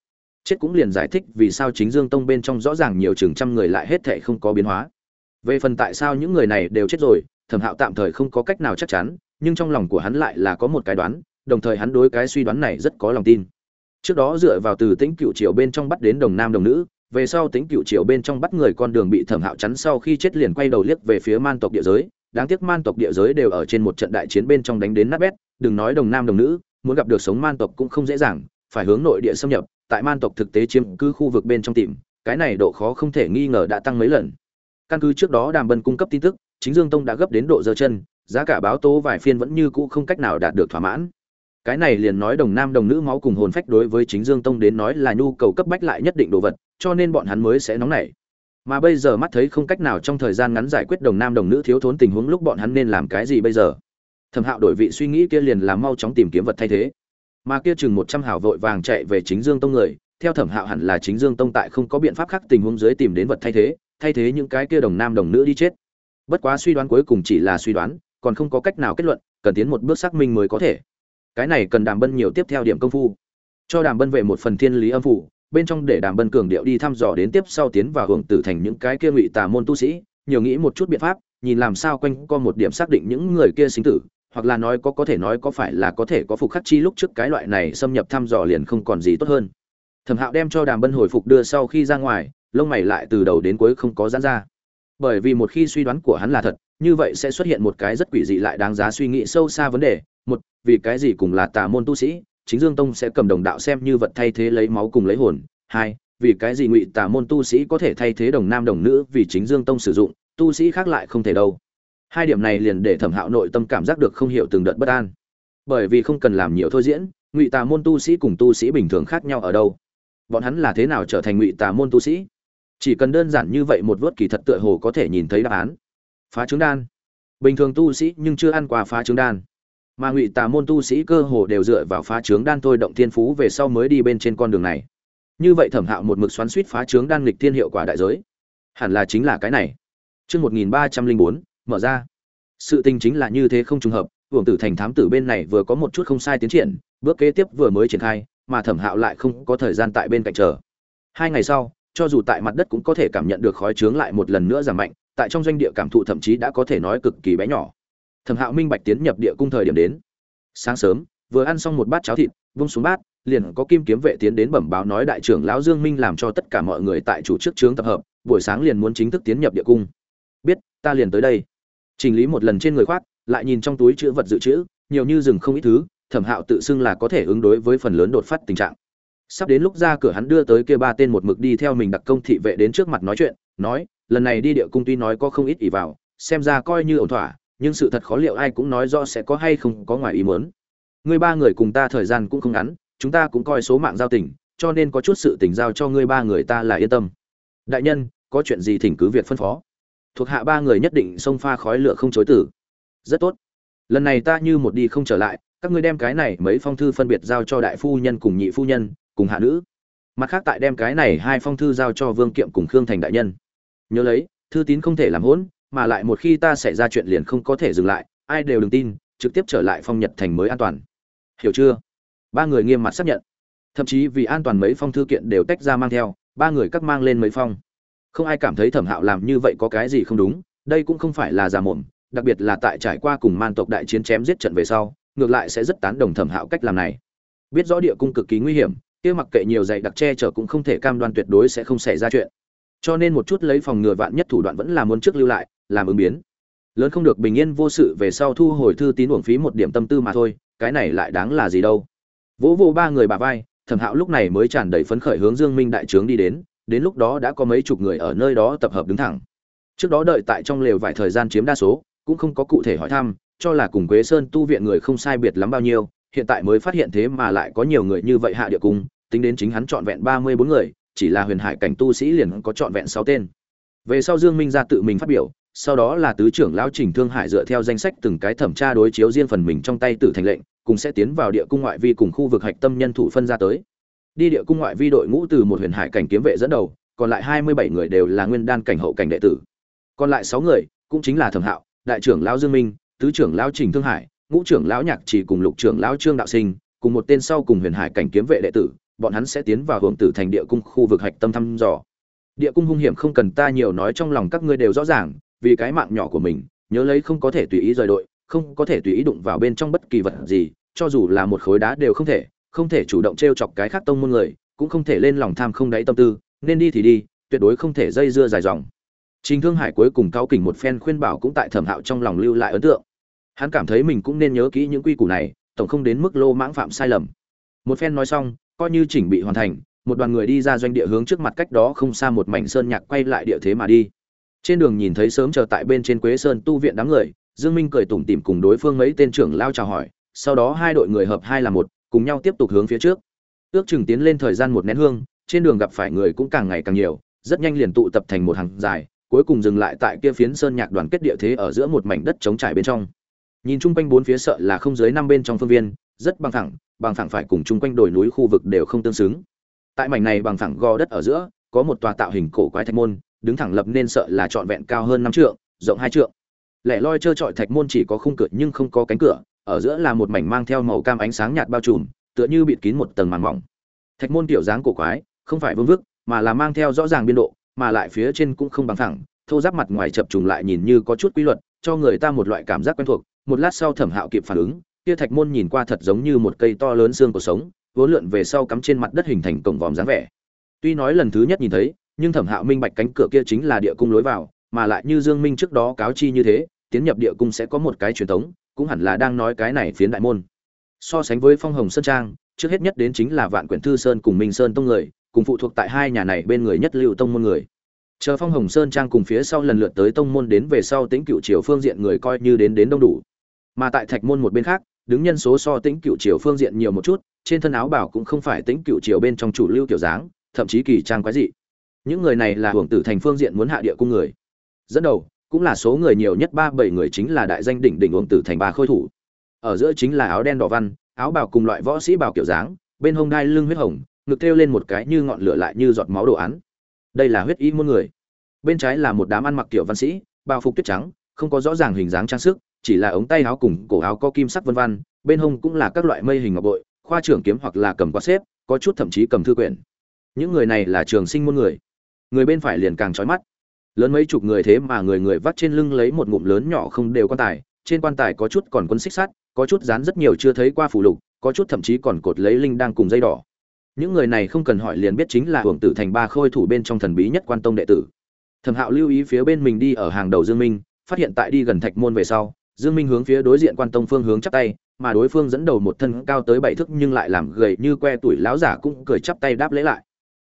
chết cũng liền giải thích vì sao chính dương tông bên trong rõ ràng nhiều chừng trăm người lại hết thệ không có biến hóa. Về phần tại sao những người này đều chết rồi, thẩm hạo tạm thời không có cách nào chắc chắn, nhưng trong lòng của hắn lại là có một cái đoán, đồng thời hắn đối cái suy đoán này rất có lòng tin. Trước đó dựa vào từ tĩnh cựu triều bên trong bắt đến đồng nam đồng nữ, về sau tĩnh cựu triều bên trong bắt người con đường bị thẩm hạo chắn sau khi chết liền quay đầu liếc về phía man tộc địa giới, đáng tiếc man tộc địa giới đều ở trên một trận đại chiến bên trong đánh đến nát bét, đừng nói đồng nam đồng nữ, muốn gặp được sống man tộc cũng không dễ dàng, phải hướng nội địa xâm nhập tại man tộc thực tế chiếm cứ khu vực bên trong tìm, cái này độ khó không thể nghi ngờ đã tăng mấy lần. Căn cứ trước đó đàm bân cung cấp tin tức, chính dương tông đã gấp đến độ dơ chân, giá cả báo tố vài phiên vẫn như cũ không cách nào đạt được thỏa mãn. Cái này liền nói đồng nam đồng nữ máu cùng hồn phách đối với chính dương tông đến nói là nhu cầu cấp bách lại nhất định đồ vật, cho nên bọn hắn mới sẽ nóng nảy. Mà bây giờ mắt thấy không cách nào trong thời gian ngắn giải quyết đồng nam đồng nữ thiếu thốn tình huống lúc bọn hắn nên làm cái gì bây giờ? Thẩm hạo đổi vị suy nghĩ kia liền làm mau chóng tìm kiếm vật thay thế mà kia chừng một trăm hảo vội vàng chạy về chính dương tông người, theo thẩm hạo hẳn là chính dương tông tại không có biện pháp khác tình huống dưới tìm đến vật thay thế thay thế những cái kia đồng nam đồng nữ đi chết. Bất quá suy đoán cuối cùng chỉ là suy đoán, còn không có cách nào kết luận, cần tiến một bước xác minh mới có thể. Cái này cần đàm bân nhiều tiếp theo điểm công phu. Cho đàm bân về một phần thiên lý âm phủ, bên trong để đàm bân cường điệu đi thăm dò đến tiếp sau tiến vào hưởng tử thành những cái kia ngụy tà môn tu sĩ, nhiều nghĩ một chút biện pháp, nhìn làm sao quanh co một điểm xác định những người kia sinh tử hoặc là nói có có thể nói có phải là có thể có phục khắc chi lúc trước cái loại này xâm nhập thăm dò liền không còn gì tốt hơn. Thẩm hạo đem cho đàm bân hồi phục đưa sau khi ra ngoài, lông mày lại từ đầu đến cuối không có giãn ra. Bởi vì một khi suy đoán của hắn là thật, như vậy sẽ xuất hiện một cái rất quỷ dị lại đáng giá suy nghĩ sâu xa vấn đề. Một, vì cái gì cùng là tà môn tu sĩ, chính dương tông sẽ cầm đồng đạo xem như vật thay thế lấy máu cùng lấy hồn. Hai, vì cái gì ngụy tà môn tu sĩ có thể thay thế đồng nam đồng nữ vì chính dương tông sử dụng, tu sĩ khác lại không thể đâu hai điểm này liền để thẩm hạo nội tâm cảm giác được không hiểu từng đợt bất an. Bởi vì không cần làm nhiều thôi diễn, ngụy tà môn tu sĩ cùng tu sĩ bình thường khác nhau ở đâu? Bọn hắn là thế nào trở thành ngụy tà môn tu sĩ? Chỉ cần đơn giản như vậy một vớt kỳ thật tựa hồ có thể nhìn thấy đáp án. Phá trứng đan. Bình thường tu sĩ nhưng chưa ăn qua phá trứng đan. Mà ngụy tà môn tu sĩ cơ hồ đều dựa vào phá trướng đan thôi động thiên phú về sau mới đi bên trên con đường này. Như vậy thẩm hạo một mực xoắn suýt phá trướng đan lịch thiên hiệu quả đại giới. Hẳn là chính là cái này. Chương một nghìn ba trăm linh bốn mở ra. Sự tình chính là như thế không trùng hợp uổng tử thành thám tử bên này vừa có một chút không sai tiến triển, bước kế tiếp vừa mới triển khai, mà thẩm hạo lại không có thời gian tại bên cạnh chờ. Hai ngày sau, cho dù tại mặt đất cũng có thể cảm nhận được khói trướng lại một lần nữa giảm mạnh, tại trong doanh địa cảm thụ thậm chí đã có thể nói cực kỳ bé nhỏ. Thẩm hạo minh bạch tiến nhập địa cung thời điểm đến. Sáng sớm, vừa ăn xong một bát cháo thịt, vung xuống bát, liền có kim kiếm vệ tiến đến bẩm báo nói đại trưởng lão dương minh làm cho tất cả mọi người tại chủ trước trướng tập hợp, buổi sáng liền muốn chính thức tiến nhập địa cung. Biết, ta liền tới đây chỉnh lý một lần trên người khoác, lại nhìn trong túi chữ vật dự trữ, nhiều như rừng không ít thứ, thẩm hạo tự xưng là có thể ứng đối với phần lớn đột phát tình trạng. Sắp đến lúc ra cửa hắn đưa tới kia ba tên một mực đi theo mình đặc công thị vệ đến trước mặt nói chuyện, nói, lần này đi địa cung tuy nói có không ít ỷ vào, xem ra coi như ổn thỏa, nhưng sự thật khó liệu ai cũng nói rõ sẽ có hay không có ngoài ý muốn. Ngươi ba người cùng ta thời gian cũng không ngắn, chúng ta cũng coi số mạng giao tình, cho nên có chút sự tình giao cho ngươi ba người ta là yên tâm. Đại nhân, có chuyện gì thỉnh cứ việc phân phó thuộc hạ ba người nhất định xông pha khói lửa không chối tử. Rất tốt. Lần này ta như một đi không trở lại, các ngươi đem cái này mấy phong thư phân biệt giao cho đại phu nhân cùng nhị phu nhân, cùng hạ nữ. Mặt khác tại đem cái này hai phong thư giao cho vương kiệm cùng khương thành đại nhân. Nhớ lấy, thư tín không thể làm hỗn, mà lại một khi ta xảy ra chuyện liền không có thể dừng lại, ai đều đừng tin, trực tiếp trở lại phong nhật thành mới an toàn. Hiểu chưa? Ba người nghiêm mặt xác nhận. Thậm chí vì an toàn mấy phong thư kiện đều tách ra mang theo, ba người cắt mang lên mấy phong không ai cảm thấy thẩm hạo làm như vậy có cái gì không đúng, đây cũng không phải là già mồm, đặc biệt là tại trải qua cùng man tộc đại chiến chém giết trận về sau, ngược lại sẽ rất tán đồng thẩm hạo cách làm này. Biết rõ địa cung cực kỳ nguy hiểm, kia mặc kệ nhiều dạy đặc che chở cũng không thể cam đoan tuyệt đối sẽ không xảy ra chuyện. Cho nên một chút lấy phòng ngừa vạn nhất thủ đoạn vẫn là muốn trước lưu lại, làm ứng biến. Lớn không được bình yên vô sự về sau thu hồi thư tín uổng phí một điểm tâm tư mà thôi, cái này lại đáng là gì đâu. Vỗ vô ba người bà vai, thẩm hạo lúc này mới tràn đầy phấn khởi hướng dương minh đại trướng đi đến đến lúc đó đã có mấy chục người ở nơi đó tập hợp đứng thẳng. Trước đó đợi tại trong lều vài thời gian chiếm đa số, cũng không có cụ thể hỏi thăm, cho là cùng quế sơn tu viện người không sai biệt lắm bao nhiêu, hiện tại mới phát hiện thế mà lại có nhiều người như vậy hạ địa cung, tính đến chính hắn trọn vẹn ba mươi bốn người, chỉ là huyền hải cảnh tu sĩ liền có trọn vẹn sáu tên. Về sau dương minh ra tự mình phát biểu, sau đó là tứ trưởng lão trình thương hải dựa theo danh sách từng cái thẩm tra đối chiếu riêng phần mình trong tay tử thành lệnh, cùng sẽ tiến vào địa cung ngoại vi cùng khu vực hạch tâm nhân thủ phân ra tới đi địa cung ngoại vi đội ngũ từ một huyền hải cảnh kiếm vệ dẫn đầu, còn lại hai mươi bảy người đều là nguyên đan cảnh hậu cảnh đệ tử. Còn lại sáu người cũng chính là thẩm hạo, đại trưởng lão dương minh, tứ trưởng lão trình thương hải, ngũ trưởng lão nhạc chỉ cùng lục trưởng lão trương đạo sinh, cùng một tên sau cùng huyền hải cảnh kiếm vệ đệ tử, bọn hắn sẽ tiến vào hưởng tử thành địa cung khu vực hạch tâm thăm dò. Địa cung hung hiểm không cần ta nhiều nói trong lòng các ngươi đều rõ ràng, vì cái mạng nhỏ của mình, nhớ lấy không có thể tùy ý rời đội, không có thể tùy ý đụng vào bên trong bất kỳ vật gì, cho dù là một khối đá đều không thể không thể chủ động t r e o chọc cái khác tông môn người, cũng không thể lên lòng tham không đáy tâm tư, nên đi thì đi, tuyệt đối không thể dây dưa dài dòng. Trình thương hải cuối cùng cao kỉnh một phen khuyên bảo cũng tại thẩm hạo trong lòng lưu lại ấn tượng. Hắn cảm thấy mình cũng nên nhớ kỹ những quy củ này, tổng không đến mức lô mãng phạm sai lầm. Một phen nói xong, coi như chỉnh bị hoàn thành, một đoàn người đi ra doanh địa hướng trước mặt cách đó không xa một mảnh sơn nhạc quay lại địa thế mà đi. Trên đường nhìn thấy sớm chờ tại bên trên quế sơn tu viện đám người, dương minh cười tủm tỉm cùng đối phương mấy tên trưởng lao chào hỏi, sau đó hai đội người hợp hai là một cùng nhau tiếp tục hướng phía trước. Ước chừng tiến lên thời gian một nén hương, trên đường gặp phải người cũng càng ngày càng nhiều, rất nhanh liền tụ tập thành một hàng dài, cuối cùng dừng lại tại kia phiến sơn nhạc đoàn kết địa thế ở giữa một mảnh đất trống trải bên trong. Nhìn chung quanh bốn phía sợ là không dưới năm bên trong phương viên, rất bằng thẳng bằng thẳng phải cùng chung quanh đồi núi khu vực đều không tương xứng. Tại mảnh này bằng thẳng gò đất ở giữa, có một tòa tạo hình cổ quái thạch môn, đứng thẳng lập nên sợ là trọn vẹn cao hơn năm trượng, rộng hai trượng. Lẻ loi trơ trọi thạch môn chỉ có khung cửa nhưng không có cánh cửa ở giữa là một mảnh mang theo màu cam ánh sáng nhạt bao trùm, tựa như bịt kín một tầng màn mỏng. Thạch môn tiểu dáng cổ quái, không phải vương vức, mà là mang theo rõ ràng biên độ, mà lại phía trên cũng không bằng thẳng thô giáp mặt ngoài chập trùng lại nhìn như có chút quy luật, cho người ta một loại cảm giác quen thuộc. Một lát sau thẩm hạo kịp phản ứng, kia thạch môn nhìn qua thật giống như một cây to lớn xương của sống, vốn lượn về sau cắm trên mặt đất hình thành cổng vòm dáng vẻ. Tuy nói lần thứ nhất nhìn thấy, nhưng thẩm hạo minh bạch cánh cửa kia chính là địa cung lối vào, mà lại như dương minh trước đó cáo chi như thế, tiến nhập địa cung sẽ có một cái truyền thống cũng hẳn là đang nói cái này phiến đại môn. So sánh với phong hồng sơn trang, trước hết nhất đến chính là vạn quyển thư sơn cùng minh sơn tông người, cùng phụ thuộc tại hai nhà này bên người nhất lưu tông môn người. Chờ phong hồng sơn trang cùng phía sau lần lượt tới tông môn đến về sau tính cựu triều phương diện người coi như đến đến đông đủ. Mà tại thạch môn một bên khác, đứng nhân số so tính cựu triều phương diện nhiều một chút, trên thân áo bảo cũng không phải tính cựu triều bên trong chủ lưu kiểu dáng, thậm chí kỳ trang quái dị. Những người này là hưởng tử thành phương diện muốn hạ địa cung người. Dẫn đầu cũng là số người nhiều nhất ba bảy người chính là đại danh đỉnh đỉnh uống tử thành ba khôi thủ. Ở giữa chính là áo đen đỏ văn, áo bào cùng loại võ sĩ bào kiểu dáng, bên hông đai lưng huyết hồng, ngực thêu lên một cái như ngọn lửa lại như giọt máu đồ án. Đây là huyết y môn người. Bên trái là một đám ăn mặc kiểu văn sĩ bao phục tuyết trắng, không có rõ ràng hình dáng trang sức, chỉ là ống tay áo cùng cổ áo có kim sắc vân vân, bên hông cũng là các loại mây hình ngọc bội, khoa trưởng kiếm hoặc là cầm quạt xếp, có chút thậm chí cầm thư quyển. Những người này là trường sinh môn người. Người bên phải liền càng trói mắt lớn mấy chục người thế mà người người vắt trên lưng lấy một ngụm lớn nhỏ không đều quan tài, trên quan tài có chút còn quân xích sắt, có chút dán rất nhiều chưa thấy qua phủ lục, có chút thậm chí còn cột lấy linh đang cùng dây đỏ. Những người này không cần hỏi liền biết chính là hưởng tử thành ba khôi thủ bên trong thần bí nhất quan tông đệ tử. Thẩm hạo lưu ý phía bên mình đi ở hàng đầu dương minh, phát hiện tại đi gần thạch môn về sau, dương minh hướng phía đối diện quan tông phương hướng chắp tay, mà đối phương dẫn đầu một thân cao tới bảy thước nhưng lại làm gầy như que tuổi láo giả cũng cười chắp tay đáp lễ lại.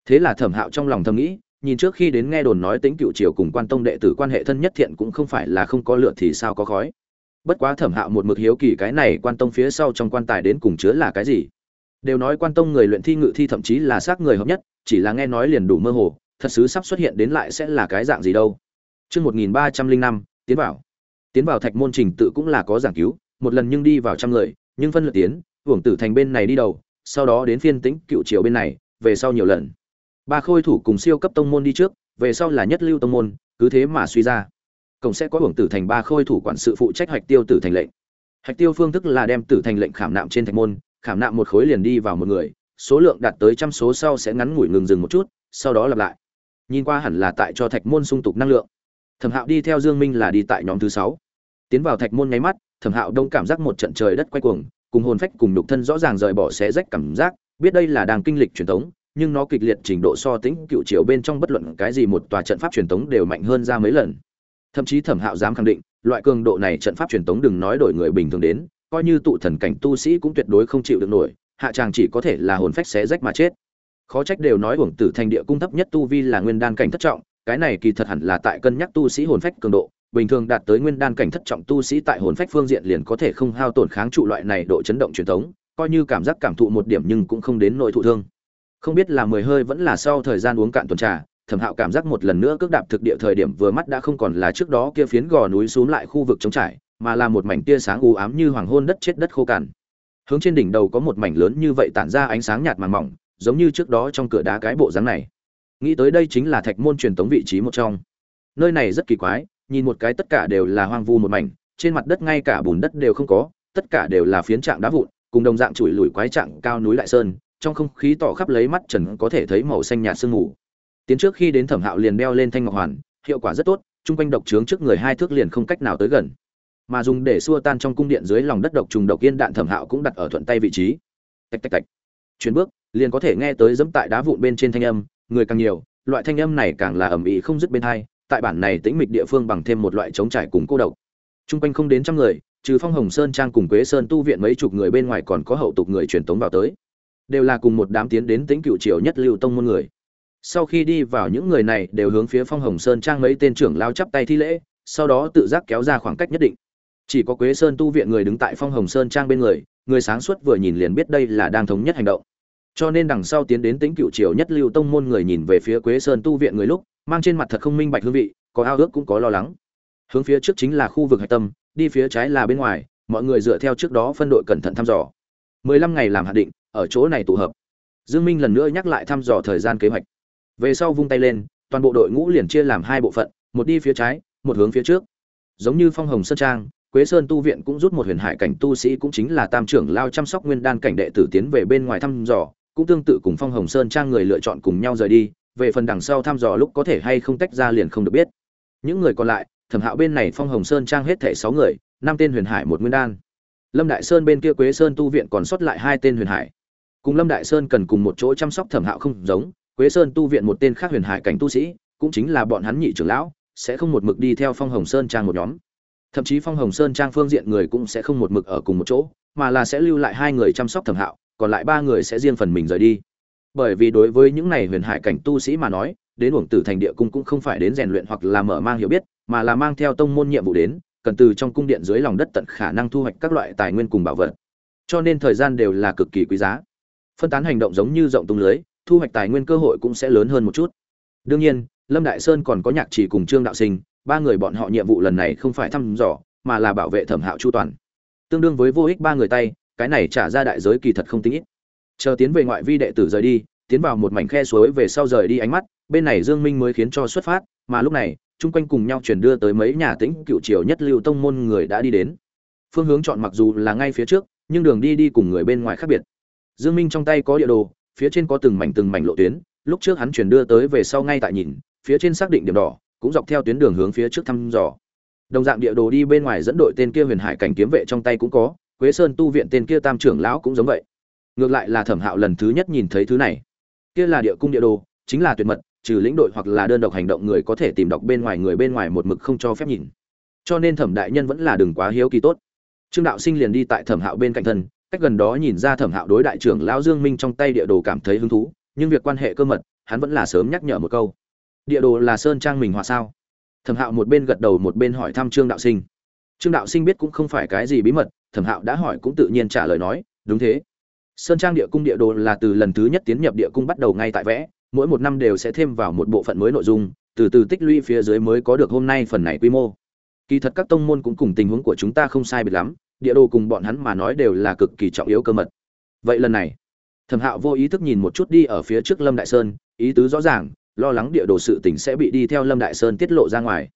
Thế là thẩm hạo trong lòng thầm nghĩ nhìn trước khi đến nghe đồn nói tính cựu triều cùng quan tông đệ tử quan hệ thân nhất thiện cũng không phải là không có lửa thì sao có khói bất quá thẩm hạo một mực hiếu kỳ cái này quan tông phía sau trong quan tài đến cùng chứa là cái gì đều nói quan tông người luyện thi ngự thi thậm chí là xác người hợp nhất chỉ là nghe nói liền đủ mơ hồ thật sự sắp xuất hiện đến lại sẽ là cái dạng gì đâu Trước 1305, tiến vào. Tiến vào thạch môn trình tự cũng là có giảng cứu, một lần nhưng đi vào trăm người, nhưng phân lượt tiến, hưởng tử thành bên này đi đầu, sau đó đến phiên tĩnh cựu triều bên này, về sau nhiều lần. Ba khôi thủ cùng siêu cấp tông môn đi trước, về sau là nhất lưu tông môn, cứ thế mà suy ra. cổng sẽ có hưởng tử thành ba khôi thủ quản sự phụ trách Hạch tiêu tử thành lệnh. Hạch tiêu phương thức là đem tử thành lệnh khảm nạm trên thạch môn, khảm nạm một khối liền đi vào một người, số lượng đạt tới trăm số sau sẽ ngắn ngủi ngừng dừng một chút, sau đó lặp lại. Nhìn qua hẳn là tại cho thạch môn sung tục năng lượng. Thẩm Hạo đi theo Dương Minh là đi tại nhóm thứ sáu. Tiến vào thạch môn nháy mắt, Thẩm Hạo đông cảm giác một trận trời đất quay cuồng, cùng hồn phách cùng nhục thân rõ ràng rời bỏ xé rách cảm giác, biết đây là đang kinh lịch truyền thống, nhưng nó kịch liệt trình độ so tính cựu triều bên trong bất luận cái gì một tòa trận pháp truyền thống đều mạnh hơn ra mấy lần. Thậm chí Thẩm Hạo dám khẳng định, loại cường độ này trận pháp truyền thống đừng nói đổi người bình thường đến, coi như tụ thần cảnh tu sĩ cũng tuyệt đối không chịu được nổi, hạ chàng chỉ có thể là hồn phách xé rách mà chết. Khó trách đều nói uổng tử thành địa cung thấp nhất tu vi là nguyên đan cảnh thất trọng, cái này kỳ thật hẳn là tại cân nhắc tu sĩ hồn phách cường độ, bình thường đạt tới nguyên đan cảnh thất trọng tu sĩ tại hồn phách phương diện liền có thể không hao tổn kháng trụ loại này độ chấn động truyền thống, coi như cảm giác cảm thụ một điểm nhưng cũng không đến nội thụ thương. Không biết là mười hơi vẫn là sau thời gian uống cạn tuần trà, Thẩm Hạo cảm giác một lần nữa cước đạp thực địa thời điểm vừa mắt đã không còn là trước đó kia phiến gò núi xuống lại khu vực trống trải, mà là một mảnh tia sáng u ám như hoàng hôn đất chết đất khô cằn. Hướng trên đỉnh đầu có một mảnh lớn như vậy tản ra ánh sáng nhạt màng mỏng, giống như trước đó trong cửa đá cái bộ dáng này nghĩ tới đây chính là thạch môn truyền tống vị trí một trong nơi này rất kỳ quái nhìn một cái tất cả đều là hoang vu một mảnh trên mặt đất ngay cả bùn đất đều không có tất cả đều là phiến trạng đá vụn cùng đồng dạng chùi lùi quái trạng cao núi lại sơn trong không khí tỏ khắp lấy mắt trần có thể thấy màu xanh nhạt sương mù. Tiến trước khi đến thẩm hạo liền đeo lên thanh ngọc hoàn, hiệu quả rất tốt, chung quanh độc trướng trước người hai thước liền không cách nào tới gần. Mà dùng để xua tan trong cung điện dưới lòng đất độc trùng độc yên đạn thẩm hạo cũng đặt ở thuận tay vị trí. Tạch tạch tạch. Chuyển bước, liền có thể nghe tới dẫm tại đá vụn bên trên thanh âm, người càng nhiều, loại thanh âm này càng là ầm ĩ không dứt bên hai, tại bản này tĩnh mịch địa phương bằng thêm một loại chống trải cùng cô độc. Trung quanh không đến trăm người, trừ phong hồng sơn trang cùng quế sơn tu viện mấy chục người bên ngoài còn có hậu tục người truyền tống vào tới đều là cùng một đám tiến đến tính cựu triều nhất lưu tông môn người. Sau khi đi vào những người này đều hướng phía phong hồng sơn trang mấy tên trưởng lao chắp tay thi lễ, sau đó tự giác kéo ra khoảng cách nhất định. Chỉ có quế sơn tu viện người đứng tại phong hồng sơn trang bên người người sáng suốt vừa nhìn liền biết đây là đang thống nhất hành động. Cho nên đằng sau tiến đến tính cựu triều nhất lưu tông môn người nhìn về phía quế sơn tu viện người lúc, mang trên mặt thật không minh bạch hương vị, có ao ước cũng có lo lắng. Hướng phía trước chính là khu vực hạch tâm, đi phía trái là bên ngoài, mọi người dựa theo trước đó phân đội cẩn thận thăm dò. Mười lăm ngày làm hạ định ở chỗ này tụ hợp. Dương minh lần nữa nhắc lại thăm dò thời gian kế hoạch. Về sau vung tay lên, toàn bộ đội ngũ liền chia làm hai bộ phận, một đi phía trái, một hướng phía trước. Giống như phong hồng sơn trang, quế sơn tu viện cũng rút một huyền hải cảnh tu sĩ cũng chính là tam trưởng lao chăm sóc nguyên đan cảnh đệ tử tiến về bên ngoài thăm dò, cũng tương tự cùng phong hồng sơn trang người lựa chọn cùng nhau rời đi, về phần đằng sau thăm dò lúc có thể hay không tách ra liền không được biết. Những người còn lại, thẩm hạo bên này phong hồng sơn trang hết thảy sáu người, năm tên huyền hải một nguyên đan. Lâm đại sơn bên kia quế sơn tu viện còn sót lại hai tên huyền hải cùng lâm đại sơn cần cùng một chỗ chăm sóc thẩm hạo không giống, quế sơn tu viện một tên khác huyền hải cảnh tu sĩ, cũng chính là bọn hắn nhị trưởng lão, sẽ không một mực đi theo phong hồng sơn trang một nhóm. Thậm chí phong hồng sơn trang phương diện người cũng sẽ không một mực ở cùng một chỗ, mà là sẽ lưu lại hai người chăm sóc thẩm hạo, còn lại ba người sẽ riêng phần mình rời đi. Bởi vì đối với những này huyền hải cảnh tu sĩ mà nói, đến uổng tử thành địa cung cũng không phải đến rèn luyện hoặc là mở mang hiểu biết, mà là mang theo tông môn nhiệm vụ đến, cần từ trong cung điện dưới lòng đất tận khả năng thu hoạch các loại tài nguyên cùng bảo vật. Cho nên thời gian đều là cực kỳ quý giá phân tán hành động giống như rộng tung lưới, thu hoạch tài nguyên cơ hội cũng sẽ lớn hơn một chút. Đương nhiên, lâm đại sơn còn có nhạc chỉ cùng trương đạo sinh, ba người bọn họ nhiệm vụ lần này không phải thăm dò, mà là bảo vệ thẩm hạo chu toàn. Tương đương với vô ích ba người tay, cái này trả ra đại giới kỳ thật không tính ít. Chờ tiến về ngoại vi đệ tử rời đi, tiến vào một mảnh khe suối về sau rời đi ánh mắt, bên này dương minh mới khiến cho xuất phát, mà lúc này, chung quanh cùng nhau chuyển đưa tới mấy nhà tĩnh cựu triều nhất lưu tông môn người đã đi đến. Phương hướng chọn mặc dù là ngay phía trước, nhưng đường đi đi cùng người bên ngoài khác biệt dương minh trong tay có địa đồ, phía trên có từng mảnh từng mảnh lộ tuyến, lúc trước hắn chuyển đưa tới về sau ngay tại nhìn, phía trên xác định điểm đỏ, cũng dọc theo tuyến đường hướng phía trước thăm dò. Đồng dạng địa đồ đi bên ngoài dẫn đội tên kia huyền hải cảnh kiếm vệ trong tay cũng có, quế sơn tu viện tên kia tam trưởng lão cũng giống vậy. Ngược lại là thẩm hạo lần thứ nhất nhìn thấy thứ này. Kia là địa cung địa đồ, chính là tuyệt mật, trừ lĩnh đội hoặc là đơn độc hành động người có thể tìm đọc bên ngoài người bên ngoài một mực không cho phép nhìn. Cho nên thẩm đại nhân vẫn là đừng quá hiếu kỳ tốt. Trương đạo sinh liền đi tại thẩm hạo bên cạnh thân cách gần đó nhìn ra thẩm hạo đối đại trưởng lão dương minh trong tay địa đồ cảm thấy hứng thú, nhưng việc quan hệ cơ mật, hắn vẫn là sớm nhắc nhở một câu. Địa đồ là sơn trang mình họa sao? Thẩm hạo một bên gật đầu một bên hỏi thăm trương đạo sinh. Trương đạo sinh biết cũng không phải cái gì bí mật, thẩm hạo đã hỏi cũng tự nhiên trả lời nói, đúng thế. Sơn trang địa cung địa đồ là từ lần thứ nhất tiến nhập địa cung bắt đầu ngay tại vẽ, mỗi một năm đều sẽ thêm vào một bộ phận mới nội dung, từ từ tích lũy phía dưới mới có được hôm nay phần này quy mô. Kỳ thật các tông môn cũng cùng tình huống của chúng ta không sai biệt lắm địa đồ cùng bọn hắn mà nói đều là cực kỳ trọng yếu cơ mật. Vậy lần này, thẩm hạo vô ý thức nhìn một chút đi ở phía trước lâm đại sơn, ý tứ rõ ràng, lo lắng địa đồ sự tình sẽ bị đi theo lâm đại sơn tiết lộ ra ngoài.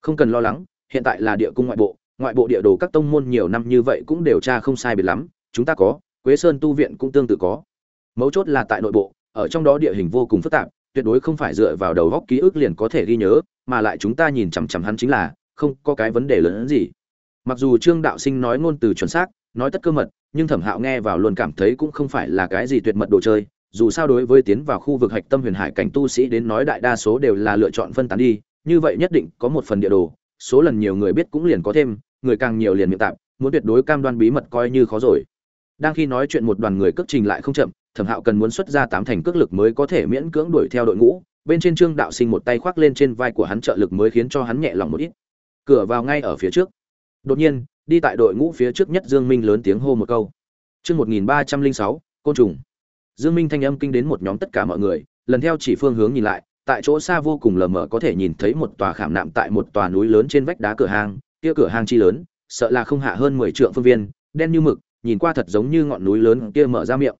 Không cần lo lắng, hiện tại là địa cung ngoại bộ ngoại bộ địa đồ các tông môn nhiều năm như vậy cũng điều tra không sai biệt lắm, chúng ta có, quế sơn tu viện cũng tương tự có. Mấu chốt là tại nội bộ, ở trong đó địa hình vô cùng phức tạp, tuyệt đối không phải dựa vào đầu góc ký ức liền có thể ghi nhớ, mà lại chúng ta nhìn chằm chằm hắn chính là, không có cái vấn đề lớn hơn gì mặc dù trương đạo sinh nói ngôn từ chuẩn xác, nói tất cơ mật, nhưng thẩm hạo nghe vào luôn cảm thấy cũng không phải là cái gì tuyệt mật đồ chơi. Dù sao đối với tiến vào khu vực hạch tâm huyền hải cảnh tu sĩ đến nói đại đa số đều là lựa chọn phân tán đi, như vậy nhất định có một phần địa đồ, số lần nhiều người biết cũng liền có thêm, người càng nhiều liền miệng tạm muốn tuyệt đối cam đoan bí mật coi như khó rồi. Đang khi nói chuyện một đoàn người cước trình lại không chậm, thẩm hạo cần muốn xuất ra tám thành cước lực mới có thể miễn cưỡng đuổi theo đội ngũ, bên trên trương đạo sinh một tay khoác lên trên vai của hắn trợ lực mới khiến cho hắn nhẹ lòng một ít. Cửa vào ngay ở phía trước đột nhiên, đi tại đội ngũ phía trước nhất dương minh lớn tiếng hô một câu. Chương một nghìn ba trăm linh sáu, côn trùng. Dương minh thanh âm kinh đến một nhóm tất cả mọi người, lần theo chỉ phương hướng nhìn lại, tại chỗ xa vô cùng lờ mờ có thể nhìn thấy một tòa khảm nạm tại một tòa núi lớn trên vách đá cửa hàng kia cửa hàng chi lớn, sợ là không hạ hơn mười trượng phương viên, đen như mực, nhìn qua thật giống như ngọn núi lớn kia mở ra miệng.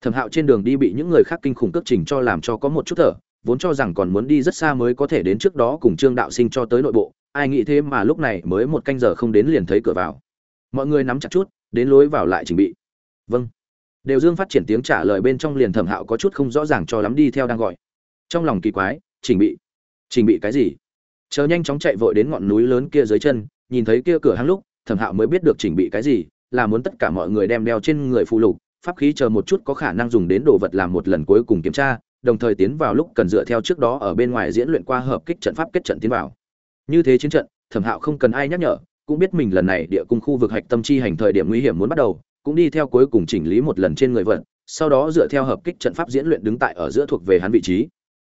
Thẩm hạo trên đường đi bị những người khác kinh khủng cước trình cho làm cho có một chút thở, vốn cho rằng còn muốn đi rất xa mới có thể đến trước đó cùng trương đạo sinh cho tới nội bộ ai nghĩ thế mà lúc này mới một canh giờ không đến liền thấy cửa vào. Mọi người nắm chặt chút, đến lối vào lại trình bị. Vâng. Đều dương phát triển tiếng trả lời bên trong liền thẩm hạo có chút không rõ ràng cho lắm đi theo đang gọi. Trong lòng kỳ quái trình bị. Trình bị cái gì? Chờ nhanh chóng chạy vội đến ngọn núi lớn kia dưới chân, nhìn thấy kia cửa hang lúc, thẩm hạo mới biết được trình bị cái gì, là muốn tất cả mọi người đem đeo trên người phụ lục, pháp khí chờ một chút có khả năng dùng đến đồ vật làm một lần cuối cùng kiểm tra, đồng thời tiến vào lúc cần dựa theo trước đó ở bên ngoài diễn luyện qua hợp kích trận pháp kết trận tiến vào như thế chiến trận, thẩm hạo không cần ai nhắc nhở, cũng biết mình lần này địa cung khu vực hạch tâm chi hành thời điểm nguy hiểm muốn bắt đầu, cũng đi theo cuối cùng chỉnh lý một lần trên người vận, sau đó dựa theo hợp kích trận pháp diễn luyện đứng tại ở giữa thuộc về hắn vị trí.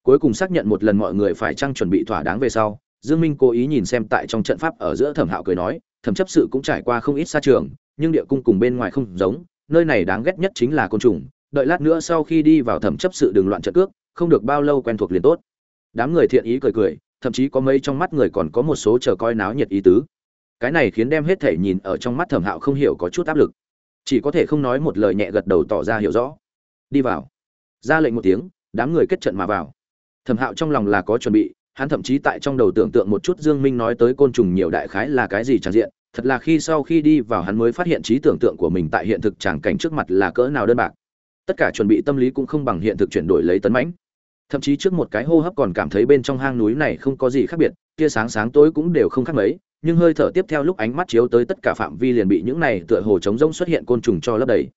Cuối cùng xác nhận một lần mọi người phải chăng chuẩn bị thỏa đáng về sau, dương minh cố ý nhìn xem tại trong trận pháp ở giữa thẩm hạo cười nói, thẩm chấp sự cũng trải qua không ít xa trường, nhưng địa cung cùng bên ngoài không giống, nơi này đáng ghét nhất chính là côn trùng, đợi lát nữa sau khi đi vào thẩm chấp sự đừng loạn trận cước, không được bao lâu quen thuộc liền tốt. Đám người thiện ý cười cười thậm chí có mấy trong mắt người còn có một số chờ coi náo nhiệt ý tứ. Cái này khiến đem hết thể nhìn ở trong mắt thẩm hạo không hiểu có chút áp lực. Chỉ có thể không nói một lời nhẹ gật đầu tỏ ra hiểu rõ. Đi vào. Ra lệnh một tiếng, đám người kết trận mà vào. Thẩm hạo trong lòng là có chuẩn bị, hắn thậm chí tại trong đầu tưởng tượng một chút dương minh nói tới côn trùng nhiều đại khái là cái gì tràn diện, thật là khi sau khi đi vào hắn mới phát hiện trí tưởng tượng của mình tại hiện thực tràng cảnh trước mặt là cỡ nào đơn bạc. Tất cả chuẩn bị tâm lý cũng không bằng hiện thực chuyển đổi lấy tấn mãnh thậm chí trước một cái hô hấp còn cảm thấy bên trong hang núi này không có gì khác biệt, tia sáng sáng tối cũng đều không khác mấy, nhưng hơi thở tiếp theo lúc ánh mắt chiếu tới tất cả phạm vi liền bị những này tựa hồ trống rỗng xuất hiện côn trùng cho lấp đầy.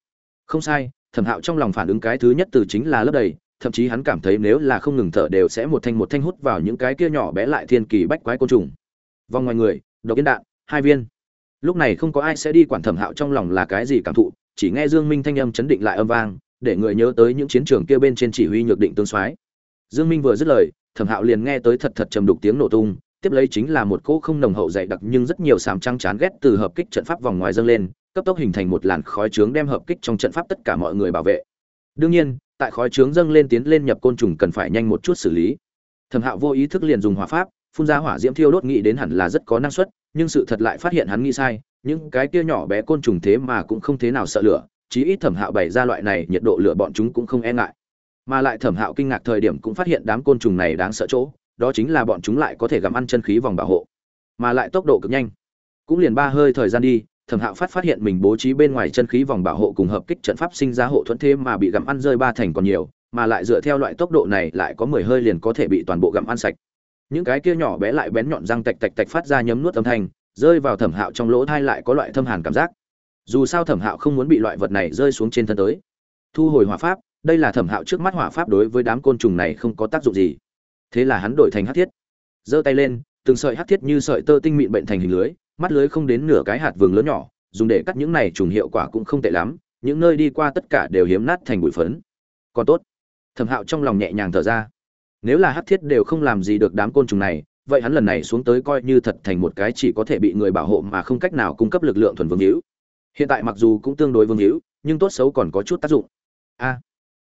Không sai, thẩm hạo trong lòng phản ứng cái thứ nhất từ chính là lấp đầy, thậm chí hắn cảm thấy nếu là không ngừng thở đều sẽ một thanh một thanh hút vào những cái kia nhỏ bé lại thiên kỳ bách quái côn trùng. Vòng ngoài người, độc yên đạn, hai viên. Lúc này không có ai sẽ đi quản thẩm hạo trong lòng là cái gì cảm thụ, chỉ nghe dương minh thanh âm chấn định lại âm vang, để người nhớ tới những chiến trường kia bên trên chỉ huy nhược định tương soái dương minh vừa dứt lời, thẩm hạo liền nghe tới thật thật trầm đục tiếng nổ tung, tiếp lấy chính là một cỗ không nồng hậu dày đặc nhưng rất nhiều sám trắng chán ghét từ hợp kích trận pháp vòng ngoài dâng lên, cấp tốc hình thành một làn khói trướng đem hợp kích trong trận pháp tất cả mọi người bảo vệ. Đương nhiên, tại khói trướng dâng lên tiến lên nhập côn trùng cần phải nhanh một chút xử lý. Thẩm hạo vô ý thức liền dùng hỏa pháp, phun ra hỏa diễm thiêu đốt nghĩ đến hẳn là rất có năng suất, nhưng sự thật lại phát hiện hắn nghĩ sai, những cái kia nhỏ bé côn trùng thế mà cũng không thế nào sợ lửa, chí ít thẩm hạo bày ra loại này, nhiệt độ lửa bọn chúng cũng không e ngại mà lại thẩm hạo kinh ngạc thời điểm cũng phát hiện đám côn trùng này đáng sợ chỗ, đó chính là bọn chúng lại có thể gặm ăn chân khí vòng bảo hộ, mà lại tốc độ cực nhanh. Cũng liền ba hơi thời gian đi, thẩm hạo phát phát hiện mình bố trí bên ngoài chân khí vòng bảo hộ cùng hợp kích trận pháp sinh ra hộ thuẫn thế mà bị gặm ăn rơi ba thành còn nhiều, mà lại dựa theo loại tốc độ này lại có mười hơi liền có thể bị toàn bộ gặm ăn sạch. Những cái kia nhỏ bé lại bén nhọn răng tạch tạch tạch phát ra nhấm nuốt âm thanh, rơi vào thẩm hạo trong lỗ thai lại có loại thâm hàn cảm giác. Dù sao thẩm hạo không muốn bị loại vật này rơi xuống trên thân tới. Thu hồi hỏa pháp đây là thẩm hạo trước mắt hỏa pháp đối với đám côn trùng này không có tác dụng gì. Thế là hắn đổi thành hát thiết. Giơ tay lên, từng sợi hát thiết như sợi tơ tinh mịn bệnh thành hình lưới, mắt lưới không đến nửa cái hạt vườn lớn nhỏ, dùng để cắt những này trùng hiệu quả cũng không tệ lắm, những nơi đi qua tất cả đều hiếm nát thành bụi phấn. Còn tốt. Thẩm hạo trong lòng nhẹ nhàng thở ra. Nếu là hát thiết đều không làm gì được đám côn trùng này, vậy hắn lần này xuống tới coi như thật thành một cái chỉ có thể bị người bảo hộ mà không cách nào cung cấp lực lượng thuần vương hữu. Hiện tại mặc dù cũng tương đối vương hữu, nhưng tốt xấu còn có chút tác dụng. A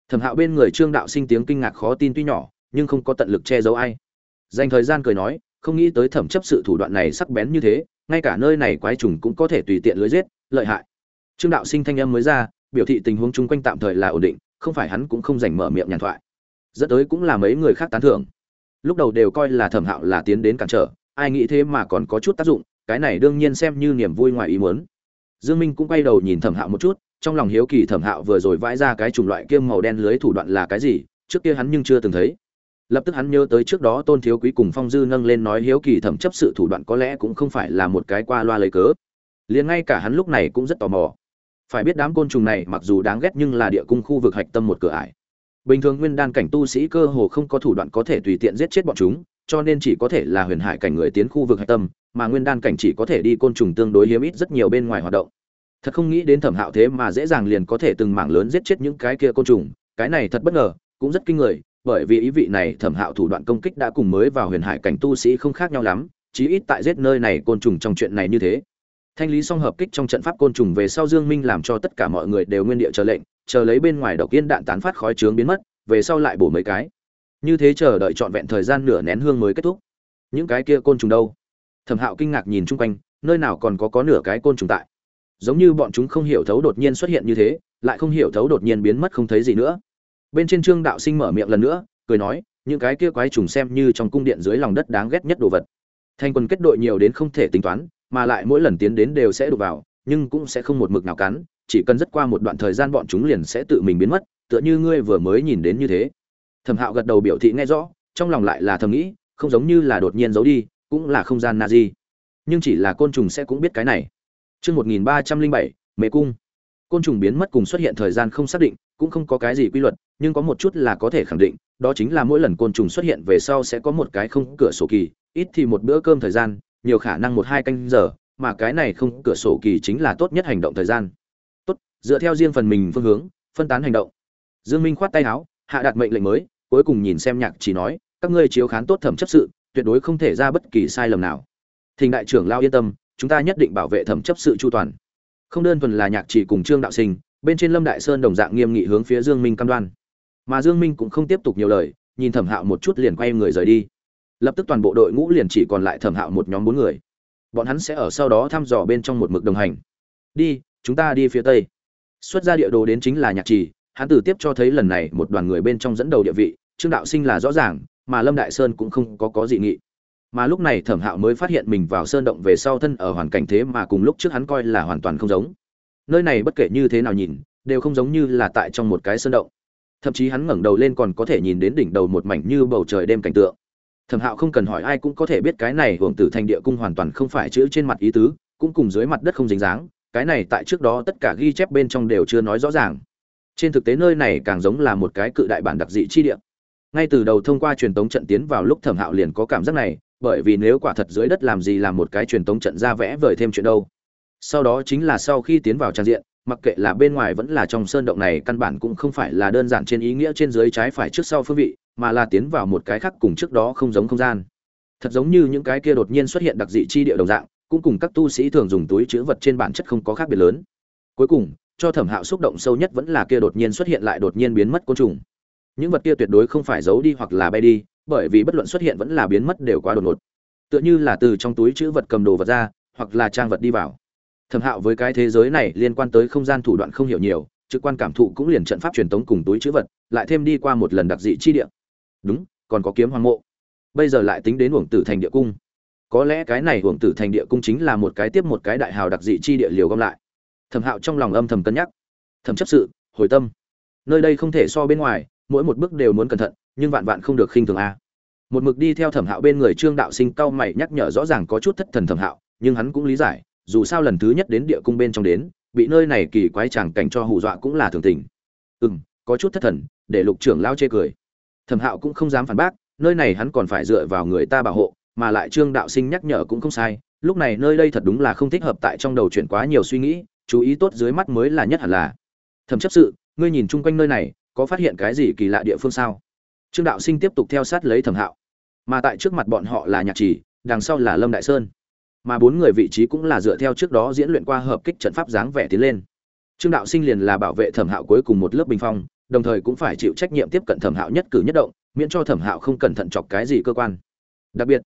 thẩm hạo bên người trương đạo sinh tiếng kinh ngạc khó tin tuy nhỏ, nhưng không có tận lực che giấu ai. Dành thời gian cười nói, không nghĩ tới thẩm chấp sự thủ đoạn này sắc bén như thế, ngay cả nơi này quái trùng cũng có thể tùy tiện lưới giết, lợi hại. Trương đạo sinh thanh âm mới ra, biểu thị tình huống chung quanh tạm thời là ổn định, không phải hắn cũng không dành mở miệng nhàn thoại. Dẫn tới cũng là mấy người khác tán thưởng. Lúc đầu đều coi là thẩm hạo là tiến đến cản trở, ai nghĩ thế mà còn có chút tác dụng, cái này đương nhiên xem như niềm vui ngoài ý muốn. Dương minh cũng quay đầu nhìn thẩm hạo một chút trong lòng hiếu kỳ thẩm hạo vừa rồi vãi ra cái chủng loại kiêm màu đen lưới thủ đoạn là cái gì, trước kia hắn nhưng chưa từng thấy. Lập tức hắn nhớ tới trước đó tôn thiếu quý cùng phong dư nâng lên nói hiếu kỳ thẩm chấp sự thủ đoạn có lẽ cũng không phải là một cái qua loa lấy cớ. Liền ngay cả hắn lúc này cũng rất tò mò. Phải biết đám côn trùng này mặc dù đáng ghét nhưng là địa cung khu vực hạch tâm một cửa ải. Bình thường nguyên đan cảnh tu sĩ cơ hồ không có thủ đoạn có thể tùy tiện giết chết bọn chúng, cho nên chỉ có thể là huyền hải cảnh người tiến khu vực hạch tâm, mà nguyên đan cảnh chỉ có thể đi côn trùng tương đối hiếm ít rất nhiều bên ngoài hoạt động thật không nghĩ đến thẩm hạo thế mà dễ dàng liền có thể từng mảng lớn giết chết những cái kia côn trùng, cái này thật bất ngờ, cũng rất kinh người, bởi vì ý vị này thẩm hạo thủ đoạn công kích đã cùng mới vào huyền hải cảnh tu sĩ không khác nhau lắm, chí ít tại giết nơi này côn trùng trong chuyện này như thế. Thanh lý xong hợp kích trong trận pháp côn trùng về sau dương minh làm cho tất cả mọi người đều nguyên địa chờ lệnh, chờ lấy bên ngoài độc yên đạn tán phát khói trướng biến mất, về sau lại bổ mấy cái. Như thế chờ đợi trọn vẹn thời gian nửa nén hương mới kết thúc. Những cái kia côn trùng đâu? Thẩm hạo kinh ngạc nhìn chung quanh, nơi nào còn có có nửa cái côn trùng tại? Giống như bọn chúng không hiểu thấu đột nhiên xuất hiện như thế, lại không hiểu thấu đột nhiên biến mất không thấy gì nữa. Bên trên trương đạo sinh mở miệng lần nữa, cười nói, những cái kia quái trùng xem như trong cung điện dưới lòng đất đáng ghét nhất đồ vật. Thành quân kết đội nhiều đến không thể tính toán, mà lại mỗi lần tiến đến đều sẽ đụng vào, nhưng cũng sẽ không một mực nào cắn, chỉ cần rất qua một đoạn thời gian bọn chúng liền sẽ tự mình biến mất, tựa như ngươi vừa mới nhìn đến như thế. Thẩm hạo gật đầu biểu thị nghe rõ, trong lòng lại là thầm nghĩ, không giống như là đột nhiên giấu đi, cũng là không gian na di. Nhưng chỉ là côn trùng sẽ cũng biết cái này. Chương 1307, Mê cung. Côn trùng biến mất cùng xuất hiện thời gian không xác định, cũng không có cái gì quy luật, nhưng có một chút là có thể khẳng định, đó chính là mỗi lần côn trùng xuất hiện về sau sẽ có một cái không cửa sổ kỳ, ít thì một bữa cơm thời gian, nhiều khả năng một hai canh giờ, mà cái này không cửa sổ kỳ chính là tốt nhất hành động thời gian. Tốt, dựa theo riêng phần mình phương hướng, phân tán hành động. Dương Minh khoát tay áo, hạ đạt mệnh lệnh mới, cuối cùng nhìn xem nhạc chỉ nói, các ngươi chiếu khán tốt thẩm chấp sự, tuyệt đối không thể ra bất kỳ sai lầm nào. Thình đại trưởng lao yên tâm, chúng ta nhất định bảo vệ thẩm chấp sự chu toàn. Không đơn thuần là nhạc chỉ cùng trương đạo sinh, bên trên lâm đại sơn đồng dạng nghiêm nghị hướng phía dương minh cam đoan. Mà dương minh cũng không tiếp tục nhiều lời, nhìn thẩm hạo một chút liền quay người rời đi. Lập tức toàn bộ đội ngũ liền chỉ còn lại thẩm hạo một nhóm bốn người. Bọn hắn sẽ ở sau đó thăm dò bên trong một mực đồng hành. Đi, chúng ta đi phía tây. Xuất ra địa đồ đến chính là nhạc trì hắn từ tiếp cho thấy lần này một đoàn người bên trong dẫn đầu địa vị, trương đạo sinh là rõ ràng, mà lâm đại sơn cũng không có có dị nghị mà lúc này thẩm hạo mới phát hiện mình vào sơn động về sau thân ở hoàn cảnh thế mà cùng lúc trước hắn coi là hoàn toàn không giống. Nơi này bất kể như thế nào nhìn, đều không giống như là tại trong một cái sơn động. Thậm chí hắn ngẩng đầu lên còn có thể nhìn đến đỉnh đầu một mảnh như bầu trời đêm cảnh tượng. Thẩm hạo không cần hỏi ai cũng có thể biết cái này hưởng tử thành địa cung hoàn toàn không phải chữ trên mặt ý tứ, cũng cùng dưới mặt đất không dính dáng, cái này tại trước đó tất cả ghi chép bên trong đều chưa nói rõ ràng. Trên thực tế nơi này càng giống là một cái cự đại bản đặc dị chi địa. Ngay từ đầu thông qua truyền tống trận tiến vào lúc thẩm hạo liền có cảm giác này bởi vì nếu quả thật dưới đất làm gì làm một cái truyền tống trận ra vẽ vời thêm chuyện đâu. Sau đó chính là sau khi tiến vào trang diện, mặc kệ là bên ngoài vẫn là trong sơn động này, căn bản cũng không phải là đơn giản trên ý nghĩa trên dưới trái phải trước sau phương vị, mà là tiến vào một cái khác cùng trước đó không giống không gian. Thật giống như những cái kia đột nhiên xuất hiện đặc dị chi địa đồng dạng, cũng cùng các tu sĩ thường dùng túi chữ vật trên bản chất không có khác biệt lớn. Cuối cùng, cho thẩm hạo xúc động sâu nhất vẫn là kia đột nhiên xuất hiện lại đột nhiên biến mất côn trùng. Những vật kia tuyệt đối không phải giấu đi hoặc là bay đi bởi vì bất luận xuất hiện vẫn là biến mất đều quá đột ngột. Tựa như là từ trong túi chữ vật cầm đồ vật ra, hoặc là trang vật đi vào. Thẩm hạo với cái thế giới này liên quan tới không gian thủ đoạn không hiểu nhiều, trực quan cảm thụ cũng liền trận pháp truyền tống cùng túi chữ vật, lại thêm đi qua một lần đặc dị chi địa. Đúng, còn có kiếm hoàng mộ. Bây giờ lại tính đến uổng tử thành địa cung. Có lẽ cái này uổng tử thành địa cung chính là một cái tiếp một cái đại hào đặc dị chi địa liều gom lại. Thẩm hạo trong lòng âm thầm cân nhắc. Thẩm chấp sự, hồi tâm. Nơi đây không thể so bên ngoài, mỗi một bước đều muốn cẩn thận nhưng vạn vạn không được khinh thường a. Một mực đi theo thẩm hạo bên người trương đạo sinh cau mày nhắc nhở rõ ràng có chút thất thần thẩm hạo, nhưng hắn cũng lý giải, dù sao lần thứ nhất đến địa cung bên trong đến, bị nơi này kỳ quái chẳng cảnh cho hù dọa cũng là thường tình. Ừ m có chút thất thần, để lục trưởng lao chê cười. Thẩm hạo cũng không dám phản bác, nơi này hắn còn phải dựa vào người ta bảo hộ, mà lại trương đạo sinh nhắc nhở cũng không sai, lúc này nơi đây thật đúng là không thích hợp tại trong đầu chuyện quá nhiều suy nghĩ, chú ý tốt dưới mắt mới là nhất hẳn là. Thẩm chấp sự, ngươi nhìn chung quanh nơi này, có phát hiện cái gì kỳ lạ địa phương sao? Trương đạo sinh tiếp tục theo sát lấy thẩm hạo. Mà tại trước mặt bọn họ là nhạc trì đằng sau là lâm đại sơn. Mà bốn người vị trí cũng là dựa theo trước đó diễn luyện qua hợp kích trận pháp dáng vẻ tiến lên. Trương đạo sinh liền là bảo vệ thẩm hạo cuối cùng một lớp bình phong, đồng thời cũng phải chịu trách nhiệm tiếp cận thẩm hạo nhất cử nhất động, miễn cho thẩm hạo không cẩn thận chọc cái gì cơ quan. Đặc biệt,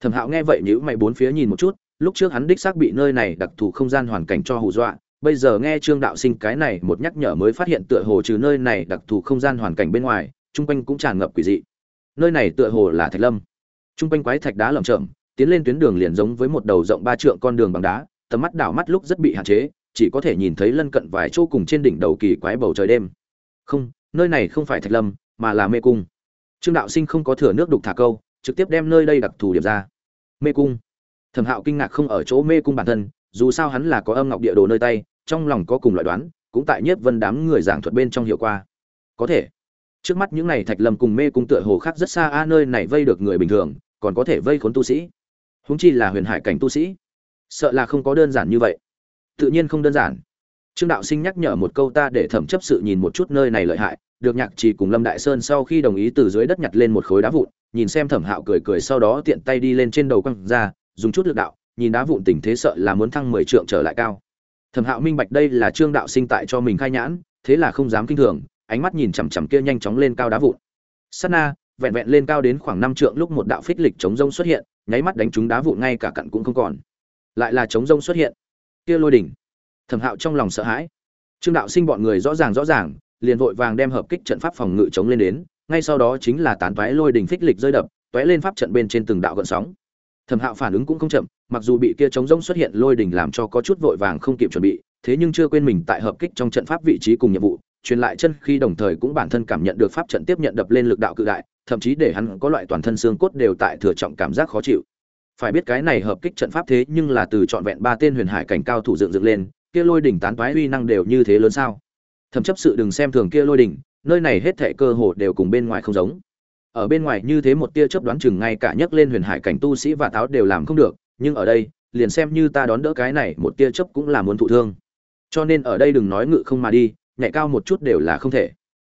thẩm hạo nghe vậy nhữ mày bốn phía nhìn một chút, lúc trước hắn đích xác bị nơi này đặc thù không gian hoàn cảnh cho hù dọa, bây giờ nghe trương đạo sinh cái này một nhắc nhở mới phát hiện tựa hồ trừ nơi này đặc thù không gian hoàn cảnh bên ngoài chung quanh cũng tràn ngập quỷ dị. Nơi này tựa hồ là thạch lâm. Chung quanh quái thạch đá lởm chởm, tiến lên tuyến đường liền giống với một đầu rộng ba trượng con đường bằng đá, tầm mắt đảo mắt lúc rất bị hạn chế, chỉ có thể nhìn thấy lân cận vài chỗ cùng trên đỉnh đầu kỳ quái bầu trời đêm. Không, nơi này không phải thạch lâm, mà là mê cung. Trương đạo sinh không có thừa nước đục thả câu, trực tiếp đem nơi đây đặc thù điểm ra. Mê cung. Thẩm hạo kinh ngạc không ở chỗ mê cung bản thân, dù sao hắn là có âm ngọc địa đồ nơi tay, trong lòng có cùng loại đoán, cũng tại nhất vân đám người giảng thuật bên trong hiệu qua có thể trước mắt những này thạch lâm cùng mê cung tựa hồ khác rất xa, a, nơi này vây được người bình thường, còn có thể vây khốn tu sĩ. Húng chi là huyền hải cảnh tu sĩ. Sợ là không có đơn giản như vậy. Tự nhiên không đơn giản. Trương đạo sinh nhắc nhở một câu ta để thẩm chấp sự nhìn một chút nơi này lợi hại. Được nhạc trì cùng lâm đại sơn sau khi đồng ý từ dưới đất nhặt lên một khối đá vụn, nhìn xem thẩm hạo cười cười sau đó tiện tay đi lên trên đầu quăng ra, dùng chút lực đạo, nhìn đá vụn tình thế sợ là muốn thăng mười trượng trở lại cao. Thẩm hạo minh bạch đây là trương đạo sinh tại cho mình khai nhãn, thế là không dám kinh thường ánh mắt nhìn chằm chằm kia nhanh chóng lên cao đá vụn. Sát na, vẹn vẹn lên cao đến khoảng năm trượng lúc một đạo phích lịch chống rông xuất hiện, nháy mắt đánh trúng đá vụn ngay cả cặn cũng không còn. Lại là chống rông xuất hiện. Kia lôi đỉnh. Thẩm hạo trong lòng sợ hãi. Trương đạo sinh bọn người rõ ràng rõ ràng, liền vội vàng đem hợp kích trận pháp phòng ngự chống lên đến, ngay sau đó chính là tán toé lôi đỉnh phích lịch rơi đập toé lên pháp trận bên trên từng đạo gợn sóng. Thẩm hạo phản ứng cũng không chậm, mặc dù bị kia chống rông xuất hiện lôi đỉnh làm cho có chút vội vàng không kịp chuẩn bị, thế nhưng chưa quên mình tại hợp kích trong trận pháp vị trí cùng nhiệm vụ truyền lại chân khi đồng thời cũng bản thân cảm nhận được pháp trận tiếp nhận đập lên lực đạo cự đại, thậm chí để hắn có loại toàn thân xương cốt đều tại thừa trọng cảm giác khó chịu. Phải biết cái này hợp kích trận pháp thế nhưng là từ trọn vẹn ba tên huyền hải cảnh cao thủ dựng dựng lên, kia lôi đỉnh tán toái uy năng đều như thế lớn sao? Thẩm chấp sự đừng xem thường kia lôi đỉnh, nơi này hết thảy cơ hồ đều cùng bên ngoài không giống. Ở bên ngoài như thế một tia chớp đoán chừng ngay cả nhấc lên huyền hải cảnh tu sĩ và táo đều làm không được, nhưng ở đây, liền xem như ta đón đỡ cái này một tia chớp cũng là muốn thụ thương. Cho nên ở đây đừng nói ngự không mà đi nhảy cao một chút đều là không thể.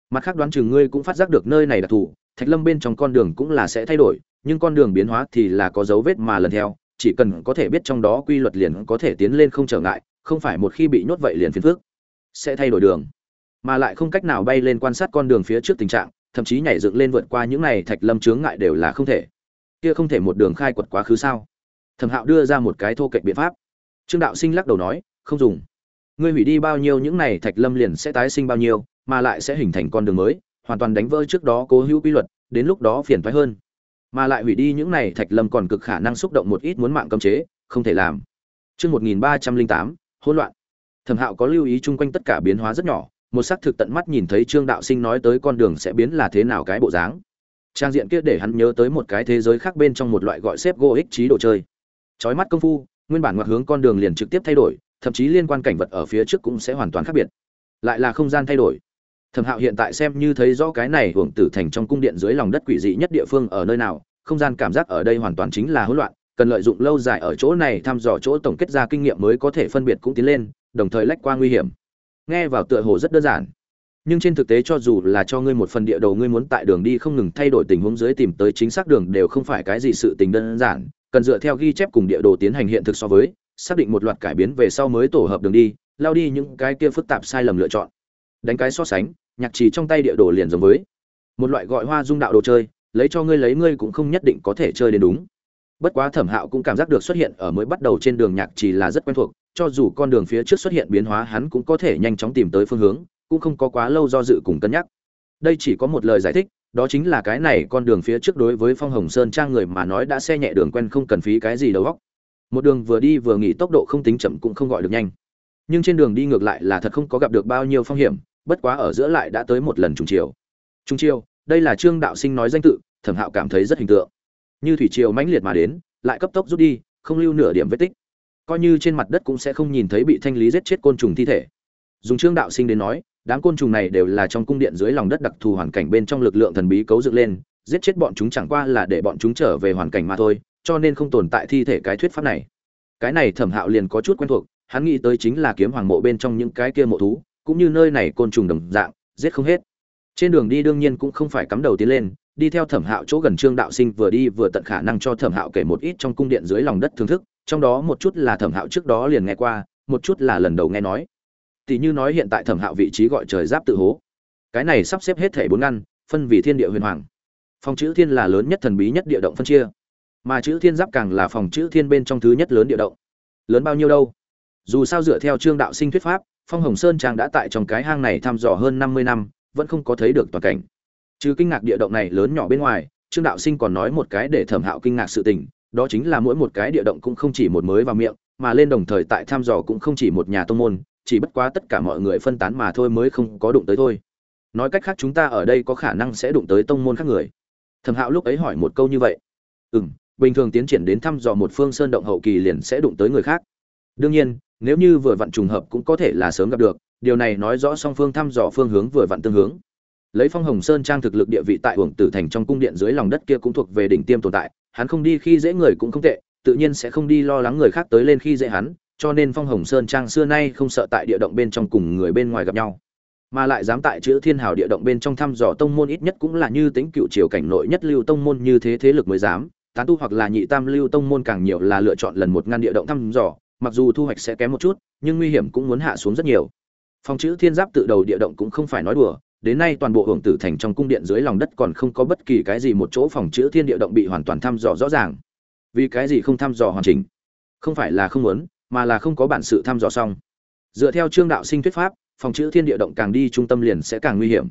Mặt khác đoán chừng ngươi cũng phát giác được nơi này đặc thù thạch lâm bên trong con đường cũng là sẽ thay đổi, nhưng con đường biến hóa thì là có dấu vết mà lần theo, chỉ cần có thể biết trong đó quy luật liền có thể tiến lên không trở ngại, không phải một khi bị nhốt vậy liền phiền phức, sẽ thay đổi đường. Mà lại không cách nào bay lên quan sát con đường phía trước tình trạng, thậm chí nhảy dựng lên vượt qua những này thạch lâm chướng ngại đều là không thể. Kia không thể một đường khai quật quá khứ sao? Thẩm hạo đưa ra một cái thô kệch biện pháp. Trương đạo sinh lắc đầu nói, không dùng ngươi hủy đi bao nhiêu những này thạch lâm liền sẽ tái sinh bao nhiêu, mà lại sẽ hình thành con đường mới, hoàn toàn đánh vỡ trước đó cố hữu quy luật, đến lúc đó phiền toái hơn. Mà lại hủy đi những này thạch lâm còn cực khả năng xúc động một ít muốn mạng cấm chế, không thể làm. Chương một nghìn ba trăm linh tám, hỗn loạn. Thẩm hạo có lưu ý chung quanh tất cả biến hóa rất nhỏ, một xác thực tận mắt nhìn thấy trương đạo sinh nói tới con đường sẽ biến là thế nào cái bộ dáng. Trang diện kia để hắn nhớ tới một cái thế giới khác bên trong một loại gọi xếp gô ích trí đồ chơi. Trói mắt công phu, nguyên bản ngoặt hướng con đường liền trực tiếp thay đổi thậm chí liên quan cảnh vật ở phía trước cũng sẽ hoàn toàn khác biệt. Lại là không gian thay đổi. Thẩm hạo hiện tại xem như thấy rõ cái này hưởng tử thành trong cung điện dưới lòng đất quỷ dị nhất địa phương ở nơi nào, không gian cảm giác ở đây hoàn toàn chính là hỗn loạn, cần lợi dụng lâu dài ở chỗ này thăm dò chỗ tổng kết ra kinh nghiệm mới có thể phân biệt cũng tiến lên, đồng thời lách qua nguy hiểm. Nghe vào tựa hồ rất đơn giản. Nhưng trên thực tế cho dù là cho ngươi một phần địa đồ ngươi muốn tại đường đi không ngừng thay đổi tình huống dưới tìm tới chính xác đường đều không phải cái gì sự tình đơn giản, cần dựa theo ghi chép cùng địa đồ tiến hành hiện thực so với xác định một loạt cải biến về sau mới tổ hợp đường đi, lao đi những cái kia phức tạp sai lầm lựa chọn. Đánh cái so sánh, nhạc trì trong tay địa đồ liền giống với một loại gọi hoa dung đạo đồ chơi, lấy cho ngươi lấy ngươi cũng không nhất định có thể chơi đến đúng. Bất quá thẩm hạo cũng cảm giác được xuất hiện ở mới bắt đầu trên đường nhạc trì là rất quen thuộc, cho dù con đường phía trước xuất hiện biến hóa hắn cũng có thể nhanh chóng tìm tới phương hướng, cũng không có quá lâu do dự cùng cân nhắc. Đây chỉ có một lời giải thích, đó chính là cái này con đường phía trước đối với phong hồng sơn trang người mà nói đã xe nhẹ đường quen không cần phí cái gì đầu góc một đường vừa đi vừa nghỉ tốc độ không tính chậm cũng không gọi được nhanh. Nhưng trên đường đi ngược lại là thật không có gặp được bao nhiêu phong hiểm, bất quá ở giữa lại đã tới một lần trùng chiều. Trùng chiều, đây là trương đạo sinh nói danh tự, thẩm hạo cảm thấy rất hình tượng. Như thủy triều mãnh liệt mà đến, lại cấp tốc rút đi, không lưu nửa điểm vết tích. Coi như trên mặt đất cũng sẽ không nhìn thấy bị thanh lý giết chết côn trùng thi thể. Dùng trương đạo sinh đến nói, đám côn trùng này đều là trong cung điện dưới lòng đất đặc thù hoàn cảnh bên trong lực lượng thần bí cấu dựng lên, giết chết bọn chúng chẳng qua là để bọn chúng trở về hoàn cảnh mà thôi cho nên không tồn tại thi thể cái thuyết pháp này. Cái này thẩm hạo liền có chút quen thuộc, hắn nghĩ tới chính là kiếm hoàng mộ bên trong những cái kia mộ thú, cũng như nơi này côn trùng đồng dạng, giết không hết. Trên đường đi đương nhiên cũng không phải cắm đầu tiến lên, đi theo thẩm hạo chỗ gần trương đạo sinh vừa đi vừa tận khả năng cho thẩm hạo kể một ít trong cung điện dưới lòng đất thưởng thức, trong đó một chút là thẩm hạo trước đó liền nghe qua, một chút là lần đầu nghe nói. Tỷ như nói hiện tại thẩm hạo vị trí gọi trời giáp tự hố. Cái này sắp xếp hết thể bốn ngăn, phân vì thiên địa huyền hoàng. Phong chữ thiên là lớn nhất thần bí nhất địa động phân chia mà chữ thiên giáp càng là phòng chữ thiên bên trong thứ nhất lớn địa động. Lớn bao nhiêu đâu? Dù sao dựa theo trương đạo sinh thuyết pháp, phong hồng sơn trang đã tại trong cái hang này thăm dò hơn năm mươi năm, vẫn không có thấy được toàn cảnh. Trừ kinh ngạc địa động này lớn nhỏ bên ngoài, trương đạo sinh còn nói một cái để thẩm hạo kinh ngạc sự tình, đó chính là mỗi một cái địa động cũng không chỉ một mới vào miệng, mà lên đồng thời tại thăm dò cũng không chỉ một nhà tông môn, chỉ bất quá tất cả mọi người phân tán mà thôi mới không có đụng tới thôi. Nói cách khác chúng ta ở đây có khả năng sẽ đụng tới tông môn khác người. Thẩm hạo lúc ấy hỏi một câu như vậy. Ừ m bình thường tiến triển đến thăm dò một phương sơn động hậu kỳ liền sẽ đụng tới người khác. Đương nhiên, nếu như vừa vặn trùng hợp cũng có thể là sớm gặp được, điều này nói rõ song phương thăm dò phương hướng vừa vặn tương hướng. Lấy phong hồng sơn trang thực lực địa vị tại hưởng tử thành trong cung điện dưới lòng đất kia cũng thuộc về đỉnh tiêm tồn tại, hắn không đi khi dễ người cũng không tệ, tự nhiên sẽ không đi lo lắng người khác tới lên khi dễ hắn, cho nên phong hồng sơn trang xưa nay không sợ tại địa động bên trong cùng người bên ngoài gặp nhau. Mà lại dám tại chữ thiên hào địa động bên trong thăm dò tông môn ít nhất cũng là như tính cựu triều cảnh nội nhất lưu tông môn như thế thế lực mới dám tán tu hoặc là nhị tam lưu tông môn càng nhiều là lựa chọn lần một ngăn địa động thăm dò, mặc dù thu hoạch sẽ kém một chút, nhưng nguy hiểm cũng muốn hạ xuống rất nhiều. Phòng chữ thiên giáp tự đầu địa động cũng không phải nói đùa, đến nay toàn bộ hưởng tử thành trong cung điện dưới lòng đất còn không có bất kỳ cái gì một chỗ phòng chữ thiên địa động bị hoàn toàn thăm dò rõ ràng. Vì cái gì không thăm dò hoàn chỉnh? Không phải là không muốn, mà là không có bản sự thăm dò xong. Dựa theo trương đạo sinh thuyết pháp, phòng chữ thiên địa động càng đi trung tâm liền sẽ càng nguy hiểm.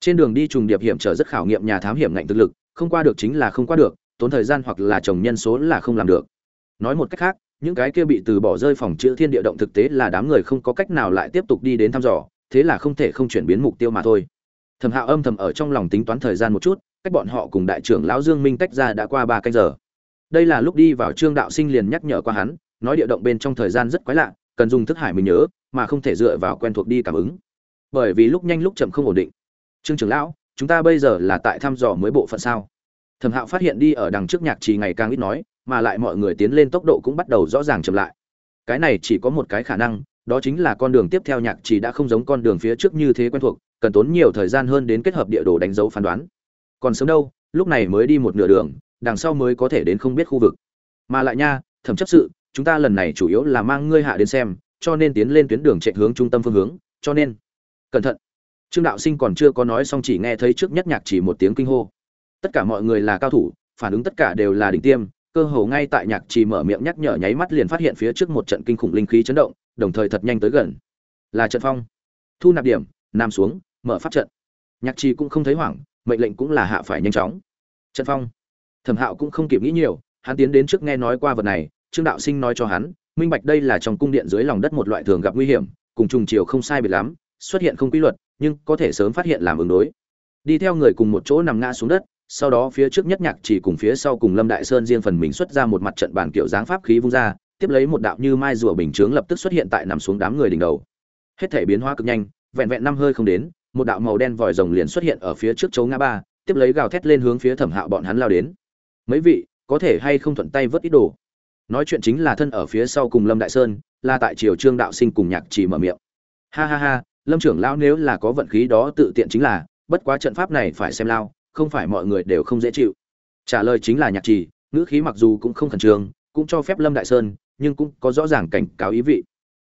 Trên đường đi trùng điệp hiểm trở rất khảo nghiệm nhà thám hiểm ngạnh thực lực, không qua được chính là không qua được tốn thời gian hoặc là trồng nhân số là không làm được. Nói một cách khác, những cái kia bị từ bỏ rơi phòng chữ thiên địa động thực tế là đám người không có cách nào lại tiếp tục đi đến thăm dò, thế là không thể không chuyển biến mục tiêu mà thôi. Thẩm hạo âm thầm ở trong lòng tính toán thời gian một chút, cách bọn họ cùng đại trưởng lão dương minh tách ra đã qua ba canh giờ. Đây là lúc đi vào trương đạo sinh liền nhắc nhở qua hắn, nói địa động bên trong thời gian rất quái lạ, cần dùng thức hải mình nhớ, mà không thể dựa vào quen thuộc đi cảm ứng. Bởi vì lúc nhanh lúc chậm không ổn định. Trương trưởng lão, chúng ta bây giờ là tại thăm dò mới bộ phận sao? Thẩm hạo phát hiện đi ở đằng trước nhạc trì ngày càng ít nói, mà lại mọi người tiến lên tốc độ cũng bắt đầu rõ ràng chậm lại. Cái này chỉ có một cái khả năng, đó chính là con đường tiếp theo nhạc trì đã không giống con đường phía trước như thế quen thuộc, cần tốn nhiều thời gian hơn đến kết hợp địa đồ đánh dấu phán đoán. Còn sớm đâu, lúc này mới đi một nửa đường, đằng sau mới có thể đến không biết khu vực. Mà lại nha, thẩm chấp sự, chúng ta lần này chủ yếu là mang ngươi hạ đến xem, cho nên tiến lên tuyến đường chạy hướng trung tâm phương hướng, cho nên, cẩn thận. Trương đạo sinh còn chưa có nói xong chỉ nghe thấy trước nhất nhạc chỉ một tiếng kinh hô tất cả mọi người là cao thủ, phản ứng tất cả đều là đỉnh tiêm, cơ hồ ngay tại nhạc trì mở miệng nhắc nhở nháy mắt liền phát hiện phía trước một trận kinh khủng linh khí chấn động, đồng thời thật nhanh tới gần. Là trận phong. Thu nạp điểm, nam xuống, mở pháp trận. Nhạc trì cũng không thấy hoảng, mệnh lệnh cũng là hạ phải nhanh chóng. Trận phong. Thẩm hạo cũng không kịp nghĩ nhiều, hắn tiến đến trước nghe nói qua vật này, trương đạo sinh nói cho hắn, minh bạch đây là trong cung điện dưới lòng đất một loại thường gặp nguy hiểm, cùng trùng chiều không sai biệt lắm, xuất hiện không quy luật, nhưng có thể sớm phát hiện làm ứng đối. Đi theo người cùng một chỗ nằm ngã xuống đất sau đó phía trước nhất nhạc chỉ cùng phía sau cùng lâm đại sơn riêng phần mình xuất ra một mặt trận bản kiểu dáng pháp khí vung ra, tiếp lấy một đạo như mai rùa bình chướng lập tức xuất hiện tại nằm xuống đám người đỉnh đầu. Hết thể biến hóa cực nhanh, vẹn vẹn năm hơi không đến, một đạo màu đen vòi rồng liền xuất hiện ở phía trước chấu ngã ba, tiếp lấy gào thét lên hướng phía thẩm hạo bọn hắn lao đến. Mấy vị, có thể hay không thuận tay vớt ít đồ? Nói chuyện chính là thân ở phía sau cùng lâm đại sơn, là tại triều trương đạo sinh cùng nhạc chỉ mở miệng. Ha ha ha, lâm trưởng lão nếu là có vận khí đó tự tiện chính là, bất quá trận pháp này phải xem lao không phải mọi người đều không dễ chịu. Trả lời chính là nhạc trì, ngữ khí mặc dù cũng không khẩn trương, cũng cho phép lâm đại sơn, nhưng cũng có rõ ràng cảnh cáo ý vị.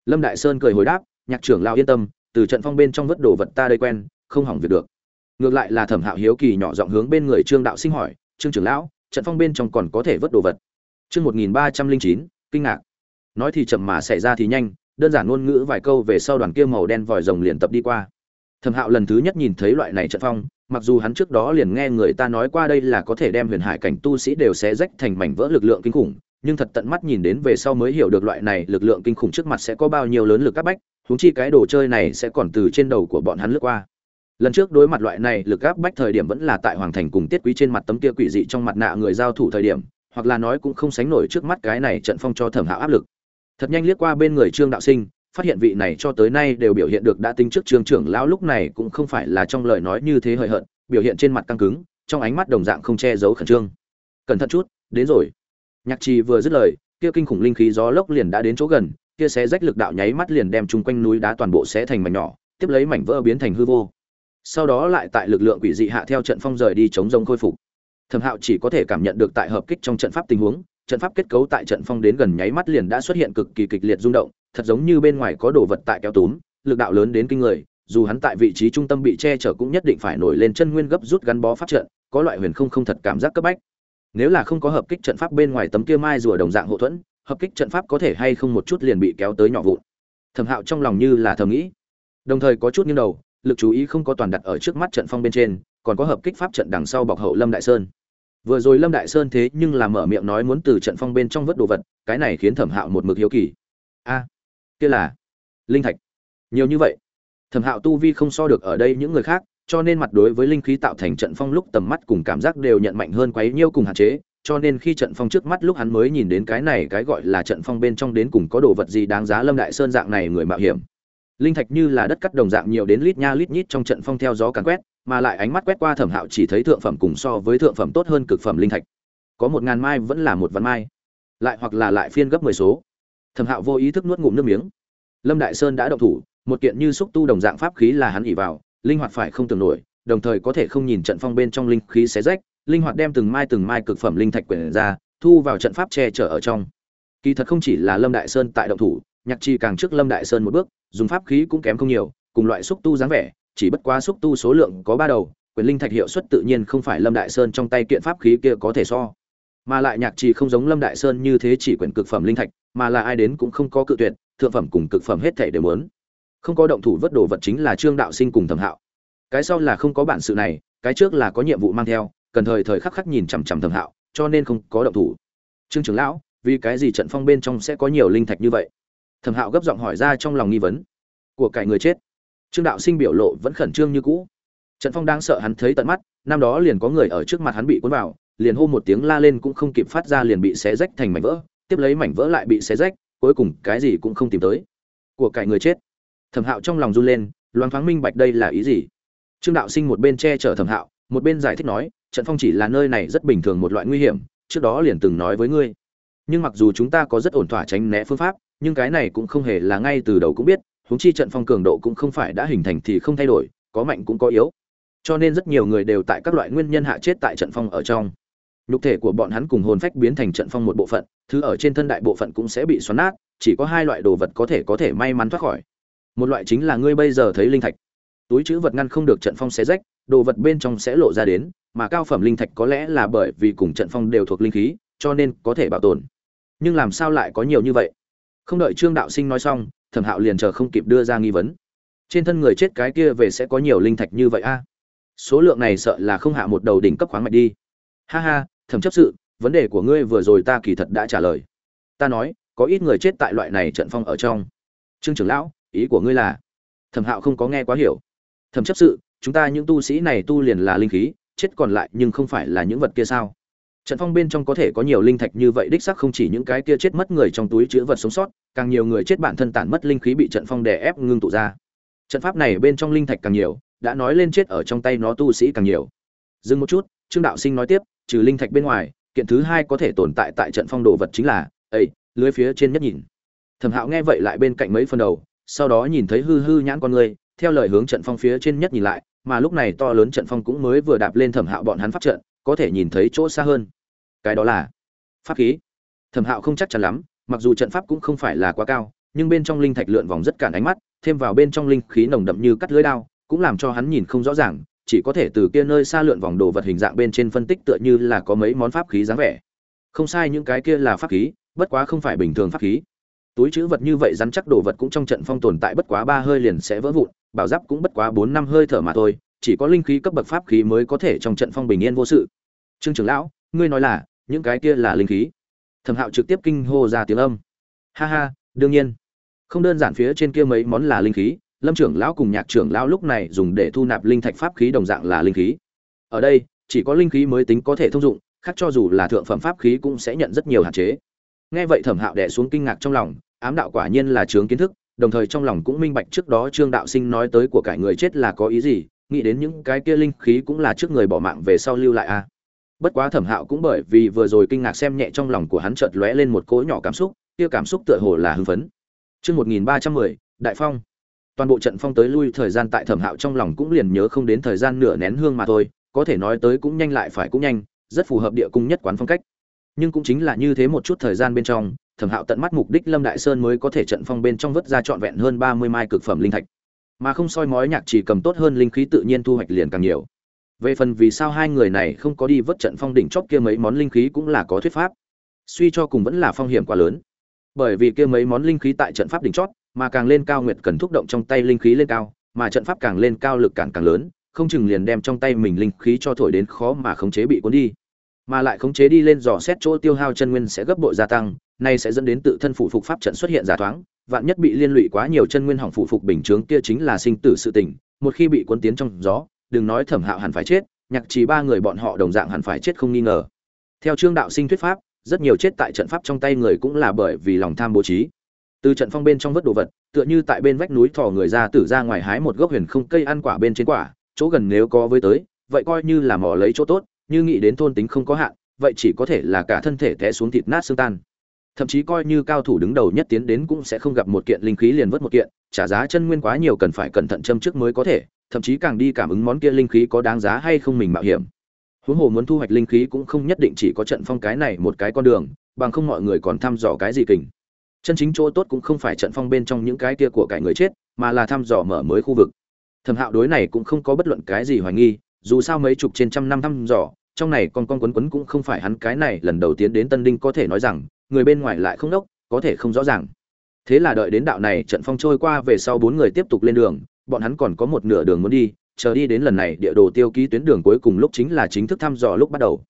Lâm đại sơn cười hồi đáp, nhạc trưởng lão yên tâm, từ trận phong bên trong vớt đồ vật ta đây quen, không hỏng việc được. Ngược lại là thẩm hạo hiếu kỳ nhỏ giọng hướng bên người trương đạo sinh hỏi, trương trưởng lão, trận phong bên trong còn có thể vớt đồ vật? Chương một nghìn ba trăm linh chín, kinh ngạc. Nói thì chậm mà xảy ra thì nhanh, đơn giản ngôn ngữ vài câu về sau đoàn kia màu đen vòi rồng liền tập đi qua. Thẩm hạo lần thứ nhất nhìn thấy loại này trận phong mặc dù hắn trước đó liền nghe người ta nói qua đây là có thể đem huyền hải cảnh tu sĩ đều xé rách thành mảnh vỡ lực lượng kinh khủng, nhưng thật tận mắt nhìn đến về sau mới hiểu được loại này lực lượng kinh khủng trước mặt sẽ có bao nhiêu lớn lực áp bách, huống chi cái đồ chơi này sẽ còn từ trên đầu của bọn hắn lướt qua. Lần trước đối mặt loại này lực áp bách thời điểm vẫn là tại hoàng thành cùng tiết quý trên mặt tấm kia quỷ dị trong mặt nạ người giao thủ thời điểm, hoặc là nói cũng không sánh nổi trước mắt cái này trận phong cho thẩm hạo áp lực. Thật nhanh liếc qua bên người trương đạo sinh phát hiện vị này cho tới nay đều biểu hiện được đã tính trước trường trưởng lão lúc này cũng không phải là trong lời nói như thế hời hợt, biểu hiện trên mặt căng cứng, trong ánh mắt đồng dạng không che giấu khẩn trương. Cẩn thận chút, đến rồi. Nhạc trì vừa dứt lời, kia kinh khủng linh khí gió lốc liền đã đến chỗ gần, kia xé rách lực đạo nháy mắt liền đem chung quanh núi đá toàn bộ xé thành mảnh nhỏ, tiếp lấy mảnh vỡ biến thành hư vô. Sau đó lại tại lực lượng quỷ dị hạ theo trận phong rời đi chống rông khôi phục. Thẩm hạo chỉ có thể cảm nhận được tại hợp kích trong trận pháp tình huống, trận pháp kết cấu tại trận phong đến gần nháy mắt liền đã xuất hiện cực kỳ kịch liệt rung động thật giống như bên ngoài có đồ vật tại kéo túm, lực đạo lớn đến kinh người, dù hắn tại vị trí trung tâm bị che chở cũng nhất định phải nổi lên chân nguyên gấp rút gắn bó phát trận, có loại huyền không không thật cảm giác cấp bách. Nếu là không có hợp kích trận pháp bên ngoài tấm kia mai rùa đồng dạng hậu thuẫn, hợp kích trận pháp có thể hay không một chút liền bị kéo tới nhỏ vụn. Thẩm hạo trong lòng như là thầm nghĩ. Đồng thời có chút nghiêng đầu, lực chú ý không có toàn đặt ở trước mắt trận phong bên trên, còn có hợp kích pháp trận đằng sau bọc hậu lâm đại sơn. Vừa rồi lâm đại sơn thế nhưng là mở miệng nói muốn từ trận phong bên trong vớt đồ vật, cái này khiến thẩm hạo một mực hiếu kỳ. A kia là linh thạch. Nhiều như vậy, thẩm hạo tu vi không so được ở đây những người khác, cho nên mặt đối với linh khí tạo thành trận phong lúc tầm mắt cùng cảm giác đều nhận mạnh hơn quấy nhiêu cùng hạn chế, cho nên khi trận phong trước mắt lúc hắn mới nhìn đến cái này, cái gọi là trận phong bên trong đến cùng có đồ vật gì đáng giá lâm đại sơn dạng này người mạo hiểm. Linh thạch như là đất cắt đồng dạng nhiều đến lít nha lít nhít trong trận phong theo gió càn quét, mà lại ánh mắt quét qua thẩm hạo chỉ thấy thượng phẩm cùng so với thượng phẩm tốt hơn cực phẩm linh thạch. Có một ngàn mai vẫn là một vạn mai, lại hoặc là lại phiên gấp mười số thẩm hạo vô ý thức nuốt ngụm nước miếng. Lâm đại sơn đã động thủ, một kiện như xúc tu đồng dạng pháp khí là hắn ỉ vào, linh hoạt phải không tưởng nổi, đồng thời có thể không nhìn trận phong bên trong linh khí xé rách, linh hoạt đem từng mai từng mai cực phẩm linh thạch quyển ra, thu vào trận pháp che chở ở trong. Kỳ thật không chỉ là lâm đại sơn tại động thủ, nhạc chi càng trước lâm đại sơn một bước, dùng pháp khí cũng kém không nhiều, cùng loại xúc tu dáng vẻ, chỉ bất quá xúc tu số lượng có ba đầu quyền linh thạch hiệu suất tự nhiên không phải lâm đại sơn trong tay kiện pháp khí kia có thể so. Mà lại nhạc trì không giống lâm đại sơn như thế chỉ quyển cực phẩm linh thạch mà là ai đến cũng không có cự tuyệt, thượng phẩm cùng cực phẩm hết thể đều muốn. Không có động thủ vớt đồ vật chính là trương đạo sinh cùng thẩm hạo. Cái sau là không có bản sự này, cái trước là có nhiệm vụ mang theo, cần thời thời khắc khắc nhìn chằm chằm thẩm hạo, cho nên không có động thủ. Trương trưởng lão, vì cái gì trận phong bên trong sẽ có nhiều linh thạch như vậy? Thẩm hạo gấp giọng hỏi ra trong lòng nghi vấn. Của cải người chết. Trương đạo sinh biểu lộ vẫn khẩn trương như cũ. Trận phong đang sợ hắn thấy tận mắt, năm đó liền có người ở trước mặt hắn bị cuốn vào, liền hô một tiếng la lên cũng không kịp phát ra liền bị xé rách thành mảnh vỡ tiếp lấy mảnh vỡ lại bị xé rách, cuối cùng cái gì cũng không tìm tới. Của cải người chết. Thẩm hạo trong lòng run lên, loáng thoáng minh bạch đây là ý gì. Trương đạo sinh một bên che chở thẩm hạo, một bên giải thích nói, trận phong chỉ là nơi này rất bình thường một loại nguy hiểm, trước đó liền từng nói với ngươi. Nhưng mặc dù chúng ta có rất ổn thỏa tránh né phương pháp, nhưng cái này cũng không hề là ngay từ đầu cũng biết, huống chi trận phong cường độ cũng không phải đã hình thành thì không thay đổi, có mạnh cũng có yếu. Cho nên rất nhiều người đều tại các loại nguyên nhân hạ chết tại trận phong ở trong nhục thể của bọn hắn cùng hồn phách biến thành trận phong một bộ phận, thứ ở trên thân đại bộ phận cũng sẽ bị xoắn nát, chỉ có hai loại đồ vật có thể có thể may mắn thoát khỏi. Một loại chính là ngươi bây giờ thấy linh thạch. Túi chữ vật ngăn không được trận phong xé rách, đồ vật bên trong sẽ lộ ra đến, mà cao phẩm linh thạch có lẽ là bởi vì cùng trận phong đều thuộc linh khí, cho nên có thể bảo tồn. Nhưng làm sao lại có nhiều như vậy? Không đợi trương đạo sinh nói xong, thẩm hạo liền chờ không kịp đưa ra nghi vấn. Trên thân người chết cái kia về sẽ có nhiều linh thạch như vậy a? Số lượng này sợ là không hạ một đầu đỉnh cấp khoáng mạch đi. Ha ha thẩm chấp sự, vấn đề của ngươi vừa rồi ta kỳ thật đã trả lời. Ta nói, có ít người chết tại loại này trận phong ở trong. Trương trưởng lão, ý của ngươi là? Thẩm hạo không có nghe quá hiểu. Thẩm chấp sự, chúng ta những tu sĩ này tu liền là linh khí, chết còn lại nhưng không phải là những vật kia sao? Trận phong bên trong có thể có nhiều linh thạch như vậy đích sắc không chỉ những cái kia chết mất người trong túi chứa vật sống sót, càng nhiều người chết bản thân tản mất linh khí bị trận phong đè ép ngưng tụ ra. Trận pháp này bên trong linh thạch càng nhiều, đã nói lên chết ở trong tay nó tu sĩ càng nhiều. Dừng một chút, trương đạo sinh nói tiếp trừ linh thạch bên ngoài, kiện thứ hai có thể tồn tại tại trận phong đồ vật chính là, ấy, lưới phía trên nhất nhìn. Thẩm hạo nghe vậy lại bên cạnh mấy phần đầu, sau đó nhìn thấy hư hư nhãn con người, theo lời hướng trận phong phía trên nhất nhìn lại, mà lúc này to lớn trận phong cũng mới vừa đạp lên thẩm hạo bọn hắn phát trận, có thể nhìn thấy chỗ xa hơn. Cái đó là pháp khí. Thẩm hạo không chắc chắn lắm, mặc dù trận pháp cũng không phải là quá cao, nhưng bên trong linh thạch lượn vòng rất cản ánh mắt, thêm vào bên trong linh khí nồng đậm như cắt lưới đao, cũng làm cho hắn nhìn không rõ ràng chỉ có thể từ kia nơi xa lượn vòng đồ vật hình dạng bên trên phân tích tựa như là có mấy món pháp khí dáng vẻ. Không sai những cái kia là pháp khí, bất quá không phải bình thường pháp khí. Túi chữ vật như vậy rắn chắc đồ vật cũng trong trận phong tồn tại bất quá ba hơi liền sẽ vỡ vụn, bảo giáp cũng bất quá bốn năm hơi thở mà thôi, chỉ có linh khí cấp bậc pháp khí mới có thể trong trận phong bình yên vô sự. Trương trưởng lão, ngươi nói là, những cái kia là linh khí. Thẩm hạo trực tiếp kinh hô ra tiếng âm. Ha ha, đương nhiên. Không đơn giản phía trên kia mấy món là linh khí lâm trưởng lão cùng nhạc trưởng lão lúc này dùng để thu nạp linh thạch pháp khí đồng dạng là linh khí. Ở đây chỉ có linh khí mới tính có thể thông dụng khác cho dù là thượng phẩm pháp khí cũng sẽ nhận rất nhiều hạn chế. Nghe vậy thẩm hạo đẻ xuống kinh ngạc trong lòng ám đạo quả nhiên là chướng kiến thức đồng thời trong lòng cũng minh bạch trước đó trương đạo sinh nói tới của cải người chết là có ý gì nghĩ đến những cái kia linh khí cũng là trước người bỏ mạng về sau lưu lại a bất quá thẩm hạo cũng bởi vì vừa rồi kinh ngạc xem nhẹ trong lòng của hắn chợt lóe lên một cỗ nhỏ cảm xúc kia cảm xúc tựa hồ là hưng phấn. Chương 1310, Đại Phong. Toàn bộ trận phong tới lui thời gian tại Thẩm Hạo trong lòng cũng liền nhớ không đến thời gian nửa nén hương mà thôi, có thể nói tới cũng nhanh lại phải cũng nhanh, rất phù hợp địa cung nhất quán phong cách. Nhưng cũng chính là như thế một chút thời gian bên trong, Thẩm Hạo tận mắt mục đích Lâm Đại Sơn mới có thể trận phong bên trong vớt ra trọn vẹn hơn 30 mai cực phẩm linh thạch. Mà không soi mói nhạc chỉ cầm tốt hơn linh khí tự nhiên thu hoạch liền càng nhiều. Về phần vì sao hai người này không có đi vớt trận phong đỉnh chóp kia mấy món linh khí cũng là có thuyết pháp. Suy cho cùng vẫn là phong hiểm quá lớn bởi vì kia mấy món linh khí tại trận pháp đỉnh chót mà càng lên cao nguyệt cần thúc động trong tay linh khí lên cao, mà trận pháp càng lên cao lực cản càng lớn, không chừng liền đem trong tay mình linh khí cho thổi đến khó mà khống chế bị cuốn đi. Mà lại khống chế đi lên dò xét chỗ tiêu hao chân nguyên sẽ gấp bội gia tăng, nay sẽ dẫn đến tự thân phụ phục pháp trận xuất hiện giả thoáng, vạn nhất bị liên lụy quá nhiều chân nguyên hỏng phụ phục bình chướng kia chính là sinh tử sự tình, một khi bị cuốn tiến trong gió, đừng nói thẩm hạo hẳn phải chết, nhạc chỉ ba người bọn họ đồng dạng hẳn phải chết không nghi ngờ. Theo trương đạo sinh thuyết pháp, rất nhiều chết tại trận pháp trong tay người cũng là bởi vì lòng tham bố trí từ trận phong bên trong vớt đồ vật, tựa như tại bên vách núi thò người ra tử ra ngoài hái một gốc huyền không cây ăn quả bên trên quả, chỗ gần nếu có với tới, vậy coi như là mò lấy chỗ tốt, như nghĩ đến thôn tính không có hạn, vậy chỉ có thể là cả thân thể té xuống thịt nát xương tan. Thậm chí coi như cao thủ đứng đầu nhất tiến đến cũng sẽ không gặp một kiện linh khí liền vớt một kiện, trả giá chân nguyên quá nhiều cần phải cẩn thận châm trước mới có thể, thậm chí càng đi cảm ứng món kia linh khí có đáng giá hay không mình mạo hiểm. Huống hồ muốn thu hoạch linh khí cũng không nhất định chỉ có trận phong cái này một cái con đường, bằng không mọi người còn thăm dò cái gì kình chân chính chỗ tốt cũng không phải trận phong bên trong những cái kia của cải người chết, mà là thăm dò mở mới khu vực. Thẩm hạo đối này cũng không có bất luận cái gì hoài nghi, dù sao mấy chục trên trăm năm thăm dò, trong này con con quấn quấn cũng không phải hắn cái này lần đầu tiên đến tân đinh có thể nói rằng, người bên ngoài lại không đốc, có thể không rõ ràng. Thế là đợi đến đạo này trận phong trôi qua về sau bốn người tiếp tục lên đường, bọn hắn còn có một nửa đường muốn đi, chờ đi đến lần này địa đồ tiêu ký tuyến đường cuối cùng lúc chính là chính thức thăm dò lúc bắt đầu.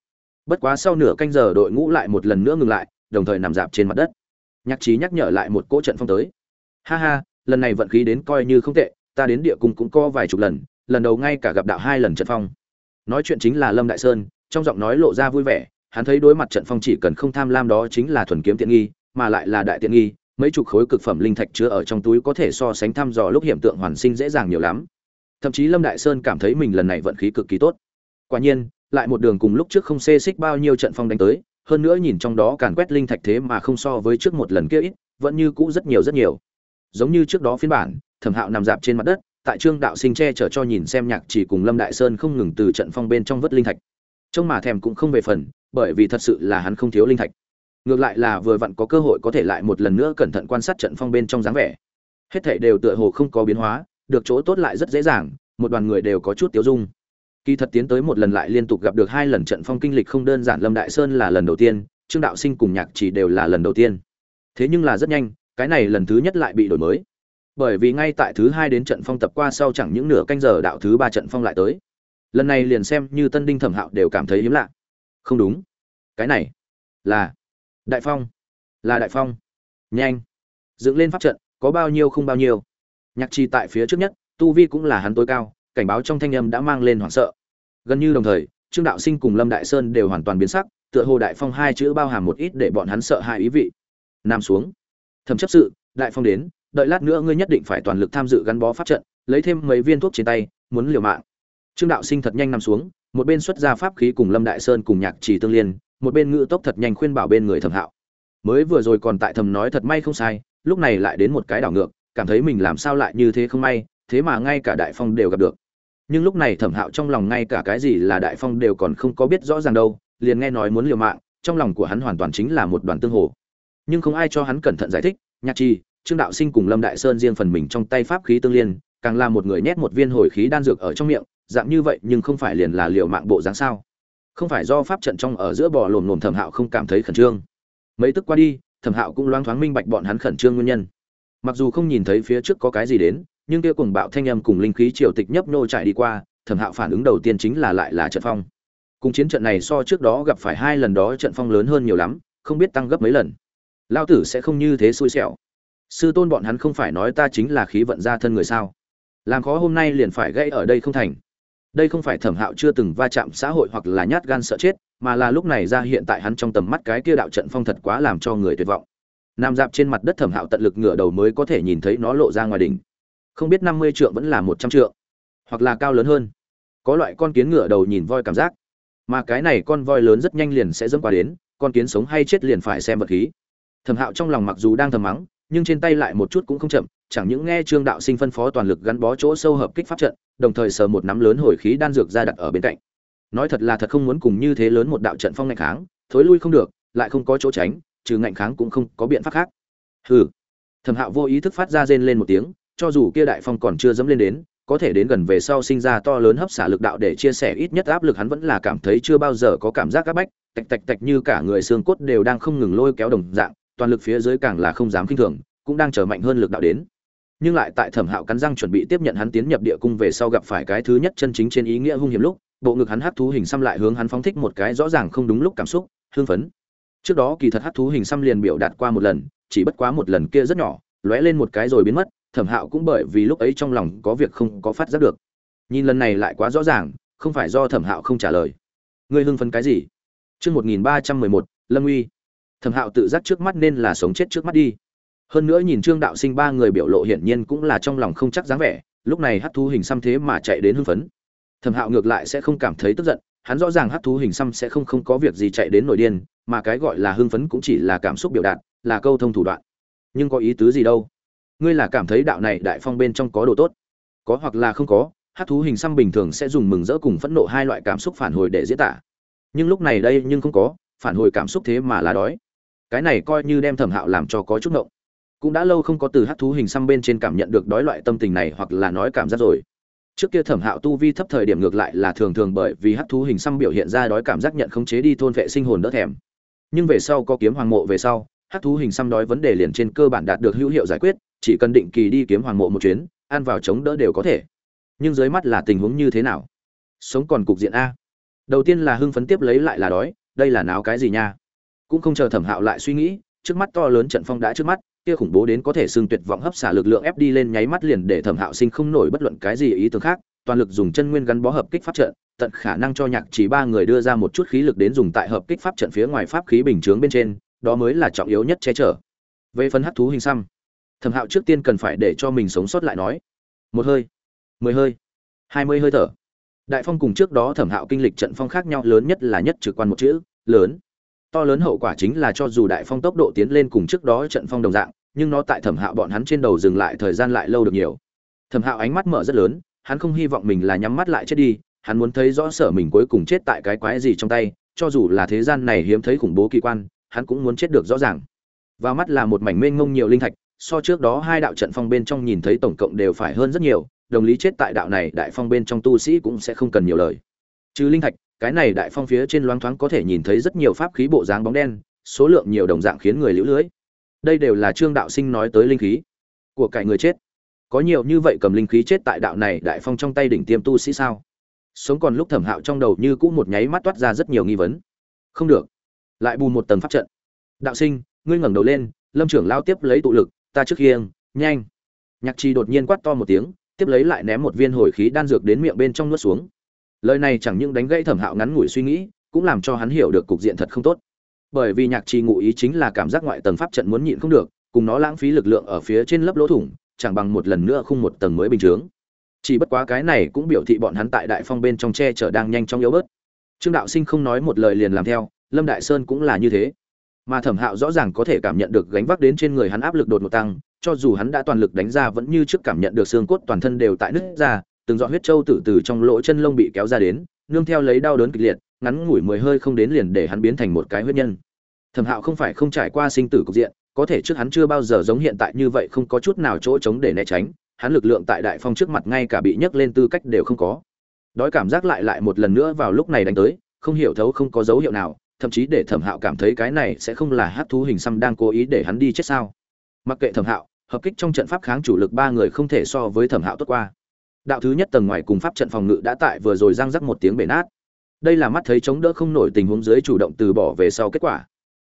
Bất quá sau nửa canh giờ đội ngũ lại một lần nữa ngừng lại, đồng thời nằm dạp trên mặt đất nhạc trí nhắc nhở lại một cỗ trận phong tới. Ha ha, lần này vận khí đến coi như không tệ, ta đến địa cung cũng có vài chục lần lần đầu ngay cả gặp đạo hai lần trận phong. Nói chuyện chính là lâm đại sơn, trong giọng nói lộ ra vui vẻ, hắn thấy đối mặt trận phong chỉ cần không tham lam đó chính là thuần kiếm tiện nghi, mà lại là đại tiện nghi, mấy chục khối cực phẩm linh thạch chứa ở trong túi có thể so sánh thăm dò lúc hiểm tượng hoàn sinh dễ dàng nhiều lắm. Thậm chí lâm đại sơn cảm thấy mình lần này vận khí cực kỳ tốt. Quả nhiên, lại một đường cùng lúc trước không xê xích bao nhiêu trận phong đánh tới hơn nữa nhìn trong đó càn quét linh thạch thế mà không so với trước một lần kia ít, vẫn như cũ rất nhiều rất nhiều. Giống như trước đó phiên bản, thẩm hạo nằm dạp trên mặt đất, tại trương đạo sinh che chở cho nhìn xem nhạc chỉ cùng lâm đại sơn không ngừng từ trận phong bên trong vớt linh thạch. Trông mà thèm cũng không về phần, bởi vì thật sự là hắn không thiếu linh thạch. Ngược lại là vừa vặn có cơ hội có thể lại một lần nữa cẩn thận quan sát trận phong bên trong dáng vẻ. Hết thảy đều tựa hồ không có biến hóa, được chỗ tốt lại rất dễ dàng, một đoàn người đều có chút tiêu dung kỳ thật tiến tới một lần lại liên tục gặp được hai lần trận phong kinh lịch không đơn giản, lâm đại sơn là lần đầu tiên, trương đạo sinh cùng nhạc chỉ đều là lần đầu tiên. Thế nhưng là rất nhanh, cái này lần thứ nhất lại bị đổi mới. Bởi vì ngay tại thứ hai đến trận phong tập qua sau chẳng những nửa canh giờ đạo thứ ba trận phong lại tới. Lần này liền xem như tân đinh thẩm hạo đều cảm thấy hiếm lạ. Không đúng. Cái này là đại phong. Là đại phong. Nhanh. Dựng lên pháp trận, có bao nhiêu không bao nhiêu. Nhạc trì tại phía trước nhất, tu vi cũng là hắn tối cao cảnh báo trong thanh âm đã mang lên hoảng sợ. Gần như đồng thời, trương đạo sinh cùng lâm đại sơn đều hoàn toàn biến sắc, tựa hồ đại phong hai chữ bao hàm một ít để bọn hắn sợ hai ý vị. Nam xuống. Thẩm chấp sự, đại phong đến, đợi lát nữa ngươi nhất định phải toàn lực tham dự gắn bó pháp trận, lấy thêm mấy viên thuốc trên tay, muốn liều mạng. Trương đạo sinh thật nhanh nằm xuống, một bên xuất ra pháp khí cùng lâm đại sơn cùng nhạc trì tương liên, một bên ngự tốc thật nhanh khuyên bảo bên người thẩm hạo. Mới vừa rồi còn tại thầm nói thật may không sai, lúc này lại đến một cái đảo ngược, cảm thấy mình làm sao lại như thế không may, thế mà ngay cả đại phong đều gặp được nhưng lúc này thẩm hạo trong lòng ngay cả cái gì là đại phong đều còn không có biết rõ ràng đâu, liền nghe nói muốn liều mạng, trong lòng của hắn hoàn toàn chính là một đoàn tương hồ. Nhưng không ai cho hắn cẩn thận giải thích, nhạc chi trương đạo sinh cùng lâm đại sơn riêng phần mình trong tay pháp khí tương liên, càng là một người nhét một viên hồi khí đan dược ở trong miệng, dạng như vậy nhưng không phải liền là liều mạng bộ dáng sao? Không phải do pháp trận trong ở giữa bò lồm lồm thẩm hạo không cảm thấy khẩn trương. Mấy tức qua đi, thẩm hạo cũng loáng thoáng minh bạch bọn hắn khẩn trương nguyên nhân. Mặc dù không nhìn thấy phía trước có cái gì đến nhưng kia cùng bạo thanh âm cùng linh khí triều tịch nhấp nô trải đi qua, thẩm hạo phản ứng đầu tiên chính là lại là trận phong. Cùng chiến trận này so trước đó gặp phải hai lần đó trận phong lớn hơn nhiều lắm, không biết tăng gấp mấy lần. Lao tử sẽ không như thế xui xẻo. Sư tôn bọn hắn không phải nói ta chính là khí vận gia thân người sao? Làm khó hôm nay liền phải gãy ở đây không thành. Đây không phải thẩm hạo chưa từng va chạm xã hội hoặc là nhát gan sợ chết, mà là lúc này ra hiện tại hắn trong tầm mắt cái kia đạo trận phong thật quá làm cho người tuyệt vọng. Nam dạp trên mặt đất thẩm hạo tận lực ngửa đầu mới có thể nhìn thấy nó lộ ra ngoài đỉnh không biết năm mươi trượng vẫn là một trăm trượng, hoặc là cao lớn hơn. Có loại con kiến ngựa đầu nhìn voi cảm giác, mà cái này con voi lớn rất nhanh liền sẽ dẫm qua đến, con kiến sống hay chết liền phải xem vật khí. Thẩm hạo trong lòng mặc dù đang thầm mắng, nhưng trên tay lại một chút cũng không chậm, chẳng những nghe trương đạo sinh phân phó toàn lực gắn bó chỗ sâu hợp kích pháp trận, đồng thời sờ một nắm lớn hồi khí đan dược ra đặt ở bên cạnh. Nói thật là thật không muốn cùng như thế lớn một đạo trận phong ngạnh kháng, thối lui không được, lại không có chỗ tránh, trừ ngạnh kháng cũng không có biện pháp khác. Hừ. Thẩm hạo vô ý thức phát ra rên lên một tiếng cho dù kia đại phong còn chưa dẫm lên đến, có thể đến gần về sau sinh ra to lớn hấp xả lực đạo để chia sẻ ít nhất áp lực hắn vẫn là cảm thấy chưa bao giờ có cảm giác áp bách, tạch tạch tạch như cả người xương cốt đều đang không ngừng lôi kéo đồng dạng, toàn lực phía dưới càng là không dám kinh thường, cũng đang trở mạnh hơn lực đạo đến. Nhưng lại tại thẩm hạo cắn răng chuẩn bị tiếp nhận hắn tiến nhập địa cung về sau gặp phải cái thứ nhất chân chính trên ý nghĩa hung hiểm lúc, bộ ngực hắn hát thú hình xăm lại hướng hắn phóng thích một cái rõ ràng không đúng lúc cảm xúc hương phấn. Trước đó kỳ thật hát thú hình xăm liền biểu đạt qua một lần, chỉ bất quá một lần kia rất nhỏ, lóe lên một cái rồi biến mất thẩm hạo cũng bởi vì lúc ấy trong lòng có việc không có phát giác được. Nhìn lần này lại quá rõ ràng, không phải do thẩm hạo không trả lời. Ngươi hưng phấn cái gì? Chương một nghìn ba trăm mười một, lâm uy. Thẩm hạo tự giác trước mắt nên là sống chết trước mắt đi. Hơn nữa nhìn trương đạo sinh ba người biểu lộ hiển nhiên cũng là trong lòng không chắc dáng vẻ, lúc này hát thú hình xăm thế mà chạy đến hưng phấn. Thẩm hạo ngược lại sẽ không cảm thấy tức giận, hắn rõ ràng hát thú hình xăm sẽ không không có việc gì chạy đến nổi điên, mà cái gọi là hưng phấn cũng chỉ là cảm xúc biểu đạt, là câu thông thủ đoạn. Nhưng có ý tứ gì đâu? Ngươi là cảm thấy đạo này đại phong bên trong có đồ tốt? Có hoặc là không có, hát thú hình xăm bình thường sẽ dùng mừng rỡ cùng phẫn nộ hai loại cảm xúc phản hồi để diễn tả. Nhưng lúc này đây nhưng không có, phản hồi cảm xúc thế mà là đói. Cái này coi như đem thẩm hạo làm cho có chút ngộng. Cũng đã lâu không có từ hát thú hình xăm bên trên cảm nhận được đói loại tâm tình này hoặc là nói cảm giác rồi. Trước kia thẩm hạo tu vi thấp thời điểm ngược lại là thường thường bởi vì hát thú hình xăm biểu hiện ra đói cảm giác nhận khống chế đi thôn vệ sinh hồn đỡ thèm. Nhưng về sau có kiếm hoàng mộ về sau, hát thú hình xăm đói vấn đề liền trên cơ bản đạt được hữu hiệu giải quyết chỉ cần định kỳ đi kiếm hoàng mộ một chuyến, ăn vào chống đỡ đều có thể. Nhưng dưới mắt là tình huống như thế nào? Sống còn cục diện a. Đầu tiên là hưng phấn tiếp lấy lại là đói, đây là náo cái gì nha? Cũng không chờ thẩm hạo lại suy nghĩ, trước mắt to lớn trận phong đã trước mắt, kia khủng bố đến có thể xương tuyệt vọng hấp xả lực lượng ép đi lên nháy mắt liền để thẩm hạo sinh không nổi bất luận cái gì ý tưởng khác, toàn lực dùng chân nguyên gắn bó hợp kích pháp trận, tận khả năng cho nhạc chỉ ba người đưa ra một chút khí lực đến dùng tại hợp kích pháp trận phía ngoài pháp khí bình chướng bên trên, đó mới là trọng yếu nhất che chở. Về phần hấp thú hình xăm thẩm hạo trước tiên cần phải để cho mình sống sót lại nói. Một hơi, mười hơi, hai mươi hơi thở. Đại phong cùng trước đó thẩm hạo kinh lịch trận phong khác nhau, lớn nhất là nhất trực quan một chữ, lớn. To lớn hậu quả chính là cho dù đại phong tốc độ tiến lên cùng trước đó trận phong đồng dạng, nhưng nó tại thẩm hạo bọn hắn trên đầu dừng lại thời gian lại lâu được nhiều. Thẩm hạo ánh mắt mở rất lớn, hắn không hy vọng mình là nhắm mắt lại chết đi, hắn muốn thấy rõ sở mình cuối cùng chết tại cái quái gì trong tay, cho dù là thế gian này hiếm thấy khủng bố kỳ quan, hắn cũng muốn chết được rõ ràng. Vào mắt là một mảnh mênh ngông nhiều linh thạch so trước đó hai đạo trận phong bên trong nhìn thấy tổng cộng đều phải hơn rất nhiều, đồng lý chết tại đạo này đại phong bên trong tu sĩ cũng sẽ không cần nhiều lời. Chứ linh thạch, cái này đại phong phía trên loáng thoáng có thể nhìn thấy rất nhiều pháp khí bộ dáng bóng đen, số lượng nhiều đồng dạng khiến người liễu lưới. Đây đều là trương đạo sinh nói tới linh khí của cải người chết. Có nhiều như vậy cầm linh khí chết tại đạo này đại phong trong tay đỉnh tiêm tu sĩ sao? Sống còn lúc thẩm hạo trong đầu như cũ một nháy mắt toát ra rất nhiều nghi vấn. Không được. Lại bù một tầng pháp trận. Đạo sinh, ngươi ngẩng đầu lên, lâm trưởng lao tiếp lấy tụ lực ta trước khiêng nhanh. Nhạc trì đột nhiên quát to một tiếng, tiếp lấy lại ném một viên hồi khí đan dược đến miệng bên trong nuốt xuống. Lời này chẳng những đánh gãy thẩm hạo ngắn ngủi suy nghĩ, cũng làm cho hắn hiểu được cục diện thật không tốt. Bởi vì nhạc trì ngụ ý chính là cảm giác ngoại tầng pháp trận muốn nhịn không được, cùng nó lãng phí lực lượng ở phía trên lớp lỗ thủng, chẳng bằng một lần nữa khung một tầng mới bình chướng chỉ bất quá cái này cũng biểu thị bọn hắn tại đại phong bên trong tre chở đang nhanh chóng yếu bớt. Trương đạo sinh không nói một lời liền làm theo, lâm đại sơn cũng là như thế mà thẩm hạo rõ ràng có thể cảm nhận được gánh vác đến trên người hắn áp lực đột ngột tăng, cho dù hắn đã toàn lực đánh ra vẫn như trước cảm nhận được xương cốt toàn thân đều tại nứt ra, từng giọt huyết trâu từ từ trong lỗ chân lông bị kéo ra đến, nương theo lấy đau đớn kịch liệt, ngắn ngủi mười hơi không đến liền để hắn biến thành một cái huyết nhân. Thẩm hạo không phải không trải qua sinh tử cục diện, có thể trước hắn chưa bao giờ giống hiện tại như vậy không có chút nào chỗ trống để né tránh, hắn lực lượng tại đại phong trước mặt ngay cả bị nhấc lên tư cách đều không có. Đói cảm giác lại lại một lần nữa vào lúc này đánh tới, không hiểu thấu không có dấu hiệu nào thậm chí để thẩm hạo cảm thấy cái này sẽ không là hát thú hình xăm đang cố ý để hắn đi chết sao? Mặc kệ thẩm hạo, hợp kích trong trận pháp kháng chủ lực ba người không thể so với thẩm hạo tốt qua. Đạo thứ nhất tầng ngoài cùng pháp trận phòng ngự đã tại vừa rồi răng rắc một tiếng bể nát. Đây là mắt thấy chống đỡ không nổi tình huống dưới chủ động từ bỏ về sau kết quả.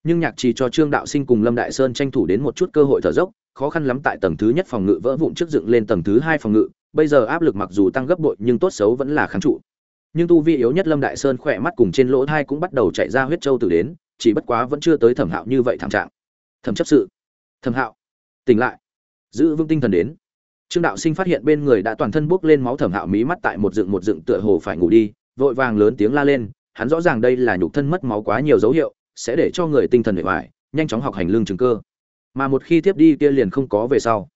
Nhưng nhạc trì cho trương đạo sinh cùng lâm đại sơn tranh thủ đến một chút cơ hội thở dốc, khó khăn lắm tại tầng thứ nhất phòng ngự vỡ vụn trước dựng lên tầng thứ hai phòng ngự. Bây giờ áp lực mặc dù tăng gấp bội nhưng tốt xấu vẫn là kháng trụ nhưng tu vi yếu nhất lâm đại sơn khỏe mắt cùng trên lỗ thai cũng bắt đầu chạy ra huyết châu từ đến, chỉ bất quá vẫn chưa tới thẩm hạo như vậy thảm trạng. Thẩm chấp sự. Thẩm hạo. Tỉnh lại. Giữ vững tinh thần đến. Trương đạo sinh phát hiện bên người đã toàn thân bốc lên máu thẩm hạo mí mắt tại một dựng một dựng tựa hồ phải ngủ đi, vội vàng lớn tiếng la lên, hắn rõ ràng đây là nhục thân mất máu quá nhiều dấu hiệu, sẽ để cho người tinh thần bề ngoài nhanh chóng học hành lương chứng cơ. Mà một khi tiếp đi kia liền không có về sau.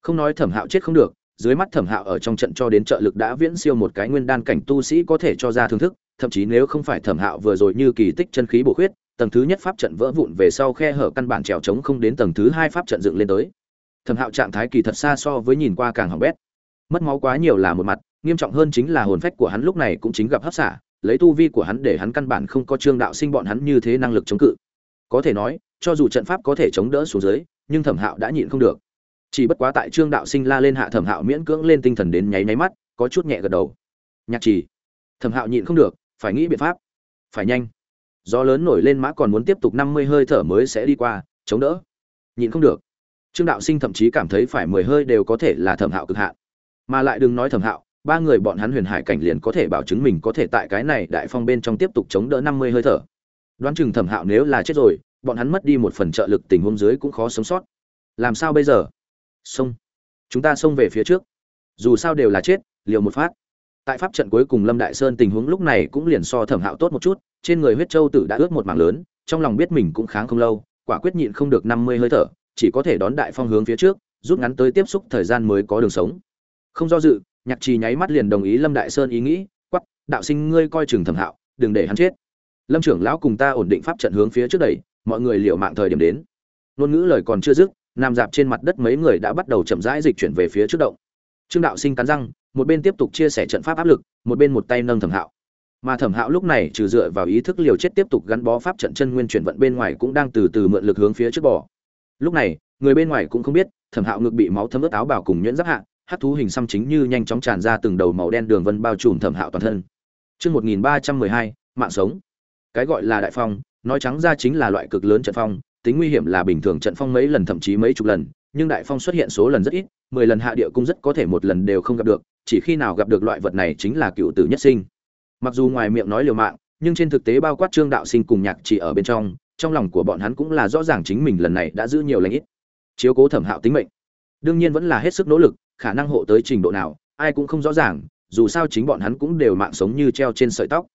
Không nói thẩm hạo chết không được dưới mắt thẩm hạo ở trong trận cho đến trợ lực đã viễn siêu một cái nguyên đan cảnh tu sĩ có thể cho ra thương thức, thậm chí nếu không phải thẩm hạo vừa rồi như kỳ tích chân khí bổ khuyết, tầng thứ nhất pháp trận vỡ vụn về sau khe hở căn bản trèo trống không đến tầng thứ hai pháp trận dựng lên tới. Thẩm hạo trạng thái kỳ thật xa so với nhìn qua càng hỏng bét. Mất máu quá nhiều là một mặt, nghiêm trọng hơn chính là hồn phách của hắn lúc này cũng chính gặp hấp xả, lấy tu vi của hắn để hắn căn bản không có trương đạo sinh bọn hắn như thế năng lực chống cự. Có thể nói, cho dù trận pháp có thể chống đỡ xuống dưới, nhưng thẩm hạo đã nhịn không được chỉ bất quá tại trương đạo sinh la lên hạ thẩm hạo miễn cưỡng lên tinh thần đến nháy nháy mắt, có chút nhẹ gật đầu. Nhạc chỉ, thẩm hạo nhịn không được, phải nghĩ biện pháp. Phải nhanh. Gió lớn nổi lên mã còn muốn tiếp tục năm mươi hơi thở mới sẽ đi qua, chống đỡ. Nhịn không được. Trương đạo sinh thậm chí cảm thấy phải mười hơi đều có thể là thẩm hạo cực hạn. Mà lại đừng nói thẩm hạo, ba người bọn hắn huyền hải cảnh liền có thể bảo chứng mình có thể tại cái này đại phong bên trong tiếp tục chống đỡ năm mươi hơi thở. Đoán chừng thẩm hạo nếu là chết rồi, bọn hắn mất đi một phần trợ lực tình huống dưới cũng khó sống sót. Làm sao bây giờ? Xông. Chúng ta xông về phía trước. Dù sao đều là chết, liều một phát. Tại pháp trận cuối cùng lâm đại sơn tình huống lúc này cũng liền so thẩm hạo tốt một chút, trên người huyết châu tử đã ướt một mảng lớn, trong lòng biết mình cũng kháng không lâu, quả quyết nhịn không được năm mươi hơi thở, chỉ có thể đón đại phong hướng phía trước, rút ngắn tới tiếp xúc thời gian mới có đường sống. Không do dự, nhạc trì nháy mắt liền đồng ý lâm đại sơn ý nghĩ quắp đạo sinh ngươi coi chừng thẩm hạo, đừng để hắn chết. Lâm trưởng lão cùng ta ổn định pháp trận hướng phía trước đẩy, mọi người liệu mạng thời điểm đến. Ngôn ngữ lời còn chưa dứt nằm dạp trên mặt đất mấy người đã bắt đầu chậm rãi dịch chuyển về phía trước động. Trương đạo sinh cắn răng một bên tiếp tục chia sẻ trận pháp áp lực một bên một tay nâng thẩm hạo. Mà thẩm hạo lúc này trừ dựa vào ý thức liều chết tiếp tục gắn bó pháp trận chân nguyên chuyển vận bên ngoài cũng đang từ từ mượn lực hướng phía trước bỏ lúc này người bên ngoài cũng không biết thẩm hạo ngực bị máu thấm ướt áo bảo cùng nhuyễn giáp hạ hát thú hình xăm chính như nhanh chóng tràn ra từng đầu màu đen đường vân bao trùm thẩm hạo toàn thân. Trước 1312, mạng sống. Cái gọi là đại phong, nói trắng ra chính là loại cực lớn trận phong, tính nguy hiểm là bình thường trận phong mấy lần thậm chí mấy chục lần, nhưng đại phong xuất hiện số lần rất ít, 10 lần hạ địa cung rất có thể một lần đều không gặp được, chỉ khi nào gặp được loại vật này chính là cựu tử nhất sinh. Mặc dù ngoài miệng nói liều mạng, nhưng trên thực tế bao quát Trương đạo sinh cùng nhạc chỉ ở bên trong, trong lòng của bọn hắn cũng là rõ ràng chính mình lần này đã giữ nhiều lãnh ít. Chiếu cố Thẩm Hạo tính mệnh, đương nhiên vẫn là hết sức nỗ lực, khả năng hộ tới trình độ nào, ai cũng không rõ ràng, dù sao chính bọn hắn cũng đều mạng sống như treo trên sợi tóc.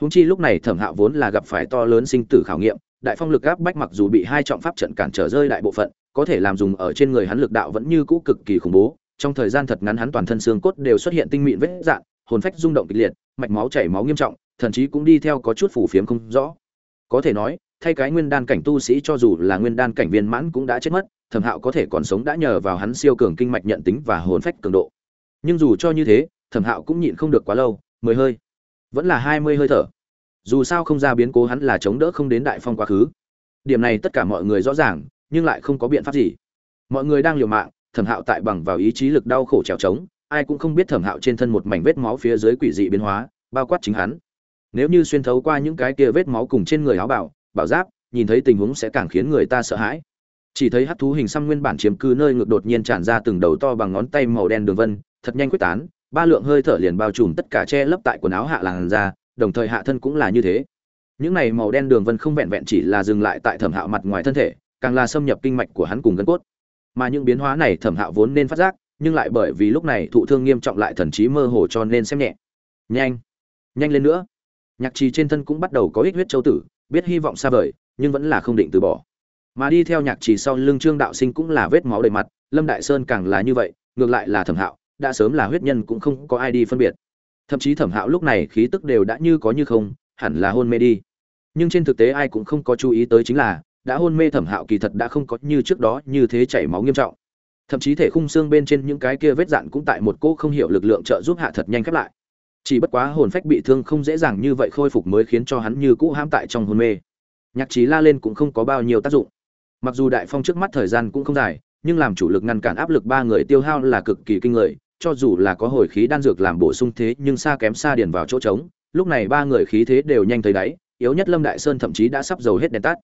Huống chi lúc này Thẩm Hạo vốn là gặp phải to lớn sinh tử khảo nghiệm, đại phong lực áp bách mặc dù bị hai trọng pháp trận cản trở rơi đại bộ phận, có thể làm dùng ở trên người hắn lực đạo vẫn như cũ cực kỳ khủng bố, trong thời gian thật ngắn hắn toàn thân xương cốt đều xuất hiện tinh mịn vết dạn, hồn phách rung động kịch liệt, mạch máu chảy máu nghiêm trọng, thậm chí cũng đi theo có chút phủ phiếm không rõ. Có thể nói, thay cái nguyên đan cảnh tu sĩ cho dù là nguyên đan cảnh viên mãn cũng đã chết mất, Thẩm Hạo có thể còn sống đã nhờ vào hắn siêu cường kinh mạch nhận tính và hồn phách cường độ. Nhưng dù cho như thế, Thẩm Hạo cũng nhịn không được quá lâu, mười hơi, vẫn là hai mươi hơi thở. Dù sao không ra biến cố hắn là chống đỡ không đến đại phong quá khứ. Điểm này tất cả mọi người rõ ràng, nhưng lại không có biện pháp gì. Mọi người đang liều mạng, Thẩm Hạo tại bằng vào ý chí lực đau khổ trèo trống, ai cũng không biết Thẩm Hạo trên thân một mảnh vết máu phía dưới quỷ dị biến hóa, bao quát chính hắn. Nếu như xuyên thấu qua những cái kia vết máu cùng trên người áo bảo, bảo giáp, nhìn thấy tình huống sẽ càng khiến người ta sợ hãi chỉ thấy hắc thú hình xăm nguyên bản chiếm cứ nơi ngực đột nhiên tràn ra từng đầu to bằng ngón tay màu đen đường vân thật nhanh quyết tán ba lượng hơi thở liền bao trùm tất cả che lấp tại quần áo hạ làn da đồng thời hạ thân cũng là như thế. Những này màu đen đường vân không vẹn vẹn chỉ là dừng lại tại thẩm hạo mặt ngoài thân thể, càng là xâm nhập kinh mạch của hắn cùng gân cốt. Mà những biến hóa này thẩm hạo vốn nên phát giác, nhưng lại bởi vì lúc này thụ thương nghiêm trọng lại thần trí mơ hồ cho nên xem nhẹ. Nhanh! Nhanh lên nữa! Nhạc trì trên thân cũng bắt đầu có ích huyết châu tử, biết hy vọng xa vời, nhưng vẫn là không định từ bỏ. Mà đi theo nhạc chỉ sau lưng trương đạo sinh cũng là vết máu đầy mặt, lâm đại sơn càng là như vậy, ngược lại là thẩm hạo, đã sớm là huyết nhân cũng không có ai đi phân biệt thậm chí thẩm hạo lúc này khí tức đều đã như có như không, hẳn là hôn mê đi. Nhưng trên thực tế ai cũng không có chú ý tới chính là, đã hôn mê thẩm hạo kỳ thật đã không có như trước đó như thế chảy máu nghiêm trọng. Thậm chí thể khung xương bên trên những cái kia vết dạn cũng tại một cô không hiểu lực lượng trợ giúp hạ thật nhanh khép lại. Chỉ bất quá hồn phách bị thương không dễ dàng như vậy khôi phục mới khiến cho hắn như cũ hãm tại trong hôn mê. Nhạc trí la lên cũng không có bao nhiêu tác dụng. Mặc dù đại phong trước mắt thời gian cũng không dài, nhưng làm chủ lực ngăn cản áp lực ba người tiêu hao là cực kỳ kinh người cho dù là có hồi khí đan dược làm bổ sung thế nhưng xa kém xa điền vào chỗ trống, lúc này ba người khí thế đều nhanh thấy đáy, yếu nhất lâm đại sơn thậm chí đã sắp dầu hết đèn tắt.